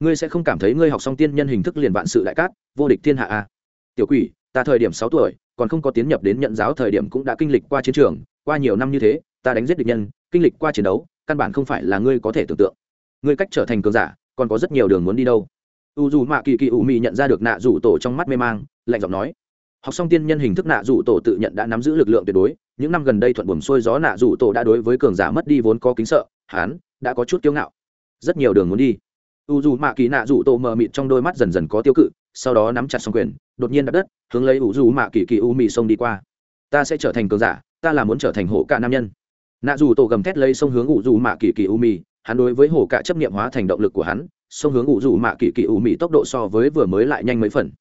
Ngươi sẽ không cảm thấy ngươi học xong tiên nhân hình thức liền vạn sự đại cát, vô địch thiên hạ à? Tiểu quỷ ta thời điểm sáu tuổi, còn không có tiến nhập đến nhận giáo thời điểm cũng đã kinh lịch qua chiến trường, qua nhiều năm như thế, ta đánh giết địch nhân, kinh lịch qua chiến đấu, căn bản không phải là ngươi có thể tưởng tượng. Ngươi cách trở thành cường giả, còn có rất nhiều đường muốn đi đâu. U dù mạ kỳ kỳ u mị nhận ra được nạ rủ tổ trong mắt mê mang, lạnh giọng nói. Học xong tiên nhân hình thức nạ rủ tổ tự nhận đã nắm giữ lực lượng tuyệt đối, những năm gần đây thuận buồm xuôi gió nạ rủ tổ đã đối với cường giả mất đi vốn có kính sợ hán đã có chút kiêu ngạo. Rất nhiều đường muốn đi. U dù mạ kỳ nạ rủ tổ mờ mịt trong đôi mắt dần dần có tiêu cự sau đó nắm chặt xong quyền, đột nhiên đặt đất, hướng lấy u dù mạ kỳ kỳ u mì sông đi qua. Ta sẽ trở thành cường giả, ta là muốn trở thành hổ cả nam nhân. Nạ dù tổ gầm thét lấy sông hướng u dù mạ kỳ kỳ u mì, hắn đối với hổ cả chấp nghiệm hóa thành động lực của hắn, sông hướng u dù mạ kỳ kỳ u mì tốc độ so với vừa mới lại nhanh mấy phần.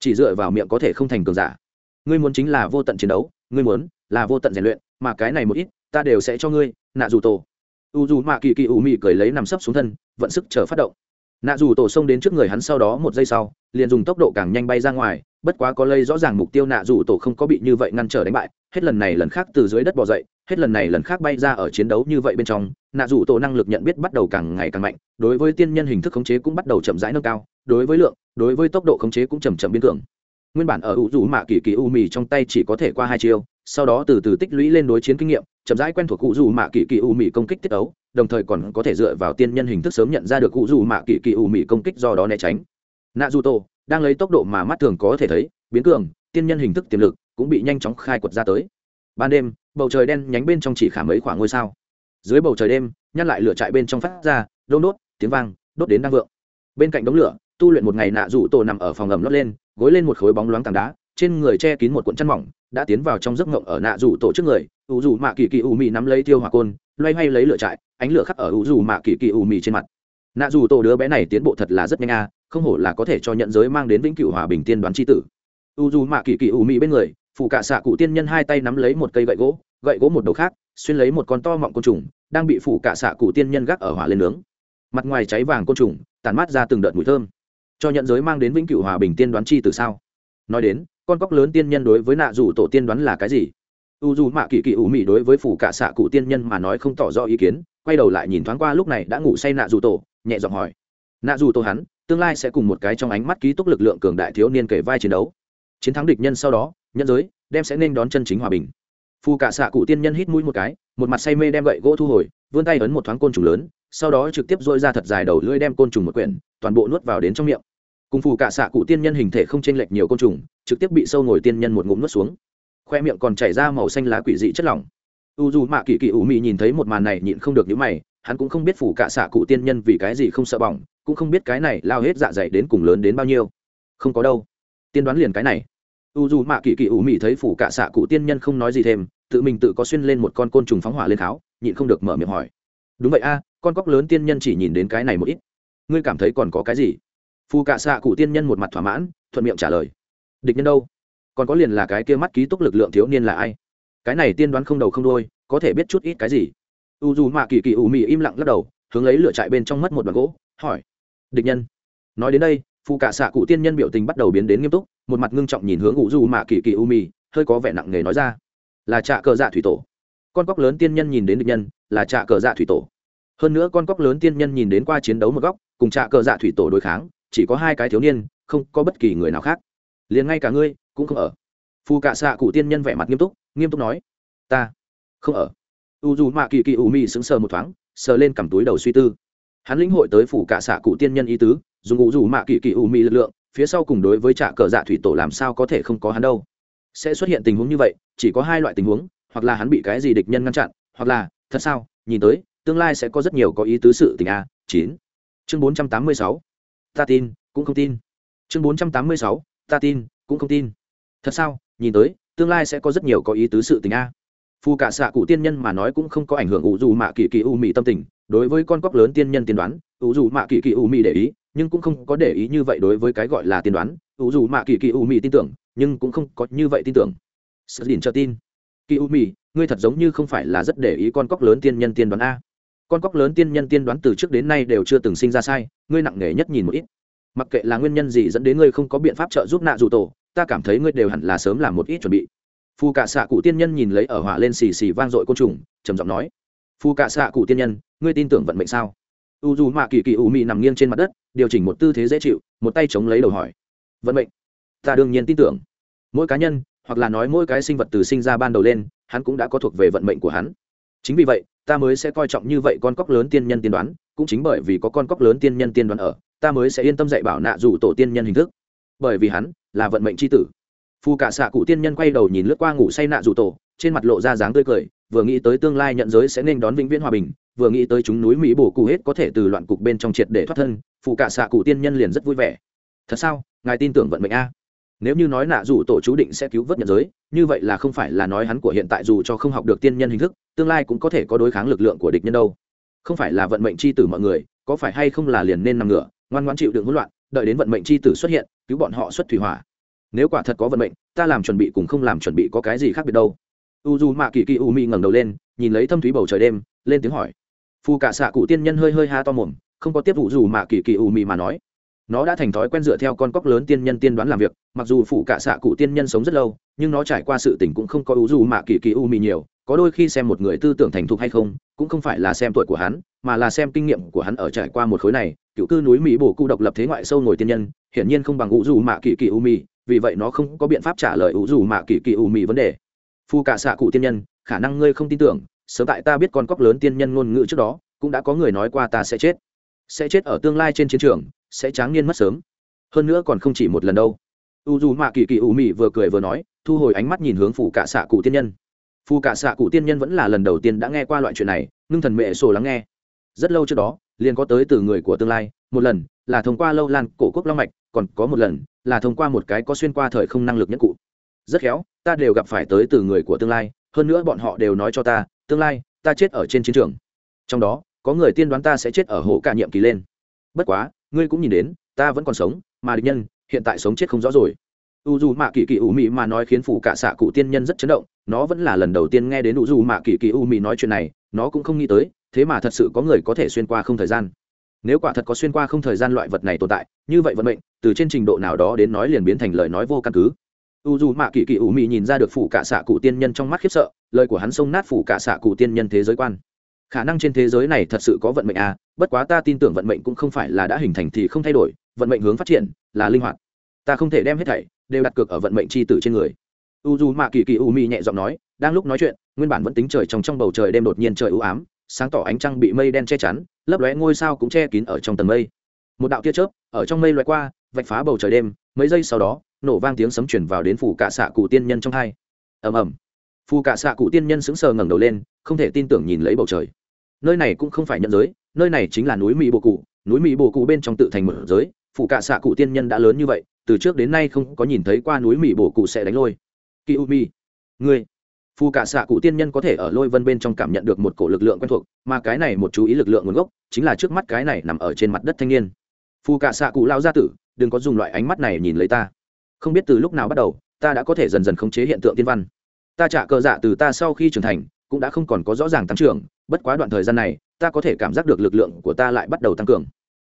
Chỉ dựa vào miệng có thể không thành cường giả. Ngươi muốn chính là vô tận chiến đấu, ngươi muốn là vô tận rèn luyện, mà cái này một ít, ta đều sẽ cho ngươi, nạ dù tổ. U dù mạ kỳ kỳ u mì cười lấy nằm sấp xuống thân, vận sức chờ phát động nạ dù tổ xông đến trước người hắn sau đó một giây sau, liền dùng tốc độ càng nhanh bay ra ngoài, bất quá có lây rõ ràng mục tiêu nạ dù tổ không có bị như vậy ngăn trở đánh bại, hết lần này lần khác từ dưới đất bỏ dậy, hết lần này lần khác bay ra ở chiến đấu như vậy bên trong, nạ dù tổ năng lực nhận biết bắt đầu càng ngày càng mạnh, đối với tiên nhân hình thức khống chế cũng bắt đầu chậm rãi nâng cao, đối với lượng, đối với tốc độ khống chế cũng chầm chậm biến cường. Nguyên bản ở ủ dù mạ kỳ kỳ u mì trong tay chỉ có thể qua hai chiêu, sau đó từ từ tích lũy lên đối chiến kinh nghiệm chậm rãi quen thuộc cụ dù mạ kỳ kỳ u mị công kích tiết ấu, đồng thời còn có thể dựa vào tiên nhân hình thức sớm nhận ra được cụ dù mạ kỳ kỳ u mị công kích do đó né tránh. Nạ dù tổ đang lấy tốc độ mà mắt thường có thể thấy, biến cường, tiên nhân hình thức tiềm lực cũng bị nhanh chóng khai quật ra tới. Ban đêm, bầu trời đen nhánh bên trong chỉ khả mấy khoảng ngôi sao. Dưới bầu trời đêm, nhắc lại lửa chạy bên trong phát ra, đôn đốt, tiếng vang, đốt đến đang vượng. Bên cạnh đống lửa, tu luyện một ngày nạ rủ tổ nằm ở phòng ngầm lót lên, gối lên một khối bóng loáng tảng đá, trên người che kín một cuộn chăn mỏng, đã tiến vào trong giấc ngộng ở nạ rủ tổ trước người ủ dù mạ kỳ kỳ ủ mị nắm lấy tiêu hỏa côn, loay hoay lấy lửa trại, ánh lửa khắc ở ủ dù mạ kỳ kỳ ủ mị trên mặt. Nạ Dù tổ đứa bé này tiến bộ thật là rất nhanh a, không hổ là có thể cho nhận giới mang đến vĩnh cửu hòa bình tiên đoán tri tử. Ủ dù mạ kỳ kỳ ủ mị bên người, phụ cạ xạ cụ tiên nhân hai tay nắm lấy một cây gậy gỗ gậy gỗ một đầu khác, xuyên lấy một con to mọng côn trùng, đang bị phụ cạ xạ cụ tiên nhân gác ở hỏa lên nướng. Mặt ngoài cháy vàng côn trùng tàn mát ra từng đợt mùi thơm. Cho nhận giới mang đến vĩnh cửu hòa bình tiên đoán chi từ sao? Nói đến, con cóc lớn tiên nhân đối với nạ dù tổ tiên đoán là cái gì? U dù mạ kỳ kỳ ủ mị đối với phủ cả xạ cụ tiên nhân mà nói không tỏ rõ ý kiến, quay đầu lại nhìn thoáng qua lúc này đã ngủ say nạ dù tổ, nhẹ giọng hỏi. Nạ dù tổ hắn, tương lai sẽ cùng một cái trong ánh mắt ký túc lực lượng cường đại thiếu niên kể vai chiến đấu. Chiến thắng địch nhân sau đó, nhân giới đem sẽ nên đón chân chính hòa bình. Phù cả xạ cụ tiên nhân hít mũi một cái, một mặt say mê đem gậy gỗ thu hồi, vươn tay ấn một thoáng côn trùng lớn, sau đó trực tiếp dội ra thật dài đầu lưỡi đem côn trùng một quyển, toàn bộ nuốt vào đến trong miệng. Cùng phù cả xạ cụ tiên nhân hình thể không chênh lệch nhiều côn trùng, trực tiếp bị sâu ngồi tiên nhân một ngụm nuốt xuống khoe miệng còn chảy ra màu xanh lá quỷ dị chất lỏng. U dù mạ kỳ kỳ ủ mị nhìn thấy một màn này nhịn không được những mày, hắn cũng không biết phủ cả xạ cụ tiên nhân vì cái gì không sợ bỏng, cũng không biết cái này lao hết dạ dày đến cùng lớn đến bao nhiêu. Không có đâu. Tiên đoán liền cái này. U dù mạ kỳ kỳ ủ mị thấy phủ cả xạ cụ tiên nhân không nói gì thêm, tự mình tự có xuyên lên một con côn trùng phóng hỏa lên tháo, nhịn không được mở miệng hỏi. Đúng vậy a, con cóc lớn tiên nhân chỉ nhìn đến cái này một ít. Ngươi cảm thấy còn có cái gì? Phù cạ xạ cụ tiên nhân một mặt thỏa mãn, thuận miệng trả lời. Địch nhân đâu? Còn có liền là cái kia mắt ký túc lực lượng thiếu niên là ai? Cái này tiên đoán không đầu không đôi có thể biết chút ít cái gì? U dù mạ kỳ kỳ ủ mị im lặng lắc đầu, hướng lấy lửa chạy bên trong mất một đoạn gỗ, hỏi. Địch nhân. Nói đến đây phụ cả xạ cụ tiên nhân biểu tình bắt đầu biến đến nghiêm túc, một mặt ngưng trọng nhìn hướng u dù mạ kỳ kỳ u mị, hơi có vẻ nặng nề nói ra. Là trạ cờ dạ thủy tổ. Con cóc lớn tiên nhân nhìn đến địch nhân, là trạ cờ dạ thủy tổ. Hơn nữa con cóc lớn tiên nhân nhìn đến qua chiến đấu một góc, cùng trạ cờ dạ thủy tổ đối kháng, chỉ có hai cái thiếu niên, không có bất kỳ người nào khác liền ngay cả ngươi cũng không ở. Phù cạ xạ cụ tiên nhân vẻ mặt nghiêm túc nghiêm túc nói, ta không ở. U dù mạ kỳ kỳ u mi sững sờ một thoáng, sờ lên cầm túi đầu suy tư. Hắn lĩnh hội tới phủ cạ xạ cụ tiên nhân ý tứ, dùng u dù mạ kỳ kỳ u mi lực lượng, phía sau cùng đối với trạ cờ dạ thủy tổ làm sao có thể không có hắn đâu. Sẽ xuất hiện tình huống như vậy, chỉ có hai loại tình huống, hoặc là hắn bị cái gì địch nhân ngăn chặn, hoặc là, thật sao, nhìn tới, tương lai sẽ có rất nhiều có ý tứ sự tình a, chín. Chương bốn trăm tám mươi sáu. Ta tin, cũng không tin. Chương bốn trăm tám mươi sáu ta tin, cũng không tin. Thật sao? Nhìn tới, tương lai sẽ có rất nhiều có ý tứ sự tình a. Phù cả xạ cụ tiên nhân mà nói cũng không có ảnh hưởng ủ dù mạ kỳ kỳ u mị tâm tình, đối với con cóc lớn tiên nhân tiên đoán ủ dù mạ kỳ kỳ u mị để ý, nhưng cũng không có để ý như vậy đối với cái gọi là tiên đoán ủ dù mạ kỳ kỳ u mị tin tưởng, nhưng cũng không có như vậy tin tưởng. Sợ đỉnh cho tin. Kỳ u mị, ngươi thật giống như không phải là rất để ý con cóc lớn tiên nhân tiên đoán a. Con cóc lớn tiên nhân tiên đoán từ trước đến nay đều chưa từng sinh ra sai, ngươi nặng nề nhất nhìn một ít mặc kệ là nguyên nhân gì dẫn đến ngươi không có biện pháp trợ giúp nạ dù tổ, ta cảm thấy ngươi đều hẳn là sớm làm một ít chuẩn bị. Phù Cả xạ cụ tiên nhân nhìn lấy ở hỏa lên xì xì vang dội côn trùng, trầm giọng nói phù Cả xạ cụ tiên nhân, ngươi tin tưởng vận mệnh sao? U dù mạ kỳ kỳ u mị nằm nghiêng trên mặt đất, điều chỉnh một tư thế dễ chịu, một tay chống lấy đầu hỏi, vận mệnh? Ta đương nhiên tin tưởng. Mỗi cá nhân, hoặc là nói mỗi cái sinh vật từ sinh ra ban đầu lên, hắn cũng đã có thuộc về vận mệnh của hắn. Chính vì vậy, ta mới sẽ coi trọng như vậy con cóc lớn tiên nhân tiên đoán, cũng chính bởi vì có con cóc lớn tiên nhân tiên đoán ở ta mới sẽ yên tâm dạy bảo nạ dù tổ tiên nhân hình thức. Bởi vì hắn là vận mệnh c h i tử. Phù cả xạ cụ tiên nhân quay đầu nhìn lướt qua ngủ say nạ dù tổ, trên mặt lộ ra dáng tươi cười, vừa nghĩ tới tương lai nhận giới sẽ nên đón vĩnh viễn hòa bình, vừa nghĩ tới chúng núi mỹ bổ cụ hết có thể từ loạn cục bên trong triệt để thoát thân phù cả xạ cụ tiên nhân liền rất vui vẻ. Thật sao? Ngài tin tưởng vận mệnh a? Nếu như nói nạ dù tổ chú định sẽ cứu vớt nhận giới, như vậy là không phải là nói hắn của hiện tại dù cho không học được tiên nhân hình thức, tương lai cũng có thể có đối kháng lực lượng của địch nhân đâu. Không phải là vận mệnh c h i tử mọi người, có phải hay không là liền nên nằm ngửa ngoan ngoan chịu đựng hỗn loạn, đợi đến vận mệnh c h i tử xuất hiện, cứu bọn họ xuất thủy hỏa. Nếu quả thật có vận mệnh, ta làm chuẩn bị cùng không làm chuẩn bị có cái gì khác biệt đâu. U d u mạ kỳ kỳ u mi ngẩng đầu lên, nhìn lấy thâm thúy bầu trời đêm, lên tiếng hỏi. Phù cả xạ cụ tiên nhân hơi hơi ha to mồm, không có tiếp vụ dù mạ kỳ kỳ u mi mà nói. Nó đã thành thói quen dựa theo con cóc lớn tiên nhân tiên đoán làm việc, mặc dù phụ cả xạ cụ tiên nhân sống rất lâu, nhưng nó trải qua sự tình cũng không có u dù mạ kỳ kỳ u mì nhiều có đôi khi xem một người tư tưởng thành thục hay không, cũng không phải là xem tuổi của hắn, mà là xem kinh nghiệm của hắn ở trải qua một khối này, cựu cư núi mỹ bổ cụ độc lập thế ngoại sâu ngồi tiên nhân, hiển nhiên không bằng ưu dù mạ kỳ kỳ u mì, vì vậy nó không có biện pháp trả lời ủ dù mạ kỳ kỳ u mì vấn đề. Phu cả xạ cụ tiên nhân, khả năng ngươi không tin tưởng, sớm tại ta biết con cóc lớn tiên nhân ngôn ngữ trước đó, cũng đã có người nói qua ta sẽ chết. Sẽ chết ở tương lai trên chiến trường, sẽ tráng niên mất sớm. Hơn nữa còn không chỉ một lần đâu. U dù mạ kỳ kỳ u mị vừa cười vừa nói, thu hồi ánh mắt nhìn hướng phủ cả xạ cụ tiên nhân phù cả xạ cụ tiên nhân vẫn là lần đầu tiên đã nghe qua loại chuyện này, ngưng thần mẹ sổ lắng nghe. Rất lâu trước đó, liền có tới từ người của tương lai, một lần là thông qua lâu lan cổ quốc long mạch, còn có một lần là thông qua một cái có xuyên qua thời không năng lực nhất cụ. Rất khéo, ta đều gặp phải tới từ người của tương lai, hơn nữa bọn họ đều nói cho ta, tương lai, ta chết ở trên chiến trường. Trong đó, có người tiên đoán ta sẽ chết ở hộ cả nhiệm kỳ lên. Bất quá, ngươi cũng nhìn đến, ta vẫn còn sống, mà địch nhân hiện tại sống chết không rõ rồi u dù mạ kỳ kỳ u mị mà nói khiến phủ cả xạ cụ tiên nhân rất chấn động, nó vẫn là lần đầu tiên nghe đến u dù mạ kỳ kỳ u mị nói chuyện này, nó cũng không nghĩ tới, thế mà thật sự có người có thể xuyên qua không thời gian. Nếu quả thật có xuyên qua không thời gian loại vật này tồn tại, như vậy vận mệnh, từ trên trình độ nào đó đến nói liền biến thành lời nói vô căn cứ. U dù mạ kỳ kỳ u mị nhìn ra được phủ cả xạ cụ tiên nhân trong mắt khiếp sợ, lời của hắn xông nát phủ cả xạ cụ tiên nhân thế giới quan. Khả năng trên thế giới này thật sự có vận mệnh à bất quá ta tin tưởng vận mệnh cũng không phải là đã hình thành thì không thay đổi, vận mệnh hướng phát triển, là linh hoạt. Ta không thể đem hết thảy đều đặt cược ở vận mệnh c h i tử trên người. U dù mạ kỳ kỳ u mi nhẹ giọng nói, đang lúc nói chuyện, nguyên bản vẫn tính trời trong trong bầu trời đêm đột nhiên trời ưu ám, sáng tỏ ánh trăng bị mây đen che chắn, lấp lóe ngôi sao cũng che kín ở trong tầng mây. Một đạo tia chớp, ở trong mây loại qua, vạch phá bầu trời đêm, mấy giây sau đó, nổ vang tiếng sấm chuyển vào đến phủ cạ xạ cụ tiên nhân trong hai. Ầm ầm. Phù cạ xạ cụ tiên nhân sững sờ ngẩng đầu lên, không thể tin tưởng nhìn lấy bầu trời. Nơi này cũng không phải nhận giới, nơi này chính là núi mỹ bồ cụ, núi mỹ bồ cụ bên trong tự thành mở giới phù cạ xạ cụ tiên nhân đã lớn như vậy từ trước đến nay không có nhìn thấy qua núi mỹ bổ cụ sẽ đánh lôi. Kỳ u mi ngươi phù cạ xạ cụ tiên nhân có thể ở lôi vân bên trong cảm nhận được một cổ lực lượng quen thuộc, mà cái này một chú ý lực lượng nguồn gốc chính là trước mắt cái này nằm ở trên mặt đất thanh niên. Phù cạ xạ cụ lao gia tử, đừng có dùng loại ánh mắt này nhìn lấy ta. Không biết từ lúc nào bắt đầu, ta đã có thể dần dần khống chế hiện tượng tiên văn. Ta trả cờ dạ từ ta sau khi trưởng thành, cũng đã không còn có rõ ràng tăng trưởng, bất quá đoạn thời gian này, ta có thể cảm giác được lực lượng của ta lại bắt đầu tăng cường.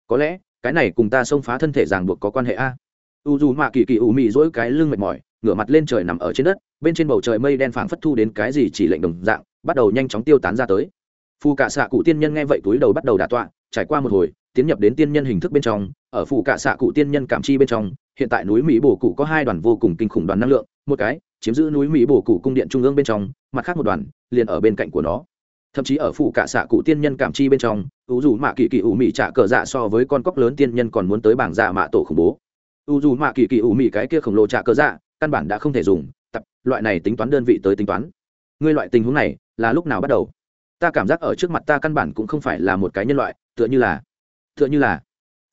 Có lẽ, cái này cùng ta xông phá thân thể ràng buộc có quan hệ a u dù mạ kỳ kỳ u mị dỗi cái lưng mệt mỏi, ngửa mặt lên trời nằm ở trên đất, bên trên bầu trời mây đen phảng phất thu đến cái gì chỉ lệnh đồng dạng, bắt đầu nhanh chóng tiêu tán ra tới. Phù cả xạ cụ tiên nhân nghe vậy túi đầu bắt đầu đả tọa, trải qua một hồi, tiến nhập đến tiên nhân hình thức bên trong. Ở phù cả xạ cụ tiên nhân cảm chi bên trong, hiện tại núi mỹ bồ cụ có hai đoàn vô cùng kinh khủng đoàn năng lượng, một cái chiếm giữ núi mỹ bồ cụ cung điện trung ương bên trong, mặt khác một đoàn liền ở bên cạnh của nó. Thậm chí ở phụ cả xạ cụ tiên nhân cảm chi bên trong u dù mạ kỳ kỳ ủ mị trả cờ dạ so với con cóc lớn tiên nhân còn muốn tới bảng dạ mạ tổ khủng bố u dù mạ kỳ kỳ ủ mị cái kia khổng lồ trả cơ dạ căn bản đã không thể dùng, tập, loại này tính toán đơn vị tới tính toán. Ngươi loại tình huống này, là lúc nào bắt đầu? Ta cảm giác ở trước mặt ta căn bản cũng không phải là một cái nhân loại, tựa như là, tựa như là.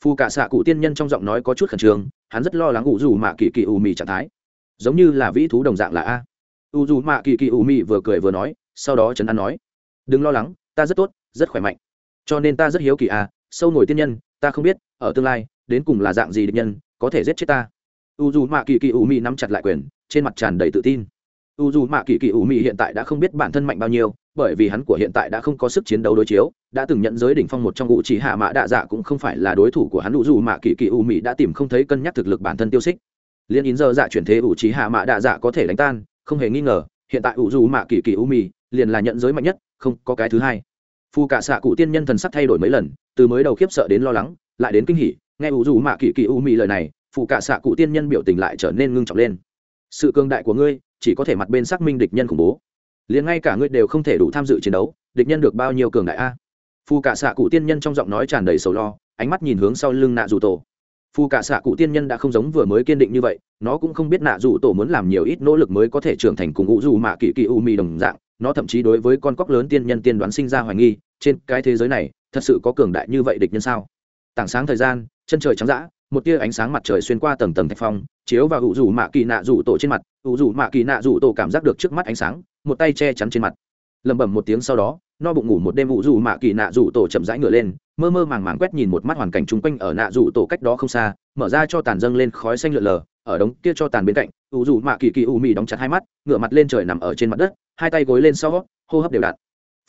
Phù cả xạ cụ tiên nhân trong giọng nói có chút khẩn trương, hắn rất lo lắng u dù mạ kỳ kỳ ủ mị trạng thái. Giống như là vĩ thú đồng dạng là a. U dù mạ kỳ kỳ ủ mị vừa cười vừa nói, sau đó trấn an nói, đừng lo lắng, ta rất tốt, rất khỏe mạnh. Cho nên ta rất hiếu kỳ à sâu ngồi tiên nhân, ta không biết, ở tương lai, đến cùng là dạng gì định nhân có thể giết chết ta. U dù mạ kỳ kỳ ủ mị nắm chặt lại quyền, trên mặt tràn đầy tự tin. U dù mạ kỳ kỳ ủ mị hiện tại đã không biết bản thân mạnh bao nhiêu, bởi vì hắn của hiện tại đã không có sức chiến đấu đối chiếu, đã từng nhận giới đỉnh phong một trong ngụ chỉ hạ mã đạ dạ cũng không phải là đối thủ của hắn. U dù mạ kỳ kỳ ủ mị đã tìm không thấy cân nhắc thực lực bản thân tiêu xích. Liên in giờ dạ chuyển thế u chỉ hạ mã đạ dạ có thể đánh tan, không hề nghi ngờ, hiện tại u dù mạ kỳ kỳ ủ mị liền là nhận giới mạnh nhất, không có cái thứ hai. Phù cả xạ cụ tiên nhân thần sắc thay đổi mấy lần, từ mới đầu khiếp sợ đến lo lắng, lại đến kinh hỉ nghe ủ dù mạ kỳ kỳ u mị lời này phụ cả xạ cụ tiên nhân biểu tình lại trở nên ngưng trọng lên. Sự cường đại của ngươi, chỉ có thể mặt bên xác minh địch nhân khủng bố. Liền ngay cả ngươi đều không thể đủ tham dự chiến đấu, địch nhân được bao nhiêu cường đại a? Phu cả xạ cụ tiên nhân trong giọng nói tràn đầy sầu lo, ánh mắt nhìn hướng sau lưng nạ dù tổ. Phù cả xạ cụ tiên nhân đã không giống vừa mới kiên định như vậy, nó cũng không biết nạ dù tổ muốn làm nhiều ít nỗ lực mới có thể trưởng thành cùng ngũ dù mạ kỳ kỳ u mì đồng dạng, nó thậm chí đối với con cóc lớn tiên nhân tiên đoán sinh ra hoài nghi, trên cái thế giới này, thật sự có cường đại như vậy địch nhân sao? Tảng sáng thời gian chân trời trắng dã, một tia ánh sáng mặt trời xuyên qua tầng tầng thạch phong, chiếu vào hữu dù mạ kỳ nạ rủ tổ trên mặt hữu dù mạ kỳ nạ rủ tổ cảm giác được trước mắt ánh sáng, một tay che chắn trên mặt. Lẩm bẩm một tiếng sau đó, no bụng ngủ một đêm hữu dù mạ kỳ nạ rủ tổ chậm rãi ngửa lên, mơ mơ màng màng quét nhìn một mắt hoàn cảnh chung quanh ở nạ rủ tổ cách đó không xa, mở ra cho tàn dâng lên khói xanh lượn lờ, ở đống kia cho tàn bên cạnh hữu dù mạ kỳ kỳ u mì đóng chặt hai mắt, ngửa mặt lên trời nằm ở trên mặt đất, hai tay gối lên sau, hô hấp đều đặn.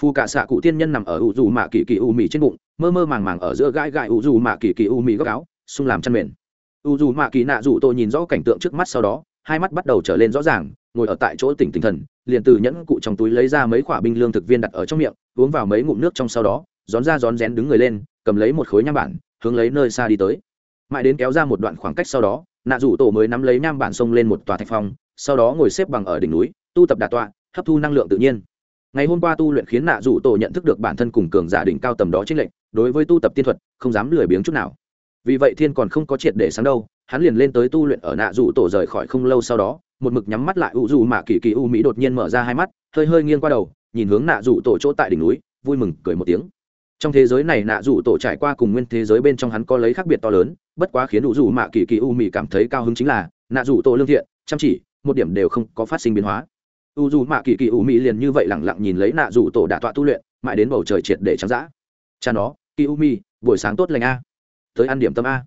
Phù cả xạ cụ tiên nhân nằm ở hữu dù mạ kỳ kỳ u mì trên bụng mơ mơ màng màng ở giữa gãi gãi u dù mạ kỳ kỳ u mì góc áo xung làm chăn mền. U dù mạ kỳ nạ dù tôi nhìn rõ cảnh tượng trước mắt sau đó, hai mắt bắt đầu trở lên rõ ràng, ngồi ở tại chỗ tỉnh tinh thần, liền từ nhẫn cụ trong túi lấy ra mấy quả binh lương thực viên đặt ở trong miệng, uống vào mấy ngụm nước trong sau đó rón ra rón rén đứng người lên, cầm lấy một khối nham bản, hướng lấy nơi xa đi tới. Mãi đến kéo ra một đoạn khoảng cách sau đó, nạ rủ tổ mới nắm lấy nham bản sông lên một tòa thạch phong sau đó ngồi xếp bằng ở đỉnh núi, tu tập đà tọa, hấp thu năng lượng tự nhiên. Ngày hôm qua tu luyện khiến nạ rủ tổ nhận thức được bản thân cùng cường giả đỉnh cao tầm đó chính lệnh đối với tu tập tiên thuật, không dám lười biếng chút nào. Vì vậy thiên còn không có triệt để sáng đâu, hắn liền lên tới tu luyện ở nạ rủ tổ rời khỏi không lâu sau đó, một mực nhắm mắt lại u dù mạ kỳ kỳ u mỹ đột nhiên mở ra hai mắt, hơi hơi nghiêng qua đầu, nhìn hướng nạ rủ tổ chỗ tại đỉnh núi, vui mừng cười một tiếng. Trong thế giới này nạ rủ tổ trải qua cùng nguyên thế giới bên trong hắn có lấy khác biệt to lớn, bất quá khiến u dù mạ kỳ kỳ u mỹ cảm thấy cao hứng chính là, nạ rủ tổ lương thiện, chăm chỉ, một điểm đều không có phát sinh biến hóa. U dù mạ kỳ kỳ u mỹ liền như vậy lẳng lặng nhìn lấy nạ rủ tổ đả tọa tu luyện, mãi đến bầu trời triệt để trắng dã cha nó kỳ u mi, buổi sáng tốt lành a. Tới ăn điểm tâm a.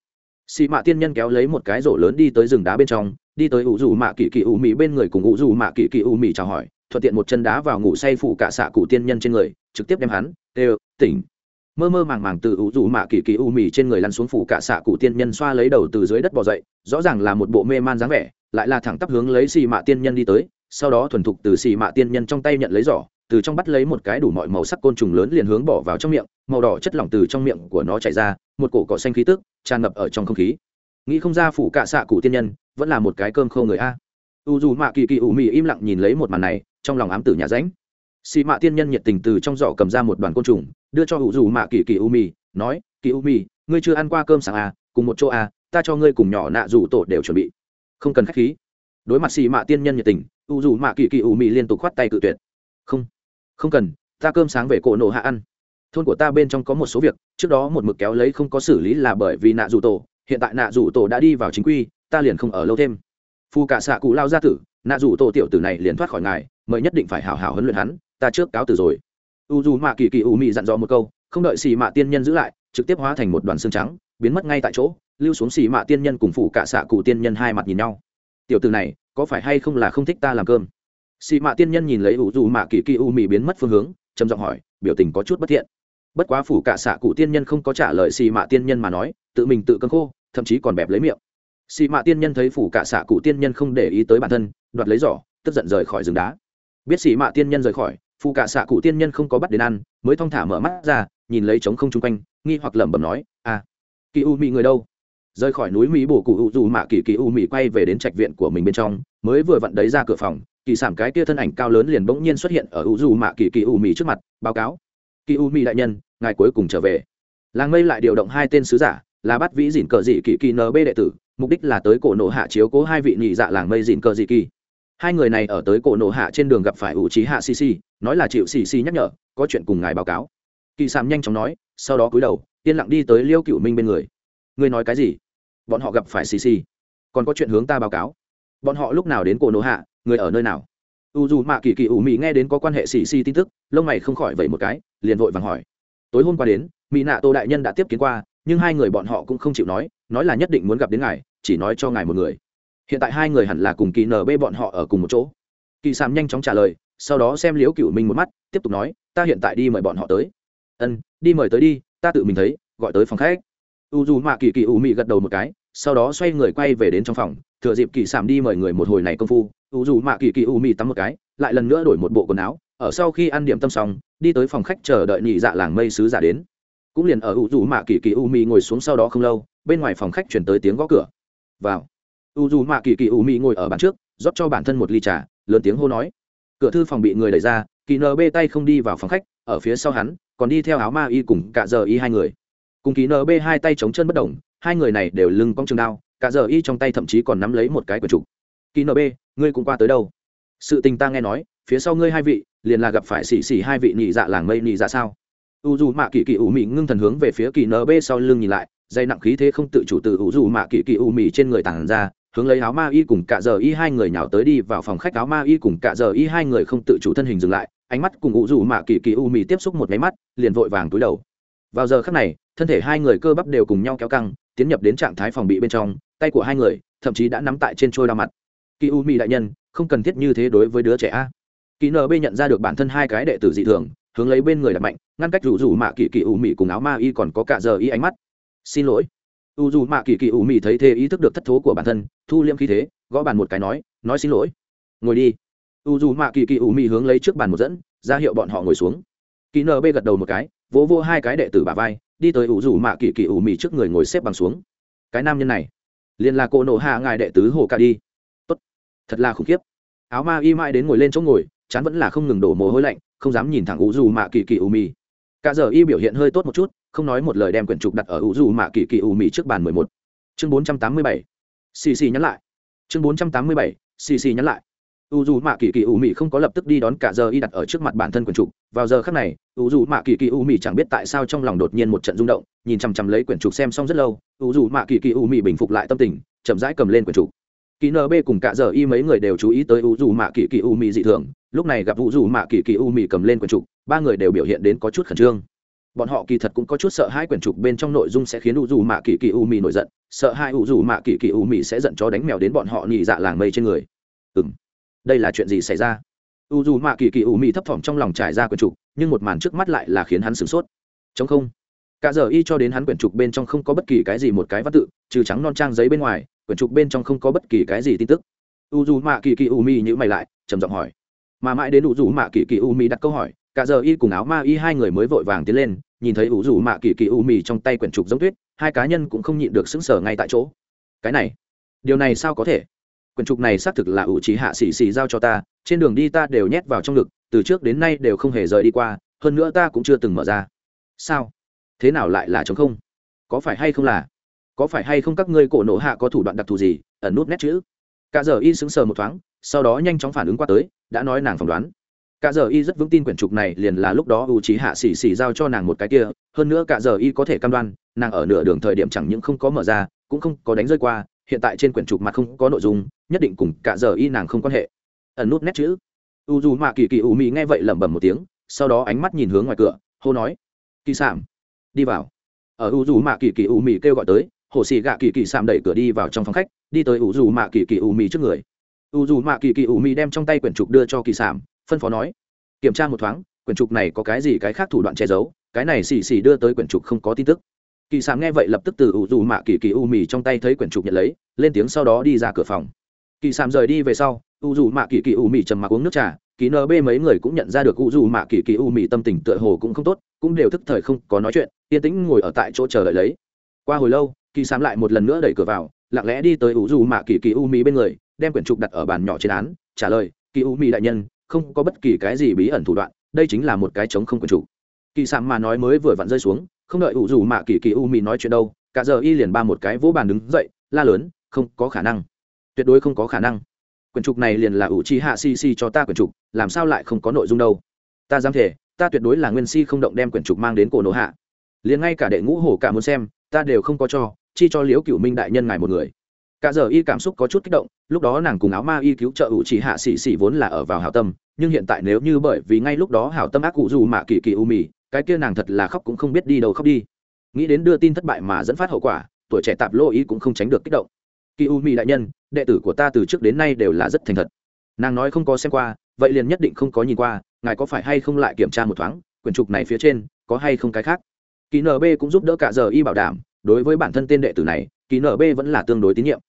Xị mạ tiên nhân kéo lấy một cái rổ lớn đi tới rừng đá bên trong đi tới ủ dù mạ kỳ kỳ u mi bên người cùng ủ dù mạ kỳ kỳ u mi chào hỏi thuận tiện một chân đá vào ngủ say phụ cả xạ cụ tiên nhân trên người trực tiếp đem hắn đều tỉnh. Mơ mơ màng màng từ ủ dù mạ kỳ kỳ u mì trên người lăn xuống phủ cả xạ cụ tiên nhân xoa lấy đầu từ dưới đất bỏ dậy rõ ràng là một bộ mê man dáng vẻ lại là thẳng tắp hướng lấy xì mạ tiên nhân đi tới sau đó thuần thục từ xì mạ tiên nhân trong tay nhận lấy giỏ từ trong bắt lấy một cái đủ mọi màu sắc côn trùng lớn liền hướng bỏ vào trong miệng, màu đỏ chất lỏng từ trong miệng của nó chảy ra, một cổ cỏ xanh khí tức tràn ngập ở trong không khí. Nghĩ không ra phủ cả xạ cụ tiên nhân vẫn là một cái cơm khô người a. U dù mạ kỳ kỳ ủ mị im lặng nhìn lấy một màn này, trong lòng ám tử nhà ránh. Xì mạ tiên nhân nhiệt tình từ trong giỏ cầm ra một đoàn côn trùng, đưa cho u dù mạ kỳ kỳ u mị nói, kỳ u mị ngươi chưa ăn qua cơm sáng à cùng một chỗ à ta cho ngươi cùng nhỏ nạ dù tổ đều chuẩn bị. Không cần khách khí. Đối mặt xì mạ tiên nhân nhiệt tình, u dù mạ kỳ kỳ u mị liên tục khoát tay cự tuyệt. Không không cần, ta cơm sáng về cổ nổ hạ ăn. Thôn của ta bên trong có một số việc, trước đó một mực kéo lấy không có xử lý là bởi vì nạ rủ tổ. Hiện tại nạ rủ tổ đã đi vào chính quy, ta liền không ở lâu thêm. Phu cả xạ cụ lao gia tử, nạ rủ tổ tiểu tử này liền thoát khỏi ngài, mời nhất định phải hảo hảo huấn luyện hắn, ta trước cáo từ rồi. U dù mạ kỳ kỳ u mị dặn dò một câu, không đợi xì mạ tiên nhân giữ lại, trực tiếp hóa thành một đoàn xương trắng, biến mất ngay tại chỗ, lưu xuống xì mạ tiên nhân cùng phủ cả xạ cụ tiên nhân hai mặt nhìn nhau. Tiểu tử này, có phải hay không là không thích ta làm cơm? Xì mạ tiên nhân nhìn lấy u dù mạ kỳ kỳ u mị biến mất phương hướng, trầm giọng hỏi, biểu tình có chút bất thiện. Bất quá phủ cả xạ cụ tiên nhân không có trả lời xì mạ tiên nhân mà nói, tự mình tự cơn khô, thậm chí còn bẹp lấy miệng. Xì mạ tiên nhân thấy phủ cả xạ cụ tiên nhân không để ý tới bản thân, đoạt lấy giỏ, tức giận rời khỏi rừng đá. Biết xì mạ tiên nhân rời khỏi phụ cả xạ cụ tiên nhân không có bắt đến ăn, mới thong thả mở mắt ra, nhìn lấy trống không chung quanh, nghi hoặc lẩm bẩm nói à kỳ u Mị người đâu? Rời khỏi núi mỹ bổ cụ u dù mạ kỳ kỳ u Mị quay về đến trạch viện của mình bên trong, mới vừa vặn đấy ra cửa phòng kỳ sản cái kia thân ảnh cao lớn liền bỗng nhiên xuất hiện ở u du mạ kỳ kỳ u mì trước mặt, báo cáo. Kỳ u mì đại nhân, ngài cuối cùng trở về. Làng mây lại điều động hai tên sứ giả, là bắt vĩ dìn cờ dị kỳ kỳ nb đệ tử, mục đích là tới cổ nộ hạ chiếu cố hai vị nhị dạ làng mây dìn cờ dị kỳ. Hai người này ở tới cổ nộ hạ trên đường gặp phải ủ trí hạ cc nói là chịu cc nhắc nhở, có chuyện cùng ngài báo cáo. Kỳ sàm nhanh chóng nói, sau đó cúi đầu, yên lặng đi tới liêu cựu minh bên người. Ngươi nói cái gì? Bọn họ gặp phải cc còn có chuyện hướng ta báo cáo. Bọn họ lúc nào đến cổ nộ hạ người ở nơi nào? U dù mạ kỳ kỳ ủ mỹ nghe đến có quan hệ xì xì tin tức, lông mày không khỏi vậy một cái, liền vội vàng hỏi. Tối hôm qua đến mỹ nạ tô đại nhân đã tiếp kiến qua, nhưng hai người bọn họ cũng không chịu nói nói là nhất định muốn gặp đến ngài, chỉ nói cho ngài một người. Hiện tại hai người hẳn là cùng kỳ nb bọn họ ở cùng một chỗ. Kỳ sàm nhanh chóng trả lời, sau đó xem liễu cựu minh một mắt, tiếp tục nói, ta hiện tại đi mời bọn họ tới. Ân, đi mời tới đi, ta tự mình thấy, gọi tới phòng khách. U dù mạ kỳ kỳ u mị gật đầu một cái, sau đó xoay người quay về đến trong phòng thừa dịp kỳ sảm đi mời người một hồi này công phu u dù mạ kỳ kỳ u mi tắm một cái, lại lần nữa đổi một bộ quần áo, ở sau khi ăn điểm tâm xong, đi tới phòng khách chờ đợi nhị dạ làng mây sứ giả đến. Cũng liền ở u dù mạ kỳ kỳ u mi ngồi xuống sau đó không lâu, bên ngoài phòng khách chuyển tới tiếng gõ cửa. Vào. U dù mạ kỳ kỳ u mi ngồi ở bàn trước, rót cho bản thân một ly trà, lớn tiếng hô nói. Cửa thư phòng bị người đẩy ra, kỳ nb tay không đi vào phòng khách, ở phía sau hắn, còn đi theo áo ma y cùng cả giờ y hai người. Cùng kỳ nb hai tay chống chân bất động, hai người này đều lưng cong trường đao cả giờ y trong tay thậm chí còn nắm lấy một cái quần trục. Kỳ nb ngươi cũng qua tới đâu? Sự tình ta nghe nói, phía sau ngươi hai vị, liền là gặp phải xỉ xỉ hai vị nhị dạ làng mây nhị dạ sao? U dù mạ kỳ kỳ ủ mị ngưng thần hướng về phía kỳ nb sau lưng nhìn lại, dây nặng khí thế không tự chủ từ u dù mạ kỳ kỳ ủ mị trên người tản ra, hướng lấy áo ma y cùng cả giờ y hai người nhào tới đi vào phòng khách. Áo ma y cùng cả giờ y hai người không tự chủ thân hình dừng lại, ánh mắt cùng u du mạ kỳ kỳ u mì tiếp xúc một máy mắt, liền vội vàng túi đầu. Vào giờ khắc này thân thể hai người cơ bắp đều cùng nhau kéo căng, tiến nhập đến trạng thái phòng bị bên trong, tay của hai người, thậm chí đã nắm tại trên trôi đao mặt. Kỳ u mỹ đại nhân, không cần thiết như thế đối với đứa trẻ a. Kỳ nb nhận ra được bản thân hai cái đệ tử dị thường, hướng lấy bên người đặt mạnh, ngăn cách rủ rủ mạ kỳ kỳ u mỹ cùng áo ma y còn có cả giờ y ánh mắt. Xin lỗi. U dù mạ kỳ kỳ u mỹ thấy thế ý thức được thất thố của bản thân, thu liêm khí thế, gõ bàn một cái nói nói xin lỗi. Ngồi đi. U dù mạ kỳ kỳ u mỹ hướng lấy trước bàn một dẫn, ra hiệu bọn họ ngồi xuống. Kỳ nb gật đầu một cái, vỗ vô hai cái đệ tử bà vai đi tới u rủ mạ kỳ kỳ u mì trước người ngồi xếp bằng xuống. Cái nam nhân này, liền là cô nộ hạ ngài đệ tứ hồ ca đi. Tốt. Thật là khủng khiếp. Áo ma y mãi đến ngồi lên chỗ ngồi, chán vẫn là không ngừng đổ mồ hôi lạnh, không dám nhìn thẳng u rủ mạ kỳ kỳ u mì. Cả giờ y biểu hiện hơi tốt một chút, không nói một lời đem quyển trục đặt ở u rủ mạ kỳ kỳ u mì trước bàn mười một. Chương bốn trăm tám mươi bảy. Xì xì nhắn lại. Chương bốn trăm tám mươi bảy. Xì xì nhắn lại. U dù mạ kỳ kỳ u mị không có lập tức đi đón cả giờ y đặt ở trước mặt bản thân quyển trục vào giờ khắc này u dù mạ kỳ kỳ u mị chẳng biết tại sao trong lòng đột nhiên một trận rung động, nhìn chằm chằm lấy quyển trục xem xong rất lâu u dù mạ kỳ kỳ u mị bình phục lại tâm tình, chậm rãi cầm lên quyển trục. Kỳ nb cùng cả giờ y mấy người đều chú ý tới u dù mạ kỳ kỳ u mị dị thường, lúc này gặp u dù mạ kỳ kỳ u mị cầm lên quyển trục, ba người đều biểu hiện đến có chút khẩn trương. Bọn họ kỳ thật cũng có chút sợ hai quyển trục bên trong nội dung sẽ khiến u dù mạ kỳ kỳ u mị nổi giận, sợ hai u dù mạ kỳ kỳ u mị sẽ giận chó đánh mèo đến bọn họ nhị dạ làng mây trên người. Ừ đây là chuyện gì xảy ra? U dù mạ kỳ kỳ u mị thấp thỏm trong lòng trải ra quyển trục, nhưng một màn trước mắt lại là khiến hắn sửng sốt. Chống không. Cả giờ y cho đến hắn quyển trục bên trong không có bất kỳ cái gì một cái văn tự, trừ trắng non trang giấy bên ngoài, quyển trục bên trong không có bất kỳ cái gì tin tức. U dù mạ kỳ kỳ u mi nhữ mày lại, trầm giọng hỏi. Mà mãi đến u dù mạ kỳ kỳ u mi đặt câu hỏi, cả giờ y cùng áo ma y hai người mới vội vàng tiến lên, nhìn thấy u dù mạ kỳ kỳ u mi trong tay quyển trục giống tuyết, hai cá nhân cũng không nhịn được sững sờ ngay tại chỗ. Cái này, điều này sao có thể? Quyển trục này xác thực là ủ trí hạ xì xì giao cho ta trên đường đi ta đều nhét vào trong ngực, từ trước đến nay đều không hề rời đi qua, hơn nữa ta cũng chưa từng mở ra. Sao? Thế nào lại là chống không? Có phải hay không là? Có phải hay không các ngươi cổ nổ hạ có thủ đoạn đặc thù gì? Ẩn nút nét chữ. Cả giờ y sững sờ một thoáng, sau đó nhanh chóng phản ứng qua tới, đã nói nàng phỏng đoán. Cả giờ y rất vững tin quyển trục này liền là lúc đó u trí hạ xỉ xỉ giao cho nàng một cái kia, hơn nữa cả giờ y có thể cam đoan, nàng ở nửa đường thời điểm chẳng những không có mở ra, cũng không có đánh rơi qua, hiện tại trên quyển trục mặt không có nội dung, nhất định cùng cả giờ y nàng không quan hệ ẩn nút nét chữ. U dù mạ kỳ kỳ u mỹ nghe vậy lẩm bẩm một tiếng, sau đó ánh mắt nhìn hướng ngoài cửa, hô nói, kỳ sảm đi vào. Ở u dù mạ kỳ kỳ u mỹ kêu gọi tới, hồ xì gạ kỳ kỳ sảm đẩy cửa đi vào trong phòng khách, đi tới u dù mạ kỳ kỳ u mỹ trước người. U dù mạ kỳ kỳ u mỹ đem trong tay quyển trục đưa cho kỳ sảm phân phó nói, kiểm tra một thoáng, quyển trục này có cái gì cái khác thủ đoạn che giấu, cái này xì xì đưa tới quyển trục không có tin tức. Kỳ sảm nghe vậy lập tức từ u dù mạ kỳ kỳ u mỹ trong tay thấy quyển trục nhận lấy, lên tiếng sau đó đi ra cửa phòng. Kỳ sảm rời đi về sau u dù mạ kỳ kỳ u mì trầm mặc uống nước trà kỳ nb mấy người cũng nhận ra được u dù mạ kỳ kỳ u mì tâm tình tựa hồ cũng không tốt, cũng đều thức thời không có nói chuyện, yên tĩnh ngồi ở tại chỗ chờ đợi lấy. Qua hồi lâu, kỳ sám lại một lần nữa đẩy cửa vào, lặng lẽ đi tới u dù mạ kỳ kỳ u mì bên người, đem quyển trục đặt ở bàn nhỏ trên án, trả lời, kỳ u mì đại nhân, không có bất kỳ cái gì bí ẩn thủ đoạn, đây chính là một cái chống không quyển trục. Kỳ sám mà nói mới vừa vặn rơi xuống, không đợi u dù mạ kỳ kỳ u mì nói chuyện đâu, cả giờ y liền ba một cái vỗ bàn đứng dậy, la lớn, không có khả năng. Tuyệt đối không có khả năng quyển trục này liền là ủ chi hạ si si cho ta quyển trục, làm sao lại không có nội dung đâu? Ta dám thể ta tuyệt đối là nguyên si không động đem quyển trục mang đến cổ nổ hạ. Liền ngay cả đệ ngũ hổ cả muốn xem, ta đều không có cho, chi cho liễu cựu minh đại nhân ngài một người. Cả giờ y cảm xúc có chút kích động, lúc đó nàng cùng áo ma y cứu trợ ủ chỉ hạ xỉ xỉ vốn là ở vào hảo tâm, nhưng hiện tại nếu như bởi vì ngay lúc đó hảo tâm ác cụ dù mạ kỳ kỳ u mì, cái kia nàng thật là khóc cũng không biết đi đâu khóc đi. Nghĩ đến đưa tin thất bại mà dẫn phát hậu quả, tuổi trẻ tạp lô ý cũng không tránh được kích động. Kỳ u mì đại nhân đệ tử của ta từ trước đến nay đều là rất thành thật. Nàng nói không có xem qua, vậy liền nhất định không có nhìn qua, ngài có phải hay không lại kiểm tra một thoáng, quyển trục này phía trên, có hay không cái khác? Kỳ nb cũng giúp đỡ cả giờ y bảo đảm, đối với bản thân tên đệ tử này kỳ nb vẫn là tương đối tín nhiệm.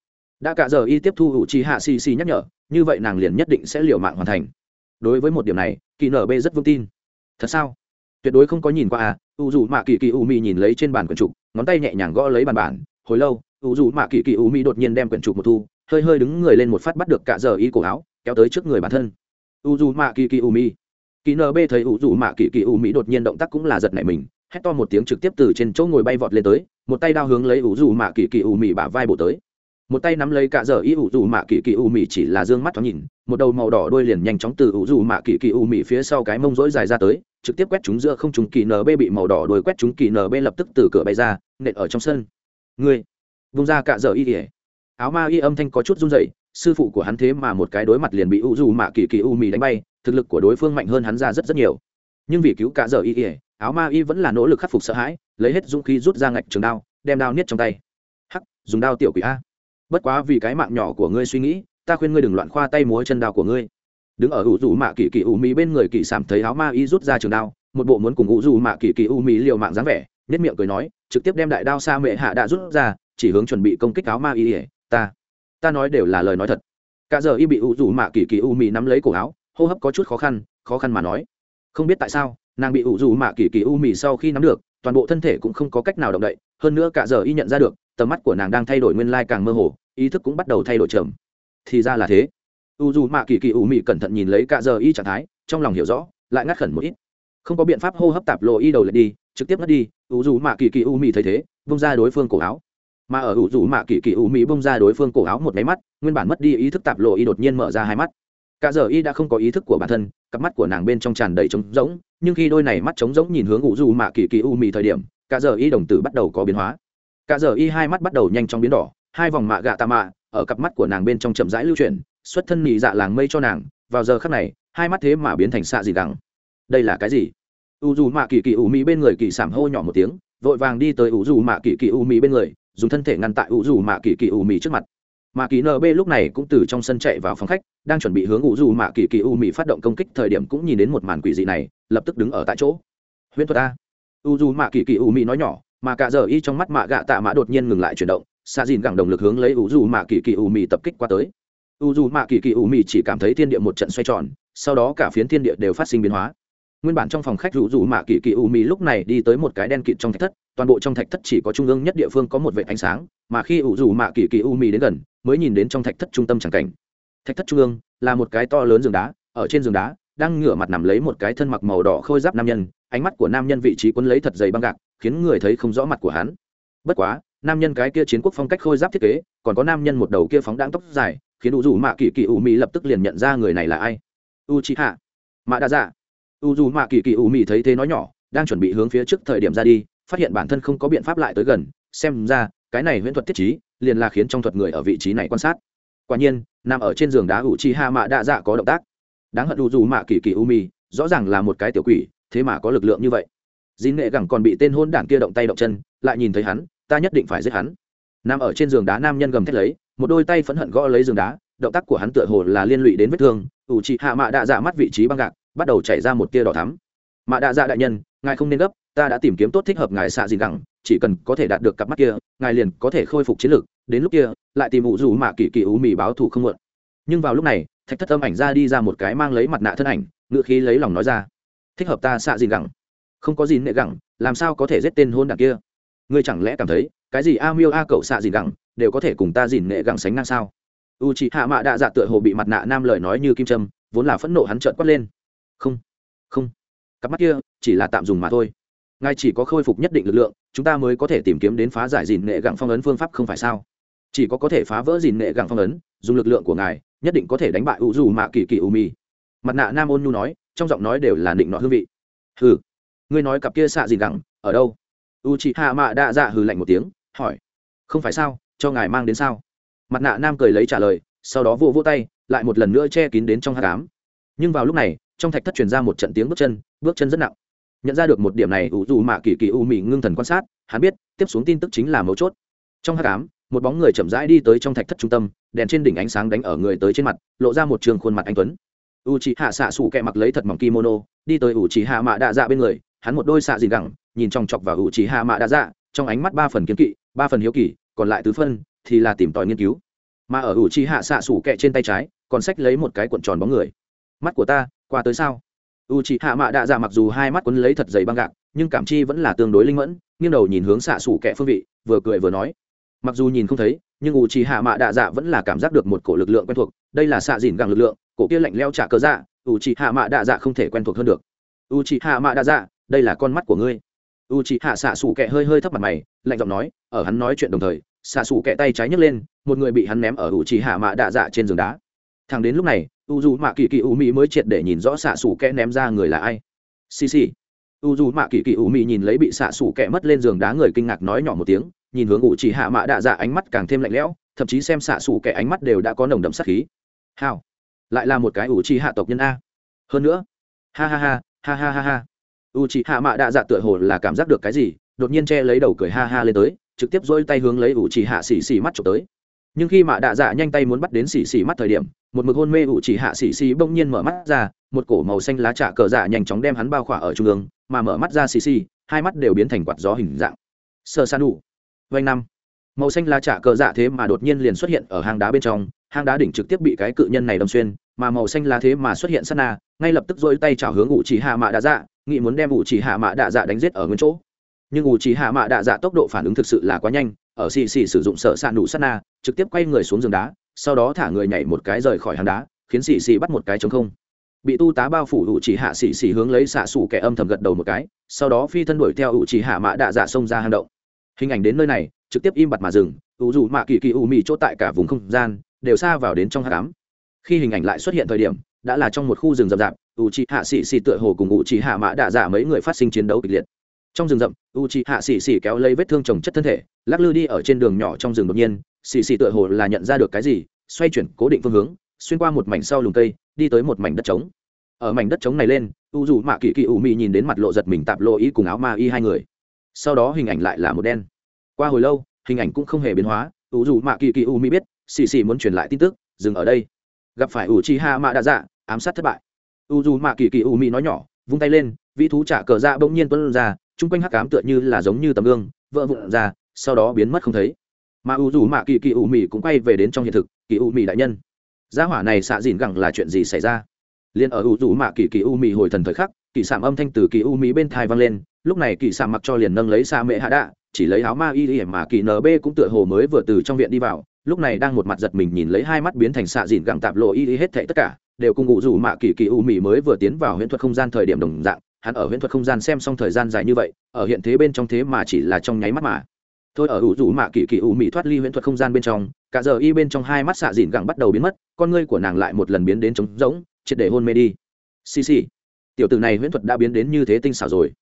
Đã cả giờ y tiếp thu hữu trí hạ xì xì nhắc nhở, như vậy nàng liền nhất định sẽ liều mạng hoàn thành. Đối với một điểm này kỳ nb rất vững tin. Thật sao? Tuyệt đối không có nhìn qua à u dù mạ kỳ kỳ u mi nhìn lấy trên bàn quyển trục, ngón tay nhẹ nhàng gõ lấy bàn bản, hồi lâu, u dù mạ kỳ kỳ u mi đột nhiên đem quyển trục một thu hơi hơi đứng người lên một phát bắt được cả giờ y cổ áo, kéo tới trước người bản thân. U dù mạ kỳ kỳ u mi kỳ nb thấy u dù mạ kỳ kỳ u mi đột nhiên động tác cũng là giật nảy mình, hét to một tiếng trực tiếp từ trên chỗ ngồi bay vọt lên tới, một tay đao hướng lấy u dù mạ kỳ kỳ u mi bả vai bổ tới. Một tay nắm lấy cả giờ y u dù mạ kỳ kỳ u mi chỉ là dương mắt thoáng nhìn, một đầu màu đỏ đuôi liền nhanh chóng từ u dù mạ kỳ kỳ u mi phía sau cái mông rỗi dài ra tới, trực tiếp quét chúng giữa không chúng kỳ nb bị màu đỏ đuôi quét chúng kỳ nb lập tức từ cửa bay ra, nện ở trong sân. Người vung ra cả giờ y ỉa áo ma y âm thanh có chút run rẩy, sư phụ của hắn thế mà một cái đối mặt liền bị u dù mạ kỳ kỳ u mì đánh bay, thực lực của đối phương mạnh hơn hắn ra rất rất nhiều. Nhưng vì cứu cả giờ y ỉa áo ma y vẫn là nỗ lực khắc phục sợ hãi, lấy hết dũng khí rút ra ngạch trường đao, đem đao niết trong tay. Hắc, dùng đao tiểu quỷ a. Bất quá vì cái mạng nhỏ của ngươi suy nghĩ, ta khuyên ngươi đừng loạn khoa tay múa chân đao của ngươi. Đứng ở u dù mạ kỳ kỳ u mì bên người kỳ sảm thấy áo ma y rút ra trường đao, một bộ muốn cùng u dù mạ kỳ kỳ u mì liều mạng dáng vẻ nhất miệng cười nói, trực tiếp đem đại đao xa mệ hạ đã rút ra, chỉ hướng chuẩn bị công kích áo ma y ỉa ta ta nói đều là lời nói thật. Cả giờ y bị u dù mạ kỳ kỳ u mì nắm lấy cổ áo, hô hấp có chút khó khăn khó khăn mà nói. Không biết tại sao, nàng bị u dù mạ kỳ kỳ u mì sau khi nắm được, toàn bộ thân thể cũng không có cách nào động đậy, hơn nữa cả giờ y nhận ra được, tầm mắt của nàng đang thay đổi nguyên lai càng mơ hồ, ý thức cũng bắt đầu thay đổi trầm thì ra là thế. U dù mạ kỳ kỳ u mì cẩn thận nhìn lấy cả giờ y trạng thái, trong lòng hiểu rõ, lại ngắt khẩn một ít. Không có biện pháp hô hấp tạp lộ y đầu lại đi, trực tiếp ngất đi u dù mạ kỳ kỳ u mì thấy thế, vung ra đối phương cổ áo mà ở ủ rủ mạ kỳ kỳ ủ mỹ bông ra đối phương cổ áo một máy mắt, nguyên bản mất đi ý thức tạp lộ y đột nhiên mở ra hai mắt. Cả giờ y đã không có ý thức của bản thân, cặp mắt của nàng bên trong tràn đầy trống rỗng, nhưng khi đôi này mắt trống rỗng nhìn hướng ủ rủ mạ kỳ kỳ ủ mỹ thời điểm, cả giờ y đồng tử bắt đầu có biến hóa. Cả giờ y hai mắt bắt đầu nhanh chóng biến đỏ, hai vòng mạ gạ tà mạ ở cặp mắt của nàng bên trong chậm rãi lưu chuyển, xuất thân nhị dạ làng mây cho nàng, vào giờ khắc này, hai mắt thế mà biến thành xạ gì đắng đây là cái gì? U dù mạ kỳ kỳ ủ mỹ bên người kỳ sảm hô nhỏ một tiếng, vội vàng đi tới u dù mạ kỳ kỳ ủ mỹ bên người dùng thân thể ngăn tại u dù mạ kỳ kỳ ủ mị trước mặt. Mạ kỳ nb lúc này cũng từ trong sân chạy vào phòng khách, đang chuẩn bị hướng u dù mạ kỳ kỳ ủ mị phát động công kích thời điểm cũng nhìn đến một màn quỷ dị này, lập tức đứng ở tại chỗ. Huyễn thuật a. U dù mạ kỳ kỳ ủ mị nói nhỏ, mà cả giờ y trong mắt mạ gạ tạ mã đột nhiên ngừng lại chuyển động xa dìn gẳng động lực hướng lấy u dù mạ kỳ kỳ ủ mị tập kích qua tới. U dù mạ kỳ kỳ ủ mị chỉ cảm thấy thiên địa một trận xoay tròn, sau đó cả phiến thiên địa đều phát sinh biến hóa. Nguyên bản trong phòng khách rủ rủ mạ kỳ kỳ u mì lúc này đi tới một cái đen kịt trong thạch thất toàn bộ trong thạch thất chỉ có trung ương nhất địa phương có một vệ ánh sáng, mà khi ủ rủ mạ kỳ kỳ u mì đến gần, mới nhìn đến trong thạch thất trung tâm tràng cảnh. Thạch thất trung ương là một cái to lớn giường đá, ở trên giường đá đang ngửa mặt nằm lấy một cái thân mặc màu đỏ khôi giáp nam nhân, ánh mắt của nam nhân vị trí quấn lấy thật dày băng gạc, khiến người thấy không rõ mặt của hắn. Bất quá, nam nhân cái kia chiến quốc phong cách khôi giáp thiết kế, còn có nam nhân một đầu kia phóng đáng tóc dài, khiến u rủ mạ kỳ kỳ u mì lập tức liền nhận ra người này là ai. U chị hạ mạ đa dạ u dù mạ kỳ kỳ u mì thấy thế nói nhỏ, đang chuẩn bị hướng phía trước thời điểm ra đi phát hiện bản thân không có biện pháp lại tới gần xem ra cái này huyễn thuật thiết trí liền là khiến trong thuật người ở vị trí này quan sát. Quả nhiên nằm ở trên giường đá u chi ha mạ đa dạ có động tác. Đáng hận u dù mạ kỳ kỳ u mi, rõ ràng là một cái tiểu quỷ thế mà có lực lượng như vậy. Dín nghệ gẳng còn bị tên hôn đảng kia động tay động chân lại nhìn thấy hắn ta nhất định phải giết hắn. Nằm ở trên giường đá nam nhân gầm thét lấy một đôi tay phẫn hận gõ lấy giường đá động tác của hắn tựa hồ là liên lụy đến vết thương. Ủ trị hạ mạ đa dạ mắt vị trí băng gạc bắt đầu chảy ra một tia đỏ thắm. Mạ đa dạ đại nhân ngài không nên gấp, ta đã tìm kiếm tốt thích hợp ngài xạ gì gẳng, chỉ cần có thể đạt được cặp mắt kia, ngài liền có thể khôi phục chiến lược. Đến lúc kia, lại tìm ủ dù mạ kỳ kỳ ú mì báo thù không muộn nhưng vào lúc này, thạch thất âm ảnh ra đi ra một cái mang lấy mặt nạ thân ảnh ngựa khí lấy lòng nói ra, thích hợp ta xạ gì gẳng. Không có gì nệ gẳng, làm sao có thể giết tên hôn đảng kia? Ngươi chẳng lẽ cảm thấy, cái gì a miêu a cậu xạ gì gẳng đều có thể cùng ta dìn nệ gẳng sánh ngang sao? U chị hạ mạ đạ dạ tựa hồ bị mặt nạ nam lời nói như kim trâm vốn là phẫn nộ hắn trợn quát lên. Không không cặp mắt kia chỉ là tạm dùng mà thôi. Ngài chỉ có khôi phục nhất định lực lượng, chúng ta mới có thể tìm kiếm đến phá giải dìn nghệ gặng phong ấn phương pháp không phải sao? Chỉ có có thể phá vỡ dìn nghệ gặng phong ấn, dùng lực lượng của ngài, nhất định có thể đánh bại u dù mạ kỳ kỳ u mi. Mặt nạ nam ôn nhu nói, trong giọng nói đều là định nọ hương vị. Hừ, ngươi nói cặp kia xạ dìn gặng, ở đâu? U chị hạ mạ đã dạ hừ lạnh một tiếng, hỏi, không phải sao, cho ngài mang đến sao? Mặt nạ nam cười lấy trả lời, sau đó vô vô tay, lại một lần nữa che kín đến trong hát cám nhưng vào lúc này, trong thạch thất truyền ra một trận tiếng bước chân bước chân rất nặng. Nhận ra được một điểm này ủ dù mạ kỳ kỳ u mị ngưng thần quan sát, hắn biết, tiếp xuống tin tức chính là mấu chốt. Trong h tám một bóng người chậm rãi đi tới trong thạch thất trung tâm, đèn trên đỉnh ánh sáng đánh ở người tới trên mặt, lộ ra một trường khuôn mặt anh tuấn. U c hạ xạ xù kẹ mặc lấy thật mỏng kimono, đi tới u c hạ mạ đạ dạ bên người, hắn một đôi xạ dìn gẳng, nhìn trong chọc vào u c hạ mạ đạ dạ trong ánh mắt ba phần kiến kỵ, ba phần hiếu kỳ, còn lại tứ phân thì là tìm tòi nghiên cứu. Mà ở u chi hạ xạ sủ kẹ trên tay trái, còn xách lấy một cái cuộn tròn bóng người. Mắt của ta, qua tới sao? U chi hạ mạ đạ dạ mặc dù hai mắt quấn lấy thật dày băng gạc, nhưng cảm chi vẫn là tương đối linh mẫn, nghiêng đầu nhìn hướng xạ sủ kẹ phương vị, vừa cười vừa nói. Mặc dù nhìn không thấy, nhưng u chi hạ mạ đạ dạ vẫn là cảm giác được một cổ lực lượng quen thuộc, đây là xạ dìn gàng lực lượng, cổ kia lạnh leo trả cớ dạ u chi hạ mạ đạ dạ không thể quen thuộc hơn được. U chi hạ mạ đạ dạ đây là con mắt của ngươi. U chi hạ xạ sủ kẹ hơi hơi thấp mặt mày, lạnh giọng nói, ở hắn nói chuyện đồng thời, xạ xủ kẹ tay trái nhấc lên, một người bị hắn ném ở u trì hạ mạ đạ dạ trên giường đá. Thằng đến lúc này u dù mạ kỳ kỳ u mỹ mới triệt để nhìn rõ xạ xù kẽ ném ra người là ai. Xì xì. U dù mạ kỳ kỳ u mỹ nhìn lấy bị xạ xù kẽ mất lên giường đá người kinh ngạc nói nhỏ một tiếng, nhìn hướng ủ trì hạ mạ đạ dạ ánh mắt càng thêm lạnh lẽo, thậm chí xem xạ xù kẽ ánh mắt đều đã có nồng đậm sát khí. Hào. Lại là một cái ủ trì hạ tộc nhân a. Hơn nữa. Ha ha ha ha ha ha ha. U trì hạ mạ đạ dạ tựa hồ là cảm giác được cái gì, đột nhiên che lấy đầu cười ha ha lên tới, trực tiếp dôi tay hướng lấy ủ chỉ hạ xì xì mắt trộm tới. Nhưng khi mạ đạ dạ nhanh tay muốn bắt đến xì xì mắt thời điểm một mực hôn mê ủ chỉ hạ xì xì bỗng nhiên mở mắt ra, một cổ màu xanh lá trà cờ dạ nhanh chóng đem hắn bao khỏa ở trung ương, mà mở mắt ra xì xì hai mắt đều biến thành quạt gió hình dạng. Sơ san đủ vanh năm. Màu xanh lá trà cờ dạ thế mà đột nhiên liền xuất hiện ở hang đá bên trong, hang đá đỉnh trực tiếp bị cái cự nhân này đâm xuyên, mà màu xanh lá thế mà xuất hiện sát na, ngay lập tức dỗi tay chảo hướng ủ chỉ hạ mạ đạ dạ nghĩ muốn đem ủ chỉ hạ mạ đạ dạ đánh giết ở nguyên chỗ. Nhưng ủ chỉ hạ mạ đạ dạ tốc độ phản ứng thực sự là quá nhanh, ở xì xì sử dụng sợ xạ nụ sát na, trực tiếp quay người xuống giường đá sau đó thả người nhảy một cái rời khỏi hàng đá, khiến xì xì bắt một cái chống không. Bị tu tá bao phủ ủ chỉ hạ xì xì hướng lấy xạ xủ kẻ âm thầm gật đầu một cái, sau đó phi thân đuổi theo ủ chỉ hạ mạ đạ dạ xông ra hang động. Hình ảnh đến nơi này, trực tiếp im bặt mà dừng, ủ dù mạ kỳ kỳ ủ mị chỗ tại cả vùng không gian, đều xa vào đến trong hạ cám khi hình ảnh lại xuất hiện thời điểm, đã là trong một khu rừng rậm rạp u c hạ xì xì tựa hồ cùng u c hạ mã đạ giả mấy người phát sinh chiến đấu kịch liệt. Trong rừng rậm u c hạ xì xì kéo lấy vết thương trồng chất thân thể, lắc lư đi ở trên đường nhỏ trong rừng đột nhiên xì xì tựa hồ là nhận ra được cái gì, xoay chuyển cố định phương hướng, xuyên qua một mảnh sau lùm cây, đi tới một mảnh đất trống. Ở mảnh đất trống này lên, u dù mạ kỳ kỳ u mị nhìn đến mặt lộ giật mình tạp lộ ý cùng áo ma y hai người. Sau đó hình ảnh lại là một đen. Qua hồi lâu, hình ảnh cũng không hề biến hóa, u dù mạ kỳ kỳ u mị biết, xì xì muốn truyền lại tin tức, dừng ở đây. Gặp phải u chi ha mạ đa dạ ám sát thất bại. U dù mạ kỳ kỳ u mị nói nhỏ, vung tay lên vị thú trả cờ ra bỗng nhiên tuân ra, chung quanh hắc ám tựa như là giống như tấm gương, vỡ vụn ra, sau đó biến mất không thấy mà u dù mạ kỳ kỳ u mị cũng quay về đến trong hiện thực, kỳ u mị đại nhân. Gia hỏa này xạ dìn gẳng là chuyện gì xảy ra? Liền ở u dù mạ kỳ kỳ u mị hồi thần thời khắc, kỳ sạm âm thanh từ kỳ u mị bên thai vang lên, lúc này kỳ sạm mặc cho liền nâng lấy xa mẹ hạ đạ, chỉ lấy áo ma y y mà kỳ nb cũng tựa hồ mới vừa từ trong viện đi vào, lúc này đang một mặt giật mình nhìn lấy hai mắt biến thành xạ dìn gẳng tạp lộ y y hết thảy tất cả, đều cùng ngụ Dù mạ kỳ kỳ u mị mới vừa tiến vào huyễn thuật không gian thời điểm đồng dạng, hắn ở huyễn thuật không gian xem xong thời gian dài như vậy, ở hiện thế bên trong thế mà chỉ là trong nháy mắt mà thôi ở ủ rủ mạ kỳ kỳ u mị thoát ly huyễn thuật không gian bên trong, cả giờ y bên trong hai mắt xạ dìn gẳng bắt đầu biến mất, con ngươi của nàng lại một lần biến đến trống rỗng, triệt để hôn mê đi. Xì xì. Tiểu tử này huyễn thuật đã biến đến như thế tinh xảo rồi.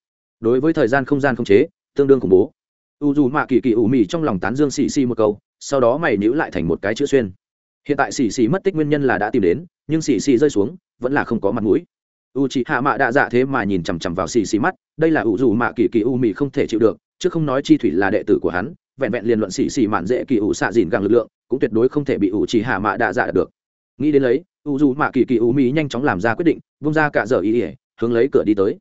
Đối với thời gian không gian không chế, tương đương khủng bố. U dù mạ kỳ kỳ ủ mị trong lòng tán dương xì xì một câu, sau đó mày nhữ lại thành một cái chữ xuyên. Hiện tại xì xì mất tích nguyên nhân là đã tìm đến, nhưng xì xì rơi xuống, vẫn là không có mặt mũi. U chị hạ mạ đạ dạ thế mà nhìn chằm chằm vào xì xì mắt, đây là u dù mạ kỳ kỳ u mị không thể chịu được chứ không nói chi thủy là đệ tử của hắn, vẹn vẹn liên luận xì xì mạn dễ kỳ ủ xạ dìn gàng lực lượng, cũng tuyệt đối không thể bị ủ chỉ hạ mạ đạ dạ được. Nghĩ đến lấy u dù mạ kỳ kỳ ủ mỹ nhanh chóng làm ra quyết định, vung ra cả giờ ý ỉa hướng lấy cửa đi tới.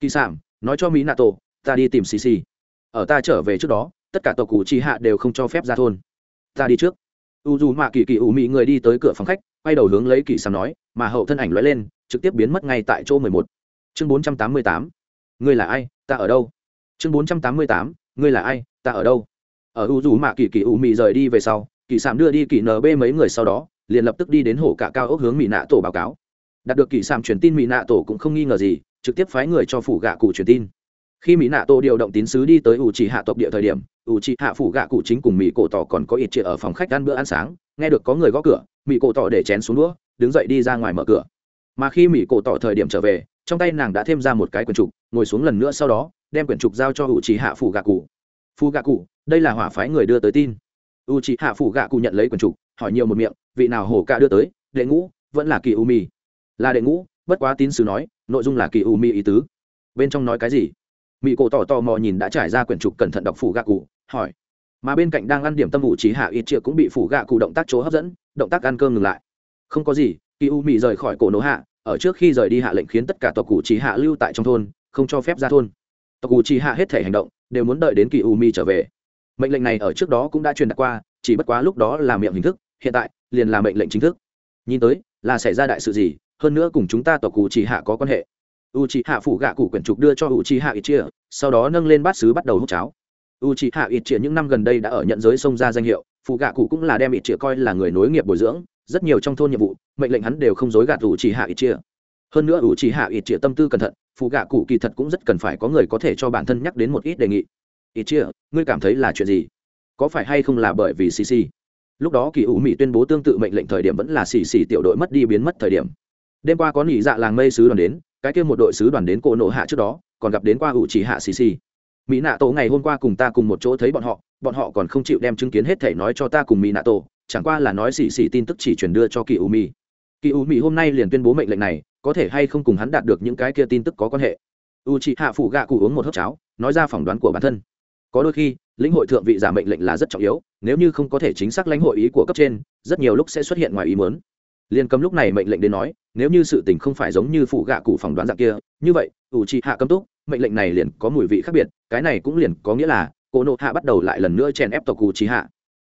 Kỳ sản nói cho mỹ nato ta đi tìm xì xì ở ta trở về trước đó, tất cả tộc cụ chi hạ đều không cho phép ra thôn. Ta đi trước. U dù mạ kỳ kỳ ủ mỹ người đi tới cửa phòng khách, quay đầu hướng lấy kỳ sản nói, mà hậu thân ảnh lóe lên, trực tiếp biến mất ngay tại chỗ mười một. Chương bốn trăm tám mươi tám. Ngươi là ai? Ta ở đâu? Chương bốn trăm tám mươi tám, ngươi là ai, ta ở đâu? Ở u dù mạ kỳ kỳ u mị rời đi về sau, kỳ sàm đưa đi kỳ nb mấy người sau đó, liền lập tức đi đến hổ cả cao ốc hướng mỹ nạ tổ báo cáo. Đạt được kỳ sàm truyền tin mỹ nạ tổ cũng không nghi ngờ gì, trực tiếp phái người cho phủ gạ cụ truyền tin. Khi mỹ nạ tổ điều động tín sứ đi tới u trì hạ tộc địa thời điểm, u trì hạ phủ gạ cụ chính cùng mỹ cổ tỏ còn có ít chia ở phòng khách ăn bữa ăn sáng, nghe được có người gõ cửa mỹ cổ tỏ để chén xuống đũa, đứng dậy đi ra ngoài mở cửa. Mà khi mỹ cổ tỏ thời điểm trở về, trong tay nàng đã thêm ra một cái quyển trục, ngồi xuống lần nữa sau đó đem quyển trục giao cho u trí hạ phủ gạ cụ phu gạ cụ đây là hỏa phái người đưa tới tin. U trí hạ phủ gạ cụ nhận lấy quyển trục, hỏi nhiều một miệng, vị nào hổ ca đưa tới, đệ ngũ, vẫn là kỳ u mi là đệ ngũ, bất quá tín sứ nói, nội dung là kỳ u mi ý tứ. Bên trong nói cái gì? Mỹ cổ tỏ tò mò nhìn đã trải ra quyển trục cẩn thận đọc phủ gạ cụ hỏi. Mà bên cạnh đang ăn điểm tâm ủ trí hạ ít triệu cũng bị phủ gạ cụ động tác chỗ hấp dẫn, động tác ăn cơm ngừng lại. Không có gì kỳ u mỹ rời khỏi cổ nổ hạ, ở trước khi rời đi hạ lệnh khiến tất cả tộc cụ trí hạ lưu tại trong thôn, không cho phép ra thôn tộc u chi hạ hết thể hành động đều muốn đợi đến kỳ u mi trở về. Mệnh lệnh này ở trước đó cũng đã truyền đạt qua, chỉ bất quá lúc đó là miệng hình thức, hiện tại liền là mệnh lệnh chính thức. Nhìn tới, là xảy ra đại sự gì, hơn nữa cùng chúng ta tộc u chi hạ có quan hệ. U chi hạ phủ gạ cụ quyển trục đưa cho u chi hạ ít chia, sau đó nâng lên bát xứ bắt đầu hút cháo. U chi hạ ít chia những năm gần đây đã ở nhận giới sông ra danh hiệu phụ gạ cụ cũng là đem ít chia coi là người nối nghiệp bồi dưỡng, rất nhiều trong thôn nhiệm vụ, mệnh lệnh hắn đều không dối gạt u chi hạ ít chia. Hơn nữa u chi hạ ít chia tâm tư cẩn thận phụ gạ cụ kỳ thật cũng rất cần phải có người có thể cho bản thân nhắc đến một ít đề nghị. Ít chia, ngươi cảm thấy là chuyện gì? Có phải hay không là bởi vì cc lúc đó kỳ ủ mỹ tuyên bố tương tự mệnh lệnh thời điểm vẫn là xì xì tiểu đội mất đi biến mất thời điểm. Đêm qua có nghỉ dạ làng mây sứ đoàn đến, cái kia một đội sứ đoàn đến cổ nộ hạ trước đó, còn gặp đến qua ủ chỉ hạ xì xì mỹ nạ tổ ngày hôm qua cùng ta cùng một chỗ thấy bọn họ bọn họ còn không chịu đem chứng kiến hết thể nói cho ta cùng mỹ nạ tổ, chẳng qua là nói xì xì tin tức chỉ truyền đưa cho kỳ u mi kỳ u mi hôm nay liền tuyên bố mệnh lệnh này có thể hay không cùng hắn đạt được những cái kia tin tức có quan hệ. U chị hạ phụ gạ cụ uống một hớp cháo, nói ra phỏng đoán của bản thân. Có đôi khi, lĩnh hội thượng vị giả mệnh lệnh là rất trọng yếu, nếu như không có thể chính xác lãnh hội ý của cấp trên, rất nhiều lúc sẽ xuất hiện ngoài ý muốn. Liên cấm lúc này mệnh lệnh đến nói, nếu như sự tình không phải giống như phụ gạ cụ phỏng đoán dạng kia, như vậy, U trì hạ cấm túc, mệnh lệnh này liền có mùi vị khác biệt, cái này cũng liền có nghĩa là, cổ nộ hạ bắt đầu lại lần nữa chèn ép tộc cụ trì hạ.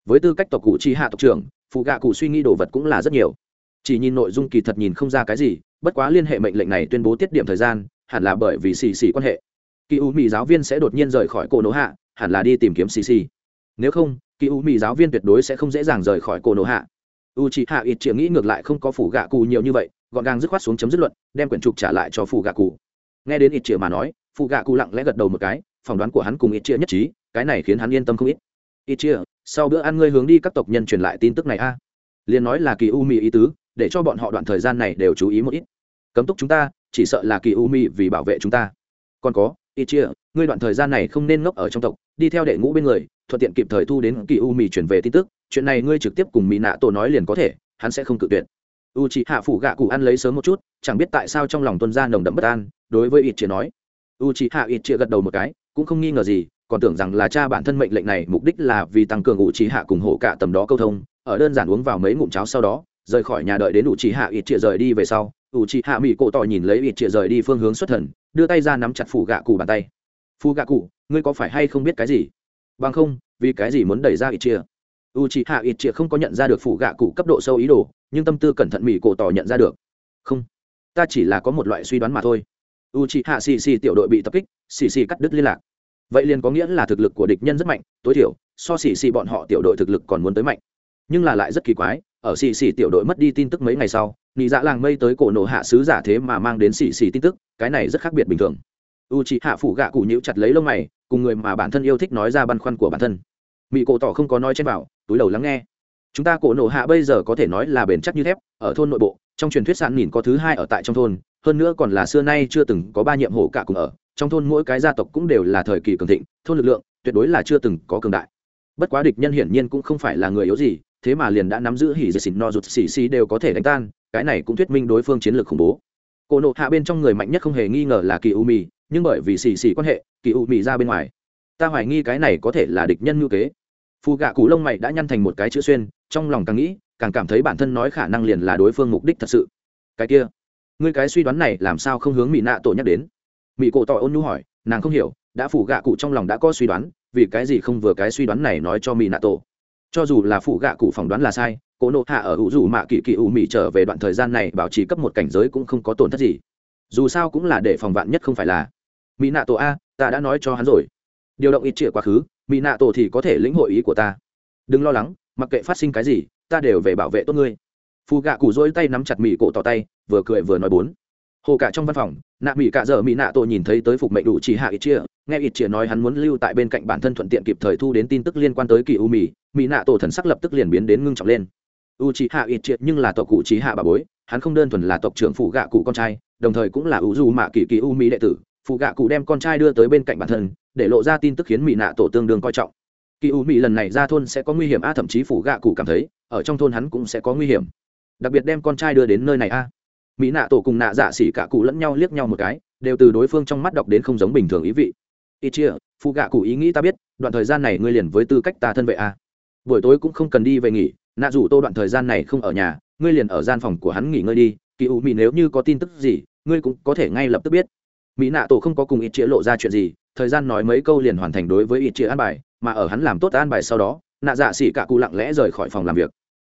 Với tư cách tộc cụ trì hạ tộc trưởng phụ gạ cụ suy nghĩ đồ vật cũng là rất nhiều. Chỉ nhìn nội dung kỳ thật nhìn không ra cái gì bất quá liên hệ mệnh lệnh này tuyên bố tiết điểm thời gian, hẳn là bởi vì xì xì quan hệ. Kỳ u mỹ giáo viên sẽ đột nhiên rời khỏi cổ nổ hạ, hẳn là đi tìm kiếm xì xì. Nếu không, kỳ u mỹ giáo viên tuyệt đối sẽ không dễ dàng rời khỏi cổ nổ hạ. U chị hạ ít chĩa nghĩ ngược lại không có phủ gạ cụ nhiều như vậy, gọn gàng dứt khoát xuống chấm dứt luận, đem quyển trục trả lại cho phủ gạ cụ nghe đến ít chĩa mà nói phụ gạ cụ lặng lẽ gật đầu một cái, phỏng đoán của hắn cùng ít chĩa nhất trí, cái này khiến hắn yên tâm không ít. Ít chia sau bữa ăn ngươi hướng đi các tộc nhân truyền lại tin tức này a. Liền nói là kỳ u mì ý tứ để cho bọn họ đoạn thời gian này đều chú ý một ít. Cấm túc chúng ta, chỉ sợ là kỳ u Mi vì bảo vệ chúng ta. Còn có ít chia ngươi đoạn thời gian này không nên ngốc ở trong tộc, đi theo đệ ngũ bên người, thuận tiện kịp thời thu đến kỳ u Mi chuyển về tin tức. Chuyện này ngươi trực tiếp cùng mỹ nạ tổ nói liền có thể, hắn sẽ không cự tuyệt. U chị hạ phủ gạ cụ ăn lấy sớm một chút, chẳng biết tại sao trong lòng tuân ra nồng đậm bất an, đối với ít chia nói. U chị hạ ít chia gật đầu một cái, cũng không nghi ngờ gì, còn tưởng rằng là cha bản thân mệnh lệnh này mục đích là vì tăng cường u chị hạ cùng hổ cả tầm đó câu thông, ở đơn giản uống vào mấy ngụm cháo sau đó rời khỏi nhà đợi đến u trì hạ ít chia rời đi về sau u trì hạ mỹ cổ tỏ nhìn lấy ít chia rời đi phương hướng xuất thần, đưa tay ra nắm chặt phủ gạ cụ bàn tay. Phu gạ cụ, ngươi có phải hay không biết cái gì? Bằng không, vì cái gì muốn đẩy ra ít chia u trì hạ ít chia không có nhận ra được phủ gạ cụ cấp độ sâu ý đồ, nhưng tâm tư cẩn thận mỹ cổ tỏ nhận ra được. Không, ta chỉ là có một loại suy đoán mà thôi. U trì hạ xì xì tiểu đội bị tập kích, xì xì cắt đứt liên lạc. Vậy liền có nghĩa là thực lực của địch nhân rất mạnh, tối thiểu, so xì xì bọn họ tiểu đội thực lực còn muốn tới mạnh. Nhưng là lại rất kỳ quái ở xì xì tiểu đội mất đi tin tức mấy ngày sau nị dạ làng mây tới cổ nổ hạ sứ giả thế mà mang đến xì xì tin tức cái này rất khác biệt bình thường. U chị hạ phủ gạ cụ nhữ chặt lấy lông mày cùng người mà bản thân yêu thích nói ra băn khoăn của bản thân. Mỹ cổ tỏ không có nói trên bảo, túi đầu lắng nghe. Chúng ta cổ nổ hạ bây giờ có thể nói là bền chắc như thép ở thôn nội bộ trong truyền thuyết sạn nhìn có thứ hai ở tại trong thôn hơn nữa còn là xưa nay chưa từng có ba nhiệm hổ cả cùng ở trong thôn mỗi cái gia tộc cũng đều là thời kỳ cường thịnh thôn lực lượng tuyệt đối là chưa từng có cường đại. Bất quá địch nhân hiển nhiên cũng không phải là người yếu gì thế mà liền đã nắm giữ hỉ dệt xịn no rụt xì xì đều có thể đánh tan, cái này cũng thuyết minh đối phương chiến lược khủng bố. Cổ nộ hạ bên trong người mạnh nhất không hề nghi ngờ là kỳ u mì, nhưng bởi vì xì xì quan hệ, kỳ u mì ra bên ngoài. Ta hoài nghi cái này có thể là địch nhân ngữ kế. Phù gạ cù lông mày đã nhăn thành một cái chữ xuyên, trong lòng càng nghĩ, càng cảm thấy bản thân nói khả năng liền là đối phương mục đích thật sự. Cái kia, ngươi cái suy đoán này làm sao không hướng mỹ nạ tổ nhắc đến? Mỹ cổ tỏ ôn nhu hỏi, nàng không hiểu, đã phủ gạ cụ trong lòng đã có suy đoán, vì cái gì không vừa cái suy đoán này nói cho mỹ nạ tổ? Cho dù là phụ gạ cụ phỏng đoán là sai, Cố nộ hạ ở hữu dù mạ kỳ kỳ ủ mị trở về đoạn thời gian này bảo trì cấp một cảnh giới cũng không có tổn thất gì. Dù sao cũng là để phòng vạn nhất không phải là. Mỹ nạ tổ a, ta đã nói cho hắn rồi. Điều động ít trịa quá khứ mỹ nạ tổ thì có thể lĩnh hội ý của ta. Đừng lo lắng, mặc kệ phát sinh cái gì, ta đều về bảo vệ tốt ngươi. Phù gạ cụ dỗi tay nắm chặt mỹ cổ tỏ tay, vừa cười vừa nói bốn. Hồ cả trong văn phòng, nạ mỹ cả giờ mỹ nạ tổ nhìn thấy tới phục mệnh đủ chỉ hạ ít chia nghe ít chia nói hắn muốn lưu tại bên cạnh bản thân thuận tiện kịp thời thu đến tin tức liên quan tới kỳ u mì mỹ nạ tổ thần sắc lập tức liền biến đến ngưng trọng lên. U chỉ hạ ít chia nhưng là tộc cụ trí hạ bà bối, hắn không đơn thuần là tộc trưởng phụ gạ cụ con trai, đồng thời cũng là u du mạ kỳ kỳ u mỹ đệ tử, phụ gạ cụ đem con trai đưa tới bên cạnh bản thân, để lộ ra tin tức khiến mỹ nạ tổ tương đương coi trọng. Kỳ u mỹ lần này ra thôn sẽ có nguy hiểm a, thậm chí phụ gạ cụ cảm thấy, ở trong thôn hắn cũng sẽ có nguy hiểm. Đặc biệt đem con trai đưa đến nơi này a. Mỹ nạ tổ cùng nạ dạ xỉ cả cụ lẫn nhau liếc nhau một cái, đều từ đối phương trong mắt đọc đến không giống bình thường ý vị ít chia phụ gạ cụ ý nghĩ ta biết, đoạn thời gian này ngươi liền với tư cách ta thân vệ a buổi tối cũng không cần đi về nghỉ, nạ dù tô đoạn thời gian này không ở nhà, ngươi liền ở gian phòng của hắn nghỉ ngơi đi, kỳ u mỹ nếu như có tin tức gì, ngươi cũng có thể ngay lập tức biết. Mỹ nạ tổ không có cùng ít chia lộ ra chuyện gì, thời gian nói mấy câu liền hoàn thành đối với ít chia an bài, mà ở hắn làm tốt an bài sau đó, nạ dạ xỉ cả cụ lặng lẽ rời khỏi phòng làm việc.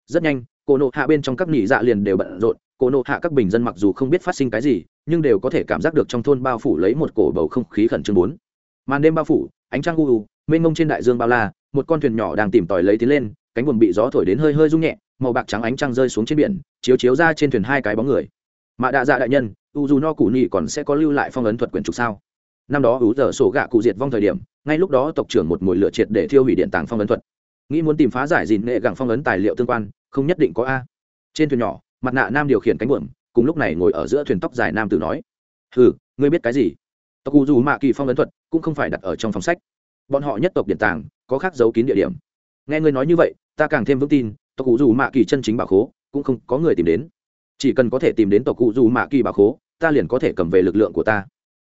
Rất nhanh cô nộ hạ bên trong các nỉ dạ liền đều bận rộn cô nộ hạ các bình dân mặc dù không biết phát sinh cái gì, nhưng đều có thể cảm giác được trong thôn bao phủ lấy một cổ bầu không khí khẩn trương bốn màn đêm bao phủ, ánh trăng u u, mênh mông trên đại dương bao la, một con thuyền nhỏ đang tìm tòi lấy tiến lên, cánh buồm bị gió thổi đến hơi hơi rung nhẹ, màu bạc trắng ánh trăng rơi xuống trên biển, chiếu chiếu ra trên thuyền hai cái bóng người. Mạ đạ dạ đại nhân, u dù no cụ nhị còn sẽ có lưu lại phong ấn thuật quyển trục sao? Năm đó ú dở sổ gạ cụ diệt vong thời điểm, ngay lúc đó tộc trưởng một mồi lửa triệt để thiêu hủy điện tàng phong ấn thuật. Nghĩ muốn tìm phá giải dìn nghệ gặng phong ấn tài liệu tương quan, không nhất định có a. Trên thuyền nhỏ, mặt nạ nam điều khiển cánh buồm, cùng lúc này ngồi ở giữa thuyền tóc dài nam tử nói ừ ngươi biết cái gì? Tộc cụ dù mạ kỳ phong ấn thuật cũng không phải đặt ở trong phòng sách. Bọn họ nhất tộc điện tàng, có khác giấu kín địa điểm. Nghe ngươi nói như vậy, ta càng thêm vững tin, tộc cụ dù mạ kỳ chân chính bảo khố cũng không có người tìm đến. Chỉ cần có thể tìm đến tộc cụ dù mạ kỳ bảo khố, ta liền có thể cầm về lực lượng của ta.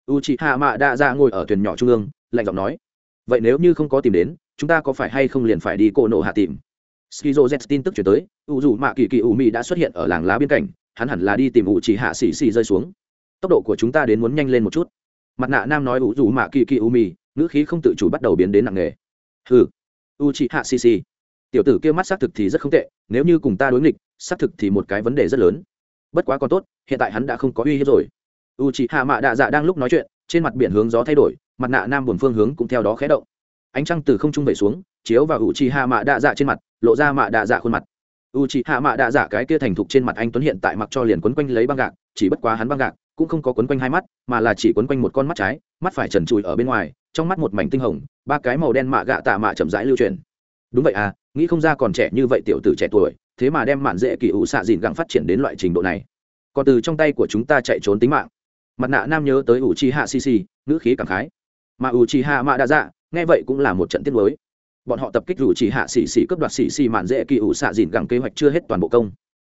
U chị hạ mạ đã ra ngồi ở thuyền nhỏ trung ương, lạnh giọng nói, vậy nếu như không có tìm đến, chúng ta có phải hay không liền phải đi cô nộ hạ tìm? Skizo z tin tức chuyển tới u dù mạ kỳ kỳ u mi đã xuất hiện ở làng lá biên cảnh, hắn hẳn là đi tìm u chị hạ xì xì rơi xuống. Tốc độ của chúng ta đến muốn nhanh lên một chút mặt nạ nam nói u dù mạ kỳ kỳ u mi ngữ khí không tự chủ bắt đầu biến đến nặng nề. Hừ. U chị hạ xì xì tiểu tử kia mắt xác thực thì rất không tệ, nếu như cùng ta đối nghịch, xác thực thì một cái vấn đề rất lớn. Bất quá còn tốt, hiện tại hắn đã không có uy hiếp rồi. U chị hạ mạ đạ dạ đang lúc nói chuyện, trên mặt biển hướng gió thay đổi, mặt nạ nam buồn phương hướng cũng theo đó khé động. Ánh trăng từ không trung về xuống, chiếu vào u chị hạ mạ đạ dạ trên mặt, lộ ra mạ đạ dạ khuôn mặt. U chị hạ mạ đạ dạ cái kia thành thục trên mặt anh tuấn hiện tại mặc cho liền quấn quanh lấy băng gạc, chỉ bất quá hắn băng gạc cũng không có quấn quanh hai mắt, mà là chỉ quấn quanh một con mắt trái, mắt phải trần trụi ở bên ngoài, trong mắt một mảnh tinh hồng, ba cái màu đen mạ gạ tạ mạ chậm rãi lưu truyền. Đúng vậy à nghĩ không ra còn trẻ như vậy tiểu tử trẻ tuổi, thế mà đem mạn dễ kỳ ủ xạ dìn gặng phát triển đến loại trình độ này. Còn từ trong tay của chúng ta chạy trốn tính mạng. Mặt nạ nam nhớ tới ủ chi hạ xì xì ngữ khí cảm khái. Mà ủ chi hạ mạ đa dạ nghe vậy cũng là một trận tiết mới bọn họ tập kích ủ chi hạ xì xì cướp đoạt xì xì mạn dễ kỳ ủ xạ dìn gặng kế hoạch chưa hết toàn bộ công.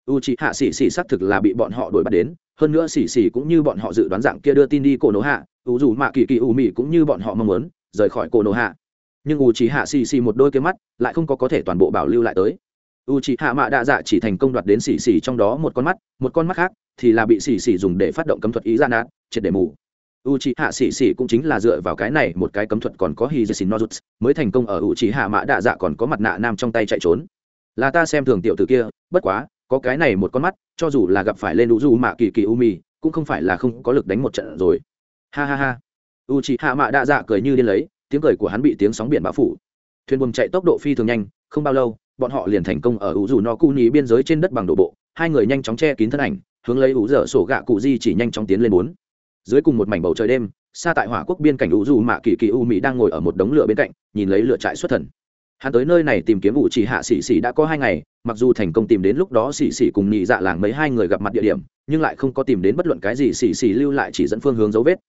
U chi hạ xì xì xác thực là bị bọn họ đuổi bắt đến hơn nữa xì xì cũng như bọn họ dự đoán dạng kia đưa tin đi cổ nổ hạ, ủ dù mạ kỳ kỳ ủ mị cũng như bọn họ mong muốn, rời khỏi cổ nổ hạ. Nhưng u chỉ hạ xì xì một đôi cái mắt lại không có có thể toàn bộ bảo lưu lại tới. U chỉ hạ mạ đa dạ chỉ thành công đoạt đến xì xì trong đó một con mắt, một con mắt khác thì là bị xì xì dùng để phát động cấm thuật ý ra nát, triệt để mù. U c h ị hạ xì xì cũng chính là dựa vào cái này một cái cấm thuật còn có hy dì xin nozuts mới thành công ở u c h ị hạ mã đạ dạ còn có mặt nạ nam trong tay chạy trốn. Là ta xem thường tiểu t ử kia, bất quá có cái này một con mắt, cho dù là gặp phải lên u du mạ kỳ kỳ u mì cũng không phải là không có lực đánh một trận rồi. Ha ha ha. U chị hạ mạ đa dạ cười như điên lấy, tiếng cười của hắn bị tiếng sóng biển bão phủ. Thuyền buồm chạy tốc độ phi thường nhanh, không bao lâu, bọn họ liền thành công ở u du no cu nhì biên giới trên đất bằng đổ bộ, hai người nhanh chóng che kín thân ảnh, hướng lấy u dở sổ gạ cụ di chỉ nhanh chóng tiến lên bốn. Dưới cùng một mảnh bầu trời đêm, xa tại hỏa quốc biên cảnh u du mạ kỳ kỳ u mỹ đang ngồi ở một đống lửa bên cạnh, nhìn lấy lửa trại xuất thần hắn tới nơi này tìm kiếm ủ chỉ hạ xỉ xỉ đã có hai ngày, mặc dù thành công tìm đến lúc đó xỉ xỉ cùng nhị dạ làng mấy hai người gặp mặt địa điểm, nhưng lại không có tìm đến bất luận cái gì xỉ xỉ lưu lại chỉ dẫn phương hướng dấu vết.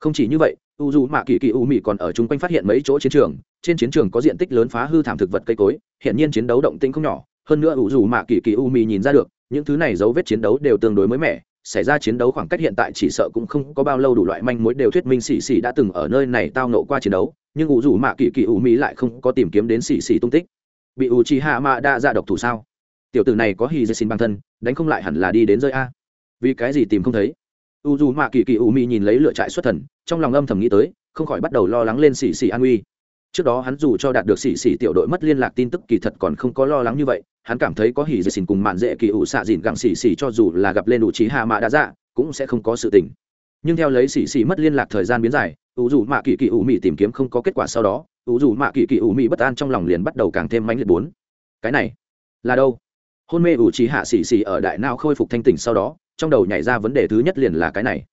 Không chỉ như vậy, u dù mạ kỳ kỳ u mị còn ở chung quanh phát hiện mấy chỗ chiến trường, trên chiến trường có diện tích lớn phá hư thảm thực vật cây cối, hiện nhiên chiến đấu động tĩnh không nhỏ, hơn nữa u dù mạ kỳ kỳ u mị nhìn ra được, những thứ này dấu vết chiến đấu đều tương đối mới mẻ xảy ra chiến đấu khoảng cách hiện tại chỉ sợ cũng không có bao lâu đủ loại manh mối đều thuyết minh xì xì đã từng ở nơi này tao nộ qua chiến đấu, nhưng ủ rủ mạ kỳ kỳ ủ mỹ lại không có tìm kiếm đến xì xì tung tích. Bị ủ trì hạ mạ đã ra dạ độc thủ sao? Tiểu tử này có hì dây xin bản thân, đánh không lại hẳn là đi đến rơi a. Vì cái gì tìm không thấy? U dù mạ kỳ kỳ ủ mỹ nhìn lấy lựa trại xuất thần, trong lòng âm thầm nghĩ tới, không khỏi bắt đầu lo lắng lên xì xì an uy trước đó hắn dù cho đạt được xì xì tiểu đội mất liên lạc tin tức kỳ thật còn không có lo lắng như vậy, hắn cảm thấy có hỉ dây xỉn cùng mạn dễ kỳ ủ xạ dìn gặng xì xì cho dù là gặp lên đủ trí hạ mạ đã dạ cũng sẽ không có sự tình. Nhưng theo lấy xì xì mất liên lạc thời gian biến dài, ủ dù mạ kỳ kỳ ủ mị tìm kiếm không có kết quả sau đó, ủ dù mạ kỳ kỳ ủ mị bất an trong lòng liền bắt đầu càng thêm mãnh liệt bốn. Cái này là đâu? Hôn mê ủ trí hạ xì xì ở đại nào khôi phục thanh tỉnh sau đó, trong đầu nhảy ra vấn đề thứ nhất liền là cái này.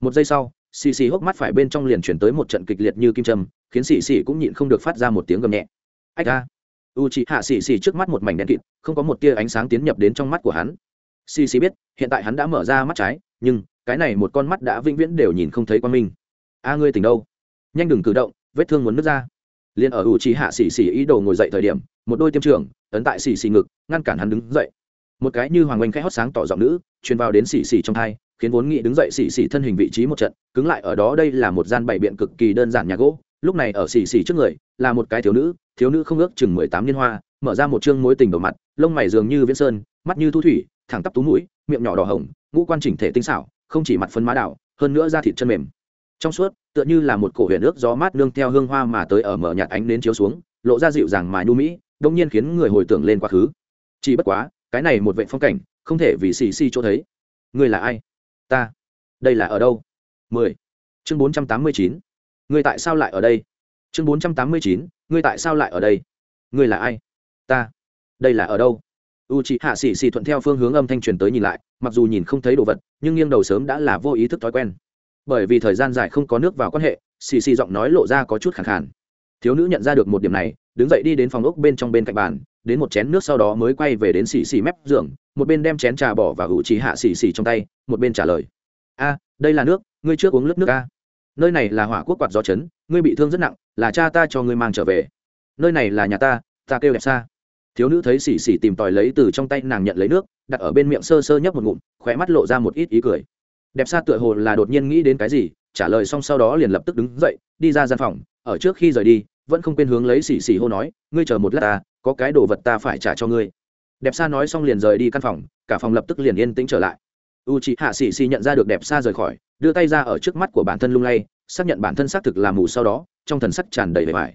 Một giây sau xì xì hốc mắt phải bên trong liền chuyển tới một trận kịch liệt như kim châm, khiến xì xì cũng nhịn không được phát ra một tiếng gầm nhẹ. Ách ra u chị hạ xì xì trước mắt một mảnh đen kịt, không có một tia ánh sáng tiến nhập đến trong mắt của hắn. Xì xì biết, hiện tại hắn đã mở ra mắt trái, nhưng cái này một con mắt đã vĩnh viễn đều nhìn không thấy quan minh. A ngươi tỉnh đâu? Nhanh đừng cử động, vết thương muốn nứt ra. Liền ở u chị hạ xì xì ý đồ ngồi dậy thời điểm, một đôi tiêm trưởng ấn tại xì xì ngực, ngăn cản hắn đứng dậy. Một cái như hoàng oanh khẽ hót sáng tỏ giọng nữ, truyền vào đến xì xì trong thai khiến vốn nghĩ đứng dậy xì xì thân hình vị trí một trận, cứng lại ở đó đây là một gian bảy biện cực kỳ đơn giản nhà gỗ, lúc này ở xì xì trước người, là một cái thiếu nữ thiếu nữ không ước chừng mười tám niên hoa, mở ra một chương mối tình đầu mặt, lông mày dường như viễn sơn, mắt như thu thủy, thẳng tắp tú mũi, miệng nhỏ đỏ hồng, ngũ quan chỉnh thể tinh xảo, không chỉ mặt phấn má đảo, hơn nữa da thịt chân mềm. Trong suốt, tựa như là một cổ huyền nước gió mát nương theo hương hoa mà tới ở mở nhạt ánh đến chiếu xuống, lộ ra dịu dàng mà nhu mỹ, đông nhiên khiến người hồi tưởng lên quá khứ. Chỉ bất quá, cái này một vệ phong cảnh, không thể vì xì xì chỗ thấy. Người là ai? Ta, đây là ở đâu? mười, chương bốn trăm tám mươi chín người tại sao lại ở đây? chương bốn trăm tám mươi chín, ngươi tại sao lại ở đây? ngươi là ai? ta, đây là ở đâu? U c h ị hạ xì xì thuận theo phương hướng âm thanh truyền tới nhìn lại, mặc dù nhìn không thấy đồ vật, nhưng nghiêng đầu sớm đã là vô ý thức thói quen. bởi vì thời gian dài không có nước vào quan hệ xì xì giọng nói lộ ra có chút khẳng khản thiếu nữ nhận ra được một điểm này, đứng dậy đi đến phòng ốc bên trong bên cạnh bàn đến một chén nước sau đó mới quay về đến xì xì mép giường, một bên đem chén trà bỏ và hữu trí hạ xì xì trong tay, một bên trả lời. A, đây là nước, ngươi trước uống lớp nước a. Nơi này là hỏa quốc quạt gió chấn, ngươi bị thương rất nặng, là cha ta cho ngươi mang trở về. Nơi này là nhà ta ta kêu đẹp xa. Thiếu nữ thấy xì xì tìm tòi lấy từ trong tay nàng nhận lấy nước, đặt ở bên miệng sơ sơ nhấp một ngụm, khóe mắt lộ ra một ít ý cười. Đẹp xa tựa hồ là đột nhiên nghĩ đến cái gì, trả lời xong sau đó liền lập tức đứng dậy, đi ra gian phòng, ở trước khi rời đi vẫn không quên hướng lấy xì xì hô nói, ngươi chờ một lát ta, có cái đồ vật ta phải trả cho ngươi. Đẹp xa nói xong liền rời đi căn phòng, cả phòng lập tức liền yên tĩnh trở lại. U c hạ xì xì nhận ra được đẹp xa rời khỏi, đưa tay ra ở trước mắt của bản thân lung lay, xác nhận bản thân xác thực là mù sau đó, trong thần sắc tràn đầy vẻ vải.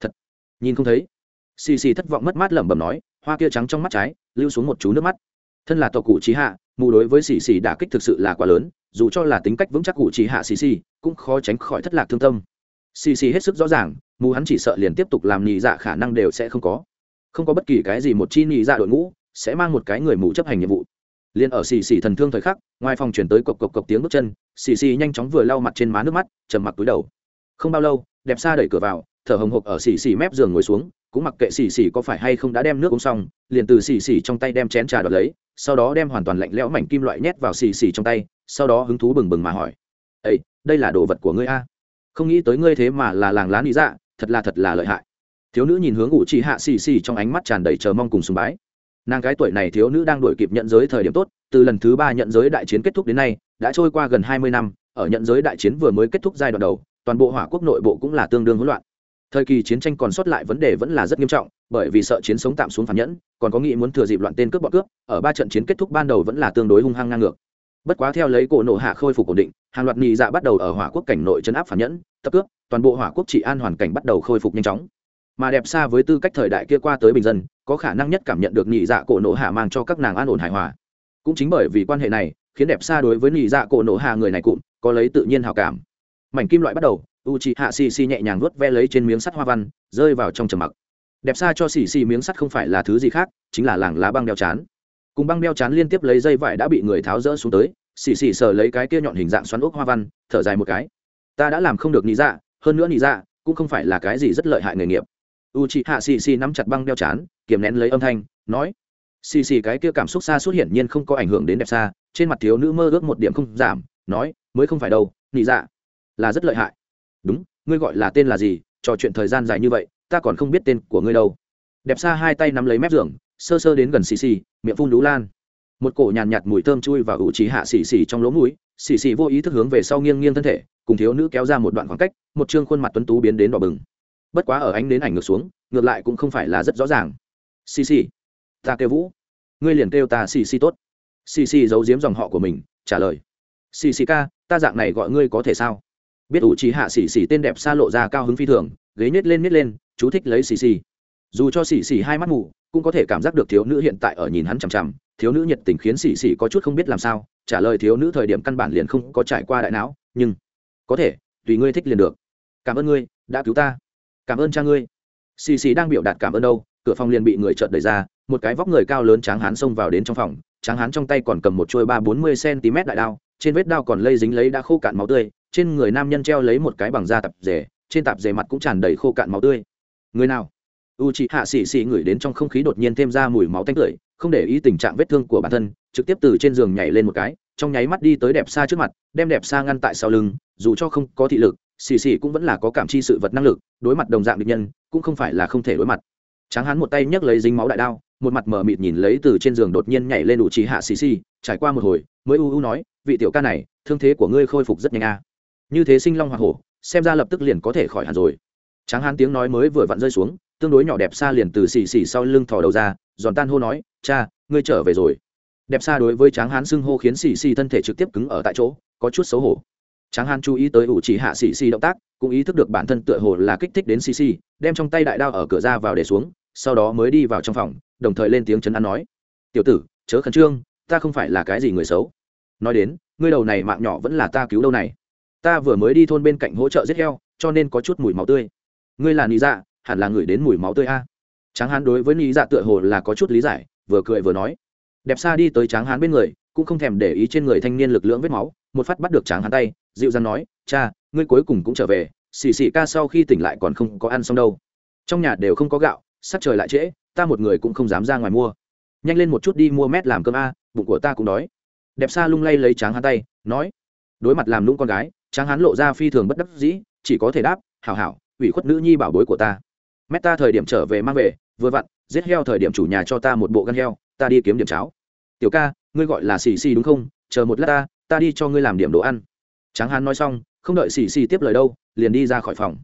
Thật. Nhìn không thấy, xì xì thất vọng mất mát lẩm bẩm nói, hoa kia trắng trong mắt trái, lưu xuống một chú nước mắt. Thân là tộc cụ trí hạ, mù đối với xì xì đả kích thực sự là quá lớn, dù cho là tính cách vững chắc cụ trí hạ xì xì, cũng khó tránh khỏi thất lạc thương tâm. Xì xì hết sức rõ ràng mù hắn chỉ sợ liền tiếp tục làm nhị dạ khả năng đều sẽ không có. Không có bất kỳ cái gì một chi nhị dạ đội ngũ sẽ mang một cái người mù chấp hành nhiệm vụ. Liền ở xì xì thần thương thời khắc, ngoài phòng chuyển tới cộc cộc cộc tiếng bước chân, xì xì nhanh chóng vừa lau mặt trên má nước mắt, trầm mặc túi đầu. Không bao lâu, đẹp xa đẩy cửa vào, thở hồng hộc ở xì xì mép giường ngồi xuống, cũng mặc kệ xì xì có phải hay không đã đem nước uống xong, liền từ xì xì trong tay đem chén trà đoạt lấy, sau đó đem hoàn toàn lạnh lẽo mảnh kim loại nhét vào xì xì trong tay, sau đó hứng thú bừng bừng mà hỏi ây đây là đồ vật của ngươi a? Không nghĩ tới ngươi thế mà là làng lá nị dạ thật là thật là lợi hại. Thiếu nữ nhìn hướng ủ trì hạ xì xì trong ánh mắt tràn đầy chờ mong cùng sùng bái. Nàng cái tuổi này thiếu nữ đang đổi kịp nhận giới thời điểm tốt, từ lần thứ ba nhận giới đại chiến kết thúc đến nay, đã trôi qua gần hai mươi năm, ở nhận giới đại chiến vừa mới kết thúc giai đoạn đầu, toàn bộ hỏa quốc nội bộ cũng là tương đương hỗn loạn. Thời kỳ chiến tranh còn sót lại vấn đề vẫn là rất nghiêm trọng, bởi vì sợ chiến sống tạm xuống phản nhẫn, còn có nghĩ muốn thừa dịp loạn tên cướp bọn cướp, ở ba trận chiến kết thúc ban đầu vẫn là tương đối hung hăng ngang ngược. Bất quá theo lấy cổ nộ hạ khôi phục ổn định, hàng loạt nghị dạ bắt đầu ở hỏa quốc cảnh nội chấn áp phản nhẫn tập cướp, toàn bộ hỏa quốc trị an hoàn cảnh bắt đầu khôi phục nhanh chóng. Mà đẹp xa với tư cách thời đại kia qua tới bình dân, có khả năng nhất cảm nhận được nhị dạ cổ nộ hạ mang cho các nàng an ổn hài hòa. Cũng chính bởi vì quan hệ này, khiến đẹp xa đối với nhị dạ cổ nộ hạ người này cụm, có lấy tự nhiên hào cảm. Mảnh kim loại bắt đầu u chị hạ xì xì nhẹ nhàng nuốt ve lấy trên miếng sắt hoa văn, rơi vào trong trầm mặc. Đẹp xa cho xì xì miếng sắt không phải là thứ gì khác, chính là làng lá băng đeo chán. Cùng băng đeo chán liên tiếp lấy dây vải đã bị người tháo rỡ xuống tới xì xì sờ lấy cái kia nhọn hình dạng xoắn ốc hoa văn, thở dài một cái ta đã làm không được nghĩ dạ hơn nữa nghĩ dạ cũng không phải là cái gì rất lợi hại nghề nghiệp. U chị hạ xì xì nắm chặt băng đeo chán, kiềm nén lấy âm thanh, nói xì xì cái kia cảm xúc xa suốt hiển nhiên không có ảnh hưởng đến đẹp xa, trên mặt thiếu nữ mơ ước một điểm không giảm, nói, mới không phải đâu nghĩ dạ là rất lợi hại. Đúng, ngươi gọi là tên là gì? Trò chuyện thời gian dài như vậy, ta còn không biết tên của ngươi đâu. Đẹp xa hai tay nắm lấy mép giường, sơ sơ đến gần xì xì miệng phun lú lan một cổ nhàn nhạt, nhạt mùi thơm chui vào ủ trí hạ xì xì trong lỗ mũi xì xì vô ý thức hướng về sau nghiêng nghiêng thân thể cùng thiếu nữ kéo ra một đoạn khoảng cách một chương khuôn mặt tuấn tú biến đến đỏ bừng. Bất quá ở ánh đến ảnh ngược xuống ngược lại cũng không phải là rất rõ ràng. Xì xì ta kêu vũ. Ngươi liền kêu ta xì xì tốt. Xì xì giấu giếm dòng họ của mình trả lời. Xì xì ca ta dạng này gọi ngươi có thể sao? Biết ủ trí hạ xì xì tên đẹp xa lộ ra cao hứng phi thường ghế nhét lên nhét lên chú thích lấy xì xì. Dù cho xì xì hai mắt mù cũng có thể cảm giác được thiếu nữ hiện tại ở nhìn hắn chằm chằm thiếu nữ nhiệt tình khiến xì xì có chút không biết làm sao, trả lời thiếu nữ thời điểm căn bản liền không có trải qua đại não, nhưng có thể, tùy ngươi thích liền được. Cảm ơn ngươi, đã cứu ta. Cảm ơn cha ngươi. Xì xì đang biểu đạt cảm ơn đâu, cửa phòng liền bị người trợt đẩy ra, một cái vóc người cao lớn tráng hán xông vào đến trong phòng, tráng hán trong tay còn cầm một chuôi ba bốn mươi cm đại đao, trên vết đao còn lây dính lấy đã khô cạn máu tươi, trên người nam nhân treo lấy một cái bằng da tạp dề, trên tạp dề mặt cũng tràn đầy khô cạn máu tươi. Người nào? U chị hạ xì xì ngửi đến trong không khí đột nhiên thêm ra mùi máu tanh tưởi, không để ý tình trạng vết thương của bản thân, trực tiếp từ trên giường nhảy lên một cái, trong nháy mắt đi tới đẹp xa trước mặt, đem đẹp xa ngăn tại sau lưng, dù cho không có thị lực xì xì cũng vẫn là có cảm chi sự vật năng lực, đối mặt đồng dạng địch nhân, cũng không phải là không thể đối mặt. Tráng hắn một tay nhấc lấy dính máu đại đao, một mặt mờ mịt nhìn lấy từ trên giường đột nhiên nhảy lên đủ trí hạ xì xì trải qua một hồi, mới u u nói, vị tiểu ca này, thương thế của ngươi khôi phục rất nhanh a. Như thế sinh long hoa hổ, xem ra lập tức liền có thể khỏi hẳn rồi. Tráng hán tiếng nói mới vừa vặn rơi xuống tương đối nhỏ đẹp xa liền từ xì xì sau lưng thò đầu ra, giòn tan hô nói, cha, ngươi trở về rồi. Đẹp xa đối với tráng hán xưng hô khiến xì xì thân thể trực tiếp cứng ở tại chỗ, có chút xấu hổ. Tráng hán chú ý tới ủ chỉ hạ xì xì động tác, cũng ý thức được bản thân tựa hồ là kích thích đến xì xì, đem trong tay đại đao ở cửa ra vào để xuống, sau đó mới đi vào trong phòng, đồng thời lên tiếng chấn an nói, tiểu tử, chớ khẩn trương, ta không phải là cái gì người xấu. Nói đến, ngươi đầu này mạng nhỏ vẫn là ta cứu đâu này? Ta vừa mới đi thôn bên cạnh hỗ trợ giết heo, cho nên có chút mùi máu tươi. Ngươi là nị dạ hẳn là người đến mùi máu tươi a. Tráng hán đối với lý dạ tựa hồ là có chút lý giải, vừa cười vừa nói. Đẹp xa đi tới tráng hán bên người, cũng không thèm để ý trên người thanh niên lực lượng vết máu, một phát bắt được tráng hán tay, dịu dàng nói, cha, ngươi cuối cùng cũng trở về, xì xì ca sau khi tỉnh lại còn không có ăn xong đâu. Trong nhà đều không có gạo, sắc trời lại trễ, ta một người cũng không dám ra ngoài mua. Nhanh lên một chút đi mua mét làm cơm a, bụng của ta cũng đói. Đẹp xa lung lay lấy tráng hán tay, nói. Đối mặt làm lũng con gái, tráng hán lộ ra phi thường bất đắc dĩ, chỉ có thể đáp, hảo hảo, ủy khuất nữ nhi bảo bối của ta meta ta thời điểm trở về mang về, vừa vặn, giết heo thời điểm chủ nhà cho ta một bộ gan heo, ta đi kiếm điểm cháo. Tiểu ca, ngươi gọi là xì xì đúng không? Chờ một lát ta ta đi cho ngươi làm điểm đồ ăn. Tráng hán nói xong, không đợi xì xì tiếp lời đâu, liền đi ra khỏi phòng.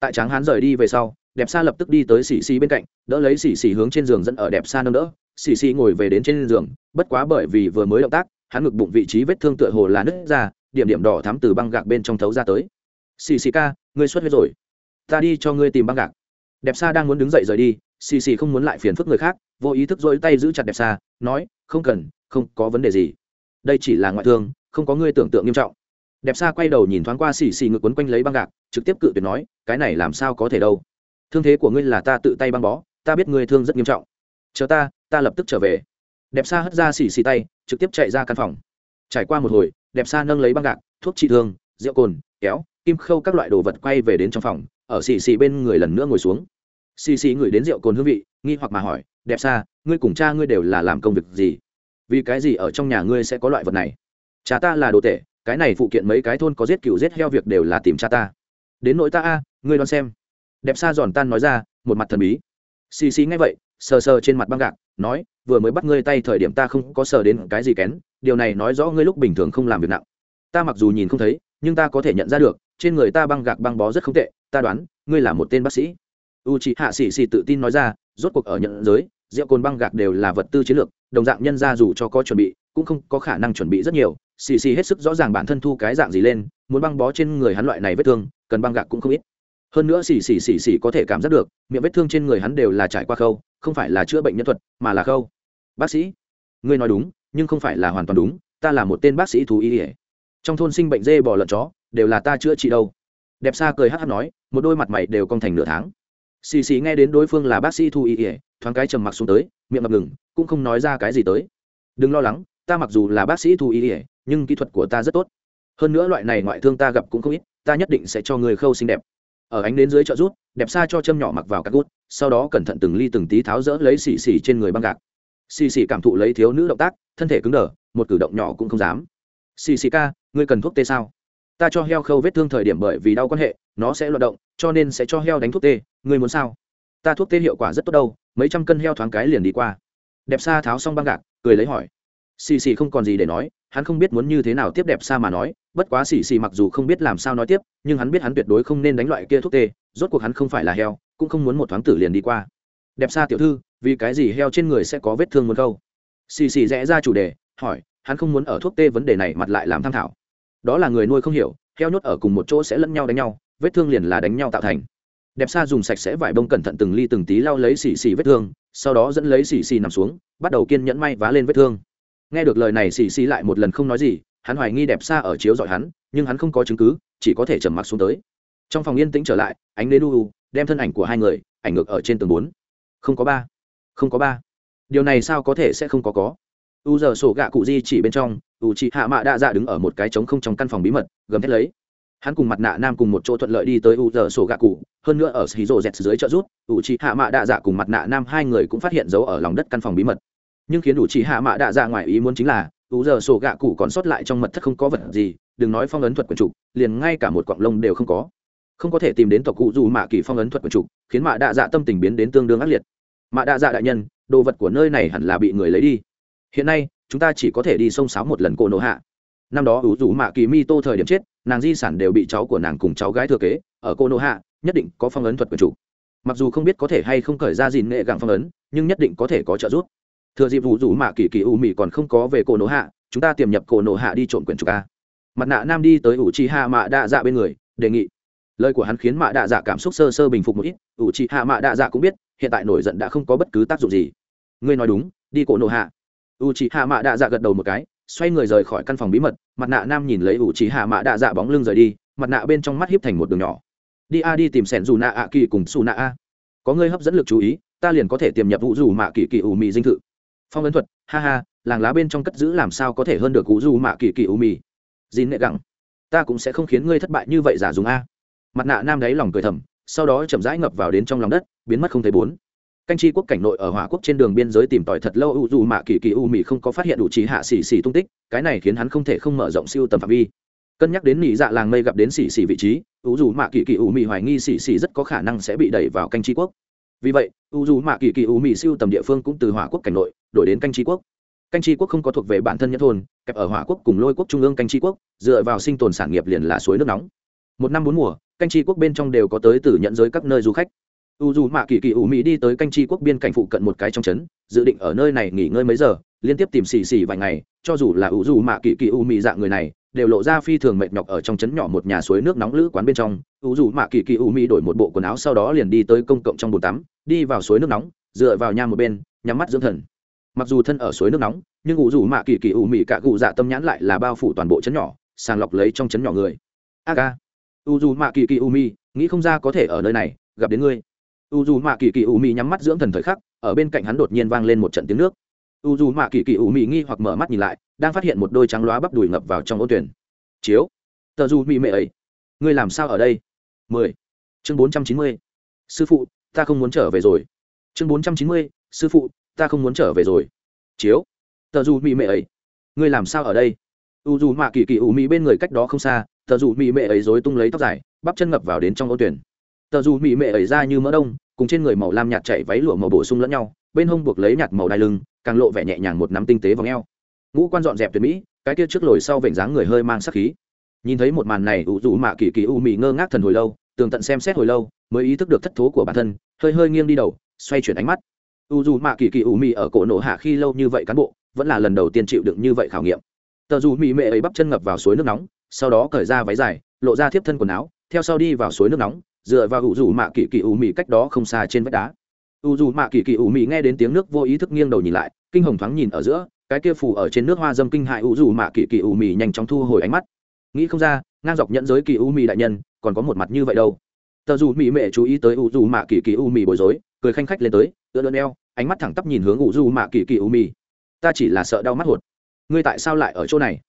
Tại tráng hán rời đi về sau, đẹp sa lập tức đi tới xì xì bên cạnh, đỡ lấy xì xì hướng trên giường dẫn ở đẹp sa nâng đỡ. Xì xì ngồi về đến trên giường, bất quá bởi vì vừa mới động tác, hắn ngực bụng vị trí vết thương tựa hồ là nứt ra, điểm điểm đỏ thắm từ băng gạc bên trong thấu ra tới. Xì xì ca, ngươi xuất huyết rồi. Ta đi cho ngươi tìm băng gạc đẹp xa đang muốn đứng dậy rời đi, xì xì không muốn lại phiền phức người khác, vô ý thức dỗi tay giữ chặt đẹp xa nói, không cần, không có vấn đề gì. Đây chỉ là ngoại thương, không có ngươi tưởng tượng nghiêm trọng. Đẹp xa quay đầu nhìn thoáng qua xì xì ngực quấn quanh lấy băng gạc, trực tiếp cự tuyệt nói, cái này làm sao có thể đâu? Thương thế của ngươi là ta tự tay băng bó, ta biết ngươi thương rất nghiêm trọng. Chờ ta ta lập tức trở về. Đẹp xa hất ra xì xì tay, trực tiếp chạy ra căn phòng. Trải qua một hồi, đẹp xa nâng lấy băng gạc, thuốc trị thương, rượu cồn, kéo, kim khâu các loại đồ vật quay về đến trong phòng, ở xì xì bên người lần nữa ngồi xuống xì xì ngửi đến rượu cồn hương vị, nghi hoặc mà hỏi, đẹp xa, ngươi cùng cha ngươi đều là làm công việc gì? Vì cái gì ở trong nhà ngươi sẽ có loại vật này? Cha ta là đồ tệ cái này phụ kiện mấy cái thôn có giết cựu giết heo việc đều là tìm cha ta. Đến nỗi ta a, ngươi đoán xem. Đẹp xa giòn tan nói ra, một mặt thần bí. Xì xì nghe vậy, sờ sờ trên mặt băng gạc, nói, vừa mới bắt ngươi tay thời điểm ta không có sờ đến cái gì kén, điều này nói rõ ngươi lúc bình thường không làm việc nặng. Ta mặc dù nhìn không thấy, nhưng ta có thể nhận ra được, trên người ta băng gạc băng bó rất không tệ, ta đoán, ngươi là một tên bác sĩ u c hạ xì xì tự tin nói ra, rốt cuộc ở nhận giới, rượu cồn băng gạc đều là vật tư chiến lược, đồng dạng nhân ra dù cho có chuẩn bị, cũng không có khả năng chuẩn bị rất nhiều. Xì xì hết sức rõ ràng bản thân thu cái dạng gì lên, muốn băng bó trên người hắn loại này vết thương, cần băng gạc cũng không ít. Hơn nữa xì xì xì xì có thể cảm giác được, miệng vết thương trên người hắn đều là trải qua khâu, không phải là chữa bệnh nhân thuật, mà là khâu. Bác sĩ, ngươi nói đúng, nhưng không phải là hoàn toàn đúng, ta là một tên bác sĩ thú y ỉa trong thôn sinh bệnh dê bò lợn chó, đều là ta chữa trị đâu. Đẹp xa cười hát hát nói, một đôi mặt mày đều cong thành nửa tháng xì xì nghe đến đối phương là bác sĩ thu y ỉa thoáng cái trầm mặc xuống tới, miệng ngập ngừng, cũng không nói ra cái gì tới. Đừng lo lắng, ta mặc dù là bác sĩ thu y ỉa nhưng kỹ thuật của ta rất tốt. Hơn nữa loại này ngoại thương ta gặp cũng không ít, ta nhất định sẽ cho người khâu xinh đẹp. Ở ánh đến dưới trợ rút, đẹp xa cho châm nhỏ mặc vào các gút, sau đó cẩn thận từng ly từng tí tháo rỡ lấy xì xì trên người băng gạc. Xì xì cảm thụ lấy thiếu nữ động tác, thân thể cứng đờ, một cử động nhỏ cũng không dám. Xì xì ca, ngươi cần thuốc tê sao? Ta cho heo khâu vết thương thời điểm bởi vì đau quan hệ nó sẽ loạt động, cho nên sẽ cho heo đánh thuốc tê. Ngươi muốn sao? Ta thuốc tê hiệu quả rất tốt đâu, mấy trăm cân heo thoáng cái liền đi qua. Đẹp xa tháo xong băng gạc, cười lấy hỏi. Xì xì không còn gì để nói, hắn không biết muốn như thế nào tiếp đẹp xa mà nói, bất quá xì xì mặc dù không biết làm sao nói tiếp, nhưng hắn biết hắn tuyệt đối không nên đánh loại kia thuốc tê, rốt cuộc hắn không phải là heo, cũng không muốn một thoáng tử liền đi qua. Đẹp xa tiểu thư, vì cái gì heo trên người sẽ có vết thương muốn câu? Xì xì rẽ ra chủ đề, hỏi, hắn không muốn ở thuốc tê vấn đề này mặt lại làm tham thảo. Đó là người nuôi không hiểu, heo nhốt ở cùng một chỗ sẽ lẫn nhau đánh nhau vết thương liền là đánh nhau tạo thành. Đẹp xa dùng sạch sẽ vải bông cẩn thận từng ly từng tí lau lấy xì xì vết thương, sau đó dẫn lấy xì xì nằm xuống, bắt đầu kiên nhẫn may vá lên vết thương. Nghe được lời này xì xì lại một lần không nói gì, hắn hoài nghi đẹp xa ở chiếu dọi hắn, nhưng hắn không có chứng cứ, chỉ có thể trầm mặc xuống tới. Trong phòng yên tĩnh trở lại, ánh đến u u, đem thân ảnh của hai người, ảnh ngược ở trên tường bốn. Không có ba. Không có ba. Điều này sao có thể sẽ không có có? U giờ sổ gạ cụ di chỉ bên trong u chị hạ mạ đa dạ đứng ở một cái trống không trong căn phòng bí mật, gầm thét lấy hắn cùng mặt nạ nam cùng một chỗ thuận lợi đi tới u giờ sổ gạ cụ. Hơn nữa ở hí rồ z dưới trợ rút u chị hạ mạ đạ dạ cùng mặt nạ nam hai người cũng phát hiện dấu ở lòng đất căn phòng bí mật. Nhưng khiến u chị hạ mạ đạ dạ ngoài ý muốn chính là, u giờ sổ gạ cụ còn sót lại trong mật thất không có vật gì, đừng nói phong ấn thuật quần trục, liền ngay cả một quặng lông đều không có. Không có thể tìm đến tộc cụ dù mạ kỳ phong ấn thuật quần trục, khiến mạ đạ dạ tâm tình biến đến tương đương ác liệt. Mạ đạ dạ đại nhân, đồ vật của nơi này hẳn là bị người lấy đi. Hiện nay, chúng ta chỉ có thể đi sông sáo một lần cổ nổ hạ. Năm đó ủ rủ mạ kỳ mi tô thời điểm chết nàng di sản đều bị cháu của nàng cùng cháu gái thừa kế, ở cô nô hạ, nhất định có phong ấn thuật quyền chủ. Mặc dù không biết có thể hay không khởi ra dìn nghệ gặng phong ấn, nhưng nhất định có thể có trợ giúp. Thừa dịp vụ rủ mạ kỳ kỳ u mị còn không có về cổ nổ hạ, chúng ta tiềm nhập cổ nổ hạ đi trộm quyền chủ ca. Mặt nạ nam đi tới ủ chi hạ mạ đạ dạ bên người, đề nghị. Lời của hắn khiến mạ đạ dạ cảm xúc sơ sơ bình phục một ít. Ủ chi hạ mạ đạ dạ cũng biết, hiện tại nổi giận đã không có bất cứ tác dụng gì. Ngươi nói đúng, đi cổ nổ hạ. U chi hạ mạ đạ dạ gật đầu một cái xoay người rời khỏi căn phòng bí mật, mặt nạ nam nhìn lấy ủ trí hạ mạ đạ dạ bóng lưng rời đi, mặt nạ bên trong mắt hiếp thành một đường nhỏ. Đi a, đi tìm sẻn dù nạ ạ, kỳ cùng xù nạ a. Có người hấp dẫn lực chú ý, ta liền có thể tiềm nhập vụ dù mạ kỳ kỳ ủ mì dinh thự. Phong ấn thuật, ha ha, làng lá bên trong cất giữ làm sao có thể hơn được vũ dù mạ kỳ kỳ ủ mì dìn nệ gẳng ta cũng sẽ không khiến ngươi thất bại như vậy giả dùng a. Mặt nạ nam đáy lòng cười thầm, sau đó chậm rãi ngập vào đến trong lòng đất, biến mất không thấy bốn canh chi quốc cảnh nội ở hỏa quốc trên đường biên giới tìm tòi thật lâu, u dù mạ kỳ kỳ u mì không có phát hiện đủ trí hạ xì xì tung tích, cái này khiến hắn không thể không mở rộng siêu tầm phạm vi. Cân nhắc đến nỉ dạ làng mây gặp đến xì xì vị trí, u dù mạ kỳ kỳ u mì hoài nghi xì xì rất có khả năng sẽ bị đẩy vào canh chi quốc. Vì vậy, u dù mạ kỳ kỳ u mì siêu tầm địa phương cũng từ hỏa quốc cảnh nội, đổi đến canh chi quốc. Canh chi quốc không có thuộc về bản thân nhất thôn, kẹp ở hỏa quốc cùng lôi quốc trung ương canh chi quốc, dựa vào sinh tồn sản nghiệp liền là suối nước nóng. Một năm bốn mùa, canh chi quốc bên trong đều có tới từ nhận giới các nơi du khách u dù mạ kỳ kỳ ủ mỹ đi tới canh chi quốc biên cảnh phụ cận một cái trong trấn dự định ở nơi này nghỉ ngơi mấy giờ liên tiếp tìm xì xì vài ngày cho dù là u dù mạ kỳ kỳ ủ mỹ dạng người này đều lộ ra phi thường mệt nhọc ở trong trấn nhỏ một nhà suối nước nóng lữ quán bên trong. U dù mạ kỳ kỳ ủ mỹ đổi một bộ quần áo sau đó liền đi tới công cộng trong bồn tắm đi vào suối nước nóng dựa vào nha một bên nhắm mắt dưỡng thần. Mặc dù thân ở suối nước nóng nhưng u dù mạ kỳ kỳ ủ mỹ cả cụ dạ tâm nhãn lại là bao phủ toàn bộ trấn nhỏ sàng lọc lấy trong trấn nhỏ người. A ca, u dù mạ kỳ kỳ u Mỹ nghĩ không ra có thể ở nơi này gặp đến ngươi u dù mạ kỳ kỳ u mị nhắm mắt dưỡng thần thời khắc, ở bên cạnh hắn đột nhiên vang lên một trận tiếng nước. U dù mạ kỳ kỳ u mị nghi hoặc mở mắt nhìn lại, đang phát hiện một đôi trắng loá bắp đùi ngập vào trong ô tuyển. Chiếu. Tờ dù mị mệ ấy. Ngươi làm sao ở đây? Mười. Chương bốn trăm chín mươi. Sư phụ, ta không muốn trở về rồi. Chương bốn trăm chín mươi. Sư phụ, ta không muốn trở về rồi. Chiếu. Tờ dù mị mệ ấy. Ngươi làm sao ở đây? U dù mạ kỳ kỳ ủ mị bên người cách đó không xa, tờ dù mị mệ ấy dối tung lấy tóc dài, bắp chân ngập vào đến trong ô tuyển tờ dù mỹ mệ ấy ra như mỡ đông, cùng trên người màu lam nhạt chảy váy lụa màu bổ sung lẫn nhau, bên hông buộc lấy nhạt màu đai lưng, càng lộ vẻ nhẹ nhàng một nắm tinh tế vào ngheo ngũ quan dọn dẹp tuyệt mỹ, cái kia trước lồi sau vểnh dáng người hơi mang sắc khí. Nhìn thấy một màn này, ủ dù mạ kỳ kỳ u mị ngơ ngác thần hồi lâu, tường tận xem xét hồi lâu, mới ý thức được thất thố của bản thân, hơi hơi nghiêng đi đầu, xoay chuyển ánh mắt. U dù mạ kỳ kỳ u mị ở cổ nổ hạ khi lâu như vậy cán bộ, vẫn là lần đầu tiên chịu đựng như vậy khảo nghiệm. Tờ dù mị mệ ấy bắp chân ngập vào suối nước nóng, sau đó cởi ra váy dài, lộ ra thiếp thân quần áo, theo sau đi vào suối nước nóng dựa vào u dù mạ kỳ kỳ u mị cách đó không xa trên vách đá. U dù mạ kỳ kỳ u mị nghe đến tiếng nước vô ý thức nghiêng đầu nhìn lại, kinh hồng thoáng nhìn ở giữa, cái kia phủ ở trên nước hoa dâm kinh hại u dù mạ kỳ kỳ u mị nhanh chóng thu hồi ánh mắt. Nghĩ không ra, ngang dọc nhận giới kỳ u mị đại nhân, còn có một mặt như vậy đâu. Tờ dù mỹ mệ chú ý tới u dù mạ kỳ kỳ u mị bối rối, cười khanh khách lên tới, tựa ưỡn eo, ánh mắt thẳng tắp nhìn hướng u dù mạ kỳ kỳ u mị. Ta chỉ là sợ đau mắt hột. Ngươi tại sao lại ở chỗ này?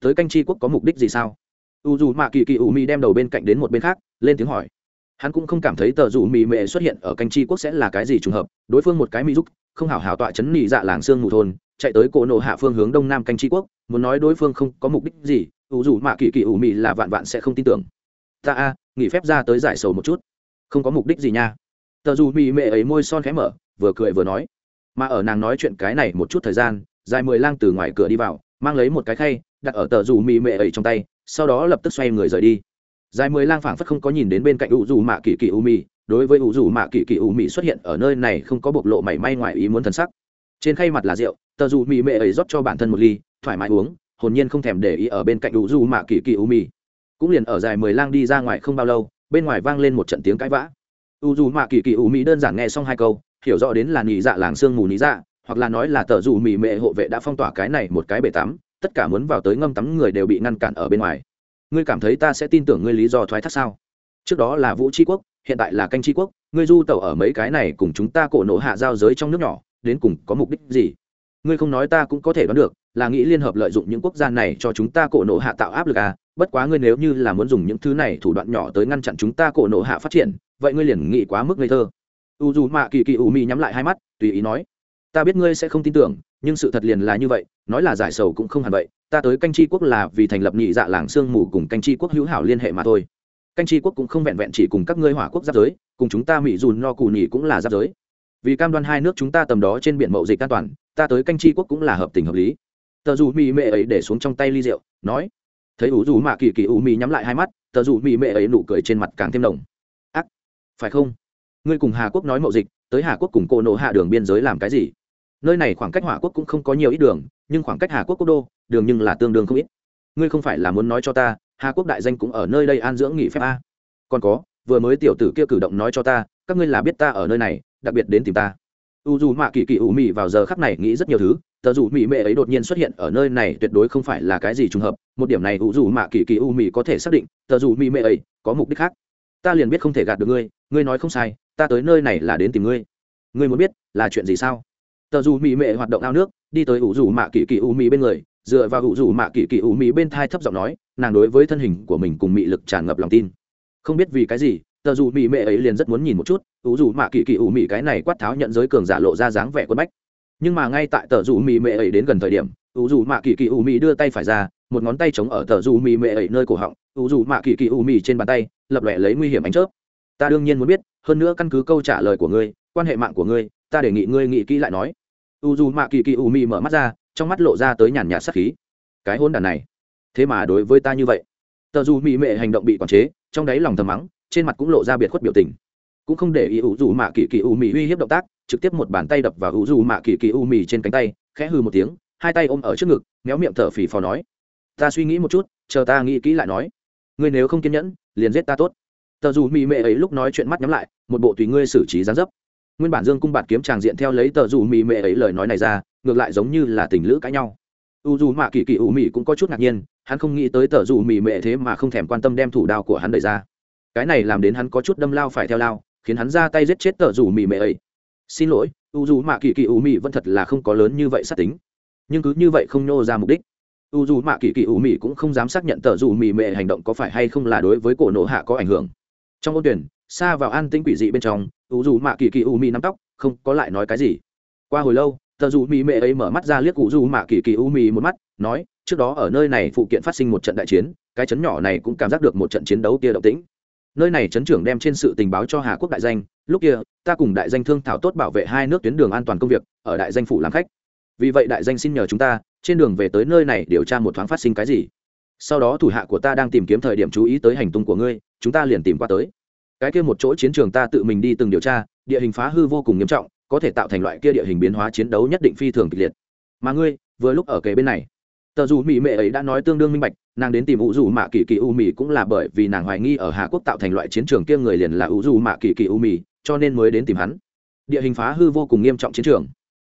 Tới canh tri quốc có mục đích gì sao? U dù mạ kỳ kỳ u mị đem đầu bên cạnh đến một bên khác, lên tiếng hỏi hắn cũng không cảm thấy tờ rủ mì mệ xuất hiện ở canh chi quốc sẽ là cái gì trùng hợp, đối phương một cái mỹ giúp không hảo hảo tọa chấn nị dạ làng xương mù thôn, chạy tới cổ nộ hạ phương hướng đông nam canh chi quốc, muốn nói đối phương không có mục đích gì, ủ dù mạ kỳ kỳ ủ mị là vạn vạn sẽ không tin tưởng. Ta a, nghỉ phép ra tới giải sầu một chút. Không có mục đích gì nha. Tờ dù mị mệ ấy môi son khẽ mở, vừa cười vừa nói. Mà ở nàng nói chuyện cái này một chút thời gian, dài mười lang từ ngoài cửa đi vào, mang lấy một cái khay, đặt ở tờ dù mị mệ ấy trong tay, sau đó lập tức xoay người rời đi dài mười lang phảng phất không có nhìn đến bên cạnh u dù mạ kỳ kỳ u mi đối với u dù mạ kỳ kỳ u mi xuất hiện ở nơi này không có bộc lộ mảy may ngoài ý muốn thần sắc. Trên khay mặt là rượu, tờ dù mị mệ ấy rót cho bản thân một ly, thoải mái uống, hồn nhiên không thèm để ý ở bên cạnh u dù mạ kỳ kỳ u mi cũng liền ở dài mười lang đi ra ngoài không bao lâu, bên ngoài vang lên một trận tiếng cãi vã. U dù mạ kỳ kỳ u mi đơn giản nghe xong hai câu, hiểu rõ đến là nhị dạ làng sương mù nhị dạ hoặc là nói là tờ dù mì mệ hộ vệ đã phong tỏa cái này một cái bể tắm, tất cả muốn vào tới ngâm tắm người đều bị ngăn cản ở bên ngoài ngươi cảm thấy ta sẽ tin tưởng ngươi lý do thoái thác sao? Trước đó là vũ tri quốc, hiện tại là canh tri quốc, ngươi du tẩu ở mấy cái này cùng chúng ta cổ nổ hạ giao giới trong nước nhỏ, đến cùng có mục đích gì? Ngươi không nói ta cũng có thể đoán được, là nghĩ liên hợp lợi dụng những quốc gia này cho chúng ta cổ nổ hạ tạo áp lực à? Bất quá ngươi nếu như là muốn dùng những thứ này thủ đoạn nhỏ tới ngăn chặn chúng ta cổ nổ hạ phát triển, vậy ngươi liền nghĩ quá mức ngây thơ. U dù mạ kỳ kỳ u mi nhắm lại hai mắt, tùy ý nói ta biết ngươi sẽ không tin tưởng, nhưng sự thật liền là như vậy, nói là giải sầu cũng không hẳn vậy. Ta tới canh tri quốc là vì thành lập nhị dạ làng sương mù cùng canh tri quốc hữu hảo liên hệ mà thôi. Canh tri quốc cũng không vẹn vẹn chỉ cùng các ngươi hỏa quốc giáp giới, cùng chúng ta mỹ dùn no cù nhị cũng là giáp giới. Vì cam đoan hai nước chúng ta tầm đó trên biển mậu dịch an toàn, ta tới canh tri quốc cũng là hợp tình hợp lý. Tờ dù mỹ mệ ấy để xuống trong tay ly rượu, nói. Thấy ủ dù mạ kỳ kỳ ủ mỹ nhắm lại hai mắt, tờ dù mỹ mệ ấy nụ cười trên mặt càng thêm đồng ác, phải không? Ngươi cùng hà quốc nói mậu dịch tới hà quốc cùng cô nộ hạ đường biên giới làm cái gì? Nơi này khoảng cách hỏa quốc cũng không có nhiều ít đường, nhưng khoảng cách hà quốc quốc đô, đường nhưng là tương đương không ít. Ngươi không phải là muốn nói cho ta, hà quốc đại danh cũng ở nơi đây an dưỡng nghỉ phép a còn có, vừa mới tiểu tử kia cử động nói cho ta, các ngươi là biết ta ở nơi này, đặc biệt đến tìm ta. U dù mạ kỳ kỳ ủ mị vào giờ khắc này nghĩ rất nhiều thứ, tờ dù mị mệ ấy đột nhiên xuất hiện ở nơi này tuyệt đối không phải là cái gì trùng hợp, một điểm này u dù mạ kỳ kỳ u mị có thể xác định, tờ dù mị mệ ấy có mục đích khác ta liền biết không thể gạt được ngươi ngươi nói không sai, ta tới nơi này là đến tìm ngươi. Ngươi muốn biết là chuyện gì sao? Tờ dù mỹ mệ hoạt động ao nước, đi tới u rủ mạ kỳ kỳ u mị bên người, dựa vào u rủ mạ kỳ kỳ u mị bên thai thấp giọng nói, nàng đối với thân hình của mình cùng mị lực tràn ngập lòng tin. Không biết vì cái gì, tờ dù mỹ mệ ấy liền rất muốn nhìn một chút u rủ mạ kỳ kỳ u mị cái này quát tháo nhận giới cường giả lộ ra dáng vẻ quân bách. Nhưng mà ngay tại tờ dù mỹ mệ ấy đến gần thời điểm u rủ mạ kỳ kỳ u mỹ đưa tay phải ra, một ngón tay chống ở tờ dù mỹ mệ ấy nơi cổ họng u dù mạ kỳ kỳ u mì trên bàn tay, lập lòe lấy nguy hiểm ánh chớp. Ta đương nhiên muốn biết, hơn nữa căn cứ câu trả lời của ngươi, quan hệ mạng của ngươi, ta đề nghị ngươi nghĩ kỹ lại nói. U dù mạ kỳ kỳ u mì mở mắt ra, trong mắt lộ ra tới nhàn nhạt sắc khí. Cái hôn đàn này, thế mà đối với ta như vậy. Tờ dù mỹ mệ hành động bị quản chế, trong đáy lòng thầm mắng, trên mặt cũng lộ ra biệt khuất biểu tình. Cũng không để ý ủ dù mạ kỳ kỳ u mì uy hiếp động tác, trực tiếp một bàn tay đập vào ủ dù mạ kỳ kỳ u mì trên cánh tay, khẽ hư một tiếng, hai tay ôm ở trước ngực, méo miệng thở phì phò nói. Ta suy nghĩ một chút, chờ ta nghĩ kỹ lại nói ngươi nếu không kiên nhẫn, liền giết ta tốt. Tờ dù mỹ mệ ấy lúc nói chuyện mắt nhắm lại, một bộ tùy ngươi xử trí gián dấp. Nguyên bản dương cung bạt kiếm tràng diện theo lấy tờ dù mỹ mệ ấy lời nói này ra, ngược lại giống như là tình lữ cãi nhau. U dù mạ kỳ kỳ u mỹ cũng có chút ngạc nhiên, hắn không nghĩ tới tờ dù mỹ mệ thế mà không thèm quan tâm đem thủ đao của hắn đẩy ra. Cái này làm đến hắn có chút đâm lao phải theo lao, khiến hắn ra tay giết chết tờ dù mỹ mệ ấy. Xin lỗi, u dù mạ kỳ kỳ u mỹ vẫn thật là không có lớn như vậy sát tính. Nhưng cứ như vậy không nhô ra mục đích u dù mạ kỳ kỳ u mì cũng không dám xác nhận tờ dù mì mệ hành động có phải hay không là đối với cổ nộ hạ có ảnh hưởng. Trong ô tuyển xa vào an tĩnh quỷ dị bên trong, u dù mạ kỳ kỳ u mi nắm tóc, không có lại nói cái gì. Qua hồi lâu, tờ dù mị mệ ấy mở mắt ra liếc u dù mạ kỳ kỳ u mi một mắt, nói, trước đó ở nơi này phụ kiện phát sinh một trận đại chiến, cái chấn nhỏ này cũng cảm giác được một trận chiến đấu kia động tĩnh. Nơi này chấn trưởng đem trên sự tình báo cho hà quốc đại danh, lúc kia, ta cùng đại danh thương thảo tốt bảo vệ hai nước tuyến đường an toàn công việc, ở đại danh phủ làm khách. Vì vậy đại danh xin nhờ chúng ta trên đường về tới nơi này điều tra một thoáng phát sinh cái gì. Sau đó thủ hạ của ta đang tìm kiếm thời điểm chú ý tới hành tung của ngươi, chúng ta liền tìm qua tới. Cái kia một chỗ chiến trường ta tự mình đi từng điều tra, địa hình phá hư vô cùng nghiêm trọng, có thể tạo thành loại kia địa hình biến hóa chiến đấu nhất định phi thường kịch liệt. Mà ngươi, vừa lúc ở kề bên này, tờ dù mỹ mệ ấy đã nói tương đương minh bạch, nàng đến tìm ủ dù mạ kỳ kỳ u mì cũng là bởi vì nàng hoài nghi ở hà quốc tạo thành loại chiến trường kia người liền là ủ dù mạ kỳ kỳ u mì cho nên mới đến tìm hắn. Địa hình phá hư vô cùng nghiêm trọng chiến trường.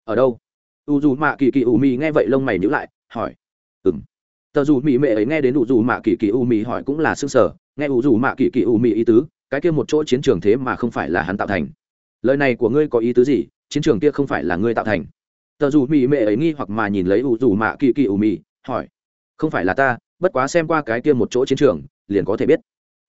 Ở đâu? U dù mạ kỳ kỳ u mì nghe vậy lông mày nhữ lại, hỏi ừng tờ dù mỹ mệ ấy nghe đến u dù mạ kỳ kỳ u mì hỏi cũng là s ư ơ n g sở nghe u dù mạ kỳ kỳ u mì ý tứ, cái kia một chỗ chiến trường thế mà không phải là hắn tạo thành. Lời này của ngươi có ý tứ gì? Chiến trường kia không phải là ngươi tạo thành. Tờ dù mỹ mệ ấy nghi hoặc mà nhìn lấy u dù mạ kỳ kỳ u mì hỏi, không phải là ta, bất quá xem qua cái kia một chỗ chiến trường, liền có thể biết.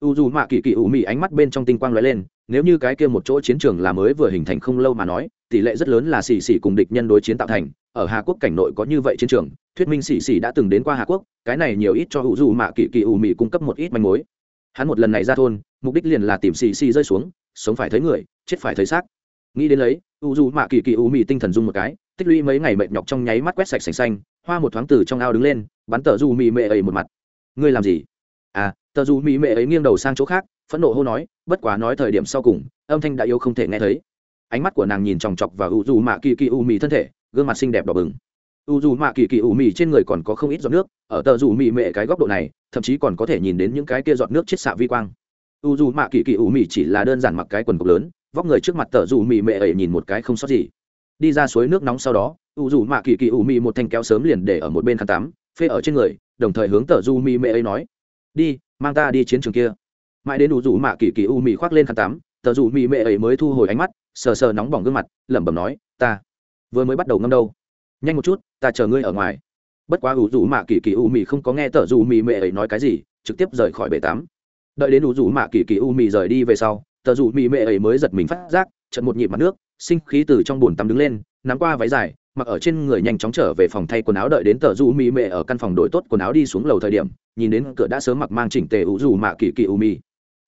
U dù mạ kỳ kỳ u mì ánh mắt bên trong tinh quang lóe lên nếu như cái kia một chỗ chiến trường là mới vừa hình thành không lâu mà nói, tỷ lệ rất lớn là xì xì cùng địch nhân đối chiến tạo thành. Ở hà quốc cảnh nội có như vậy chiến trường, thuyết minh xì xì đã từng đến qua hà quốc, cái này nhiều ít cho u dù mạ kỳ kỳ ủ mị cung cấp một ít manh mối. Hắn một lần này ra thôn, mục đích liền là tìm xì xì rơi xuống, sống phải thấy người, chết phải thấy xác. Nghĩ đến lấy u dù mạ kỳ kỳ U mị tinh thần dung một cái, tích lũy mấy ngày mệt nhọc trong nháy mắt quét sạch sành xanh, hoa một thoáng từ trong ao đứng lên, bắn tờ du mị mệ ấy một mặt. Ngươi làm gì? À tờ du mị mệ ấy nghiêng đầu sang chỗ khác, phẫn nộ hô nói bất quá nói thời điểm sau cùng, âm thanh đã yếu không thể nghe thấy. Ánh mắt của nàng nhìn chòng chọc và u dù mạ kỳ kỳ u mì thân thể, gương mặt xinh đẹp đỏ bừng. U dù mạ kỳ kỳ u mì trên người còn có không ít giọt nước, ở tờ dù mị mệ cái góc độ này, thậm chí còn có thể nhìn đến những cái kia giọt nước chết xạ vi quang. U dù mạ kỳ kỳ u mì chỉ là đơn giản mặc cái quần cộc lớn, vóc người trước mặt tờ dù mị mệ ấy nhìn một cái không sót gì. Đi ra suối nước nóng sau đó u dù mạ kỳ kỳ u mì một thanh kéo sớm liền để ở một bên khăn tắm, phê ở trên người, đồng thời hướng tờ du mì mệ ấy nói, đi, mang ta đi chiến trường kia mãi đến đủ rủ mạ kỳ kỳ u mị khoác lên khăn tắm, tờ rủ mị mệ ấy mới thu hồi ánh mắt, sờ sờ nóng bỏng gương mặt, lẩm bẩm nói, ta vừa mới bắt đầu ngâm đâu? Nhanh một chút, ta chờ ngươi ở ngoài. Bất quá ủ rủ mạ kỳ kỳ u mị không có nghe tờ rủ mị mệ ấy nói cái gì, trực tiếp rời khỏi bể tắm. Đợi đến ủ rủ mạ kỳ kỳ u mị rời đi về sau, tờ rủ mị mệ ấy mới giật mình phát giác trận một nhịp mặt nước, sinh khí từ trong bồn tắm đứng lên, nắm qua váy dài, mặc ở trên người nhanh chóng trở về phòng thay quần áo đợi đến tờ du mi mệ ở căn phòng đổi tốt quần áo đi xuống lầu thời điểm, nhìn đến cửa đã sớm mặc mang chỉnh tề ủ dù mạ kỳ kỳ u mi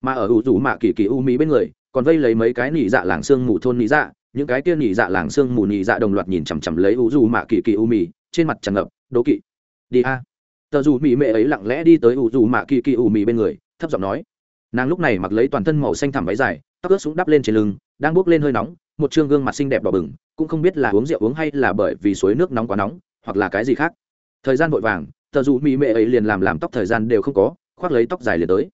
mà ở ủ rủ mạ kỳ kỳ u mỹ bên người, còn vây lấy mấy cái nỉ dạ làng xương mù thôn nỉ dạ những cái kia nỉ dạ làng xương mù nỉ dạ đồng loạt nhìn chằm chằm lấy ủ rủ mạ kỳ kỳ u mỹ trên mặt tràn ngập đố kỵ, đi a. Tờ dù mỹ mệ ấy lặng lẽ đi tới ủ rủ mạ kỳ kỳ u mỹ bên người, thấp giọng nói. Nàng lúc này mặc lấy toàn thân màu xanh thẳm váy dài, tóc ướt xuống đắp lên trên lưng, đang bốc lên hơi nóng, một chương gương mặt xinh đẹp đỏ bừng, cũng không biết là uống rượu uống hay là bởi vì suối nước nóng quá nóng, hoặc là cái gì khác. Thời gian vội vàng, tờ dù mỹ mệ ấy liền làm làm tóc thời gian đều không có, khoác lấy tóc dài liền tới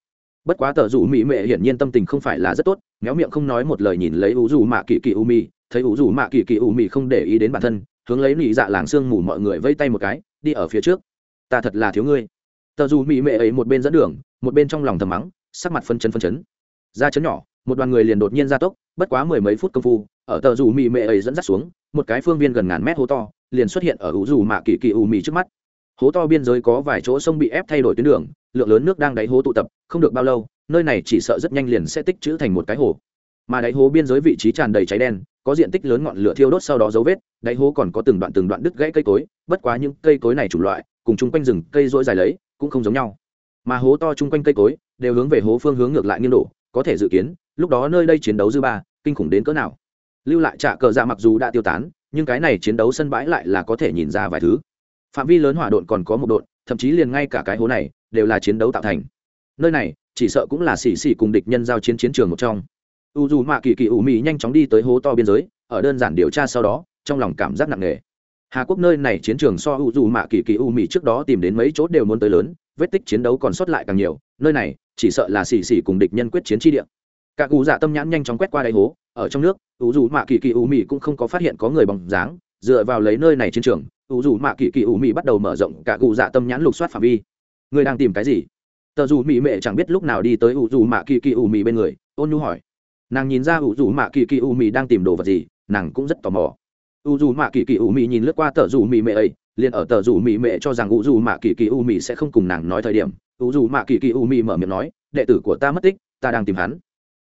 bất quá tờ rủ mỹ mệ hiển nhiên tâm tình không phải là rất tốt, méo miệng không nói một lời nhìn lấy ủ dù mạ kỳ kỳ u mi thấy ủ dù mạ kỳ kỳ u mi không để ý đến bản thân, hướng lấy lì dạ làng sương mù mọi người vây tay một cái, đi ở phía trước, ta thật là thiếu ngươi. Tờ dù mỹ mệ ấy một bên dẫn đường, một bên trong lòng thầm mắng, sắc mặt phân chấn phân chấn. Ra chấn nhỏ, một đoàn người liền đột nhiên ra tốc, bất quá mười mấy phút công phu, ở tờ dù mỹ mệ ấy dẫn dắt xuống, một cái phương viên gần ngàn mét hố to, liền xuất hiện ở ủ dù mạ kỳ kỳ u mì trước mắt. Hố to biên giới có vài chỗ sông bị ép thay đổi tuyến đường lượng lớn nước đang đáy hố tụ tập, không được bao lâu, nơi này chỉ sợ rất nhanh liền sẽ tích trữ thành một cái hồ. Mà đáy hố biên giới vị trí tràn đầy cháy đen, có diện tích lớn ngọn lửa thiêu đốt sau đó dấu vết, đáy hố còn có từng đoạn từng đoạn đứt gãy cây cối, bất quá những cây cối này chủng loại, cùng chung quanh rừng cây rỗi dài lấy, cũng không giống nhau. Mà hố to chung quanh cây cối, đều hướng về hố phương hướng ngược lại nghiêng đổ, có thể dự kiến, lúc đó nơi đây chiến đấu dư ba, kinh khủng đến cỡ nào. Lưu lại trạ cờ dạ mặc dù đã tiêu tán, nhưng cái này chiến đấu sân bãi lại là có thể nhìn ra vài thứ. Phạm vi lớn hỏa độn còn có một độn thậm chí liền ngay cả cái hố này đều là chiến đấu tạo thành. Nơi này, chỉ sợ cũng là xì xì cùng địch nhân giao chiến chiến trường một trong. U dù mạ kỳ kỳ ủ mị nhanh chóng đi tới hố to biên giới, ở đơn giản điều tra sau đó, trong lòng cảm giác nặng nề. Hà quốc nơi này chiến trường so u dù mạ kỳ kỳ u mị trước đó tìm đến mấy chỗ đều muốn tới lớn, vết tích chiến đấu còn sót lại càng nhiều, nơi này, chỉ sợ là xì xì cùng địch nhân quyết chiến tri địa. Cả cụ dạ tâm nhãn nhanh chóng quét qua đáy hố, ở trong nước, U dù mạ kỳ kỳ ủ mị cũng không có phát hiện có người bằng dáng, dựa vào lấy nơi này chiến trường ủ dù mạ kỳ kỳ ủ mị bắt đầu mở rộng cả cụ dạ tâm nhãn lục soát phạm vi. Người đang tìm cái gì? Tờ dù mị mệ chẳng biết lúc nào đi tới ủ dù mạ kỳ kỳ ủ mị bên người, ôn nhu hỏi. Nàng nhìn ra ủ dù mạ kỳ kỳ ủ mị đang tìm đồ vật gì, nàng cũng rất tò mò. Ủ dù mạ kỳ kỳ ủ mị nhìn lướt qua tờ dù mị mệ ấy, liền ở tờ dù mị mệ cho rằng ủ dù mạ kỳ kỳ ủ mị sẽ không cùng nàng nói thời điểm, ủ dù mạ kỳ kỳ ủ mị mở miệng nói, đệ tử của ta mất tích, ta đang tìm hắn.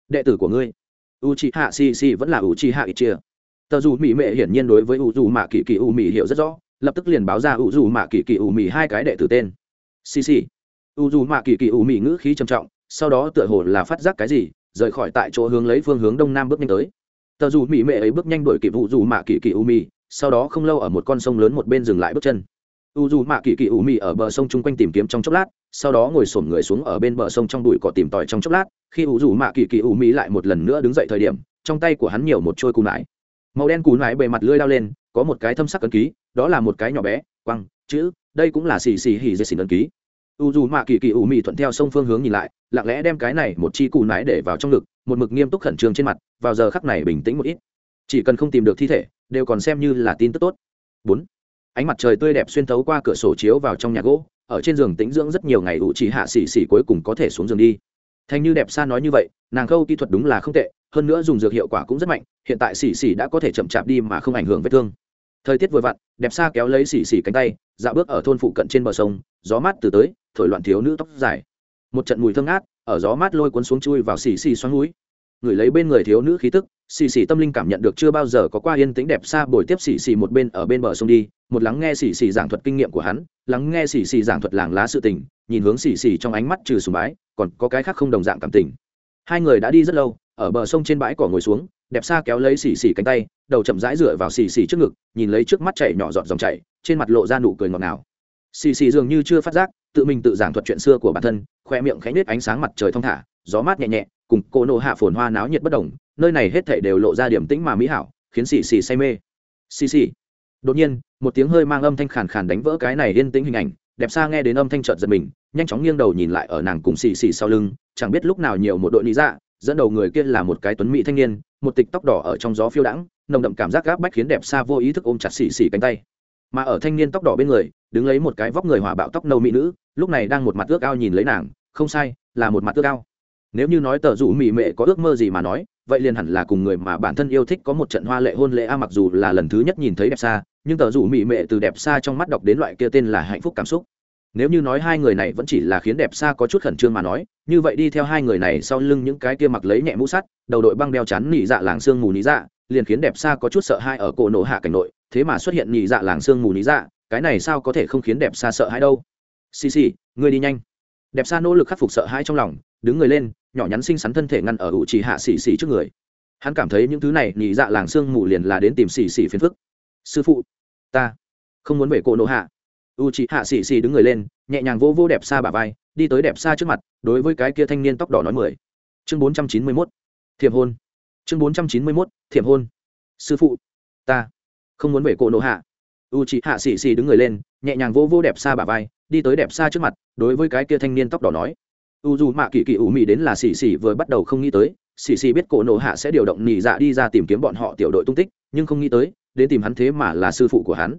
Đệ tử của ngươi? U c hạ si si vẫn là u c hạ ít chia tờ dù mỹ mệ hiển nhiên đối với u dù mạ kỳ kỳ u mỹ hiểu rất rõ lập tức liền báo ra u dù mạ kỳ kỳ u mì hai cái đệ tử tên. Xì xì. U dù mạ kỳ kỳ u mì ngữ khí trầm trọng, sau đó tựa hồ là phát giác cái gì, rời khỏi tại chỗ hướng lấy phương hướng đông nam bước nhanh tới. Tờ dù mỹ mệ ấy bước nhanh đuổi kịp u dù mạ kỳ kỳ u mì, sau đó không lâu ở một con sông lớn một bên dừng lại bước chân. U dù mạ kỳ kỳ u mị ở bờ sông chung quanh tìm kiếm trong chốc lát, sau đó ngồi xổm người xuống ở bên bờ sông trong bụi cỏ tìm tòi trong chốc lát, khi u dù mạ kỳ kỳ u mị lại một lần nữa đứng dậy thời điểm, trong tay của hắn nhiều một trôi cù nải. Màu đen cù nải bề mặt lưỡi lao lên, có một cái thâm sắc ấn ký đó là một cái nhỏ bé, quăng, chữ, đây cũng là xì xì hỉ dây xì đơn ký. U dù mạ kỳ kỳ u mị thuận theo sông phương hướng nhìn lại, lặng lẽ đem cái này một chi cù nái để vào trong ngực, một mực nghiêm túc khẩn trương trên mặt, vào giờ khắc này bình tĩnh một ít. Chỉ cần không tìm được thi thể, đều còn xem như là tin tức tốt. Bốn, ánh mặt trời tươi đẹp xuyên thấu qua cửa sổ chiếu vào trong nhà gỗ, ở trên giường tĩnh dưỡng rất nhiều ngày ủ chỉ hạ xì xì cuối cùng có thể xuống giường đi. Thanh như đẹp xa nói như vậy, nàng khâu kỹ thuật đúng là không tệ, hơn nữa dùng dược hiệu quả cũng rất mạnh, hiện tại xì xì đã có thể chậm chạp đi mà không ảnh hưởng vết thương thời tiết vừa vặn, đẹp xa kéo lấy xỉ xỉ cánh tay dạo bước ở thôn phụ cận trên bờ sông, gió mát từ tới, thổi loạn thiếu nữ tóc dài. Một trận mùi thơm ngát, ở gió mát lôi cuốn xuống chui vào xỉ xỉ xoắn núi. Người lấy bên người thiếu nữ khí tức, xì xì tâm linh cảm nhận được chưa bao giờ có qua yên tĩnh đẹp xa bồi tiếp xì xì một bên ở bên bờ sông đi, một lắng nghe xì xì giảng thuật kinh nghiệm của hắn, lắng nghe xì xì giảng thuật làng lá sự tình, nhìn hướng xì xì trong ánh mắt trừ sùng bái, còn có cái khác không đồng dạng cảm tình. Hai người đã đi rất lâu, ở bờ sông trên bãi cỏ ngồi xuống đẹp xa kéo lấy xì xì cánh tay, đầu chậm rãi dựa vào xì xì trước ngực, nhìn lấy trước mắt chảy nhỏ giọt dòng chảy, trên mặt lộ ra nụ cười ngọt ngào. Xì xì dường như chưa phát giác, tự mình tự giảng thuật chuyện xưa của bản thân khoe miệng khẽ nết ánh sáng mặt trời thong thả, gió mát nhẹ nhẹ, cùng cô nộ hạ phồn hoa náo nhiệt bất đồng, nơi này hết thảy đều lộ ra điểm tĩnh mà mỹ hảo, khiến xì xì say mê. Xì xì. Đột nhiên, một tiếng hơi mang âm thanh khàn khàn đánh vỡ cái này yên tĩnh hình ảnh, đẹp xa nghe đến âm thanh chợt giật mình, nhanh chóng nghiêng đầu nhìn lại ở nàng cùng xì xì sau lưng, chẳng biết lúc nào nhiều một đội lý dạ dẫn đầu người kia là một cái tuấn mỹ thanh niên, một tịch tóc đỏ ở trong gió phiêu đãng, nồng đậm cảm giác gáp bách khiến đẹp xa vô ý thức ôm chặt xì xì cánh tay. Mà ở thanh niên tóc đỏ bên người, đứng lấy một cái vóc người hỏa bạo tóc nâu mỹ nữ, lúc này đang một mặt ước ao nhìn lấy nàng, không sai, là một mặt ước ao. Nếu như nói tờ rủ mỹ mệ có ước mơ gì mà nói, vậy liền hẳn là cùng người mà bản thân yêu thích có một trận hoa lệ hôn lễ a, mặc dù là lần thứ nhất nhìn thấy đẹp xa, nhưng tờ rủ mỹ mệ từ đẹp xa trong mắt đọc đến loại kia tên là hạnh phúc cảm xúc nếu như nói hai người này vẫn chỉ là khiến đẹp xa có chút khẩn trương mà nói, như vậy đi theo hai người này sau lưng những cái kia mặc lấy nhẹ mũ sắt, đầu đội băng đeo chắn nhị dạ làng sương mù nhị dạ liền khiến đẹp xa có chút sợ hãi ở cổ nổ hạ cảnh nội, thế mà xuất hiện nhị dạ làng sương mù nhị dạ cái này sao có thể không khiến đẹp xa sợ hãi đâu? Xì xì, ngươi đi nhanh. Đẹp xa nỗ lực khắc phục sợ hãi trong lòng, đứng người lên, nhỏ nhắn xinh xắn thân thể ngăn ở ủ trì hạ xì xì trước người. Hắn cảm thấy những thứ này nhị dạ làng sương mù liền là đến tìm xì xì phiền phức. Sư phụ, ta không muốn về cổ nổ hạ u chị hạ xì xì đứng người lên, nhẹ nhàng vô vô đẹp xa bà vai, đi tới đẹp xa trước mặt, đối với cái kia thanh niên tóc đỏ nói mười. Chương bốn trăm chín mươi mốt. Thiệp hôn. Chương bốn trăm chín mươi mốt thiệp hôn. Sư phụ, ta không muốn về cổ nộ hạ. U chị hạ xì xì đứng người lên, nhẹ nhàng vô vô đẹp xa bà vai, đi tới đẹp xa trước mặt, đối với cái kia thanh niên tóc đỏ nói. U dù mạ kỳ kỳ ủ mị đến là xì xì vừa bắt đầu không nghĩ tới xì xì biết cổ nộ hạ sẽ điều động nhị dạ đi ra tìm kiếm bọn họ tiểu đội tung tích, nhưng không nghĩ tới, đến tìm hắn thế mà là sư phụ của hắn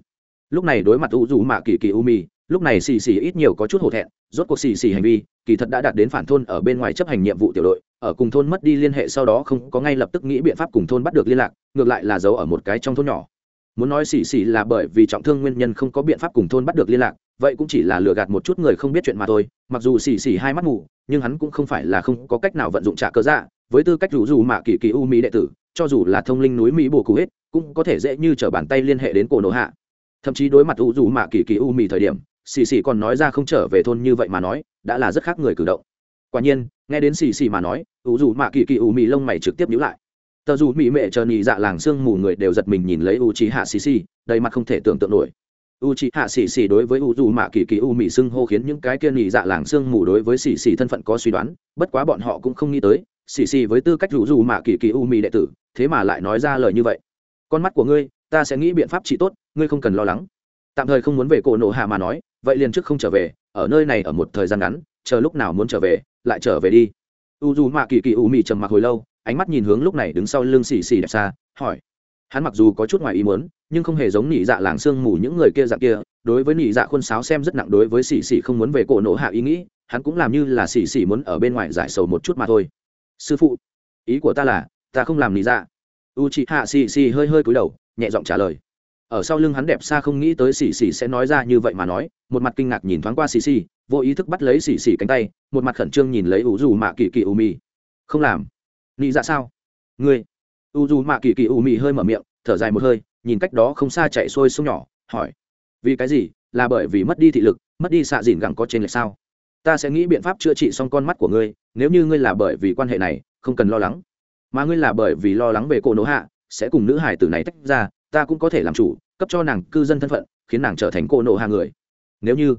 lúc này đối mặt u dù mạ kỳ kỳ u mi, lúc này xì xì ít nhiều có chút hổ thẹn, rốt cuộc xì xì hành vi, kỳ thật đã đạt đến phản thôn ở bên ngoài chấp hành nhiệm vụ tiểu đội, ở cùng thôn mất đi liên hệ sau đó không có ngay lập tức nghĩ biện pháp cùng thôn bắt được liên lạc, ngược lại là giấu ở một cái trong thôn nhỏ. Muốn nói xì xì là bởi vì trọng thương nguyên nhân không có biện pháp cùng thôn bắt được liên lạc, vậy cũng chỉ là lừa gạt một chút người không biết chuyện mà thôi, mặc dù xì xì hai mắt mù, nhưng hắn cũng không phải là không có cách nào vận dụng trả cơ dạ với tư cách rủ dù mạ kỳ kỳ u mỹ đệ tử, cho dù là thông linh núi mỹ bồ cú hết, cũng có thể dễ như t bàn tay liên hệ đến cổ nổ hạ thậm chí đối mặt u dù mạ kỳ kỳ u mì thời điểm, xì xì còn nói ra không trở về thôn như vậy mà nói, đã là rất khác người cử động. Quả nhiên, nghe đến xì xì mà nói, u dù mạ kỳ kỳ u mì lông mày trực tiếp nhíu lại. Tờ dù mỹ mệ chờ nhị dạ làng sương mù người đều giật mình nhìn lấy u trí hạ xì xì, đầy mặt không thể tưởng tượng nổi. U trí hạ xì xì đối với u dù mạ kỳ kỳ u mỹ xưng hô khiến những cái kia nhị dạ làng xương mù đối với xì xì thân phận có suy đoán, bất quá bọn họ cũng không nghĩ tới, xì xì với tư cách u dù mạ kỳ kỳ u mỹ đệ tử, thế mà lại nói ra lời như vậy. Con mắt của ngươi, ta sẽ nghĩ biện pháp trị tốt ngươi không cần lo lắng. Tạm thời không muốn về cổ nộ hạ mà nói, vậy liền trước không trở về, ở nơi này ở một thời gian ngắn, chờ lúc nào muốn trở về, lại trở về đi. U dù mạ kỳ kỳ u mị trầm mặc hồi lâu, ánh mắt nhìn hướng lúc này đứng sau lưng xì xì đẹp xa, hỏi. Hắn mặc dù có chút ngoài ý muốn, nhưng không hề giống nị dạ làng sương mù những người kia dạng kia, đối với nị dạ khuôn sáo xem rất nặng đối với xì xì không muốn về cổ nộ hạ ý nghĩ, hắn cũng làm như là xì xì muốn ở bên ngoài giải sầu một chút mà thôi. Sư phụ, ý của ta là, ta không làm nị dạ. U chị hạ xì xì hơi hơi cúi đầu, nhẹ giọng trả lời ở sau lưng hắn đẹp xa không nghĩ tới xì xì sẽ nói ra như vậy mà nói, một mặt kinh ngạc nhìn thoáng qua xì xì, vô ý thức bắt lấy xì xì cánh tay, một mặt khẩn trương nhìn lấy ủ dù mạ kỳ kỳ u mi không làm. Nghĩ ra dạ sao? Ngươi. U dù mạ kỳ kỳ u mị hơi mở miệng, thở dài một hơi, nhìn cách đó không xa chạy xuôi sông nhỏ, hỏi. Vì cái gì? Là bởi vì mất đi thị lực, mất đi xạ dìn gẳng có trên lệch sao? Ta sẽ nghĩ biện pháp chữa trị xong con mắt của ngươi, nếu như ngươi là bởi vì quan hệ này, không cần lo lắng. Mà ngươi là bởi vì lo lắng về cô nỗ hạ, sẽ cùng nữ hải tử này tách ra ta cũng có thể làm chủ, cấp cho nàng cư dân thân phận, khiến nàng trở thành cô nộ hạ người. Nếu như,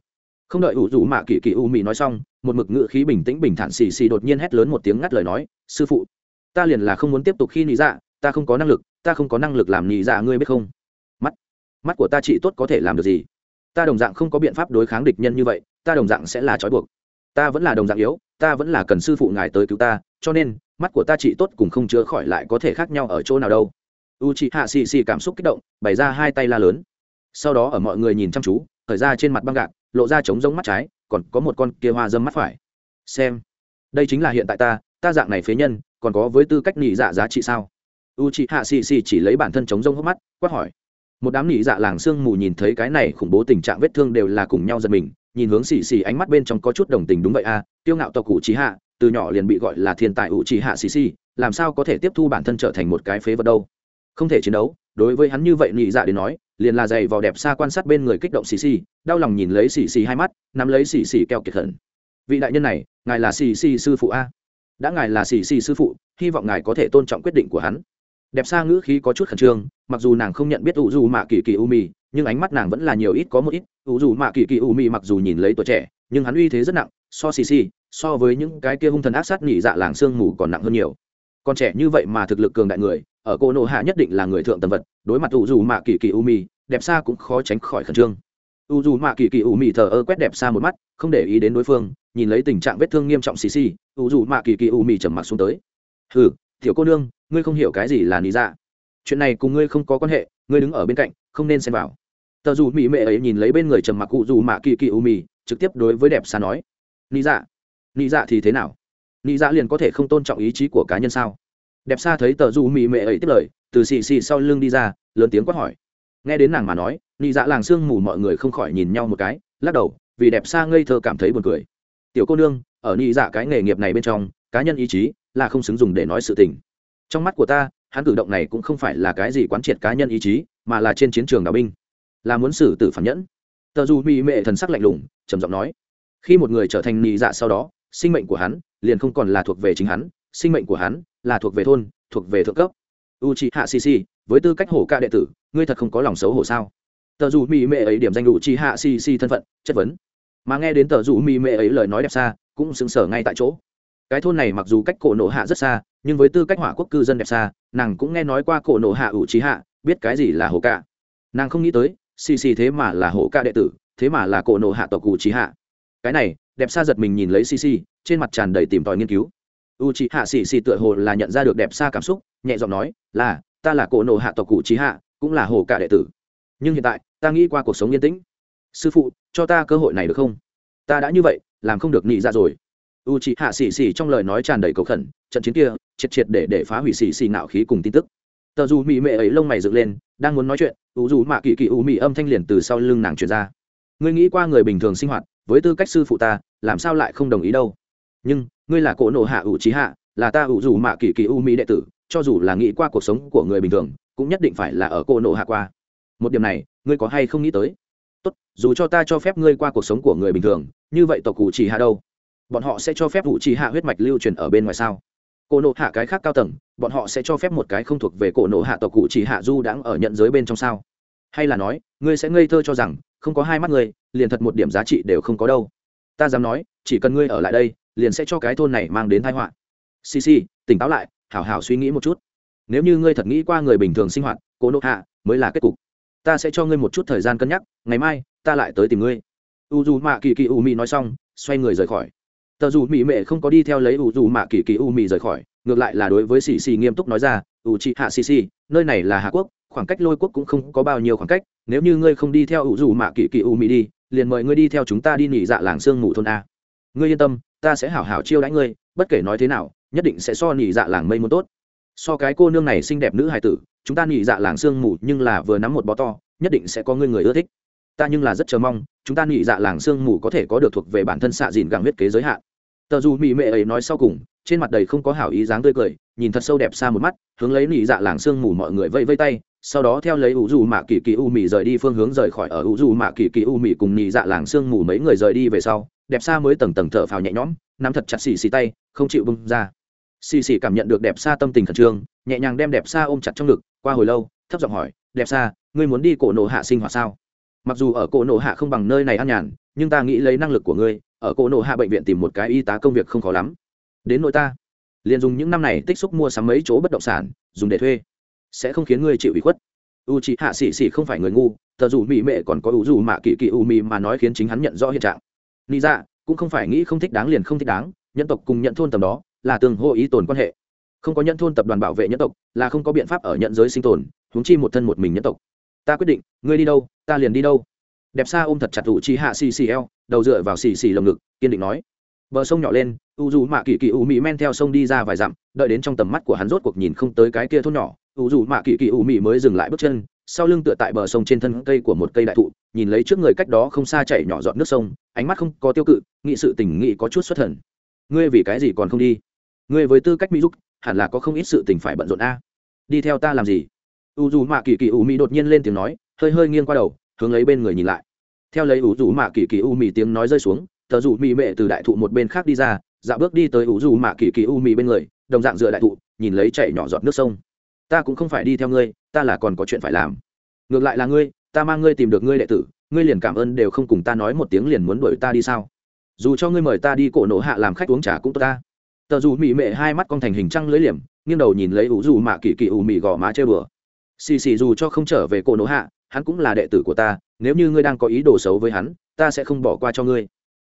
không đợi ủ rủ mạ kỳ kỳ u mị nói xong, một mực ngự khí bình tĩnh bình thản xì xì đột nhiên hét lớn một tiếng ngắt lời nói, sư phụ, ta liền là không muốn tiếp tục khi nị dạ ta không có năng lực, ta không có năng lực làm nị dạ ngươi biết không? Mắt mắt của ta chị tốt có thể làm được gì? Ta đồng dạng không có biện pháp đối kháng địch nhân như vậy, ta đồng dạng sẽ là trói buộc. Ta vẫn là đồng dạng yếu, ta vẫn là cần sư phụ ngài tới cứu ta, cho nên, mắt của ta chị tốt cùng không chữa khỏi lại có thể khác nhau ở chỗ nào đâu u chị hạ xì xì cảm xúc kích động bày ra hai tay la lớn. Sau đó ở mọi người nhìn chăm chú thời ra trên mặt băng gạc lộ ra trống giống mắt trái còn có một con kia hoa dâm mắt phải. Xem đây chính là hiện tại ta ta dạng này phế nhân còn có với tư cách nỉ dạ giá trị sao? U chị hạ xì xì chỉ lấy bản thân trống rông hốc mắt quát hỏi. Một đám nỉ dạ làng sương mù nhìn thấy cái này khủng bố tình trạng vết thương đều là cùng nhau giật mình nhìn hướng xì xì ánh mắt bên trong có chút đồng tình đúng vậy à, tiêu ngạo tộc cụ trí hạ từ nhỏ liền bị gọi là thiên tài ủ trí hạ xì xì làm sao có thể tiếp thu bản thân trở thành một cái phế vật đâu? Không thể chiến đấu, đối với hắn như vậy nhị dạ đến nói, liền là giày vào đẹp xa quan sát bên người kích động xì xì, đau lòng nhìn lấy xì xì hai mắt, nắm lấy xì xì keo kiệt hận. Vị đại nhân này, ngài là xì xì sư phụ a? Đã ngài là xì xì sư phụ, hy vọng ngài có thể tôn trọng quyết định của hắn. Đẹp xa ngữ khí có chút khẩn trương, mặc dù nàng không nhận biết ủ dù mạ kỳ kỳ u mì nhưng ánh mắt nàng vẫn là nhiều ít có một ít. Ủ dù mạ kỳ kỳ u mì mặc dù nhìn lấy tuổi trẻ, nhưng hắn uy thế rất nặng, so xì xì, so với những cái kia hung thần ác sát nhị dạ làng sương mù còn nặng hơn nhiều còn trẻ như vậy mà thực lực cường đại người, ở cô nộ hạ nhất định là người thượng tầm vật, đối mặt u dù mạ kỳ kỳ u mì đẹp xa cũng khó tránh khỏi khẩn trương. U dù mạ kỳ kỳ u mì thờ ơ quét đẹp xa một mắt, không để ý đến đối phương, nhìn lấy tình trạng vết thương nghiêm trọng xì xì u dù mạ kỳ kỳ u mì trầm mặc xuống tới. Hừ, tiểu cô nương, ngươi không hiểu cái gì là lý dạ. Chuyện này cùng ngươi không có quan hệ, ngươi đứng ở bên cạnh, không nên xem vào. Tờ dù mỹ mệ ấy nhìn lấy bên người trầm mặc cụ dù mạ kỳ kỳ u mì trực tiếp đối với đẹp xa nói lý dạ lý dạ thì thế nào? Nị dạ liền có thể không tôn trọng ý chí của cá nhân sao? Đẹp xa thấy tờ dù mì mệ ấy tiếp lời, từ xì xì sau lưng đi ra, lớn tiếng quát hỏi. Nghe đến nàng mà nói, nị dạ làng sương mù mọi người không khỏi nhìn nhau một cái, lắc đầu, vì đẹp xa ngây thơ cảm thấy buồn cười. Tiểu cô nương, ở nị dạ cái nghề nghiệp này bên trong, cá nhân ý chí là không xứng dùng để nói sự tình. Trong mắt của ta, hắn cử động này cũng không phải là cái gì quán triệt cá nhân ý chí, mà là trên chiến trường đạo binh. Là muốn xử tử phản nhẫn. Tờ dù mỹ mệ thần sắc lạnh lùng, trầm giọng nói. Khi một người trở thành nị dạ sau đó, sinh mệnh của hắn liền không còn là thuộc về chính hắn, sinh mệnh của hắn là thuộc về thôn, thuộc về thượng cấp. U c hạ cc với tư cách hổ ca đệ tử, ngươi thật không có lòng xấu hổ sao? Tờ dù mỹ mệ ấy điểm danh đủ c hạ cc thân phận, chất vấn. Mà nghe đến tờ dù mỹ mệ ấy lời nói đẹp xa, cũng sững sờ ngay tại chỗ. Cái thôn này mặc dù cách cổ nổ hạ rất xa, nhưng với tư cách hỏa quốc cư dân đẹp xa, nàng cũng nghe nói qua cổ nổ hạ ủ trí hạ biết cái gì là hổ ca. Nàng không nghĩ tới xì xì thế mà là hổ ca đệ tử, thế mà là cổ nổ hạ tộc ủ trí hạ cái này đẹp xa giật mình nhìn lấy xì xì, trên mặt tràn đầy tìm tòi nghiên cứu. U c h ị hạ xì xì tựa hồ là nhận ra được đẹp xa cảm xúc, nhẹ giọng nói, là, ta là cổ nộ hạ tộc cụ trí hạ cũng là hồ cả đệ tử. Nhưng hiện tại, ta nghĩ qua cuộc sống yên tĩnh. Sư phụ, cho ta cơ hội này được không? Ta đã như vậy, làm không được nị ra rồi. U c h ị hạ xì xì trong lời nói tràn đầy cầu khẩn, trận chiến kia, triệt triệt để để phá hủy xì xì nạo khí cùng tin tức. Tờ dù mỹ mệ ấy lông mày dựng lên, đang muốn nói chuyện u dù mạ kỳ kỳ u mỹ âm thanh liền từ sau lưng nàng truyền ra. Ngươi nghĩ qua người bình thường sinh hoạt với tư cách sư phụ ta, làm sao lại không đồng ý đâu? Nhưng, ngươi là cỗ nộ hạ ủ trí hạ, là ta ủ dù mạ kỳ kỳ u mỹ đệ tử, cho dù là nghĩ qua cuộc sống của người bình thường, cũng nhất định phải là ở cỗ nộ hạ qua. Một điểm này, ngươi có hay không nghĩ tới? Tốt, dù cho ta cho phép ngươi qua cuộc sống của người bình thường, như vậy tộc cụ chỉ hạ đâu? Bọn họ sẽ cho phép ủ chỉ hạ huyết mạch lưu truyền ở bên ngoài sao? Cổ nộ hạ cái khác cao tầng, bọn họ sẽ cho phép một cái không thuộc về cổ nộ hạ tộc cụ chỉ hạ du đãng ở nhận giới bên trong sao? Hay là nói, ngươi sẽ ngây thơ cho rằng, không có hai mắt ngươi, liền thật một điểm giá trị đều không có đâu. Ta dám nói, chỉ cần ngươi ở lại đây, liền sẽ cho cái thôn này mang đến tai họa. Xì xì, tỉnh táo lại, hảo hảo suy nghĩ một chút. Nếu như ngươi thật nghĩ qua người bình thường sinh hoạt, cố nộ hạ, mới là kết cục. Ta sẽ cho ngươi một chút thời gian cân nhắc, ngày mai, ta lại tới tìm ngươi. U dù mạ kỳ kỳ u mị nói xong, xoay người rời khỏi. Tờ dù mỹ mệ không có đi theo lấy u dù mạ kỳ kỳ u mị rời khỏi, ngược lại là đối với xì xì nghiêm túc nói ra u chị hạ xì xì nơi này là hạ quốc, khoảng cách lôi quốc cũng không có bao nhiêu khoảng cách, nếu như ngươi không đi theo u dù mạ kỳ kỳ u mị đi liền mời ngươi đi theo chúng ta đi nghỉ dạ làng sương mù thôn a. Ngươi yên tâm, ta sẽ hảo hảo chiêu đãi ngươi, bất kể nói thế nào, nhất định sẽ so nghỉ dạ làng mây muốn tốt. So cái cô nương này xinh đẹp nữ hài tử, chúng ta nghỉ dạ làng sương mù nhưng là vừa nắm một bó to, nhất định sẽ có ngươi người ưa thích. Ta nhưng là rất chờ mong, chúng ta nghỉ dạ làng sương mù có thể có được thuộc về bản thân xạ dìn gàng huyết kế giới hạn. Tờ dù mỹ mệ ấy nói sau cùng trên mặt đầy không có hảo ý dáng tươi cười, nhìn thật sâu đẹp xa một mắt, hướng lấy nỉ dạ làng sương mù mọi người vây vây tay, sau đó theo lấy ủ dù mạ kỳ kỳ u mì rời đi phương hướng rời khỏi ở ủ dù mạ kỳ kỳ u mì cùng nỉ dạ làng sương mù mấy người rời đi về sau, đẹp xa mới tầng tầng thở phào nhẹ nhõm, nắm thật chặt xì xì tay, không chịu bung ra. Xì xì cảm nhận được đẹp xa tâm tình khẩn trương, nhẹ nhàng đem đẹp xa ôm chặt trong ngực, qua hồi lâu, thấp giọng hỏi, đẹp xa, ngươi muốn đi cổ nổ hạ sinh hoạt sao? Mặc dù ở cổ nổ hạ không bằng nơi này an nhàn, nhưng ta nghĩ lấy năng lực của ngươi, ở cổ nổ hạ bệnh viện tìm một cái y tá công việc không khó lắm đến nội ta. Liền dùng những năm này tích xúc mua sắm mấy chỗ bất động sản, dùng để thuê. Sẽ không khiến ngươi chịu ủy khuất. U chị hạ xỉ xỉ không phải người ngu, tờ dù mỹ mệ còn có u dù mạ kỳ kỳ u mì mà nói khiến chính hắn nhận rõ hiện trạng. Ni ra cũng không phải nghĩ không thích đáng liền không thích đáng, nhân tộc cùng nhận thôn tầm đó là tương hô ý tồn quan hệ. Không có nhận thôn tập đoàn bảo vệ nhân tộc là không có biện pháp ở nhận giới sinh tồn, huống chi một thân một mình nhân tộc. Ta quyết định, ngươi đi đâu, ta liền đi đâu. Đẹp xa ôm thật chặt u chị hạ xì xì eo, đầu dựa vào xì xì lồng ngực, kiên định nói. Bờ sông nhỏ lên u dù mạ kỳ kỳ u mỹ men theo sông đi ra vài dặm, đợi đến trong tầm mắt của hắn rốt cuộc nhìn không tới cái kia thôn nhỏ. U dù mạ kỳ kỳ u mỹ mới dừng lại bước chân, sau lưng tựa tại bờ sông trên thân cây của một cây đại thụ, nhìn lấy trước người cách đó không xa chảy nhỏ giọt nước sông, ánh mắt không có tiêu cự nghị sự tình nghị có chút xuất thần. Ngươi vì cái gì còn không đi? Ngươi với tư cách mỹ giúp hẳn là có không ít sự tình phải bận rộn a. Đi theo ta làm gì? U dù mạ kỳ kỳ u mỹ đột nhiên lên tiếng nói, hơi hơi nghiêng qua đầu, hướng lấy bên người nhìn lại. Theo lấy u dù mạ kỳ kỳ u mỹ tiếng nói rơi xuống, tờ dù mỹ mệ từ đại thụ một bên khác đi ra dạo bước đi tới u dù mạ kỳ kỳ u mì bên người, đồng dạng dựa đại thụ, nhìn lấy chảy nhỏ giọt nước sông. Ta cũng không phải đi theo ngươi, ta là còn có chuyện phải làm. Ngược lại là ngươi, ta mang ngươi tìm được ngươi đệ tử, ngươi liền cảm ơn đều không cùng ta nói một tiếng liền muốn đuổi ta đi sao? Dù cho ngươi mời ta đi cổ nổ hạ làm khách uống trà cũng tốt ta. Tờ dù mỹ mệ hai mắt con thành hình trăng lưỡi liềm, nghiêng đầu nhìn lấy ủ dù mạ kỳ kỳ ủ mị gò má chơi bừa. Xì xì dù cho không trở về cổ nổ hạ, hắn cũng là đệ tử của ta, nếu như ngươi đang có ý đồ xấu với hắn, ta sẽ không bỏ qua cho ngươi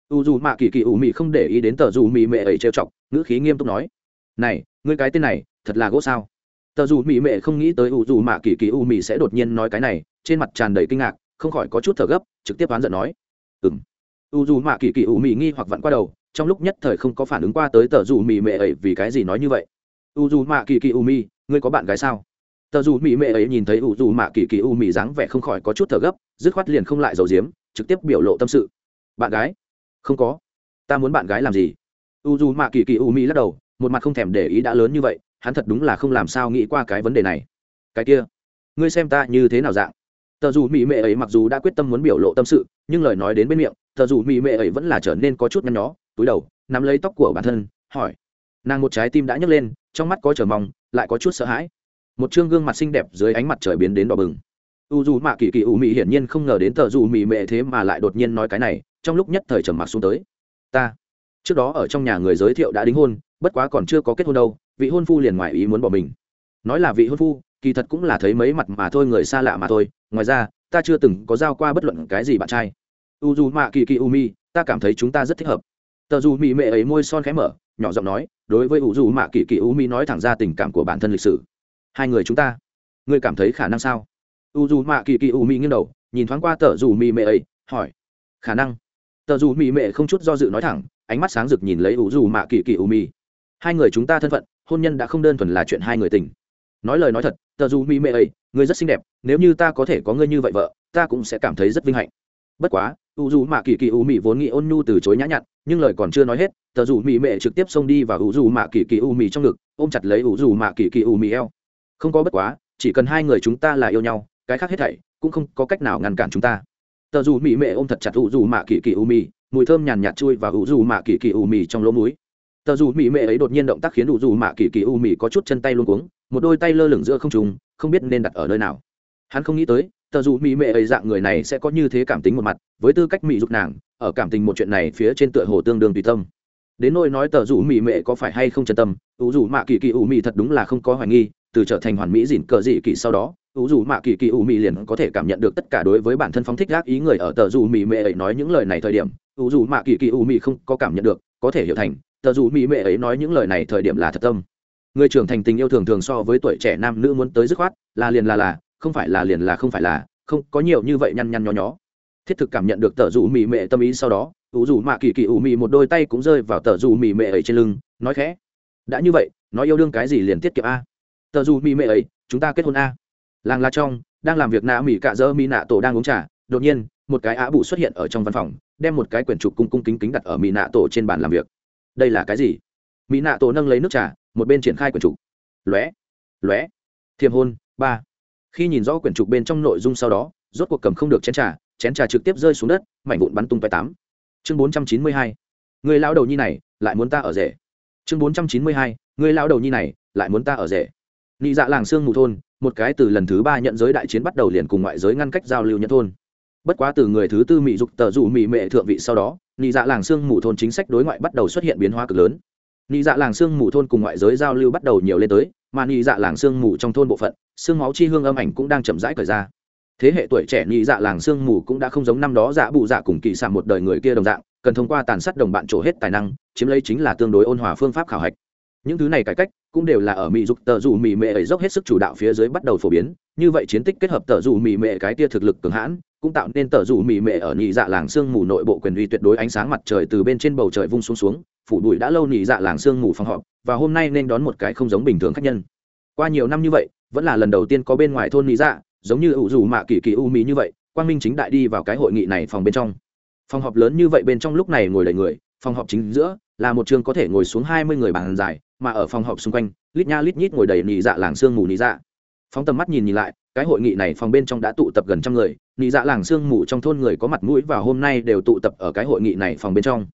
u dù mạ kỳ kỳ ủ mị không để ý đến tờ dù Mị mệ ấy trêu chọc, ngữ khí nghiêm túc nói, này, ngươi cái tên này, thật là gỗ sao? Tờ dù Mị mệ không nghĩ tới u dù mạ kỳ kỳ u mị sẽ đột nhiên nói cái này, trên mặt tràn đầy kinh ngạc, không khỏi có chút thở gấp, trực tiếp oán giận nói ừ m u dù mạ kỳ kỳ u mị nghi hoặc vặn qua đầu, trong lúc nhất thời không có phản ứng qua tới tờ dù Mị mệ ấy vì cái gì nói như vậy. U dù mạ kỳ kỳ u mi ngươi có bạn gái sao? Tờ dù mỹ mệ ấy nhìn thấy u dù mạ kỳ kỳ u mi dáng vẻ không khỏi có chút thở gấp, dứt khoát liền không lại giấu giếm, trực tiếp biểu lộ tâm sự. Bạn gái? Không có. Ta muốn bạn gái làm gì? U dù mạ kỳ kỳ u mi lắc đầu, một mặt không thèm để ý đã lớn như vậy, hắn thật đúng là không làm sao nghĩ qua cái vấn đề này. Cái kia, ngươi xem ta như thế nào dạng? Tờ dù mỹ mệ ấy mặc dù đã quyết tâm muốn biểu lộ tâm sự, nhưng lời nói đến bên miệng, tờ dù mỹ mệ ấy vẫn là trở nên có chút nhăn nhó, túi đầu, nắm lấy tóc của bản thân, hỏi. Nàng một trái tim đã nhấc lên, trong mắt có chờ mong, lại có chút sợ hãi. Một chương gương mặt xinh đẹp dưới ánh mặt trời biến đến đỏ bừng u dù mạ kỳ kỳ u mị hiển nhiên không ngờ đến tờ dù mị mệ thế mà lại đột nhiên nói cái này, trong lúc nhất thời trầm mặc xuống tới. Ta, trước đó ở trong nhà người giới thiệu đã đính hôn, bất quá còn chưa có kết hôn đâu, vị hôn phu liền ngoài ý muốn bỏ mình. Nói là vị hôn phu, kỳ thật cũng là thấy mấy mặt mà thôi, người xa lạ mà thôi. Ngoài ra, ta chưa từng có giao qua bất luận cái gì bạn trai. U dù mạ kỳ kỳ u mi ta cảm thấy chúng ta rất thích hợp. Tờ dù mị mệ ấy môi son khẽ mở, nhỏ giọng nói, đối với u dù mạ kỳ kỳ u mi nói thẳng ra tình cảm của bản thân lịch sử. Hai người chúng ta, ngươi cảm thấy khả năng sao? U dù mạ kỳ kỳ u mi nghiêng đầu, nhìn thoáng qua tờ dù mỹ mệ ấy, hỏi, khả năng? Tờ dù mỹ mệ không chút do dự nói thẳng, ánh mắt sáng rực nhìn lấy u dù mạ kỳ kỳ u mi hai người chúng ta thân phận, hôn nhân đã không đơn thuần là chuyện hai người tình. Nói lời nói thật, tờ dù mỹ mệ ấy ngươi rất xinh đẹp, nếu như ta có thể có ngươi như vậy vợ, ta cũng sẽ cảm thấy rất vinh hạnh. Bất quá, u dù mạ kỳ kỳ u mị vốn nghĩ ôn nhu từ chối nhã nhặn, nhưng lời còn chưa nói hết, tờ dù mị mệ trực tiếp xông đi và u dù mạ kỳ kỳ u mị trong ngực, ôm chặt lấy u dù mạ kỳ kỳ u mị eo. Không có bất quá, chỉ cần hai người chúng ta là yêu nhau cái khác hết thảy cũng không có cách nào ngăn cản chúng ta. Tờ dù mị mệ ôm thật chặt u dù mạ kỳ kỳ u mì mùi thơm nhàn nhạt chui và u dù mạ kỳ kỳ u mì trong lỗ mũi. Tờ dù mị mệ ấy đột nhiên động tác khiến u dù mạ kỳ kỳ u mì có chút chân tay luôn cuống, một đôi tay lơ lửng giữa không trùng không biết nên đặt ở nơi nào. Hắn không nghĩ tới, tờ dù mỹ mệ ấy dạng người này sẽ có như thế cảm tính một mặt, với tư cách mỹ dục nàng, ở cảm tình một chuyện này phía trên tựa hồ tương đương tùy tâm. Đến nỗi nói tờ dù mỹ mệ có phải hay không chân tâm, ủ dù mạ kỳ kỳ ủ mỹ thật đúng là không có hoài nghi, từ trở thành hoàn mỹ dịn cờ dị kỳ sau đó ủ dù mạ kỳ kỳ ủ mị liền có thể cảm nhận được tất cả đối với bản thân phóng thích gác ý người ở tờ dù mị mệ ấy nói những lời này thời điểm ủ dù mạ kỳ kỳ ủ mị không có cảm nhận được, có thể hiểu thành, tờ dù mị mệ ấy nói những lời này thời điểm là thật tâm. Người trưởng thành tình yêu thường thường so với tuổi trẻ nam nữ muốn tới dứt khoát, là liền là là, không phải là liền là không phải là, không có nhiều như vậy nhăn nhăn nhó nhó. Thiết thực cảm nhận được tờ dù mì mệ tâm ý sau đó ủ dù mạ kỳ kỳ ủ mị một đôi tay cũng rơi vào tờ dù mì mệ ấy trên lưng, nói khẽ, đã như vậy, nói yêu đương cái gì liền tiết kiệm a? Tờ dù mì mệ ấy, chúng ta kết hôn a làng la trong, đang làm việc nạ mỹ cạ dơ mỹ nạ tổ đang uống trà, đột nhiên, một cái á bụ xuất hiện ở trong văn phòng, đem một cái quyển trục cung cung kính kính đặt ở mỹ nạ tổ trên bàn làm việc. Đây là cái gì? Mỹ nạ tổ nâng lấy nước trà, một bên triển khai quyển trục. Lóe lóe, thiềm hôn, ba. Khi nhìn rõ quyển trục bên trong nội dung sau đó, rốt cuộc cầm không được chén trà chén trà trực tiếp rơi xuống đất, mảnh vụn bắn tung tay tám. Chương bốn trăm chín mươi hai. Người lao đầu nhi này, lại muốn ta ở rể. Chương bốn trăm chín mươi hai. Người lao đầu nhi này, lại muốn ta ở rể. Nị dạ làng sương mù thôn một cái từ lần thứ ba nhận giới đại chiến bắt đầu liền cùng ngoại giới ngăn cách giao lưu nhân thôn. Bất quá từ người thứ tư mỹ dục tờ dụ mỹ mệ thượng vị sau đó, nị dạ làng sương mù thôn chính sách đối ngoại bắt đầu xuất hiện biến hóa cực lớn. Nị dạ làng sương mù thôn cùng ngoại giới giao lưu bắt đầu nhiều lên tới, mà nị dạ làng sương mù trong thôn bộ phận, sương máu chi hương âm ảnh cũng đang chậm rãi cởi ra. Thế hệ tuổi trẻ nị dạ làng sương mù cũng đã không giống năm đó dạ bụ dạ cùng kỳ xạ một đời người kia đồng dạng, cần thông qua tàn sát đồng bạn trổ hết tài năng, chiếm lấy chính là tương đối ôn hòa phương pháp khảo hạch những thứ này cải cách cũng đều là ở mỹ dục tờ dù mỹ mệ ấy dốc hết sức chủ đạo phía dưới bắt đầu phổ biến. Như vậy chiến tích kết hợp tờ dù mỹ mệ cái tia thực lực cường hãn, cũng tạo nên tờ dù mỹ mệ ở nhị dạ làng sương mù nội bộ quyền uy tuyệt đối ánh sáng mặt trời từ bên trên bầu trời vung xuống xuống, phủ đuổi đã lâu nhị dạ làng sương mù phòng họp, và hôm nay nên đón một cái không giống bình thường khách nhân. Qua nhiều năm như vậy, vẫn là lần đầu tiên có bên ngoài thôn nhị dạ giống như ủ dù mạ kỳ kỳ u mỹ như vậy, quang minh chính đại đi vào cái hội nghị này phòng bên trong. Phòng họp lớn như vậy bên trong lúc này ngồi đầy người, phòng họp chính giữa là một trường có thể ngồi xuống hai mươi người bàn dài mà ở phòng họp xung quanh, lít nha lít nhít ngồi đầy nị dạ làng sương mù nị dạ. Phóng tầm mắt nhìn nhìn lại, cái hội nghị này phòng bên trong đã tụ tập gần trăm người nị dạ làng sương mù trong thôn người có mặt mũi và hôm nay đều tụ tập ở cái hội nghị này phòng bên trong.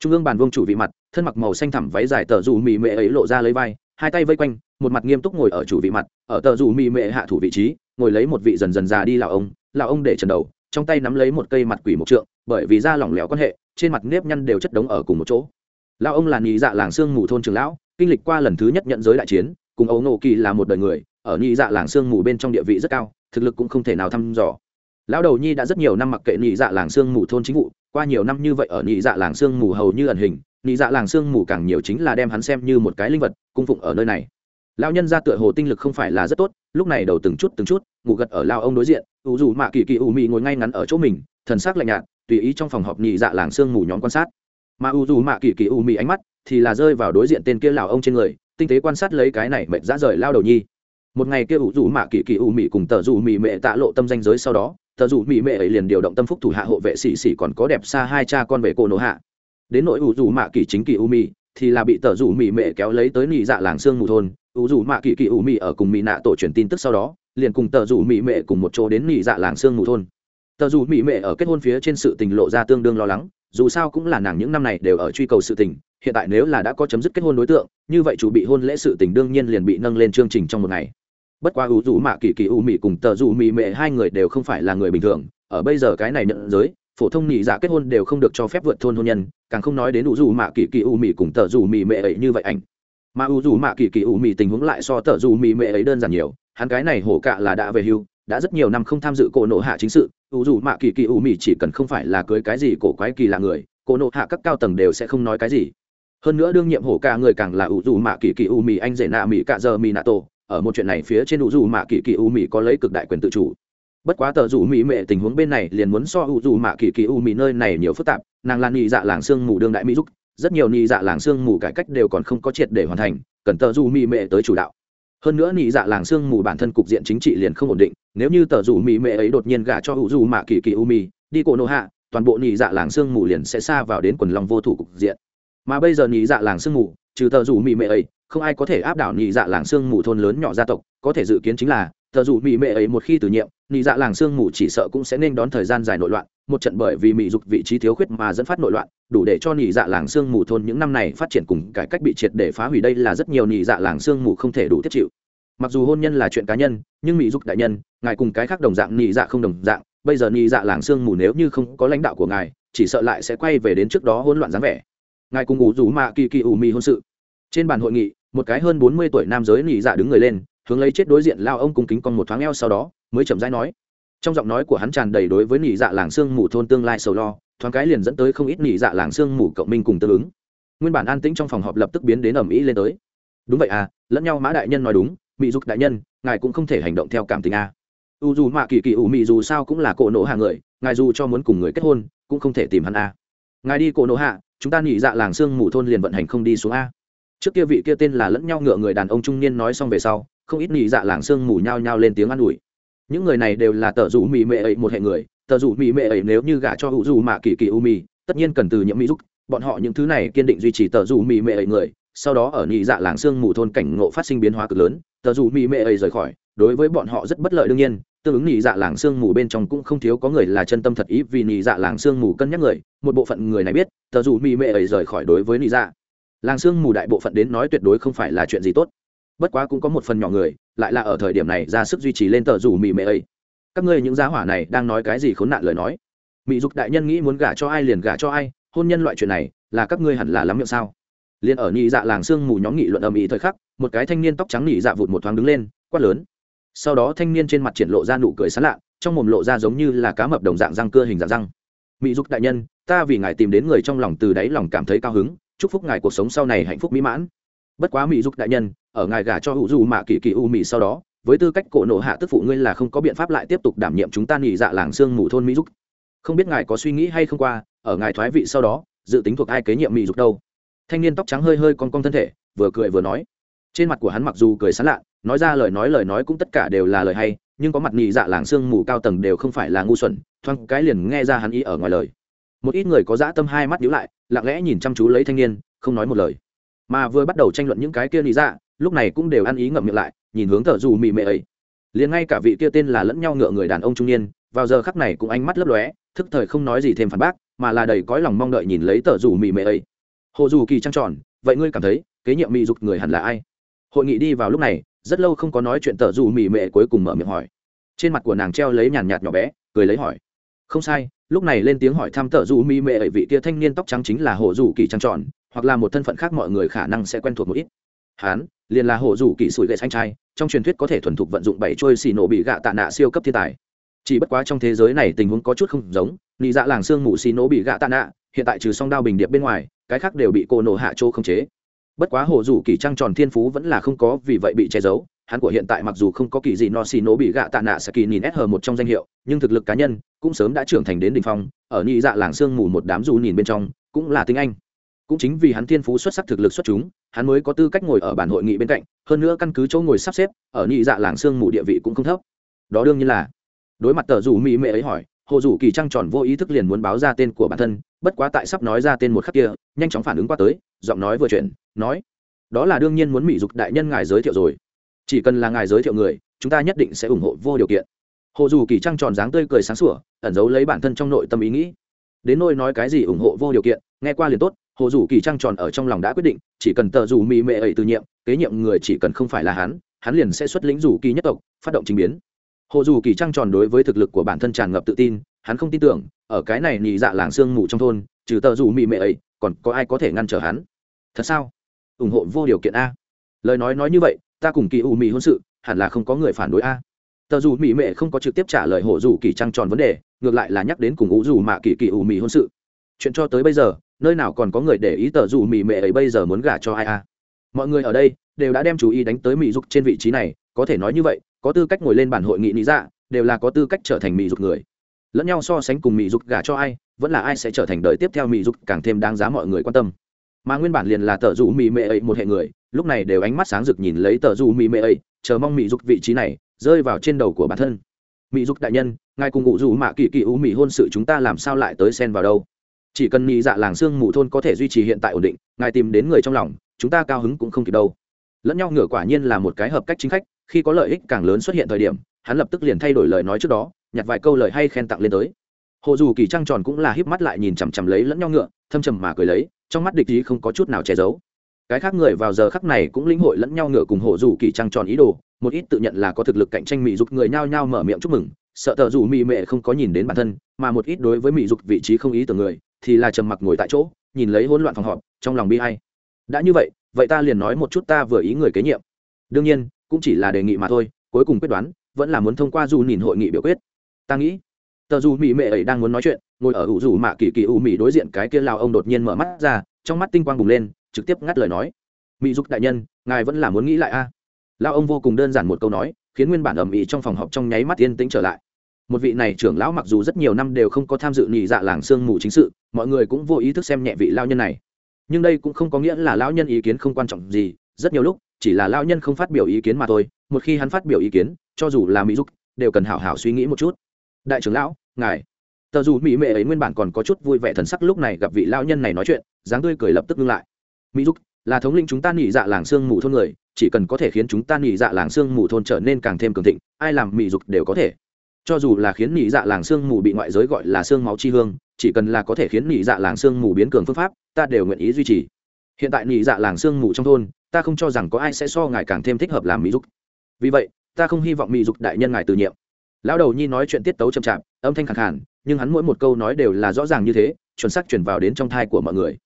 Trung ương bàn vương chủ vị mặt, thân mặc màu xanh thẳm váy dài tờ dù mì mệ ấy lộ ra lấy vai, hai tay vây quanh, một mặt nghiêm túc ngồi ở chủ vị mặt, ở tờ dù mì mệ hạ thủ vị trí, ngồi lấy một vị dần dần già đi lào ông lào ông để trần đầu, trong tay nắm lấy một cây mặt quỷ một trượng, bởi vì da lỏng lẻo quan hệ, trên mặt nếp nhăn đều chất đống ở cùng một chỗ lão ông là nhị dạ làng sương mù thôn trường lão, kinh lịch qua lần thứ nhất nhận giới đại chiến, cùng ấu nổ kỳ là một đời người, ở nhị dạ làng sương mù bên trong địa vị rất cao, thực lực cũng không thể nào thăm dò. Lão đầu nhi đã rất nhiều năm mặc kệ nhị dạ làng sương mù thôn chính vụ, qua nhiều năm như vậy ở nhị dạ làng sương mù hầu như ẩn hình, nhị dạ làng sương mù càng nhiều chính là đem hắn xem như một cái linh vật, cung phụng ở nơi này. Lão nhân ra tựa hồ tinh lực không phải là rất tốt, lúc này đầu từng chút từng chút, ngủ gật ở lao ông đối diện, ủ dù mạ kỳ kỳ ủ mị ngồi ngay ngắn ở chỗ mình, thần sắc lạnh nhạt, tùy ý trong phòng họp nhị dạ làng sương mù nhóm quan sát mà u dù mạ kỳ kỳ u mị ánh mắt thì là rơi vào đối diện tên kia lào ông trên người, tinh tế quan sát lấy cái này mệt dã rời lao đầu nhi. Một ngày kia u dù mạ kỳ kỳ u mị cùng tờ dù mị mệ tạ lộ tâm danh giới sau đó, tờ dù mị mệ ấy liền điều động tâm phúc thủ hạ hộ vệ xì xì còn có đẹp xa hai cha con về cô nổ hạ. Đến nỗi u dù mạ kỳ chính kỳ u mị thì là bị tờ dù mị mệ kéo lấy tới nị dạ làng sương mù thôn. U dù mạ kỳ kỳ u mị ở cùng mị nạ tổ truyền tin tức sau đó, liền cùng tờ dù mị mệ cùng một chỗ đến nị dạ làng sương mù thôn. Tờ dù mị mệ ở kết hôn phía trên sự tình lộ ra tương đương lo lắng dù sao cũng là nàng những năm này đều ở truy cầu sự tình, hiện tại nếu là đã có chấm dứt kết hôn đối tượng, như vậy chủ bị hôn lễ sự tình đương nhiên liền bị nâng lên chương trình trong một ngày. Bất quá ủ dù mạ kỳ kỳ u mị cùng tờ dù mị mệ hai người đều không phải là người bình thường, ở bây giờ cái này nhận giới, phổ thông nhị giả kết hôn đều không được cho phép vượt thôn hôn nhân, càng không nói đến ủ dù mạ kỳ kỳ u mị cùng tờ dù mị mệ ấy như vậy ảnh. Mà ủ dù mạ kỳ kỳ u mị tình huống lại so tờ dù mị mệ ấy đơn giản nhiều, hắn cái này hổ cạ là đã về hưu đã rất nhiều năm không tham dự cổ nộ hạ chính sự ủ dù mạ kỳ kỳ u mị chỉ cần không phải là cưới cái gì cổ quái kỳ là người, cổ nộ hạ các cao tầng đều sẽ không nói cái gì. Hơn nữa đương nhiệm hổ ca người càng là ủ dù mạ kỳ kỳ u mì anh rể nạ mỹ cạ giờ mì nạ tổ, ở một chuyện này phía trên ủ dù mạ kỳ kỳ u mì có lấy cực đại quyền tự chủ. Bất quá tờ dù mỹ mệ tình huống bên này liền muốn so ủ dù mạ kỳ kỳ u mì nơi này nhiều phức tạp, nàng là nhị dạ làng sương mù đương đại mỹ giúp, rất nhiều nhị dạ làng sương mù cải cách đều còn không có triệt để hoàn thành, cần tờ dù mỹ mệ tới chủ đạo hơn nữa nị dạ làng sương mù bản thân cục diện chính trị liền không ổn định, nếu như tờ rủ mỹ mệ ấy đột nhiên gả cho hữu dù mạ kỳ kỳ u mì đi cổ nô hạ, toàn bộ nị dạ làng sương mù liền sẽ xa vào đến quần lòng vô thủ cục diện. Mà bây giờ nị dạ làng sương mù, trừ tờ rủ mị mệ ấy, không ai có thể áp đảo nị dạ làng sương mù thôn lớn nhỏ gia tộc, có thể dự kiến chính là, tờ rủ mị mệ ấy một khi từ nhiệm, nị dạ làng sương mù chỉ sợ cũng sẽ nên đón thời gian dài nội loạn một trận bởi vì mỹ dục vị trí thiếu khuyết mà dẫn phát nội loạn, đủ để cho nhị dạ làng sương mù thôn những năm này phát triển cùng cải cách bị triệt để phá hủy đây là rất nhiều nhị dạ làng sương mù không thể đủ tiết chịu. Mặc dù hôn nhân là chuyện cá nhân, nhưng mỹ dục đại nhân, ngài cùng cái khác đồng dạng nhị dạ không đồng dạng, bây giờ nhị dạ làng sương mù nếu như không có lãnh đạo của ngài, chỉ sợ lại sẽ quay về đến trước đó hỗn loạn dáng vẻ. Ngài cùng ngủ rủ mạ kỳ kỳ ủ mì hôn sự. Trên bàn hội nghị, một cái hơn bốn mươi tuổi nam giới nhị dạ đứng người lên, hướng lấy chết đối diện lao ông cùng kính con một thoáng eo sau đó, mới chậm rãi nói trong giọng nói của hắn tràn đầy đối với nỉ dạ làng sương mù thôn tương lai sầu lo, thoáng cái liền dẫn tới không ít nỉ dạ làng sương mù cộng minh cùng tương ứng nguyên bản an tĩnh trong phòng họp lập tức biến đến ầm ĩ lên tới đúng vậy à lẫn nhau mã đại nhân nói đúng mỹ dục đại nhân, ngài cũng không thể hành động theo cảm tình a à. u dù mạ kỳ kỳ ủ mị dù sao cũng là cỗ nộ hạ người, ngài dù cho muốn cùng người kết hôn, cũng không thể tìm hắn a à. ngài đi cỗ nộ hạ, chúng ta nhị dạ làng sương mù thôn liền vận hành không đi xuống a trước kia vị kia tên là lẫn nhau ngựa người đàn ông trung niên nói xong về sau, không ít nhị dạ làng sương mù nhao nhao lên tiếng an ủi những người này đều là tờ rủ mì mệ ấy một hệ người, tờ rủ mì mệ ấy nếu như gả cho hữu dù mạ kỳ kỳ u mì, tất nhiên cần từ nhiễm mỹ giúp. Bọn họ những thứ này kiên định duy trì tờ rủ mì mệ ấy người, sau đó ở nhị dạ làng sương mù thôn cảnh ngộ phát sinh biến hóa cực lớn, tờ rủ mỹ mệ ấy rời khỏi. Đối với bọn họ rất bất lợi đương nhiên, tương ứng nhị dạ làng sương mù bên trong cũng không thiếu có người là chân tâm thật ý vì nhị dạ làng sương mù cân nhắc người. Một bộ phận người này biết, tờ rủ mỹ mệ ấy rời khỏi đối với nhị dạ. Làng sương mù đại bộ phận đến nói tuyệt đối không phải là chuyện gì tốt. Bất quá cũng có một phần nhỏ người lại là ở thời điểm này ra sức duy trì lên tờ rủ mỹ mệ ấy. Các ngươi những giá hỏa này đang nói cái gì khốn nạn lời nói? Mỹ dục đại nhân nghĩ muốn gả cho ai liền gả cho ai, hôn nhân loại chuyện này, là các ngươi hẳn là lắm miệng sao? Liền ở nhị dạ làng sương mù nhóm nghị luận ầm ĩ thời khắc, một cái thanh niên tóc trắng nhị dạ vụt một thoáng đứng lên, quát lớn. Sau đó thanh niên trên mặt triển lộ ra nụ cười sán lạ, trong mồm lộ ra giống như là cá mập đồng dạng răng cưa hình dạng răng. Mỹ dục đại nhân, ta vì ngài tìm đến người trong lòng từ đáy lòng cảm thấy cao hứng, chúc phúc ngài cuộc sống sau này hạnh phúc mỹ mãn bất quá mỹ dục đại nhân, ở ngài gả cho hữu dù mạ kỳ kỳ u mỹ sau đó, với tư cách cổ nộ hạ tức phụ ngươi là không có biện pháp lại tiếp tục đảm nhiệm chúng ta nghỉ dạ làng sương mù thôn mỹ dục. Không biết ngài có suy nghĩ hay không qua, ở ngài thoái vị sau đó, dự tính thuộc ai kế nhiệm mỹ dục đâu. Thanh niên tóc trắng hơi hơi con con thân thể, vừa cười vừa nói. Trên mặt của hắn mặc dù cười sán lạ nói ra lời nói lời nói cũng tất cả đều là lời hay, nhưng có mặt nhị dạ làng sương mù cao tầng đều không phải là ngu xuẩn, thoáng cái liền nghe ra hắn ý ở ngoài lời. Một ít người có dã tâm hai mắt nhíu lại, lặng lẽ nhìn chăm chú lấy thanh niên, không nói một lời mà vừa bắt đầu tranh luận những cái kia lý dạ lúc này cũng đều ăn ý ngậm miệng lại, nhìn hướng thợ dù mị mệ ấy. Liền ngay cả vị kia tên là lẫn nhau ngựa người đàn ông trung niên, vào giờ khắc này cũng ánh mắt lấp lóe, thức thời không nói gì thêm phản bác, mà là đầy cõi lòng mong đợi nhìn lấy tờ dù mị mệ ấy. Hồ dù kỳ trăng tròn, vậy ngươi cảm thấy, kế nhiệm mị dục người hẳn là ai? Hội nghị đi vào lúc này, rất lâu không có nói chuyện tờ dù mị mệ cuối cùng mở miệng hỏi. Trên mặt của nàng treo lấy nhàn nhạt nhỏ bé, cười lấy hỏi. Không sai, lúc này lên tiếng hỏi thăm tờ dù mị mệ ấy vị kia thanh niên tóc trắng chính là hồ dù kỳ trăng tròn hoặc là một thân phận khác mọi người khả năng sẽ quen thuộc một ít. Hán, liền là hồ dù kỹ sủi gậy xanh trai, trong truyền thuyết có thể thuần thục vận dụng bảy trôi xì nổ bị gạ tạ nạ siêu cấp thiên tài. Chỉ bất quá trong thế giới này tình huống có chút không giống, nị dạ làng xương mù xì nổ bị gạ tạ nạ, hiện tại trừ song đao bình điệp bên ngoài, cái khác đều bị cô nổ hạ chỗ không chế. Bất quá hồ dù kỳ trăng tròn thiên phú vẫn là không có, vì vậy bị che giấu, hắn của hiện tại mặc dù không có kỳ gì no xì nổ bị gạ tạ nạ sẽ kỳ nhìn s một trong danh hiệu, nhưng thực lực cá nhân cũng sớm đã trưởng thành đến đ ỉ n h phong, ở nị dạ làng sương mù một đám dù nhìn bên trong, cũng là tinh anh cũng chính vì hắn thiên phú xuất sắc thực lực xuất chúng, hắn mới có tư cách ngồi ở bản hội nghị bên cạnh, hơn nữa căn cứ chỗ ngồi sắp xếp, ở nhị dạ làng sương mù địa vị cũng không thấp. Đó đương nhiên là, đối mặt tờ rủ mỹ mệ ấy hỏi, hồ rủ kỳ trăng tròn vô ý thức liền muốn báo ra tên của bản thân, bất quá tại sắp nói ra tên một khắc kia, nhanh chóng phản ứng qua tới, giọng nói vừa chuyển, nói, đó là đương nhiên muốn mỹ dục đại nhân ngài giới thiệu rồi. Chỉ cần là ngài giới thiệu người, chúng ta nhất định sẽ ủng hộ vô điều kiện. Hồ dù kỳ trăng tròn dáng tươi cười sáng sủa, ẩn giấu lấy bản thân trong nội tâm ý nghĩ. Đến nôi nói cái gì ủng hộ vô điều kiện, nghe qua liền tốt hồ dù kỳ trăng tròn ở trong lòng đã quyết định, chỉ cần tờ dù mỹ mệ ấy từ nhiệm, kế nhiệm người chỉ cần không phải là hắn hắn liền sẽ xuất lĩnh dù kỳ nhất tộc, phát động chính biến. Hồ dù kỳ trăng tròn đối với thực lực của bản thân tràn ngập tự tin, hắn không tin tưởng, ở cái này nhị dạ làng sương mù trong thôn, trừ tờ dù mỹ mệ ấy, còn có ai có thể ngăn trở hắn? Thật sao? Ủng hộ vô điều kiện a. Lời nói nói như vậy, ta cùng kỳ u mỹ hôn sự, hẳn là không có người phản đối a. Tờ dù mỹ mệ không có trực tiếp trả lời hồ dù kỳ trăng tròn vấn đề, ngược lại là nhắc đến cùng u dù mạ kỳ kỳ u mỹ hôn sự. Chuyện cho tới bây giờ nơi nào còn có người để ý tờ dù mỹ mệ ấy bây giờ muốn gả cho ai a mọi người ở đây đều đã đem chú ý đánh tới mỹ dục trên vị trí này, có thể nói như vậy, có tư cách ngồi lên bản hội nghị lý dạ đều là có tư cách trở thành mỹ dục người. Lẫn nhau so sánh cùng mỹ dục gả cho ai, vẫn là ai sẽ trở thành đời tiếp theo mỹ dục càng thêm đáng giá mọi người quan tâm. Mà nguyên bản liền là tờ dù mỹ mệ ấy một hệ người, lúc này đều ánh mắt sáng rực nhìn lấy tờ dù mỹ mệ ấy, chờ mong mỹ dục vị trí này rơi vào trên đầu của bản thân. Mỹ dục đại nhân, ngài cùng ngụ dù mạ kỳ kỳ u mỹ hôn sự chúng ta làm sao lại tới xen vào đâu? Chỉ cần mỹ dạ làng xương mù thôn có thể duy trì hiện tại ổn định, ngài tìm đến người trong lòng, chúng ta cao hứng cũng không kịp đâu. Lẫn nhau ngửa quả nhiên là một cái hợp cách chính khách, khi có lợi ích càng lớn xuất hiện thời điểm, hắn lập tức liền thay đổi lời nói trước đó, nhặt vài câu lời hay khen tặng lên tới. Hồ dù kỳ trăng tròn cũng là híp mắt lại nhìn chằm chằm lấy lẫn nhau ngựa, thâm trầm mà cười lấy, trong mắt địch ý không có chút nào che giấu. Cái khác người vào giờ khắc này cũng lĩnh hội lẫn nhau ngựa cùng hồ dù kỳ trăng tròn ý đồ, một ít tự nhận là có thực lực cạnh tranh mỹ dục người nhao nhao mở miệng chúc mừng, sợ tờ dù mỹ mệ không có nhìn đến bản thân, mà một ít đối với mỹ dục vị trí không ý tưởng người thì là trầm mặc ngồi tại chỗ, nhìn lấy hỗn loạn phòng họp, trong lòng bi hay đã như vậy vậy ta liền nói một chút ta vừa ý người kế nhiệm. Đương nhiên, cũng chỉ là đề nghị mà thôi, cuối cùng quyết đoán, vẫn là muốn thông qua dù nhìn hội nghị biểu quyết. Ta nghĩ, tờ dù mỹ mệ ấy đang muốn nói chuyện, ngồi ở ủ dù mạ kỳ kỳ ủ mỹ đối diện cái kia lào ông đột nhiên mở mắt ra, trong mắt tinh quang bùng lên, trực tiếp ngắt lời nói. Mỹ dục đại nhân, ngài vẫn là muốn nghĩ lại a. À? lao ông vô cùng đơn giản một câu nói, khiến nguyên bản ầm ĩ trong phòng họp trong nháy mắt yên tĩnh trở lại một vị này trưởng lão mặc dù rất nhiều năm đều không có tham dự nhị dạ làng sương mù chính sự, mọi người cũng vô ý thức xem nhẹ vị lao nhân này. Nhưng đây cũng không có nghĩa là lão nhân ý kiến không quan trọng gì, rất nhiều lúc, chỉ là lão nhân không phát biểu ý kiến mà thôi, một khi hắn phát biểu ý kiến, cho dù là mỹ dục, đều cần hảo hảo suy nghĩ một chút. Đại trưởng lão, ngài. Tờ dù mỹ mệ ấy nguyên bản còn có chút vui vẻ thần sắc lúc này gặp vị lão nhân này nói chuyện, dáng tươi cười lập tức ngưng lại. Mỹ dục, là thống lĩnh chúng ta nhị dạ làng sương mù thôn người, chỉ cần có thể khiến chúng ta nhị dạ làng sương mù thôn trở nên càng thêm cường thịnh, ai làm mỹ dục đều có thể cho dù là khiến nhị dạ làng sương mù bị ngoại giới gọi là sương máu chi hương, chỉ cần là có thể khiến nhị dạ làng sương mù biến cường phương pháp, ta đều nguyện ý duy trì. Hiện tại nhị dạ làng sương mù trong thôn, ta không cho rằng có ai sẽ so ngài càng thêm thích hợp làm mỹ dục. Vì vậy, ta không hy vọng mỹ dục đại nhân ngài từ nhiệm. Lão đầu nhi nói chuyện tiết tấu chậm chạp, âm thanh khẳng hẳn nhưng hắn mỗi một câu nói đều là rõ ràng như thế, chuẩn xác chuyển vào đến trong thai của mọi người.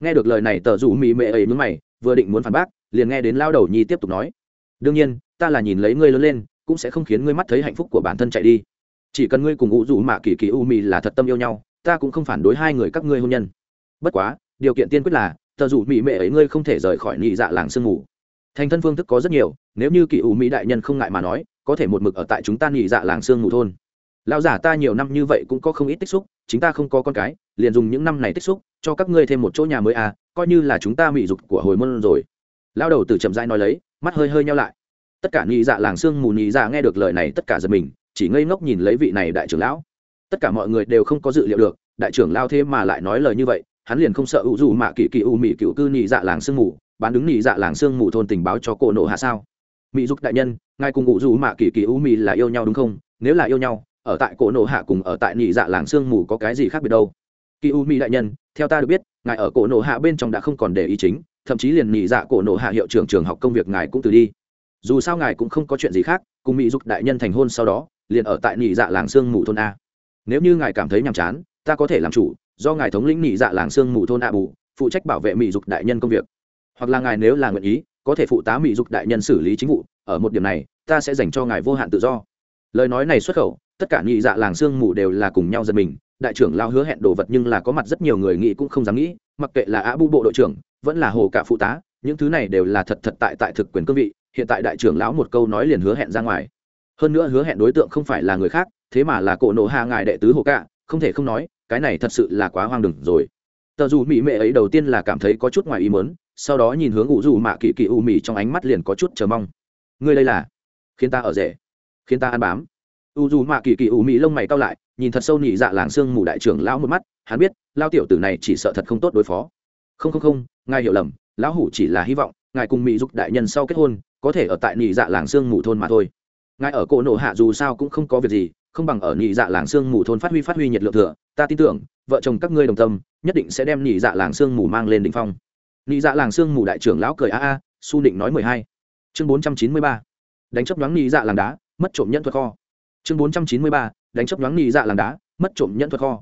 Nghe được lời này, tờ rủ mỹ mệ ấy mướn mày, vừa định muốn phản bác, liền nghe đến lao đầu nhi tiếp tục nói. Đương nhiên, ta là nhìn lấy ngươi lớn lên, cũng sẽ không khiến ngươi mắt thấy hạnh phúc của bản thân chạy đi chỉ cần ngươi cùng ngụ rủ mạ kỳ kỳ u mì là thật tâm yêu nhau, ta cũng không phản đối hai người các ngươi hôn nhân. Bất quá, điều kiện tiên quyết là, tờ dù mỹ mệ ấy ngươi không thể rời khỏi nhị dạ làng sương ngủ. thành thân phương thức có rất nhiều, nếu như kỳ u mỹ đại nhân không ngại mà nói, có thể một mực ở tại chúng ta nhị dạ làng sương ngủ thôn. Lão giả ta nhiều năm như vậy cũng có không ít tích xúc chúng ta không có con cái, liền dùng những năm này tích xúc, cho các ngươi thêm một chỗ nhà mới à coi như là chúng ta mỹ dục của hồi môn rồi. Lao đầu từ chậm rãi nói lấy, mắt hơi hơi nhau lại. Tất cả nhị dạ làng sương mù nhị dạ nghe được lời này tất cả giật mình chỉ ngây ngốc nhìn lấy vị này đại trưởng lão. Tất cả mọi người đều không có dự liệu được, đại trưởng lao thế mà lại nói lời như vậy, hắn liền không sợ ủ dù mạ kỳ kỳ u mỹ cựu cư nhị dạ làng sương mù, bán đứng nhị dạ làng sương mù thôn tình báo cho cổ nộ hạ sao. Mỹ dục đại nhân, ngài cùng ủ dù mạ kỳ kỳ u mỹ là yêu nhau đúng không? Nếu là yêu nhau, ở tại cổ nộ hạ cùng ở tại nhị dạ làng sương mù có cái gì khác biệt đâu? Kỳ u mỹ đại nhân, theo ta được biết, ngài ở cổ nộ hạ bên trong đã không còn để ý chính, thậm chí liền nhị dạ cổ nộ hạ hiệu trưởng trường học công việc ngài cũng từ đi. Dù sao ngài cũng không có chuyện gì khác, cùng mỹ dục đại nhân thành hôn sau đó liền ở tại nhị dạ làng sương mù thôn a. Nếu như ngài cảm thấy nhàm chán, ta có thể làm chủ, do ngài thống lĩnh nhị dạ làng sương mù thôn a bù, phụ trách bảo vệ mỹ dục đại nhân công việc. Hoặc là ngài nếu là nguyện ý, có thể phụ tá mỹ dục đại nhân xử lý chính vụ, ở một điểm này, ta sẽ dành cho ngài vô hạn tự do. Lời nói này xuất khẩu, tất cả nhị dạ làng sương mù đều là cùng nhau giật mình, đại trưởng lao hứa hẹn đồ vật nhưng là có mặt rất nhiều người nghĩ cũng không dám nghĩ, mặc kệ là á bu bộ đội trưởng, vẫn là hồ cả phụ tá, những thứ này đều là thật thật tại tại thực quyền cương vị, hiện tại đại trưởng lão một câu nói liền hứa hẹn ra ngoài hơn nữa hứa hẹn đối tượng không phải là người khác, thế mà là cổ nộ hạ ngài đệ tứ hồ cả không thể không nói, cái này thật sự là quá hoang đừng rồi. Tờ dù mỹ mệ ấy đầu tiên là cảm thấy có chút ngoài ý mớn sau đó nhìn hướng ủ dù mạ kỳ kỳ u mì trong ánh mắt liền có chút chờ mong. Ngươi đây là? Khiến ta ở rể. Khiến ta ăn bám. U dù mạ kỳ kỳ u mì lông mày cao lại, nhìn thật sâu nhị dạ làng xương mù đại trưởng lão một mắt, hắn biết, lao tiểu tử này chỉ sợ thật không tốt đối phó. Không không không, ngài hiểu lầm, lão hủ chỉ là hy vọng, ngài cùng mỹ giúp đại nhân sau kết hôn, có thể ở tại nhị dạ làng xương mù thôn mà thôi ngài ở cổ nộ hạ dù sao cũng không có việc gì, không bằng ở nhị dạ làng xương mù thôn phát huy phát huy nhiệt lượng thừa, ta tin tưởng, vợ chồng các ngươi đồng tâm, nhất định sẽ đem nhị dạ làng xương mù mang lên đ ỉ n h phong. Nhị dạ làng xương mù đại trưởng lão cười a a, su định nói mười hai. Chương bốn trăm chín mươi ba. Đánh chấp nhoáng nhị dạ làng đá, mất trộm nhân thuật kho. Chương bốn trăm chín mươi ba. Đánh chấp nhoáng nhị dạ làng đá, mất trộm nhân thuật kho.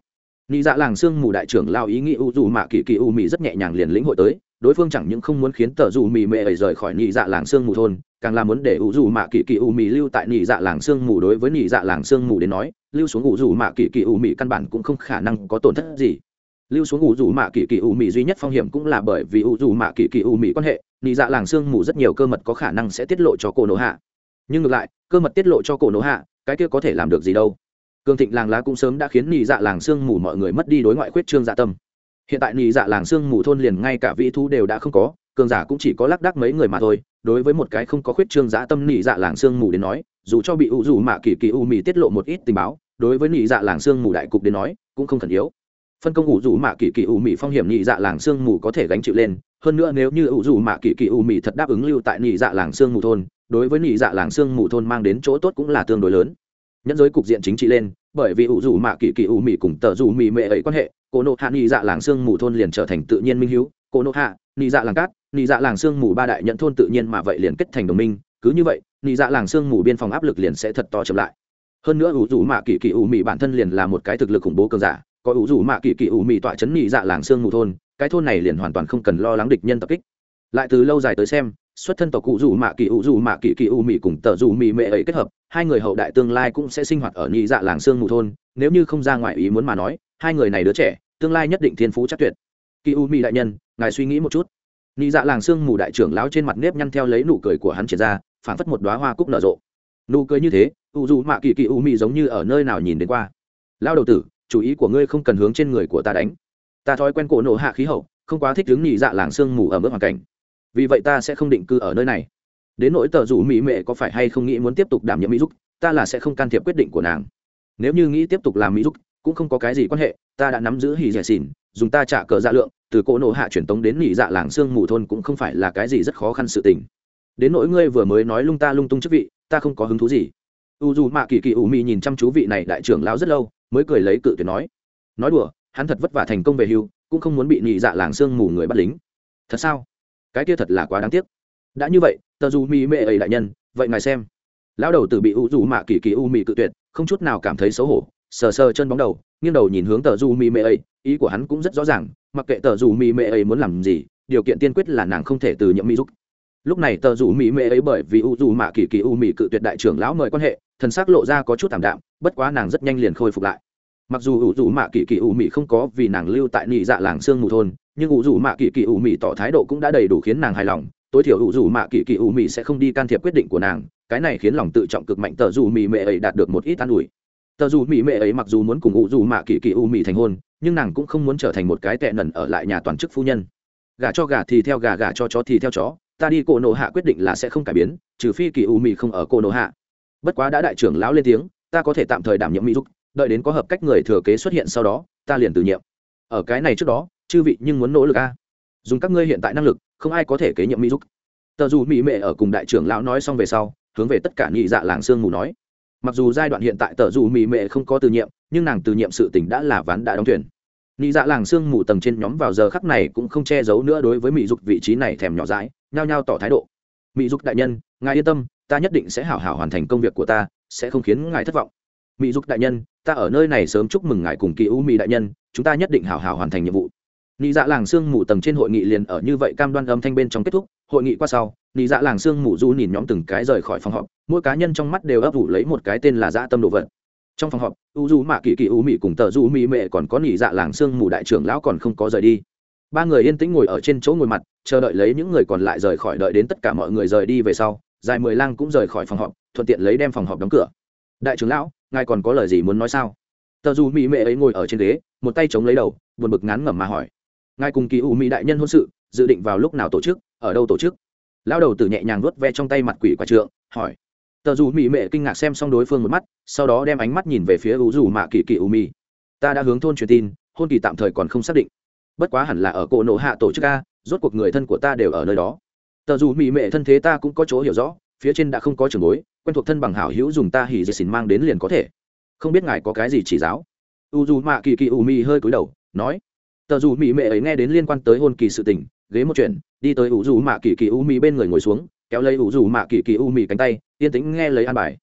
Nhị dạ làng xương mù đại trưởng lao ý nghĩ u dù mạ kỳ kỳ u mị rất nhẹ nhàng liền lĩnh hội tới, đối phương chẳng những không muốn khiến tờ dù mì mệ ấy rời khỏi nhị dạ làng sương mù thôn càng là muốn để ủ dù mạ kỳ kỳ u mì lưu tại nhị dạ làng sương mù đối với nhị dạ làng sương mù đến nói, lưu xuống ủ dù mạ kỳ kỳ u mì căn bản cũng không khả năng có tổn thất gì. Lưu xuống ủ dù mạ kỳ kỳ u mì duy nhất phong hiểm cũng là bởi vì ủ dù mạ kỳ kỳ u mì quan hệ nhị dạ làng sương mù rất nhiều cơ mật có khả năng sẽ tiết lộ cho cổ nổ hạ. Nhưng ngược lại, cơ mật tiết lộ cho cổ nổ hạ, cái kia có thể làm được gì đâu. Cường thịnh làng lá cũng sớm đã khiến nhị dạ làng sương mù mọi người mất đi đối ngoại khuyết trương dạ tâm. Hiện tại nhị dạ làng sương mù thôn liền ngay cả vị thú đều đã không có cường giả cũng chỉ có lác đác mấy người mà thôi, đối với một cái không có khuyết trương giã tâm nỉ dạ làng sương mù đến nói, dù cho bị ủ dù mạ kỳ kỳ u mì tiết lộ một ít tình báo, đối với nỉ dạ làng sương mù đại cục đến nói, cũng không khẩn yếu. Phân công ủ dù mạ kỳ kỳ u mì phong hiểm nỉ dạ làng sương mù có thể gánh chịu lên, hơn nữa nếu như ủ dù mạ kỳ kỳ u mì thật đáp ứng lưu tại nỉ dạ làng sương mù thôn, đối với nỉ dạ làng sương mù thôn mang đến chỗ tốt cũng là tương đối lớn. Nhẫn giới cục diện chính trị lên, bởi vì ủ dù mạ kỳ kỳ u mì cùng tờ dù mì mệ ấy quan hệ cô nộ hạ nỉ dạ làng sương mù thôn liền trở thành tự nhiên minh hiếu cổ nộ hạ, nị dạ làng cát, nị dạ làng sương mù ba đại nhận thôn tự nhiên mà vậy liền kết thành đồng minh, cứ như vậy, nị dạ làng sương mù biên phòng áp lực liền sẽ thật to chậm lại. Hơn nữa ủ rủ mạ kỳ kỳ ủ mị bản thân liền là một cái thực lực khủng bố cường giả, có ủ rủ mạ kỳ kỳ ủ mị tọa chấn nị dạ làng sương mù thôn, cái thôn này liền hoàn toàn không cần lo lắng địch nhân tập kích. Lại từ lâu dài tới xem, xuất thân tộc cụ rủ mạ kỳ ủ rủ mạ kỳ kỳ ủ mị cùng tờ rủ mị mệ ấy kết hợp, hai người hậu đại tương lai cũng sẽ sinh hoạt ở nị dạ làng sương mù thôn, nếu như không ra ngoài ý muốn mà nói, hai người này đứa trẻ, tương lai nhất định thiên phú chắc tuyệt kỳ u mỹ đại nhân, ngài suy nghĩ một chút. Nị dạ làng sương mù đại trưởng lão trên mặt nếp nhăn theo lấy nụ cười của hắn triển ra, phảng phất một đoá hoa cúc nở rộ. Nụ cười như thế, u dù mạ kỳ kỳ u mỹ giống như ở nơi nào nhìn đến qua. Lao đầu tử, chủ ý của ngươi không cần hướng trên người của ta đánh. Ta thói quen cổ nổ hạ khí hậu, không quá thích hướng nị dạ làng sương mù ở mức hoàn cảnh. Vì vậy ta sẽ không định cư ở nơi này. Đến nỗi tờ rủ mỹ mệ có phải hay không nghĩ muốn tiếp tục đảm nhiệm mỹ giúp ta là sẽ không can thiệp quyết định của nàng. Nếu như nghĩ tiếp tục làm mỹ giúp cũng không có cái gì quan hệ, ta đã nắm giữ hỉ rẻ xỉn dùng ta trả cờ dạ lượng, từ cỗ nổ hạ truyền tống đến nghỉ dạ làng sương mù thôn cũng không phải là cái gì rất khó khăn sự tình. Đến nỗi ngươi vừa mới nói lung ta lung tung chức vị, ta không có hứng thú gì. U dù mạ kỳ kỳ ủ mị nhìn chăm chú vị này đại trưởng lão rất lâu, mới cười lấy cự tuyệt nói. Nói đùa, hắn thật vất vả thành công về hưu, cũng không muốn bị nhị dạ làng sương mù người bắt lính. Thật sao? Cái kia thật là quá đáng tiếc. Đã như vậy, tờ dù mỹ mệ ấy đại nhân, vậy ngài xem. Lão đầu tử bị u dù mạ kỳ kỳ u mị cự tuyệt, không chút nào cảm thấy xấu hổ sờ sờ chân bóng đầu, nghiêng đầu nhìn hướng tờ du mì mê ấy, ý của hắn cũng rất rõ ràng, mặc kệ tờ du mì mê ấy muốn làm gì, điều kiện tiên quyết là nàng không thể từ nhiệm mỹ giúp lúc này tờ dù mỹ mê ấy bởi vì u dù mạ kỳ kỳ u mị cự tuyệt đại trưởng lão mời quan hệ, thần xác lộ ra có chút thảm đạm, bất quá nàng rất nhanh liền khôi phục lại. Mặc dù U dù mạ kỳ kỳ u mị không có vì nàng lưu tại nị dạ làng sương mù thôn, nhưng U dù mạ kỳ kỳ u mị tỏ thái độ cũng đã đầy đủ khiến nàng hài lòng, tối thiểu U dù mạ kỳ kỳ u mị sẽ không đi can thiệp quyết định của nàng, cái này khiến lòng tự trọng cực mạnh tờ dù mị mê ấy đạt được một ít an ủi tờ dù mỹ mệ ấy mặc dù muốn cùng ủ dù mạ kỳ kỳ u mỹ thành hôn, nhưng nàng cũng không muốn trở thành một cái tệ nần ở lại nhà toàn chức phu nhân. Gà cho gà thì theo gà gà cho chó thì theo chó, ta đi cổ nộ hạ quyết định là sẽ không cải biến, trừ phi kỳ u mỹ không ở cổ nộ hạ. Bất quá đã đại trưởng lão lên tiếng, ta có thể tạm thời đảm nhiệm mỹ giúp đợi đến có hợp cách người thừa kế xuất hiện sau đó, ta liền từ nhiệm. Ở cái này trước đó, chư vị nhưng muốn nỗ lực a. Dùng các ngươi hiện tại năng lực, không ai có thể kế nhiệm mỹ giúp tờ dù mỹ mệ ở cùng đại trưởng lão nói xong về sau, hướng về tất cả nhị dạ làng sương mù nói mặc dù giai đoạn hiện tại tờ dù mỹ mệ không có từ nhiệm, nhưng nàng từ nhiệm sự tỉnh đã là ván đã đóng thuyền. Nhị dạ làng sương mù tầng trên nhóm vào giờ khắc này cũng không che giấu nữa đối với mỹ dục vị trí này thèm nhỏ dãi, nhao nhao tỏ thái độ. Mỹ dục đại nhân, ngài yên tâm, ta nhất định sẽ hảo hảo hoàn thành công việc của ta, sẽ không khiến ngài thất vọng. Mỹ dục đại nhân, ta ở nơi này sớm chúc mừng ngài cùng kỳ u mỹ đại nhân, chúng ta nhất định hảo hảo hoàn thành nhiệm vụ. Nị dạ làng sương mù tầng trên hội nghị liền ở như vậy cam đoan âm thanh bên trong kết thúc, hội nghị qua sau nị dạ làng sương mù du nhìn nhóm từng cái rời khỏi phòng họp, mỗi cá nhân trong mắt đều ấp ủ lấy một cái tên là dã tâm đồ vật. Trong phòng họp, u du mạ kỳ kỳ u mỹ cùng tờ du mỹ mệ còn có nị dạ làng sương mù đại trưởng lão còn không có rời đi. Ba người yên tĩnh ngồi ở trên chỗ ngồi mặt, chờ đợi lấy những người còn lại rời khỏi đợi đến tất cả mọi người rời đi về sau, dài mười lang cũng rời khỏi phòng họp, thuận tiện lấy đem phòng họp đóng cửa. Đại trưởng lão, ngài còn có lời gì muốn nói sao? Tờ dù mỹ mệ ấy ngồi ở trên ghế, một tay chống lấy đầu, buồn bực ngán ngẩm mà hỏi. Ngài cùng kỳ u mỹ đại nhân hôn sự, dự định vào lúc nào tổ chức, ở đâu tổ chức? Lao đầu tử nhẹ nhàng vuốt ve trong tay mặt quỷ quả trượng, hỏi, tờ dù mỹ mệ kinh ngạc xem xong đối phương một mắt, sau đó đem ánh mắt nhìn về phía u dù mạ kỳ kỳ u mi ta đã hướng thôn truyền tin, hôn kỳ tạm thời còn không xác định. Bất quá hẳn là ở cổ nộ hạ tổ chức a, rốt cuộc người thân của ta đều ở nơi đó. Tờ dù mỹ mệ thân thế ta cũng có chỗ hiểu rõ, phía trên đã không có trường bối, quen thuộc thân bằng hảo hữu dùng ta hỉ dì xin mang đến liền có thể. Không biết ngài có cái gì chỉ giáo? U dù mạ kỳ kỳ u mi hơi cúi đầu, nói, tờ dù mỹ mệ ấy nghe đến liên quan tới hôn kỳ sự tình ghế một chuyện, đi tới ủ dù mạ kỳ kỳ u mi bên người ngồi xuống, kéo lấy ủ dù mạ kỳ kỳ u mi cánh tay, yên tĩnh nghe lấy an bài.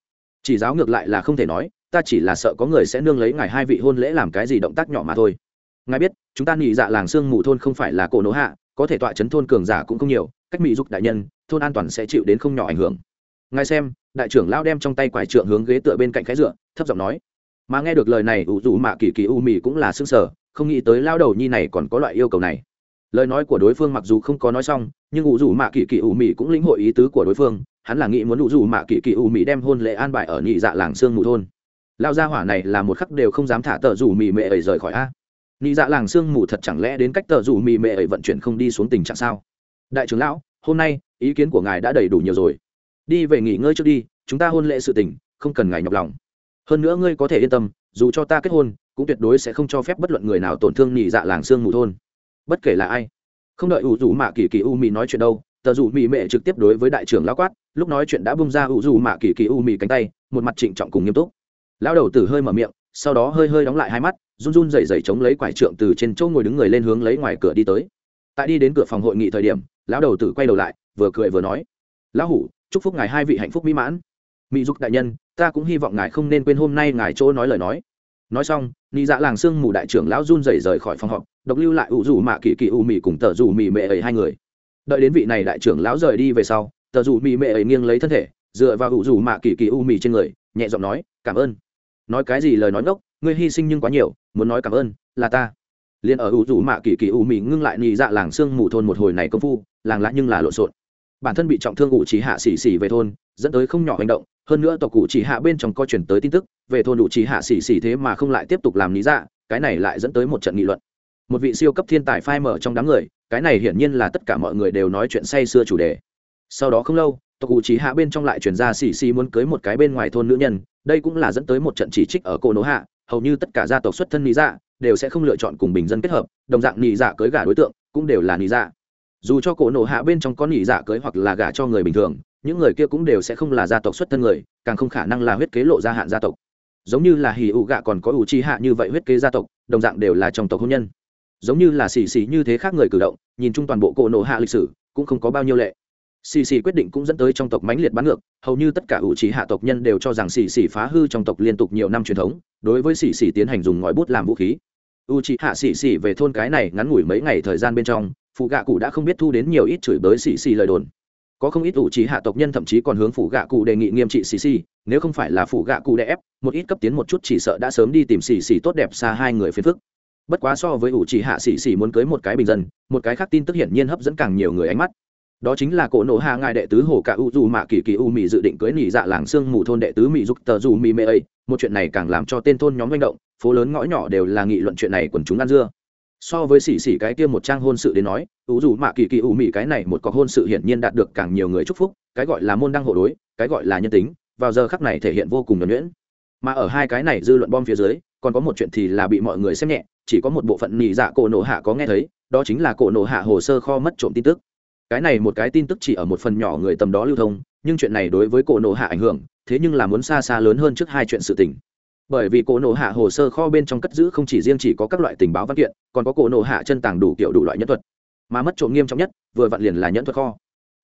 Chỉ giáo ngược lại là không thể nói, ta chỉ là sợ có người sẽ nương lấy ngài hai vị hôn lễ làm cái gì động tác nhỏ mà thôi. Ngài biết, chúng ta nghỉ dạ làng sương mù thôn không phải là cổ nỗ hạ, có thể tọa chấn thôn cường giả cũng không nhiều, cách mỹ dục đại nhân, thôn an toàn sẽ chịu đến không nhỏ ảnh hưởng. Ngài xem, đại trưởng lao đem trong tay quải trượng hướng ghế tựa bên cạnh cái dựa, thấp giọng nói. Mà nghe được lời này, ủ dù mạ kỳ kỳ u mì cũng là xương sở không nghĩ tới lao đầu nhi này còn có loại yêu cầu này lời nói của đối phương mặc dù không có nói xong, nhưng ủ dù mạ kỳ kỳ u Mị cũng lĩnh hội ý tứ của đối phương, hắn là nghĩ muốn ủ dù mạ kỳ kỳ u Mị đem hôn lễ an bài ở nhị dạ làng sương mù thôn. Lao gia hỏa này là một khắc đều không dám thả tờ rủ mì mệ ấy rời khỏi a. Nhị dạ làng sương mù thật chẳng lẽ đến cách tờ rủ mì mệ ấy vận chuyển không đi xuống tình trạng sao? Đại trưởng lão, hôm nay, ý kiến của ngài đã đầy đủ nhiều rồi. Đi về nghỉ ngơi trước đi, chúng ta hôn lễ sự tình, không cần ngài nhọc lòng. Hơn nữa ngươi có thể yên tâm, dù cho ta kết hôn, cũng tuyệt đối sẽ không cho phép bất luận người nào tổn thương nhị dạ làng sương mù thôn bất kể là ai. Không đợi ủ dù mạ kỳ kỳ u mì nói chuyện đâu, tờ dù mì mệ trực tiếp đối với đại trưởng lão quát, lúc nói chuyện đã bung ra ủ dù mạ kỳ kỳ u mì cánh tay, một mặt trịnh trọng cùng nghiêm túc. Lão đầu tử hơi mở miệng, sau đó hơi hơi đóng lại hai mắt, run run dày dày chống lấy quải trượng từ trên chỗ ngồi đứng người lên hướng lấy ngoài cửa đi tới. Tại đi đến cửa phòng hội nghị thời điểm, lão đầu tử quay đầu lại, vừa cười vừa nói, lão hủ, chúc phúc ngài hai vị hạnh phúc mỹ mãn. Mỹ dục đại nhân, ta cũng hy vọng ngài không nên quên hôm nay ngài chỗ nói lời nói nói xong, nị dạ làng sương mù đại trưởng lão run rẩy rời khỏi phòng họp, độc lưu lại ủ rủ mạ kỳ kỳ u mì cùng tờ rủ mì mệ ấy hai người. Đợi đến vị này đại trưởng lão rời đi về sau, tờ rủ mì mệ ấy nghiêng lấy thân thể, dựa vào ủ rủ mạ kỳ kỳ u mì trên người, nhẹ giọng nói, cảm ơn. Nói cái gì lời nói ngốc, ngươi hy sinh nhưng quá nhiều, muốn nói cảm ơn, là ta. Liền ở ủ rủ mạ kỳ kỳ u mì ngưng lại nị dạ làng sương mù thôn một hồi này công phu, làng lạ nhưng là lộn xộn. Bản thân bị trọng thương ủ trí hạ xỉ xỉ về thôn dẫn tới không nhỏ hành động, hơn nữa tộc cụ chỉ hạ bên trong co chuyển tới tin tức, về thôn đủ chỉ hạ xỉ xỉ thế mà không lại tiếp tục làm lý dạ cái này lại dẫn tới một trận nghị luận. Một vị siêu cấp thiên tài phai mở trong đám người, cái này hiển nhiên là tất cả mọi người đều nói chuyện say xưa chủ đề. Sau đó không lâu, tộc cụ chỉ hạ bên trong lại chuyển ra xỉ xỉ muốn cưới một cái bên ngoài thôn nữ nhân, đây cũng là dẫn tới một trận chỉ trích ở cổ nỗ hạ, hầu như tất cả gia tộc xuất thân lý dạ đều sẽ không lựa chọn cùng bình dân kết hợp, đồng dạng nị dạ cưới gả đối tượng cũng đều là nị dạ. Dù cho cổ nổ hạ bên trong có nị dạ cưới hoặc là gả cho người bình thường những người kia cũng đều sẽ không là gia tộc xuất thân người, càng không khả năng là huyết kế lộ gia hạn gia tộc. Giống như là hì ụ gạ còn có ủ chi hạ như vậy huyết kế gia tộc, đồng dạng đều là trong tộc hôn nhân. Giống như là xì xì như thế khác người cử động, nhìn chung toàn bộ cổ nộ hạ lịch sử, cũng không có bao nhiêu lệ. Xì xì quyết định cũng dẫn tới trong tộc mãnh liệt bắn ngược, hầu như tất cả ủ trí hạ tộc nhân đều cho rằng xì xì phá hư trong tộc liên tục nhiều năm truyền thống, đối với xì xì tiến hành dùng ngòi bút làm vũ khí. U trí hạ xì xì về thôn cái này ngắn ngủi mấy ngày thời gian bên trong phụ gạ cụ đã không biết thu đến nhiều ít chửi bới xì xì lời đồn có không ít ủ trí hạ tộc nhân thậm chí còn hướng phủ gạ cụ đề nghị nghiêm trị xì xì, nếu không phải là phủ gạ cụ đè ép, một ít cấp tiến một chút chỉ sợ đã sớm đi tìm xì xì tốt đẹp xa hai người phiền phức. Bất quá so với ủ trí hạ xì xì muốn cưới một cái bình dân, một cái khác tin tức hiển nhiên hấp dẫn càng nhiều người ánh mắt. Đó chính là cổ nộ hạ ngài đệ tứ hồ cả u dù mạ kỳ kỳ u mỹ dự định cưới nỉ dạ làng sương mù thôn đệ tứ mỹ giúp tờ dù mỹ mê ấy. Một chuyện này càng làm cho tên thôn nhóm manh động, phố lớn ngõ nhỏ đều là nghị luận chuyện này quần chúng ăn dưa so với xỉ xỉ cái kia một trang hôn sự đến nói, ủ dù mạ kỳ kỳ ủ mị cái này một cọc hôn sự hiển nhiên đạt được càng nhiều người chúc phúc, cái gọi là môn đăng hộ đối, cái gọi là nhân tính, vào giờ khắc này thể hiện vô cùng nhuẩn nhuyễn. Mà ở hai cái này dư luận bom phía dưới, còn có một chuyện thì là bị mọi người xem nhẹ, chỉ có một bộ phận nỉ dạ cổ nộ hạ có nghe thấy, đó chính là cổ nộ hạ hồ sơ kho mất trộm tin tức. Cái này một cái tin tức chỉ ở một phần nhỏ người tầm đó lưu thông, nhưng chuyện này đối với cổ nộ hạ ảnh hưởng, thế nhưng là muốn xa xa lớn hơn trước hai chuyện sự tình bởi vì cổ nổ hạ hồ sơ kho bên trong cất giữ không chỉ riêng chỉ có các loại tình báo văn kiện, còn có cổ nổ hạ chân tàng đủ kiểu đủ loại nhân thuật. Mà mất trộm nghiêm trọng nhất, vừa vặn liền là nhẫn thuật kho.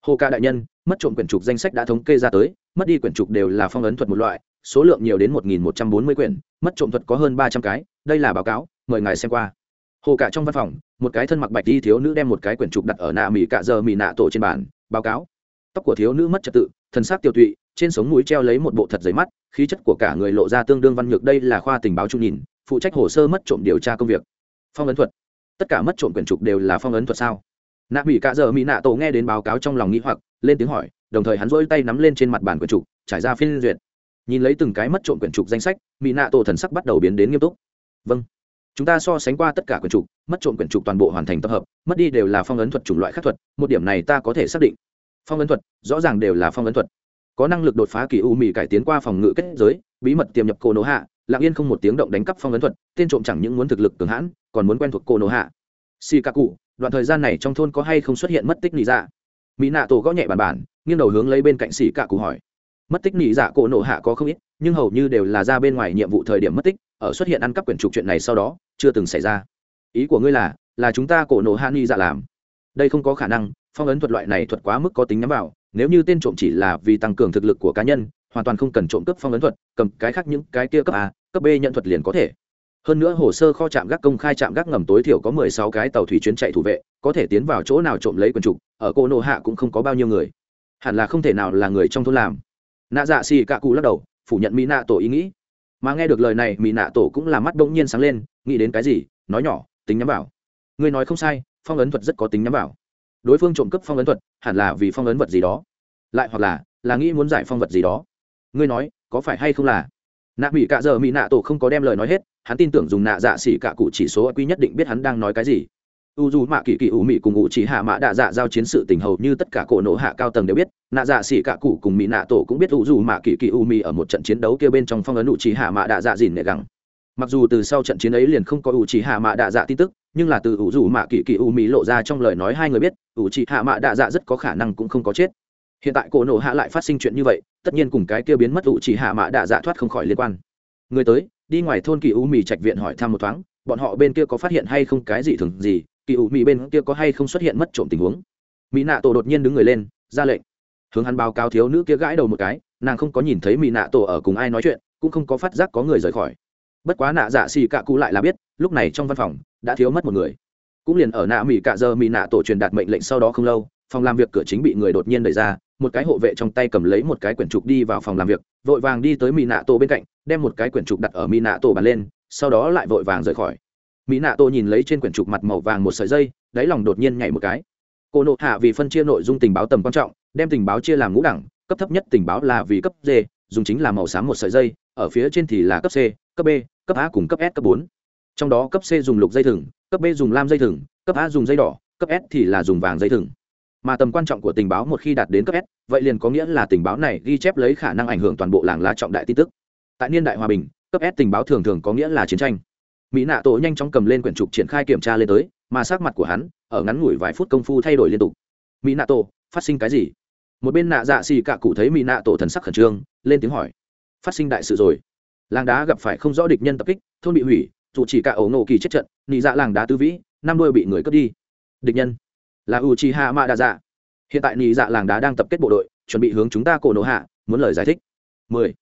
Hồ ca đại nhân, mất trộm quyển trục danh sách đã thống kê ra tới, mất đi quyển trục đều là phong ấn thuật một loại, số lượng nhiều đến một nghìn một trăm bốn mươi quyển, mất trộm thuật có hơn ba trăm cái, đây là báo cáo, mời ngài xem qua. Hồ cả trong văn phòng, một cái thân mặc bạch đi thiếu nữ đem một cái quyển trục đặt ở nạ mỹ cạ giờ mỹ nạ tổ trên bàn, báo cáo. Tóc của thiếu nữ mất trật tự, thân xác tiêu tụy trên sống mũi treo lấy một bộ thật giấy mắt, khí chất của cả người lộ ra tương đương văn nhược, đây là khoa tình báo trung nhìn, phụ trách hồ sơ mất trộm điều tra công việc. Phong ấn thuật. Tất cả mất trộm quyển trục đều là phong ấn thuật sao? Nạ mỹ cạ giờ mỹ nạ tổ nghe đến báo cáo trong lòng nghĩ hoặc, lên tiếng hỏi, đồng thời hắn rỗi tay nắm lên trên mặt bàn quyển trục, trải ra phiên duyệt. Nhìn lấy từng cái mất trộm quyển trục danh sách mỹ nạ tổ thần sắc bắt đầu biến đến nghiêm túc. Vâng. Chúng ta so sánh qua tất cả quyển trục, mất trộm quyển trục toàn bộ hoàn thành tập hợp, mất đi đều là phong ấn thuật chủng loại khác thuật, một điểm này ta có thể xác định. Phong ấn thuật, rõ ràng đều là phong ấn thuật có năng lực đột phá kỳ u mì cải tiến qua phòng ngự kết giới, bí mật tiềm nhập cô nổ hạ lặng yên không một tiếng động đánh cắp phong ấn thuật, tên trộm chẳng những muốn thực lực cường hãn, còn muốn quen thuộc cô nổ hạ xì ca cụ đoạn thời gian này trong thôn có hay không xuất hiện mất tích nị dạ? Mỹ nạ tổ gõ nhẹ bàn bản nghiêng đầu hướng lấy bên cạnh xì ca cụ hỏi. Mất tích nị dạ cô nổ hạ có không ít, nhưng hầu như đều là ra bên ngoài nhiệm vụ thời điểm mất tích, ở xuất hiện ăn cắp quyển trục chuyện này sau đó, chưa từng xảy ra. Ý của ngươi là là chúng ta cổ nổ hạ nghi dạ làm. Đây không có khả năng, phong ấn thuật loại này thuật quá mức có tính nhắm vào nếu như tên trộm chỉ là vì tăng cường thực lực của cá nhân, hoàn toàn không cần trộm cướp phong ấn thuật, cầm cái khác những cái kia cấp a, cấp b nhận thuật liền có thể. Hơn nữa hồ sơ kho trạm gác công khai trạm gác ngầm tối thiểu có mười sáu cái tàu thủy chuyến chạy thủ vệ, có thể tiến vào chỗ nào trộm lấy quần trục ở cô nộ hạ cũng không có bao nhiêu người. Hẳn là không thể nào là người trong thôn làm. Nạ dạ xì cạ cụ lắc đầu, phủ nhận mỹ nạ tổ ý nghĩ. Mà nghe được lời này, mỹ nạ tổ cũng là mắt bỗng nhiên sáng lên, nghĩ đến cái gì, nói nhỏ, tính nhắm vào. Ngươi nói không sai, phong ấn thuật rất có tính nhắm vào đối phương trộm cắp phong ấn thuật, hẳn là vì phong ấn vật gì đó. Lại hoặc là là nghĩ muốn giải phong vật gì đó. Ngươi nói, có phải hay không là? Nạ mỹ cạ giờ mỹ nạ tổ không có đem lời nói hết, hắn tin tưởng dùng nạ dạ xỉ cạ cụ chỉ số quy nhất định biết hắn đang nói cái gì. U dù mạ kỳ kỳ ủ mị cùng ủ chỉ hạ mã đạ dạ giao chiến sự tình hầu như tất cả cổ nổ hạ cao tầng đều biết, nạ dạ xỉ cả cụ cùng mỹ nạ tổ cũng biết u dù mạ kỳ kỳ ủ mị ở một trận chiến đấu kia bên trong phong ấn ủ chỉ hạ mã đạ dạ dìn nệ gẳng. Mặc dù từ sau trận chiến ấy liền không có ủ chỉ hạ mã đạ dạ tin tức nhưng là từ ủ dù mạ kỳ kỳ u mỹ lộ ra trong lời nói hai người biết, ủ chỉ hạ mã đạ dạ rất có khả năng cũng không có chết. Hiện tại cổ nổ hạ lại phát sinh chuyện như vậy, tất nhiên cùng cái kia biến mất ủ chỉ hạ mã đạ dạ thoát không khỏi liên quan. Người tới, đi ngoài thôn kỳ u mỹ trạch viện hỏi thăm một thoáng, bọn họ bên kia có phát hiện hay không cái gì thường gì, kỳ u mỹ bên kia có hay không xuất hiện mất trộm tình huống. Mỹ nạ tổ đột nhiên đứng người lên, ra lệnh. Hướng hắn báo cáo thiếu nữ kia gãi đầu một cái, nàng không có nhìn thấy mỹ nạ tổ ở cùng ai nói chuyện, cũng không có phát giác có người rời khỏi bất quá nạ dạ xì cạ cụ lại là biết, lúc này trong văn phòng đã thiếu mất một người. Cũng liền ở nạ mỹ cạ giờ mỹ nạ tổ truyền đạt mệnh lệnh sau đó không lâu, phòng làm việc cửa chính bị người đột nhiên đẩy ra, một cái hộ vệ trong tay cầm lấy một cái quyển trục đi vào phòng làm việc, vội vàng đi tới mỹ nạ tổ bên cạnh, đem một cái quyển trục đặt ở mỹ nạ tổ bàn lên, sau đó lại vội vàng rời khỏi. Mỹ nạ tổ nhìn lấy trên quyển trục mặt màu vàng một sợi dây, đáy lòng đột nhiên nhảy một cái. Cô nộ hạ vì phân chia nội dung tình báo tầm quan trọng, đem tình báo chia làm ngũ đẳng, cấp thấp nhất tình báo là vì cấp d, dùng chính là màu xám một sợi dây, ở phía trên thì là cấp c, cấp b cấp a cùng cấp s, cấp bốn. Trong đó cấp c dùng lục dây thừng, cấp b dùng lam dây thừng, cấp a dùng dây đỏ, cấp s thì là dùng vàng dây thừng. Mà tầm quan trọng của tình báo một khi đạt đến cấp s, vậy liền có nghĩa là tình báo này ghi chép lấy khả năng ảnh hưởng toàn bộ làng lá trọng đại tin tức. Tại niên đại hòa bình, cấp s tình báo thường thường có nghĩa là chiến tranh. Mỹ nạ tổ nhanh chóng cầm lên quyển trục triển khai kiểm tra lên tới, mà sắc mặt của hắn, ở ngắn ngủi vài phút công phu thay đổi liên tục. Mỹ nạ tổ, phát sinh cái gì? Một bên nạ dạ xì cạ cụ thấy mỹ nạ tổ thần sắc khẩn trương, lên tiếng hỏi. Phát sinh đại sự rồi làng đá gặp phải không rõ địch nhân tập kích, thôn bị hủy, dù chỉ cả ấu nổ kỳ chết trận, nị dạ làng đá tư vĩ, năm đôi bị người cướp đi. Địch nhân là u chi hạ mạ đa dạ. Hiện tại nị dạ làng đá đang tập kết bộ đội, chuẩn bị hướng chúng ta cổ nổ hạ, muốn lời giải thích. 10.